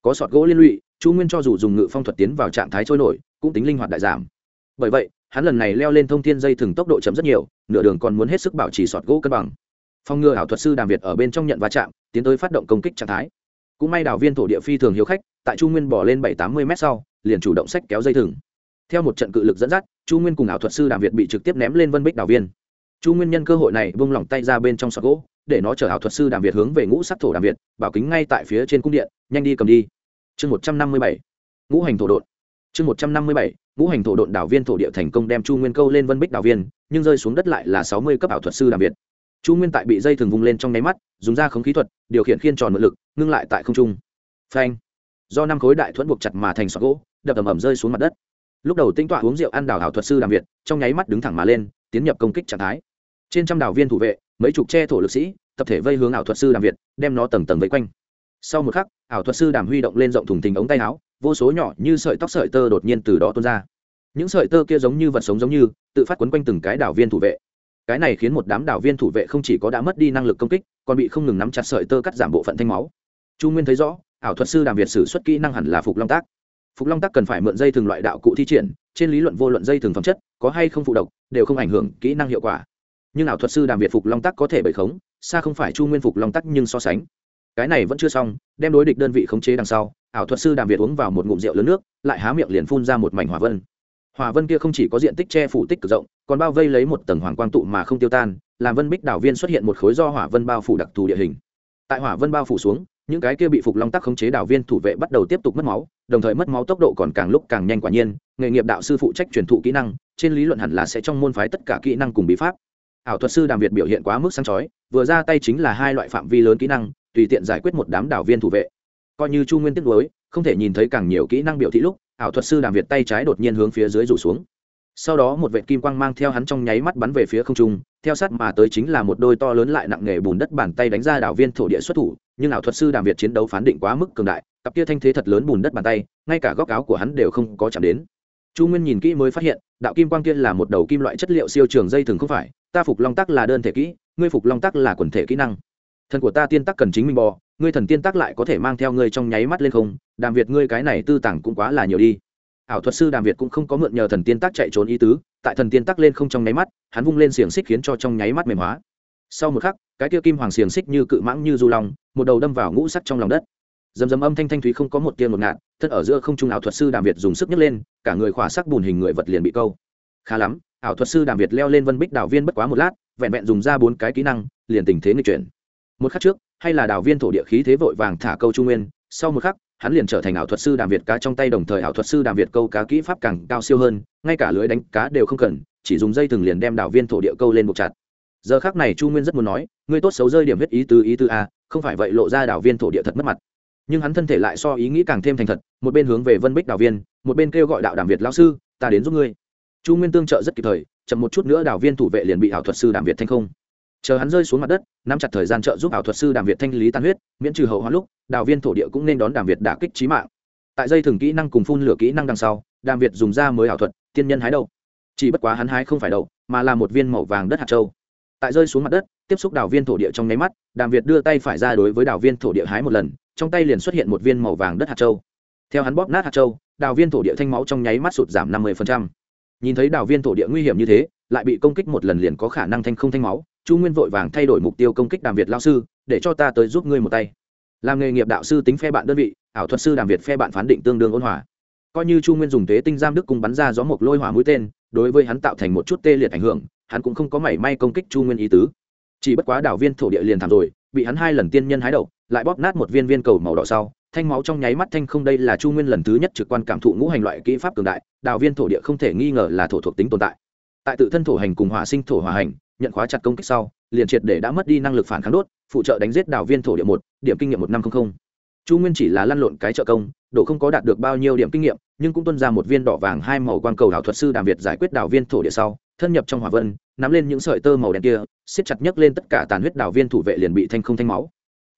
Có sọt gỗ liên lụy, chu nguyên cho dù dùng ngự phong thuật tiến vào trạng thái trôi nổi, cũng tính linh hoạt đại giảm. Bởi vậy, hắn lần này leo lên thông thiên dây thừng tốc độ chậm rất nhiều, nửa đường còn muốn hết sức bảo trì sọt gỗ cân bằng. Phòng ngừa ảo thuật sư đàm việt ở bên trong nhận va chạm, tiến tới phát động công kích trạng thái. Cũng may đào viên thổ địa phi thường hiếu khách, tại chu nguyên bỏ lên bảy tám mươi m sau, liền chủ động sách kéo dây thừng. Theo một trận cự lực dẫn dắt, chu nguyên cùng ảo thuật sư đàm việt bị trực tiếp ném lên vân bích đào viên chu nguyên nhân cơ hội này bung lỏng tay ra bên trong sọt gỗ, để nó chở ảo thuật sư đàm việt hướng về ngũ sắc thổ đàm việt, bảo kính ngay tại phía trên cung điện, nhanh đi cầm đi. Chương một trăm năm mươi bảy. Ngũ hành thổ đột chương một trăm năm mươi bảy. Ngũ hành thổ độn đảo viên thổ địa thành công đem chu nguyên câu lên vân bích đảo viên, nhưng rơi xuống đất lại là sáu mươi cấp ảo thuật sư đàm việt. Chu nguyên tại bị dây thường vùng lên trong nháy mắt, dùng ra khống khí thuật, điều khiển khiên tròn mượn lực, ngưng lại tại không trung. Phanh. Do năm khối đại thuẫn buộc chặt mà thành sọt gỗ, đập ầm ầm rơi xuống mặt đất. Lúc đầu tinh tọa uống rượu ăn đảo ảo thuật sư đàm việt, trong nháy mắt đứng thẳng mà lên, tiến nhập công kích trạng thái trên trăm đảo viên thủ vệ, mấy chục che thổ lực sĩ, tập thể vây hướng ảo thuật sư đàm việt, đem nó tầng tầng vây quanh. Sau một khắc, ảo thuật sư đàm huy động lên rộng thùng thình ống tay áo, vô số nhỏ như sợi tóc sợi tơ đột nhiên từ đó tuôn ra. Những sợi tơ kia giống như vật sống giống như, tự phát quấn quanh từng cái đảo viên thủ vệ. Cái này khiến một đám đảo viên thủ vệ không chỉ có đã mất đi năng lực công kích, còn bị không ngừng nắm chặt sợi tơ cắt giảm bộ phận thanh máu. Chu nguyên thấy rõ, ảo thuật sư đàm việt sử xuất kỹ năng hẳn là phục long tác. Phục long tác cần phải mượn dây thường loại đạo cụ thi triển, trên lý luận vô luận dây thường phẩm chất, có hay không phụ độc, đều không ảnh hưởng kỹ năng hiệu quả nhưng ảo thuật sư đàm việt phục long tắc có thể bậy khống, xa không phải chu nguyên phục long tắc nhưng so sánh. Cái này vẫn chưa xong, đem đối địch đơn vị khống chế đằng sau, ảo thuật sư đàm việt uống vào một ngụm rượu lớn nước, lại há miệng liền phun ra một mảnh hỏa vân. Hỏa vân kia không chỉ có diện tích che phủ tích cực rộng, còn bao vây lấy một tầng hoàng quang tụ mà không tiêu tan, làm vân bích đảo viên xuất hiện một khối do hỏa vân bao phủ đặc thù địa hình. Tại hỏa vân bao phủ xuống, những cái kia bị phục long tắc khống chế đảo viên thủ vệ bắt đầu tiếp tục mất máu, đồng thời mất máu tốc độ còn càng lúc càng nhanh quả nhiên, nghề nghiệp đạo sư phụ trách truyền thụ kỹ năng, trên lý luận hẳn là sẽ trong môn phái tất cả kỹ năng cùng bí pháp ảo thuật sư đàm việt biểu hiện quá mức sáng chói, vừa ra tay chính là hai loại phạm vi lớn kỹ năng, tùy tiện giải quyết một đám đảo viên thủ vệ. Coi như chu nguyên tiết đối không thể nhìn thấy càng nhiều kỹ năng biểu thị lúc, ảo thuật sư đàm việt tay trái đột nhiên hướng phía dưới rủ xuống. Sau đó một vệ kim quang mang theo hắn trong nháy mắt bắn về phía không trung, theo sát mà tới chính là một đôi to lớn lại nặng nghề bùn đất bàn tay đánh ra đảo viên thổ địa xuất thủ, nhưng ảo thuật sư đàm việt chiến đấu phán định quá mức cường đại, cặp kia thanh thế thật lớn bùn đất bàn tay, ngay cả góc áo của hắn đều không có chạm đến. Chu nguyên nhìn kỹ mới phát hiện, đạo kim quang kia là một đầu kim loại chất liệu siêu trường dây thường không phải ta phục long tắc là đơn thể kỹ, ngươi phục long tắc là quần thể kỹ năng. Thần của ta tiên tắc cần chính mình bò, ngươi thần tiên tắc lại có thể mang theo ngươi trong nháy mắt lên không, đàm việt ngươi cái này tư tảng cũng quá là nhiều đi. Ảo thuật sư đàm việt cũng không có mượn nhờ thần tiên tắc chạy trốn ý tứ, tại thần tiên tắc lên không trong nháy mắt, hắn vung lên xiềng xích khiến cho trong nháy mắt mềm hóa. Sau một khắc, cái kia kim hoàng xiềng xích như cự mãng như du long, một đầu đâm vào ngũ sắc trong lòng đất. Dầm dầm âm thanh thanh thúy không có một tiên một ngạn thân ở giữa không trung ảo thuật sư đàm việt dùng sức nhấc lên, cả người khỏa sắc bùn hình người vật liền bị câu. Khá lắm ảo thuật sư đàm việt leo lên vân bích đảo viên bất quá một lát, vẹn vẹn dùng ra bốn cái kỹ năng, liền tình thế người chuyển. Một khắc trước, hay là đảo viên thổ địa khí thế vội vàng thả câu trung nguyên, sau một khắc, hắn liền trở thành ảo thuật sư đàm việt cá trong tay đồng thời ảo thuật sư đàm việt câu cá kỹ pháp càng cao siêu hơn, ngay cả lưới đánh cá đều không cần, chỉ dùng dây thừng liền đem đảo viên thổ địa câu lên buộc chặt. Giờ khác này chu nguyên rất muốn nói, ngươi tốt xấu rơi điểm hết ý tứ ý tứ a, không phải vậy lộ ra đảo viên thổ địa thật mất mặt. Nhưng hắn thân thể lại so ý nghĩ càng thêm thành thật, một bên hướng về vân bích đảo viên, một bên kêu gọi đạo đàm việt lão sư, ta đến giúp ngươi chu nguyên tương trợ rất kịp thời, chậm một chút nữa đảo viên thủ vệ liền bị ảo thuật sư đàm việt thanh không. Chờ hắn rơi xuống mặt đất, nắm chặt thời gian trợ giúp ảo thuật sư đàm việt thanh lý tan huyết, miễn trừ hậu hóa lúc đào viên thổ địa cũng nên đón đàm việt đả kích trí mạng. Tại dây thừng kỹ năng cùng phun lửa kỹ năng đằng sau, đàm việt dùng ra mới ảo thuật, tiên nhân hái đâu chỉ bất quá hắn hái không phải đậu, mà là một viên màu vàng đất hạt châu. Tại rơi xuống mặt đất, tiếp xúc đào viên thổ địa trong nháy mắt, đàm việt đưa tay phải ra đối với đào viên thổ địa hái một lần, trong tay liền xuất hiện một viên màu vàng đất hạt châu. Theo hắn bóp nát hạt châu đào viên thổ địa thanh máu trong nháy mắt sụt giảm năm mươi nhìn thấy đào viên thổ địa nguy hiểm như thế, lại bị công kích một lần liền có khả năng thanh không thanh máu, chu nguyên vội vàng thay đổi mục tiêu công kích đàm việt lao sư, để cho ta tới giúp ngươi một tay. Làm nghề nghiệp đạo sư tính phe bạn đơn vị, ảo thuật sư đàm việt phe bạn phán định tương đương ôn hòa. Coi như chu nguyên dùng tế tinh giam đức cùng bắn ra gió một lôi hỏa mũi tên, đối với hắn tạo thành một chút tê liệt ảnh hưởng, hắn cũng không có mảy may công kích chu nguyên ý tứ. Chỉ bất quá đảo viên thổ địa liền thảm rồi, bị hắn hai lần tiên nhân hái đậu lại bóp nát một viên viên cầu màu đỏ sau, thanh máu trong nháy mắt thanh không đây là chu nguyên lần thứ nhất trực quan cảm thụ ngũ hành loại kỹ pháp cường đại, đào viên thổ địa không thể nghi ngờ là thổ thuộc tính tồn tại. Tại tự thân thổ hành cùng hỏa sinh thổ hỏa hành, nhận khóa chặt công kích sau, liền triệt để đã mất đi năng lực phản kháng đốt, phụ trợ đánh giết đào viên thổ địa một, điểm kinh nghiệm một năm trăm linh chu nguyên chỉ là lăn lộn cái trợ công, độ không có đạt được bao nhiêu điểm kinh nghiệm, nhưng cũng tuân ra một viên đỏ vàng hai màu quang cầu đảo thuật sư đàm việt giải quyết đào viên thổ địa sau, thân nhập trong hỏa vân, nắm lên những sợi tơ màu đen kia, siết chặt nhấc lên tất cả tàn huyết đào viên thủ vệ liền bị thanh không thanh máu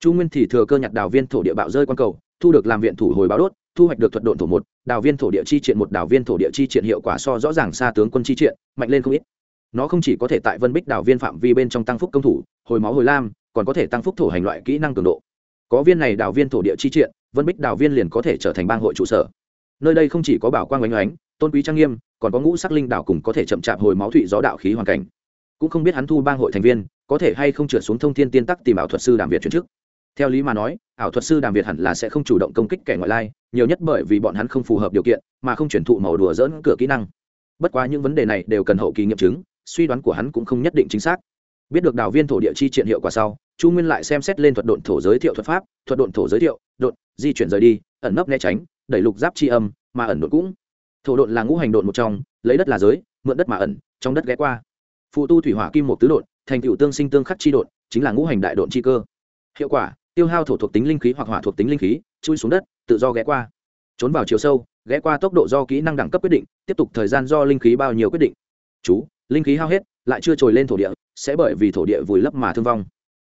chu nguyên thì thừa cơ nhặt đào viên thổ địa bạo rơi quan cầu, thu được làm viện thủ hồi báo đốt, thu hoạch được thuật độn thổ một, đào viên thổ địa chi triện một, đào viên thổ địa chi triện hiệu quả so rõ ràng xa tướng quân chi triện, mạnh lên không ít. Nó không chỉ có thể tại vân bích đào viên phạm vi bên trong tăng phúc công thủ, hồi máu hồi lam, còn có thể tăng phúc thổ hành loại kỹ năng cường độ. Có viên này đào viên thổ địa chi triện, vân bích đào viên liền có thể trở thành bang hội trụ sở. Nơi đây không chỉ có bảo quang oanh oánh tôn quý trang nghiêm, còn có ngũ sắc linh đảo cùng có thể chậm chạp hồi máu thụy gió đạo khí hoàn cảnh. Cũng không biết hắn thu bang hội thành viên, có thể hay không trượt xuống thông thiên tiên tắc tìm ảo thuật sư đảm việt chuyển trước theo lý mà nói, ảo thuật sư đàm việt hẳn là sẽ không chủ động công kích kẻ ngoại lai, nhiều nhất bởi vì bọn hắn không phù hợp điều kiện, mà không chuyển thụ màu đùa dỡn cửa kỹ năng. Bất quá những vấn đề này đều cần hậu kỳ nghiệm chứng, suy đoán của hắn cũng không nhất định chính xác. Biết được đào viên thổ địa chi triện hiệu quả sau, chu nguyên lại xem xét lên thuật độn thổ giới thiệu thuật pháp, thuật độn thổ giới thiệu, độn, di chuyển rời đi, ẩn nấp né tránh, đẩy lục giáp chi âm, mà ẩn độn cũng. Thổ độn là ngũ hành độn một trong, lấy đất là giới, mượn đất mà ẩn, trong đất ghé qua. Phụ tu thủy hỏa kim một tứ độn, thành tựu tương sinh tương khắc chi độn, chính là ngũ hành đại độn chi cơ. Hiệu quả tiêu hao thổ thuộc tính linh khí hoặc hỏa thuộc tính linh khí, chui xuống đất, tự do ghé qua. Trốn vào chiều sâu, ghé qua tốc độ do kỹ năng đẳng cấp quyết định, tiếp tục thời gian do linh khí bao nhiêu quyết định. Chú, linh khí hao hết, lại chưa trồi lên thổ địa, sẽ bởi vì thổ địa vùi lấp mà thương vong.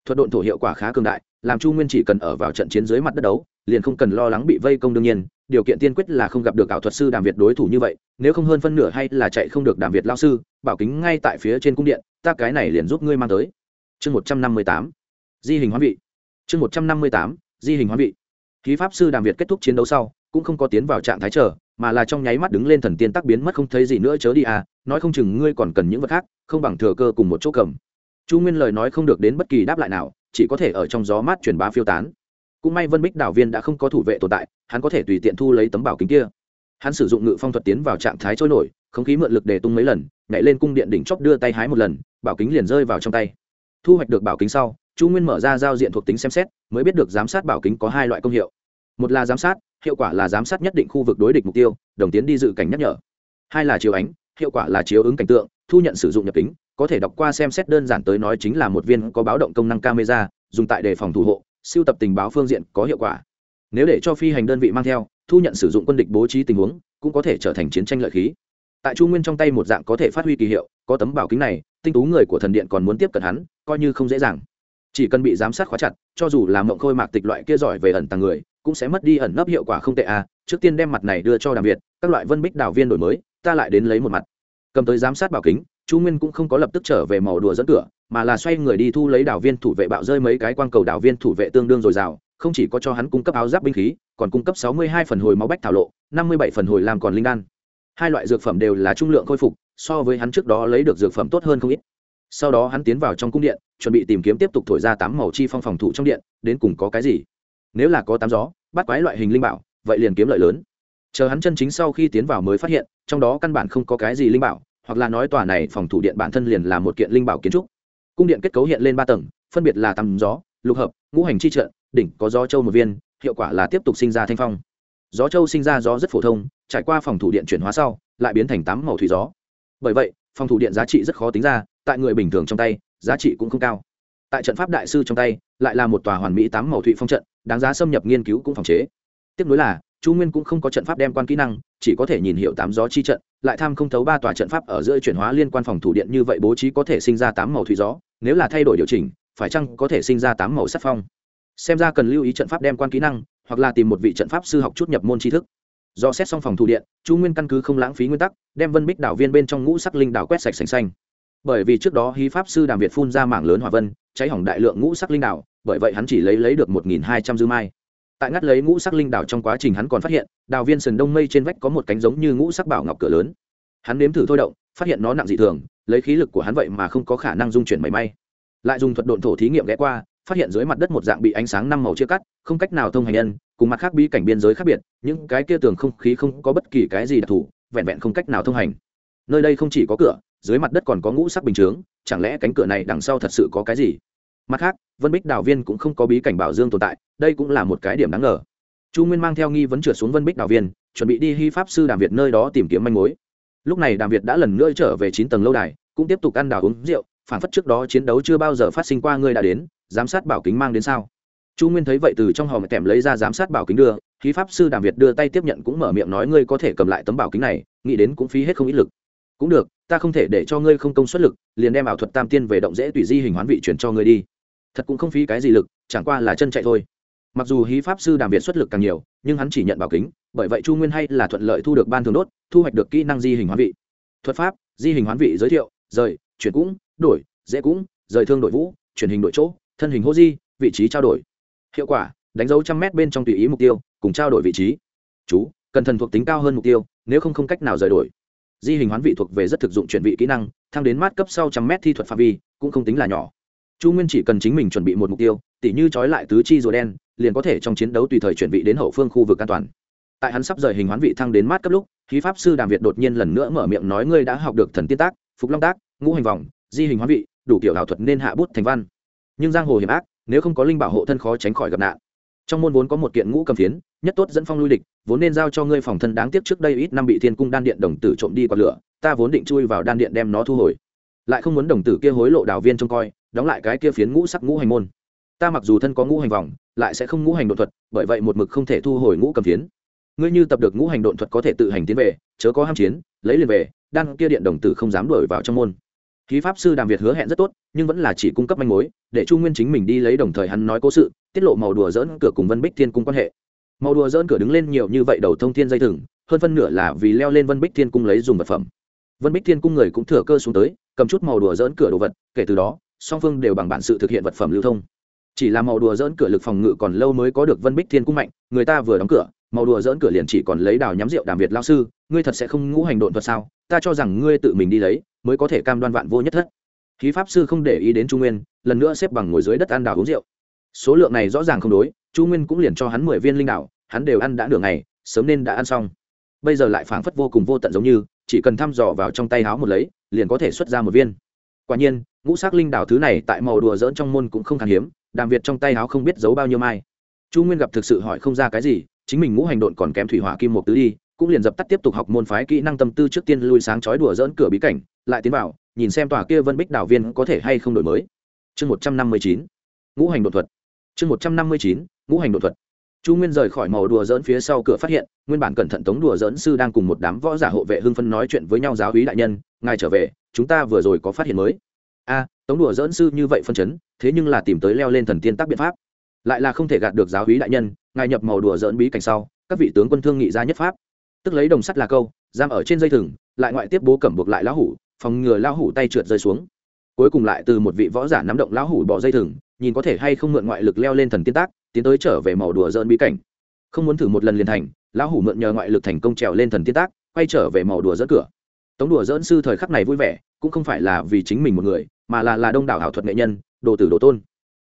Thuật độn thổ hiệu quả khá cường đại, làm chu nguyên chỉ cần ở vào trận chiến dưới mặt đất đấu, liền không cần lo lắng bị vây công đương nhiên, điều kiện tiên quyết là không gặp được ảo thuật sư đàm việt đối thủ như vậy, nếu không hơn phân nửa hay là chạy không được đàm việt lao sư, bảo kính ngay tại phía trên cung điện, ta cái này liền giúp ngươi mang tới. Chương một trăm năm mươi tám. Di hình hoán vị chương một trăm năm mươi tám, di hình hoán vị. Khí pháp sư đàm việt kết thúc chiến đấu sau, cũng không có tiến vào trạng thái chờ, mà là trong nháy mắt đứng lên thần tiên tắc biến mất không thấy gì nữa chớ đi à nói không chừng ngươi còn cần những vật khác, không bằng thừa cơ cùng một chỗ cầm. Chu nguyên lời nói không được đến bất kỳ đáp lại nào, chỉ có thể ở trong gió mát truyền bá phiêu tán. Cũng may vân bích đảo viên đã không có thủ vệ tồn tại, hắn có thể tùy tiện thu lấy tấm bảo kính kia. Hắn sử dụng ngự phong thuật tiến vào trạng thái trôi nổi, không khí mượn lực để tung mấy lần, nhảy lên cung điện đỉnh chóp đưa tay hái một lần, bảo kính liền rơi vào trong tay. Thu hoạch được bảo kính sau chu nguyên mở ra giao diện thuộc tính xem xét, mới biết được giám sát bảo kính có hai loại công hiệu. Một là giám sát, hiệu quả là giám sát nhất định khu vực đối địch mục tiêu, đồng tiến đi dự cảnh nhắc nhở. Hai là chiếu ánh, hiệu quả là chiếu ứng cảnh tượng, thu nhận sử dụng nhập kính, có thể đọc qua xem xét đơn giản tới nói chính là một viên có báo động công năng camera, dùng tại đề phòng thủ hộ, siêu tập tình báo phương diện có hiệu quả. Nếu để cho phi hành đơn vị mang theo, thu nhận sử dụng quân địch bố trí tình huống, cũng có thể trở thành chiến tranh lợi khí. Tại chu nguyên trong tay một dạng có thể phát huy kỳ hiệu, có tấm bảo kính này, tinh tú người của thần điện còn muốn tiếp cận hắn, coi như không dễ dàng chỉ cần bị giám sát khóa chặt, cho dù là mộng khôi mạc tịch loại kia giỏi về ẩn tàng người, cũng sẽ mất đi ẩn nấp hiệu quả không tệ à. Trước tiên đem mặt này đưa cho đàm việt, các loại vân bích đào viên đổi mới, ta lại đến lấy một mặt. Cầm tới giám sát bảo kính, chu nguyên cũng không có lập tức trở về màu đùa dẫn cửa, mà là xoay người đi thu lấy đảo viên thủ vệ bạo rơi mấy cái quang cầu đảo viên thủ vệ tương đương dồi dào, không chỉ có cho hắn cung cấp áo giáp binh khí, còn cung cấp sáu mươi hai phần hồi máu bách thảo lộ, năm mươi bảy phần hồi làm còn linh đan. Hai loại dược phẩm đều là trung lượng khôi phục, so với hắn trước đó lấy được dược phẩm tốt hơn không ít sau đó hắn tiến vào trong cung điện, chuẩn bị tìm kiếm tiếp tục thổi ra tám màu chi phong phòng thủ trong điện, đến cùng có cái gì? Nếu là có tám gió, bắt quái loại hình linh bảo, vậy liền kiếm lợi lớn. Chờ hắn chân chính sau khi tiến vào mới phát hiện, trong đó căn bản không có cái gì linh bảo, hoặc là nói tòa này phòng thủ điện bản thân liền là một kiện linh bảo kiến trúc. Cung điện kết cấu hiện lên ba tầng, phân biệt là tầm gió, lục hợp, ngũ hành chi trận đỉnh có gió châu một viên, hiệu quả là tiếp tục sinh ra thanh phong. Gió châu sinh ra gió rất phổ thông, trải qua phòng thủ điện chuyển hóa sau, lại biến thành tám màu thủy gió. Bởi vậy, phòng thủ điện giá trị rất khó tính ra tại người bình thường trong tay, giá trị cũng không cao. Tại trận pháp đại sư trong tay, lại là một tòa hoàn mỹ tám màu thủy phong trận, đáng giá xâm nhập nghiên cứu cũng phòng chế. Tiếp nối là, chu nguyên cũng không có trận pháp đem quan kỹ năng, chỉ có thể nhìn hiệu tám gió chi trận, lại tham không thấu ba tòa trận pháp ở giữa chuyển hóa liên quan phòng thủ điện như vậy bố trí có thể sinh ra tám màu thủy gió, nếu là thay đổi điều chỉnh, phải chăng có thể sinh ra tám màu sắc phong? Xem ra cần lưu ý trận pháp đem quan kỹ năng, hoặc là tìm một vị trận pháp sư học chút nhập môn tri thức. Do xét xong phòng thủ điện, chu nguyên căn cứ không lãng phí nguyên tắc, đem vân bích đảo viên bên trong ngũ sắc linh đảo quét sạch sành xanh bởi vì trước đó hí pháp sư đàm việt phun ra mảng lớn hỏa vân, cháy hỏng đại lượng ngũ sắc linh đảo, bởi vậy hắn chỉ lấy lấy được một nghìn hai trăm dư mai. Tại ngắt lấy ngũ sắc linh đảo trong quá trình hắn còn phát hiện, đào viên sườn đông mây trên vách có một cánh giống như ngũ sắc bảo ngọc cửa lớn. Hắn nếm thử thôi động, phát hiện nó nặng dị thường, lấy khí lực của hắn vậy mà không có khả năng dung chuyển mảy may. Lại dùng thuật độn thổ thí nghiệm ghé qua, phát hiện dưới mặt đất một dạng bị ánh sáng năm màu chia cắt, không cách nào thông hành nhân, cùng mặt khác bí cảnh biên giới khác biệt, những cái kia tường không khí không có bất kỳ cái gì đặc thù, vẹn vẹn không cách nào thông hành. Nơi đây không chỉ có cửa dưới mặt đất còn có ngũ sắc bình chướng, chẳng lẽ cánh cửa này đằng sau thật sự có cái gì? Mặt khác, vân bích đào viên cũng không có bí cảnh bảo dương tồn tại, đây cũng là một cái điểm đáng ngờ. Chu nguyên mang theo nghi vấn trượt xuống vân bích đào viên, chuẩn bị đi hy pháp sư đàm việt nơi đó tìm kiếm manh mối. Lúc này đàm việt đã lần nữa trở về chín tầng lâu đài, cũng tiếp tục ăn đào uống rượu phản phất trước đó chiến đấu chưa bao giờ phát sinh qua ngươi đã đến, giám sát bảo kính mang đến sao? Chu nguyên thấy vậy từ trong hòm kèm lấy ra giám sát bảo kính đưa khí pháp sư đàm việt đưa tay tiếp nhận cũng mở miệng nói ngươi có thể cầm lại tấm bảo kính này, nghĩ đến cũng phí hết không ít lực cũng được, ta không thể để cho ngươi không công suất lực, liền đem ảo thuật tam tiên về động dễ tùy di hình hoán vị chuyển cho ngươi đi. Thật cũng không phí cái gì lực, chẳng qua là chân chạy thôi. Mặc dù hí pháp sư đàm việt xuất lực càng nhiều, nhưng hắn chỉ nhận bảo kính, bởi vậy chu nguyên hay là thuận lợi thu được ban thường đốt, thu hoạch được kỹ năng di hình hoán vị. Thuật pháp, di hình hoán vị giới thiệu, rời, chuyển cũng, đổi, dễ cũng, rời thương đội vũ, chuyển hình đội chỗ, thân hình hô di, vị trí trao đổi. Hiệu quả, đánh dấu trăm mét bên trong tùy ý mục tiêu, cùng trao đổi vị trí. Chú, cần thần thuộc tính cao hơn mục tiêu, nếu không không cách nào rời đổi di hình hoán vị thuộc về rất thực dụng chuyển vị kỹ năng, thăng đến mát cấp sau trăm mét thi thuật phạm vi, cũng không tính là nhỏ. Chu nguyên chỉ cần chính mình chuẩn bị một mục tiêu, tỉ như trói lại tứ chi rùa đen, liền có thể trong chiến đấu tùy thời chuyển vị đến hậu phương khu vực an toàn. Tại hắn sắp rời hình hoán vị thăng đến mát cấp lúc, khí pháp sư đàm việt đột nhiên lần nữa mở miệng nói ngươi đã học được thần tiên tác, phục long tác, ngũ hành vòng, di hình hoán vị, đủ kiểu ảo thuật nên hạ bút thành văn. Nhưng giang hồ hiểm ác, nếu không có linh bảo hộ thân khó tránh khỏi gặp nạn trong môn vốn có một kiện ngũ cầm phiến, nhất tốt dẫn phong lui địch, vốn nên giao cho ngươi phòng thân đáng tiếc trước đây ít năm bị thiên cung đan điện đồng tử trộm đi qua lửa, ta vốn định chui vào đan điện đem nó thu hồi. Lại không muốn đồng tử kia hối lộ đào viên trông coi, đóng lại cái kia phiến ngũ sắc ngũ hành môn. Ta mặc dù thân có ngũ hành vòng, lại sẽ không ngũ hành đột thuật, bởi vậy một mực không thể thu hồi ngũ cầm phiến. Ngươi như tập được ngũ hành đột thuật có thể tự hành tiến về, chớ có ham chiến, lấy liền về, đan kia điện đồng tử không dám đuổi vào trong môn khí pháp sư đàm việt hứa hẹn rất tốt, nhưng vẫn là chỉ cung cấp manh mối, để chu nguyên chính mình đi lấy đồng thời hắn nói cố sự, tiết lộ màu đùa dỡn cửa cùng vân bích thiên cung quan hệ. Màu đùa dỡn cửa đứng lên nhiều như vậy đầu thông thiên dây thừng, hơn phân nửa là vì leo lên vân bích thiên cung lấy dùng vật phẩm. Vân bích thiên cung người cũng thừa cơ xuống tới, cầm chút màu đùa dỡn cửa đồ vật, kể từ đó, song phương đều bằng bản sự thực hiện vật phẩm lưu thông. Chỉ là màu đùa dỡn cửa lực phòng ngự còn lâu mới có được vân bích thiên cung mạnh, người ta vừa đóng cửa, màu đùa dỡn cửa liền chỉ còn lấy đào nhắm rượu đàm việt lao sư, ngươi thật sẽ không ngũ hành độn thuật sao? Ta cho rằng ngươi tự mình đi lấy mới có thể cam đoan vạn vô nhất thất. Khí pháp sư không để ý đến trung nguyên, lần nữa xếp bằng ngồi dưới đất ăn đào uống rượu. Số lượng này rõ ràng không đối, chu nguyên cũng liền cho hắn mười viên linh đảo, hắn đều ăn đã nửa ngày, sớm nên đã ăn xong. Bây giờ lại phảng phất vô cùng vô tận giống như, chỉ cần thăm dò vào trong tay háo một lấy, liền có thể xuất ra một viên. Quả nhiên, ngũ sắc linh đảo thứ này tại màu đùa dỡn trong môn cũng không khan hiếm, đàm việt trong tay háo không biết giấu bao nhiêu mai. Chu nguyên gặp thực sự hỏi không ra cái gì, chính mình ngũ hành độn còn kém thủy hỏa kim một tứ đi, cũng liền dập tắt tiếp tục học môn phái kỹ năng tâm tư trước tiên lui sáng chói đùa dỡn cửa bí cảnh lại tiến vào, nhìn xem tòa kia vân bích đảo viên có thể hay không đổi mới. Chương một trăm năm mươi chín, ngũ hành đột thuật. Chương một trăm năm mươi chín, ngũ hành đột thuật. Chu nguyên rời khỏi màu đùa dỡn phía sau cửa phát hiện, nguyên bản cẩn thận tống đùa dỡn sư đang cùng một đám võ giả hộ vệ hưng phân nói chuyện với nhau giáo hí đại nhân, ngài trở về, chúng ta vừa rồi có phát hiện mới. A, tống đùa dỡn sư như vậy phân chấn, thế nhưng là tìm tới leo lên thần tiên tác biện pháp. Lại là không thể gạt được giáo hí đại nhân, ngài nhập màu đùa dỡn bí cảnh sau, các vị tướng quân thương nghị ra nhất pháp. Tức lấy đồng sắt là câu, giam ở trên dây thừng, lại ngoại tiếp bố cẩm buộc lại lão hủ phòng ngừa lão hủ tay trượt rơi xuống. Cuối cùng lại từ một vị võ giả nắm động lão hủ bỏ dây thừng, nhìn có thể hay không mượn ngoại lực leo lên thần tiên tác, tiến tới trở về màu đùa dỡn bí cảnh. Không muốn thử một lần liền thành, lão hủ mượn nhờ ngoại lực thành công trèo lên thần tiên tác, quay trở về màu đùa dỡn cửa. Tống đùa dỡn sư thời khắc này vui vẻ, cũng không phải là vì chính mình một người, mà là là đông đảo ảo thuật nghệ nhân, đồ tử đồ tôn.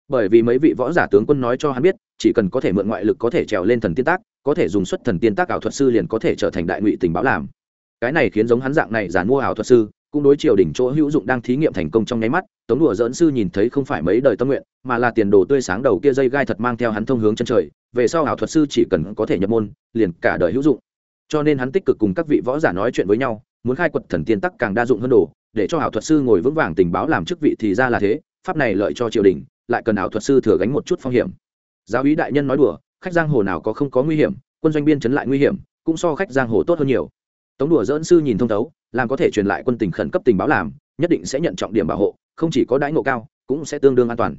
Bởi vì mấy vị võ giả tướng quân nói cho hắn biết, chỉ cần có thể mượn ngoại lực có thể trèo lên thần tiên tác, có thể dùng xuất thần tiên tác ảo thuật sư liền có thể trở thành đại ngụy tình báo làm. Cái này khiến giống hắn dạng này giàn mua ảo thuật sư cũng đối triều đỉnh chỗ hữu dụng đang thí nghiệm thành công trong nháy mắt, tống đùa dỡn sư nhìn thấy không phải mấy đời tâm nguyện, mà là tiền đồ tươi sáng đầu kia dây gai thật mang theo hắn thông hướng chân trời, về sau ảo thuật sư chỉ cần có thể nhập môn, liền cả đời hữu dụng. Cho nên hắn tích cực cùng các vị võ giả nói chuyện với nhau, muốn khai quật thần tiên tắc càng đa dụng hơn đồ, để cho ảo thuật sư ngồi vững vàng tình báo làm chức vị thì ra là thế, pháp này lợi cho triều đình, lại cần ảo thuật sư thừa gánh một chút phong hiểm. Giáo úy đại nhân nói đùa, khách giang hồ nào có không có nguy hiểm, quân doanh biên chấn lại nguy hiểm, cũng so khách giang hồ tốt hơn nhiều. Tống đùa dỡn sư nhìn thông thấu làm có thể truyền lại quân tình khẩn cấp tình báo làm, nhất định sẽ nhận trọng điểm bảo hộ, không chỉ có đãi ngộ cao, cũng sẽ tương đương an toàn.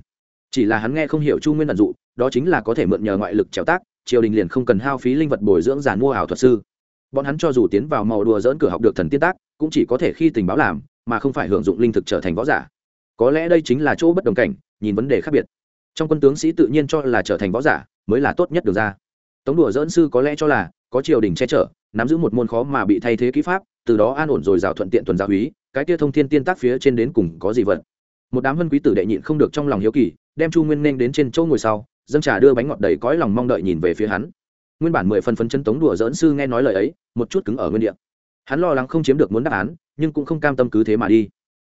Chỉ là hắn nghe không hiểu chu nguyên ẩn dụ, đó chính là có thể mượn nhờ ngoại lực trèo tác, triều đình liền không cần hao phí linh vật bồi dưỡng giàn mua ảo thuật sư. Bọn hắn cho dù tiến vào màu đùa dỡn cửa học được thần tiên tác, cũng chỉ có thể khi tình báo làm, mà không phải hưởng dụng linh thực trở thành võ giả. Có lẽ đây chính là chỗ bất đồng cảnh, nhìn vấn đề khác biệt. Trong quân tướng sĩ tự nhiên cho là trở thành võ giả, mới là tốt nhất được ra. Tống đùa dỡn sư có lẽ cho là, có triều đình che chở, nắm giữ một môn khó mà bị thay thế kỹ pháp từ đó an ổn rồi rào thuận tiện tuần gia húy cái kia thông thiên tiên tác phía trên đến cùng có gì vật. Một đám vân quý tử đệ nhịn không được trong lòng hiếu kỳ, đem chu nguyên nên đến trên chỗ ngồi sau, dâng trà đưa bánh ngọt đầy cõi lòng mong đợi nhìn về phía hắn. Nguyên bản mười phần phấn chân tống đùa dỡn sư nghe nói lời ấy, một chút cứng ở nguyên địa. Hắn lo lắng không chiếm được muốn đáp án, nhưng cũng không cam tâm cứ thế mà đi.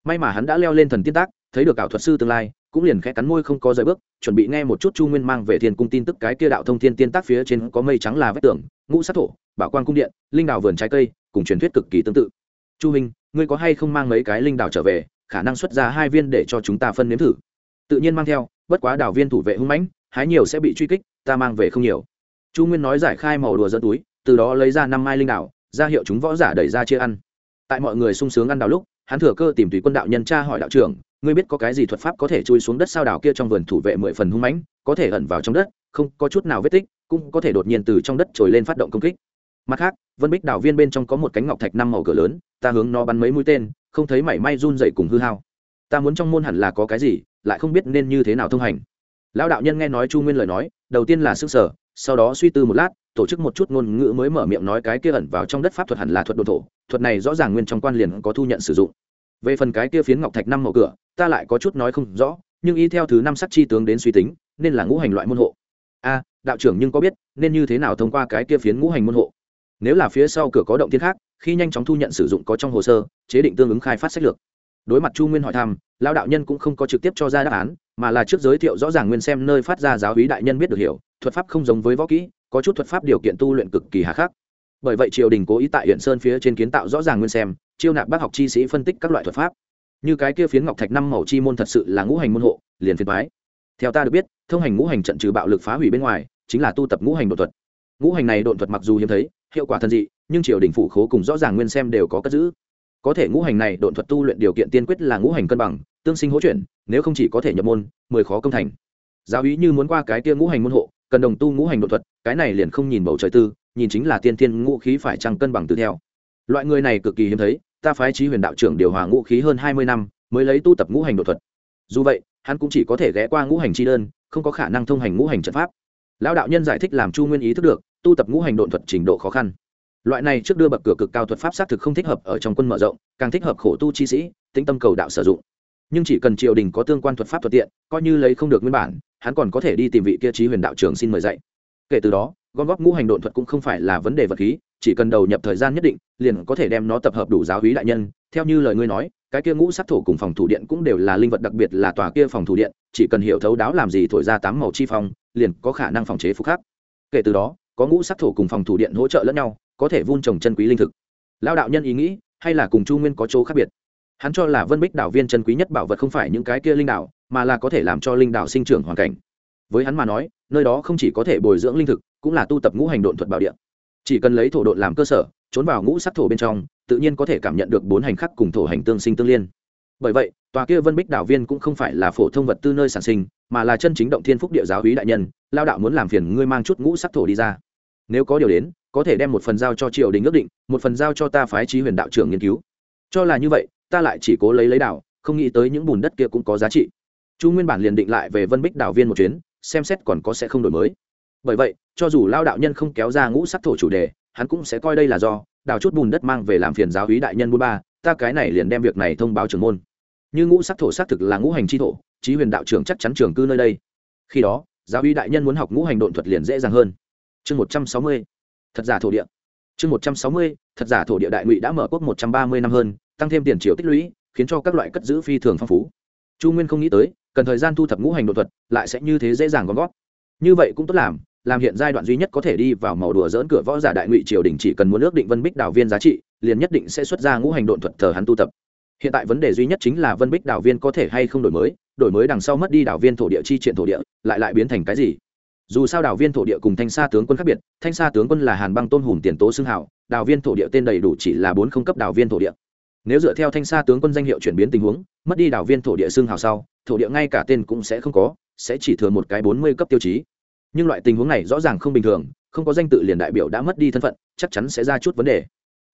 May mà hắn đã leo lên thần tiên tác, thấy được ảo thuật sư tương lai, cũng liền khẽ cắn môi không có rời bước, chuẩn bị nghe một chút chu nguyên mang về thiên cung tin tức cái kia đạo thông thiên tiên tác phía trên có mây trắng là vách tường, ngũ sát thổ, bảo quan cung điện, linh đào vườn trái cây cùng truyền thuyết cực kỳ tương tự. Chu minh ngươi có hay không mang mấy cái linh đảo trở về, khả năng xuất ra hai viên để cho chúng ta phân nếm thử. Tự nhiên mang theo, bất quá đào viên thủ vệ hung mãnh, hái nhiều sẽ bị truy kích, ta mang về không nhiều. Chu nguyên nói giải khai màu đùa dẫn túi, từ đó lấy ra năm mai linh đảo ra hiệu chúng võ giả đẩy ra chia ăn. Tại mọi người sung sướng ăn đào lúc, hắn thừa cơ tìm tùy quân đạo nhân tra hỏi đạo trưởng, ngươi biết có cái gì thuật pháp có thể chui xuống đất sao đảo kia trong vườn thủ vệ mười phần hung mãnh, có thể ẩn vào trong đất, không có chút nào vết tích, cũng có thể đột nhiên từ trong đất trồi lên phát động công kích mặt khác, vân bích đảo viên bên trong có một cánh ngọc thạch năm màu cửa lớn, ta hướng nó bắn mấy mũi tên, không thấy mảy may run dậy cùng hư hao. Ta muốn trong môn hẳn là có cái gì, lại không biết nên như thế nào thông hành. Lão đạo nhân nghe nói chu nguyên lời nói, đầu tiên là sức sở, sau đó suy tư một lát, tổ chức một chút ngôn ngữ mới mở miệng nói cái kia ẩn vào trong đất pháp thuật hẳn là thuật đồ thổ, thuật này rõ ràng nguyên trong quan liền có thu nhận sử dụng. Về phần cái kia phiến ngọc thạch năm màu cửa, ta lại có chút nói không rõ, nhưng y theo thứ năm sắc chi tướng đến suy tính, nên là ngũ hành loại môn hộ. A, đạo trưởng nhưng có biết, nên như thế nào thông qua cái kia phiến ngũ hành môn hộ? Nếu là phía sau cửa có động thiên khác, khi nhanh chóng thu nhận sử dụng có trong hồ sơ, chế định tương ứng khai phát sách lược. Đối mặt chu nguyên hỏi thăm lao đạo nhân cũng không có trực tiếp cho ra đáp án, mà là trước giới thiệu rõ ràng nguyên xem nơi phát ra giáo hí đại nhân biết được hiểu, thuật pháp không giống với võ kỹ, có chút thuật pháp điều kiện tu luyện cực kỳ hà khắc. Bởi vậy triều đình cố ý tại huyện sơn phía trên kiến tạo rõ ràng nguyên xem, chiêu nạp bác học chi sĩ phân tích các loại thuật pháp. Như cái kia phiến ngọc thạch năm màu chi môn thật sự là ngũ hành môn hộ, liền phiền thoái theo ta được biết, thông hành ngũ hành trận trừ bạo lực phá hủy bên ngoài, chính là tu tập ngũ hành đột thuật. Ngũ hành này đột thuật mặc dù hiếm thấy hiệu quả thần dị, nhưng triều đình phủ khố cùng rõ ràng nguyên xem đều có cất giữ. Có thể ngũ hành này độn thuật tu luyện điều kiện tiên quyết là ngũ hành cân bằng, tương sinh hỗ chuyển, nếu không chỉ có thể nhập môn, mười khó công thành. Giáo ý như muốn qua cái kia ngũ hành môn hộ, cần đồng tu ngũ hành độ thuật, cái này liền không nhìn bầu trời tư, nhìn chính là tiên tiên ngũ khí phải trăng cân bằng từ theo. Loại người này cực kỳ hiếm thấy, ta phái trí huyền đạo trưởng điều hòa ngũ khí hơn hai mươi năm, mới lấy tu tập ngũ hành độ thuật. Dù vậy, hắn cũng chỉ có thể ghé qua ngũ hành chi đơn, không có khả năng thông hành ngũ hành trận pháp. Lão đạo nhân giải thích làm chu nguyên ý thức được tu tập ngũ hành độn thuật trình độ khó khăn. Loại này trước đưa bậc cửa cực cao thuật pháp xác thực không thích hợp ở trong quân mở rộng, càng thích hợp khổ tu chi sĩ, tĩnh tâm cầu đạo sử dụng. Nhưng chỉ cần triều đình có tương quan thuật pháp thuận tiện, coi như lấy không được nguyên bản, hắn còn có thể đi tìm vị kia trí huyền đạo trưởng xin mời dạy. Kể từ đó, gom góp ngũ hành độn thuật cũng không phải là vấn đề vật khí, chỉ cần đầu nhập thời gian nhất định, liền có thể đem nó tập hợp đủ giáo hí đại nhân. Theo như lời ngươi nói, cái kia ngũ sát thổ cùng phòng thủ điện cũng đều là linh vật đặc biệt là tòa kia phòng thủ điện, chỉ cần hiểu thấu đáo làm gì thổi ra tám màu chi phong, liền có khả năng phòng chế phục khắc. Kể từ đó có ngũ sắc thổ cùng phòng thủ điện hỗ trợ lẫn nhau, có thể vun trồng chân quý linh thực. Lao đạo nhân ý nghĩ, hay là cùng chu nguyên có chỗ khác biệt? Hắn cho là vân bích đảo viên chân quý nhất bảo vật không phải những cái kia linh đảo, mà là có thể làm cho linh đảo sinh trưởng hoàn cảnh. Với hắn mà nói, nơi đó không chỉ có thể bồi dưỡng linh thực, cũng là tu tập ngũ hành độn thuật bảo địa. Chỉ cần lấy thổ độn làm cơ sở, trốn vào ngũ sắc thổ bên trong, tự nhiên có thể cảm nhận được bốn hành khắc cùng thổ hành tương sinh tương liên bởi vậy, tòa kia vân bích đảo viên cũng không phải là phổ thông vật tư nơi sản sinh, mà là chân chính động thiên phúc địa giáo hí đại nhân, lao đạo muốn làm phiền ngươi mang chút ngũ sắc thổ đi ra. Nếu có điều đến, có thể đem một phần giao cho triều đình ước định, một phần giao cho ta phái trí huyền đạo trưởng nghiên cứu. Cho là như vậy, ta lại chỉ cố lấy lấy đảo, không nghĩ tới những bùn đất kia cũng có giá trị. Chu nguyên bản liền định lại về vân bích đảo viên một chuyến, xem xét còn có sẽ không đổi mới. Bởi vậy, cho dù lao đạo nhân không kéo ra ngũ sắc thổ chủ đề, hắn cũng sẽ coi đây là do đào chút bùn đất mang về làm phiền giáo hí đại nhân bôn ba, ta cái này liền đem việc này thông báo trưởng môn như ngũ sắc thổ xác thực là ngũ hành chi thổ, chí huyền đạo trưởng chắc chắn trường cư nơi đây. Khi đó, giáo uy đại nhân muốn học ngũ hành độn thuật liền dễ dàng hơn. Chương một trăm sáu mươi, thật giả thổ địa. Chương một trăm sáu mươi, thật giả thổ địa đại ngụy đã mở quốc một trăm ba mươi năm hơn, tăng thêm tiền triều tích lũy, khiến cho các loại cất giữ phi thường phong phú. Chu nguyên không nghĩ tới, cần thời gian thu thập ngũ hành đột thuật, lại sẽ như thế dễ dàng gom gót như vậy cũng tốt làm làm hiện giai đoạn duy nhất có thể đi vào màu đùa dỡn cửa võ giả đại ngụy triều đình chỉ cần muốn ước định vân bích đảo viên giá trị, liền nhất định sẽ xuất ra ngũ hành độn thuật thờ hắn tu tập hiện tại vấn đề duy nhất chính là vân bích đảo viên có thể hay không đổi mới đổi mới đằng sau mất đi đảo viên thổ địa chi triển thổ địa, lại lại biến thành cái gì? Dù sao đảo viên thổ địa cùng thanh sa tướng quân khác biệt, thanh sa tướng quân là hàn băng tôn hùm tiền tố xưng hảo đảo viên thổ địa tên đầy đủ chỉ là bốn không cấp đảo viên thổ địa. Nếu dựa theo thanh sa tướng quân danh hiệu chuyển biến tình huống, mất đi đảo viên thổ địa xưng hào sau, thổ địa ngay cả tên cũng sẽ không có, sẽ chỉ thừa một cái bốn mươi cấp tiêu chí. Nhưng loại tình huống này rõ ràng không bình thường, không có danh tự liền đại biểu đã mất đi thân phận, chắc chắn sẽ ra chút vấn đề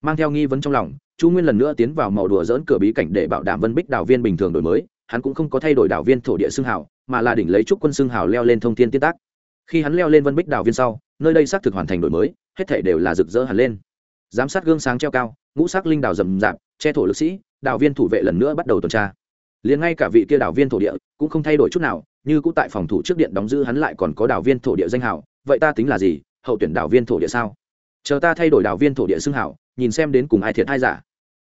mang theo nghi vấn trong lòng, chu nguyên lần nữa tiến vào màu đùa dỡn cửa bí cảnh để bảo đảm vân bích đảo viên bình thường đổi mới, hắn cũng không có thay đổi đảo viên thổ địa xương hảo mà là đỉnh lấy trúc quân xương hảo leo lên thông Thiên tiên tác. Khi hắn leo lên vân bích đảo viên sau, nơi đây xác thực hoàn thành đổi mới, hết thể đều là rực rỡ hẳn lên. Giám sát gương sáng treo cao, ngũ sắc linh đảo rầm rạp, che thổ lực sĩ, đảo viên thủ vệ lần nữa bắt đầu tuần tra. Liền ngay cả vị kia đảo viên thổ địa cũng không thay đổi chút nào, như cũng tại phòng thủ trước điện đóng giữ hắn lại còn có đảo viên thổ địa danh hảo vậy ta tính là gì, hậu tuyển đảo viên thổ địa sao? Chờ ta thay đổi đảo viên thổ địa xưng hảo nhìn xem đến cùng ai thiệt ai giả.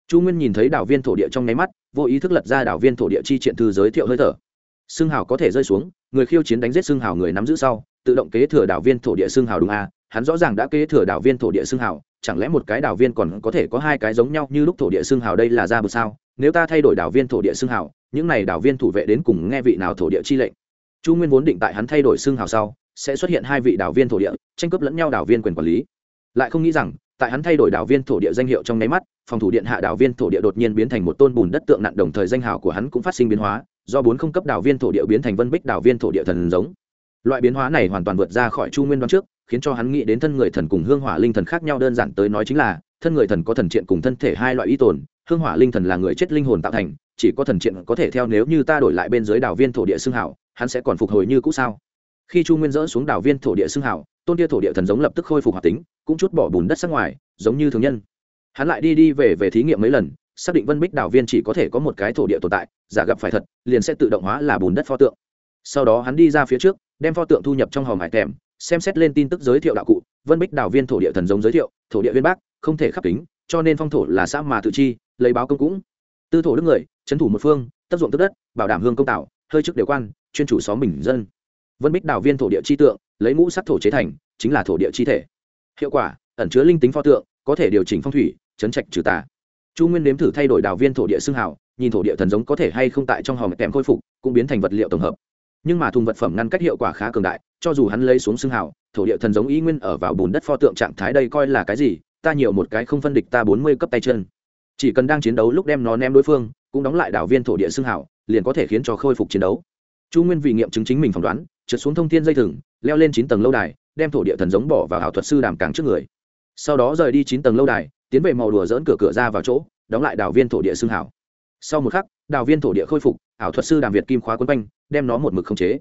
Chu nguyên nhìn thấy đảo viên thổ địa trong nháy mắt, vô ý thức lật ra đảo viên thổ địa chi triện thư giới thiệu hơi thở. Sương hảo có thể rơi xuống, người khiêu chiến đánh giết Sương hảo người nắm giữ sau, tự động kế thừa đảo viên thổ địa Sương hảo đúng a à? hắn rõ ràng đã kế thừa đảo viên thổ địa Sương hảo chẳng lẽ một cái đảo viên còn có thể có hai cái giống nhau như lúc thổ địa Sương hào đây là ra bực sao? Nếu ta thay đổi đảo viên thổ địa Sương hào, những này đảo viên thủ vệ đến cùng nghe vị nào thổ địa chi lệnh? Chu nguyên vốn định tại hắn thay đổi Sương hào sau, sẽ xuất hiện hai vị đảo viên thổ địa, tranh cướp lẫn nhau đảo viên quyền quản lý. Lại không nghĩ rằng tại hắn thay đổi đảo viên thổ địa danh hiệu trong nháy mắt, phòng thủ điện hạ đảo viên thổ địa đột nhiên biến thành một tôn bùn đất tượng nặng đồng thời danh hào của hắn cũng phát sinh biến hóa, do bốn không cấp đảo viên thổ địa biến thành vân bích đảo viên thổ địa thần giống. Loại biến hóa này hoàn toàn vượt ra khỏi chu nguyên đoán trước, khiến cho hắn nghĩ đến thân người thần cùng hương hỏa linh thần khác nhau đơn giản tới nói chính là, thân người thần có thần triện cùng thân thể hai loại y tồn, hương hỏa linh thần là người chết linh hồn tạo thành, chỉ có thần triện có thể theo nếu như ta đổi lại bên dưới đảo viên thổ địa xương hảo hắn sẽ còn phục hồi như cũ sao? Khi chu nguyên dỡ xuống đảo viên thổ địa xương hảo tôn kia thổ địa thần giống lập tức khôi phục hoạt tính cũng chút bỏ bùn đất sắc ngoài, giống như thường nhân. Hắn lại đi đi về về thí nghiệm mấy lần, xác định vân bích đảo viên chỉ có thể có một cái thổ địa tồn tại, giả gặp phải thật, liền sẽ tự động hóa là bùn đất pho tượng. Sau đó hắn đi ra phía trước, đem pho tượng thu nhập trong hòm hải kèm xem xét lên tin tức giới thiệu đạo cụ, vân bích đảo viên thổ địa thần giống giới thiệu, thổ địa viên bác, không thể khắc kính, cho nên phong thổ là xã mà tự chi, lấy báo công cũng. Tư thổ đức người trấn thủ một phương, tác dụng tức đất, bảo đảm hương công tạo, hơi chức đều quan, chuyên chủ xóm bình dân. Vân bích đảo viên thổ địa chi tượng, lấy ngũ sắc thổ chế thành, chính là thổ địa chi thể hiệu quả, ẩn chứa linh tính pho tượng, có thể điều chỉnh phong thủy, chấn trạch trừ tà. Chu nguyên nếm thử thay đổi đảo viên thổ địa xương hào, nhìn thổ địa thần giống có thể hay không tại trong hòm kèm khôi phục, cũng biến thành vật liệu tổng hợp. Nhưng mà thùng vật phẩm ngăn cách hiệu quả khá cường đại, cho dù hắn lấy xuống xương hào, thổ địa thần giống ý nguyên ở vào bùn đất pho tượng trạng thái đây coi là cái gì, ta nhiều một cái không phân địch ta bốn mươi cấp tay chân. Chỉ cần đang chiến đấu lúc đem nó ném đối phương, cũng đóng lại đảo viên thổ địa xương hào, liền có thể khiến cho khôi phục chiến đấu. Chu nguyên vì nghiệm chứng chính mình phỏng đoán, trượt xuống thông thiên dây thừng, leo lên chín tầng lâu đài đem thổ địa thần giống bỏ vào ảo thuật sư đàm càng trước người. Sau đó rời đi chín tầng lâu đài, tiến về màu đùa dỡn cửa cửa ra vào chỗ, đóng lại đào viên thổ địa xương hảo. Sau một khắc đào viên thổ địa khôi phục, ảo thuật sư đàm việt kim khóa quấn quanh, đem nó một mực khống chế.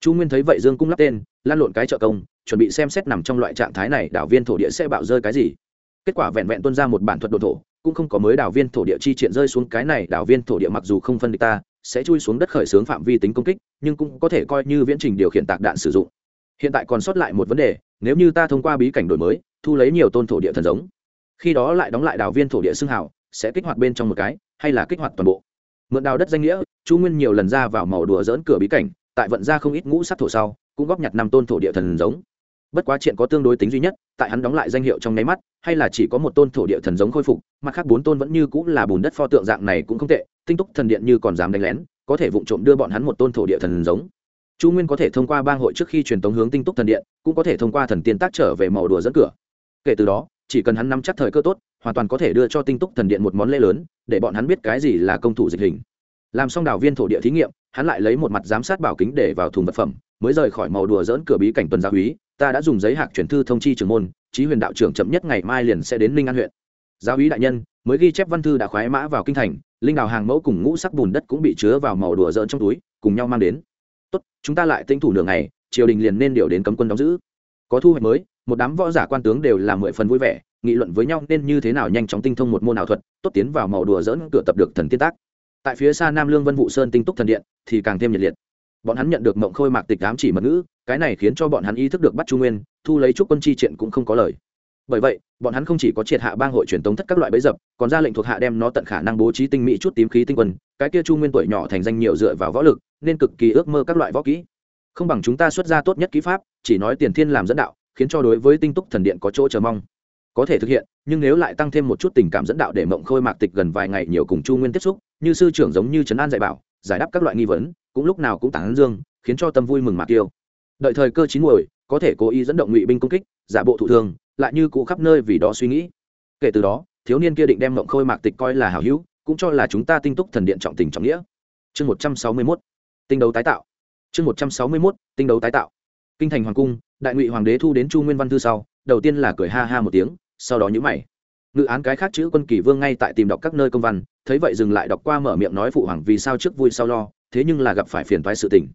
Chu nguyên thấy vậy dương cung lắp tên, lan lộn cái trợ công, chuẩn bị xem xét nằm trong loại trạng thái này đảo viên thổ địa sẽ bạo rơi cái gì. Kết quả vẹn vẹn tuân ra một bản thuật đồ thổ, cũng không có mới đảo viên thổ địa chi triển rơi xuống cái này, đảo viên thổ địa mặc dù không phân địch ta, sẽ chui xuống đất khởi xướng phạm vi tính công kích, nhưng cũng có thể coi như viễn trình điều khiển tạc đạn sử dụng hiện tại còn sót lại một vấn đề, nếu như ta thông qua bí cảnh đổi mới, thu lấy nhiều tôn thổ địa thần giống, khi đó lại đóng lại đào viên thổ địa xương hảo sẽ kích hoạt bên trong một cái, hay là kích hoạt toàn bộ? Mượn đào đất danh nghĩa, chu nguyên nhiều lần ra vào màu đùa dỡn cửa bí cảnh, tại vận ra không ít ngũ sắc thổ sau, cũng góp nhặt năm tôn thổ địa thần giống. Bất quá chuyện có tương đối tính duy nhất, tại hắn đóng lại danh hiệu trong nháy mắt, hay là chỉ có một tôn thổ địa thần giống khôi phục, mặt khác bốn tôn vẫn như cũng là bùn đất pho tượng dạng này cũng không tệ, tinh túc thần điện như còn dám đánh lén, có thể vụng trộm đưa bọn hắn một tôn thổ địa thần giống chu nguyên có thể thông qua bang hội trước khi truyền tống hướng tinh túc thần điện, cũng có thể thông qua thần tiên tác trở về màu đùa dẫn cửa. Kể từ đó, chỉ cần hắn nắm chắc thời cơ tốt, hoàn toàn có thể đưa cho tinh túc thần điện một món lễ lớn, để bọn hắn biết cái gì là công thủ dịch hình. Làm xong đào viên thổ địa thí nghiệm, hắn lại lấy một mặt giám sát bảo kính để vào thùng vật phẩm, mới rời khỏi màu đùa dỡn cửa bí cảnh tuần gia úy ta đã dùng giấy hạc chuyển thư thông chi trưởng môn, chí huyền đạo trưởng chậm nhất ngày mai liền sẽ đến ninh an huyện. Giáo úy đại nhân, mới ghi chép văn thư đã khoái mã vào kinh thành, linh đào hàng mẫu cùng ngũ sắc bùn đất cũng bị chứa vào màu đùa dỡn trong túi, cùng nhau mang đến tốt, chúng ta lại tinh thủ nửa ngày, triều đình liền nên điều đến cấm quân đóng giữ. Có thu hoạch mới, một đám võ giả quan tướng đều là mười phần vui vẻ, nghị luận với nhau nên như thế nào nhanh chóng tinh thông một môn ảo thuật, tốt tiến vào màu đùa dỡn cửa tập được thần tiên tác. Tại phía xa nam lương vân vụ sơn tinh túc thần điện, thì càng thêm nhiệt liệt. Bọn hắn nhận được mộng khôi mạc tịch ám chỉ mật ngữ, cái này khiến cho bọn hắn ý thức được bắt chu nguyên, thu lấy chút quân chi triện cũng không có lời bởi vậy, bọn hắn không chỉ có triệt hạ bang hội truyền tống thất các loại bẫy dập, còn ra lệnh thuộc hạ đem nó tận khả năng bố trí tinh mỹ chút tím khí tinh quân cái kia chu nguyên tuổi nhỏ thành danh nhiều dựa vào võ lực, nên cực kỳ ước mơ các loại võ kỹ. Không bằng chúng ta xuất ra tốt nhất kỹ pháp, chỉ nói tiền thiên làm dẫn đạo, khiến cho đối với tinh túc thần điện có chỗ chờ mong. Có thể thực hiện, nhưng nếu lại tăng thêm một chút tình cảm dẫn đạo để mộng khôi mạc tịch gần vài ngày nhiều cùng chu nguyên tiếp xúc, như sư trưởng giống như trấn an dạy bảo, giải đáp các loại nghi vấn, cũng lúc nào cũng tản dương, khiến cho tâm vui mừng mạc tiêu. Đợi thời cơ chín muồi, có thể cố ý dẫn động ngụy binh công kích, giả bộ thụ thương lại như cụ khắp nơi vì đó suy nghĩ. Kể từ đó, thiếu niên kia định đem mộng khôi mạc tịch coi là hảo hữu, cũng cho là chúng ta tinh túc thần điện trọng tình trọng nghĩa. Chương một trăm sáu mươi mốt, tinh đấu tái tạo. Chương một trăm sáu mươi mốt, tinh đấu tái tạo. Kinh thành hoàng cung, đại ngụy hoàng đế thu đến chu nguyên văn thư sau, đầu tiên là cười ha ha một tiếng, sau đó nhữ mày. Ngự án cái khác chữ quân kỷ vương ngay tại tìm đọc các nơi công văn, thấy vậy dừng lại đọc qua mở miệng nói phụ hoàng vì sao trước vui sau lo, thế nhưng là gặp phải phiền toái sự tình.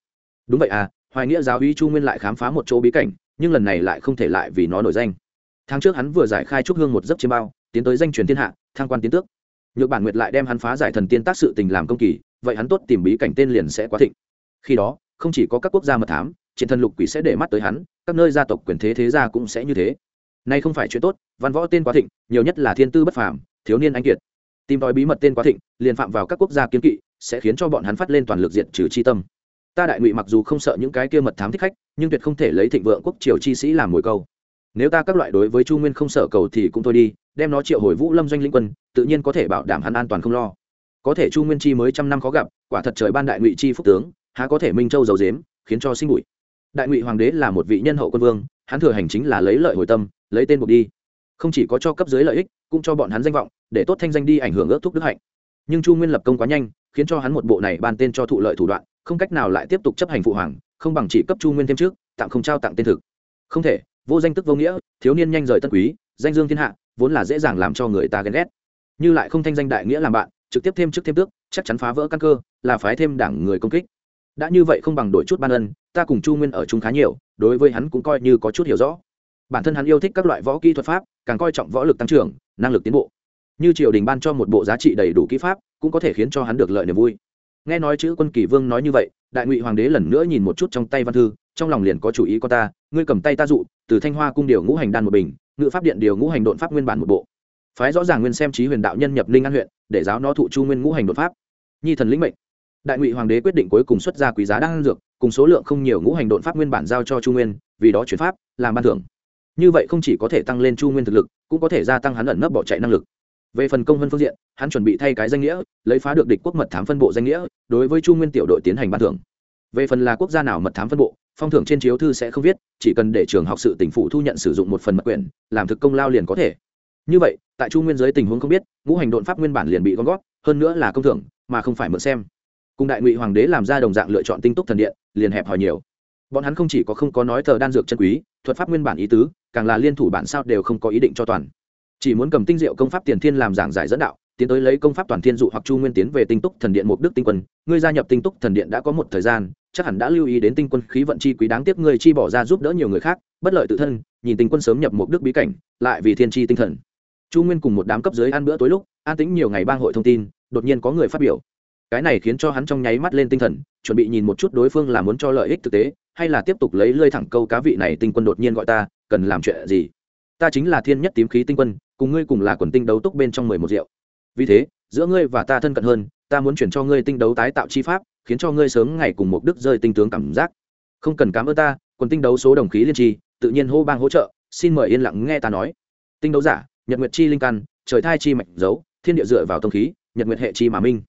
Đúng vậy à hoài nghĩa giáo uy chu nguyên lại khám phá một chỗ bí cảnh, nhưng lần này lại không thể lại vì nó nổi danh tháng trước hắn vừa giải khai trúc hương một giấc chiêm bao, tiến tới danh truyền thiên hạ thang quan tiến tước. Nhược bản nguyệt lại đem hắn phá giải thần tiên tác sự tình làm công kỳ, vậy hắn tốt tìm bí cảnh tên liền sẽ quá thịnh. Khi đó, không chỉ có các quốc gia mật thám chiến thần lục quỷ sẽ để mắt tới hắn, các nơi gia tộc quyền thế thế gia cũng sẽ như thế. Nay không phải chuyện tốt, văn võ tên quá thịnh, nhiều nhất là thiên tư bất phàm, thiếu niên anh kiệt. Tìm đòi bí mật tên quá thịnh, liền phạm vào các quốc gia kiến kỵ, sẽ khiến cho bọn hắn phát lên toàn lực diện trừ chi tâm. Ta đại ngụy mặc dù không sợ những cái kia mật thám thích khách, nhưng tuyệt không thể lấy thịnh vượng quốc triều chi sĩ làm mồi câu nếu ta các loại đối với chu nguyên không sợ cầu thì cũng thôi đi, đem nó triệu hồi vũ lâm doanh linh quân, tự nhiên có thể bảo đảm hắn an toàn không lo. Có thể chu nguyên chi mới trăm năm khó gặp, quả thật trời ban đại ngụy chi phúc tướng, há có thể minh châu giàu dếm khiến cho sinh bụi. Đại ngụy hoàng đế là một vị nhân hậu quân vương, hắn thừa hành chính là lấy lợi hồi tâm, lấy tên buộc đi. Không chỉ có cho cấp dưới lợi ích, cũng cho bọn hắn danh vọng, để tốt thanh danh đi ảnh hưởng ước thúc đức hạnh. Nhưng chu nguyên lập công quá nhanh, khiến cho hắn một bộ này ban tên cho thụ lợi thủ đoạn, không cách nào lại tiếp tục chấp hành phụ hoàng, không bằng chỉ cấp chu nguyên thêm trước, tặng không trao tặng tên thực. Không thể vô danh tức vô nghĩa, thiếu niên nhanh rời tân quý, danh dương thiên hạ, vốn là dễ dàng làm cho người ta ghen ghét. Như lại không thanh danh đại nghĩa làm bạn, trực tiếp thêm trước thêm tước, chắc chắn phá vỡ căn cơ, là phái thêm đảng người công kích. Đã như vậy không bằng đổi chút ban ân, ta cùng chu nguyên ở chung khá nhiều, đối với hắn cũng coi như có chút hiểu rõ. Bản thân hắn yêu thích các loại võ kỹ thuật pháp, càng coi trọng võ lực tăng trưởng, năng lực tiến bộ. Như triều đình ban cho một bộ giá trị đầy đủ kỹ pháp, cũng có thể khiến cho hắn được lợi niềm vui. Nghe nói chữ quân kỳ vương nói như vậy, đại ngụy hoàng đế lần nữa nhìn một chút trong tay văn thư trong lòng liền có chủ ý con ta, ngươi cầm tay ta dụ, từ thanh hoa cung điều ngũ hành đan một bình, ngự pháp điện điều ngũ hành đột pháp nguyên bản một bộ. Phái rõ ràng nguyên xem trí huyền đạo nhân nhập linh an huyện, để giáo nó thụ chu nguyên ngũ hành đột pháp. Nhi thần lĩnh mệnh. Đại ngụy hoàng đế quyết định cuối cùng xuất ra quý giá đan dược, cùng số lượng không nhiều ngũ hành đột pháp nguyên bản giao cho chu nguyên, vì đó chuyển pháp, làm ban thưởng. Như vậy không chỉ có thể tăng lên chu nguyên thực lực, cũng có thể gia tăng hắn ẩn nấp bỏ chạy năng lực. Về phần công vân phương diện, hắn chuẩn bị thay cái danh nghĩa, lấy phá được địch quốc mật thám phân bộ danh nghĩa, đối với chu nguyên tiểu đội tiến hành ban thưởng. Về phần là quốc gia nào mật thám phân bộ phong thưởng trên chiếu thư sẽ không viết, chỉ cần để trường học sự tỉnh phủ thu nhận sử dụng một phần mật quyền làm thực công lao liền có thể. Như vậy, tại chu nguyên giới tình huống không biết, ngũ hành đột pháp nguyên bản liền bị gom gót hơn nữa là công thưởng, mà không phải mượn xem. Cùng đại ngụy hoàng đế làm ra đồng dạng lựa chọn tinh túc thần điện, liền hẹp hòi nhiều. Bọn hắn không chỉ có không có nói thờ đan dược chân quý, thuật pháp nguyên bản ý tứ, càng là liên thủ bản sao đều không có ý định cho toàn. Chỉ muốn cầm tinh diệu công pháp tiền thiên làm giảng giải dẫn đạo tiến tới lấy công pháp toàn thiên dụ hoặc chu nguyên tiến về tinh túc thần điện mục đức tinh quân. Ngươi gia nhập tinh túc thần điện đã có một thời gian, chắc hẳn đã lưu ý đến tinh quân khí vận chi quý đáng tiếc ngươi chi bỏ ra giúp đỡ nhiều người khác, bất lợi tự thân, nhìn tinh quân sớm nhập mục đức bí cảnh, lại vì thiên chi tinh thần. Chu nguyên cùng một đám cấp dưới ăn bữa tối lúc, an tính nhiều ngày bang hội thông tin, đột nhiên có người phát biểu. Cái này khiến cho hắn trong nháy mắt lên tinh thần, chuẩn bị nhìn một chút đối phương là muốn cho lợi ích thực tế, hay là tiếp tục lấy lơi thẳng câu cá vị này tinh quân đột nhiên gọi ta, cần làm chuyện gì? Ta chính là thiên nhất tím khí tinh quân, cùng ngươi cùng là quần tinh đấu túc bên trong mười một rượu vì thế, giữa ngươi và ta thân cận hơn, ta muốn chuyển cho ngươi tinh đấu tái tạo chi pháp, khiến cho ngươi sớm ngày cùng một đức rơi tinh tướng cảm giác. Không cần cảm ơn ta còn tinh đấu số đồng khí liên tri tự nhiên hô bang hỗ trợ, xin mời yên lặng nghe ta nói. Tinh đấu giả, nhật nguyệt chi linh căn, trời thai chi mạch dấu, thiên địa dựa vào tông khí, nhật nguyệt hệ chi mà minh.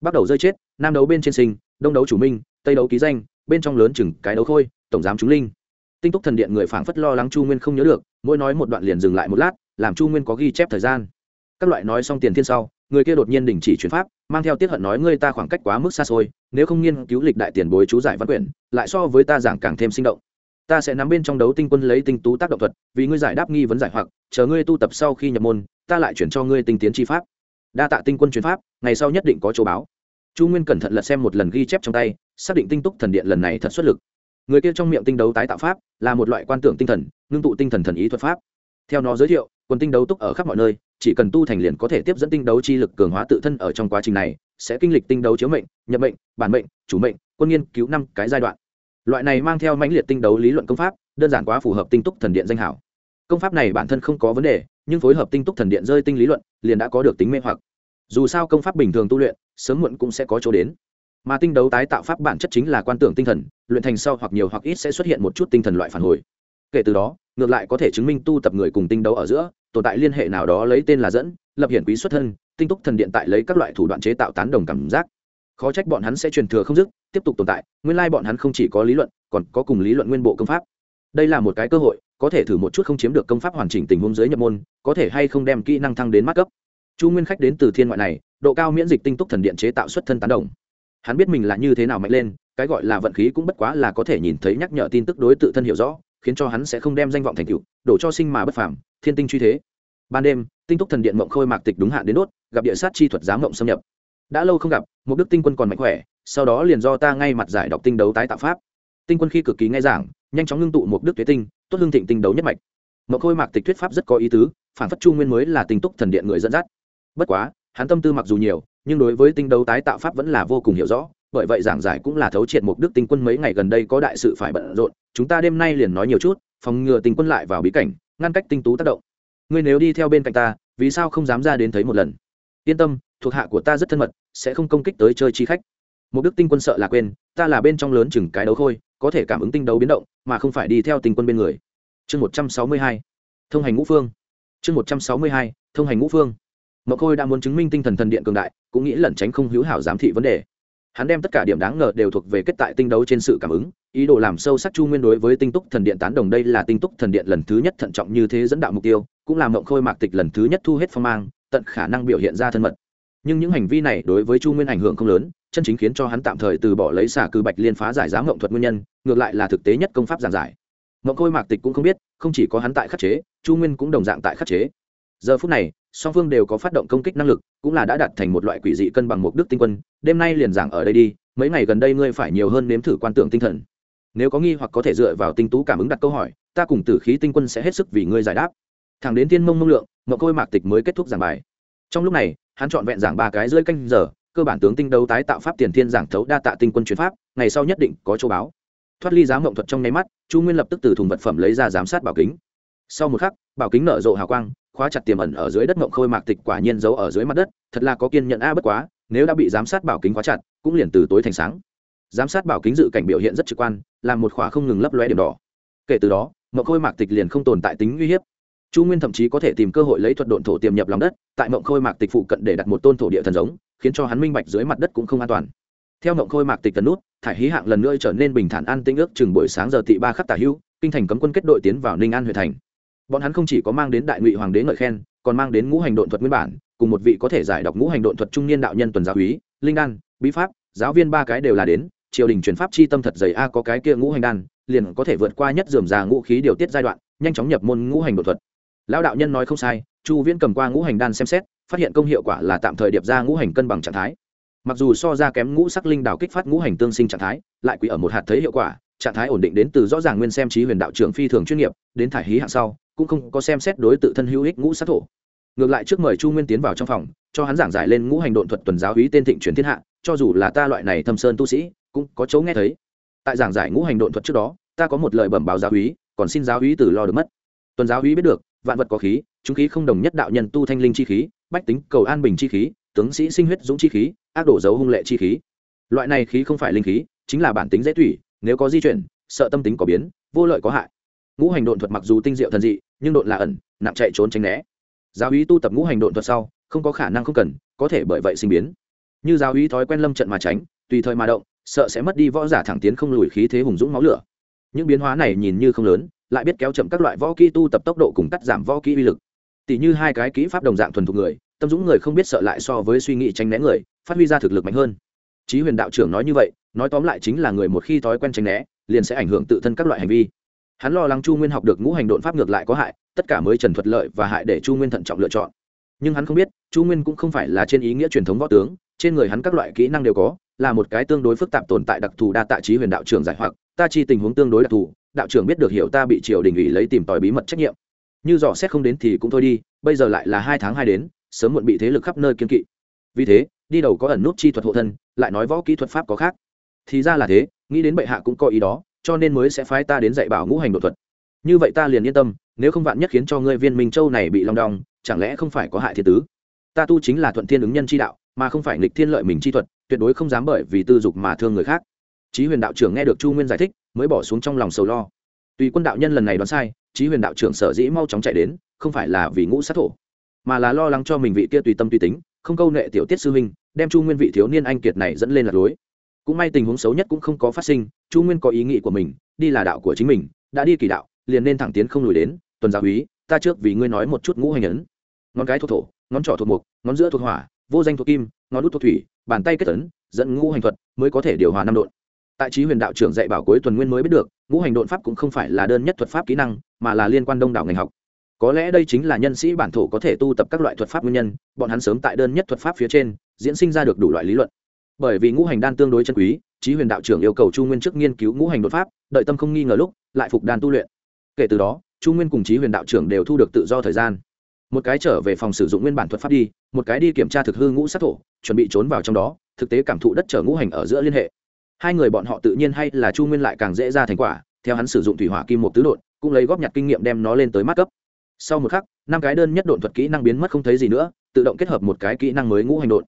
Bắt đầu rơi chết, nam đấu bên trên sinh, đông đấu chủ minh, tây đấu ký danh, bên trong lớn chừng cái đấu khôi, tổng giám chúng linh. Tinh túc thần điện người phảng phất lo lắng chu nguyên không nhớ được, mỗi nói một đoạn liền dừng lại một lát, làm chu nguyên có ghi chép thời gian các loại nói xong tiền thiên sau, người kia đột nhiên đình chỉ chuyển pháp, mang theo tiết hận nói ngươi ta khoảng cách quá mức xa xôi, nếu không nghiên cứu lịch đại tiền bối chú giải văn quyển, lại so với ta giảng càng thêm sinh động. Ta sẽ nắm bên trong đấu tinh quân lấy tinh tú tác động thuật, vì ngươi giải đáp nghi vấn giải hoặc, chờ ngươi tu tập sau khi nhập môn, ta lại chuyển cho ngươi tinh tiến chi pháp. Đa tạ tinh quân chuyển pháp, ngày sau nhất định có chỗ báo. Chu nguyên cẩn thận lật xem một lần ghi chép trong tay, xác định tinh túc thần điện lần này thật xuất lực. Người kia trong miệng tinh đấu tái tạo pháp, là một loại quan tưởng tinh thần, ngưng tụ tinh thần thần ý thuật pháp. Theo nó giới thiệu quân tinh đấu túc ở khắp mọi nơi, chỉ cần tu thành liền có thể tiếp dẫn tinh đấu chi lực cường hóa tự thân ở trong quá trình này, sẽ kinh lịch tinh đấu chiếu mệnh, nhập mệnh, bản mệnh, chủ mệnh, quân nghiên cứu năm cái giai đoạn. Loại này mang theo mãnh liệt tinh đấu lý luận công pháp, đơn giản quá phù hợp tinh túc thần điện danh hảo. Công pháp này bản thân không có vấn đề, nhưng phối hợp tinh túc thần điện rơi tinh lý luận, liền đã có được tính mê hoặc. Dù sao công pháp bình thường tu luyện, sớm muộn cũng sẽ có chỗ đến. Mà tinh đấu tái tạo pháp bản chất chính là quan tưởng tinh thần, luyện thành sau hoặc nhiều hoặc ít sẽ xuất hiện một chút tinh thần loại phản hồi. Kể từ đó ngược lại có thể chứng minh tu tập người cùng tinh đấu ở giữa, tồn tại liên hệ nào đó lấy tên là dẫn, lập hiển quý xuất thân, tinh túc thần điện tại lấy các loại thủ đoạn chế tạo tán đồng cảm giác. Khó trách bọn hắn sẽ truyền thừa không dứt, tiếp tục tồn tại, nguyên lai bọn hắn không chỉ có lý luận, còn có cùng lý luận nguyên bộ công pháp. Đây là một cái cơ hội, có thể thử một chút không chiếm được công pháp hoàn chỉnh tình huống giới nhập môn, có thể hay không đem kỹ năng thăng đến mắt cấp. Chu nguyên khách đến từ thiên ngoại này, độ cao miễn dịch tinh túc thần điện chế tạo xuất thân tán đồng. Hắn biết mình là như thế nào mạnh lên, cái gọi là vận khí cũng bất quá là có thể nhìn thấy nhắc nhở tin tức đối tự thân hiểu rõ khiến cho hắn sẽ không đem danh vọng thành tựu, đổ cho sinh mà bất phàm, thiên tinh truy thế. Ban đêm, tinh túc thần điện mộng khôi mạc tịch đúng hạn đến đốt, gặp địa sát chi thuật giám mộng xâm nhập. Đã lâu không gặp, một đức tinh quân còn mạnh khỏe, sau đó liền do ta ngay mặt giải đọc tinh đấu tái tạo pháp. Tinh quân khi cực kỳ ngay giảng, nhanh chóng ngưng tụ một đức tuế tinh, tốt hương thịnh tinh đấu nhất mạch. Mộng khôi mạc tịch thuyết pháp rất có ý tứ, phản phất chu nguyên mới là tinh túc thần điện người dẫn dắt. Bất quá, hắn tâm tư mặc dù nhiều, nhưng đối với tinh đấu tái tạo pháp vẫn là vô cùng hiểu rõ bởi vậy giảng giải cũng là thấu triệt mục đức tinh quân mấy ngày gần đây có đại sự phải bận rộn, chúng ta đêm nay liền nói nhiều chút, phòng ngừa tinh quân lại vào bí cảnh, ngăn cách tinh tú tác động. Ngươi nếu đi theo bên cạnh ta, vì sao không dám ra đến thấy một lần? Yên tâm, thuộc hạ của ta rất thân mật, sẽ không công kích tới chơi chi khách. Mục đức tinh quân sợ là quên, ta là bên trong lớn chừng cái đấu khôi, có thể cảm ứng tinh đấu biến động, mà không phải đi theo tinh quân bên người. Chương một trăm sáu mươi hai, thông hành ngũ phương. Chương một trăm sáu mươi hai, thông hành ngũ phương. Mộc khôi đã muốn chứng minh tinh thần thần điện cường đại, cũng nghĩ lẩn tránh không hữu hảo giám thị vấn đề hắn đem tất cả điểm đáng ngờ đều thuộc về kết tại tinh đấu trên sự cảm ứng, ý đồ làm sâu sắc chu nguyên đối với tinh túc thần điện tán đồng đây là tinh túc thần điện lần thứ nhất thận trọng như thế dẫn đạo mục tiêu, cũng là mộng khôi mạc tịch lần thứ nhất thu hết phong mang, tận khả năng biểu hiện ra thân mật. Nhưng những hành vi này đối với chu nguyên ảnh hưởng không lớn, chân chính khiến cho hắn tạm thời từ bỏ lấy xả cư bạch liên phá giải giá mộng thuật nguyên nhân, ngược lại là thực tế nhất công pháp giảng giải. Mộng khôi mạc tịch cũng không biết, không chỉ có hắn tại khắc chế, chu nguyên cũng đồng dạng tại khắc chế. Giờ phút này song phương đều có phát động công kích năng lực, cũng là đã đạt thành một loại quỷ dị cân bằng một đức tinh quân, đêm nay liền giảng ở đây đi, mấy ngày gần đây ngươi phải nhiều hơn nếm thử quan tưởng tinh thần. Nếu có nghi hoặc có thể dựa vào tinh tú cảm ứng đặt câu hỏi, ta cùng tử khí tinh quân sẽ hết sức vì ngươi giải đáp. Thẳng đến tiên mông mông lượng mậu côi mạc tịch mới kết thúc giảng bài. Trong lúc này, hắn chọn vẹn giảng ba cái rơi canh giờ, cơ bản tướng tinh đấu tái tạo pháp tiền thiên giảng thấu đa tạ tinh quân chuyển pháp, ngày sau nhất định có châu báo. Thoát ly giám mộng thuật trong nháy mắt, chu nguyên lập tức từ thùng vật phẩm lấy ra giám sát bảo kính. Sau một khắc, bảo kính nở rộ hào quang khóa chặt tiềm ẩn ở dưới đất mộng khôi mạc tịch quả nhiên giấu ở dưới mặt đất thật là có kiên nhận a bất quá nếu đã bị giám sát bảo kính khóa chặt cũng liền từ tối thành sáng. Giám sát bảo kính dự cảnh biểu hiện rất trực quan làm một khóa không ngừng lấp lóe điểm đỏ. Kể từ đó mộng khôi mạc tịch liền không tồn tại tính uy hiếp. Chu nguyên thậm chí có thể tìm cơ hội lấy thuật độn thổ tiềm nhập lòng đất tại mộng khôi mạc tịch phụ cận để đặt một tôn thổ địa thần giống khiến cho hắn minh bạch dưới mặt đất cũng không an toàn. Theo mộng khôi mạc tịch tần nút thải hí hạng lần nữa trở nên bình thản an tinh ước chừng buổi sáng giờ tị ba khắc tả hưu, kinh thành cấm quân kết đội tiến vào ninh an huyện thành bọn hắn không chỉ có mang đến đại ngụy hoàng đế ngợi khen, còn mang đến ngũ hành độn thuật nguyên bản, cùng một vị có thể giải đọc ngũ hành độn thuật trung niên đạo nhân tuần giáo úy linh đan, bí pháp, giáo viên ba cái đều là đến, triều đình truyền pháp chi tâm thật dày a, có cái kia ngũ hành đan, liền có thể vượt qua nhất dườm già ngũ khí điều tiết giai đoạn, nhanh chóng nhập môn ngũ hành đột thuật. Lão đạo nhân nói không sai, chu viễn cầm qua ngũ hành đan xem xét, phát hiện công hiệu quả là tạm thời điệp ra ngũ hành cân bằng trạng thái. Mặc dù so ra kém ngũ sắc linh đào kích phát ngũ hành tương sinh trạng thái, lại quỷ ở một hạt thấy hiệu quả, trạng thái ổn định đến từ rõ ràng nguyên xem trí huyền đạo trưởng phi thường chuyên nghiệp, đến thải hí hạng sau cũng không có xem xét đối tự thân hữu ích ngũ sát thổ. Ngược lại trước mời chu nguyên tiến vào trong phòng, cho hắn giảng giải lên ngũ hành độn thuật tuần giáo hí tên thịnh truyền thiên hạ, cho dù là ta loại này thâm sơn tu sĩ, cũng có chỗ nghe thấy. Tại giảng giải ngũ hành độn thuật trước đó, ta có một lời bẩm báo giáo hí còn xin giáo hí từ lo được mất. Tuần giáo hí biết được, vạn vật có khí, chúng khí không đồng nhất đạo nhân tu thanh linh chi khí, bách tính cầu an bình chi khí, tướng sĩ sinh huyết dũng chi khí, ác đổ dấu hung lệ chi khí. Loại này khí không phải linh khí, chính là bản tính dễ thủy nếu có di chuyển, sợ tâm tính có biến, vô lợi có hại ngũ hành độn thuật mặc dù tinh diệu thần dị, nhưng độn là ẩn, nặng chạy trốn tránh né. Giáo úy tu tập ngũ hành độn thuật sau, không có khả năng không cần, có thể bởi vậy sinh biến. Như giáo úy thói quen lâm trận mà tránh, tùy thời mà động, sợ sẽ mất đi võ giả thẳng tiến không lùi khí thế hùng dũng máu lửa. Những biến hóa này nhìn như không lớn, lại biết kéo chậm các loại võ kỹ tu tập tốc độ cùng cắt giảm võ kỹ uy lực. Tỷ như hai cái kỹ pháp đồng dạng thuần thục người, tâm dũng người không biết sợ lại so với suy nghĩ tránh né người, phát huy ra thực lực mạnh hơn. Chí huyền đạo trưởng nói như vậy, nói tóm lại chính là người một khi thói quen tránh né, liền sẽ ảnh hưởng tự thân các loại hành vi hắn lo lắng chu nguyên học được ngũ hành đột pháp ngược lại có hại, tất cả mới trần thuật lợi và hại để chu nguyên thận trọng lựa chọn. Nhưng hắn không biết, chu nguyên cũng không phải là trên ý nghĩa truyền thống võ tướng, trên người hắn các loại kỹ năng đều có, là một cái tương đối phức tạp tồn tại đặc thù đa tạ trí huyền đạo trưởng giải hoặc, ta chi tình huống tương đối đặc thù, đạo trưởng biết được hiểu ta bị triều đình ủy lấy tìm tòi bí mật trách nhiệm. Như dò xét không đến thì cũng thôi đi, bây giờ lại là hai tháng hai đến, sớm muộn bị thế lực khắp nơi kiên kỵ. Vì thế, đi đầu có ẩn nút chi thuật hộ thân, lại nói võ kỹ thuật pháp có khác. Thì ra là thế, nghĩ đến bệ hạ cũng có ý đó cho nên mới sẽ phái ta đến dạy bảo ngũ hành đột thuật. Như vậy ta liền yên tâm, nếu không vạn nhất khiến cho ngươi viên minh châu này bị long đong, chẳng lẽ không phải có hại thiên tứ? Ta tu chính là thuận thiên ứng nhân chi đạo, mà không phải nghịch thiên lợi mình chi thuật, tuyệt đối không dám bởi vì tư dục mà thương người khác. Chí huyền đạo trưởng nghe được chu nguyên giải thích, mới bỏ xuống trong lòng sầu lo. Tùy quân đạo nhân lần này đoán sai, chí huyền đạo trưởng sở dĩ mau chóng chạy đến, không phải là vì ngũ sát thổ, mà là lo lắng cho mình vị kia tùy tâm tùy tính, không câu nệ tiểu tiết sư huynh, đem chu nguyên vị thiếu niên anh kiệt này dẫn lên lạc lối cũng may tình huống xấu nhất cũng không có phát sinh, chu nguyên có ý nghĩ của mình, đi là đạo của chính mình, đã đi kỳ đạo, liền nên thẳng tiến không lùi đến, tuần giáo úy ta trước vì ngươi nói một chút ngũ hành ấn. Ngón cái thuộc thổ, ngón trỏ thuộc mục, ngón giữa thuộc hỏa, vô danh thuộc kim, ngón út thuộc thủy, bàn tay kết tấn dẫn ngũ hành thuật mới có thể điều hòa năm độn. Tại trí huyền đạo trưởng dạy bảo cuối tuần nguyên mới biết được, ngũ hành độn pháp cũng không phải là đơn nhất thuật pháp kỹ năng, mà là liên quan đông đảo ngành học. Có lẽ đây chính là nhân sĩ bản thổ có thể tu tập các loại thuật pháp nguyên nhân, bọn hắn sớm tại đơn nhất thuật pháp phía trên, diễn sinh ra được đủ loại lý luận bởi vì ngũ hành đan tương đối chân quý, chí huyền đạo trưởng yêu cầu chu nguyên trước nghiên cứu ngũ hành đột pháp, đợi tâm không nghi ngờ lúc, lại phục đan tu luyện. Kể từ đó, chu nguyên cùng chí huyền đạo trưởng đều thu được tự do thời gian. Một cái trở về phòng sử dụng nguyên bản thuật pháp đi, một cái đi kiểm tra thực hư ngũ sát thổ, chuẩn bị trốn vào trong đó, thực tế cảm thụ đất trở ngũ hành ở giữa liên hệ. Hai người bọn họ tự nhiên hay là chu nguyên lại càng dễ ra thành quả, theo hắn sử dụng thủy hỏa kim một tứ đột cũng lấy góp nhặt kinh nghiệm đem nó lên tới mắt cấp. Sau một khắc, năm cái đơn nhất độn thuật kỹ năng biến mất không thấy gì nữa, tự động kết hợp một cái kỹ năng mới ngũ hành độn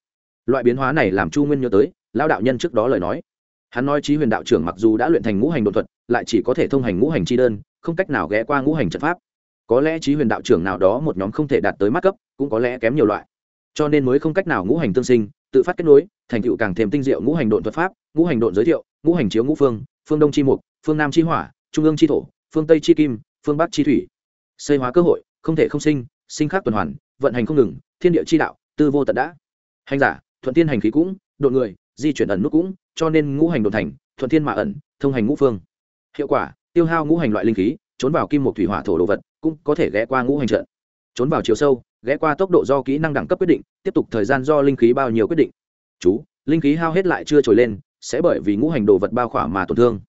loại biến hóa này làm chu nguyên nhớ tới lao đạo nhân trước đó lời nói. Hắn nói trí huyền đạo trưởng mặc dù đã luyện thành ngũ hành đột thuật, lại chỉ có thể thông hành ngũ hành chi đơn, không cách nào ghé qua ngũ hành trận pháp. Có lẽ trí huyền đạo trưởng nào đó một nhóm không thể đạt tới mắt cấp, cũng có lẽ kém nhiều loại. Cho nên mới không cách nào ngũ hành tương sinh, tự phát kết nối, thành tựu càng thêm tinh diệu ngũ hành độn thuật pháp, ngũ hành độn giới thiệu, ngũ hành chiếu ngũ phương phương đông chi mục, phương nam chi hỏa, trung ương chi thổ, phương tây chi kim, phương bắc chi thủy. Xây hóa cơ hội, không thể không sinh sinh khác tuần hoàn, vận hành không ngừng, thiên địa chi đạo, tư vô tận đã. Hành giả thuận tiên hành khí cũng, độn người, di chuyển ẩn nút cũng, cho nên ngũ hành đột thành, thuận thiên mà ẩn, thông hành ngũ phương. Hiệu quả, tiêu hao ngũ hành loại linh khí, trốn vào kim một thủy hỏa thổ đồ vật, cũng có thể ghé qua ngũ hành trận. Trốn vào chiều sâu, ghé qua tốc độ do kỹ năng đẳng cấp quyết định, tiếp tục thời gian do linh khí bao nhiêu quyết định. Chú, linh khí hao hết lại chưa trồi lên, sẽ bởi vì ngũ hành đồ vật bao khỏa mà tổn thương.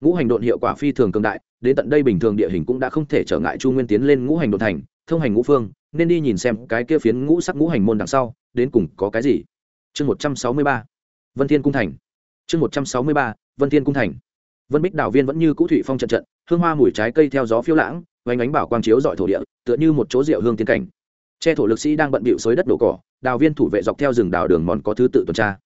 Ngũ hành độn hiệu quả phi thường cường đại, đến tận đây bình thường địa hình cũng đã không thể trở ngại chu nguyên tiến lên ngũ hành độn thành, thông hành ngũ phương, nên đi nhìn xem cái kia phiến ngũ sắc ngũ hành môn đằng sau, đến cùng có cái gì chương một trăm sáu mươi ba, vân thiên cung thành. Chương một trăm sáu mươi ba, vân thiên cung thành. Vân bích đào viên vẫn như cũ thủy phong trận trận, hương hoa mùi trái cây theo gió phiêu lãng vánh ánh bảo quang chiếu dọi thổ địa, tựa như một chỗ rượu hương tiến cảnh. Che thổ lực sĩ đang bận bịu xới đất đổ cỏ đào viên thủ vệ dọc theo rừng đào đường mòn có thứ tự tuần tra.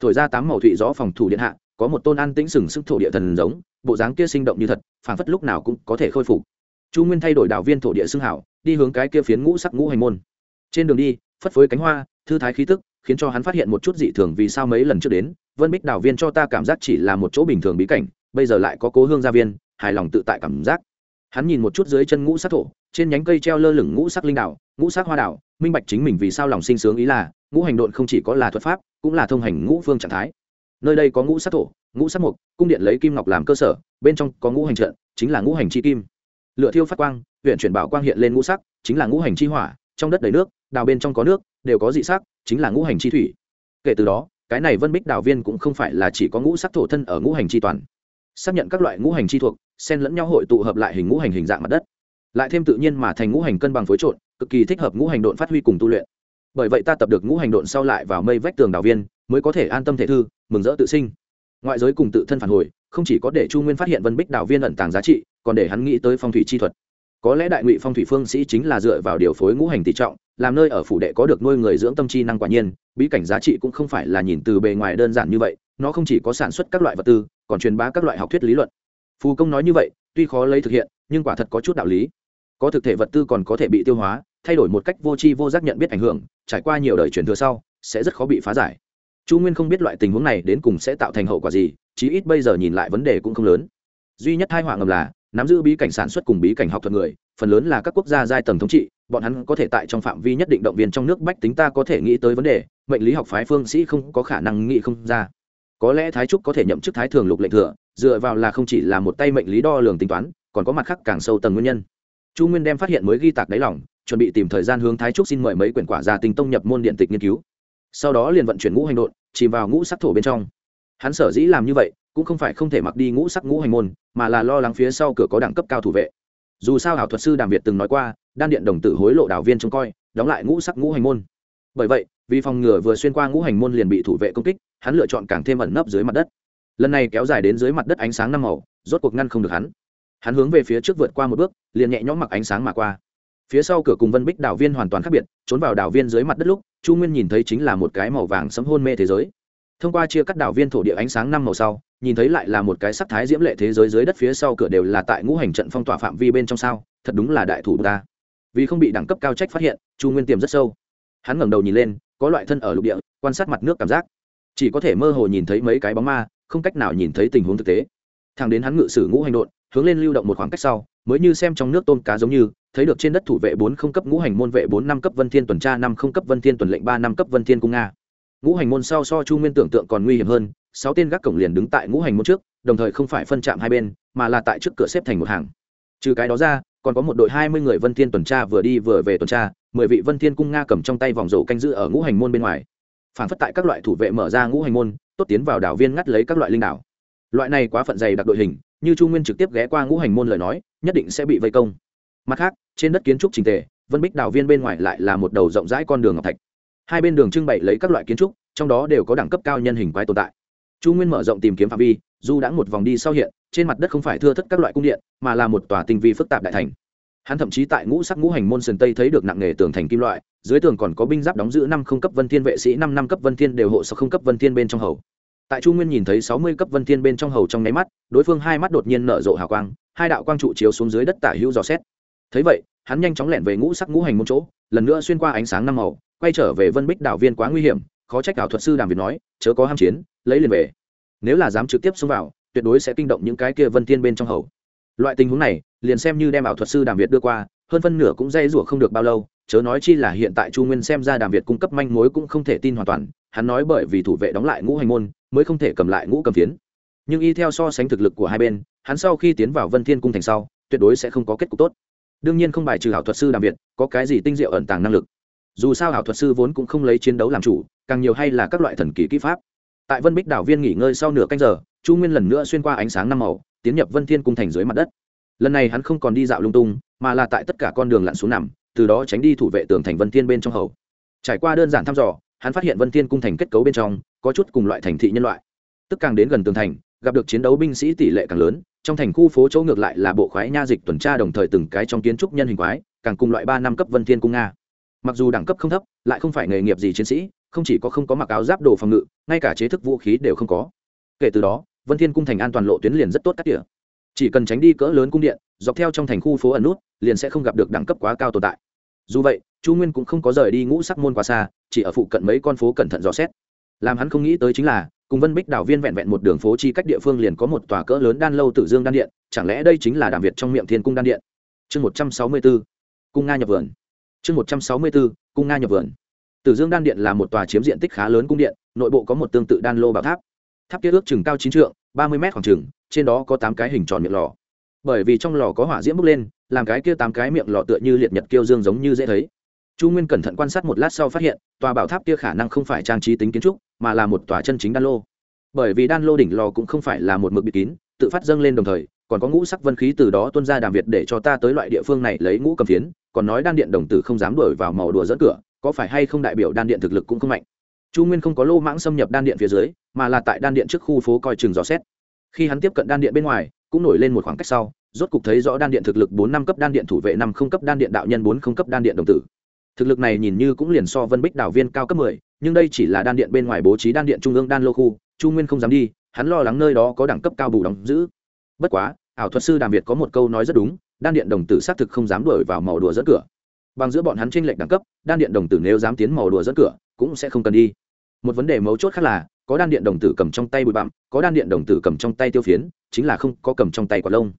Thổi ra tám màu thủy gió phòng thủ điện hạ, có một tôn an tĩnh sừng sức thổ địa thần giống, bộ dáng kia sinh động như thật, phảng phất lúc nào cũng có thể khôi phục. Chu nguyên thay đổi đào viên thổ địa xưng hảo, đi hướng cái kia phiến ngũ sắc ngũ hành môn. Trên đường đi, phất phới cánh hoa thư thái khí tức, khiến cho hắn phát hiện một chút dị thường vì sao mấy lần trước đến, vân bích đào viên cho ta cảm giác chỉ là một chỗ bình thường bí cảnh, bây giờ lại có cố hương gia viên, hài lòng tự tại cảm giác. Hắn nhìn một chút dưới chân ngũ sắc thổ, trên nhánh cây treo lơ lửng ngũ sắc linh đảo, ngũ sắc hoa đảo, minh bạch chính mình vì sao lòng sinh sướng ý là, ngũ hành độn không chỉ có là thuật pháp, cũng là thông hành ngũ phương trạng thái. Nơi đây có ngũ sắc thổ, ngũ sắc mục cung điện lấy kim ngọc làm cơ sở, bên trong có ngũ hành trận, chính là ngũ hành chi kim. Lựa thiêu phát quang huyện chuyển bảo quang hiện lên ngũ sắc, chính là ngũ hành chi hỏa, trong đất đầy nước, đào bên trong có nước đều có dị sắc, chính là ngũ hành chi thủy. Kể từ đó, cái này vân bích đào viên cũng không phải là chỉ có ngũ sắc thổ thân ở ngũ hành chi toàn. Xác nhận các loại ngũ hành chi thuộc, xen lẫn nhau hội tụ hợp lại hình ngũ hành hình dạng mặt đất. Lại thêm tự nhiên mà thành ngũ hành cân bằng phối trộn, cực kỳ thích hợp ngũ hành độn phát huy cùng tu luyện. Bởi vậy ta tập được ngũ hành độn sau lại vào mây vách tường đào viên, mới có thể an tâm thể thư, mừng rỡ tự sinh. Ngoại giới cùng tự thân phản hồi, không chỉ có để chu nguyên phát hiện vân bích đào viên ẩn tàng giá trị, còn để hắn nghĩ tới phong thủy chi thuật. Có lẽ đại ngụy phong thủy phương sĩ chính là dựa vào điều phối ngũ hành tỷ trọng làm nơi ở phủ đệ có được nuôi người dưỡng tâm chi năng quả nhiên, bí cảnh giá trị cũng không phải là nhìn từ bề ngoài đơn giản như vậy, nó không chỉ có sản xuất các loại vật tư, còn truyền bá các loại học thuyết lý luận. Phù công nói như vậy, tuy khó lấy thực hiện, nhưng quả thật có chút đạo lý. Có thực thể vật tư còn có thể bị tiêu hóa, thay đổi một cách vô tri vô giác nhận biết ảnh hưởng, trải qua nhiều đời truyền thừa sau, sẽ rất khó bị phá giải. Chu nguyên không biết loại tình huống này đến cùng sẽ tạo thành hậu quả gì, chí ít bây giờ nhìn lại vấn đề cũng không lớn. Duy nhất hai họa ngầm là nắm giữ bí cảnh sản xuất cùng bí cảnh học thuật người, phần lớn là các quốc gia giai tầng thống trị, bọn hắn có thể tại trong phạm vi nhất định động viên trong nước bách tính ta có thể nghĩ tới vấn đề, mệnh lý học phái phương sĩ không có khả năng nghĩ không ra. Có lẽ thái trúc có thể nhậm chức thái thường lục lệnh thừa, dựa vào là không chỉ là một tay mệnh lý đo lường tính toán, còn có mặt khác càng sâu tầng nguyên nhân. Chu nguyên đem phát hiện mới ghi tạc đáy lỏng chuẩn bị tìm thời gian hướng thái trúc xin mời mấy quyển quả gia tinh tông nhập môn điện tịch nghiên cứu. Sau đó liền vận chuyển ngũ hành đột chìm vào ngũ sắc thổ bên trong. Hắn sở dĩ làm như vậy cũng không phải không thể mặc đi ngũ sắc ngũ hành môn, mà là lo lắng phía sau cửa có đẳng cấp cao thủ vệ. Dù sao ảo thuật sư đàm việt từng nói qua, đan điện đồng tử hối lộ đảo viên trông coi, đóng lại ngũ sắc ngũ hành môn. Bởi vậy, vì phòng ngừa vừa xuyên qua ngũ hành môn liền bị thủ vệ công kích, hắn lựa chọn càng thêm ẩn nấp dưới mặt đất. Lần này kéo dài đến dưới mặt đất ánh sáng năm màu, rốt cuộc ngăn không được hắn. Hắn hướng về phía trước vượt qua một bước, liền nhẹ nhõm mặc ánh sáng mà qua. Phía sau cửa cùng vân bích đảo viên hoàn toàn khác biệt, trốn vào đảo viên dưới mặt đất lúc, chu nguyên nhìn thấy chính là một cái màu vàng sấm hôn mê thế giới. Thông qua chia cắt đảo viên thổ địa ánh sáng năm màu sau nhìn thấy lại là một cái sắc thái diễm lệ thế giới dưới đất phía sau cửa đều là tại ngũ hành trận phong tỏa phạm vi bên trong sao, thật đúng là đại thủ ta. Vì không bị đẳng cấp cao trách phát hiện, chu nguyên tiềm rất sâu. Hắn ngẩng đầu nhìn lên, có loại thân ở lục địa, quan sát mặt nước cảm giác. Chỉ có thể mơ hồ nhìn thấy mấy cái bóng ma, không cách nào nhìn thấy tình huống thực tế. Thằng đến hắn ngự sử ngũ hành đột hướng lên lưu động một khoảng cách sau, mới như xem trong nước tôm cá giống như, thấy được trên đất thủ vệ bốn không cấp ngũ hành môn vệ bốn năm cấp vân thiên tuần tra năm không cấp vân thiên tuần lệnh ba năm cấp vân thiên cung nga. Ngũ hành môn sau so chu nguyên tưởng tượng còn nguy hiểm hơn sáu tên gác cổng liền đứng tại ngũ hành môn trước, đồng thời không phải phân chạm hai bên, mà là tại trước cửa xếp thành một hàng. Trừ cái đó ra, còn có một đội hai mươi người vân thiên tuần tra vừa đi vừa về tuần tra, mười vị vân thiên cung nga cầm trong tay vòng rổ canh giữ ở ngũ hành môn bên ngoài. Phản phất tại các loại thủ vệ mở ra ngũ hành môn, tốt tiến vào đảo viên ngắt lấy các loại linh đảo. Loại này quá phận dày đặc đội hình, như chu nguyên trực tiếp ghé qua ngũ hành môn lời nói, nhất định sẽ bị vây công. Mặt khác, trên đất kiến trúc trình tề, vân bích đảo viên bên ngoài lại là một đầu rộng rãi con đường ngọc thạch. Hai bên đường trưng bày lấy các loại kiến trúc, trong đó đều có đẳng cấp cao nhân hình quái tồn tại chu nguyên mở rộng tìm kiếm phạm vi du đã một vòng đi sau hiện, trên mặt đất không phải thưa thất các loại cung điện, mà là một tòa tinh vi phức tạp đại thành. Hắn thậm chí tại ngũ sắc ngũ hành môn sườn tây thấy được nặng nghề tường thành kim loại, dưới tường còn có binh giáp đóng giữ năm không cấp vân thiên vệ sĩ, năm năm cấp vân thiên đều hộ sáu không cấp vân thiên bên trong hầu. Tại chu nguyên nhìn thấy sáu mươi cấp vân thiên bên trong hầu trong nháy mắt, đối phương hai mắt đột nhiên nở rộ hào quang, hai đạo quang trụ chiếu xuống dưới đất tả hữu dò xét. Thấy vậy, hắn nhanh chóng lẻn về ngũ sắc ngũ hành môn chỗ, lần nữa xuyên qua ánh sáng năm màu, quay trở về vân bích đảo viên quá nguy hiểm khó trách ảo thuật sư đàm việt nói, chớ có ham chiến, lấy liền về. Nếu là dám trực tiếp xông vào, tuyệt đối sẽ kinh động những cái kia vân thiên bên trong hầu. Loại tình huống này, liền xem như đem ảo thuật sư đàm việt đưa qua, hơn phân nửa cũng dây rủa không được bao lâu, chớ nói chi là hiện tại chu nguyên xem ra đàm việt cung cấp manh mối cũng không thể tin hoàn toàn, hắn nói bởi vì thủ vệ đóng lại ngũ hành môn, mới không thể cầm lại ngũ cầm phiến. Nhưng y theo so sánh thực lực của hai bên, hắn sau khi tiến vào vân thiên cung thành sau, tuyệt đối sẽ không có kết cục tốt. Đương nhiên không bài trừ ảo thuật sư đàm việt, có cái gì tinh diệu ẩn tàng năng lực. Dù sao ảo thuật sư vốn cũng không lấy chiến đấu làm chủ càng nhiều hay là các loại thần kỳ kỹ pháp. Tại vân bích đảo viên nghỉ ngơi sau nửa canh giờ, chu nguyên lần nữa xuyên qua ánh sáng năm màu, tiến nhập vân thiên cung thành dưới mặt đất. Lần này hắn không còn đi dạo lung tung, mà là tại tất cả con đường lặn xuống nằm, từ đó tránh đi thủ vệ tường thành vân thiên bên trong hầu. Trải qua đơn giản thăm dò, hắn phát hiện vân thiên cung thành kết cấu bên trong, có chút cùng loại thành thị nhân loại. Tức càng đến gần tường thành, gặp được chiến đấu binh sĩ tỷ lệ càng lớn, trong thành khu phố chỗ ngược lại là bộ khoái nha dịch tuần tra đồng thời từng cái trong kiến trúc nhân hình quái, càng cùng loại ba năm cấp vân thiên cung nga. Mặc dù đẳng cấp không thấp, lại không phải nghề nghiệp gì chiến sĩ không chỉ có không có mặc áo giáp đồ phòng ngự, ngay cả chế thức vũ khí đều không có. Kể từ đó, vân thiên cung thành an toàn lộ tuyến liền rất tốt các tỉa. Chỉ cần tránh đi cỡ lớn cung điện, dọc theo trong thành khu phố ẩn nút, liền sẽ không gặp được đẳng cấp quá cao tồn tại. Dù vậy, chu nguyên cũng không có rời đi ngũ sắc môn quá xa, chỉ ở phụ cận mấy con phố cẩn thận dò xét. Làm hắn không nghĩ tới chính là, cùng vân bích đảo viên vẹn vẹn một đường phố chi cách địa phương liền có một tòa cỡ lớn đan lâu tử dương đan điện, chẳng lẽ đây chính là đàm việt trong miệng thiên cung đan điện? Chương một trăm sáu mươi bốn cung nga nhập vườn. Chương một trăm sáu mươi bốn cung nga nhập vườn tử dương đan điện là một tòa chiếm diện tích khá lớn cung điện, nội bộ có một tương tự đan lô bảo tháp. Tháp kia ước chừng cao chín trượng, ba mươi mét khoảng chừng, trên đó có tám cái hình tròn miệng lò. Bởi vì trong lò có hỏa diễm bốc lên, làm cái kia tám cái miệng lò tựa như liệt nhật kiêu dương giống như dễ thấy. Chu nguyên cẩn thận quan sát một lát sau phát hiện, tòa bảo tháp kia khả năng không phải trang trí tính kiến trúc, mà là một tòa chân chính đan lô. Bởi vì đan lô đỉnh lò cũng không phải là một mực bịt kín, tự phát dâng lên đồng thời, còn có ngũ sắc vân khí từ đó tuôn ra đàm việt để cho ta tới loại địa phương này lấy ngũ cầm phiến, còn nói đan điện đồng tử không dám đuổi vào màu đùa dẫn cửa có phải hay không đại biểu đan điện thực lực cũng không mạnh chu nguyên không có lô mãng xâm nhập đan điện phía dưới mà là tại đan điện trước khu phố coi chừng dò xét khi hắn tiếp cận đan điện bên ngoài cũng nổi lên một khoảng cách sau rốt cục thấy rõ đan điện thực lực bốn năm cấp đan điện thủ vệ năm không cấp đan điện đạo nhân bốn không cấp đan điện đồng tử thực lực này nhìn như cũng liền so vân bích đảo viên cao cấp mười nhưng đây chỉ là đan điện bên ngoài bố trí đan điện trung ương đan lô khu chu nguyên không dám đi hắn lo lắng nơi đó có đẳng cấp cao bù đóng giữ bất quá ảo thuật sư đàm việt có một câu nói rất đúng đan điện đồng tử xác thực không dám đổi vào màu đùa dẫn cửa bằng giữa bọn hắn tranh lệch đẳng cấp, đan điện đồng tử nếu dám tiến màu đùa dẫn cửa, cũng sẽ không cần đi. Một vấn đề mấu chốt khác là, có đan điện đồng tử cầm trong tay bụi bặm, có đan điện đồng tử cầm trong tay tiêu phiến, chính là không có cầm trong tay quả lông.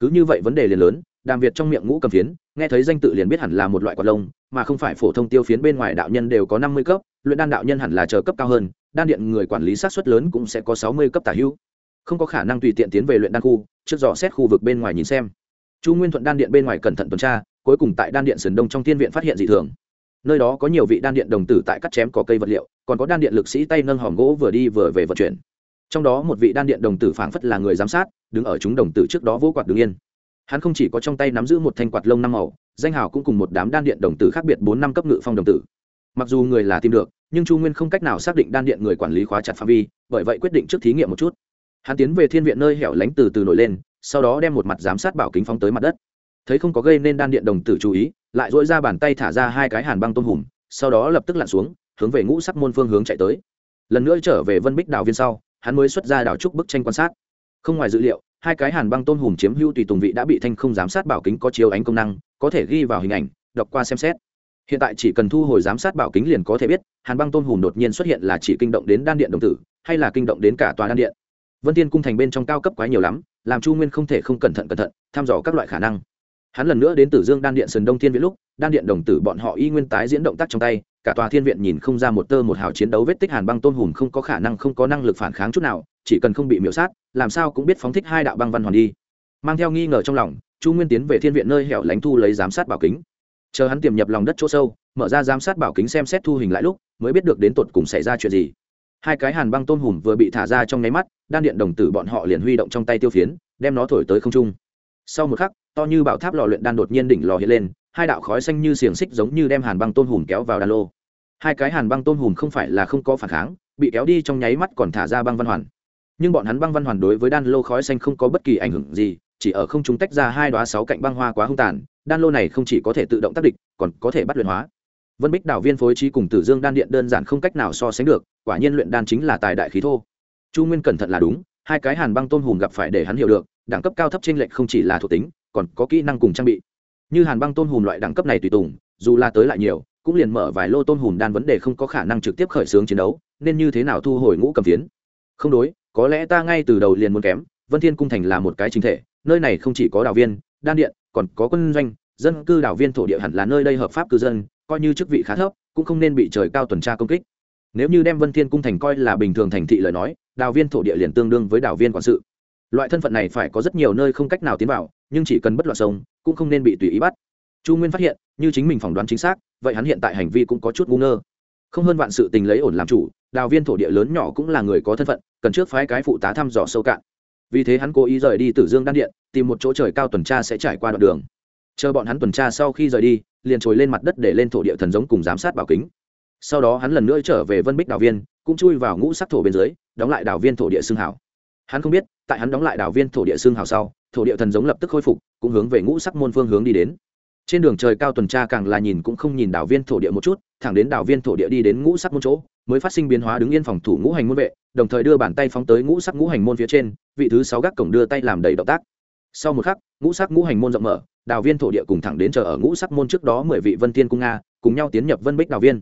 Cứ như vậy vấn đề liền lớn, đàm việt trong miệng ngũ cầm phiến, nghe thấy danh tự liền biết hẳn là một loại quả lông, mà không phải phổ thông tiêu phiến bên ngoài đạo nhân đều có năm mươi cấp, luyện đan đạo nhân hẳn là chờ cấp cao hơn, đan điện người quản lý sát xuất lớn cũng sẽ có sáu mươi cấp tả hữu. Không có khả năng tùy tiện tiến về luyện đan khu, trước dò xét khu vực bên ngoài nhìn xem. Chu nguyên thuận đan điện bên ngoài cẩn thận tuần tra cuối cùng tại đan điện sườn đông trong thiên viện phát hiện dị thường. Nơi đó có nhiều vị đan điện đồng tử tại cắt chém có cây vật liệu, còn có đan điện lực sĩ tay nâng hòm gỗ vừa đi vừa về vận chuyển. Trong đó một vị đan điện đồng tử phảng phất là người giám sát, đứng ở chúng đồng tử trước đó vô quạt đứng yên. Hắn không chỉ có trong tay nắm giữ một thanh quạt lông năm màu, danh hào cũng cùng một đám đan điện đồng tử khác biệt bốn năm cấp ngự phong đồng tử. Mặc dù người là tìm được, nhưng chu nguyên không cách nào xác định đan điện người quản lý khóa chặt phạm vi, bởi vậy quyết định trước thí nghiệm một chút. Hắn tiến về thiên viện nơi hẻo lánh từ từ nổi lên, sau đó đem một mặt giám sát bảo kính phóng tới mặt đất thấy không có gây nên đan điện đồng tử chú ý, lại dỗi ra bàn tay thả ra hai cái hàn băng tôm hùm, sau đó lập tức lặn xuống, hướng về ngũ sắc môn phương hướng chạy tới. Lần nữa trở về vân bích đào viên sau, hắn mới xuất ra đào trúc bức tranh quan sát. Không ngoài dữ liệu, hai cái hàn băng tôm hùm chiếm hữu tùy tùng vị đã bị thanh không giám sát bảo kính có chiếu ánh công năng, có thể ghi vào hình ảnh, đọc qua xem xét. Hiện tại chỉ cần thu hồi giám sát bảo kính liền có thể biết, hàn băng tôm hùm đột nhiên xuất hiện là chỉ kinh động đến đan điện đồng tử, hay là kinh động đến cả tòa đan điện. Vân tiên cung thành bên trong cao cấp quá nhiều lắm, làm chu nguyên không thể không cẩn thận cẩn thận, thăm dò các loại khả năng hắn lần nữa đến tử dương đan điện sườn đông thiên viện lúc, đan điện đồng tử bọn họ y nguyên tái diễn động tác trong tay, cả tòa thiên viện nhìn không ra một tơ một hào chiến đấu vết tích hàn băng tôn hùm không có khả năng không có năng lực phản kháng chút nào, chỉ cần không bị miễu sát, làm sao cũng biết phóng thích hai đạo băng văn hoàn đi. Mang theo nghi ngờ trong lòng, chu nguyên tiến về thiên viện nơi hẻo lánh thu lấy giám sát bảo kính. Chờ hắn tiềm nhập lòng đất chỗ sâu, mở ra giám sát bảo kính xem xét thu hình lại lúc, mới biết được đến tột cùng xảy ra chuyện gì. Hai cái hàn băng tôn hùm vừa bị thả ra trong nháy mắt, đan điện đồng tử bọn họ liền huy động trong tay tiêu phiến, đem nó thổi tới không trung. Sau một khắc to như bảo tháp lò luyện đan đột nhiên đỉnh lò hiện lên, hai đạo khói xanh như xiềng xích giống như đem hàn băng tôn hùm kéo vào đan lô. Hai cái hàn băng tôn hùm không phải là không có phản kháng, bị kéo đi trong nháy mắt còn thả ra băng văn hoàn. Nhưng bọn hắn băng văn hoàn đối với đan lô khói xanh không có bất kỳ ảnh hưởng gì, chỉ ở không chúng tách ra hai đoá sáu cạnh băng hoa quá hung tàn, đan lô này không chỉ có thể tự động tác địch, còn có thể bắt luyện hóa. Vân bích đảo viên phối trí cùng tử dương đan điện đơn giản không cách nào so sánh được, quả nhiên luyện đan chính là tài đại khí thô. Chu nguyên cẩn thận là đúng, hai cái hàn băng tôn hùm gặp phải để hắn hiểu được, đẳng cấp cao thấp t r ê n lệch không chỉ là thuộc tính còn có kỹ năng cùng trang bị. Như hàn băng tôn hùm loại đẳng cấp này tùy tùng, dù là tới lại nhiều, cũng liền mở vài lô tôn hùm đan vấn đề không có khả năng trực tiếp khởi xướng chiến đấu, nên như thế nào thu hồi ngũ cầm phiến? Không đối, có lẽ ta ngay từ đầu liền muốn kém, vân thiên cung thành là một cái chính thể, nơi này không chỉ có đào viên, đan điện, còn có quân doanh, dân cư đảo viên thổ địa hẳn là nơi đây hợp pháp cư dân, coi như chức vị khá thấp, cũng không nên bị trời cao tuần tra công kích. Nếu như đem vân thiên cung thành coi là bình thường thành thị lời nói đào viên thổ địa liền tương đương với đào viên quản sự loại thân phận này phải có rất nhiều nơi không cách nào tiến vào, nhưng chỉ cần bất loạn sống cũng không nên bị tùy ý bắt. Chu nguyên phát hiện, như chính mình phỏng đoán chính xác, vậy hắn hiện tại hành vi cũng có chút ngu ngơ. Không hơn vạn sự tình lấy ổn làm chủ, đào viên thổ địa lớn nhỏ cũng là người có thân phận, cần trước phái cái phụ tá thăm dò sâu cạn. Vì thế hắn cố ý rời đi tử dương đan điện, tìm một chỗ trời cao tuần tra sẽ trải qua đoạn đường. Chờ bọn hắn tuần tra sau khi rời đi, liền trồi lên mặt đất để lên thổ địa thần giống cùng giám sát bảo kính. Sau đó hắn lần nữa trở về vân bích đào viên, cũng chui vào ngũ sắc thổ bên dưới, đóng lại đào viên thổ địa xương hảo. Hắn không biết tại hắn đóng lại đảo viên thổ địa xương hào sau, thổ địa thần giống lập tức khôi phục, cũng hướng về ngũ sắc môn phương hướng đi đến. Trên đường trời cao tuần tra càng là nhìn cũng không nhìn đảo viên thổ địa một chút, thẳng đến đảo viên thổ địa đi đến ngũ sắc môn chỗ, mới phát sinh biến hóa đứng yên phòng thủ ngũ hành môn vệ, đồng thời đưa bàn tay phóng tới ngũ sắc ngũ hành môn phía trên, vị thứ sáu gác cổng đưa tay làm đầy động tác. Sau một khắc, ngũ sắc ngũ hành môn rộng mở đào viên thổ địa cùng thẳng đến chờ ở ngũ sắc môn trước đó mười vị vân thiên cung nga, cùng nhau tiến nhập vân bích đào viên.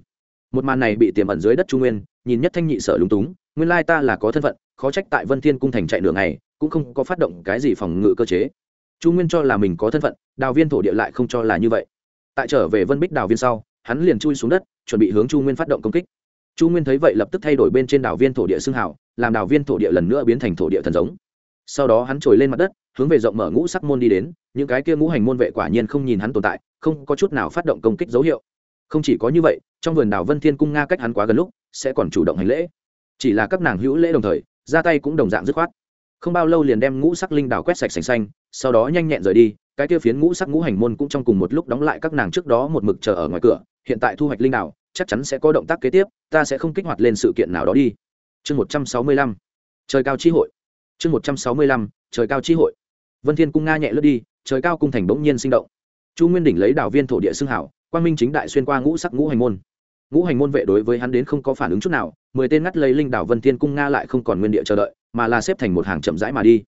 Một màn này bị tiềm ẩn dưới đất trung nguyên, nhìn nhất thanh nhị sở lúng túng, nguyên lai ta là có thân phận khó trách tại vân thiên cung thành chạy đường này cũng không có phát động cái gì phòng ngự cơ chế. Chu nguyên cho là mình có thân phận, đào viên thổ địa lại không cho là như vậy. Tại trở về vân bích đào viên sau, hắn liền chui xuống đất, chuẩn bị hướng chu nguyên phát động công kích. Chu nguyên thấy vậy lập tức thay đổi bên trên đảo viên thổ địa xương hảo làm đảo viên thổ địa lần nữa biến thành thổ địa thần giống. Sau đó hắn trồi lên mặt đất, hướng về rộng mở ngũ sắc môn đi đến, những cái kia ngũ hành môn vệ quả nhiên không nhìn hắn tồn tại, không có chút nào phát động công kích dấu hiệu. Không chỉ có như vậy, trong vườn đảo vân thiên cung nga cách hắn quá gần lúc, sẽ còn chủ động hành lễ. Chỉ là các nàng hữu lễ đồng thời ra tay cũng đồng dạng dứt khoát. Không bao lâu liền đem ngũ sắc linh đảo quét sạch sành xanh, sau đó nhanh nhẹn rời đi, cái kia phiến ngũ sắc ngũ hành môn cũng trong cùng một lúc đóng lại các nàng trước đó một mực chờ ở ngoài cửa, hiện tại thu hoạch linh đảo, chắc chắn sẽ có động tác kế tiếp, ta sẽ không kích hoạt lên sự kiện nào đó đi. Chương một trăm sáu mươi lăm, trời cao chi hội. Chương một trăm sáu mươi lăm, trời cao chi hội. Vân thiên cung nga nhẹ lướt đi, trời cao cung thành bỗng nhiên sinh động. Chu nguyên đỉnh lấy đảo viên thổ địa xưng hảo, quang minh chính đại xuyên qua ngũ sắc ngũ hành môn ngũ hành môn vệ đối với hắn đến không có phản ứng chút nào, mười tên ngắt lấy linh đảo vân thiên cung nga lại không còn nguyên địa chờ đợi, mà là xếp thành một hàng chậm rãi mà đi.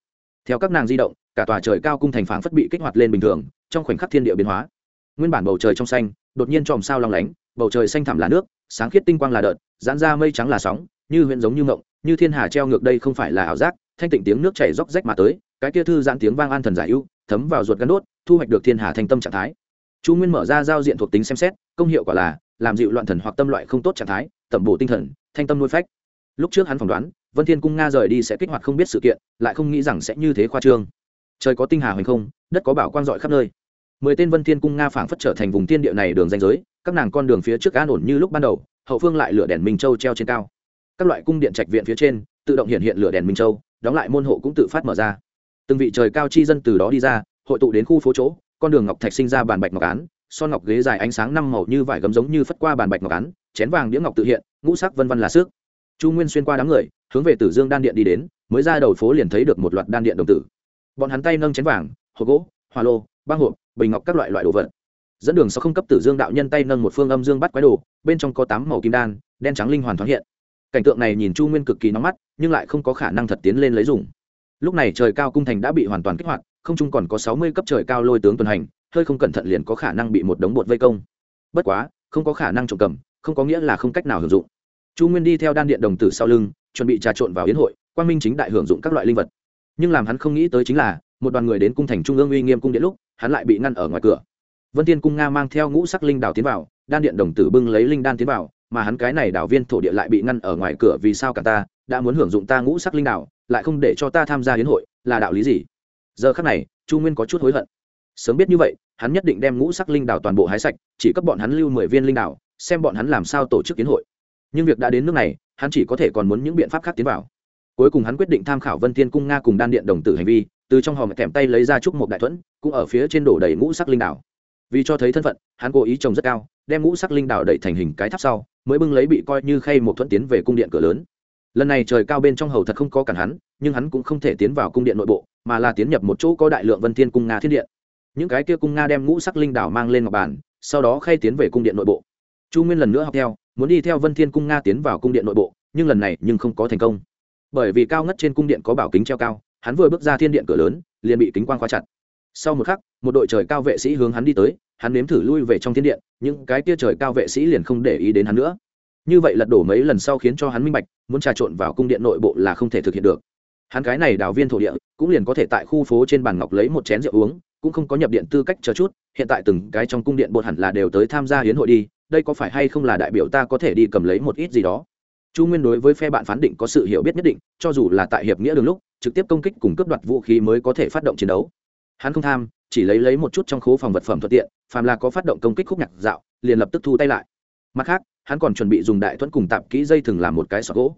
Theo các nàng di động, cả tòa trời cao cung thành phảng phất bị kích hoạt lên bình thường, trong khoảnh khắc thiên địa biến hóa. Nguyên bản bầu trời trong xanh, đột nhiên tròm sao long lánh, bầu trời xanh thẳm là nước, sáng khiết tinh quang là đợt, giãn ra mây trắng là sóng, như huyện giống như ngộng, như thiên hà treo ngược đây không phải là ảo giác, thanh tịnh tiếng nước chảy róc rách mà tới, cái kia thư giãn tiếng vang an thần giải ưu, thấm vào ruột gắn đốt, thu hoạch được thiên hà thanh tâm trạng thái. Chu nguyên mở ra giao diện thuộc tính xem xét, công hiệu quả là làm dịu loạn thần hoặc tâm loại không tốt trạng thái, tẩm bổ tinh thần, thanh tâm nuôi phách. Lúc trước hắn phỏng đoán, vân thiên cung nga rời đi sẽ kích hoạt không biết sự kiện, lại không nghĩ rằng sẽ như thế khoa trương. Trời có tinh hà hoành không, đất có bảo quang dọi khắp nơi. Mười tên vân thiên cung nga phảng phất trở thành vùng tiên địa này đường danh giới, các nàng con đường phía trước an ổn như lúc ban đầu, hậu phương lại lửa đèn minh châu treo trên cao. Các loại cung điện trạch viện phía trên, tự động hiện hiện lửa đèn minh châu, đóng lại môn hộ cũng tự phát mở ra. Từng vị trời cao chi dân từ đó đi ra, hội tụ đến khu phố chỗ, con đường ngọc thạch sinh ra bàn bạch ngọc án son ngọc ghế dài ánh sáng năm màu như vải gấm giống như phất qua bàn bạch ngọc án chén vàng đĩa ngọc tự hiện, ngũ sắc vân vân là sức. Chu nguyên xuyên qua đám người, hướng về tử dương đan điện đi đến, mới ra đầu phố liền thấy được một loạt đan điện đồng tử. Bọn hắn tay nâng chén vàng, hộp gỗ hoa lô, băng hộp, bình ngọc các loại loại đồ vật. Dẫn đường sau không cấp tử dương đạo nhân tay nâng một phương âm dương bắt quái đồ, bên trong có tám màu kim đan, đen trắng linh hoàn thoáng hiện. Cảnh tượng này nhìn chu nguyên cực kỳ nóng mắt, nhưng lại không có khả năng thật tiến lên lấy dùng. Lúc này trời cao cung thành đã bị hoàn toàn kích hoạt, không chung còn có sáu mươi cấp trời cao lôi tướng tuần hành hơi không cẩn thận liền có khả năng bị một đống bột vây công. Bất quá, không có khả năng trộm cầm, không có nghĩa là không cách nào hưởng dụng. Chu nguyên đi theo đan điện đồng tử sau lưng, chuẩn bị trà trộn vào yến hội quan minh chính đại hưởng dụng các loại linh vật. Nhưng làm hắn không nghĩ tới chính là, một đoàn người đến cung thành trung ương uy nghiêm cung điện lúc, hắn lại bị ngăn ở ngoài cửa. Vân tiên cung nga mang theo ngũ sắc linh đào tiến vào, đan điện đồng tử bưng lấy linh đan tiến vào, mà hắn cái này đảo viên thổ địa lại bị ngăn ở ngoài cửa vì sao cả ta đã muốn hưởng dụng ta ngũ sắc linh đào, lại không để cho ta tham gia hiến hội, là đạo lý gì? Giờ khắc này, chu nguyên có chút hối hận. Sớm biết như vậy hắn nhất định đem ngũ sắc linh đảo toàn bộ hái sạch chỉ cấp bọn hắn lưu mười viên linh đảo, xem bọn hắn làm sao tổ chức kiến hội. Nhưng việc đã đến nước này hắn chỉ có thể còn muốn những biện pháp khác tiến vào. Cuối cùng hắn quyết định tham khảo vân thiên cung nga cùng đan điện đồng tử hành vi từ trong hòm kèm tay lấy ra trúc một đại thuẫn cũng ở phía trên đổ đầy ngũ sắc linh đảo. Vì cho thấy thân phận hắn cố ý trồng rất cao đem ngũ sắc linh đảo đẩy thành hình cái tháp sau mới bưng lấy bị coi như khay một thuẫn tiến về cung điện cửa lớn. Lần này trời cao bên trong hầu thật không có cản hắn nhưng hắn cũng không thể tiến vào cung điện nội bộ mà là tiến nhập một chỗ có đại lượng vân thiên cung nga thiên điện những cái kia cung nga đem ngũ sắc linh đảo mang lên ngọc bàn, sau đó khay tiến về cung điện nội bộ. Chu nguyên lần nữa học theo, muốn đi theo vân thiên cung nga tiến vào cung điện nội bộ, nhưng lần này nhưng không có thành công. Bởi vì cao ngất trên cung điện có bảo kính treo cao, hắn vừa bước ra thiên điện cửa lớn, liền bị kính quang khóa chặt. Sau một khắc, một đội trời cao vệ sĩ hướng hắn đi tới, hắn nếm thử lui về trong thiên điện, những cái kia trời cao vệ sĩ liền không để ý đến hắn nữa. Như vậy lật đổ mấy lần sau khiến cho hắn minh bạch, muốn trà trộn vào cung điện nội bộ là không thể thực hiện được. Hắn cái này đào viên thổ địa, cũng liền có thể tại khu phố trên bàn ngọc lấy một chén rượu uống cũng không có nhập điện tư cách chờ chút, hiện tại từng cái trong cung điện bột hẳn là đều tới tham gia hiến hội đi, đây có phải hay không là đại biểu ta có thể đi cầm lấy một ít gì đó? Chu nguyên đối với phe bạn phán định có sự hiểu biết nhất định, cho dù là tại hiệp nghĩa đường lúc, trực tiếp công kích cùng cướp đoạt vũ khí mới có thể phát động chiến đấu. Hắn không tham, chỉ lấy lấy một chút trong khố phòng vật phẩm thuận tiện, phàm là có phát động công kích khúc nhạc dạo, liền lập tức thu tay lại. Mặt khác, hắn còn chuẩn bị dùng đại thuẫn cùng tạp kỹ dây thừng làm một cái sọt gỗ.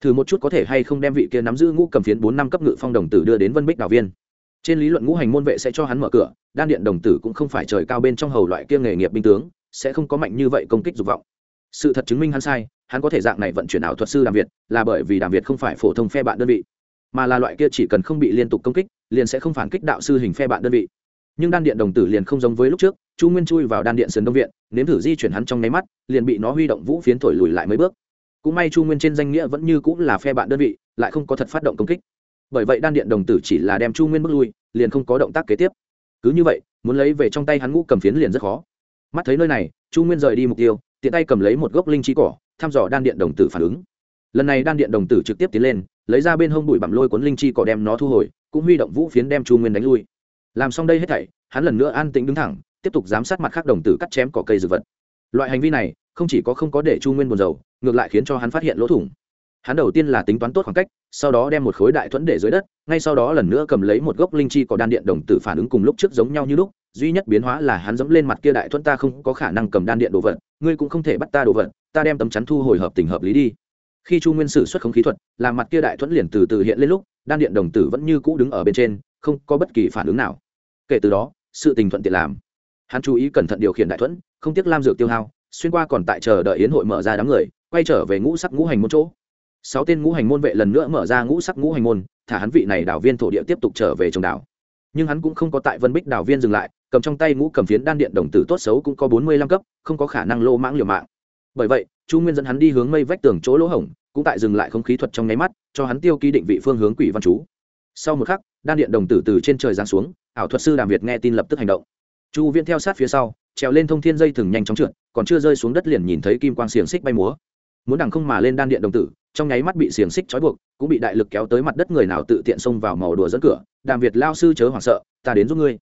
Thử một chút có thể hay không đem vị kia nắm giữ ngũ cầm phiến bốn năm cấp ngự phong đồng tử đưa đến vân bích đào viên trên lý luận ngũ hành môn vệ sẽ cho hắn mở cửa, đan điện đồng tử cũng không phải trời cao bên trong hầu loại kia nghề nghiệp binh tướng, sẽ không có mạnh như vậy công kích dục vọng. Sự thật chứng minh hắn sai, hắn có thể dạng này vận chuyển ảo thuật sư đàm việt, là bởi vì đàm việt không phải phổ thông phe bạn đơn vị, mà là loại kia chỉ cần không bị liên tục công kích, liền sẽ không phản kích đạo sư hình phe bạn đơn vị. Nhưng đan điện đồng tử liền không giống với lúc trước, chu nguyên chui vào đan điện sườn đông viện, nếm thử di chuyển hắn trong nháy mắt, liền bị nó huy động vũ phiến thổi lùi lại mấy bước. Cũng may chu nguyên trên danh nghĩa vẫn như cũng là phe bạn đơn vị, lại không có thật phát động công kích bởi vậy đan điện đồng tử chỉ là đem chu nguyên bước lui, liền không có động tác kế tiếp. Cứ như vậy, muốn lấy về trong tay hắn ngũ cầm phiến liền rất khó. Mắt thấy nơi này, chu nguyên rời đi mục tiêu, tiện tay cầm lấy một gốc linh trí cỏ, thăm dò đan điện đồng tử phản ứng. Lần này đan điện đồng tử trực tiếp tiến lên, lấy ra bên hông bụi bặm lôi cuốn linh chi cỏ đem nó thu hồi, cũng huy động vũ phiến đem chu nguyên đánh lui. Làm xong đây hết thảy, hắn lần nữa an tĩnh đứng thẳng, tiếp tục giám sát mặt khác đồng tử cắt chém cỏ cây dược vật. Loại hành vi này, không chỉ có không có để chu nguyên buồn rầu, ngược lại khiến cho hắn phát hiện lỗ thủng hắn đầu tiên là tính toán tốt khoảng cách, sau đó đem một khối đại thuẫn để dưới đất, ngay sau đó lần nữa cầm lấy một gốc linh chi có đan điện đồng tử phản ứng cùng lúc trước giống nhau như lúc, duy nhất biến hóa là hắn dẫm lên mặt kia đại thuẫn ta không có khả năng cầm đan điện đồ vật, ngươi cũng không thể bắt ta đồ vật, ta đem tấm chắn thu hồi hợp tình hợp lý đi. Khi chu nguyên sử xuất không khí thuật làm mặt kia đại thuẫn liền từ từ hiện lên lúc, đan điện đồng tử vẫn như cũ đứng ở bên trên, không có bất kỳ phản ứng nào. Kể từ đó, sự tình thuận tiện làm. Hắn chú ý cẩn thận điều khiển đại thuẫn, không tiếc lam dược tiêu hao, xuyên qua còn tại chờ đợi yến hội mở ra đám người, quay trở về ngũ sắc ngũ hành một chỗ sáu tên ngũ hành môn vệ lần nữa mở ra ngũ sắc ngũ hành môn, thả hắn vị này đảo viên thổ địa tiếp tục trở về trồng đảo. Nhưng hắn cũng không có tại vân bích đảo viên dừng lại, cầm trong tay ngũ cầm phiến đan điện đồng tử tốt xấu cũng có bốn mươi lăm cấp, không có khả năng lô mãng liều mạng. Bởi vậy, chu nguyên dẫn hắn đi hướng mây vách tường chỗ lỗ hổng, cũng tại dừng lại không khí thuật trong nháy mắt, cho hắn tiêu ký định vị phương hướng quỷ văn chú. Sau một khắc, đan điện đồng tử từ trên trời giáng xuống, ảo thuật sư đàm việt nghe tin lập tức hành động. Chu viễn theo sát phía sau, trèo lên thông thiên dây thừng nhanh chóng trượt, còn chưa rơi xuống đất liền nhìn thấy kim quang xiềng xích bay múa. Muốn đằng không mà lên đan điện đồng tử trong nháy mắt bị xiềng xích trói buộc, cũng bị đại lực kéo tới mặt đất người nào tự tiện xông vào màu đùa dẫn cửa, đàm việt lao sư chớ hoảng sợ, ta đến giúp ngươi.